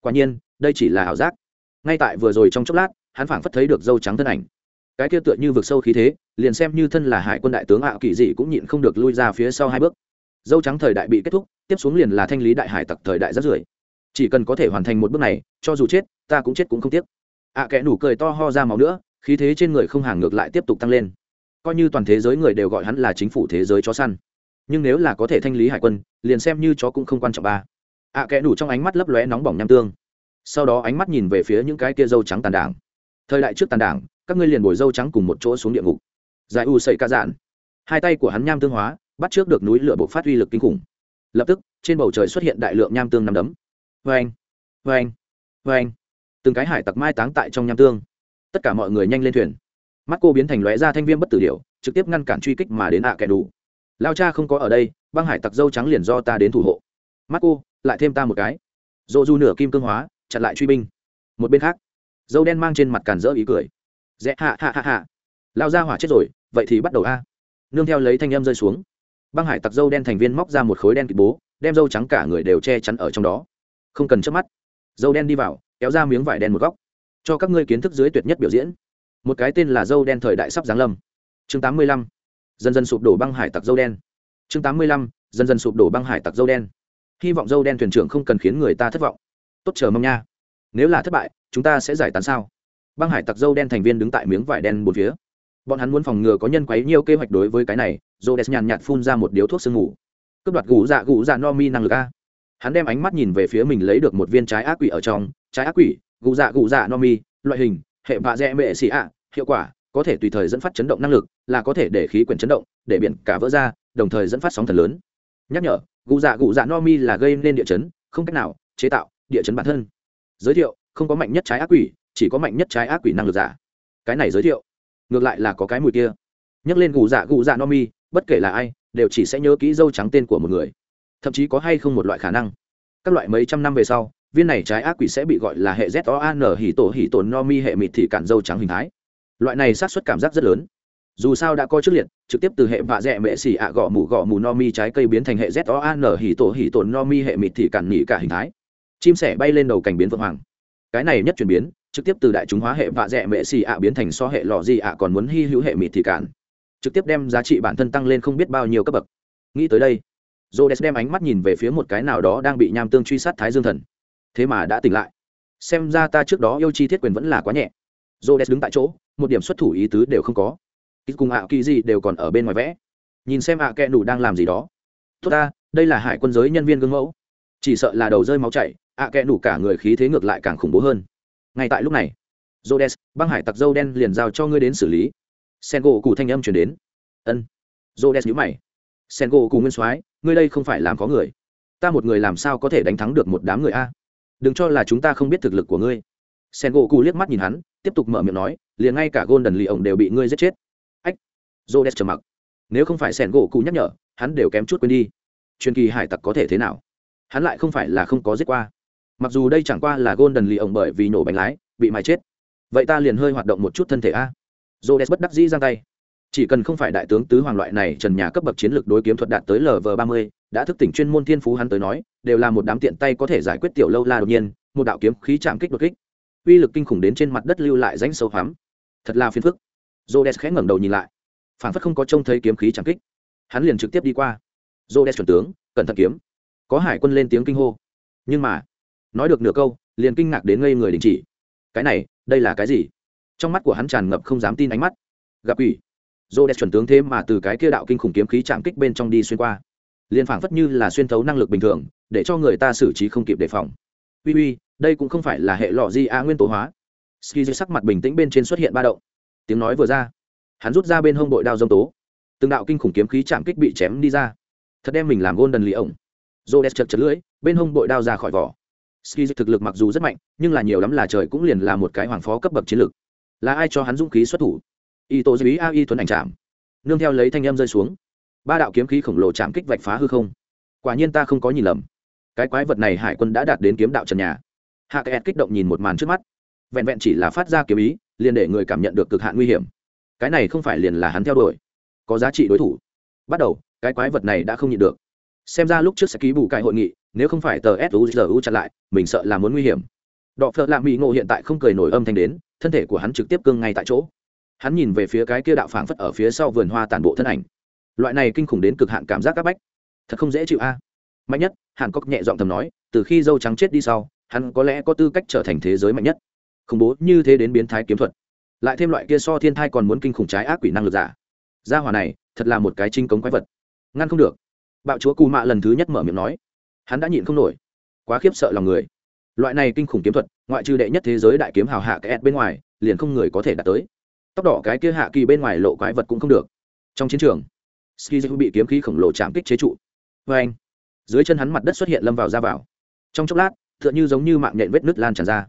Quả nhiên, đây chỉ là ảo giác. Ngay tại vừa rồi trong chốc lát, hắn phảng phất thấy được dâu trắng thân ảnh cái kia tựa như vực sâu khí thế liền xem như thân là hải quân đại tướng ạ kỳ dị cũng nhịn không được lui ra phía sau hai bước. Dâu trắng thời đại bị kết thúc tiếp xuống liền là thanh lý đại hải tặc thời đại rất rưởi. Chỉ cần có thể hoàn thành một bước này cho dù chết ta cũng chết cũng không tiếc. Ạ à, kẽ nủ cười to ho ra máu nữa khí thế trên người không hàng ngược lại tiếp tục tăng lên. Coi như toàn thế giới người đều gọi hắn là chính phủ thế giới chó săn. Nhưng nếu là có thể thanh lý hải quân liền xem như chó cũng không quan trọng ba. Ạ à, kẽ nủ trong ánh mắt lấp lóe nóng bỏng nham tương. Sau đó ánh mắt nhìn về phía những cái kia dâu trắng tàn đảng. Thời đại trước tàn đảng các ngươi liền bồi dâu trắng cùng một chỗ xuống địa ngục. Giải u sậy ca dạn hai tay của hắn nham tương hóa, bắt trước được núi lửa bộc phát uy lực kinh khủng. Lập tức, trên bầu trời xuất hiện đại lượng nham tương nằm đấm. Vê anh vê anh vê anh từng cái hải tặc mai táng tại trong nham tương. Tất cả mọi người nhanh lên thuyền. Mắt cô biến thành lóe ra thanh viêm bất tử điều trực tiếp ngăn cản truy kích mà đến ạ kẻ đủ. Lao cha không có ở đây, băng hải tặc dâu trắng liền do ta đến thủ hộ. Mắt cô, lại thêm ta một cái. Dỗ du nửa kim cương hóa, chặn lại truy binh. Một bên khác, dâu đen mang trên mặt càn rỡ ý cười rẽ hạ hạ hạ hạ. Lao ra hỏa chết rồi, vậy thì bắt đầu a. Nương theo lấy thanh âm rơi xuống. Băng hải tặc dâu đen thành viên móc ra một khối đen kịt bố, đem dâu trắng cả người đều che chắn ở trong đó. Không cần chớp mắt. Dâu đen đi vào, kéo ra miếng vải đen một góc. Cho các ngươi kiến thức dưới tuyệt nhất biểu diễn. Một cái tên là dâu đen thời đại sắp giáng lâm. Chương tám mươi lăm. Dần dần sụp đổ băng hải tặc dâu đen. Chương tám mươi lăm. Dần dần sụp đổ băng hải tặc dâu đen. Hy vọng dâu đen thuyền trưởng không cần khiến người ta thất vọng. Tốt chờ mong nha. Nếu là thất bại, chúng ta sẽ giải tán sao? Băng hải tặc dâu đen thành viên đứng tại miếng vải đen bốn phía. Bọn hắn muốn phòng ngừa có nhân quấy nhiều kế hoạch đối với cái này dô đen nhàn nhạt phun ra một điếu thuốc sương ngủ cướp đoạt gù dạ gù dạ no mi năng lực a. Hắn đem ánh mắt nhìn về phía mình lấy được một viên trái ác quỷ ở trong. Trái ác quỷ, gù dạ gù dạ no mi, loại hình, hệ vạ dẹ mệ xị ạ, hiệu quả, có thể tùy thời dẫn phát chấn động năng lực, là có thể để khí quyển chấn động, để biển cả vỡ ra, đồng thời dẫn phát sóng thần lớn. Nhắc nhở, gù dạ gù dạ no mi là gây nên địa chấn, không cách nào chế tạo địa chấn bản thân. Giới thiệu, không có mạnh nhất trái ác quỷ chỉ có mạnh nhất trái ác quỷ năng lực giả. Cái này giới thiệu, ngược lại là có cái mùi kia. Nhắc lên gù dạ gù dạ no mi, bất kể là ai, đều chỉ sẽ nhớ kỹ dâu trắng tên của một người. Thậm chí có hay không một loại khả năng. Các loại mấy trăm năm về sau, viên này trái ác quỷ sẽ bị gọi là hệ z o an hỉ tổ hỉ tổ no mi, hệ mịt thị cản dâu trắng hình thái. Loại này sát xuất cảm giác rất lớn. Dù sao đã coi trước liệt, trực tiếp từ hệ vạ dẹ mệ xỉ ạ gõ mù gõ mù no mi trái cây biến thành hệ z o an hỉ tổ hỉ tổ no mi, hệ mịt thị cản nhị cả hình thái. Chim sẻ bay lên đầu cảnh biến vượng hoàng cái này nhất chuyển biến trực tiếp từ đại chúng hóa hệ vạ dẹ mệ xì ạ biến thành so hệ lò gì ạ còn muốn hy hữu hệ mịt thì cản trực tiếp đem giá trị bản thân tăng lên không biết bao nhiêu cấp bậc nghĩ tới đây Rhodes đem ánh mắt nhìn về phía một cái nào đó đang bị nham tương truy sát Thái Dương Thần. Thế mà đã tỉnh lại. Xem ra ta trước đó yêu chi thiết quyền vẫn là quá nhẹ. Rhodes đứng tại chỗ, một điểm xuất thủ ý tứ đều không có. Ít cùng ạ kỳ gì đều còn ở bên ngoài vẽ. Nhìn xem ạ kẹ đủ đang làm gì đó. Tốt ta, đây là hải quân giới nhân viên gương mẫu. Chỉ sợ là đầu rơi máu chảy, ạ à đủ cả người khí thế ngược lại càng khủng bố hơn. Ngay tại lúc này jodes băng hải tặc dâu đen liền giao cho ngươi đến xử lý. Sen gỗ cụ thanh âm chuyển đến. Ân. Jodes nhữ mày. Sen gỗ cụ nguyên soái ngươi đây không phải làm có người. Ta một người làm sao có thể đánh thắng được một đám người a? Đừng cho là chúng ta không biết thực lực của ngươi. Sen gỗ cụ liếc mắt nhìn hắn tiếp tục mở miệng nói liền ngay cả golden lì ổng đều bị ngươi giết chết. Ách. Jodes trầm mặc. Nếu không phải sen gỗ cụ nhắc nhở hắn đều kém chút quên đi. Truyền kỳ hải tặc có thể thế nào? Hắn lại không phải là không có giết qua. Mặc dù đây chẳng qua là golden lì ổng bởi vì nổ bánh lái, bị mài chết. Vậy ta liền hơi hoạt động một chút thân thể a. J o bất đắc dĩ giang tay. Chỉ cần không phải đại tướng tứ hoàng loại này trần nhà cấp bậc chiến lược đối kiếm thuật đạt tới lv ba mươi, đã thức tỉnh chuyên môn thiên phú hắn tới nói, đều là một đám tiện tay có thể giải quyết tiểu lâu la đột nhiên, một đạo kiếm khí chạm kích đột kích. Uy lực kinh khủng đến trên mặt đất lưu lại rãnh sâu hoắm. Thật là phiền phức. J o khẽ ngẩng đầu nhìn lại. Phản phất không có trông thấy kiếm khí chạm kích. Hắn liền trực tiếp đi qua. J o chuẩn tướng, cẩn thận kiếm có hải quân lên tiếng kinh hô. Nhưng mà, nói được nửa câu, liền kinh ngạc đến ngây người đình chỉ. Cái này, đây là cái gì? Trong mắt của hắn tràn ngập không dám tin ánh mắt. Gặp ủy dô đẹp chuẩn tướng thế mà từ cái kia đạo kinh khủng kiếm khí chạm kích bên trong đi xuyên qua. Liền phảng phất như là xuyên thấu năng lực bình thường, để cho người ta xử trí không kịp đề phòng. Uy uy, đây cũng không phải là hệ lọ di a nguyên tố hóa. Ski dưới sắc mặt bình tĩnh bên trên xuất hiện ba động. Tiếng nói vừa ra, hắn rút ra bên hông bội đao dông tố. Từng đạo kinh khủng kiếm khí chạm kích bị chém đi ra. Thật đem mình làm gôn đần lì ổng rô đès chật chật lưỡi, bên hông bội đao ra khỏi vỏ. Ski thực lực mặc dù rất mạnh, nhưng là nhiều lắm là trời cũng liền là một cái hoàng phó cấp bậc chiến lực. Là ai cho hắn dũng khí xuất thủ? Y tổ dưới a y tuấn ảnh chạm. Nương theo lấy thanh em rơi xuống. Ba đạo kiếm khí khổng lồ chạm kích vạch phá hư không. Quả nhiên ta không có nhìn lầm. Cái quái vật này hải quân đã đạt đến kiếm đạo trần nhà. Hạ kẹt kích động nhìn một màn trước mắt. Vẹn vẹn chỉ là phát ra kiếm ý, liền để người cảm nhận được cực hạn nguy hiểm. Cái này không phải liền là hắn theo đuổi. Có giá trị đối thủ. Bắt đầu, cái quái vật này đã không nhịn được xem ra lúc trước sẽ ký bù cải hội nghị, nếu không phải tờ suzu chặn lại, mình sợ là muốn nguy hiểm. Đọ phợ lạ mỹ ngộ hiện tại không cười nổi âm thanh đến, thân thể của hắn trực tiếp cương ngay tại chỗ. Hắn nhìn về phía cái kia đạo phảng phất ở phía sau vườn hoa tàn bộ thân ảnh. Loại này kinh khủng đến cực hạn cảm giác c áp bách. Thật không dễ chịu a. Mạnh nhất, hàn cốc nhẹ giọng thầm nói, từ khi dâu trắng chết đi sau, hắn có lẽ có tư cách trở thành thế giới mạnh nhất. Khủng bố như thế đến biến thái kiếm thuật. Lại thêm loại kia so thiên thai còn muốn kinh khủng trái ác quỷ năng lực giả. Gia hỏa này, thật là một cái trinh cống quái vật. Ngăn không được bạo chúa cù mạ lần thứ nhất mở miệng nói. Hắn đã nhịn không nổi. Quá khiếp sợ lòng người. Loại này kinh khủng kiếm thuật, ngoại trừ đệ nhất thế giới đại kiếm hào hạ cái bên ngoài, liền không người có thể đạt tới. Tóc đỏ cái kia hạ kỳ bên ngoài lộ quái vật cũng không được. Trong chiến trường ski bị kiếm khí khổng lồ chạm kích chế trụ. Vê anh, dưới chân hắn mặt đất xuất hiện lâm vào ra vào. Trong chốc lát, tựa như giống như mạng nhện vết nứt lan tràn ra.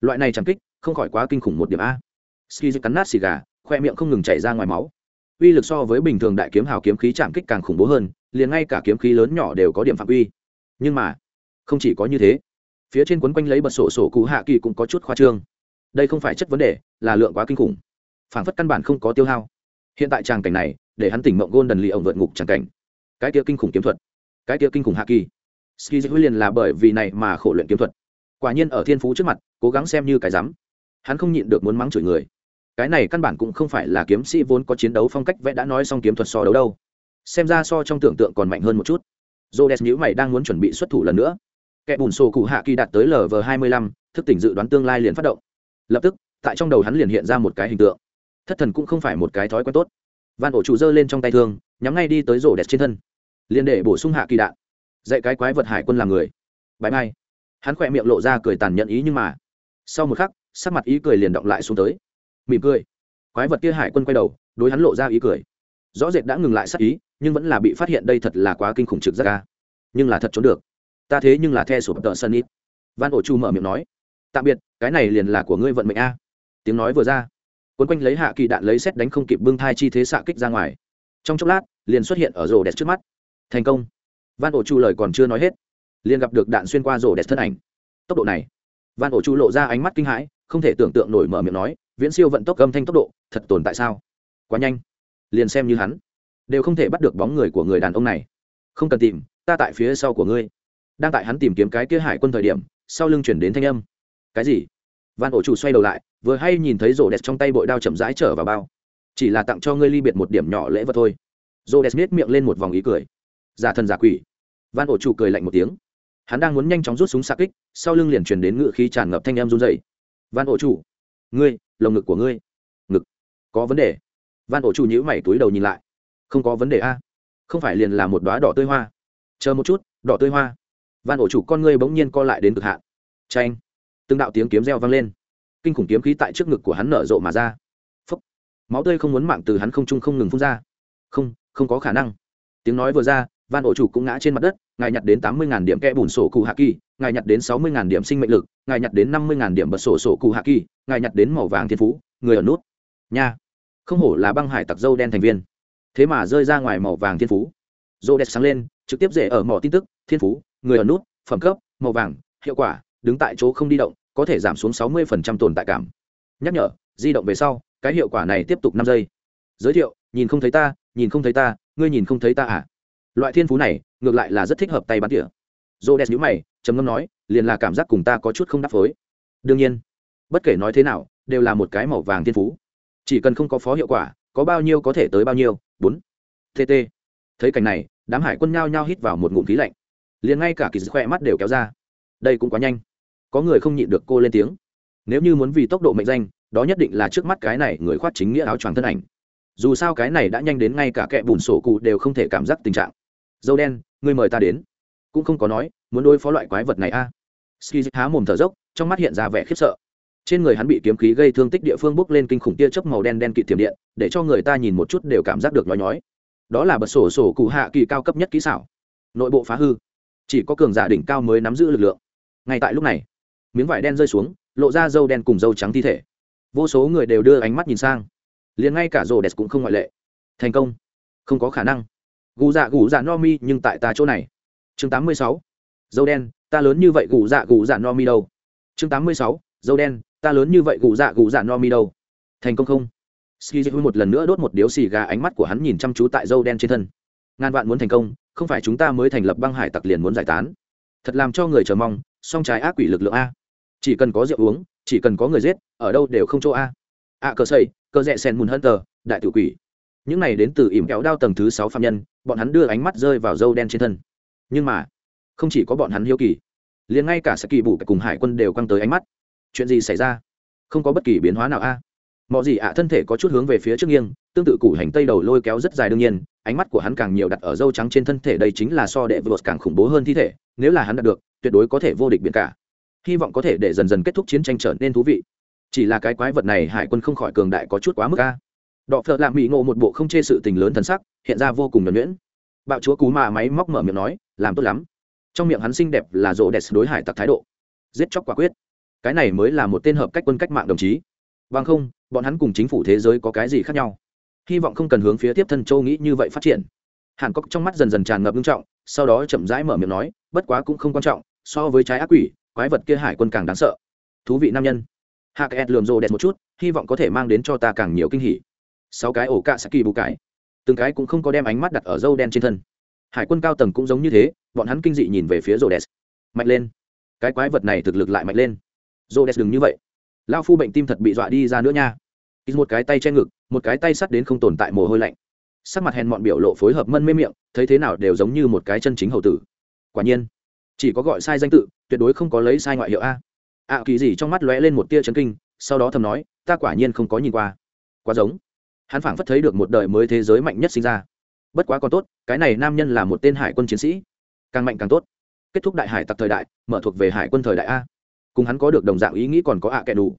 Loại này chạm kích, không khỏi quá kinh khủng một điểm a. Ski cắn nát xì gà, khoe miệng không ngừng chảy ra ngoài máu. Uy lực so với bình thường đại kiếm hào kiếm khí chạm kích càng khủng bố hơn liền ngay cả kiếm khí lớn nhỏ đều có điểm phạm uy nhưng mà, không chỉ có như thế, phía trên quấn quanh lấy bật sổ sổ cụ hạ kỳ cũng có chút khoa trương. Đây không phải chất vấn đề, là lượng quá kinh khủng. Phản phất căn bản không có tiêu hao. Hiện tại tràng cảnh này, để hắn tỉnh mộng gôn đần lì ổng vượt ngục tràng cảnh. Cái kia kinh khủng kiếm thuật, cái kia kinh khủng hạ kỳ. Ski huy liền là bởi vì này mà khổ luyện kiếm thuật. Quả nhiên ở thiên phú trước mặt, cố gắng xem như cái rắm. Hắn không nhịn được muốn mắng chửi người. Cái này căn bản cũng không phải là kiếm sĩ vốn có chiến đấu phong cách vẽ đã nói xong kiếm thuật so đấu đâu xem ra so trong tưởng tượng còn mạnh hơn một chút. J o d e s nhữ mày đang muốn chuẩn bị xuất thủ lần nữa. Kẻ bùn sổ cụ hạ kỳ đạt tới lv hai mươi lăm, thức tỉnh dự đoán tương lai liền phát động. Lập tức, tại trong đầu hắn liền hiện ra một cái hình tượng. Thất thần cũng không phải một cái thói quen tốt. Van ổ trụ giơ lên trong tay thương, nhắm ngay đi tới rổ đẹp trên thân. Liền để bổ sung hạ kỳ đạn. Dạy cái quái vật hải quân làm người. Bãi mai. Hắn khỏe miệng lộ ra cười tàn nhẫn ý nhưng mà, sau một khắc, sắc mặt ý cười liền động lại xuống tới. Mỉm cười. Quái vật kia hải quân quay đầu, đối hắn lộ ra ý cười. Rõ rệt đã ngừng lại sắc ý nhưng vẫn là bị phát hiện đây thật là quá kinh khủng trực giác ca. Nhưng là thật trốn được. Ta thế nhưng là the sổ tờ sân ít. Van ổ chu mở miệng nói. Tạm biệt, cái này liền là của ngươi vận mệnh a. Tiếng nói vừa ra quấn quanh lấy hạ kỳ đạn lấy xét đánh không kịp bưng thai chi thế xạ kích ra ngoài. Trong chốc lát, liền xuất hiện ở rổ đẹp trước mắt. Thành công. Van ổ chu lời còn chưa nói hết, liền gặp được đạn xuyên qua rổ đẹp thân ảnh. Tốc độ này van ổ chu lộ ra ánh mắt kinh hãi, không thể tưởng tượng nổi mở miệng nói, viễn siêu vận tốc âm thanh tốc độ, thật tồn tại sao? Quá nhanh. Liền xem như hắn đều không thể bắt được bóng người của người đàn ông này. Không cần tìm, ta tại phía sau của ngươi. Đang tại hắn tìm kiếm cái kia hải quân thời điểm, sau lưng chuyển đến thanh âm. Cái gì? Van ổ chủ xoay đầu lại, vừa hay nhìn thấy rổ đẹp trong tay bội đao chậm rãi trở vào bao. Chỉ là tặng cho ngươi ly biệt một điểm nhỏ lễ vật thôi. Rổ đẹp miết miệng lên một vòng ý cười. Giả thần giả quỷ. Van ổ chủ cười lạnh một tiếng. Hắn đang muốn nhanh chóng rút súng xa kích, sau lưng liền truyền đến ngự khí tràn ngập thanh em run dày van ổ chủ, ngươi, lồng ngực của ngươi. Ngực, có vấn đề. Van ổ chủ nhữ mày túi đầu nhìn lại không có vấn đề a. Không phải liền là một đoá đỏ tươi hoa. Chờ một chút, đỏ tươi hoa. Van ổ chủ con ngươi bỗng nhiên co lại đến cực hạn. Tranh từng đạo tiếng kiếm reo vang lên. Kinh khủng kiếm khí tại trước ngực của hắn nở rộ mà ra. Phấp máu tươi không muốn mạng từ hắn không trung không ngừng phun ra. Không không có khả năng. Tiếng nói vừa ra van ổ chủ cũng ngã trên mặt đất, ngài nhặt đến tám mươi điểm kẽ bùn sổ cụ hạ kỳ, ngài nhặt đến sáu mươi điểm sinh mệnh lực, ngài nhặt đến năm mươi điểm bật sổ sổ cụ hạ kỳ, ngài nhặt đến màu vàng thiên phú, người ở nút. Nha. Không hổ là băng hải tặc dâu đen thành viên thế mà rơi ra ngoài màu vàng thiên phú. Rô đẹp sáng lên, trực tiếp rể ở mỏ tin tức, thiên phú, người ở nút, phẩm cấp, màu vàng, hiệu quả, đứng tại chỗ không đi động, có thể giảm xuống sáu mươi tồn tại cảm. Nhắc nhở, di động về sau, cái hiệu quả này tiếp tục năm giây. Giới thiệu, nhìn không thấy ta, nhìn không thấy ta, ngươi nhìn không thấy ta à? Loại thiên phú này, ngược lại là rất thích hợp tay bắn tỉa. Dô đès nhữ mày, trầm ngâm nói, liền là cảm giác cùng ta có chút không đáp phối. Đương nhiên, bất kể nói thế nào, đều là một cái màu vàng thiên phú. Chỉ cần không có phó hiệu quả, có bao nhiêu có thể tới bao nhiêu bốn. Tt thấy cảnh này, đám hải quân nhao nhao hít vào một ngụm khí lạnh. Liền ngay cả kỳ khoe mắt đều kéo ra. Đây cũng quá nhanh. Có người không nhịn được cô lên tiếng. Nếu như muốn vì tốc độ mệnh danh, đó nhất định là trước mắt cái này người khoát chính nghĩa áo choàng thân ảnh. Dù sao cái này đã nhanh đến ngay cả kẻ bùn sổ cụ đều không thể cảm giác tình trạng. Dâu đen, ngươi mời ta đến. Cũng không có nói, muốn đối phó loại quái vật này a. À. ski há mồm thở dốc, trong mắt hiện ra vẻ khiếp sợ trên người hắn bị kiếm khí gây thương tích địa phương bốc lên kinh khủng tia chớp màu đen đen kịt tiềm điện, để cho người ta nhìn một chút đều cảm giác được nhói nhói. Đó là bật sổ sổ cụ hạ kỳ cao cấp nhất kỹ xảo. Nội bộ phá hư. Chỉ có cường giả đỉnh cao mới nắm giữ lực lượng. Ngay tại lúc này, miếng vải đen rơi xuống, lộ ra dâu đen cùng dâu trắng thi thể. Vô số người đều đưa ánh mắt nhìn sang. Liền ngay cả rồ đẹp cũng không ngoại lệ. Thành công. Không có khả năng. Gù dạ gù dạ no mi, nhưng tại ta chỗ này. Chương tám mươi sáu. Dâu đen, ta lớn như vậy gù dạ gù dạ no mi đâu? Chương tám mươi sáu. Dâu đen ta lớn như vậy gù dạ gù dạ no mi đâu? Thành công không? Ski một lần nữa đốt một điếu xì gà ánh mắt của hắn nhìn chăm chú tại dâu đen trên thân. Ngàn vạn muốn thành công, không phải chúng ta mới thành lập băng hải tặc liền muốn giải tán. Thật làm cho người chờ mong, song trái ác quỷ lực lượng a. Chỉ cần có rượu uống, chỉ cần có người giết, ở đâu đều không chỗ a. A cờ xây cờ rẽ sen mùn hân tờ, đại tự quỷ. Những này đến từ ỉm kéo đao tầng thứ sáu phạm nhân, bọn hắn đưa ánh mắt rơi vào dâu đen trên thân. Nhưng mà, không chỉ có bọn hắn hiếu kỳ, liền ngay cả sẽ kỳ bù cùng hải quân đều căng tới ánh mắt chuyện gì xảy ra? Không có bất kỳ biến hóa nào a? À? mọi gì ạ thân thể có chút hướng về phía trước nghiêng, tương tự củ hành tây đầu lôi kéo rất dài đương nhiên, ánh mắt của hắn càng nhiều đặt ở dâu trắng trên thân thể đây chính là so đệ vượt càng khủng bố hơn thi thể, nếu là hắn đạt được, tuyệt đối có thể vô địch biển cả. Hy vọng có thể để dần dần kết thúc chiến tranh trở nên thú vị. Chỉ là cái quái vật này hải quân không khỏi cường đại có chút quá mức a. Đọ phợ lạ mỹ ngộ một bộ không chê sự tình lớn thần sắc, hiện ra vô cùng nhuẩn nhuyễn. Bạo chúa cú mà máy móc mở miệng nói, làm tốt lắm. Trong miệng hắn xinh đẹp là rộ đẹp đối hải tặc thái độ. Giết chóc quả quyết cái này mới là một tên hợp cách quân cách mạng đồng chí. Bằng không, bọn hắn cùng chính phủ thế giới có cái gì khác nhau? Hy vọng không cần hướng phía tiếp thân châu nghĩ như vậy phát triển. Hàn cốc trong mắt dần dần tràn ngập nghiêm trọng, sau đó chậm rãi mở miệng nói, bất quá cũng không quan trọng, so với trái ác quỷ, quái vật kia hải quân càng đáng sợ. Thú vị nam nhân. Hạ cái lườm rồ đẹp một chút, hy vọng có thể mang đến cho ta càng nhiều kinh hỉ. Sáu cái ổ cạ sẽ kỳ bù cải. Từng cái cũng không có đem ánh mắt đặt ở dâu đen trên thân. Hải quân cao tầng cũng giống như thế, bọn hắn kinh dị nhìn về phía rồ đẹp mạnh lên. Cái quái vật này thực lực lại mạnh lên. Rô đẹp đừng như vậy. Lao phu bệnh tim thật bị dọa đi ra nữa nha. Ít một cái tay che ngực, một cái tay sắt đến không tồn tại mồ hôi lạnh. Sắc mặt hèn mọn biểu lộ phối hợp mân mê miệng, thấy thế nào đều giống như một cái chân chính hầu tử. Quả nhiên, chỉ có gọi sai danh tự, tuyệt đối không có lấy sai ngoại hiệu a. Ạ kỳ gì trong mắt lóe lên một tia chấn kinh, sau đó thầm nói, ta quả nhiên không có nhìn qua. Quá giống. Hắn phảng phất thấy được một đời mới thế giới mạnh nhất sinh ra. Bất quá còn tốt, cái này nam nhân là một tên hải quân chiến sĩ. Càng mạnh càng tốt. Kết thúc đại hải tặc thời đại, mở thuộc về hải quân thời đại a cùng hắn có được đồng dạng ý nghĩ còn có ạ kẻ đủ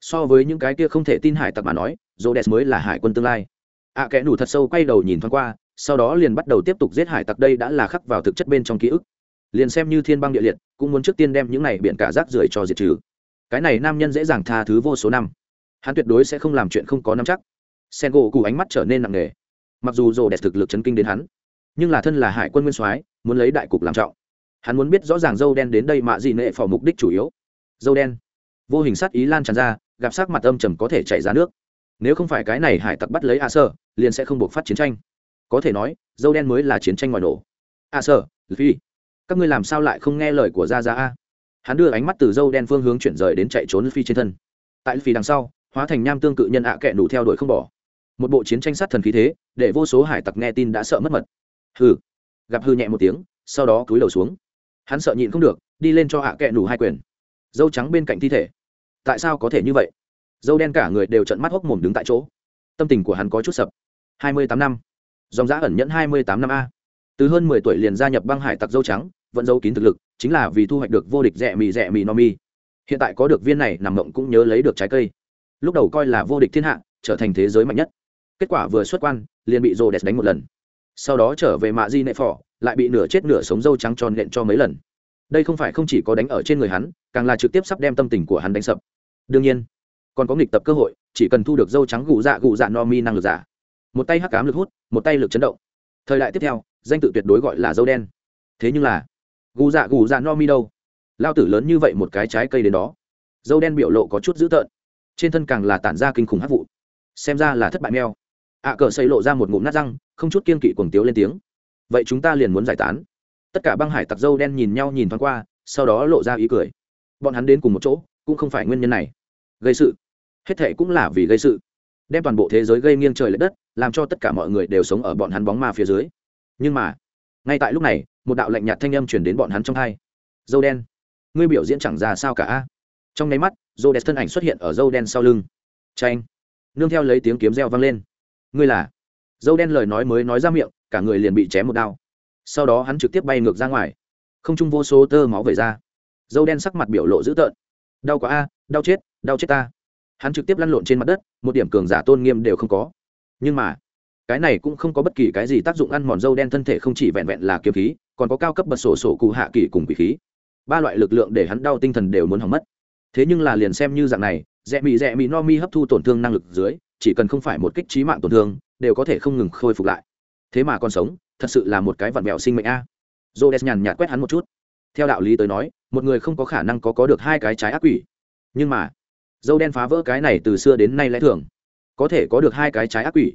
so với những cái kia không thể tin hải tặc mà nói dô đès mới là hải quân tương lai. Ạ kẻ đủ thật sâu quay đầu nhìn thoáng qua, sau đó liền bắt đầu tiếp tục giết hải tặc đây đã là khắc vào thực chất bên trong ký ức. Liền xem như thiên băng địa liệt, cũng muốn trước tiên đem những này biện cả rác rưởi cho diệt trừ. Cái này nam nhân dễ dàng tha thứ vô số năm. Hắn tuyệt đối sẽ không làm chuyện không có năm chắc. Sen gỗ cụ ánh mắt trở nên nặng nề. Mặc dù rồ đẹp thực lực chấn kinh đến hắn, nhưng là thân là hải quân nguyên soái, muốn lấy đại cục làm trọng. Hắn muốn biết rõ ràng dâu đen đến đây mạ gì nệ phò mục đích chủ yếu dâu đen. Vô hình sát ý lan tràn ra, gặp sắc mặt âm trầm có thể chảy ra nước. Nếu không phải cái này hải tặc bắt lấy a sơ, liền sẽ không buộc phát chiến tranh. Có thể nói, dâu đen mới là chiến tranh ngoài nổ. A sơ phi các ngươi làm sao lại không nghe lời của gia gia a? Hắn đưa ánh mắt từ dâu đen phương hướng chuyển rời đến chạy trốn phi trên thân. Tại phi đằng sau, hóa thành nham tương cự nhân ạ à kẹ đủ theo đuổi không bỏ. Một bộ chiến tranh sát thần khí thế, để vô số hải tặc nghe tin đã sợ mất mật. Hừ. Gặp hư nhẹ một tiếng, sau đó cúi đầu xuống. Hắn sợ nhịn không được, đi lên cho ạ à kẹ đủ hai quyền dâu trắng bên cạnh thi thể. Tại sao có thể như vậy? Dâu đen cả người đều trận mắt hốc mồm đứng tại chỗ. Tâm tình của hắn có chút sập. Hai mươi tám năm. Dòng giã ẩn nhẫn hai mươi tám năm a. Từ hơn mười tuổi liền gia nhập băng hải tặc dâu trắng, vẫn dâu kín thực lực, chính là vì thu hoạch được vô địch rẻ mì rẻ mì no mi. Hiện tại có được viên này nằm mộng cũng nhớ lấy được trái cây. Lúc đầu coi là vô địch thiên hạ, trở thành thế giới mạnh nhất. Kết quả vừa xuất quan, liền bị rô đẹp đánh một lần. Sau đó trở về mạ di nệ phỏ lại bị nửa chết nửa sống dâu trắng tròn nện cho mấy lần đây không phải không chỉ có đánh ở trên người hắn càng là trực tiếp sắp đem tâm tình của hắn đánh sập. Đương nhiên còn có nghịch tập cơ hội chỉ cần thu được dâu trắng gù dạ gù dạ no mi năng lực giả. Một tay hắc cám lực hút một tay lực chấn động. Thời đại tiếp theo danh tự tuyệt đối gọi là dâu đen. Thế nhưng là gù dạ gù dạ no mi đâu? Lao tử lớn như vậy một cái trái cây đến đó. Dâu đen biểu lộ có chút dữ tợn. Trên thân càng là tản ra kinh khủng hát vụ. Xem ra là thất bại meo ạ à, cờ xây lộ ra một ngụm nát răng không chút kiên kỵ cuồng tiếu lên tiếng. Vậy chúng ta liền muốn giải tán tất cả băng hải tặc dâu đen nhìn nhau nhìn thoáng qua, sau đó lộ ra ý cười. Bọn hắn đến cùng một chỗ, cũng không phải nguyên nhân này. Gây sự. Hết thệ cũng là vì gây sự. Đem toàn bộ thế giới gây nghiêng trời l ệ đất, làm cho tất cả mọi người đều sống ở bọn hắn bóng ma phía dưới. Nhưng mà, ngay tại lúc này, một đạo lạnh nhạt thanh âm chuyển đến bọn hắn trong hai. Dâu đen, ngươi biểu diễn chẳng ra sao cả trong nháy mắt dâu đen thân ảnh xuất hiện ở dâu đen sau lưng. Tranh nương theo lấy tiếng kiếm reo vang lên. Ngươi là? Dâu đen lời nói mới nói ra miệng, cả người liền bị chém một đao sau đó hắn trực tiếp bay ngược ra ngoài. Không trung vô số tơ máu về ra. Dâu đen sắc mặt biểu lộ dữ tợn. Đau quá a, đau chết đau chết ta. Hắn trực tiếp lăn lộn trên mặt đất, một điểm cường giả tôn nghiêm đều không có. Nhưng mà, cái này cũng không có bất kỳ cái gì tác dụng ăn mòn dâu đen thân thể không chỉ vẹn vẹn là kiếm khí, còn có cao cấp bật sổ sổ cụ hạ kỳ cùng quỷ khí. Ba loại lực lượng để hắn đau tinh thần đều muốn hỏng mất. Thế nhưng là liền xem như dạng này rẽ mị rẽ mị no mi hấp thu tổn thương năng lực dưới, chỉ cần không phải một kích trí mạng tổn thương, đều có thể không ngừng khôi phục lại. Thế mà còn sống thật sự là một cái vặn vẹo sinh mệnh a. Dô nhàn nhạt quét hắn một chút. Theo đạo lý tới nói, một người không có khả năng có có được hai cái trái ác quỷ. Nhưng mà dâu đen phá vỡ cái này từ xưa đến nay lẽ thường. Có thể có được hai cái trái ác quỷ.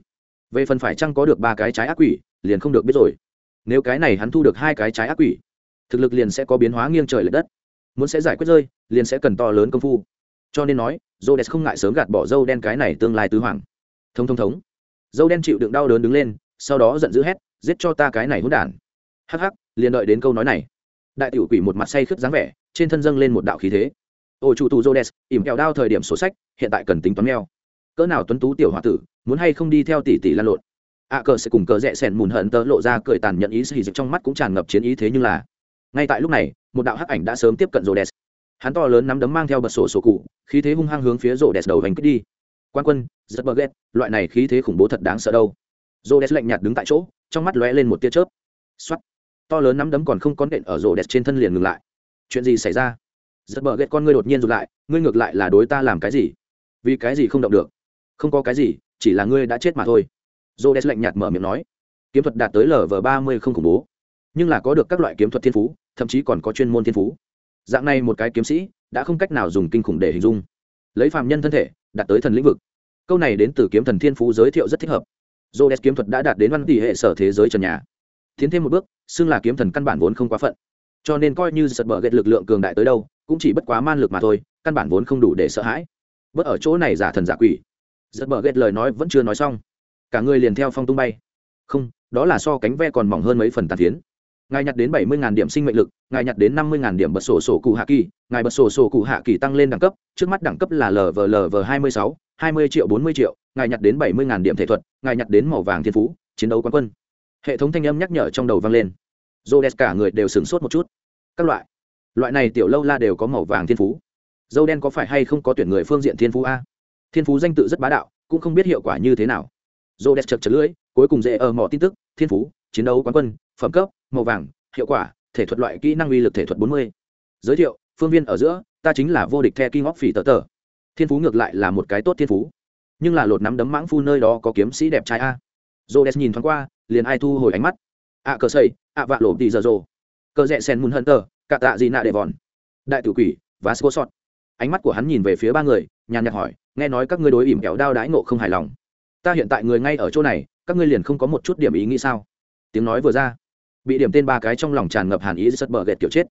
Về phần phải chăng có được ba cái trái ác quỷ, liền không được biết rồi. Nếu cái này hắn thu được hai cái trái ác quỷ, thực lực liền sẽ có biến hóa nghiêng trời l ệ đất. Muốn sẽ giải quyết rơi, liền sẽ cần to lớn công phu. Cho nên nói dô đen không ngại sớm gạt bỏ dâu đen cái này tương lai tứ hoàng. Thông thông thống dâu đen chịu đựng đau đớn đứng lên, sau đó giận dữ hét giết cho ta cái này hỗn đản. Hắc hắc liền đợi đến câu nói này. Đại tiểu quỷ một mặt say khướt dáng vẻ trên thân dâng lên một đạo khí thế. Ô chủ tù jodes ỉm kẹo đao thời điểm sổ sách hiện tại cần tính toán neo cỡ nào tuấn tú tiểu h o a tử muốn hay không đi theo tỷ tỷ lan lộn? Ạ à, cờ sẽ cùng cờ rẽ sẻn mùn hận tớ lộ ra cười tàn nhận ý xì dịch trong mắt cũng tràn ngập chiến ý thế nhưng là ngay tại lúc này một đạo hắc ảnh đã sớm tiếp cận rô đès hắn to lớn nắm đấm mang theo bật sổ sổ cụ khí thế hung hăng hướng phía rô đès đầu vành kích đi. Quan quân rất bờ ghét loại này khí thế khủng bố thật đáng sợ đâu rô đès lạnh nhạt đứng tại chỗ, trong mắt lóe lên một tia chớp. X to lớn nắm đấm còn không có nện ở rô đès trên thân liền ngừng lại. Chuyện gì xảy ra? Giật bờ ghét con ngươi đột nhiên rụt lại, ngươi ngược lại là đối ta làm cái gì? Vì cái gì không động được? Không có cái gì, chỉ là ngươi đã chết mà thôi. Rô đès lạnh nhạt mở miệng nói. Kiếm thuật đạt tới lv ba mươi không khủng bố. Nhưng là có được các loại kiếm thuật thiên phú, thậm chí còn có chuyên môn thiên phú. Dạng này một cái kiếm sĩ, đã không cách nào dùng kinh khủng để hình dung. Lấy phạm nhân thân thể, đạt tới thần lĩnh vực. Câu này đến từ kiếm thần thiên phú giới thiệu rất thích hợp j o kiếm thuật đã đạt đến văn tỷ hệ sở thế giới trần nhà. Tiến thêm một bước, xưng là kiếm thần căn bản vốn không quá phận. Cho nên coi như giật bờ ghét lực lượng cường đại tới đâu, cũng chỉ bất quá man lực mà thôi, căn bản vốn không đủ để sợ hãi. Bớt ở chỗ này giả thần giả quỷ. Giật bờ ghét lời nói vẫn chưa nói xong. Cả người liền theo phong tung bay. Không, đó là so cánh ve còn mỏng hơn mấy phần tàn tiến. ngài nhặt đến bảy mươi điểm sinh mệnh lực, ngài nhặt đến năm mươi điểm bật sổ sổ cụ hạ kỳ, ngài bật sổ sổ cụ hạ kỳ tăng lên đẳng cấp, trước mắt đẳng cấp là lv lv hai mươi sáu, hai mươi triệu bốn mươi triệu ngài nhặt đến bảy mươi điểm thể thuật, ngài nhặt đến màu vàng thiên phú, chiến đấu quán quân. Hệ thống thanh âm nhắc nhở trong đầu vang lên. Dô cả người đều sửng sốt một chút. Các loại. Loại này tiểu lâu la đều có màu vàng thiên phú. Dâu đen có phải hay không có tuyển người phương diện thiên phú a? Thiên phú danh tự rất bá đạo, cũng không biết hiệu quả như thế nào. Dô đen chật chật lưỡi, cuối cùng dễ ở mỏ tin tức, thiên phú, chiến đấu quán quân, phẩm cấp, màu vàng, hiệu quả, thể thuật loại kỹ năng uy lực thể thuật bốn mươi. Giới thiệu, phương viên ở giữa, ta chính là vô địch the king of phỉ tờ tờ thiên phú ngược lại là một cái tốt thiên phú nhưng là lột nắm đấm mãng phu nơi đó có kiếm sĩ đẹp trai a. Dô nhìn thoáng qua, liền ai thu hồi ánh mắt. Ạ cờ xây ạ à, vạ lộ đi giờ rồ. Cờ rẽ sen mun hận tờ cả tạ gì nạ để vòn. Đại tử quỷ, và sô sọt ánh mắt của hắn nhìn về phía ba người, nhàn nhạt hỏi, nghe nói các ngươi đối ỉm kẹo đao đãi ngộ không hài lòng. Ta hiện tại người ngay ở chỗ này, các ngươi liền không có một chút điểm ý nghĩ sao? Tiếng nói vừa ra, bị điểm tên ba cái trong lòng tràn ngập hàn ý rất bờ ghẹt kiểu chết.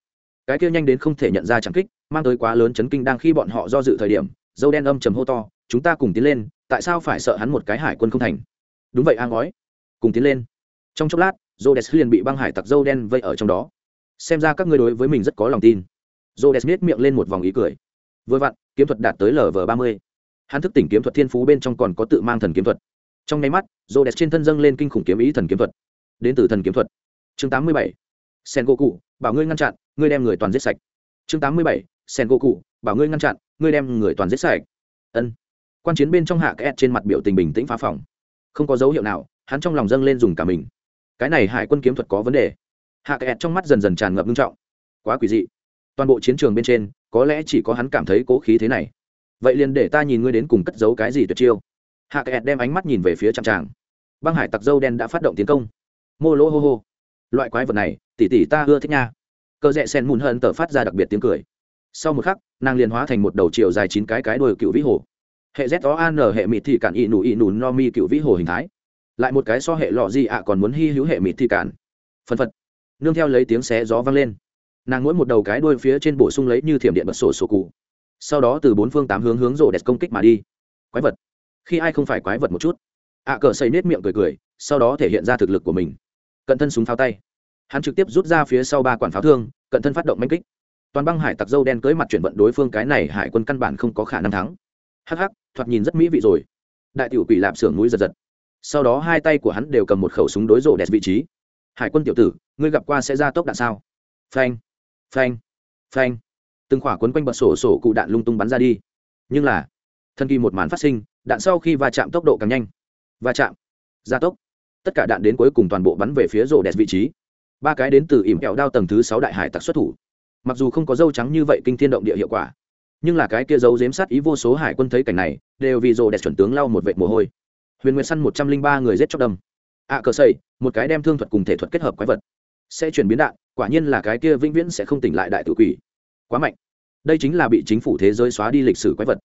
Cái kia nhanh đến không thể nhận ra chẳng kích, mang tới quá lớn chấn kinh đang khi bọn họ do dự thời điểm, dâu đen âm trầm hô to, chúng ta cùng tiến lên tại sao phải sợ hắn một cái hải quân không thành đúng vậy a gói cùng tiến lên trong chốc lát Jodes liền bị băng hải tặc dâu đen vây ở trong đó. Xem ra các ngươi đối với mình rất có lòng tin. Jodes miết miệng lên một vòng ý cười. Vừa vặn, kiếm thuật đạt tới LV30. Hắn thức tỉnh kiếm thuật thiên phú bên trong còn có tự mang thần kiếm thuật. Trong nháy mắt, Jodes trên thân dâng lên kinh khủng kiếm ý thần kiếm thuật. Đến từ thần kiếm thuật. Chương tám mươi bảy, 87. cụ bảo ngươi ngăn chặn, ngươi đem người toàn giết sạch. Chương tám mươi bảy, 87. cụ bảo ngươi ngăn chặn, ngươi đem người toàn giết sạch. Ân. Quan chiến bên trong hạ kẹt trên mặt biểu tình bình tĩnh phá phòng. Không có dấu hiệu nào, hắn trong lòng dâng lên dùng cả mình. Cái này hải quân kiếm thuật có vấn đề. Hạ kẹt trong mắt dần dần tràn ngập nghiêm trọng. Quá quỷ dị. Toàn bộ chiến trường bên trên có lẽ chỉ có hắn cảm thấy cố khí thế này. Vậy liền để ta nhìn ngươi đến cùng cất giấu cái gì tuyệt chiêu. Hạ kẹt đem ánh mắt nhìn về phía trang tràng. Băng hải tặc dâu đen đã phát động tiến công. Mô lỗ hô hô. Loại quái vật này tỉ tỉ ta ưa thích nha. Cơ rẽ sen mùn hận tờ phát ra đặc biệt tiếng cười. Sau một khắc nàng liền hóa thành một đầu chiều dài chín cái cái đuôi cựu vĩ hồ hệ z o an hệ mịt thị cản ỵ nụ ỵ nụ, no mi cựu vĩ hồ hình thái. Lại một cái so hệ lọ gì ạ à, còn muốn hy hữu hệ mịt thị cản. Phân phật. Nương theo lấy tiếng xé gió vang lên. Nàng mỗi một đầu cái đuôi phía trên bổ sung lấy như thiểm điện bật sổ sổ cụ. Sau đó từ bốn phương tám hướng hướng rổ đẹp công kích mà đi. Quái vật. Khi ai không phải quái vật một chút. Ạ cờ xây nết miệng cười cười, sau đó thể hiện ra thực lực của mình. Cận thân súng pháo tay. Hắn trực tiếp rút ra phía sau ba quản pháo thương, cận thân phát động manh kích. Toàn băng hải tặc dâu đen cưới mặt chuyển vận đối phương cái này, hải quân căn bản không có khả năng thắng. Hắc Hắc, thoạt nhìn rất mỹ vị rồi. Đại tiểu quỷ lạp xưởng núi giật giật. Sau đó hai tay của hắn đều cầm một khẩu súng đối rộ đẹp vị trí. Hải quân tiểu tử ngươi gặp qua sẽ ra tốc đạn sao? Phanh phanh phanh. Từng khỏa quấn quanh bật sổ sổ cụ đạn lung tung bắn ra đi. Nhưng là thân kỳ một màn phát sinh đạn sau khi va chạm tốc độ càng nhanh. Va chạm gia tốc. Tất cả đạn đến cuối cùng toàn bộ bắn về phía rổ đẹp vị trí. Ba cái đến từ ỉm kẹo đao tầng thứ sáu đại hải tặc xuất thủ. Mặc dù không có dâu trắng như vậy kinh thiên động địa hiệu quả nhưng là cái kia dấu giếm sát ý vô số hải quân thấy cảnh này đều vì rồ đẹp chuẩn tướng lau một vệ mồ hôi. Huyền nguyệt săn một trăm linh ba người giết chóc đâm. Ạ à, cờ xây một cái đem thương thuật cùng thể thuật kết hợp quái vật. Sẽ chuyển biến đạn quả nhiên là cái kia vĩnh viễn sẽ không tỉnh lại đại tự quỷ. Quá mạnh. Đây chính là bị chính phủ thế giới xóa đi lịch sử quái vật.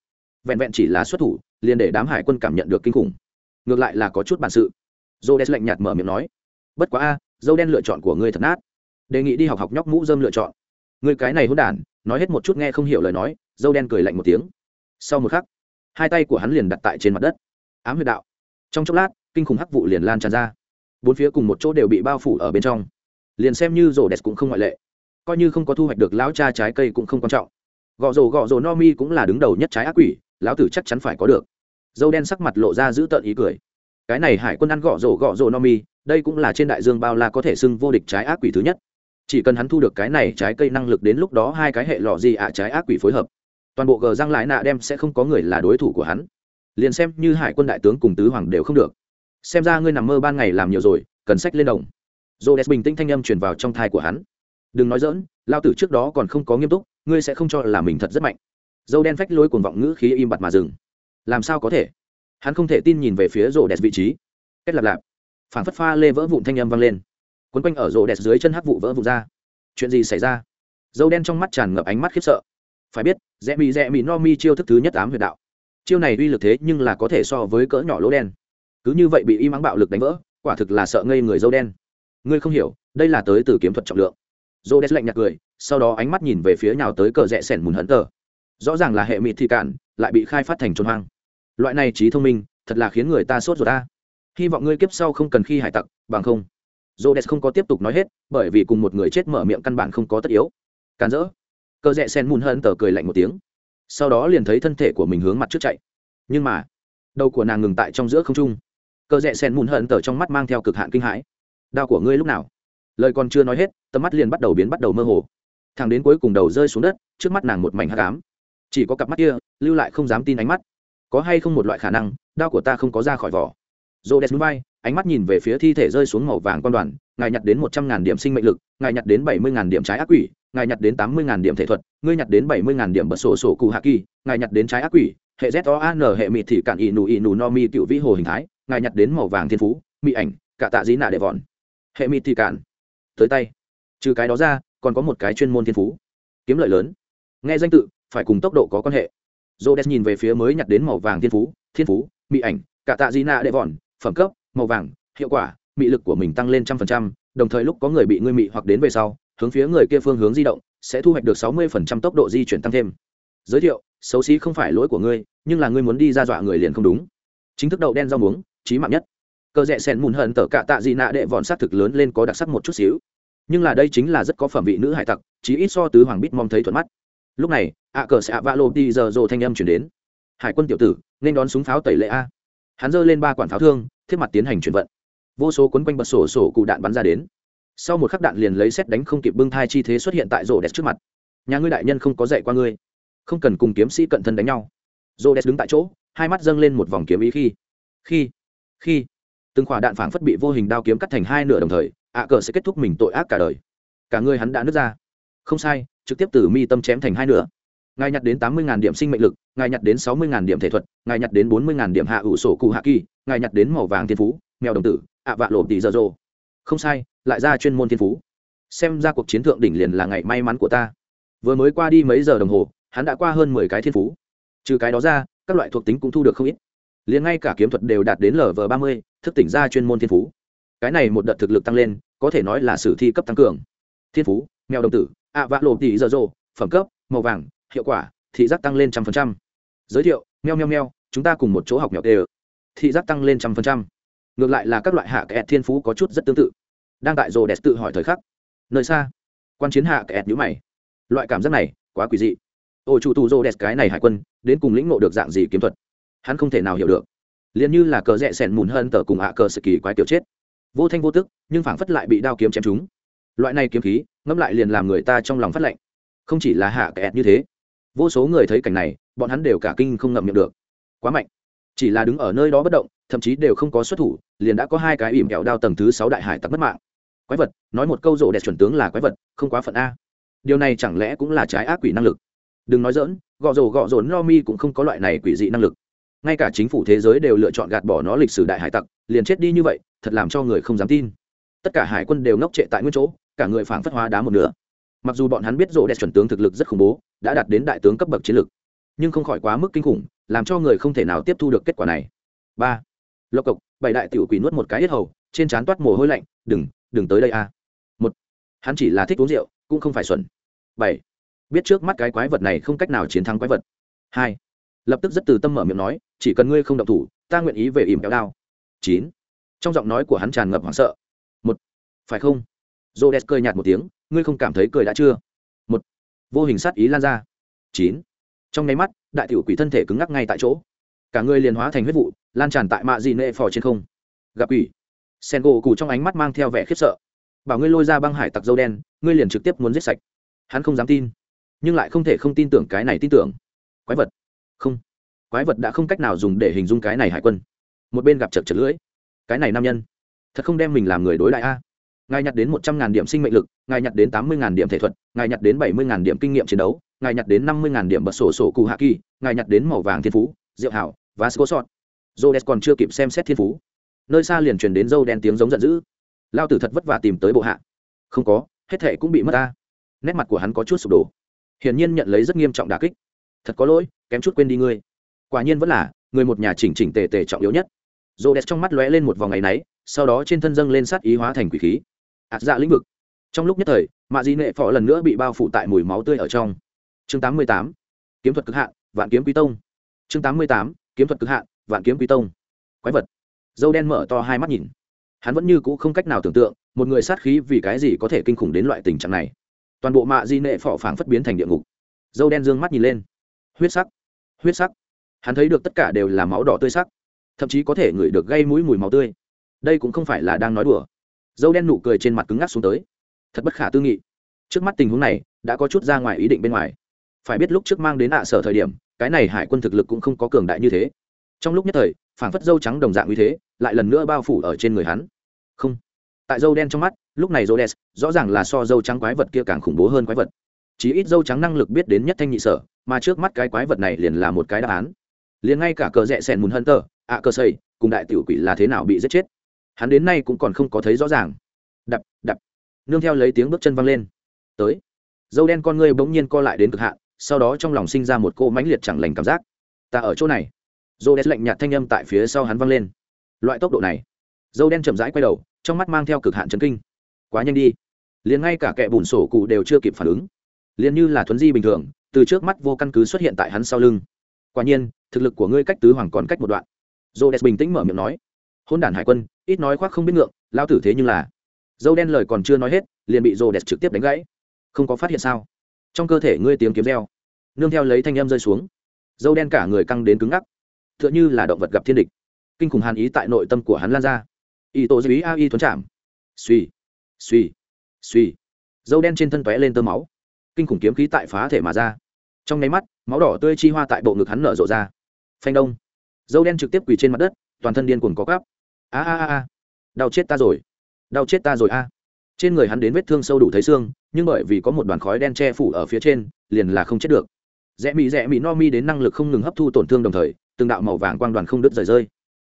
Vẹn vẹn chỉ là xuất thủ liền để đám hải quân cảm nhận được kinh khủng. Ngược lại là có chút bản sự. Dô đen lạnh nhạt mở miệng nói bất quá a dâu đen lựa chọn của ngươi thật nát. Đề nghị đi học học nhóc mũ dơm lựa chọn. Người cái này hôn đản nói hết một chút nghe không hiểu lời nói dâu đen cười lạnh một tiếng. Sau một khắc, hai tay của hắn liền đặt tại trên mặt đất. Ám huyệt đạo. Trong chốc lát, kinh khủng hắc vụ liền lan tràn ra. Bốn phía cùng một chỗ đều bị bao phủ ở bên trong. Liền xem như rổ đẹp cũng không ngoại lệ. Coi như không có thu hoạch được lão cha trái cây cũng không quan trọng. Gọ rổ gọ rổ no mi cũng là đứng đầu nhất trái ác quỷ, lão tử chắc chắn phải có được. Dâu đen sắc mặt lộ ra giữ tợn ý cười. Cái này hải quân ăn gọ rổ gọ rổ no mi, đây cũng là trên đại dương bao la có thể xưng vô địch trái ác quỷ thứ nhất. Chỉ cần hắn thu được cái này trái cây năng lực đến lúc đó hai cái hệ lọ gì ạ trái ác quỷ phối hợp toàn bộ gờ răng lại nạ đem sẽ không có người là đối thủ của hắn. Liền xem như hải quân đại tướng cùng tứ hoàng đều không được. Xem ra ngươi nằm mơ ban ngày làm nhiều rồi, cần sách lên đồng. Dô đès bình tĩnh thanh âm truyền vào trong thai của hắn. Đừng nói dỡn lao tử trước đó còn không có nghiêm túc, ngươi sẽ không cho là mình thật rất mạnh. Dâu đen phách lôi cuồng vọng ngữ khí im bặt mà dừng. Làm sao có thể? Hắn không thể tin nhìn về phía rổ đẹp vị trí. Kết lạp lạp. Phản phất pha lê vỡ vụn thanh âm vang lên. Quấn quanh ở rổ đẹp dưới chân hắc vụ vỡ vụn ra. Chuyện gì xảy ra? Dâu đen trong mắt tràn ngập ánh mắt khiếp sợ phải biết, rẽ mì rẽ mì no mi chiêu thức thứ nhất tám huyệt đạo. Chiêu này uy lực thế nhưng là có thể so với cỡ nhỏ lỗ đen. Cứ như vậy bị y mắng bạo lực đánh vỡ, quả thực là sợ ngây người dâu đen. Ngươi không hiểu, đây là tới từ kiếm thuật trọng lượng. Dô đen lạnh nhạt cười, sau đó ánh mắt nhìn về phía nhào tới cờ rẽ sẻn mùn hấn tờ. Rõ ràng là hệ mịt thị cạn, lại bị khai phát thành trôn hoang. Loại này trí thông minh, thật là khiến người ta sốt ruột ta. Hy vọng ngươi kiếp sau không cần khi hải tặc, bằng không. Dô đen không có tiếp tục nói hết, bởi vì cùng một người chết mở miệng căn bản không có tất yếu. Càn rỡ cờ rẽ sen mùn hận tờ cười lạnh một tiếng. Sau đó liền thấy thân thể của mình hướng mặt trước chạy. Nhưng mà, đầu của nàng ngừng tại trong giữa không trung. Cờ rẽ sen mùn hận tờ trong mắt mang theo cực hạn kinh hãi. Đao của ngươi lúc nào? Lời còn chưa nói hết, tầm mắt liền bắt đầu biến bắt đầu mơ hồ. Thằng đến cuối cùng đầu rơi xuống đất, trước mắt nàng một mảnh hát cám chỉ có cặp mắt kia, lưu lại không dám tin ánh mắt. Có hay không một loại khả năng đao của ta không có ra khỏi vỏ? Dồ đèn bay, ánh mắt nhìn về phía thi thể rơi xuống màu vàng quan đoàn, ngài nhặt đến một trăm ngàn điểm sinh mệnh lực, ngài nhặt đến bảy mươi ngàn điểm trái ác quỷ ngài nhặt đến tám mươi ngàn điểm thể thuật, ngươi nhặt đến bảy mươi ngàn điểm bật sổ sổ cụ hạ kỳ, ngài nhặt đến trái ác quỷ, hệ z o hệ mị thị cạn ỷ nù ỷ nù no mi cựu vĩ hồ hình thái, ngài nhặt đến màu vàng thiên phú, mị ảnh, cả tạ dĩ nạ đệ vòn hệ mị thị cạn. Tới tay. Trừ cái đó ra, còn có một cái chuyên môn thiên phú. Kiếm lợi lớn. Nghe danh tự, phải cùng tốc độ có quan hệ. J o nhìn về phía mới nhặt đến màu vàng thiên phú thiên phú, mị ảnh, cả tạ dĩ nạ đệ vòn phẩm cấp, màu vàng, hiệu quả, mị lực của mình tăng lên trăm phần trăm, đồng thời lúc có người bị ngươi mị hoặc đến về sau hướng phía người kia phương hướng di động, sẽ thu hoạch được sáu mươi phần trăm tốc độ di chuyển tăng thêm. Giới thiệu, xấu xí không phải lỗi của ngươi, nhưng là ngươi muốn đi ra dọa người liền không đúng. Chính thức đậu đen rau muống trí mạng nhất. Cơ rẽ sen mùn hận tở cả tạ dị nạ đệ vòn s á t thực lớn lên có đặc sắc một chút xíu. Nhưng là đây chính là rất có phẩm vị nữ hải tặc, chí ít so tứ hoàng bít mong thấy thuận mắt. Lúc này, ạ cờ sẽ ạ vạ lộ đi giờ rồ thanh âm chuyển đến. Hải quân tiểu tử, nên đón súng pháo tẩy lệ a. Hắn giơ lên ba quản pháo thương, thiết mặt tiến hành chuyển vận. Vô số quấn quanh bật sổ sổ cụ đạn bắn ra đến sau một khắc đạn liền lấy xét đánh không kịp bưng thai chi thế xuất hiện tại rô đẹp trước mặt. Nhà ngươi đại nhân không có dạy qua ngươi. Không cần cùng kiếm sĩ cận thân đánh nhau. Rô đès đứng tại chỗ, hai mắt dâng lên một vòng kiếm ý khi khi khi, từng khỏa đạn phảng phất bị vô hình đao kiếm cắt thành hai nửa đồng thời, ạ cờ sẽ kết thúc mình tội ác cả đời. Cả người hắn đã nứt ra. Không sai, trực tiếp từ mi tâm chém thành hai nửa. Ngài nhặt đến tám mươi điểm sinh mệnh lực, ngài nhặt đến sáu mươi điểm thể thuật, ngài nhặt đến bốn mươi điểm hạ ủ sổ cụ hạ kỳ, ngài nhặt đến màu vàng thiên phú, mèo đồng tử, ạ vạ lộ tỷ giờ rồ không sai, lại ra chuyên môn thiên phú. Xem ra cuộc chiến thượng đỉnh liền là ngày may mắn của ta. Vừa mới qua đi mấy giờ đồng hồ, hắn đã qua hơn mười cái thiên phú. Trừ cái đó ra, các loại thuộc tính cũng thu được không ít. Liền ngay cả kiếm thuật đều đạt đến lv ba mươi, thức tỉnh ra chuyên môn thiên phú. Cái này một đợt thực lực tăng lên, có thể nói là sử thi cấp tăng cường. Thiên phú, mèo đồng tử, ạ vạ lộ tỷ giờ dộ phẩm cấp, màu vàng, hiệu quả, thị giác tăng lên trăm phần trăm. Giới thiệu, meo meo meo, chúng ta cùng một chỗ học mèo tê thị giác tăng lên trăm phần trăm ngược lại là các loại hạ kẹt thiên phú có chút rất tương tự. Đang tại rồ đẹp tự hỏi thời khắc, nơi xa, quan chiến hạ kẹt nhữ mày. Loại cảm giác này quá quỷ dị. Ôi, chủ tù rồ đẹp cái này hải quân, đến cùng lĩnh ngộ được dạng gì kiếm thuật? Hắn không thể nào hiểu được. Liền như là cờ rẽ sẻn mùn hơn tờ cùng ạ cờ sự kỳ quái tiểu chết. Vô thanh vô tức, nhưng phảng phất lại bị đao kiếm chém chúng loại này kiếm khí, ngẫm lại liền làm người ta trong lòng phát lạnh. Không chỉ là hạ kẹt như thế, vô số người thấy cảnh này, bọn hắn đều cả kinh không ngậm miệng được. Quá mạnh chỉ là đứng ở nơi đó bất động, thậm chí đều không có xuất thủ, liền đã có hai cái ỉm kẹo đao tầng thứ sáu đại hải tặc mất mạng. Quái vật, nói một câu rộ đẹp chuẩn tướng là quái vật, không quá phận a. Điều này chẳng lẽ cũng là trái ác quỷ năng lực? Đừng nói dỡn gọ rổ gọ rổ no mi cũng không có loại này quỷ dị năng lực. Ngay cả chính phủ thế giới đều lựa chọn gạt bỏ nó lịch sử đại hải tặc, liền chết đi như vậy, thật làm cho người không dám tin. Tất cả hải quân đều ngốc trệ tại nguyên chỗ, cả người phảng phất hóa đá một nửa. Mặc dù bọn hắn biết rộ đẹp chuẩn tướng thực lực rất khủng bố, đã đạt đến đại tướng cấp bậc chiến lực nhưng không khỏi quá mức kinh khủng, làm cho người không thể nào tiếp thu được kết quả này. Ba, lộc cộc, bảy đại tiểu quỷ nuốt một cái yết hầu, trên trán toát mồ hôi lạnh, đừng đừng tới đây a. Một, hắn chỉ là thích uống rượu, cũng không phải xuẩn. Bảy, biết trước mắt cái quái vật này không cách nào chiến thắng quái vật. Hai, lập tức rất từ tâm mở miệng nói, chỉ cần ngươi không động thủ, ta nguyện ý về ỉm kéo đao. Chín, trong giọng nói của hắn tràn ngập hoảng sợ. Một, phải không? J o cười nhạt một tiếng, ngươi không cảm thấy cười đã chưa? Một, vô hình sát ý lan ra. Chín trong nháy mắt, đại tiểu quỷ thân thể cứng ngắc ngay tại chỗ. Cả người liền hóa thành huyết vụ, lan tràn tại mạ dị nệ phò trên không. Gặp quỷ. Sen gỗ cù trong ánh mắt mang theo vẻ khiếp sợ. Bảo ngươi lôi ra băng hải tặc dâu đen, ngươi liền trực tiếp muốn giết sạch. Hắn không dám tin, nhưng lại không thể không tin tưởng cái này tin tưởng. Quái vật. Không. Quái vật đã không cách nào dùng để hình dung cái này hải quân. Một bên gặp chật chật lưỡi. Cái này nam nhân. Thật không đem mình làm người đối đại a. Ngài nhặt đến một trăm ngàn điểm sinh mệnh lực, ngài nhặt đến tám mươi ngàn điểm thể thuật, ngài nhặt đến bảy mươi ngàn điểm kinh nghiệm chiến đấu ngài nhặt đến năm mươi ngàn điểm bật sổ sổ cụ hạ kỳ, ngài nhặt đến màu vàng thiên phú diệu hảo, và sco sọt. Còn chưa kịp xem xét thiên phú. Nơi xa liền truyền đến dâu đen tiếng giống giận dữ. Lao tử thật vất vả tìm tới bộ hạ. Không có, hết thệ cũng bị mất ta. Nét mặt của hắn có chút sụp đổ. Hiển nhiên nhận lấy rất nghiêm trọng đà kích. Thật có lỗi, kém chút quên đi ngươi. Quả nhiên vẫn là, người một nhà chỉnh chỉnh tề tề trọng yếu nhất. Rô đẹp trong mắt lóe lên một vòng ngày náy, sau đó trên thân dâng lên sát ý hóa thành quỷ khí. Ạt dạ lĩnh vực. Trong lúc nhất thời, mạ di nệ phò lần nữa bị bao phủ tại mùi máu tươi ở trong chương 88. kiếm thuật cực hạn, vạn kiếm quý tông. Chương 88. kiếm thuật cực hạn, vạn kiếm quý tông. Quái vật. Dâu đen mở to hai mắt nhìn. Hắn vẫn như cũ không cách nào tưởng tượng, một người sát khí vì cái gì có thể kinh khủng đến loại tình trạng này. Toàn bộ mạ di nệ phỏ phảng phất biến thành địa ngục. Dâu đen dương mắt nhìn lên. Huyết sắc. Huyết sắc. Hắn thấy được tất cả đều là máu đỏ tươi sắc. Thậm chí có thể ngửi được gây mũi mùi máu tươi. Đây cũng không phải là đang nói đùa. Dâu đen nụ cười trên mặt cứng ngắc xuống tới. Thật bất khả tư nghị. Trước mắt tình huống này, đã có chút ra ngoài ý định bên ngoài phải biết lúc trước mang đến ạ sở thời điểm, cái này hải quân thực lực cũng không có cường đại như thế. Trong lúc nhất thời, phảng phất dâu trắng đồng dạng như thế, lại lần nữa bao phủ ở trên người hắn. Không. Tại dâu đen trong mắt, lúc này dâu đen rõ ràng là so dâu trắng quái vật kia càng khủng bố hơn quái vật. Chỉ ít dâu trắng năng lực biết đến nhất thanh nhị sở, mà trước mắt cái quái vật này liền là một cái đáp án. Liền ngay cả cờ rẽ sẻn mùn hân tờ ạ cơ xây cùng đại tiểu quỷ là thế nào bị giết chết? Hắn đến nay cũng còn không có thấy rõ ràng. Đập đập. Nương theo lấy tiếng bước chân văng lên. Tới. Dâu đen con ngươi bỗng nhiên co lại đến cực hạn sau đó trong lòng sinh ra một cô mãnh liệt chẳng lành cảm giác. Ta ở chỗ này. Dô đen lạnh nhạt thanh âm tại phía sau hắn văng lên. Loại tốc độ này. Dâu đen chậm rãi quay đầu, trong mắt mang theo cực hạn chấn kinh. Quá nhanh đi. Liền ngay cả kẻ bùn sổ cụ đều chưa kịp phản ứng. Liền như là thuấn di bình thường, từ trước mắt vô căn cứ xuất hiện tại hắn sau lưng. Quả nhiên, thực lực của ngươi cách tứ hoàng còn cách một đoạn. Dô đen bình tĩnh mở miệng nói. Hôn đản hải quân, ít nói khoác không biết ngượng, lao tử thế nhưng là. Dâu đen lời còn chưa nói hết, liền bị dô đen trực tiếp đánh gãy. Không có phát hiện sao? Trong cơ thể ngươi tiếng kiếm reo, nương theo lấy thanh âm rơi xuống, dâu đen cả người căng đến cứng ngắc t h ư ợ n h ư là động vật gặp thiên địch. Kinh khủng hàn ý tại nội tâm của hắn lan ra. Y tổ dư ý a y thuấn chạm. Suy suy suy. Dâu đen trên thân tóe lên tơ máu. Kinh khủng kiếm khí tại phá thể mà ra. Trong nháy mắt, máu đỏ tươi chi hoa tại bộ ngực hắn nở rộ ra. Phanh đông. Dâu đen trực tiếp quỳ trên mặt đất, toàn thân điên cuồng có cắp a a a a. Đau chết ta rồi. Đau chết ta rồi a trên người hắn đến vết thương sâu đủ thấy xương, nhưng bởi vì có một đoàn khói đen che phủ ở phía trên, liền là không chết được. Rẽ mị rẽ mị no mi đến năng lực không ngừng hấp thu tổn thương đồng thời, từng đạo màu vàng quang đoàn không đứt rời rơi.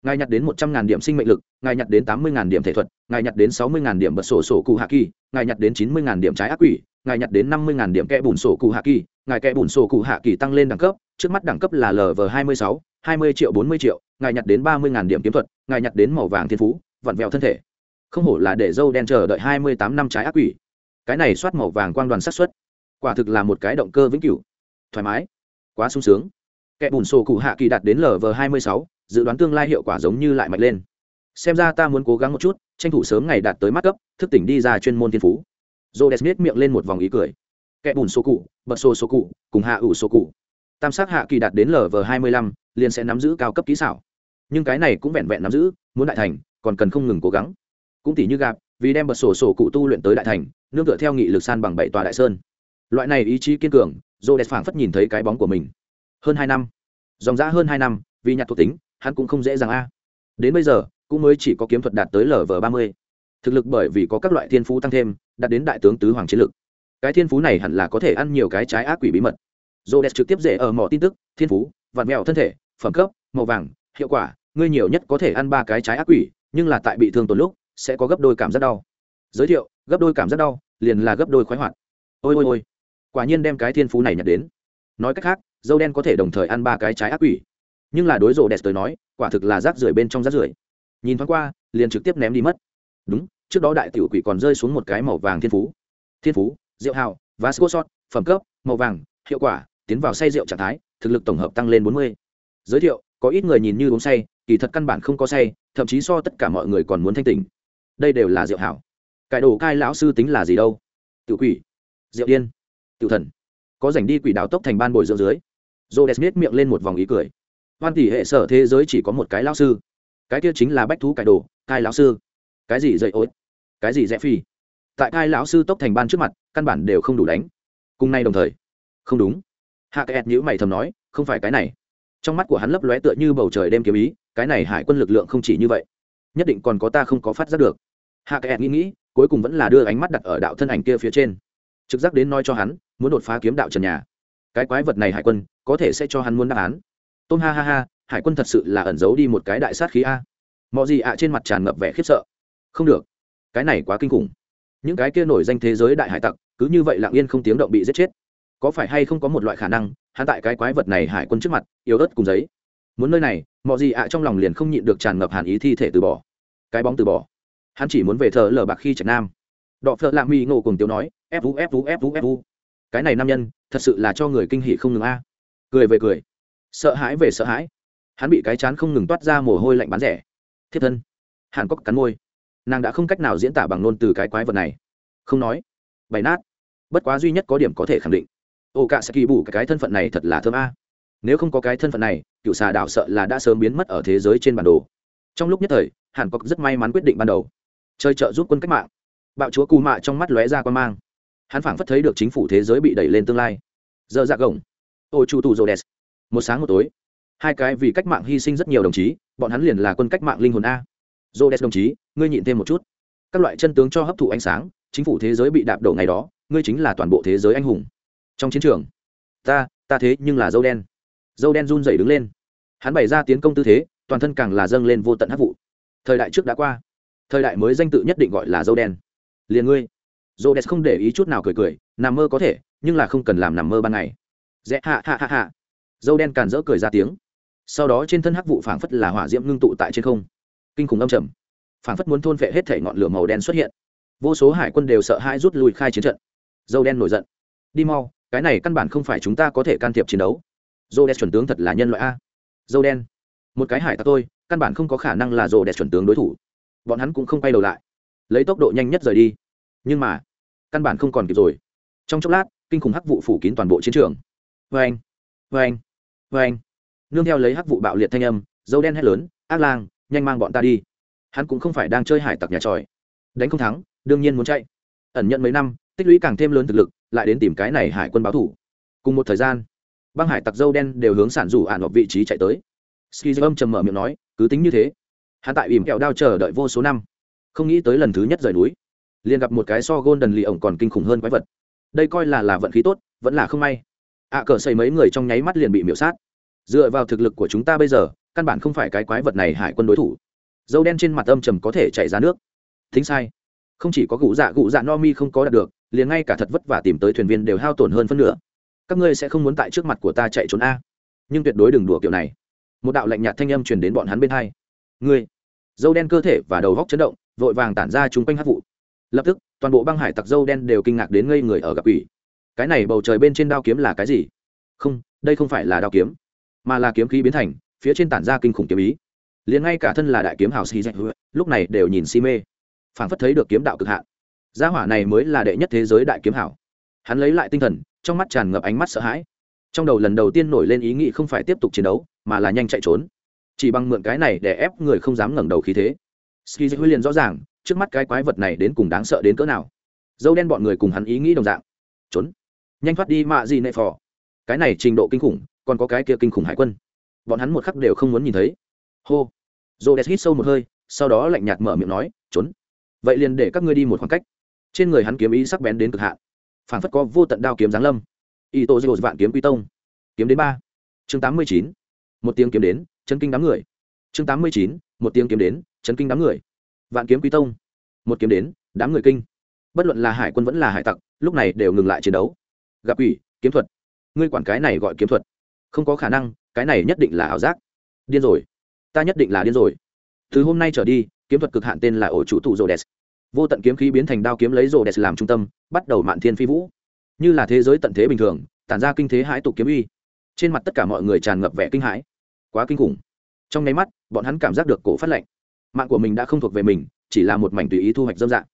Ngài nhặt đến một trăm ngàn điểm sinh mệnh lực, ngài nhặt đến tám mươi ngàn điểm thể thuật, ngài nhặt đến sáu mươi ngàn điểm bật sổ sổ cụ hạ kỳ, ngài nhặt đến chín mươi ngàn điểm trái ác quỷ, ngài nhặt đến năm mươi ngàn điểm kẽ bùn sổ cụ hạ kỳ, ngài kẽ bùn sổ cụ hạ kỳ tăng lên đẳng cấp, trước mắt đẳng cấp là lv hai mươi sáu, hai mươi triệu, bốn mươi triệu, ngài nhặt đến ba mươi ngàn điểm kiếm thuật, ngài nhặt đến màu vàng thiên phú, vặn vẹo thân thể không hổ là để dâu đen chờ đợi hai mươi tám năm trái ác quỷ. Cái này soát màu vàng quang đoàn sát xuất quả thực là một cái động cơ vĩnh cửu. Thoải mái, quá sung sướng. Kẻ bùn sổ cụ hạ kỳ đạt đến lv hai mươi sáu, dự đoán tương lai hiệu quả giống như lại mạnh lên. Xem ra ta muốn cố gắng một chút, tranh thủ sớm ngày đạt tới mắt cấp, thức tỉnh đi ra chuyên môn thiên phú. Rhodes đès miết miệng lên một vòng ý cười. Kẻ bùn sổ cụ, bật sổ sổ cụ, cùng hạ ủ sổ cụ. Tam sát hạ kỳ đạt đến lv hai mươi lăm, liền sẽ nắm giữ cao cấp kỹ xảo. Nhưng cái này cũng vẹn vẹn nắm giữ, muốn đại thành, còn cần không ngừng cố gắng cũng tỷ như gặp vì đem bật sổ sổ cụ tu luyện tới đại thành, nương tựa theo nghị lực san bằng bảy tòa đại sơn. Loại này ý chí kiên cường dồ đẹp phảng phất nhìn thấy cái bóng của mình. Hơn hai năm. Dòng ra hơn hai năm, vì nhặt thuộc tính, hắn cũng không dễ dàng a. Đến bây giờ, cũng mới chỉ có kiếm thuật đạt tới lv ba mươi. Thực lực bởi vì có các loại thiên phú tăng thêm, đạt đến đại tướng tứ hoàng chiến lực. Cái thiên phú này hẳn là có thể ăn nhiều cái trái ác quỷ bí mật. Dồ đẹp trực tiếp dễ ở mỏ tin tức, thiên phú, vạn mẹo thân thể, phẩm cấp, màu vàng, hiệu quả, ngươi nhiều nhất có thể ăn ba cái trái ác quỷ, nhưng là tại bị thương tổn lúc sẽ có gấp đôi cảm giác đau. Giới thiệu, gấp đôi cảm giác đau, liền là gấp đôi khoái hoạt. Ôi ôi ôi. Quả nhiên đem cái thiên phú này nhặt đến. Nói cách khác, dâu đen có thể đồng thời ăn ba cái trái ác quỷ. Nhưng là đối rộ đẹp tới nói, quả thực là rác rưởi bên trong rác rưởi. Nhìn thoáng qua, liền trực tiếp ném đi mất. Đúng, trước đó đại tiểu quỷ còn rơi xuống một cái màu vàng thiên phú. Thiên phú, rượu hào và sô sót phẩm cấp, màu vàng, hiệu quả, tiến vào say rượu trạng thái, thực lực tổng hợp tăng lên bốn mươi. Giới thiệu, có ít người nhìn như uống say, kỳ thật căn bản không có say, thậm chí so tất cả mọi người còn muốn thanh tỉnh đây đều là rượu hảo. Cải đồ cai lão sư tính là gì đâu? Tự quỷ. Rượu điên. Tự thần. Có dành đi quỷ đào tốc thành ban bồi dưỡng dưới. J o smith miệng lên một vòng ý cười. Hoan tỷ hệ sở thế giới chỉ có một cái lão sư. Cái kia chính là bách thú cải đồ, cai lão sư. Cái gì dậy ối cái gì rẽ phi tại cai lão sư tốc thành ban trước mặt, căn bản đều không đủ đánh. Cùng nay đồng thời. Không đúng. Hạ kẹt nhữ mày thầm nói, không phải cái này. Trong mắt của hắn lấp lóe tựa như bầu trời đêm kiếm ý, cái này hải quân lực lượng không chỉ như vậy. Nhất định còn có ta không có phát giác được hạ kẹt nghĩ nghĩ cuối cùng vẫn là đưa ánh mắt đặt ở đạo thân ảnh kia phía trên. Trực giác đến nói cho hắn, muốn đột phá kiếm đạo trần nhà. Cái quái vật này hải quân, có thể sẽ cho hắn muốn đáp án. Tôm ha ha ha, hải quân thật sự là ẩn giấu đi một cái đại sát khí a. Mọi gì ạ trên mặt tràn ngập vẻ khiếp sợ. Không được. Cái này quá kinh khủng. Những cái kia nổi danh thế giới đại hải tặc, cứ như vậy lặng yên không tiếng động bị giết chết. Có phải hay không có một loại khả năng, hắn tại cái quái vật này hải quân trước mặt, yếu ớt cùng giấy. Muốn nơi này mọi gì ạ trong lòng liền không nhịn được tràn ngập hàn ý thi thể từ bỏ. Cái bóng từ bỏ hắn chỉ muốn về thờ lờ bạc khi trạch nam. Đọ phợ lạ mỹ ngộ cùng tiếu nói, ép vú ép vú ép vú ép vú. Cái này nam nhân, thật sự là cho người kinh hỉ không ngừng a. Cười về cười. Sợ hãi về sợ hãi. Hắn bị cái chán không ngừng toát ra mồ hôi lạnh bán rẻ. Thiết thân. Hàn cốc cắn môi. Nàng đã không cách nào diễn tả bằng ngôn từ cái quái vật này. Không nói. Bày nát. Bất quá duy nhất có điểm có thể khẳng định. Ô cả sẽ kỳ bù cái thân phận này thật là thơm a. Nếu không có cái thân phận này, cựu xà đảo sợ là đã sớm biến mất ở thế giới trên bản đồ. Trong lúc nhất thời, hàn cốc rất may mắn quyết định ban đầu chơi trợ giúp quân cách mạng. Bạo chúa cù mạ trong mắt lóe ra quan mang. Hắn phảng phất thấy được chính phủ thế giới bị đẩy lên tương lai. Giờ dạ gồng. Ô chu tù rô đèn một sáng một tối. Hai cái vì cách mạng hy sinh rất nhiều đồng chí, bọn hắn liền là quân cách mạng linh hồn a. Rô đèn đồng chí, ngươi nhịn thêm một chút. Các loại chân tướng cho hấp thụ ánh sáng, chính phủ thế giới bị đạp đổ ngày đó, ngươi chính là toàn bộ thế giới anh hùng. Trong chiến trường, ta ta thế nhưng là dâu đen. Dâu đen run rẩy đứng lên. Hắn bày ra tiến công tư thế, toàn thân càng là dâng lên vô tận hấp vụ. Thời đại trước đã qua thời đại mới danh tự nhất định gọi là dâu đen. Liền ngươi. Dô đen không để ý chút nào cười cười, nằm mơ có thể, nhưng là không cần làm nằm mơ ban ngày. Dễ hạ hạ hạ hạ dâu đen càn rỡ cười ra tiếng. Sau đó trên thân hắc vụ phảng phất là hỏa diễm ngưng tụ tại trên không. Kinh khủng âm trầm. Phảng phất muốn thôn phệ hết thể ngọn lửa màu đen xuất hiện. Vô số hải quân đều sợ hãi rút lui khai chiến trận. Dâu đen nổi giận. Đi mau, cái này căn bản không phải chúng ta có thể can thiệp chiến đấu. Dô đen chuẩn tướng thật là nhân loại a. Dâu đen. Một cái hải tặc tôi, căn bản không có khả năng là dô đen chuẩn tướng đối thủ bọn hắn cũng không quay đầu lại. Lấy tốc độ nhanh nhất rời đi. Nhưng mà, căn bản không còn kịp rồi. Trong chốc lát, kinh khủng hắc vụ phủ kín toàn bộ chiến trường. Vê anh vê anh vê anh nương theo lấy hắc vụ bạo liệt thanh âm dâu đen hét lớn, ác lang, nhanh mang bọn ta đi. Hắn cũng không phải đang chơi hải tặc nhà tròi. Đánh không thắng, đương nhiên muốn chạy. Ẩn nhận mấy năm, tích lũy càng thêm lớn thực lực, lại đến tìm cái này hải quân báo thủ. Cùng một thời gian, băng hải tặc dâu đen đều hướng sản rủ ạn hoặc vị trí chạy tới. Ski dâm trầm mở miệng nói, cứ tính như thế hắn tại ỉm kẹo đao chờ đợi vô số năm, không nghĩ tới lần thứ nhất rời núi, liền gặp một cái so gôn đần lì ổng còn kinh khủng hơn quái vật. Đây coi là là vận khí tốt, vẫn là không may. Ạ cờ xây mấy người trong nháy mắt liền bị miễu sát. Dựa vào thực lực của chúng ta bây giờ, căn bản không phải cái quái vật này hải quân đối thủ. Dâu đen trên mặt âm trầm có thể chảy ra nước. Thính sai. Không chỉ có gụ dạ gụ dạ no mi không có đạt được, liền ngay cả thật vất vả tìm tới thuyền viên đều hao tổn hơn phân nửa. Các ngươi sẽ không muốn tại trước mặt của ta chạy trốn a. Nhưng tuyệt đối đừng đùa kiểu này. Một đạo lạnh nhạt thanh âm truyền đến bọn hắn bên hai ngươi. Dâu đen cơ thể và đầu góc chấn động, vội vàng tản ra chung quanh hát vụ. Lập tức, toàn bộ băng hải tặc dâu đen đều kinh ngạc đến ngây người ở gặp ủy cái này bầu trời bên trên đao kiếm là cái gì? Không, đây không phải là đao kiếm, mà là kiếm khí biến thành, phía trên tản ra kinh khủng kiếm ý. Liền ngay cả thân là đại kiếm hào xì dạch lúc này đều nhìn si mê. Phảng phất thấy được kiếm đạo cực hạn. Gia hỏa này mới là đệ nhất thế giới đại kiếm hảo hắn lấy lại tinh thần, trong mắt tràn ngập ánh mắt sợ hãi. Trong đầu lần đầu tiên nổi lên ý nghĩ không phải tiếp tục chiến đấu, mà là nhanh chạy trốn chỉ bằng mượn cái này để ép người không dám ngẩng đầu khí thế. Ski huy liền rõ ràng, trước mắt cái quái vật này đến cùng đáng sợ đến cỡ nào. Dâu đen bọn người cùng hắn ý nghĩ đồng dạng. Trốn. Nhanh thoát đi mạ gì nệ phò. Cái này trình độ kinh khủng, còn có cái kia kinh khủng hải quân. Bọn hắn một khắc đều không muốn nhìn thấy. Hô. Dô đès hít sâu một hơi, sau đó lạnh nhạt mở miệng nói, trốn. Vậy liền để các ngươi đi một khoảng cách. Trên người hắn kiếm ý sắc bén đến cực hạn. Phảng phất có vô tận đao kiếm giáng lâm. Y tô dô vạn kiếm quy tông. Kiếm đến ba. Chương tám mươi chín. Một tiếng kiếm đến chấn kinh đám người. Chương tám mươi chín, một tiếng kiếm đến, chấn kinh đám người. Vạn kiếm quý tông. Một kiếm đến, đám người kinh. Bất luận là hải quân vẫn là hải tặc, lúc này đều ngừng lại chiến đấu. Gặp quỷ, kiếm thuật. Ngươi quản cái này gọi kiếm thuật. Không có khả năng, cái này nhất định là ảo giác. Điên rồi. Ta nhất định là điên rồi. Từ hôm nay trở đi, kiếm thuật cực hạn tên là ổ chủ tụ rô đès vô tận kiếm khí biến thành đao kiếm lấy rô đès làm trung tâm, bắt đầu mạn thiên phi vũ. Như là thế giới tận thế bình thường, tản ra kinh thế hãi tục kiếm uy. Trên mặt tất cả mọi người tràn ngập vẻ kinh hãi quá kinh khủng. Trong nháy mắt bọn hắn cảm giác được cổ phát lạnh, mạng của mình đã không thuộc về mình chỉ là một mảnh tùy ý thu hoạch dâm dạng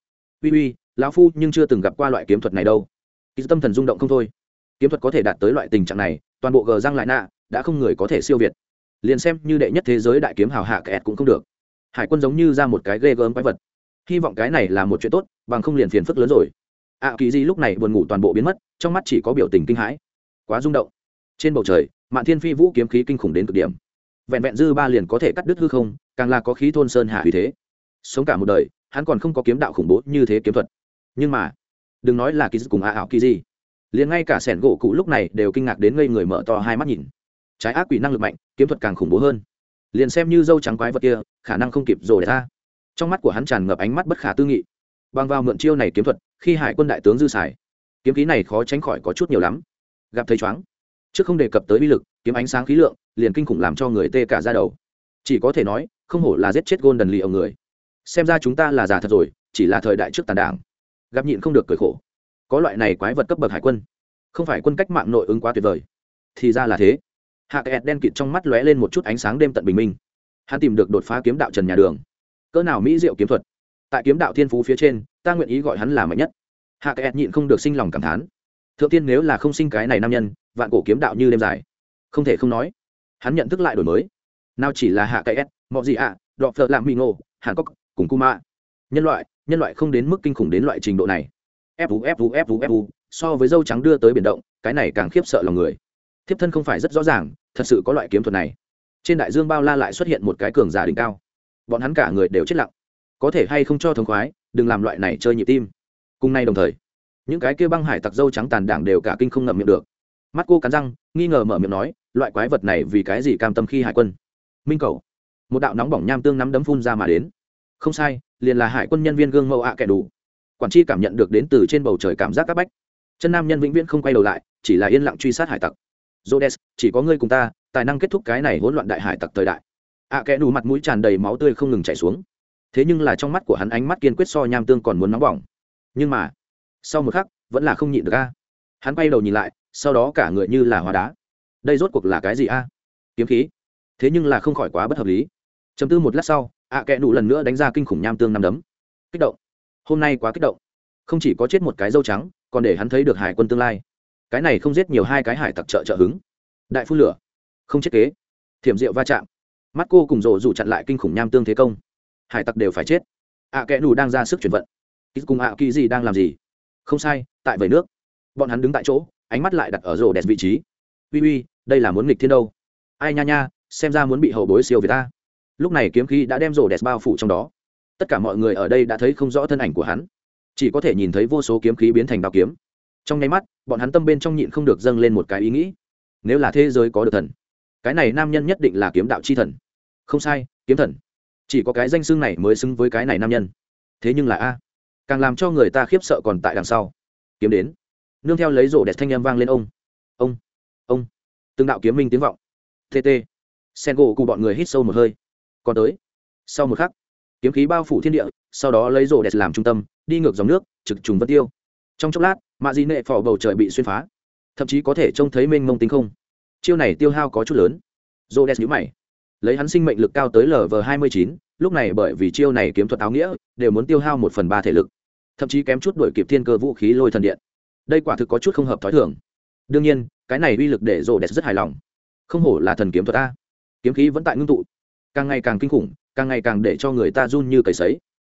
uy uy lão phu nhưng chưa từng gặp qua loại kiếm thuật này đâu. Ký tâm thần rung động không thôi. Kiếm thuật có thể đạt tới loại tình trạng này toàn bộ gờ răng lại nạ đã không người có thể siêu việt. Liền xem như đệ nhất thế giới đại kiếm hào hạ kẹt cũng không được. Hải quân giống như ra một cái ghê gớm quái vật. Hy vọng cái này là một chuyện tốt bằng không liền phiền phức lớn rồi. Ạ à, kỳ di lúc này buồn ngủ toàn bộ biến mất trong mắt chỉ có biểu tình kinh hãi. Quá rung động. Trên bầu trời mạng thiên phi vũ kiếm khí kinh khủng đến cực điểm vẹn vẹn dư ba liền có thể cắt đứt hư không, càng là có khí thôn sơn hạ uy thế. Sống cả một đời, hắn còn không có kiếm đạo khủng bố như thế kiếm thuật. Nhưng mà, đừng nói là kỳ cùng a ảo kỳ gì liền ngay cả sẻn gỗ cụ lúc này đều kinh ngạc đến ngây người mở to hai mắt nhìn. Trái ác quỷ năng lực mạnh, kiếm thuật càng khủng bố hơn. Liền xem như dâu trắng quái vật kia, khả năng không kịp rồi để ra. Trong mắt của hắn tràn ngập ánh mắt bất khả tư nghị. Bằng vào mượn chiêu này kiếm thuật, khi hải quân đại tướng dư xài, kiếm khí này khó tránh khỏi có chút nhiều lắm. Gặp thấy chóng chứ không đề cập tới uy lực, kiếm ánh sáng khí lượng, liền kinh khủng làm cho người tê cả ra đầu. Chỉ có thể nói, không hổ là giết chết gôn đần lì ông người. Xem ra chúng ta là già thật rồi, chỉ là thời đại trước tàn đảng. Gặp nhịn không được cười khổ. Có loại này quái vật cấp bậc hải quân. Không phải quân cách mạng nội ứng quá tuyệt vời. Thì ra là thế. Hạ kẹt đen kịt trong mắt lóe lên một chút ánh sáng đêm tận bình minh. Hắn tìm được đột phá kiếm đạo trần nhà đường. Cỡ nào mỹ diệu kiếm thuật. Tại kiếm đạo thiên phú phía trên, ta nguyện ý gọi hắn là mạnh nhất. Hạ kẹt nhịn không được sinh lòng cảm thán. Thượng tiên nếu là không sinh cái này nam nhân vạn cổ kiếm đạo như đêm dài. Không thể không nói hắn nhận thức lại đổi mới. Nào chỉ là hạ cậy s mọi gì ạ à, đọ phợ làm mỹ ngộ hàn cốc cùng kuma nhân loại nhân loại không đến mức kinh khủng đến loại trình độ này. Fu fu fu fu so với dâu trắng đưa tới biển động cái này càng khiếp sợ lòng người. Thiếp thân không phải rất rõ ràng thật sự có loại kiếm thuật này. Trên đại dương bao la lại xuất hiện một cái cường giả đỉnh cao. Bọn hắn cả người đều chết lặng. Có thể hay không cho thống khoái đừng làm loại này chơi nhịp tim. Cùng nay đồng thời những cái kia băng hải tặc dâu trắng tàn đảng đều cả kinh không ngậm miệng được mắt cô cắn răng, nghi ngờ mở miệng nói, loại quái vật này vì cái gì cam tâm khi hải quân? Minh cầu. Một đạo nóng bỏng nham tương nắm đấm phun ra mà đến. Không sai, liền là hải quân nhân viên gương mẫu ạ kẻ đủ. Quản tri cảm nhận được đến từ trên bầu trời cảm giác áp bách. Chân nam nhân vĩnh viễn không quay đầu lại, chỉ là yên lặng truy sát hải tặc. Jodes chỉ có ngươi cùng ta, tài năng kết thúc cái này hỗn loạn đại hải tặc thời đại. Ạ kẻ đủ mặt mũi tràn đầy máu tươi không ngừng chảy xuống. Thế nhưng là trong mắt của hắn ánh mắt kiên quyết so nham tương còn muốn nóng bỏng. Nhưng mà, sau một khắc, vẫn là không nhịn được a. Hắn quay đầu nhìn lại sau đó cả người như là hóa đá. Đây rốt cuộc là cái gì a? Kiếm khí. Thế nhưng là không khỏi quá bất hợp lý. Chấm tư một lát sau, ạ à kẽ đủ lần nữa đánh ra kinh khủng nham tương năm đấm. Kích động. Hôm nay quá kích động. Không chỉ có chết một cái dâu trắng, còn để hắn thấy được hải quân tương lai. Cái này không giết nhiều hai cái hải tặc trợ trợ hứng. Đại phun lửa. Không chết kế. Thiểm rượu va chạm. Mắt cô cùng rộ rủ chặn lại kinh khủng nham tương thế công. Hải tặc đều phải chết. Ạ à kẽ đủ đang ra sức chuyển vận. Cùng ạ kỳ gì đang làm gì? Không sai, tại vầy nước. Bọn hắn đứng tại chỗ ánh mắt lại đặt ở rổ đẹp vị trí. Uy uy, đây là muốn nghịch thiên đâu. Ai nha nha, xem ra muốn bị hậu bối siêu về ta. Lúc này kiếm khí đã đem rổ đẹp bao phủ trong đó. Tất cả mọi người ở đây đã thấy không rõ thân ảnh của hắn. Chỉ có thể nhìn thấy vô số kiếm khí biến thành đao kiếm. Trong nháy mắt, bọn hắn tâm bên trong nhịn không được dâng lên một cái ý nghĩ. Nếu là thế giới có được thần, cái này nam nhân nhất định là kiếm đạo chi thần. Không sai, kiếm thần. Chỉ có cái danh xưng này mới xứng với cái này nam nhân. Thế nhưng là a, càng làm cho người ta khiếp sợ còn tại đằng sau. Kiếm đến nương theo lấy rổ đẹp thanh â m vang lên ông. Ông ông, từng đạo kiếm minh tiếng vọng. Tt sen gỗ cụ bọn người hít sâu một hơi. Còn tới. Sau một khắc, kiếm khí bao phủ thiên địa, sau đó lấy rổ đẹp làm trung tâm, đi ngược dòng nước, trực trùng vân tiêu. Trong chốc lát, mạ di nệ phò bầu trời bị xuyên phá. Thậm chí có thể trông thấy mênh mông tính không. Chiêu này tiêu hao có chút lớn. Rổ đẹp nhữ mày. Lấy hắn sinh mệnh lực cao tới lv hai mươi chín, lúc này bởi vì chiêu này kiếm thuật áo nghĩa, đều muốn tiêu hao một phần ba thể lực. Thậm chí kém chút đổi kịp thiên cơ vũ khí lôi thần điện đây quả thực có chút không hợp thói thường. đương nhiên, cái này uy lực để rổ đẹp rất hài lòng. không hổ là thần kiếm thuật ta kiếm khí vẫn tại ngưng tụ. càng ngày càng kinh khủng, càng ngày càng để cho người ta run như cầy sấy.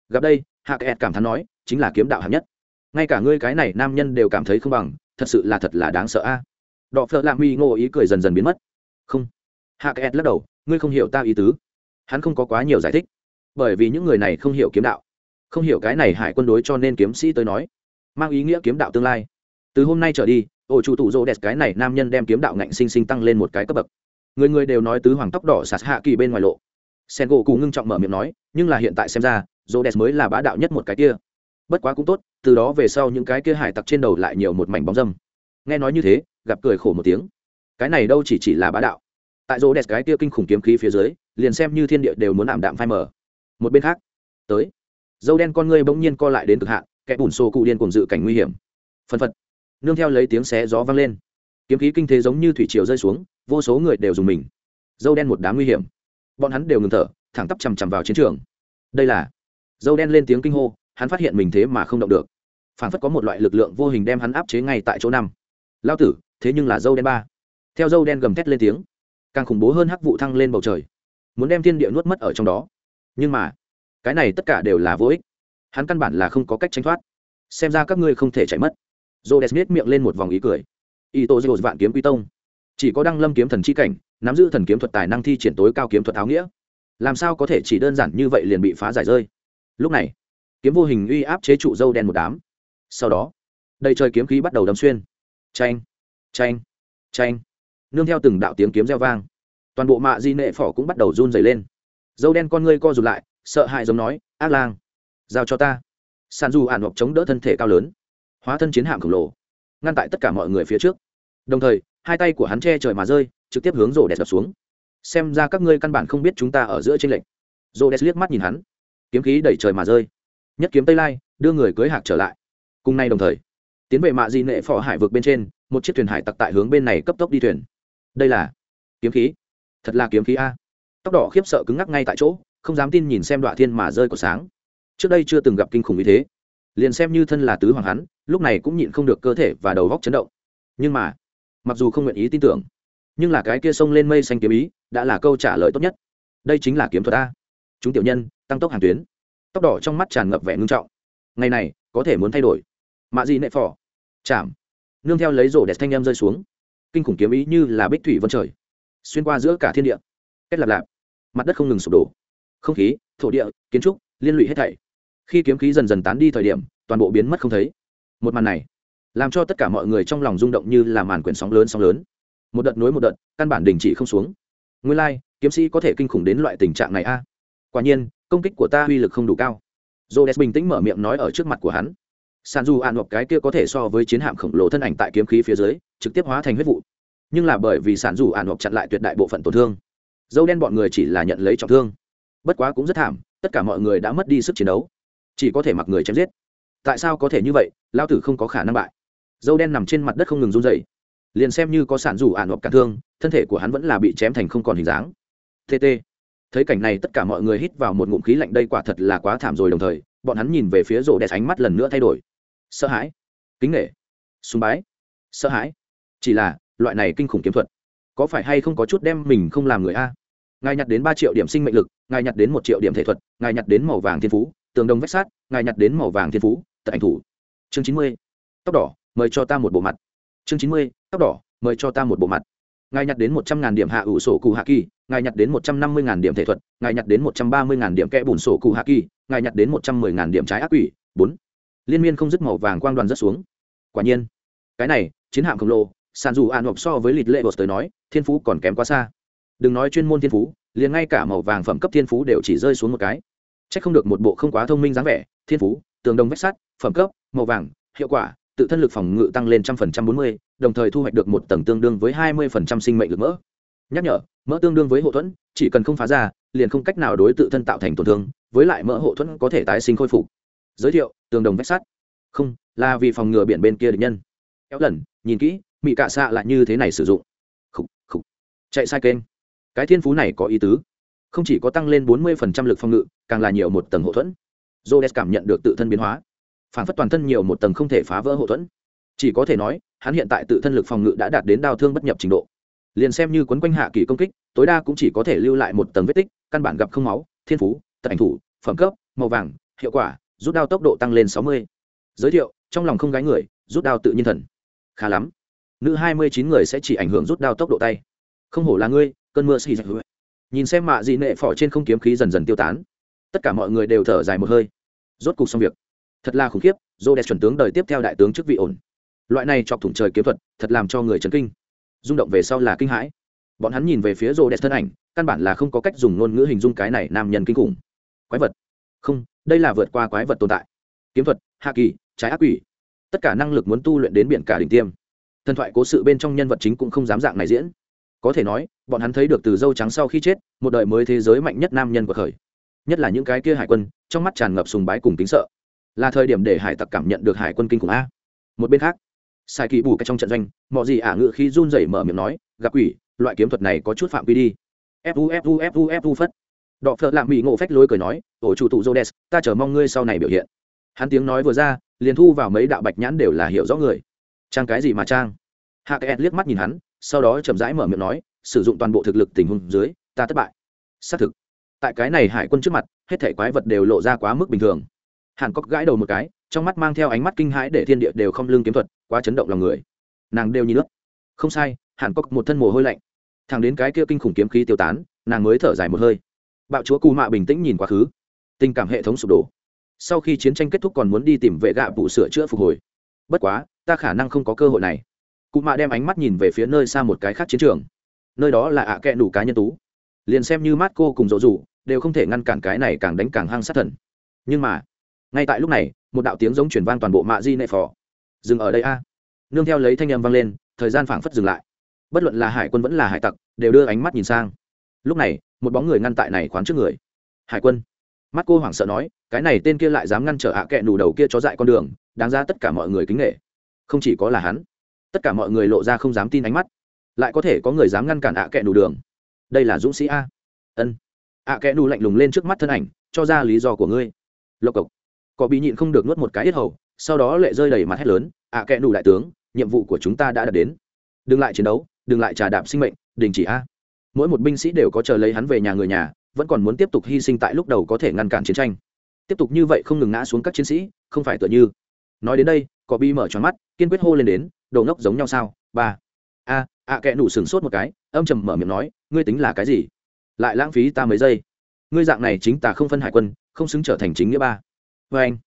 gặp đây, hạ kẹt cảm thán nói, chính là kiếm đạo hạng nhất. ngay cả ngươi cái này nam nhân đều cảm thấy không bằng, thật sự là thật là đáng sợ a. à. đọ phợ lạ mi ngô ý cười dần dần biến mất. không. hạ kẹt lắc đầu, ngươi không hiểu ta ý tứ. hắn không có quá nhiều giải thích. bởi vì những người này không hiểu kiếm đạo. không hiểu cái này hải quân đối cho nên kiếm sĩ tới nói. mang ý nghĩa kiếm đạo tương lai từ hôm nay trở đi, ổ chủ tụ rô đẹp cái này nam nhân đem kiếm đạo ngạnh sinh sinh tăng lên một cái cấp bậc. Người người đều nói tứ hoàng tóc đỏ sạt hạ kỳ bên ngoài lộ. Sen gỗ cù ngưng trọng mở miệng nói, nhưng là hiện tại xem ra rô đẹp mới là bá đạo nhất một cái kia. Bất quá cũng tốt, từ đó về sau những cái kia hải tặc trên đầu lại nhiều một mảnh bóng dâm. Nghe nói như thế, gặp cười khổ một tiếng. Cái này đâu chỉ chỉ là bá đạo. Tại rô đẹp cái kia kinh khủng kiếm khí phía dưới, liền xem như thiên địa đều muốn ảm đạm phai mở một bên khác, tới. Dâu đen con ngươi bỗng nhiên co lại đến cực hạn, kẻ bùn xô cụ điên cùng dự cảnh nguy hiểm. Phân phật nương theo lấy tiếng xé gió vang lên. Kiếm khí kinh thế giống như thủy triều rơi xuống, vô số người đều dùng mình. Dâu đen một đám nguy hiểm. Bọn hắn đều ngừng thở, thẳng tắp chằm chằm vào chiến trường. Đây là dâu đen lên tiếng kinh hô, hắn phát hiện mình thế mà không động được. Phản phất có một loại lực lượng vô hình đem hắn áp chế ngay tại chỗ năm. Lao tử, thế nhưng là dâu đen ba. Theo dâu đen gầm thét lên tiếng, càng khủng bố hơn hắc vụ thăng lên bầu trời. Muốn đem thiên địa nuốt mất ở trong đó. Nhưng mà, cái này tất cả đều là vô ích. Hắn căn bản là không có cách tránh thoát. Xem ra các ngươi không thể chạy mất j o miết miệng lên một vòng ý cười. Y tô vạn kiếm quy tông. Chỉ có đăng lâm kiếm thần c h i cảnh, nắm giữ thần kiếm thuật tài năng thi triển tối cao kiếm thuật áo nghĩa. Làm sao có thể chỉ đơn giản như vậy liền bị phá giải rơi? Lúc này, kiếm vô hình uy áp chế trụ dâu đen một đám. Sau đó, đầy trời kiếm khí bắt đầu đâm xuyên. Tranh tranh tranh nương theo từng đạo tiếng kiếm reo vang, toàn bộ mạ di nệ phỏ cũng bắt đầu run dày lên. Dâu đen con ngươi co rụt lại, sợ hãi giống nói, ác lang, giao cho ta. Sàn dù ản hoặc chống đỡ thân thể cao lớn hóa thân chiến hạm khổng lồ, ngăn tại tất cả mọi người phía trước. Đồng thời, hai tay của hắn che trời mà rơi, trực tiếp hướng rổ đẹp đập xuống. Xem ra các ngươi căn bản không biết chúng ta ở giữa trên lệnh rổ đẹp liếc mắt nhìn hắn. Kiếm khí đẩy trời mà rơi. Nhất kiếm tây lai, đưa người cưới hạc trở lại. Cùng nay đồng thời, tiến về mạ di nệ phò hải vực bên trên, một chiếc thuyền hải tặc tại hướng bên này cấp tốc đi thuyền. Đây là kiếm khí. Thật là kiếm khí a. Tóc đỏ khiếp sợ cứng ngắc ngay tại chỗ, không dám tin nhìn xem đoạn thiên mà rơi của sáng. Trước đây chưa từng gặp kinh khủng như thế liền xem như thân là tứ hoàng hắn, lúc này cũng nhịn không được cơ thể và đầu góc chấn động. Nhưng mà, mặc dù không nguyện ý tin tưởng, nhưng là cái kia sông lên mây xanh kiếm ý đã là câu trả lời tốt nhất. Đây chính là kiếm thuật a. Chúng tiểu nhân, tăng tốc hàng tuyến. Tóc đỏ trong mắt tràn ngập vẻ ngưng trọng. Ngày này, có thể muốn thay đổi. Mạ gì nệ phỏ chạm. Nương theo lấy rổ đẹp thanh em rơi xuống. Kinh khủng kiếm ý như là bích thủy vân trời, xuyên qua giữa cả thiên địa. Kết lạp lạp. Mặt đất không ngừng sụp đổ. Không khí, thổ địa, kiến trúc, liên lụy hết thảy khi kiếm khí dần dần tán đi thời điểm toàn bộ biến mất không thấy. Một màn này làm cho tất cả mọi người trong lòng rung động như là màn quyển sóng lớn sóng lớn. Một đợt nối một đợt căn bản đình chỉ không xuống. Nguyên lai、like, kiếm sĩ có thể kinh khủng đến loại tình trạng này a. Quả nhiên công kích của ta uy lực không đủ cao. J o d e s bình tĩnh mở miệng nói ở trước mặt của hắn. Sàn dù ạn hoặc cái kia có thể so với chiến hạm khổng lồ thân ảnh tại kiếm khí phía dưới trực tiếp hóa thành huyết vụ. Nhưng là bởi vì sàn dù ạn hoặc chặn lại tuyệt đại bộ phận tổn thương. Dâu đen bọn người chỉ là nhận lấy trọng thương. Bất quá cũng rất thảm tất cả mọi người đã mất đi sức chiến đấu chỉ có thể mặc người chém giết. Tại sao có thể như vậy? Lao tử không có khả năng bại. Dâu đen nằm trên mặt đất không ngừng run dày liền xem như có sản dù ạn hoặc cả thương, thân thể của hắn vẫn là bị chém thành không còn hình dáng. Tt thấy cảnh này tất cả mọi người hít vào một ngụm khí lạnh, đây quả thật là quá thảm rồi đồng thời, bọn hắn nhìn về phía rổ đẹp ánh mắt lần nữa thay đổi. Sợ hãi. Kính nghệ súng bái. Sợ hãi. Chỉ là, loại này kinh khủng kiếm thuật, có phải hay không có chút đem mình không làm người a? Ngài nhặt đến ba triệu điểm sinh mệnh lực, ngài nhặt đến một triệu điểm thể thuật, ngài nhặt đến màu vàng thiên phú tường đồng vách sát ngài nhặt đến màu vàng thiên phú, tận ảnh thủ. Chương chín mươi, tóc đỏ, mời cho ta một bộ mặt. Chương chín mươi, tóc đỏ, mời cho ta một bộ mặt. Ngài nhặt đến một trăm ngàn điểm hạ ủ sổ cụ hạ kỳ, ngài nhặt đến một trăm năm mươi ngàn điểm thể thuật, ngài nhặt đến một trăm ba mươi ngàn điểm kẽ bùn sổ cụ hạ kỳ, ngài nhặt đến một trăm mười ngàn điểm trái ác quỷ. Bốn, liên miên không dứt màu vàng quang đoàn rất xuống. Quả nhiên, cái này, chiến hạm khổng lồ, sàn dù an hộp so với lịch lệ bột tới nói, thiên phú còn kém quá xa. Đừng nói chuyên môn thiên phú, liền ngay cả màu vàng phẩm cấp thiên phú đều chỉ rơi xuống một cái c h ắ c không được một bộ không quá thông minh dáng vẻ thiên phú tường đồng vách sắt phẩm cấp màu vàng hiệu quả tự thân lực phòng ngự tăng lên trăm phần trăm bốn mươi đồng thời thu hoạch được một tầng tương đương với hai mươi phần trăm sinh mệnh lực mỡ. Nhắc nhở mỡ tương đương với hậu thuẫn chỉ cần không phá ra liền không cách nào đối tự thân tạo thành tổn thương với lại mỡ hậu thuẫn có thể tái sinh khôi phục. Giới thiệu tường đồng vách sắt. Không là vì phòng ngừa biển bên kia địch nhân. Kéo lần nhìn kỹ mỹ cạ xạ lại như thế này sử dụng. Khúc, khúc. chạy sai kênh. Cái thiên phú này có ý tứ không chỉ có tăng lên bốn mươi lực phòng ngự, càng là nhiều một tầng hộ thuẫn. Rhodes cảm nhận được tự thân biến hóa, phản phất toàn thân nhiều một tầng không thể phá vỡ hộ thuẫn. Chỉ có thể nói, hắn hiện tại tự thân lực phòng ngự đã đạt đến đao thương bất nhập trình độ. Liền xem như quấn quanh hạ kỳ công kích, tối đa cũng chỉ có thể lưu lại một tầng vết tích, căn bản gặp không máu, thiên phú, tật ảnh thủ, phẩm cấp, màu vàng, hiệu quả, rút đao tốc độ tăng lên sáu mươi. Giới thiệu, trong lòng không gái người, rút đao tự nhiên thần. Khá lắm. Nữ hai mươi chín người sẽ chỉ ảnh hưởng rút đao tốc độ tay. Không hổ là ngươi, cơn mưa xì dạch nhìn xem mạ dị nệ phỏ trên không kiếm khí dần dần tiêu tán. Tất cả mọi người đều thở dài một hơi. Rốt cục xong việc. Thật là khủng khiếp dô đẹp chuẩn tướng đời tiếp theo đại tướng chức vị ổn. Loại này chọc thủng trời kiếm thuật, thật làm cho người chấn kinh. Rung động về sau là kinh hãi. Bọn hắn nhìn về phía rô đẹp thân ảnh, căn bản là không có cách dùng ngôn ngữ hình dung cái này nam nhân kinh khủng. Quái vật. Không, đây là vượt qua quái vật tồn tại. Kiếm thuật, hạ kỳ, trái ác quỷ. Tất cả năng lực muốn tu luyện đến biển cả đỉnh tiêm. Thần thoại cố sự bên trong nhân vật chính cũng không dám dạng này diễn có thể nói, bọn hắn thấy được từ dâu trắng sau khi chết, một đời mới thế giới mạnh nhất nam nhân của khởi nhất là những cái kia hải quân, trong mắt tràn ngập sùng bái cùng kính sợ. Là thời điểm để hải tặc cảm nhận được hải quân kinh khủng a. Một bên khác, sai kỳ bù cái trong trận doanh mọi gì ả ngự khi run rẩy mở miệng nói, gặp quỷ, loại kiếm thuật này có chút phạm quy đi. Fu fu fu fu phất. Đọ phợ lạm mỹ ngộ phách lối cười nói, ổ chủ tụ jodes ta chờ mong ngươi sau này biểu hiện. Hắn tiếng nói vừa ra, liền thu vào mấy đạo bạch nhãn đều là hiểu rõ người. Trang cái gì mà trang? Hạ cái liếc mắt nhìn hắn sau đó chậm rãi mở miệng nói, sử dụng toàn bộ thực lực tình huống dưới, ta thất bại. Xác thực, tại cái này hải quân trước mặt, hết thể quái vật đều lộ ra quá mức bình thường. Hàn cốc gãi đầu một cái, trong mắt mang theo ánh mắt kinh hãi để thiên địa đều không lương kiếm thuật, quá chấn động lòng người. Nàng đều nhìn nước không sai, hàn cốc một thân mồ hôi lạnh. Thẳng đến cái kia kinh khủng kiếm khí tiêu tán, nàng mới thở dài một hơi. Bạo chúa cù mạ bình tĩnh nhìn quá khứ. Tình cảm hệ thống sụp đổ. Sau khi chiến tranh kết thúc còn muốn đi tìm vệ gạ vụ sửa chữa phục hồi. Bất quá, ta khả năng không có cơ hội này cụ mạ đem ánh mắt nhìn về phía nơi xa một cái khác chiến trường. Nơi đó là ạ à kẹ đủ cá nhân tú. Liền xem như mát cô cùng dỗ dụ đều không thể ngăn cản cái này càng đánh càng hăng sát thần. Nhưng mà, ngay tại lúc này, một đạo tiếng giống chuyển vang toàn bộ mạ di nệ phò. Dừng ở đây a. Nương theo lấy thanh âm vang lên, thời gian phảng phất dừng lại. Bất luận là hải quân vẫn là hải tặc, đều đưa ánh mắt nhìn sang. Lúc này, một bóng người ngăn tại này khoán trước người. Hải quân. Mắt cô hoảng sợ nói, cái này tên kia lại dám ngăn trở hạ à kẹ nủ đầu kia chó dại con đường, đáng ra tất cả mọi người kính nghệ không chỉ có là hắn tất cả mọi người lộ ra không dám tin ánh mắt, lại có thể có người dám ngăn cản ạ à kẹ nủ đường. Đây là dũng sĩ a. Ân. Ạ kẹ nù lạnh lùng lên trước mắt thân ảnh, cho ra lý do của ngươi. Lộc cộc. Có bị nhịn không được nuốt một cái yết hầu, sau đó lệ rơi đầy mặt hét lớn, ạ kẹ nù đại tướng, nhiệm vụ của chúng ta đã đạt đến. Đừng lại chiến đấu, đừng lại trà đạp sinh mệnh, đình chỉ a. Mỗi một binh sĩ đều có chờ lấy hắn về nhà người nhà, vẫn còn muốn tiếp tục hy sinh tại lúc đầu có thể ngăn cản chiến tranh. Tiếp tục như vậy không ngừng ngã xuống các chiến sĩ, không phải tựa như. Nói đến đây, có bi mở tròn mắt, kiên quyết hô lên đến đồ ngốc giống nhau sao? Ba. A, ạ kệ nủ sừng sốt một cái, âm trầm mở miệng nói, ngươi tính là cái gì? Lại lãng phí ta mấy giây. Ngươi dạng này chính ta không phân hải quân, không xứng trở thành chính nghĩa ba. Vê anh,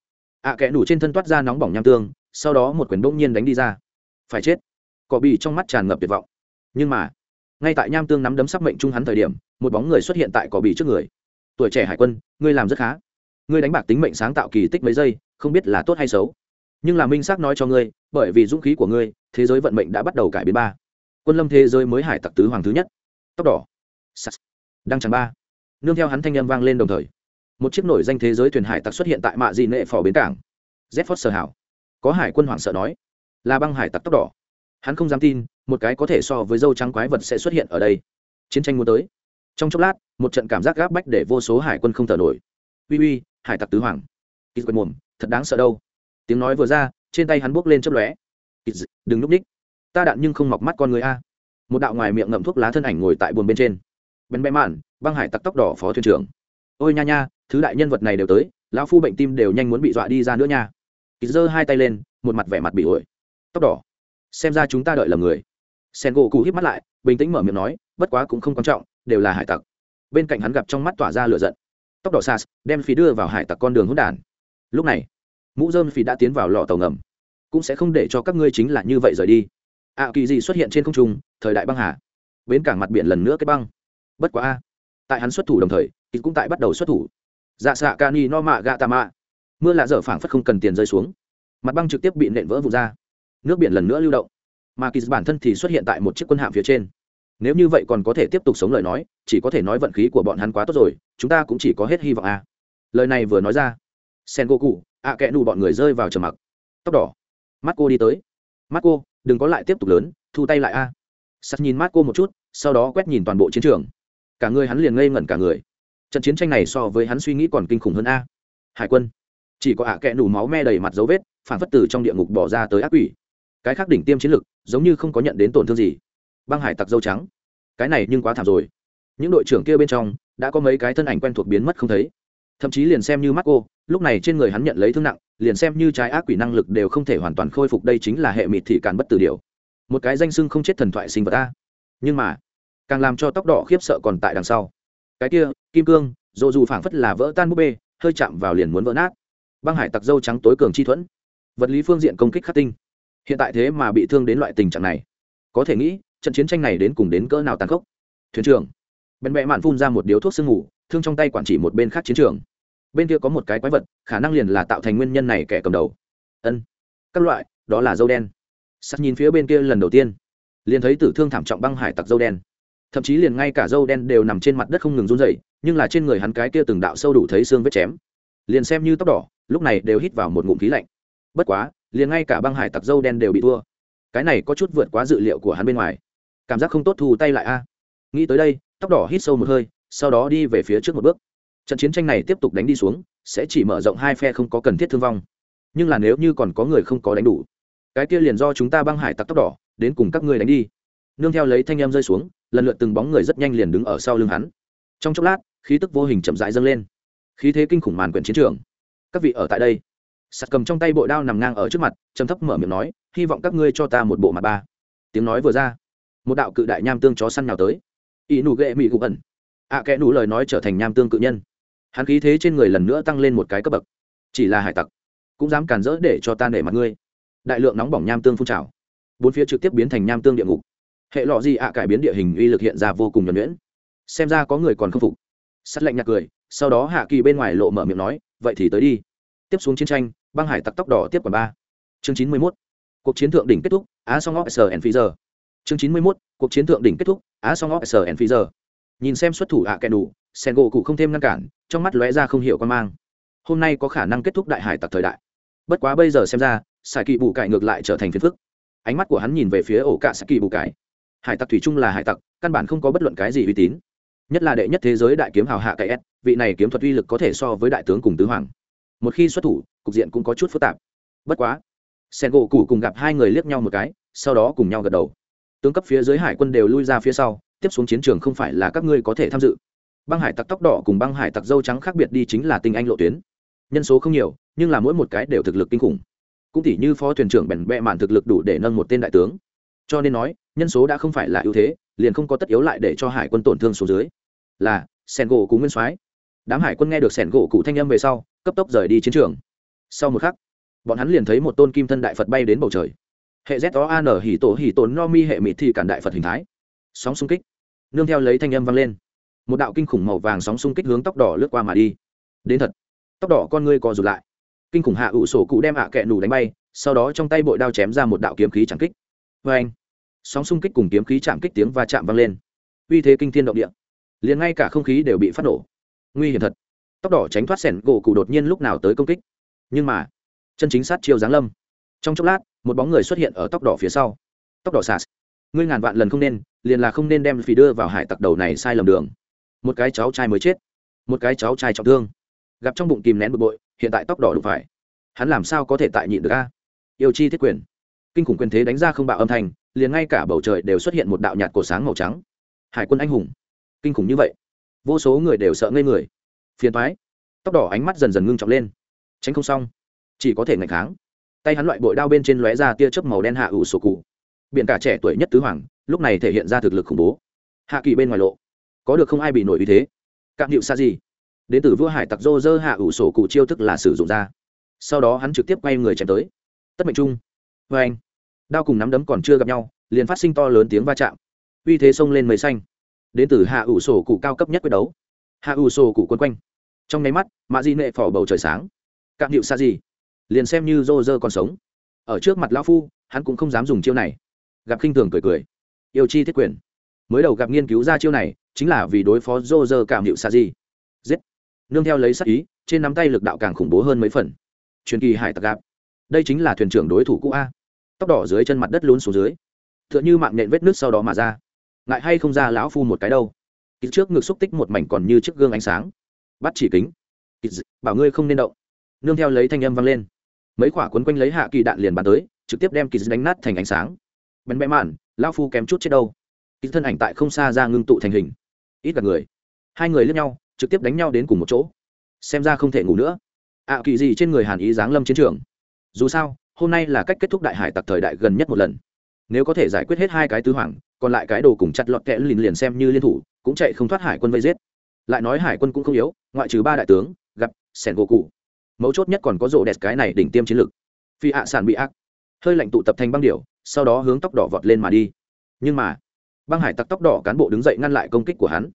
ạ kệ nủ trên thân toát ra nóng bỏng nham tương, sau đó một quyền bỗng nhiên đánh đi ra. Phải chết. Cỏ bị trong mắt tràn ngập tuyệt vọng. Nhưng mà, ngay tại nham tương nắm đấm sắp mệnh trung hắn thời điểm, một bóng người xuất hiện tại cỏ bị trước người. Tuổi trẻ hải quân, ngươi làm rất khá. Ngươi đánh bạc tính mệnh sáng tạo kỳ tích mấy giây, không biết là tốt hay xấu. Nhưng là minh xác nói cho ngươi bởi vì dũng khí của ngươi, thế giới vận mệnh đã bắt đầu cải biến ba. Quân lâm thế giới mới hải tặc tứ hoàng thứ nhất. Tóc đỏ. Đăng trắng ba. Nương theo hắn thanh â m vang lên đồng thời, một chiếc nổi danh thế giới thuyền hải tặc xuất hiện tại mạ dị nệ phò bến cảng. Z phót sơ hảo. Có hải quân hoảng sợ nói, là băng hải tặc tóc đỏ. Hắn không dám tin, một cái có thể so với dâu trắng quái vật sẽ xuất hiện ở đây. Chiến tranh muốn tới. Trong chốc lát, một trận cảm giác gáp bách để vô số hải quân không thở nổi. Uy uy, hải tặc tứ hoàng. Ít quên mồm, thật đáng sợ đâu. Tiếng nói vừa ra trên tay hắn buốc lên chớp lóe. Đừng núp ních. Ta đạn nhưng không mọc mắt con người a. Một đạo ngoài miệng ngậm thuốc lá thân ảnh ngồi tại buồng bên trên. Bén bẽ mạn, băng hải tặc tóc đỏ phó thuyền trưởng. Ôi nha nha, thứ đại nhân vật này đều tới, lão phu bệnh tim đều nhanh muốn bị dọa đi ra nữa nha. Kýt giơ hai tay lên, một mặt vẻ mặt bị ổi. Tóc đỏ. Xem ra chúng ta đợi lầm người. Sen gỗ cụ hít mắt lại, bình tĩnh mở miệng nói, bất quá cũng không quan trọng, đều là hải tặc. Bên cạnh hắn gặp trong mắt tỏa ra lửa giận. Tóc đỏ sas đem phí đưa vào hải tặc con đường hỗn đản. Lúc này mũ dơm phì đã tiến vào lò tàu ngầm. Cũng sẽ không để cho các ngươi chính là như vậy rời đi. Ạ kỳ gì xuất hiện trên không trung, thời đại băng hà. Bến cảng mặt biển lần nữa cái băng. Bất quá a, tại hắn xuất thủ đồng thời thì cũng tại bắt đầu xuất thủ. Dạ xạ ca ni no mạ gạ tà mạ mưa lạ dở phảng phất không cần tiền rơi xuống. Mặt băng trực tiếp bị nện vỡ vụt ra. Nước biển lần nữa lưu động. Mà kỳ bản thân thì xuất hiện tại một chiếc quân hạm phía trên. Nếu như vậy còn có thể tiếp tục sống lời nói, chỉ có thể nói vận khí của bọn hắn quá tốt rồi, chúng ta cũng chỉ có hết hy vọng à. lời này vừa nói ra sen go cụ ạ kẽ nù bọn người rơi vào trầm mặc. Tóc đỏ. Mắt cô đi tới. Mắt cô đừng có lại tiếp tục lớn, thu tay lại a. À. sắt nhìn mắt cô một chút, sau đó quét nhìn toàn bộ chiến trường. Cả người hắn liền ngây ngẩn cả người. Trận chiến tranh này so với hắn suy nghĩ còn kinh khủng hơn a. Hải quân. Chỉ có ạ à kẽ nù máu me đầy mặt dấu vết, phản phất từ trong địa ngục bỏ ra tới ác quỷ. Cái khác đỉnh tiêm chiến lực, giống như không có nhận đến tổn thương gì. Băng hải tặc dâu trắng. Cái này nhưng quá thảm rồi. Những đội trưởng kia bên trong, đã có mấy cái thân ảnh quen thuộc biến mất không thấy thậm chí liền xem như marco, lúc này trên người hắn nhận lấy thương nặng, liền xem như trái ác quỷ năng lực đều không thể hoàn toàn khôi phục, đây chính là hệ mịt thị càn bất tử điều. Một cái danh sưng không chết thần thoại sinh vật ta nhưng mà, càng làm cho tóc đỏ khiếp sợ còn tại đằng sau. Cái kia, kim cương dồ dù phảng phất là vỡ tan búp bê, hơi chạm vào liền muốn vỡ nát. Băng hải tặc dâu trắng tối cường chi thuẫn. Vật lý phương diện công kích khắc tinh. Hiện tại thế mà bị thương đến loại tình trạng này. Có thể nghĩ, trận chiến tranh này đến cùng đến cỡ nào tàn khốc. Thuyền trưởng. Bèn bẹ mạn phun ra một điếu thuốc sương ngủ thương trong tay quản trị một bên khác chiến trường. Bên kia có một cái quái vật, khả năng liền là tạo thành nguyên nhân này kẻ cầm đầu. Ân, các loại, đó là dâu đen. Sắt nhìn phía bên kia lần đầu tiên, liền thấy tử thương thảm trọng băng hải tặc dâu đen. Thậm chí liền ngay cả dâu đen đều nằm trên mặt đất không ngừng run dậy nhưng là trên người hắn cái kia từng đạo sâu đủ thấy xương vết chém. Liền xem như tóc đỏ, lúc này đều hít vào một ngụm khí lạnh. Bất quá, liền ngay cả băng hải tặc dâu đen đều bị thua. Cái này có chút vượt quá dự liệu của hắn bên ngoài. Cảm giác không tốt thu tay lại a. Nghĩ tới đây, tóc đỏ hít sâu một hơi sau đó đi về phía trước một bước. Trận chiến tranh này tiếp tục đánh đi xuống, sẽ chỉ mở rộng hai phe không có cần thiết thương vong. Nhưng là nếu như còn có người không có đánh đủ, cái kia liền do chúng ta băng hải tặc tóc đỏ, đến cùng các ngươi đánh đi. Nương theo lấy thanh em rơi xuống, lần lượt từng bóng người rất nhanh liền đứng ở sau lưng hắn. Trong chốc lát, khí tức vô hình chậm rãi dâng lên. Khí thế kinh khủng màn quyển chiến trường. Các vị ở tại đây. Sạt cầm trong tay bội đao nằm ngang ở trước mặt, trầm thấp mở miệng nói, hy vọng các ngươi cho ta một bộ mặt ba. Tiếng nói vừa ra, một đạo cự đại nham tương chó săn nào tới. Y nụ ghệ mị gục ẩn ạ à, kẽ nụ lời nói trở thành nham tương cự nhân. Hắn khí thế trên người lần nữa tăng lên một cái cấp bậc. Chỉ là hải tặc cũng dám cản rỡ để cho ta nể mặt ngươi. Đại lượng nóng bỏng nham tương phun trào. Bốn phía trực tiếp biến thành nham tương địa ngục. Hệ lọ gì ạ cải biến địa hình uy lực hiện ra vô cùng nhuẩn nhuyễn. Xem ra có người còn không phục. Sắt lạnh nhạt cười sau đó hạ kỳ bên ngoài lộ mở miệng nói vậy thì tới đi. Tiếp xuống chiến tranh băng hải tặc tóc đỏ tiếp quả ba. Chương chín mươi mốt cuộc chiến thượng đỉnh kết thúc á song óc sờ phi giờ chương chín mươi mốt cuộc chiến thượng đỉnh kết thúc á song óc sờ phi giờ nhìn xem xuất thủ ạ kẻ đủ, sen gỗ cụ không thêm ngăn cản, trong mắt lóe ra không hiểu quan mang. Hôm nay có khả năng kết thúc đại hải tặc thời đại. Bất quá bây giờ xem ra sài kỳ bù cải ngược lại trở thành phiền phức. Ánh mắt của hắn nhìn về phía ổ cạ sài kỳ bù cải. Hải tặc thủy chung là hải tặc, căn bản không có bất luận cái gì uy tín. Nhất là đệ nhất thế giới đại kiếm hào hạ cậy s, vị này kiếm thuật uy lực có thể so với đại tướng cùng tứ hoàng. Một khi xuất thủ, cục diện cũng có chút phức tạp. Bất quá, sen gỗ cụ cùng gặp hai người liếc nhau một cái, sau đó cùng nhau gật đầu. Tướng cấp phía dưới hải quân đều lui ra phía sau tiếp xuống chiến trường không phải là các ngươi có thể tham dự. Băng hải tặc tóc đỏ cùng băng hải tặc dâu trắng khác biệt đi chính là tinh anh lộ tuyến. Nhân số không nhiều, nhưng là mỗi một cái đều thực lực kinh khủng. Cũng tỉ như phó thuyền trưởng bèn bẹ mạn thực lực đủ để nâng một tên đại tướng. Cho nên nói, nhân số đã không phải là ưu thế, liền không có tất yếu lại để cho hải quân tổn thương xuống dưới. Là sẻn gỗ cú nguyên soái. Đám hải quân nghe được sẻn gỗ cụ thanh âm về sau, cấp tốc rời đi chiến trường. Sau một khắc, bọn hắn liền thấy một tôn kim thân đại phật bay đến bầu trời. Hệ z o an hỉ tổ hỉ tổn no mi hệ mịt thì cản đại phật hình thái sóng xung kích. Nương theo lấy thanh âm vang lên. Một đạo kinh khủng màu vàng sóng xung kích hướng tóc đỏ lướt qua mà đi. Đến thật. Tóc đỏ con ngươi co rụt lại. Kinh khủng hạ ụ sổ cụ đem hạ à kẹ nủ đánh bay, sau đó trong tay bội đao chém ra một đạo kiếm khí chẳng kích. Vê anh, sóng xung kích cùng kiếm khí chạm kích tiếng và chạm vang lên. Uy thế kinh thiên động địa. Liền ngay cả không khí đều bị phát nổ. Nguy hiểm thật. Tóc đỏ tránh thoát sẻn gỗ cụ đột nhiên lúc nào tới công kích. Nhưng mà, chân chính sát chiêu giáng lâm. Trong chốc lát, một bóng người xuất hiện ở tóc đỏ phía sau. Tóc đỏ sạt ngươi ngàn vạn lần không nên, liền là không nên đem phì đưa vào hải tặc đầu này sai lầm đường. Một cái cháu trai mới chết, một cái cháu trai trọng thương. Gặp trong bụng kìm nén bực bội, hiện tại tóc đỏ đục phải. Hắn làm sao có thể tại nhịn được a? Yêu chi thiết quyền. Kinh khủng quyền thế đánh ra không bạo âm thanh, liền ngay cả bầu trời đều xuất hiện một đạo nhạt cổ sáng màu trắng. Hải quân anh hùng. Kinh khủng như vậy. Vô số người đều sợ ngây người. Phiền thoái tóc đỏ ánh mắt dần dần ngưng trọng lên. Tránh không xong. Chỉ có thể ngạch kháng. Tay hắn loại bội đao bên trên lóe ra tia chớp màu đen hạ ủ sổ cụ biện cả trẻ tuổi nhất tứ hoàng, lúc này thể hiện ra thực lực khủng bố. Hạ kỳ bên ngoài lộ. Có được không ai bị nổi vì thế. Cạm hiệu xa gì đến từ vua hải tặc dô dơ hạ ủ sổ cụ chiêu thức là sử dụng ra. Sau đó hắn trực tiếp quay người chém tới. Tất mệnh trung. Vê anh. Đao cùng nắm đấm còn chưa gặp nhau, liền phát sinh to lớn tiếng va chạm. Uy thế xông lên mây xanh. Đến từ hạ ủ sổ cụ cao cấp nhất quyết đấu. Hạ ủ sổ cụ quân quanh. Trong nháy mắt mạ di nệ phỏ bầu trời sáng. Cạm hiệu xa gì liền xem như dô dơ còn sống. Ở trước mặt lão phu, hắn cũng không dám dùng chiêu này gặp khinh thường cười cười. Yêu chi thiết quyền. Mới đầu gặp nghiên cứu ra chiêu này chính là vì đối phó dô dơ cảm hiệu sa di, giết. Nương theo lấy sắc ý trên nắm tay lực đạo càng khủng bố hơn mấy phần. Truyền kỳ hải tặc gạp đây chính là thuyền trưởng đối thủ cũ a. Tóc đỏ dưới chân mặt đất lún xuống dưới. T h ư ợ n h ư mạng nện vết nước sau đó mà ra. Ngại hay không ra lão phu một cái đâu. Kịp trước ngực xúc tích một mảnh còn như chiếc gương ánh sáng. Bắt chỉ kính. Bảo ngươi không nên động. Nương theo lấy thanh âm vang lên. Mấy quả quấn quanh lấy hạ kỳ đạn liền bắn tới trực tiếp đem kỳ đánh nát thành ánh sáng bén bẽ mạn, lão phu kém chút chết đâu. Ít thân ảnh tại không xa ra ngưng tụ thành hình. Ít gặp người. Hai người lướt nhau, trực tiếp đánh nhau đến cùng một chỗ. Xem ra không thể ngủ nữa. Ạ kỳ gì trên người hàn ý giáng lâm chiến trường. Dù sao, hôm nay là cách kết thúc đại hải tặc thời đại gần nhất một lần. Nếu có thể giải quyết hết hai cái tứ hoàng, còn lại cái đồ cùng chặt lọt kẽ liền liền xem như liên thủ, cũng chạy không thoát hải quân vây giết. Lại nói hải quân cũng không yếu, ngoại trừ ba đại tướng, gặp sẻn gỗ cụ. Mấu chốt nhất còn có rộ đẹp cái này đỉnh tiêm chiến lược phi hạ sản bị ác. Hơi lạnh tụ tập thành băng điểu sau đó hướng tóc đỏ vọt lên mà đi. Nhưng mà, băng hải tặc tóc đỏ cán bộ đứng dậy ngăn lại công kích của hắn.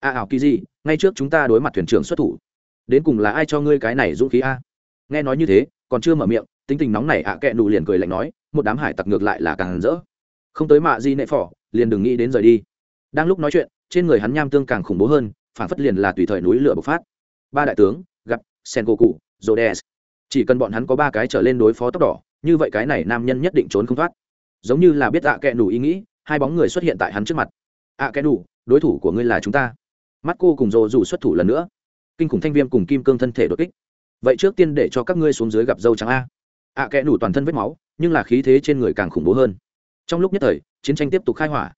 A ảo kỳ gì ngay trước chúng ta đối mặt thuyền trưởng xuất thủ. Đến cùng là ai cho ngươi cái này dũng khí a? Nghe nói như thế, còn chưa mở miệng, tính tình nóng này ạ à kẹ nụ liền cười lạnh nói, một đám hải tặc ngược lại là càng rỡ. Không tới mạ di nệ phỏ, liền đừng nghĩ đến rời đi. Đang lúc nói chuyện, trên người hắn nham tương càng khủng bố hơn phản phất liền là tùy thời núi lửa bộc phát. Ba đại tướng, gặp sen cô cụ rhodes. Chỉ cần bọn hắn có ba cái trở lên đối phó tóc đỏ, như vậy cái này nam nhân nhất định trốn không thoát giống như là biết ạ à kẹ ý nghĩ, hai bóng người xuất hiện tại hắn trước mặt. Ạ à kẹ đối thủ của ngươi là chúng ta. Mắt cô cùng rồ rủ xuất thủ lần nữa. Kinh khủng thanh viêm cùng kim cương thân thể đột kích. Vậy trước tiên để cho các ngươi xuống dưới gặp dâu trắng a. Ạ kẽ nủ toàn thân vết máu, nhưng là khí thế trên người càng khủng bố hơn. Trong lúc nhất thời, chiến tranh tiếp tục khai hỏa.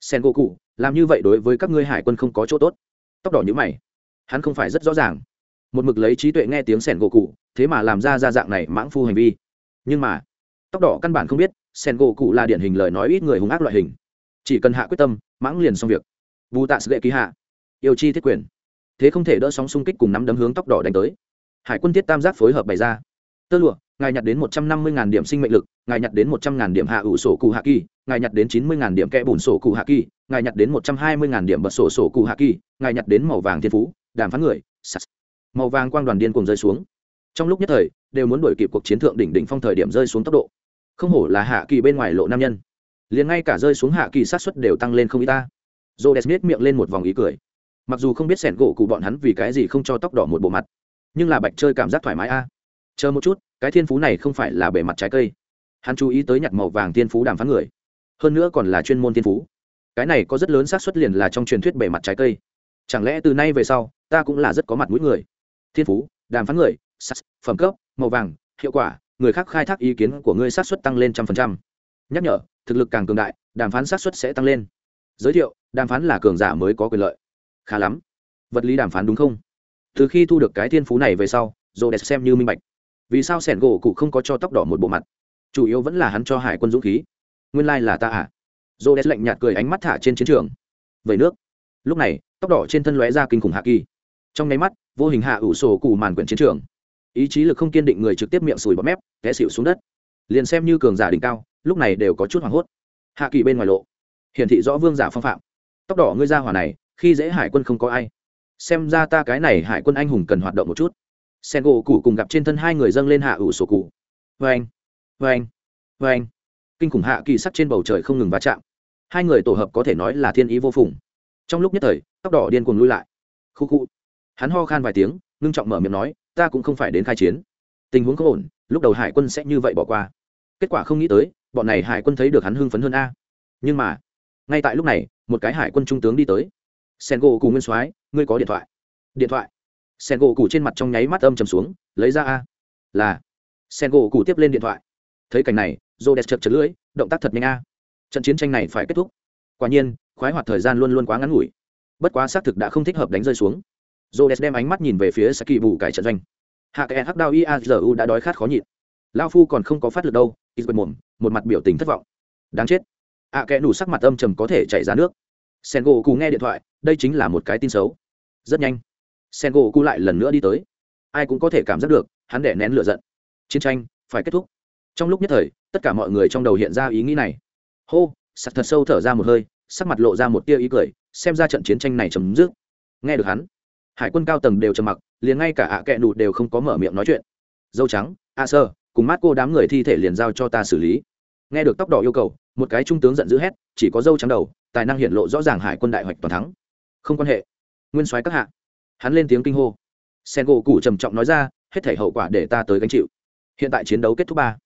Sen gỗ cụ làm như vậy đối với các ngươi hải quân không có chỗ tốt. Tóc đỏ như mày. Hắn không phải rất rõ ràng. Một mực lấy trí tuệ nghe tiếng sen gỗ cụ thế mà làm ra ra dạng này mãng phu hành vi. Nhưng mà tóc đỏ căn bản không biết, sen gỗ cụ là điển hình lời nói ít người hung ác loại hình. Chỉ cần hạ quyết tâm, mãng liền xong việc. Bù tạ sự lệ ký hạ. Yêu chi thiết quyền. Thế không thể đỡ sóng xung kích cùng nắm đấm hướng tóc đỏ đánh tới. Hải quân tiết tam giác phối hợp bày ra. Tơ lụa, ngài nhặt đến một trăm năm mươi điểm sinh mệnh lực, ngài nhặt đến một trăm ngàn điểm hạ ủ sổ cụ hạ kỳ, ngài nhặt đến chín mươi điểm kẽ bùn sổ cụ hạ kỳ, ngài nhặt đến một trăm hai mươi điểm bật sổ sổ cụ hạ kỳ, ngài nhặt đến màu vàng thiên phú, đàm phán người sas. màu vàng quang đoàn điên cùng rơi xuống. Trong lúc nhất thời, đều muốn đổi kịp cuộc chiến thượng đỉnh đỉnh phong thời điểm rơi xuống tốc độ không hổ là hạ kỳ bên ngoài lộ nam nhân. Liền ngay cả rơi xuống hạ kỳ sát xuất đều tăng lên không y ta. J o d miệng lên một vòng ý cười. Mặc dù không biết sẻn gỗ cụ bọn hắn vì cái gì không cho tóc đỏ một bộ mặt, nhưng là bạch chơi cảm giác thoải mái a. Chờ một chút, cái thiên phú này không phải là bề mặt trái cây. Hắn chú ý tới nhặt màu vàng thiên phú đàm phán người. Hơn nữa còn là chuyên môn thiên phú. Cái này có rất lớn xác suất liền là trong truyền thuyết bề mặt trái cây. Chẳng lẽ từ nay về sau, ta cũng là rất có mặt mũi người? Thiên phú, đàm phán người sắc phẩm cấp, màu vàng, hiệu quả người khác khai thác ý kiến của ngươi xác suất tăng lên trăm phần trăm. Nhắc nhở, thực lực càng cường đại, đàm phán xác suất sẽ tăng lên. Giới thiệu, đàm phán là cường giả mới có quyền lợi. Khá lắm. Vật lý đàm phán đúng không? Từ khi thu được cái thiên phú này về sau rô đẹp xem như minh bạch. Vì sao sẻn gỗ cụ không có cho tóc đỏ một bộ mặt? Chủ yếu vẫn là hắn cho hải quân dũng khí. Nguyên lai、like、là ta à? Rô đẹp lạnh nhạt cười ánh mắt thả trên chiến trường. Vẩy nước. Lúc này, tóc đỏ trên thân lóe ra kinh khủng hạ kỳ. Trong nháy mắt, vô hình hạ ủ sổ cụ màn quyển chiến trường ý chí lực không kiên định người trực tiếp miệng sùi bọt mép, té xịu xuống đất. Liền xem như cường giả đỉnh cao, lúc này đều có chút hoảng hốt. Hạ kỳ bên ngoài lộ. Hiển thị rõ vương giả phong phạm. Tóc đỏ ngươi ra hỏa này, khi dễ hải quân không có ai. Xem ra ta cái này hải quân anh hùng cần hoạt động một chút. Sen gỗ cụ cùng gặp trên thân hai người dâng lên hạ ủ sổ cụ. Vê anh vê anh vê anh kinh khủng hạ kỳ sắc trên bầu trời không ngừng va chạm. Hai người tổ hợp có thể nói là thiên ý vô phùng. Trong lúc nhất thời, tóc đỏ điên cuồng lui lại. Khu khu. Hắn ho khan vài tiếng, ngưng trọng mở miệng nói ta cũng không phải đến khai chiến. Tình huống có ổn, lúc đầu hải quân sẽ như vậy bỏ qua. Kết quả không nghĩ tới, bọn này hải quân thấy được hắn hưng phấn hơn a. Nhưng mà, ngay tại lúc này, một cái hải quân trung tướng đi tới. Sen gỗ cụ nguyên soái, ngươi có điện thoại? Điện thoại. Sen gỗ cụ trên mặt trong nháy mắt âm trầm xuống, lấy ra a. Là, sen gỗ cụ tiếp lên điện thoại. Thấy cảnh này dô đẹp chật chật lưỡi, động tác thật nhanh a. Trận chiến tranh này phải kết thúc. Quả nhiên, khoái hoạt thời gian luôn luôn quá ngắn ngủi. Bất quá xác thực đã không thích hợp đánh rơi xuống. Rhodes đem ánh mắt nhìn về phía saki bù cải trận doanh. Hạ kẻ hắc đao iazu đã đói khát khó nhịn. Lao phu còn không có phát lực đâu ít mồm một mặt biểu tình thất vọng. Đáng chết. Ạ à, kẻ đủ sắc mặt âm trầm có thể chảy ra nước. Sengo cụ nghe điện thoại đây chính là một cái tin xấu. Rất nhanh. Sengo cụ lại lần nữa đi tới. Ai cũng có thể cảm giác được hắn đè nén lửa giận. Chiến tranh phải kết thúc. Trong lúc nhất thời tất cả mọi người trong đầu hiện ra ý nghĩ này. Hô sặc thật sâu thở ra một hơi sắc mặt lộ ra một tia ý cười xem ra trận chiến tranh này chấm dứt. Nghe được hắn hải quân cao tầng đều trầm mặc, liền ngay cả ạ à kẹ nụt đều không có mở miệng nói chuyện. Dâu trắng a sơ, cùng mát cô đám người thi thể liền giao cho ta xử lý. Nghe được tóc đỏ yêu cầu, một cái trung tướng giận dữ hét, chỉ có dâu trắng đầu, tài năng hiện lộ rõ ràng hải quân đại hoạch toàn thắng. Không quan hệ. Nguyên soái các hạ. Hắn lên tiếng kinh hô. Sen gỗ cụ trầm trọng nói ra, hết thể hậu quả để ta tới gánh chịu. Hiện tại chiến đấu kết thúc ba.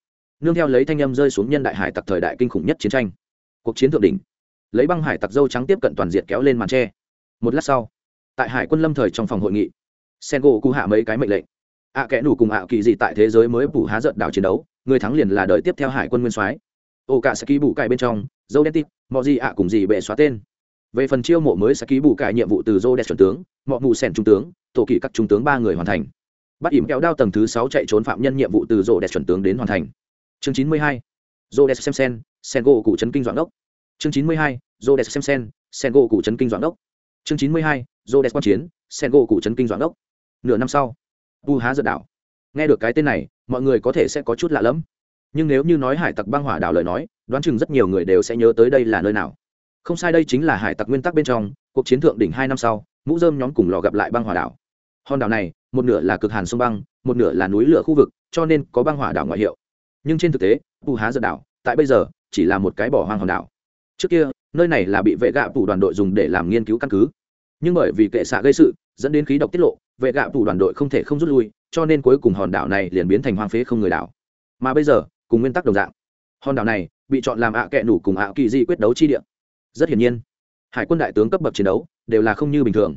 Nương theo lấy thanh âm rơi xuống nhân đại hải tặc thời đại kinh khủng nhất chiến tranh. Cuộc chiến thượng đỉnh. Lấy băng hải tặc dâu trắng tiếp cận toàn diện kéo lên màn tre. Một lát sau tại hải quân lâm thời trong phòng hội nghị. Sen gỗ cụ hạ mấy cái mệnh lệnh. Ạ kẽ nủ cùng ạ kỳ gì tại thế giới mới bù há giận đảo chiến đấu, người thắng liền là đợi tiếp theo hải quân nguyên soái. Ô cả sẽ ký bù cài bên trong, dâu đen tít mọi gì ạ cùng gì bệ xóa tên. Về phần chiêu mộ mới sẽ ký bù cải nhiệm vụ từ dô đẹp chuẩn tướng, mọ mù sẻn trung tướng, tổ kỳ các trung tướng ba người hoàn thành. Bắt ỉm kéo đao tầng thứ sáu chạy trốn phạm nhân nhiệm vụ từ dô đẹp chuẩn tướng đến hoàn thành. Chương chín mươi hai dô đẹp xem sen sen gỗ cụ trấn kinh doãn đốc. Chương chín mươi hai dô đẹp xem sen sen gỗ cụ trấn kinh doãn đốc chương chín mươi hai rô đẹp quan chiến sen gỗ cụ trấn kinh doãn đốc nửa năm sau bu há giật đảo. Nghe được cái tên này, mọi người có thể sẽ có chút lạ lẫm. Nhưng nếu như nói hải tặc băng hỏa đảo lời nói, đoán chừng rất nhiều người đều sẽ nhớ tới đây là nơi nào. Không sai đây chính là hải tặc nguyên tắc bên trong, cuộc chiến thượng đỉnh hai năm sau, mũ dơm nhóm cùng lò gặp lại băng hỏa đảo. Hòn đảo này, một nửa là cực hàn sông băng, một nửa là núi lửa khu vực, cho nên có băng hỏa đảo ngoại hiệu. Nhưng trên thực tế bu há giật đảo, tại bây giờ, chỉ là một cái bỏ hoang hòn đảo. Trước kia nơi này là bị vệ gạ phủ đoàn đội dùng để làm nghiên cứu căn cứ. Nhưng bởi vì kệ xạ gây sự, dẫn đến khí độc tiết lộ, vệ gạ phủ đoàn đội không thể không rút lui, cho nên cuối cùng hòn đảo này liền biến thành hoang phế không người đảo. Mà bây giờ, cùng nguyên tắc đồng dạng. Hòn đảo này bị chọn làm ạ à kệ nủ cùng ạ kỳ di quyết đấu chi địa. Rất hiển nhiên, hải quân đại tướng cấp bậc chiến đấu đều là không như bình thường.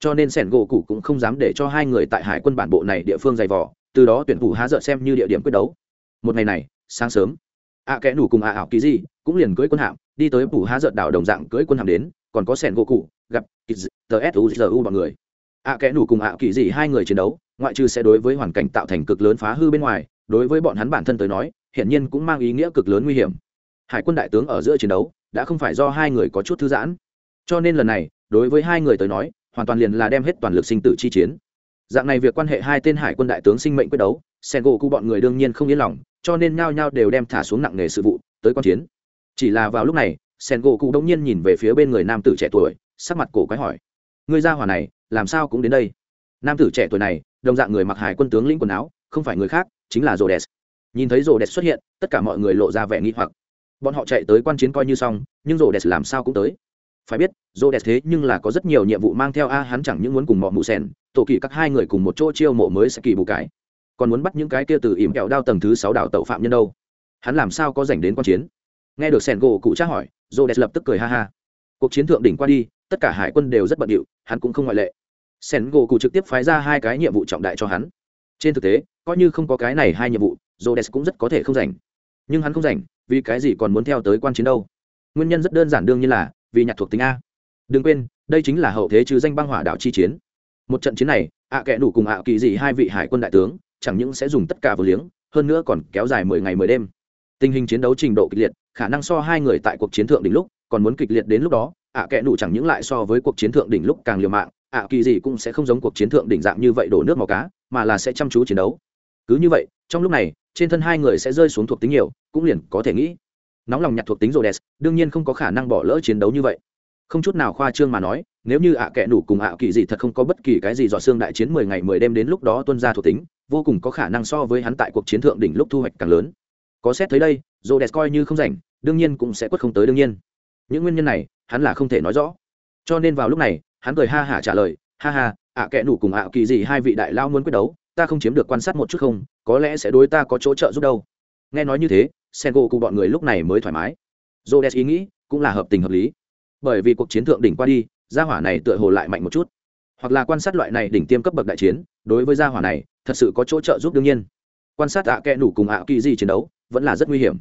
Cho nên sẻn gỗ cụ cũng không dám để cho hai người tại hải quân bản bộ này địa phương dày vỏ từ đó tuyển thủ há dợ xem như địa điểm quyết đấu. Một ngày này, sáng sớm, ạ kẽ nủ cùng ạ ảo kỳ di cũng liền cưới quân hạm, đi tới phủ há dợt đảo đồng dạng cưới quân hạm đến, còn có sẻn gỗ cụ, gặp tsuzu suzu bọn người. Ạ kẽ nủ cùng ạ kỳ dị hai người chiến đấu, ngoại trừ sẽ đối với hoàn cảnh tạo thành cực lớn phá hư bên ngoài, đối với bọn hắn bản thân tới nói, hiển nhiên cũng mang ý nghĩa cực lớn nguy hiểm. Hải quân đại tướng ở giữa chiến đấu, đã không phải do hai người có chút thư giãn. Cho nên lần này, đối với hai người tới nói, hoàn toàn liền là đem hết toàn lực sinh tử chi chiến. Dạng này việc quan hệ hai tên hải quân đại tướng sinh mệnh quyết đấu sen gỗ cụ bọn người đương nhiên không yên lòng, cho nên nhao nhao đều đem thả xuống nặng nghề sự vụ, tới quan chiến chỉ là vào lúc này sen gỗ cụ đông nhiên nhìn về phía bên người nam tử trẻ tuổi, sắc mặt cổ quái hỏi người ra hỏa này, làm sao cũng đến đây? Nam tử trẻ tuổi này, đồng dạng người mặc hải quân tướng lĩnh quần áo, không phải người khác, chính là rồ đès nhìn thấy rồ đès xuất hiện, tất cả mọi người lộ ra vẻ nghi hoặc. Bọn họ chạy tới quan chiến coi như xong, nhưng rồ đès làm sao cũng tới. Phải biết rồ đès thế nhưng là có rất nhiều nhiệm vụ mang theo a, hắn chẳng những muốn cùng mọ mụ sen tổ kỳ các hai người cùng một chỗ chiêu mộ mới sẽ kỳ bù cái. Còn muốn bắt những cái kia từ ỉm kẹo đao tầng thứ sáu đảo tẩu phạm nhân đâu? Hắn làm sao có dành đến quan chiến? Nghe được sẻn gỗ cụ tra hỏi rô đẹp lập tức cười ha ha cuộc chiến thượng đỉnh qua đi tất cả hải quân đều rất bận điệu hắn cũng không ngoại lệ sẻn gỗ cụ trực tiếp phái ra hai cái nhiệm vụ trọng đại cho hắn trên thực tế coi như không có cái này hai nhiệm vụ Rhodes cũng rất có thể không rảnh. Nhưng hắn không rảnh, vì cái gì còn muốn theo tới quan chiến đâu? Nguyên nhân rất đơn giản đương nhiên là vì nhặt thuộc tính a. Đừng quên, đây chính là hậu thế chứ danh băng hỏa đạo chi chiến. Một trận chiến này, ạ à kẻ đủ cùng ạ kỳ gì hai vị hải quân đại tướng, chẳng những sẽ dùng tất cả vừa liếng, hơn nữa còn kéo dài mười ngày mười đêm. Tình hình chiến đấu trình độ kịch liệt, khả năng so hai người tại cuộc chiến thượng đỉnh lúc, còn muốn kịch liệt đến lúc đó, ạ à kẻ đủ chẳng những lại so với cuộc chiến thượng đỉnh lúc càng liều mạng, ạ kỳ gì cũng sẽ không giống cuộc chiến thượng đỉnh dạng như vậy đổ nước màu cá, mà là sẽ chăm chú chiến đấu. Cứ như vậy trong lúc này trên thân hai người sẽ rơi xuống thuộc tính nhiều cũng liền có thể nghĩ. Nóng lòng nhặt thuộc tính rồi đès đương nhiên không có khả năng bỏ lỡ chiến đấu như vậy. Không chút nào khoa trương mà nói nếu như ạ à kẻ đủ cùng ạ kỳ gì thật không có bất kỳ cái gì dọ xương đại chiến mười ngày mười đêm đến lúc đó tuân ra thuộc tính vô cùng có khả năng so với hắn tại cuộc chiến thượng đỉnh lúc thu hoạch càng lớn có xét thấy đây dồ đẹp coi như không rảnh, đương nhiên cũng sẽ quất không tới đương nhiên. Những nguyên nhân này, hắn là không thể nói rõ. Cho nên vào lúc này, hắn cười ha hả trả lời, ha ha, ạ kẽ đủ cùng ạ kỳ gì hai vị đại lao muốn quyết đấu, ta không chiếm được quan sát một chút không, có lẽ sẽ đối ta có chỗ trợ giúp đâu. Nghe nói như thế sen gỗ cùng bọn người lúc này mới thoải mái. J o ý nghĩ cũng là hợp tình hợp lý. Bởi vì cuộc chiến thượng đỉnh qua đi, gia hỏa này tựa hồ lại mạnh một chút. Hoặc là quan sát loại này đỉnh tiêm cấp bậc đại chiến, đối với gia hỏa này, thật sự có chỗ trợ giúp đương nhiên. Quan sát ạ à kẽ nủ cùng ạ kỳ gì chiến đấu vẫn là rất nguy hiểm.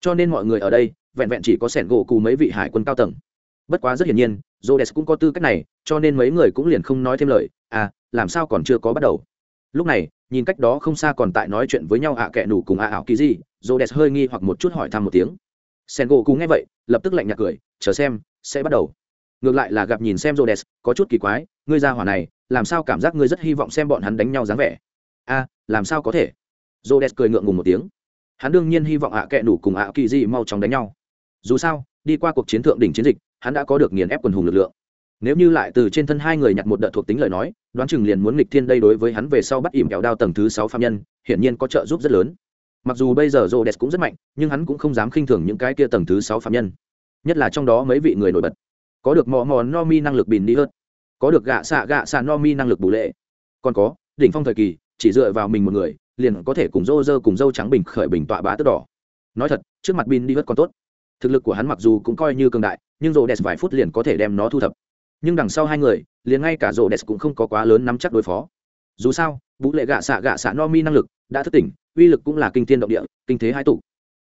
Cho nên mọi người ở đây, vẹn vẹn chỉ có sẻn gỗ cù mấy vị hải quân cao tầng. Bất quá rất hiển nhiên j o cũng có tư cách này, cho nên mấy người cũng liền không nói thêm lời à làm sao còn chưa có bắt đầu? Lúc này, nhìn cách đó không xa còn tại nói chuyện với nhau ạ à kệ nủ cùng ạ ảo kỳ gì dồ đẹp hơi nghi hoặc một chút hỏi thăm một tiếng. Sen gỗ cù nghe vậy, lập tức lạnh nhạt cười, chờ xem, sẽ bắt đầu. Ngược lại là gặp nhìn xem rô đès có chút kỳ quái, ngươi ra hỏa này, làm sao cảm giác ngươi rất hy vọng xem bọn hắn đánh nhau dáng vẻ? A làm sao có thể? Rô đès cười ngượng ngùng một tiếng hắn đương nhiên hy vọng ạ à kệ nủ cùng ạ kỳ dị mau chóng đánh nhau. Dù sao, đi qua cuộc chiến thượng đỉnh chiến dịch, hắn đã có được nghiền ép quần hùng lực lượng. Nếu như lại từ trên thân hai người nhặt một đợt thuộc tính lời nói, đoán chừng liền muốn nghịch thiên đây đối với hắn về sau bắt ỉm kẹo đao tầng thứ sáu phạm nhân, hiển nhiên có trợ giúp rất lớn. Mặc dù bây giờ rô đẹp cũng rất mạnh, nhưng hắn cũng không dám khinh thường những cái kia tầng thứ sáu phạm nhân. Nhất là trong đó mấy vị người nổi bật. Có được mò mò no mi năng lực bìn đi hơn. Có được gạ xạ gạ xạ no mi năng lực bù lệ. Còn có, đỉnh phong thời kỳ, chỉ dựa vào mình một người liền có thể cùng rô rơ cùng dâu trắng bình khởi bình tọa bá tước đỏ. Nói thật, trước mặt bin đi vất còn tốt. Thực lực của hắn mặc dù cũng coi như cường đại, nhưng rô đẹp vài phút liền có thể đem nó thu thập. Nhưng đằng sau hai người, liền ngay cả rô đẹp cũng không có quá lớn nắm chắc đối phó. Dù sao vũ lệ gạ xạ gạ xạ no mi năng lực đã thức tỉnh, uy lực cũng là kinh thiên động địa, kinh thế hai tụ.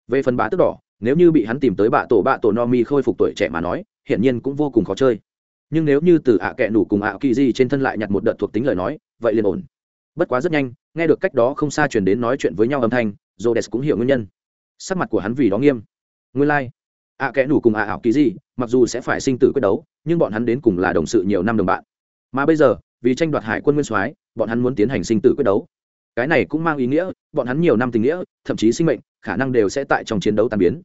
Về phần bá tước đỏ, nếu như bị hắn tìm tới bạ tổ bạ tổ no mi khôi phục tuổi trẻ mà nói, hiển nhiên cũng vô cùng khó chơi. Nhưng nếu như từ ạ kẹ nủ cùng ạ kỳ di trên thân lại nhặt một đợt thuộc tính lời nói, vậy liền ổn bất quá rất nhanh, nghe được cách đó không xa chuyển đến nói chuyện với nhau âm thanh j o cũng hiểu nguyên nhân. Sắc mặt của hắn vì đó nghiêm. Nguyên lai、like. ạ kẽ nủ cùng ạ ảo kỳ gì, mặc dù sẽ phải sinh tử quyết đấu, nhưng bọn hắn đến cùng là đồng sự nhiều năm đồng bạn. Mà bây giờ, vì tranh đoạt hải quân nguyên soái, bọn hắn muốn tiến hành sinh tử quyết đấu. Cái này cũng mang ý nghĩa, bọn hắn nhiều năm tình nghĩa, thậm chí sinh mệnh, khả năng đều sẽ tại trong chiến đấu tàn biến.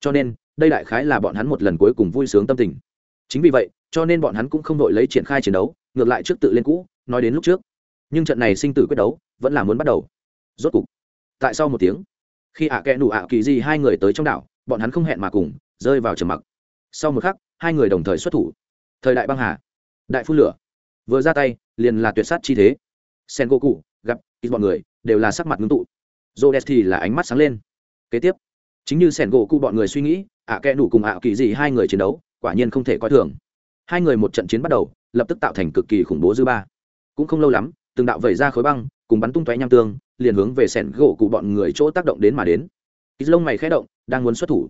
Cho nên, đây đại khái là bọn hắn một lần cuối cùng vui sướng tâm tình. Chính vì vậy, cho nên bọn hắn cũng không đội lấy triển khai chiến đấu, ngược lại trước tự lên cũ, nói đến lúc trước nhưng trận này sinh tử quyết đấu vẫn là muốn bắt đầu. Rốt cục, tại sau một tiếng, khi ạ à kẽ nụ ạ kỳ di hai người tới trong đảo, bọn hắn không hẹn mà cùng, rơi vào trầm mặc. Sau một khắc, hai người đồng thời xuất thủ. Thời đại băng hà, đại phun lửa. Vừa ra tay, liền là tuyệt sát chi thế. Sen gỗ cụ gặp ít bọn người, đều là sắc mặt ngưng tụ. Rô đès thì là ánh mắt sáng lên. Kế tiếp, chính như sen gỗ cụ bọn người suy nghĩ, ạ à kẽ nụ cùng ạ kỳ di hai người chiến đấu, quả nhiên không thể coi thường. Hai người một trận chiến bắt đầu, lập tức tạo thành cực kỳ khủng bố dư ba. Cũng không lâu lắm từng đạo vẩy ra khối băng, cùng bắn tung tóe nham tương, liền hướng về sẻn gỗ cụ bọn người chỗ tác động đến mà đến. Ít lông mày khẽ động, đang muốn xuất thủ.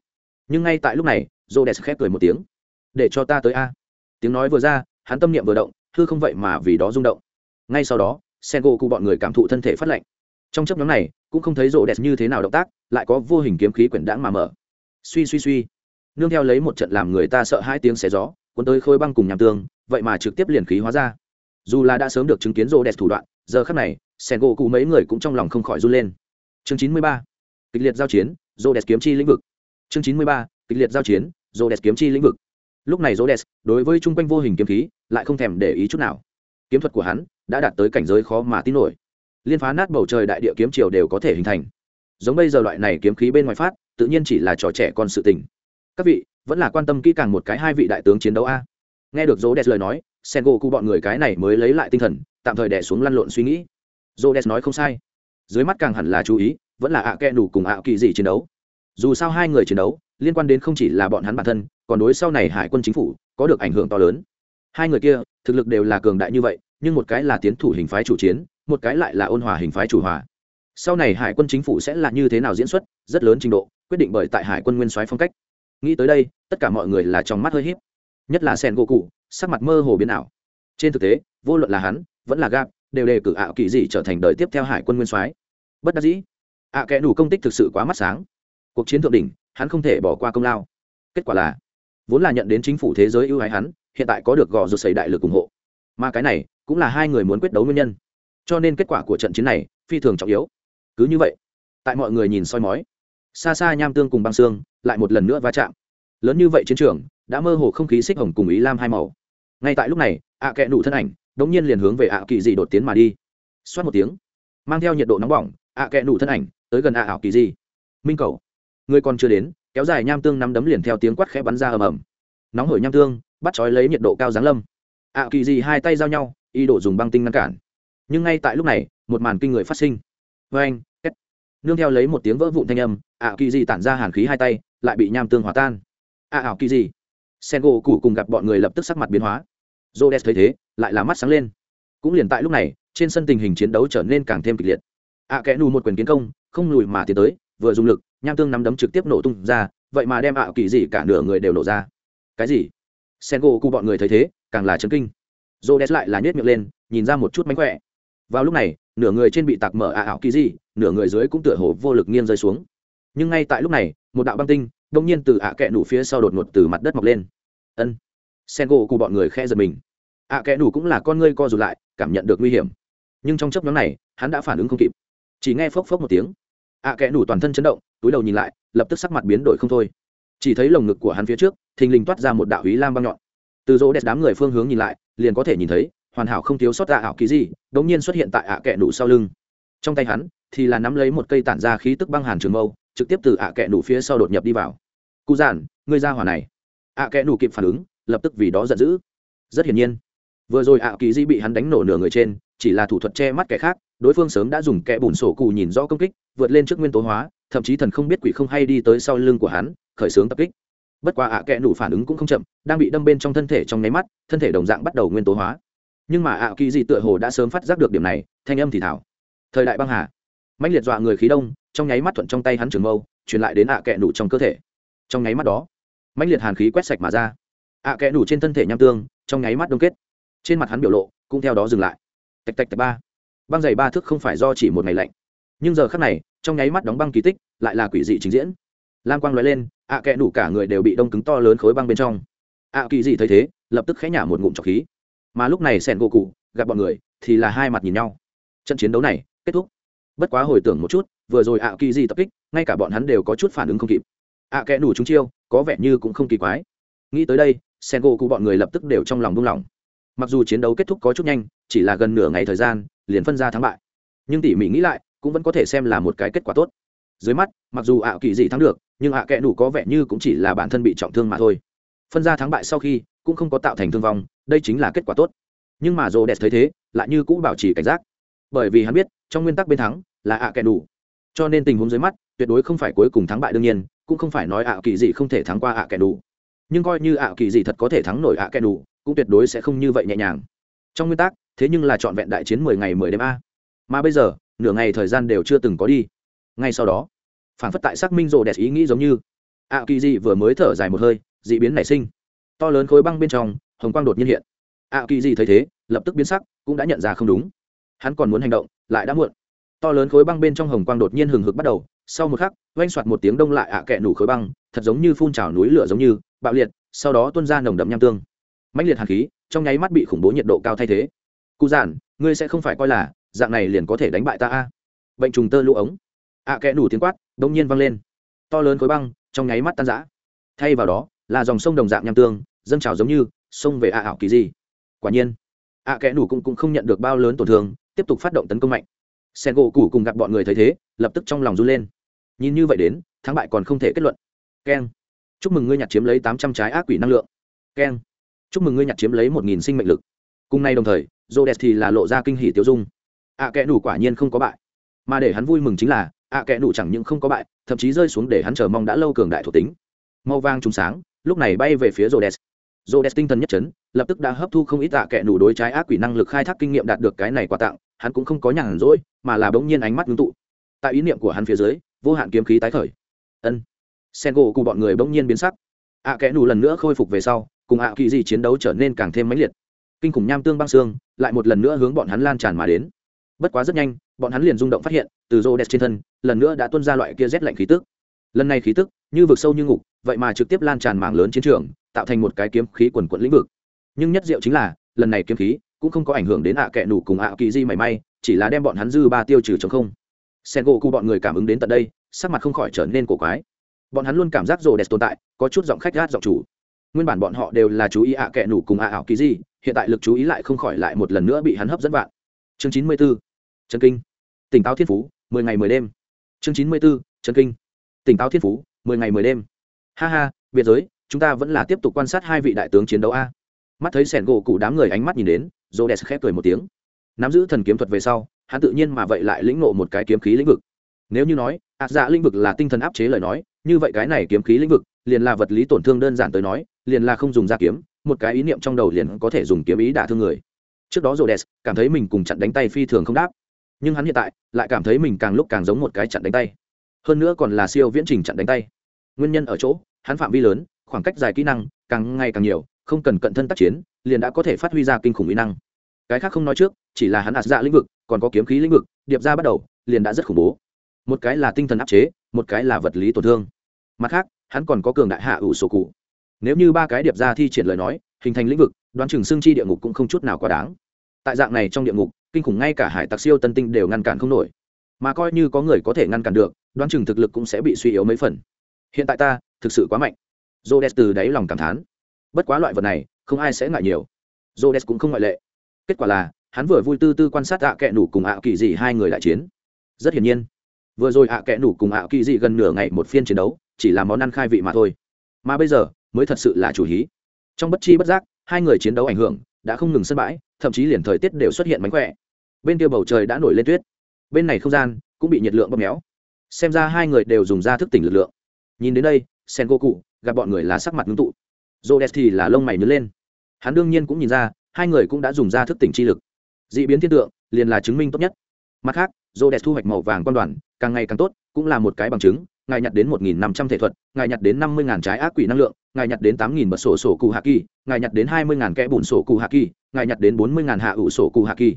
Nhưng ngay tại lúc này rô đès khép cười một tiếng. Để cho ta tới a. Tiếng nói vừa ra, hắn tâm niệm vừa động thư không vậy mà vì đó rung động. Ngay sau đó sen gỗ cụ bọn người cảm thụ thân thể phát lạnh. Trong chấp nhóm này, cũng không thấy rô đès như thế nào động tác, lại có vô hình kiếm khí quyển đãng mà mở. Suy suy suy. Nương theo lấy một trận làm người ta sợ hai tiếng xé gió, cuốn tới khôi băng cùng nham tương, vậy mà trực tiếp liền khí hóa ra dù là đã sớm được chứng kiến rô đẹp thủ đoạn, giờ khắc này, sen gỗ cụ mấy người cũng trong lòng không khỏi run lên. Chương chín mươi ba, kịch liệt giao chiến, rô đẹp kiếm chi lĩnh vực. Chương chín mươi ba, kịch liệt giao chiến, rô đẹp kiếm chi lĩnh vực. Lúc này rô đẹp, đối với chung quanh vô hình kiếm khí, lại không thèm để ý chút nào. Kiếm thuật của hắn đã đạt tới cảnh giới khó mà tin nổi. Liên phá nát bầu trời đại địa kiếm triều đều có thể hình thành. Giống bây giờ loại này kiếm khí bên ngoài phát, tự nhiên chỉ là trò trẻ con sự tình. Các vị vẫn là quan tâm kỹ càng một cái hai vị đại tướng chiến đấu a. Nghe được rô đẹp lời nói sen gỗ cụ bọn người cái này mới lấy lại tinh thần, tạm thời đẻ xuống lăn lộn suy nghĩ. Rô đẹp nói không sai. Dưới mắt càng hẳn là chú ý, vẫn là ạ à kẹ đủ cùng ạ kỳ dị chiến đấu. Dù sao hai người chiến đấu, liên quan đến không chỉ là bọn hắn bản thân, còn đối sau này hải quân chính phủ, có được ảnh hưởng to lớn. Hai người kia, thực lực đều là cường đại như vậy, nhưng một cái là tiến thủ hình phái chủ chiến, một cái lại là ôn hòa hình phái chủ hòa. Sau này hải quân chính phủ sẽ là như thế nào diễn xuất, rất lớn trình độ, quyết định bởi tại hải quân nguyên soái phong cách. Nghĩ tới đây, tất cả mọi người là trong mắt hơi h í p nhất là sen gỗ cụ sắc mặt mơ hồ biến ảo. Trên thực tế, vô luận là hắn, vẫn là gap, đều đề cử ảo kỳ dị trở thành đời tiếp theo hải quân nguyên soái. Bất đắc dĩ, ạ kẽ đủ công tích thực sự quá mắt sáng. Cuộc chiến thượng đỉnh, hắn không thể bỏ qua công lao. Kết quả là, vốn là nhận đến chính phủ thế giới ưu ái hắn, hiện tại có được gò rụt xảy đại lực ủng hộ. Mà cái này, cũng là hai người muốn quyết đấu nguyên nhân. Cho nên kết quả của trận chiến này, phi thường trọng yếu. Cứ như vậy, tại mọi người nhìn soi mói, xa xa nham tương cùng băng xương, lại một lần nữa va chạm. Lớn như vậy chiến trường đã mơ hồ không khí xích hồng cùng ý lam hai màu. Ngay tại lúc này, ạ kẽ đủ thân ảnh, đống nhiên liền hướng về ạ kỳ dị đột tiến mà đi. Xoát một tiếng, mang theo nhiệt độ nóng bỏng, ạ kẽ đủ thân ảnh, tới gần ạ ảo kỳ dị. Minh cầu, người còn chưa đến, kéo dài nham tương nắm đấm liền theo tiếng quát khẽ bắn ra ầm ầm. Nóng hổi nham tương, bắt trói lấy nhiệt độ cao giáng lâm. Ạ kỳ dị hai tay giao nhau y đổ dùng băng tinh ngăn cản. Nhưng ngay tại lúc này, một màn kinh người phát sinh. Vê anh két. Nương theo lấy một tiếng vỡ vụn thanh âm, ạ kỳ dị tản ra hàn khí hai tay, lại bị nham tương hòa tan. Ạ ảo kỳ dị sen gỗ cụ cùng gặp bọn người lập tức sắc mặt biến hóa. J o thấy thế, lại là mắt sáng lên. Cũng liền tại lúc này, trên sân tình hình chiến đấu trở nên càng thêm kịch liệt. Ạ kẽ nù một quyền kiến công, không lùi mà tiến tới, vừa dùng lực, nham tương nắm đấm trực tiếp nổ tung ra, vậy mà đem ạ kỳ dị cả nửa người đều nổ ra. Cái gì? Sen gỗ cụ bọn người thấy thế, càng là chấn kinh. J o lại là nhét miệng lên, nhìn ra một chút mánh khỏe. Vào lúc này, nửa người trên bị tạc mở ạ ảo kỳ dị nửa người dưới cũng tựa hồ vô lực nghiêng rơi xuống nhưng ngay tại lúc này, một đạo băng tinh đông nhiên từ ạ kẽ nủ phía sau đột ngột từ mặt đất mọc lên. Ân. Sen gỗ cụ bọn người khe giật mình. ạ kẽ nủ cũng là con ngươi co rụt lại, cảm nhận được nguy hiểm. Nhưng trong chấp nhóm này, hắn đã phản ứng không kịp. Chỉ nghe phốc phốc một tiếng, ạ kẽ nủ toàn thân chấn động, túi đầu nhìn lại, lập tức sắc mặt biến đổi không thôi. Chỉ thấy lồng ngực của hắn phía trước, thình lình toát ra một đạo ý lam băng nhọn. Từ rỗ đẹp đám người phương hướng nhìn lại, liền có thể nhìn thấy, hoàn hảo không thiếu sót ra ảo kỳ gì, đột nhiên xuất hiện tại ạ kẽ nủ sau lưng. Trong tay hắn thì là nắm lấy một cây tản ra khí tức băng hàn trường mâu trực tiếp từ ạ kẽ nủ phía sau đột nhập đi vào. Cụ giản, ngươi ra hỏa này. ạ kẽ nủ kịp phản ứng, lập tức vì đó giận dữ. Rất hiển nhiên. Vừa rồi ạ kỳ di bị hắn đánh nổ nửa người trên, chỉ là thủ thuật che mắt kẻ khác, đối phương sớm đã dùng kẽ bùn sổ cụ nhìn rõ công kích, vượt lên trước nguyên tố hóa, thậm chí thần không biết quỷ không hay đi tới sau lưng của hắn, khởi xướng tập kích. Bất quá ạ kẽ nủ phản ứng cũng không chậm, đang bị đâm bên trong thân thể trong nháy mắt, thân thể đồng dạng bắt đầu nguyên tố hóa. Nhưng mà ạ kỳ di tựa hồ đã sớm phát giác được điểm này, thanh âm thì thảo. Thời đại băng hà mạnh liệt dọa người khí đông, trong nháy mắt thuận trong tay hắn trường mâu, truyền lại đến ạ kẽ nủ trong cơ thể. Trong nháy mắt đó mạnh liệt hàn khí quét sạch mà ra. Ạ kẽ nụ trên thân thể nham tương, trong nháy mắt đông kết. Trên mặt hắn biểu lộ cũng theo đó dừng lại. Tạch tạch tạch ba. Băng dày ba thước không phải do chỉ một ngày lạnh. Nhưng giờ khắc này, trong nháy mắt đóng băng kỳ tích, lại là quỷ dị trình diễn. Lam quang l lên, ạ kẽ nụ cả người đều bị đông cứng to lớn khối băng bên trong. Ạ kỳ dị thấy thế, lập tức khẽ nhả một ngụm trọc khí. Mà lúc này sẻn gỗ cụ gặp bọn người, thì là hai mặt nhìn nhau. Trận chiến đấu này kết thúc bất quá hồi tưởng một chút, vừa rồi ạ kỳ gì tập kích, ngay cả bọn hắn đều có chút phản ứng không kịp. Ạ kẽ đủ chúng chiêu, có vẻ như cũng không kỳ quái. Nghĩ tới đây sen gỗ cụ bọn người lập tức đều trong lòng buông lỏng. Mặc dù chiến đấu kết thúc có chút nhanh, chỉ là gần nửa ngày thời gian, liền phân ra thắng bại. Nhưng tỉ mỉ nghĩ lại, cũng vẫn có thể xem là một cái kết quả tốt. Dưới mắt, mặc dù ạ kỳ gì thắng được, nhưng ạ kẽ đủ có vẻ như cũng chỉ là bản thân bị trọng thương mà thôi. Phân ra thắng bại sau khi, cũng không có tạo thành thương vong, đây chính là kết quả tốt. Nhưng mà rô đẹp thấy thế, lại như cũng bảo trì cảnh giác. Bởi vì hắn biết trong nguyên tắc bên thắng là ạ kẻ đủ. Cho nên tình huống dưới mắt, tuyệt đối không phải cuối cùng thắng bại đương nhiên, cũng không phải nói ạ kỳ gì không thể thắng qua ạ kẻ đủ. Nhưng coi như ạ kỳ gì thật có thể thắng nổi ạ kẻ đủ, cũng tuyệt đối sẽ không như vậy nhẹ nhàng. Trong nguyên tắc, thế nhưng là trọn vẹn đại chiến mười ngày mười đêm a. Mà bây giờ, nửa ngày thời gian đều chưa từng có đi. Ngay sau đó, phản phất tại xác minh rồ đẹp ý nghĩ giống như, ạ kỳ dị vừa mới thở dài một hơi d ị biến nảy sinh. To lớn khối băng bên trong, hồng quang đột nhiên hiện. Ạ kỳ dị thấy thế, lập tức biến sắc, cũng đã nhận ra không đúng. Hắn còn muốn hành động lại đã muộn. To lớn khối băng bên trong hồng quang đột nhiên hừng hực bắt đầu sau một khắc oanh soạt một tiếng đông lại ạ kẹ nủ khối băng thật giống như phun trào núi lửa giống như bạo liệt sau đó tuôn ra nồng đậm nham tương. Mãnh liệt hàn khí trong nháy mắt bị khủng bố nhiệt độ cao thay thế. Cụ giản ngươi sẽ không phải coi là dạng này liền có thể đánh bại ta a. Bệnh trùng tơ lũ ống. Ạ kẽ đủ tiếng quát đông nhiên vang lên. To lớn khối băng trong nháy mắt tan rã. Thay vào đó là dòng sông đồng dạng nham tương dâng trào giống như sông về ạ ảo kỳ gì quả nhiên ạ kẽ đủ cũng, cũng không nhận được bao lớn tổn thương tiếp tục phát động tấn công mạnh. Sen gỗ củ cùng gặp bọn người thấy thế lập tức trong lòng run lên. Nhìn như vậy đến thắng bại còn không thể kết luận. Keng. Chúc mừng ngươi nhặt chiếm lấy tám trăm trái ác quỷ năng lượng. Keng. Chúc mừng ngươi nhặt chiếm lấy một nghìn sinh mệnh lực. Cùng nay đồng thời j o thì là lộ ra kinh hỷ tiêu dung. Ạ kẽ đủ quả nhiên không có bại. Mà để hắn vui mừng chính là ạ kẽ đủ chẳng những không có bại thậm chí rơi xuống để hắn chờ mong đã lâu cường đại thuộc tính. Màu vang trùng sáng lúc này bay về phía Rhodes. Rhodes tinh thần nhất chấn, lập tức đã hấp thu không ít tạ kệ đủ đối trái ác quỷ năng lực khai thác kinh nghiệm đạt được cái này quà tặng, hắn cũng không có nhàn rỗi, mà là bỗng nhiên ánh mắt ngưng tụ. Tại ý niệm của hắn phía dưới, vô hạn kiếm khí tái khởi. Ân. Sengo cùng bọn người bỗng nhiên biến sắc. ạ kẽ nù lần nữa khôi phục về sau, cùng ạ kỳ gì chiến đấu trở nên càng thêm mãnh liệt. Kinh khủng nham tương băng xương, lại một lần nữa hướng bọn hắn lan tràn mà đến. Bất quá rất nhanh, bọn hắn liền rung động phát hiện, từ Rhodes trên thân, lần nữa đã tuôn ra loại kia rét lạnh khí tức. Lần này khí tức, như vực sâu như ngục, vậy mà trực tiếp lan tràn mảng lớn chiến trường tạo thành một cái kiếm khí quần quận lĩnh vực nhưng nhất diệu chính là lần này kiếm khí cũng không có ảnh hưởng đến ạ à nủ cùng ạ kỳ di mảy may, chỉ là đem bọn hắn dư ba tiêu trừ chống không. Sen gỗ cụ bọn người cảm ứng đến tận đây, sắc mặt không khỏi trở nên cổ quái. Bọn hắn luôn cảm giác rồ đẹp tồn tại, có chút giọng khách gát giọng chủ. Nguyên bản bọn họ đều là chú ý ạ à nủ cùng ạ ảo kỳ di, hiện tại lực chú ý lại không khỏi lại một lần nữa bị hắn hấp dẫn vạn. Chương chín mươi b ố trần kinh. Tỉnh táo thiên phú, mười ngày mười đêm. Chương chín mươi b ố trần kinh. Tỉnh táo thiên phú, mười ngày mười đêm. Ha ha, biệt giới, chúng ta vẫn là tiếp tục quan sát hai vị đại tướng chiến đấu a mắt thấy sẻn gỗ cụ đám người ánh mắt nhìn đến rô đès khép cười một tiếng. Nắm giữ thần kiếm thuật về sau, hắn tự nhiên mà vậy lại lĩnh ngộ một cái kiếm khí lĩnh vực. Nếu như nói ạt dạ lĩnh vực là tinh thần áp chế lời nói, như vậy cái này kiếm khí lĩnh vực, liền là vật lý tổn thương đơn giản tới nói, liền là không dùng ra kiếm, một cái ý niệm trong đầu liền có thể dùng kiếm ý đả thương người. Trước đó rô đès cảm thấy mình cùng chặn đánh tay phi thường không đáp, nhưng hắn hiện tại lại cảm thấy mình càng lúc càng giống một cái chặn đánh tay. Hơn nữa còn là siêu viễn trình chặn đánh tay. Nguyên nhân ở chỗ, hắn phạm vi lớn, khoảng cách dài kỹ năng càng ngày càng nhiều không cần cận thân tác chiến, liền đã có thể phát huy ra kinh khủng kỹ năng. Cái khác không nói trước, chỉ là hắn ạt dạ lĩnh vực, còn có kiếm khí lĩnh vực, điệp ra bắt đầu, liền đã rất khủng bố. Một cái là tinh thần áp chế, một cái là vật lý tổn thương. Mặt khác, hắn còn có cường đại hạ ủ sổ cụ. Nếu như ba cái điệp ra thi triển lời nói, hình thành lĩnh vực, đoán chừng xương chi địa ngục cũng không chút nào quá đáng. Tại dạng này trong địa ngục, kinh khủng ngay cả hải tặc siêu tân tinh đều ngăn cản không nổi. Mà coi như có người có thể ngăn cản được, đoán chừng thực lực cũng sẽ bị suy yếu mấy phần. Hiện tại ta, thực sự quá mạnh. J o từ đáy lòng cảm thán bất quá loại vật này, không ai sẽ ngại nhiều. J o d e s cũng không ngoại lệ. Kết quả là, hắn vừa vui tư tư quan sát ạ à kẹ nủ cùng ạ kỳ dị hai người lại chiến. Rất hiển nhiên, vừa rồi ạ à kẹ nủ cùng ạ kỳ dị gần nửa ngày một phiên chiến đấu, chỉ là món ăn khai vị mà thôi. Mà bây giờ, mới thật sự là chủ hí. Trong bất chi bất giác, hai người chiến đấu ảnh hưởng đã không ngừng sân bãi, thậm chí liền thời tiết đều xuất hiện mánh khỏe. Bên kia bầu trời đã nổi lên tuyết. Bên này không gian cũng bị nhiệt lượng bóp méo. Xem ra hai người đều dùng ra thức tỉnh lực lượng. Nhìn đến đây sen goku gặp bọn người là sắc mặt ngưng tụ j o thì là lông mày nứt lên. Hắn đương nhiên cũng nhìn ra, hai người cũng đã dùng ra thức tỉnh chi lực. D ị biến thiên tượng, liền là chứng minh tốt nhất. Mặt khác j o thu hoạch màu vàng quan đoàn, càng ngày càng tốt, cũng là một cái bằng chứng, ngài nhặt đến một nghìn năm trăm thể thuật, ngài nhặt đến năm mươi ngàn trái ác quỷ năng lượng, ngài nhặt đến tám nghìn bật sổ sổ cụ hạ kỳ, ngài nhặt đến hai mươi ngàn kẽ bùn sổ cụ hạ kỳ, ngài nhặt đến bốn mươi ngàn hạ ủ sổ cụ hạ kỳ.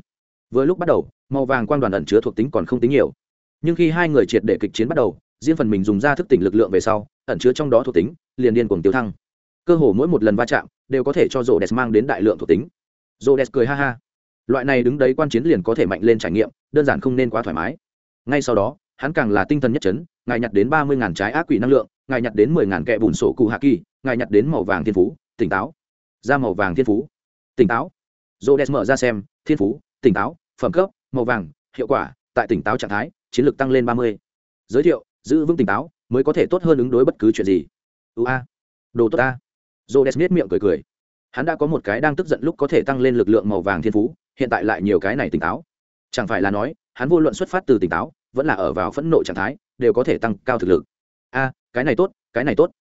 Với lúc bắt đầu, màu vàng quan đoàn ẩn chứa thuộc tính còn không tính nhiều. Nhưng khi hai người triệt để kịch chiến bắt đầu, riêng phần mình dùng ra thức tỉnh lực lượng về sau, ẩn chứa trong đó thuộc tính, liền điên cuồng tiêu thăng cơ hồ mỗi một lần va chạm đều có thể cho rô đès mang đến đại lượng thuộc tính. Rô đès cười ha ha. Loại này đứng đấy quan chiến liền có thể mạnh lên trải nghiệm, đơn giản không nên quá thoải mái. Ngay sau đó, hắn càng là tinh thần nhất chấn, ngài nhặt đến ba mươi ngàn trái ác quỷ năng lượng, ngài nhặt đến mười ngàn kẹ bùn sổ cụ hạ kỳ, ngài nhặt đến màu vàng thiên phú, tỉnh táo. Ra màu vàng thiên phú. Tỉnh táo. Rô đès mở ra xem, thiên phú, tỉnh táo, phẩm cấp, màu vàng, hiệu quả, tại tỉnh táo trạng thái, chiến lược tăng lên ba mươi. Giới thiệu, giữ vững tỉnh táo, mới có thể tốt hơn ứng đối bất cứ chuyện gì. Ưu a đồ tốt a rô đès miết miệng cười cười. Hắn đã có một cái đang tức giận lúc có thể tăng lên lực lượng màu vàng thiên phú, hiện tại lại nhiều cái này tỉnh táo. Chẳng phải là nói, hắn vô luận xuất phát từ tỉnh táo, vẫn là ở vào phẫn nộ trạng thái, đều có thể tăng cao thực lực. A, cái này tốt, cái này tốt.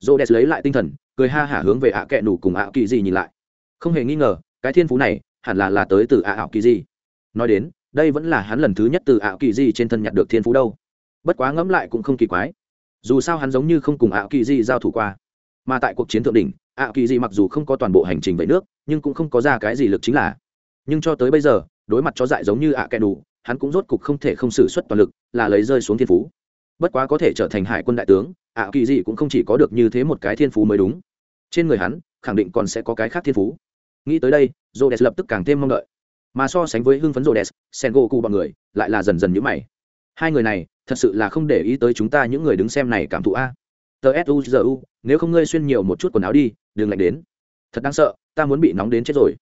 Dô lấy lại tinh thần, cười ha hả hướng về ạ kẹ nủ cùng ạ kỳ gì nhìn lại. Không hề nghi ngờ, cái thiên phú này hẳn là là tới từ ạ ảo kỳ gì. Nói đến, đây vẫn là hắn lần thứ nhất từ ạ kỳ gì trên thân nhặt được thiên phú đâu. Bất quá ngẫm lại cũng không kỳ quái. Dù sao hắn giống như không cùng ạ kỳ gì giao thủ qua mà tại cuộc chiến thượng đỉnh, ạ kỳ gì mặc dù không có toàn bộ hành trình về nước, nhưng cũng không có ra cái gì lực chính là. Nhưng cho tới bây giờ, đối mặt cho dại giống như ạ kẹ đủ hắn cũng rốt cục không thể không xử suất toàn lực, là lấy rơi xuống thiên phú. Bất quá có thể trở thành hải quân đại tướng, ạ kỳ gì cũng không chỉ có được như thế một cái thiên phú mới đúng. Trên người hắn, khẳng định còn sẽ có cái khác thiên phú. Nghĩ tới đây j o lập tức càng thêm mong đợi. Mà so sánh với hưng phấn j o d e s cụ bọn người lại là dần dần nhữ mày. Hai người này, thật sự là không để ý tới chúng ta những người đứng xem này cảm thụ a tờ suzu nếu không ngươi xuyên nhiều một chút quần áo đi, đừng lạnh đến. Thật đáng sợ, ta muốn bị nóng đến chết rồi.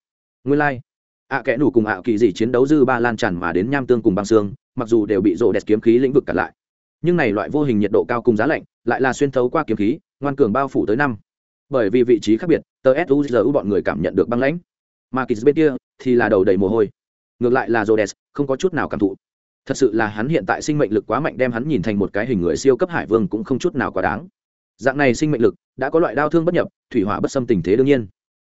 Nguyên lai、like. ạ kẽ nủ cùng ạ kỳ dị chiến đấu dư ba lan tràn mà đến nham tương cùng băng xương, mặc dù đều bị rộ đẹp kiếm khí lĩnh vực cả lại. Nhưng này loại vô hình nhiệt độ cao cùng giá lạnh, lại là xuyên thấu qua kiếm khí, ngoan cường bao phủ tới năm. Bởi vì vị trí khác biệt, tờ suzu bọn người cảm nhận được băng lãnh. Mà kỳ bên kia, thì là đầu đầy mồ hôi. Ngược lại là rhodes, không có chút nào cảm thụ. Thật sự là hắn hiện tại sinh mệnh lực quá mạnh đem hắn nhìn thành một cái hình người siêu cấp hải vương cũng không chút nào quá đáng dạng này sinh mệnh lực đã có loại đau thương bất nhập, thủy hỏa bất xâm tình thế đương nhiên.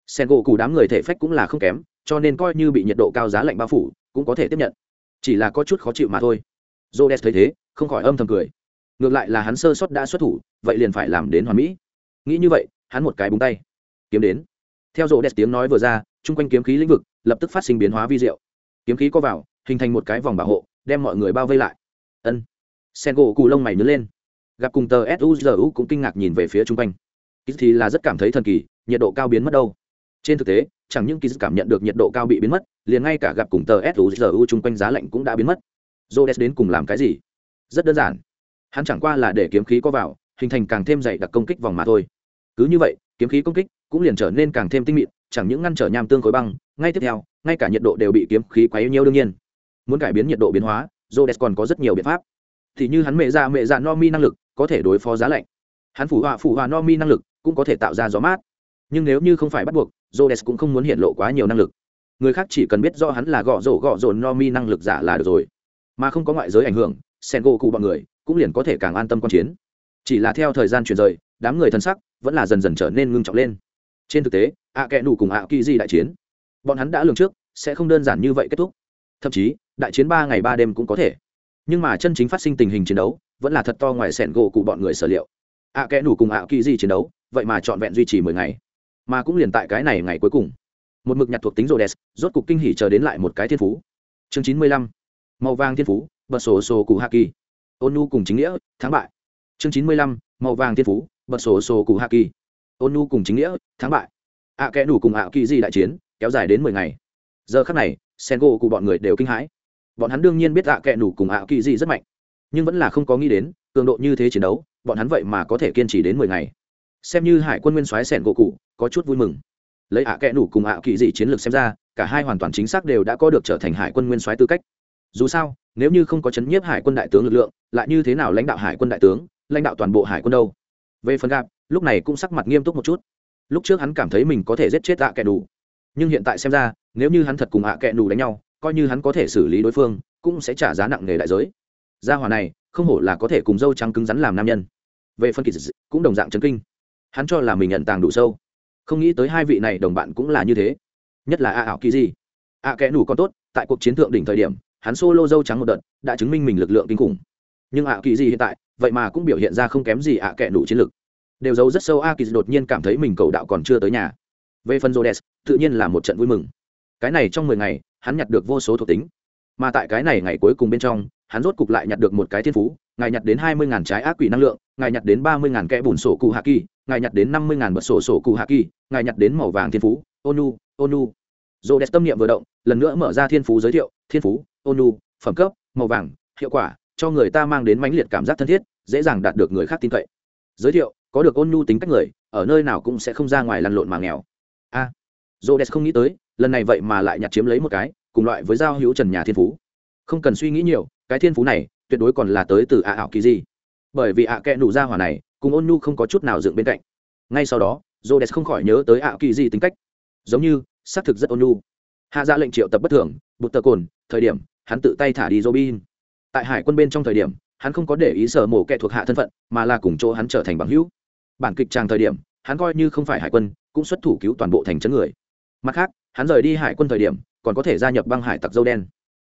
Sen gỗ cù đám người thể phách cũng là không kém, cho nên coi như bị nhiệt độ cao giá lạnh bao phủ, cũng có thể tiếp nhận. Chỉ là có chút khó chịu mà thôi. Jodes thấy thế, không khỏi âm thầm cười. Ngược lại là hắn sơ sót đã xuất thủ, vậy liền phải làm đến hoàn mỹ. Nghĩ như vậy, hắn một cái búng tay. Kiếm đến. Theo rộ đẹp tiếng nói vừa ra, chung quanh kiếm khí lĩnh vực lập tức phát sinh biến hóa vi diệu. Kiếm khí có vào, hình thành một cái vòng bảo hộ, đem mọi người bao vây lại. Ân. Sen gỗ cù lông mày nhớ lên gặp cùng tờ suzu cũng kinh ngạc nhìn về phía chung quanh. Ít thì là rất cảm thấy thần kỳ, nhiệt độ cao biến mất đâu. Trên thực tế, chẳng những kỳ cảm nhận được nhiệt độ cao bị biến mất, liền ngay cả gặp cùng tờ suzu chung quanh giá lạnh cũng đã biến mất. Jodes đến cùng làm cái gì? Rất đơn giản. Hắn chẳng qua là để kiếm khí có vào, hình thành càng thêm dày đặc công kích vòng mà thôi. Cứ như vậy, kiếm khí công kích cũng liền trở nên càng thêm tinh mịn, chẳng những ngăn trở nham tương khối băng, ngay tiếp theo, ngay cả nhiệt độ đều bị kiếm khí quấy nhiêu đương nhiên. Muốn cải biến nhiệt độ biến hóa jodes còn có rất nhiều biện pháp. Thì như hắn mẹ ra mẹ ra no mi năng lực có thể đối phó giá lạnh. Hắn phủ họa phủ họa no mi năng lực cũng có thể tạo ra gió mát. Nhưng nếu như không phải bắt buộc jodes cũng không muốn hiện lộ quá nhiều năng lực. Người khác chỉ cần biết do hắn là gõ rổ gõ rổ no mi năng lực giả là được rồi. Mà không có ngoại giới ảnh hưởng sen gỗ cụ bọn người cũng liền có thể càng an tâm quan chiến. Chỉ là theo thời gian chuyển rời, đám người thân sắc vẫn là dần dần trở nên ngưng trọng lên. Trên thực tế ạ kẽ nủ cùng ạ kỳ di đại chiến, bọn hắn đã lường trước, sẽ không đơn giản như vậy kết thúc. Thậm chí, đại chiến ba ngày ba đêm cũng có thể nhưng mà chân chính phát sinh tình hình chiến đấu vẫn là thật to ngoài sẻn gỗ cụ bọn người sở liệu. Ạ kẽ nủ cùng ạ kỳ di chiến đấu, vậy mà trọn vẹn duy trì mười ngày. Mà cũng liền tại cái này ngày cuối cùng. Một mực nhặt thuộc tính rô đèn rốt cục kinh hỉ chờ đến lại một cái thiên phú. Chương chín mươi lăm. Màu vàng thiên phú, bật sổ sổ cụ hạ kỳ ôn nu cùng chính nghĩa, thắng bại. Chương chín mươi lăm. Màu vàng thiên phú, bật sổ sổ cụ hạ kỳ ôn nu cùng chính nghĩa, thắng bại. Ạ kẽ nủ cùng ạ kỳ di đại chiến, kéo dài đến mười ngày. Giờ khắc này sen gỗ cụ bọn người đều kinh hãi bọn hắn đương nhiên biết ạ kẹ nủ cùng ạ kỳ di rất mạnh. Nhưng vẫn là không có nghĩ đến, cường độ như thế chiến đấu, bọn hắn vậy mà có thể kiên trì đến mười ngày. Xem như hải quân nguyên soái sẻn gỗ cụ, có chút vui mừng. Lấy ạ kẽ nủ cùng ạ kỳ dị chiến lược xem ra, cả hai hoàn toàn chính xác đều đã có được trở thành hải quân nguyên soái tư cách. Dù sao, nếu như không có chấn nhiếp hải quân đại tướng lực lượng, lại như thế nào lãnh đạo hải quân đại tướng, lãnh đạo toàn bộ hải quân đâu? Về phần gạp lúc này cũng sắc mặt nghiêm túc một chút. Lúc trước hắn cảm thấy mình có thể giết chết ạ kẽ đủ nhưng hiện tại xem ra, nếu như hắn thật cùng ạ kẽ đủ đánh nhau coi như hắn có thể xử lý đối phương cũng sẽ trả giá nặng nề đại giới. Gia hòa này không hổ là có thể cùng dâu trắng cứng rắn làm nam nhân. Về phân kỳ cũng đồng dạng chấn kinh. Hắn cho là mình nhận tàng đủ sâu. Không nghĩ tới hai vị này đồng bạn cũng là như thế. Nhất là a ảo kỳ gì a kẽ nủ còn tốt tại cuộc chiến thượng đỉnh thời điểm hắn solo dâu trắng một đợt đã chứng minh mình lực lượng kinh khủng. Nhưng ạ kỳ gì hiện tại vậy mà cũng biểu hiện ra không kém gì ạ kẽ nủ chiến lực. Đều giấu rất sâu a kỳ đột nhiên cảm thấy mình cầu đạo còn chưa tới nhà. Về phần Rhodes, tự nhiên là một trận vui mừng. Cái này trong mười ngày hắn nhặt được vô số thuộc tính. Mà tại cái này ngày cuối cùng bên trong hắn rốt cục lại nhặt được một cái thiên phú ngài nhặt đến hai mươi ngàn trái ác quỷ năng lượng ngài nhặt đến ba mươi ngàn kẽ bùn sổ cụ hạ kỳ ngài nhặt đến năm mươi ngàn bật sổ sổ cụ hạ kỳ ngài nhặt đến màu vàng thiên phú ônu ônu dồ đẹp tâm niệm vừa động lần nữa mở ra thiên phú giới thiệu thiên phú ônu phẩm cấp màu vàng hiệu quả cho người ta mang đến mãnh liệt cảm giác thân thiết dễ dàng đạt được người khác tin cậy. Giới thiệu có được ôn nhu tính cách người ở nơi nào cũng sẽ không ra ngoài lăn lộn mà nghèo. A. À, dồ đẹp không nghĩ tới lần này vậy mà lại nhặt chiếm lấy một cái, cùng loại với giao hữu trần nhà thiên phú. Không cần suy nghĩ nhiều, cái thiên phú này tuyệt đối còn là tới từ ạ ảo kỳ di. Bởi vì ạ kẹ nụ ra hỏa này, cùng ôn nhu không có chút nào dựng bên cạnh. Ngay sau đó j o không khỏi nhớ tới ạ kỳ di tính cách. Giống như, xác thực rất ôn nhu. Hạ ra lệnh triệu tập bất thường bụt tờ cồn, thời điểm, hắn tự tay thả đi robin. Tại hải quân bên trong thời điểm, hắn không có để ý sở mổ kẻ thuộc hạ thân phận, mà là cùng chỗ hắn trở thành bằng hữu. Bản kịch tràng thời điểm, hắn coi như không phải hải quân, cũng xuất thủ cứu toàn bộ thành trấn người. Mặt khác hắn rời đi hải quân thời điểm, còn có thể gia nhập băng hải tặc dâu đen.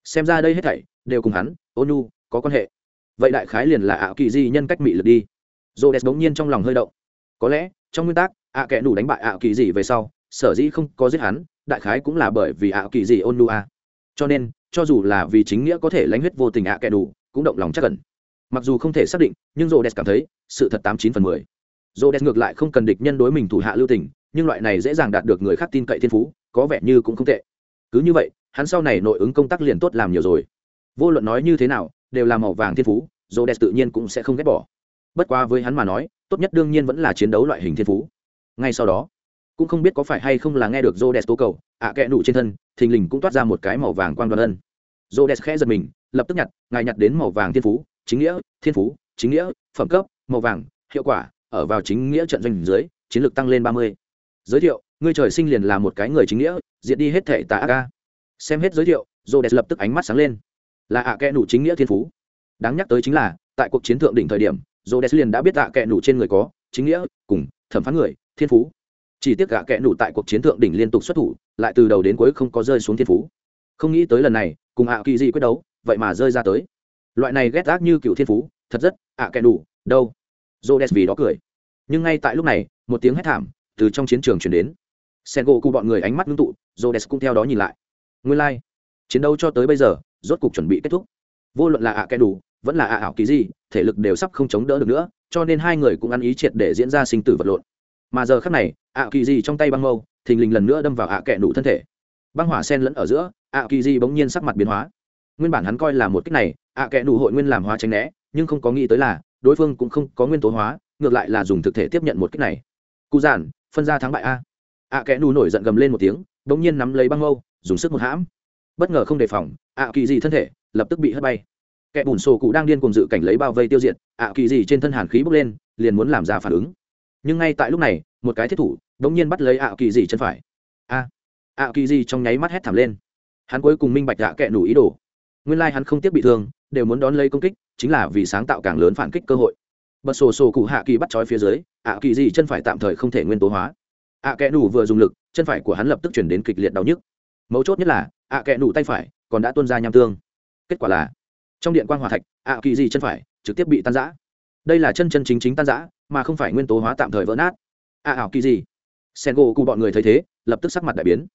Xem ra đây hết thảy đều cùng hắn ônu có quan hệ. Vậy đại khái liền là ảo kỳ di nhân cách mị lực đi. Dô đès bỗng nhiên trong lòng hơi động. Có lẽ, trong nguyên tắc, ạ kẻ đủ đánh bại ảo kỳ di về sau, sở dĩ không có giết hắn, đại khái cũng là bởi vì ảo kỳ di ônu a. Cho nên, cho dù là vì chính nghĩa có thể lãnh huyết vô tình ạ kẻ đủ cũng động lòng chắc cẩn mặc dù không thể xác định, nhưng rô đès cảm thấy, sự thật tám chín phần mười. Rô đès ngược lại không cần địch nhân đối mình thủ hạ lưu tình, nhưng loại này dễ dàng đạt được người khác tin cậy thiên phú có vẻ như cũng không tệ. Cứ như vậy, hắn sau này nội ứng công tác liền tốt làm nhiều rồi. Vô luận nói như thế nào, đều là màu vàng thiên phú dồ đẹp tự nhiên cũng sẽ không ghét bỏ. Bất quá với hắn mà nói, tốt nhất đương nhiên vẫn là chiến đấu loại hình thiên phú. Ngay sau đó, cũng không biết có phải hay không là nghe được rô đẹp tố cầu, ạ à kẽ nụ trên thân, thình lình cũng toát ra một cái màu vàng quan đoàn ân. Rô đẹp khẽ giật mình, lập tức nhặt, ngài nhặt đến màu vàng thiên phú, chính nghĩa, thiên phú, chính nghĩa, phẩm cấp, màu vàng, hiệu quả, ở vào chính nghĩa trận doanh dưới, chiến lược tăng lên ba mươi. Giới thiệu ngươi trời sinh liền là một cái người chính nghĩa, diệt đi hết thể tà ác xem hết giới thiệu rô đẹp lập tức ánh mắt sáng lên. Là ạ à kẽ nủ chính nghĩa thiên phú. Đáng nhắc tới chính là, tại cuộc chiến thượng đỉnh thời điểm rô đẹp liền đã biết ạ à kẽ nủ trên người có chính nghĩa, cùng thẩm phán người, thiên phú. Chỉ tiếc gạ kẽ nủ tại cuộc chiến thượng đỉnh liên tục xuất thủ, lại từ đầu đến cuối không có rơi xuống thiên phú. Không nghĩ tới lần này, cùng ạ kỳ dị quyết đấu, vậy mà rơi ra tới. Loại này ghét ác như cựu thiên phú, thật rất, ạ kẽ nủ, đâu? Rô đẹp vì đó cười. Nhưng ngay tại lúc này, một tiếng hét thảm từ trong chiến trường chuyển đến sen gỗ cụ bọn người ánh mắt ngưng tụ rô đès cũng theo đó nhìn lại. Nguyên lai、like. chiến đấu cho tới bây giờ, rốt cục chuẩn bị kết thúc. Vô luận là ạ à kẻ đủ, vẫn là ạ ảo kỳ gì, thể lực đều sắp không chống đỡ được nữa, cho nên hai người cũng ăn ý triệt để diễn ra sinh tử vật lộn. Mà giờ khác này, ạ kỳ gì trong tay băng mâu, thình lình lần nữa đâm vào ạ kẻ đủ thân thể. Băng hỏa sen lẫn ở giữa, ạ kỳ gì bỗng nhiên sắc mặt biến hóa. Nguyên bản hắn coi là một cách này, ạ kẻ đủ hội nguyên làm hóa tránh né, nhưng không có nghĩ tới là, đối phương cũng không có nguyên tố hóa, ngược lại là dùng thực thể tiếp nhận một cách này. Cụ giản, phân ra thắng bại a ạ kẽ nù nổi giận gầm lên một tiếng, bỗng nhiên nắm lấy băng mâu dùng sức một hãm. Bất ngờ không đề phòng, ạ kỳ dị thân thể lập tức bị hất bay. Kẻ bùn sổ cụ đang điên cùng dự cảnh lấy bao vây tiêu diệt, ạ kỳ dị trên thân hàn khí bốc lên, liền muốn làm ra phản ứng. Nhưng ngay tại lúc này, một cái thiết thủ đ ỗ n g nhiên bắt lấy ạ kỳ dị chân phải. A, ạ kỳ dị trong nháy mắt hét thảm lên. Hắn cuối cùng minh bạch ạ kẽ nù ý đồ. Nguyên lai hắn không tiếp bị thương, đều muốn đón lấy công kích, chính là vì sáng tạo càng lớn phản kích cơ hội. Bật sổ sổ cụ hạ kỳ bắt trói phía dưới, ạ kỳ dị chân phải tạm thời không thể nguyên tố hóa ạ kẹ nủ vừa dùng lực, chân phải của hắn lập tức chuyển đến kịch liệt đau nhức. Mấu chốt nhất là, ạ kẹ nủ tay phải còn đã tuôn ra nham tương. Kết quả là, trong điện quan hòa thạch, ạ kỳ gì chân phải trực tiếp bị tan giã đây là chân chân chính chính tan giã mà không phải nguyên tố hóa tạm thời vỡ nát. Ạ ảo kỳ gì? Sen gỗ cụ bọn người thấy thế, lập tức sắc mặt đại biến.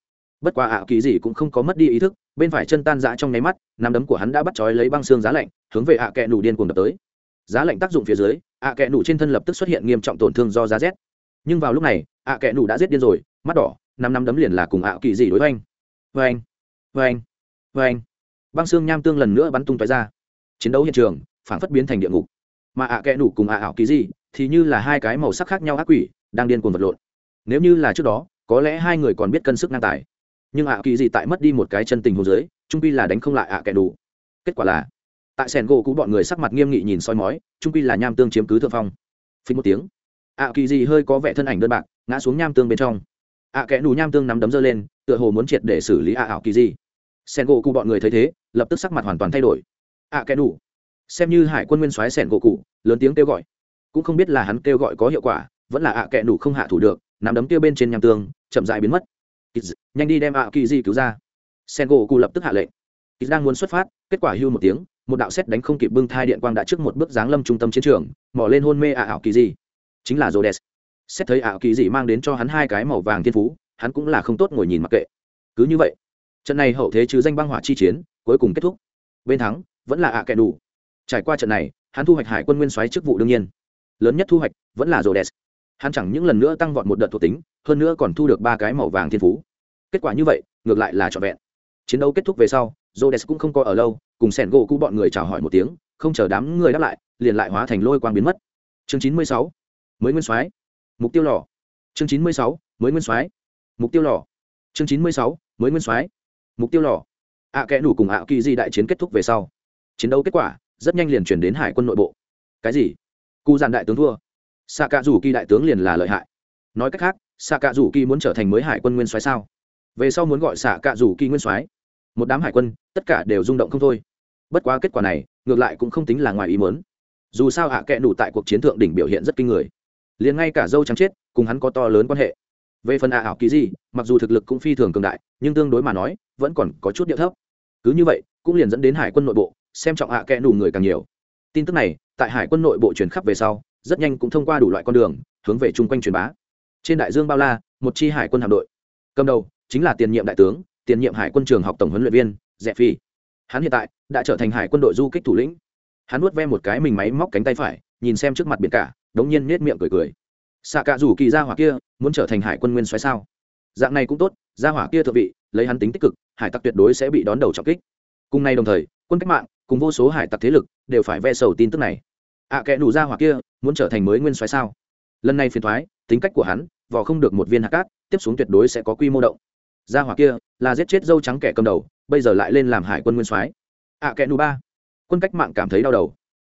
Bất quá ạ kỳ gì cũng không có mất đi ý thức, bên phải chân tan giã trong nháy mắt, nắm đấm của hắn đã bắt trói lấy băng xương giá lạnh, hướng về ạ kẹ nủ điên cuồng đập tới. Giá lạnh tác dụng phía dưới, ạ kẹ nủ trên thân lập tức xuất hiện nghiêm trọng tổn thương do giá rét. Nhưng vào lúc này ạ kẹ nủ đã giết điên rồi, mắt đỏ, năm năm đấm liền là cùng ạ kỳ gì đối với anh vê anh vê anh vê anh băng xương nham tương lần nữa bắn tung tói ra. Chiến đấu hiện trường phản phất biến thành địa ngục. Mà ạ à kẽ nủ cùng ạ ảo kỳ gì thì như là hai cái màu sắc khác nhau ác quỷ, đang điên cuồng vật lộn. Nếu như là trước đó, có lẽ hai người còn biết cân sức ngang tài. Nhưng ạ kỳ gì tại mất đi một cái chân tình hồ dưới trung pi là đánh không lại ạ kẽ nủ kết quả là, tại sẻn gỗ cũ bọn người sắc mặt nghiêm nghị nhìn soi mói, trung pi là nham tương chiếm cứ thượng phong. Phí một tiếng ạ kỳ gì hơi có vẻ thân ảnh đơn bạc, ngã xuống nham tương bên trong. ạ kẽ đủ nham tương nắm đấm dơ lên, tựa hồ muốn triệt để xử lý ạ ảo kỳ gì. Sen gỗ cụ bọn người thấy thế, lập tức sắc mặt hoàn toàn thay đổi. ạ kẽ kẻ đủ xem như hải quân nguyên soái sẻn gỗ cụ, lớn tiếng kêu gọi. Cũng không biết là hắn kêu gọi có hiệu quả, vẫn là ạ kẽ kẻ đủ không hạ thủ được, nắm đấm kia bên trên nham tương, chậm dại biến mất. Nhanh đi đem ạ kỳ di cứu ra. Sen gỗ cụ lập tức hạ lệnh. Đang muốn xuất phát, kết quả hưu một tiếng, một đạo xét đánh không kịp bưng thai điện quang đã trước một bước giáng lâm trung tâm chiến trường mỏ lên hôn mê ả ảo kỳ di chính là Rhodes. Xét thấy ảo kỳ gì mang đến cho hắn hai cái màu vàng thiên phú, hắn cũng là không tốt ngồi nhìn mặc kệ. Cứ như vậy, trận này hậu thế chứ danh băng hỏa chi chiến, cuối cùng kết thúc. Bên thắng vẫn là ạ kẻ đủ. Trải qua trận này, hắn thu hoạch hải quân nguyên soái chức vụ đương nhiên. Lớn nhất thu hoạch vẫn là Rhodes. Hắn chẳng những lần nữa tăng vọt một đợt thuộc tính, hơn nữa còn thu được ba cái màu vàng thiên phú. Kết quả như vậy, ngược lại là trọn vẹn. Chiến đấu kết thúc về sau, Rhodes cũng không có ở lâu, cùng Sẻn gỗ cũ bọn người chào hỏi một tiếng, không chờ đám người đáp lại, liền lại hóa thành lôi quang biến mất. Chương chín mươi sáu mới nguyên soái. Mục tiêu lò. Chương chín mươi sáu mới nguyên soái. Mục tiêu lò. Chương chín mươi sáu mới nguyên soái. Mục tiêu lò. Ạ à, kẽ nủ cùng ạ kỳ di đại chiến kết thúc về sau. Chiến đấu kết quả rất nhanh liền chuyển đến hải quân nội bộ. Cái gì? Cụ giàn đại tướng thua. Xạ cạ rủ kỳ đại tướng liền là lợi hại. Nói cách khác xạ cạ rủ kỳ muốn trở thành mới hải quân nguyên soái sao? Về sau muốn gọi xạ cạ rủ kỳ nguyên soái. Một đám hải quân tất cả đều rung động không thôi. Bất quá kết quả này ngược lại cũng không tính là ngoài ý mớn dù sao hạ à kẽ nủ tại cuộc chiến thượng đỉnh biểu hiện rất kinh người liền ngay cả dâu trắng chết, cùng hắn có to lớn quan hệ. Về phần ạ ảo kỳ gì, mặc dù thực lực cũng phi thường cường đại, nhưng tương đối mà nói, vẫn còn có chút địa thấp. Cứ như vậy, cũng liền dẫn đến hải quân nội bộ, xem trọng ạ kẽ đủ người càng nhiều. Tin tức này, tại hải quân nội bộ truyền khắp về sau, rất nhanh cũng thông qua đủ loại con đường, hướng về chung quanh truyền bá. Trên đại dương bao la, một chi hải quân hạm đội. Cầm đầu, chính là tiền nhiệm đại tướng, tiền nhiệm hải quân trường học tổng huấn luyện viên rẽ phi. Hắn hiện tại, đã trở thành hải quân đội du kích thủ lĩnh. Hắn nuốt ve một cái mình máy móc cánh tay phải, nhìn xem trước mặt biển cả đống nhiên nết miệng cười cười. Xạ cả rủ kỳ gia hỏa kia muốn trở thành hải quân nguyên xoáy sao? Dạng này cũng tốt gia hỏa kia thượng vị lấy hắn tính tích cực hải tặc tuyệt đối sẽ bị đón đầu trọng kích. Cùng nay đồng thời quân cách mạng cùng vô số hải tặc thế lực đều phải ve sầu tin tức này. Ạ à, kẽ đủ gia hỏa kia muốn trở thành mới nguyên xoáy sao? Lần này phiền thoái tính cách của hắn vò không được một viên hạt cát tiếp xuống tuyệt đối sẽ có quy mô động. Gia hỏa kia là giết chết dâu trắng kẻ cầm đầu bây giờ lại lên làm hải quân nguyên soái. Ạ à, kẽ đủ ba. Quân cách mạng cảm thấy đau đầu.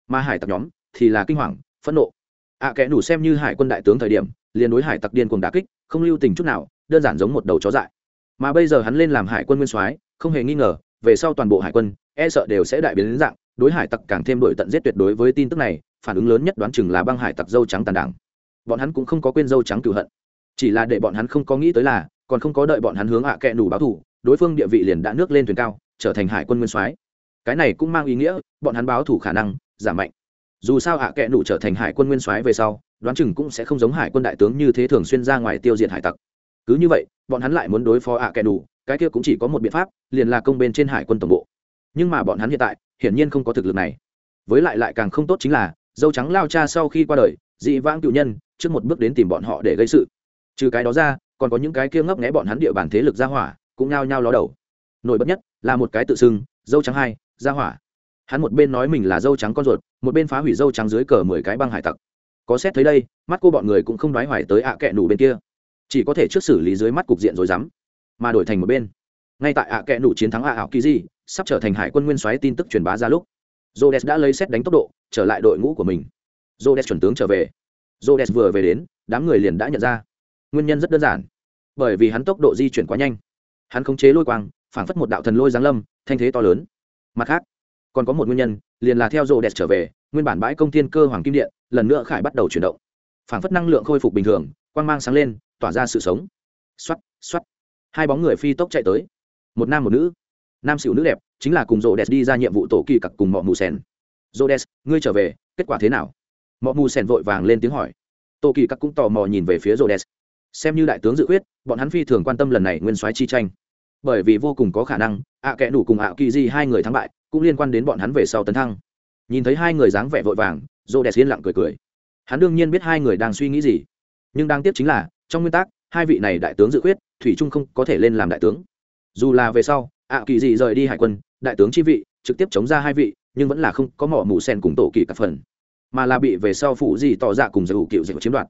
Mà hải tặc nhóm thì là kinh hoàng phẫn nộ ạ à, đủ nủ xem như hải quân đại tướng thời điểm liền đối hải tặc điên cuồng đà kích không lưu tình chút nào đơn giản giống một đầu chó dại. Mà bây giờ hắn lên làm hải quân nguyên soái không hề nghi ngờ về sau toàn bộ hải quân e sợ đều sẽ đại biến đến dạng đối hải tặc càng thêm đổi tận giết tuyệt đối với tin tức này phản ứng lớn nhất đoán chừng là băng hải tặc dâu trắng tàn đảng. Bọn hắn cũng không có quên dâu trắng cựu hận. Chỉ là để bọn hắn không có nghĩ tới là còn không có đợi bọn hắn hướng ạ à đủ báo thủ đối phương địa vị liền đã nước lên thuyền cao trở thành hải quân nguyên soái. Cái này cũng mang ý nghĩa bọn hắn báo thủ khả năng giảm mạnh dù sao hạ kệ nụ trở thành hải quân nguyên soái về sau, đoán chừng cũng sẽ không giống hải quân đại tướng như thế thường xuyên ra ngoài tiêu diệt hải tặc. Cứ như vậy, bọn hắn lại muốn đối phó hạ kệ nụ, cái kia cũng chỉ có một biện pháp, liền là công bên trên hải quân tổng bộ. Nhưng mà bọn hắn hiện tại, hiển nhiên không có thực lực này. Với lại lại càng không tốt chính là, dâu trắng lao cha sau khi qua đời, dị vãng cựu nhân, trước một bước đến tìm bọn họ để gây sự. Trừ cái đó ra, còn có những cái kia ngấp nghé bọn hắn địa bàn thế lực ra hỏa, cũng nhao nhao ló đầu. Nổi bật nhất là một cái tự xưng, dâu trắng hai ra hỏa. Hắn một bên nói mình là dâu trắng con ruột một bên phá hủy dâu trắng dưới cờ mười cái băng hải tặc. Có xét thấy đây, mắt cô bọn người cũng không đoái hoài tới ạ à kẹ nủ bên kia. Chỉ có thể trước xử lý dưới mắt cục diện rồi dám. Mà đổi thành một bên. Ngay tại ạ à kẹ nủ chiến thắng ạ ảo kỳ di, sắp trở thành hải quân nguyên soái tin tức truyền bá ra lúc jodes đã lấy xét đánh tốc độ, trở lại đội ngũ của mình. Jodes chuẩn tướng trở về. Jodes vừa về đến, đám người liền đã nhận ra. Nguyên nhân rất đơn giản. Bởi vì hắn tốc độ di chuyển quá nhanh. Hắn khống chế lôi quang, phảng phất một đạo thần lôi giáng lâm, thanh thế to lớn. Mặt khác còn có một nguyên nhân, liền là theo rô đẹp trở về, nguyên bản bãi công thiên cơ hoàng kim điện, lần nữa khải bắt đầu chuyển động. Phản phất năng lượng khôi phục bình thường, quang mang sáng lên, tỏa ra sự sống. Xoắt xoắt hai bóng người phi tốc chạy tới. Một nam một nữ. Nam xỉu nữ đẹp, chính là cùng rô đẹp đi ra nhiệm vụ tổ kỳ cặc cùng mọi mù sen rô đẹp ngươi trở về, kết quả thế nào? Mọi mù sen vội vàng lên tiếng hỏi. Tổ kỳ cặc cũng tò mò nhìn về phía rô đẹp xem như đại tướng dự quyết bọn hắn phi thường quan tâm lần này nguyên soái chi tranh. Bởi vì vô cùng có khả năng, ạ à kẽ đủ cùng ạ kỳ di hai người thắng bại cũng liên quan đến bọn hắn về sau tấn thăng. Nhìn thấy hai người dáng vẻ vội vàng rô đẹp yên lặng cười cười. Hắn đương nhiên biết hai người đang suy nghĩ gì. Nhưng đáng tiếc chính là, trong nguyên tắc, hai vị này đại tướng dự quyết thủy trung không có thể lên làm đại tướng. Dù là về sau, ạ kỳ dị rời đi hải quân, đại tướng chi vị, trực tiếp chống ra hai vị, nhưng vẫn là không có mỏ mù sen cùng tổ kỳ cả phần. Mà là bị về sau phụ gì tỏ ra cùng giải cựu giải chiếm đoạt.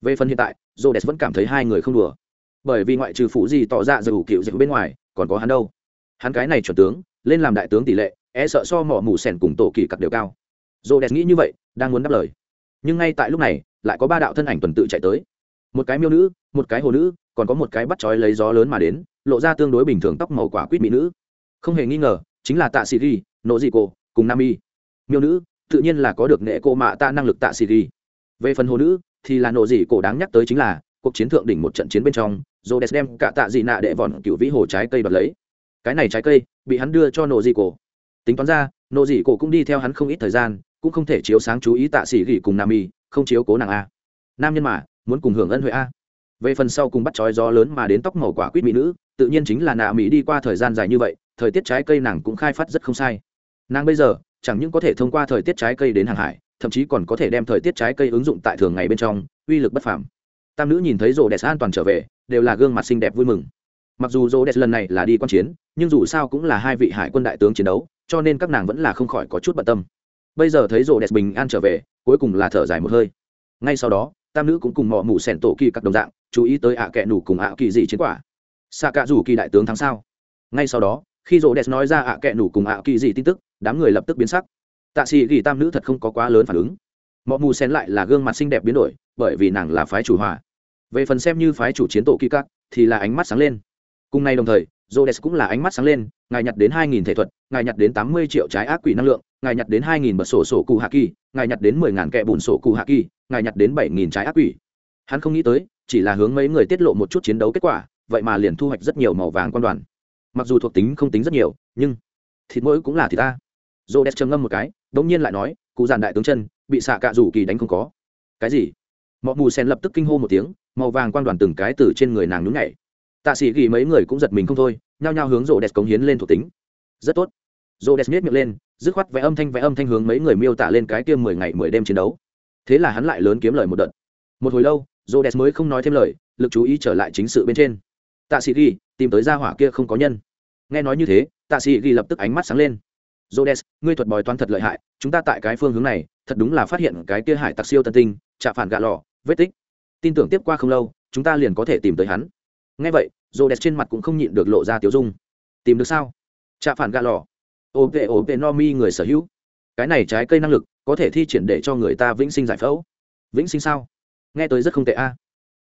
Về phần hiện tại j o vẫn cảm thấy hai người không đùa. Bởi vì ngoại trừ phụ gì tỏ dạ ra giải cựu giải bên ngoài, còn có hắn đâu. Hắn cái này chuẩn tướng, lên làm đại tướng tỷ lệ e sợ so mỏ mù sèn cùng tổ kỳ cặp đều cao. Dồ đẹp nghĩ như vậy, đang muốn đáp lời. Nhưng ngay tại lúc này, lại có ba đạo thân ảnh tuần tự chạy tới. Một cái miêu nữ, một cái hồ nữ, còn có một cái bắt trói lấy gió lớn mà đến, lộ ra tương đối bình thường tóc màu quả quýt mỹ nữ. Không hề nghi ngờ, chính là tạ sĩ ghi nộ dị cô cùng nam y miêu nữ, tự nhiên là có được nghệ cô mạ tạ năng lực tạ sĩ ghi về phần hồ nữ, thì là nộ dị cổ đáng nhắc tới chính là, cuộc chiến thượng đỉnh một trận chiến bên trong Rhodes đem cả tạ dị nạ đệ vòn cựu vĩ hồ trái cây bật lấy. Cái này trái cây, bị hắn đưa cho nộ dị cổ tính toán ra nộ dị cổ cũng đi theo hắn không ít thời gian, cũng không thể chiếu sáng chú ý tạ sĩ gỉ cùng nam y không chiếu cố nàng a. Nam nhân mà, muốn cùng hưởng ân huệ a. Về phần sau cùng bắt chói gió lớn mà đến tóc màu quả quýt mỹ nữ, tự nhiên chính là nạ mỹ đi qua thời gian dài như vậy, thời tiết trái cây nàng cũng khai phát rất không sai. Nàng bây giờ, chẳng những có thể thông qua thời tiết trái cây đến hàng hải, thậm chí còn có thể đem thời tiết trái cây ứng dụng tại thường ngày bên trong, uy lực bất phàm. Tam nữ nhìn thấy rô đẹp an toàn trở về, đều là gương mặt xinh đẹp vui mừng. Mặc dù rô đẹp lần này là đi quan chiến nhưng dù sao cũng là hai vị hải quân đại tướng chiến đấu, cho nên các nàng vẫn là không khỏi có chút bận tâm. Bây giờ thấy rô đẹp bình an trở về, cuối cùng là thở dài một hơi. Ngay sau đó, tam nữ cũng cùng mò mù sẻn tổ kỳ các đồng dạng, chú ý tới ạ kẹ nủ cùng ạ kỳ dị chiến quả. Xạ cạ rủ kỳ đại tướng thắng sao? Ngay sau đó, khi rô đẹp nói ra ạ kẹ nủ cùng ạ kỳ dị tin tức, đám người lập tức biến sắc. Tạ sĩ ghi tam nữ thật không có quá lớn phản ứng. Mọ mù xen lại là gương mặt xinh đẹp biến đổi, bởi vì nàng là phái chủ hòa. Về phần xem như phái chủ chiến tổ kỳ các, thì là ánh mắt sáng lên. Cùng nay đồng thời Rhodes cũng là ánh mắt sáng lên, ngài nhặt đến 2000 thể thuật, ngài nhặt đến 80 triệu trái ác quỷ năng lượng, ngài nhặt đến 2000 bật sổ sổ cụ hạ kỳ, ngài nhặt đến 10000 kẹ bùn sổ cụ hạ kỳ, ngài nhặt đến 7000 trái ác quỷ. Hắn không nghĩ tới, chỉ là hướng mấy người tiết lộ một chút chiến đấu kết quả, vậy mà liền thu hoạch rất nhiều màu vàng quan đoàn. Mặc dù thuộc tính không tính rất nhiều, nhưng thịt mỗi cũng là thịt ta. Rhodes trầm ngâm một cái, đột nhiên lại nói, cụ giản đại tướng chân, bị xạ cạ rủ kỳ đánh không có. Cái gì? Mộ mù sen lập tức kinh hô một tiếng, màu vàng quan đoàn từng cái từ trên người nàng nhún nhảy tạ sĩ ghi mấy người cũng giật mình không thôi nhao nhao hướng rô đẹp cống hiến lên thuộc tính. Rất tốt. Rô đẹp miết miệng lên dứt khoát vẽ âm thanh vẽ âm thanh hướng mấy người miêu tả lên cái tiêm mười ngày mười đêm chiến đấu. Thế là hắn lại lớn kiếm lời một đợt. Một hồi lâu rô đẹp mới không nói thêm lời lực chú ý trở lại chính sự bên trên. Tạ sĩ ghi tìm tới gia hỏa kia không có nhân. Nghe nói như thế tạ sĩ ghi lập tức ánh mắt sáng lên. Rhodes, ngươi thuật bói toán thật lợi hại, chúng ta tại cái phương hướng này, thật đúng là phát hiện cái kia hải tặc siêu tân tinh, chạ phản gạ lò, vết tích. Tin tưởng tiếp qua không lâu, chúng ta liền có thể tìm tới hắn nghe vậy rô đẹp trên mặt cũng không nhịn được lộ ra tiếu dung. Tìm được sao? Trạ phản gà lò. Ô vệ ô vệ, no mi người sở hữu. Cái này trái cây năng lực có thể thi triển để cho người ta vĩnh sinh giải phẫu. Vĩnh sinh sao? Nghe tới rất không tệ a.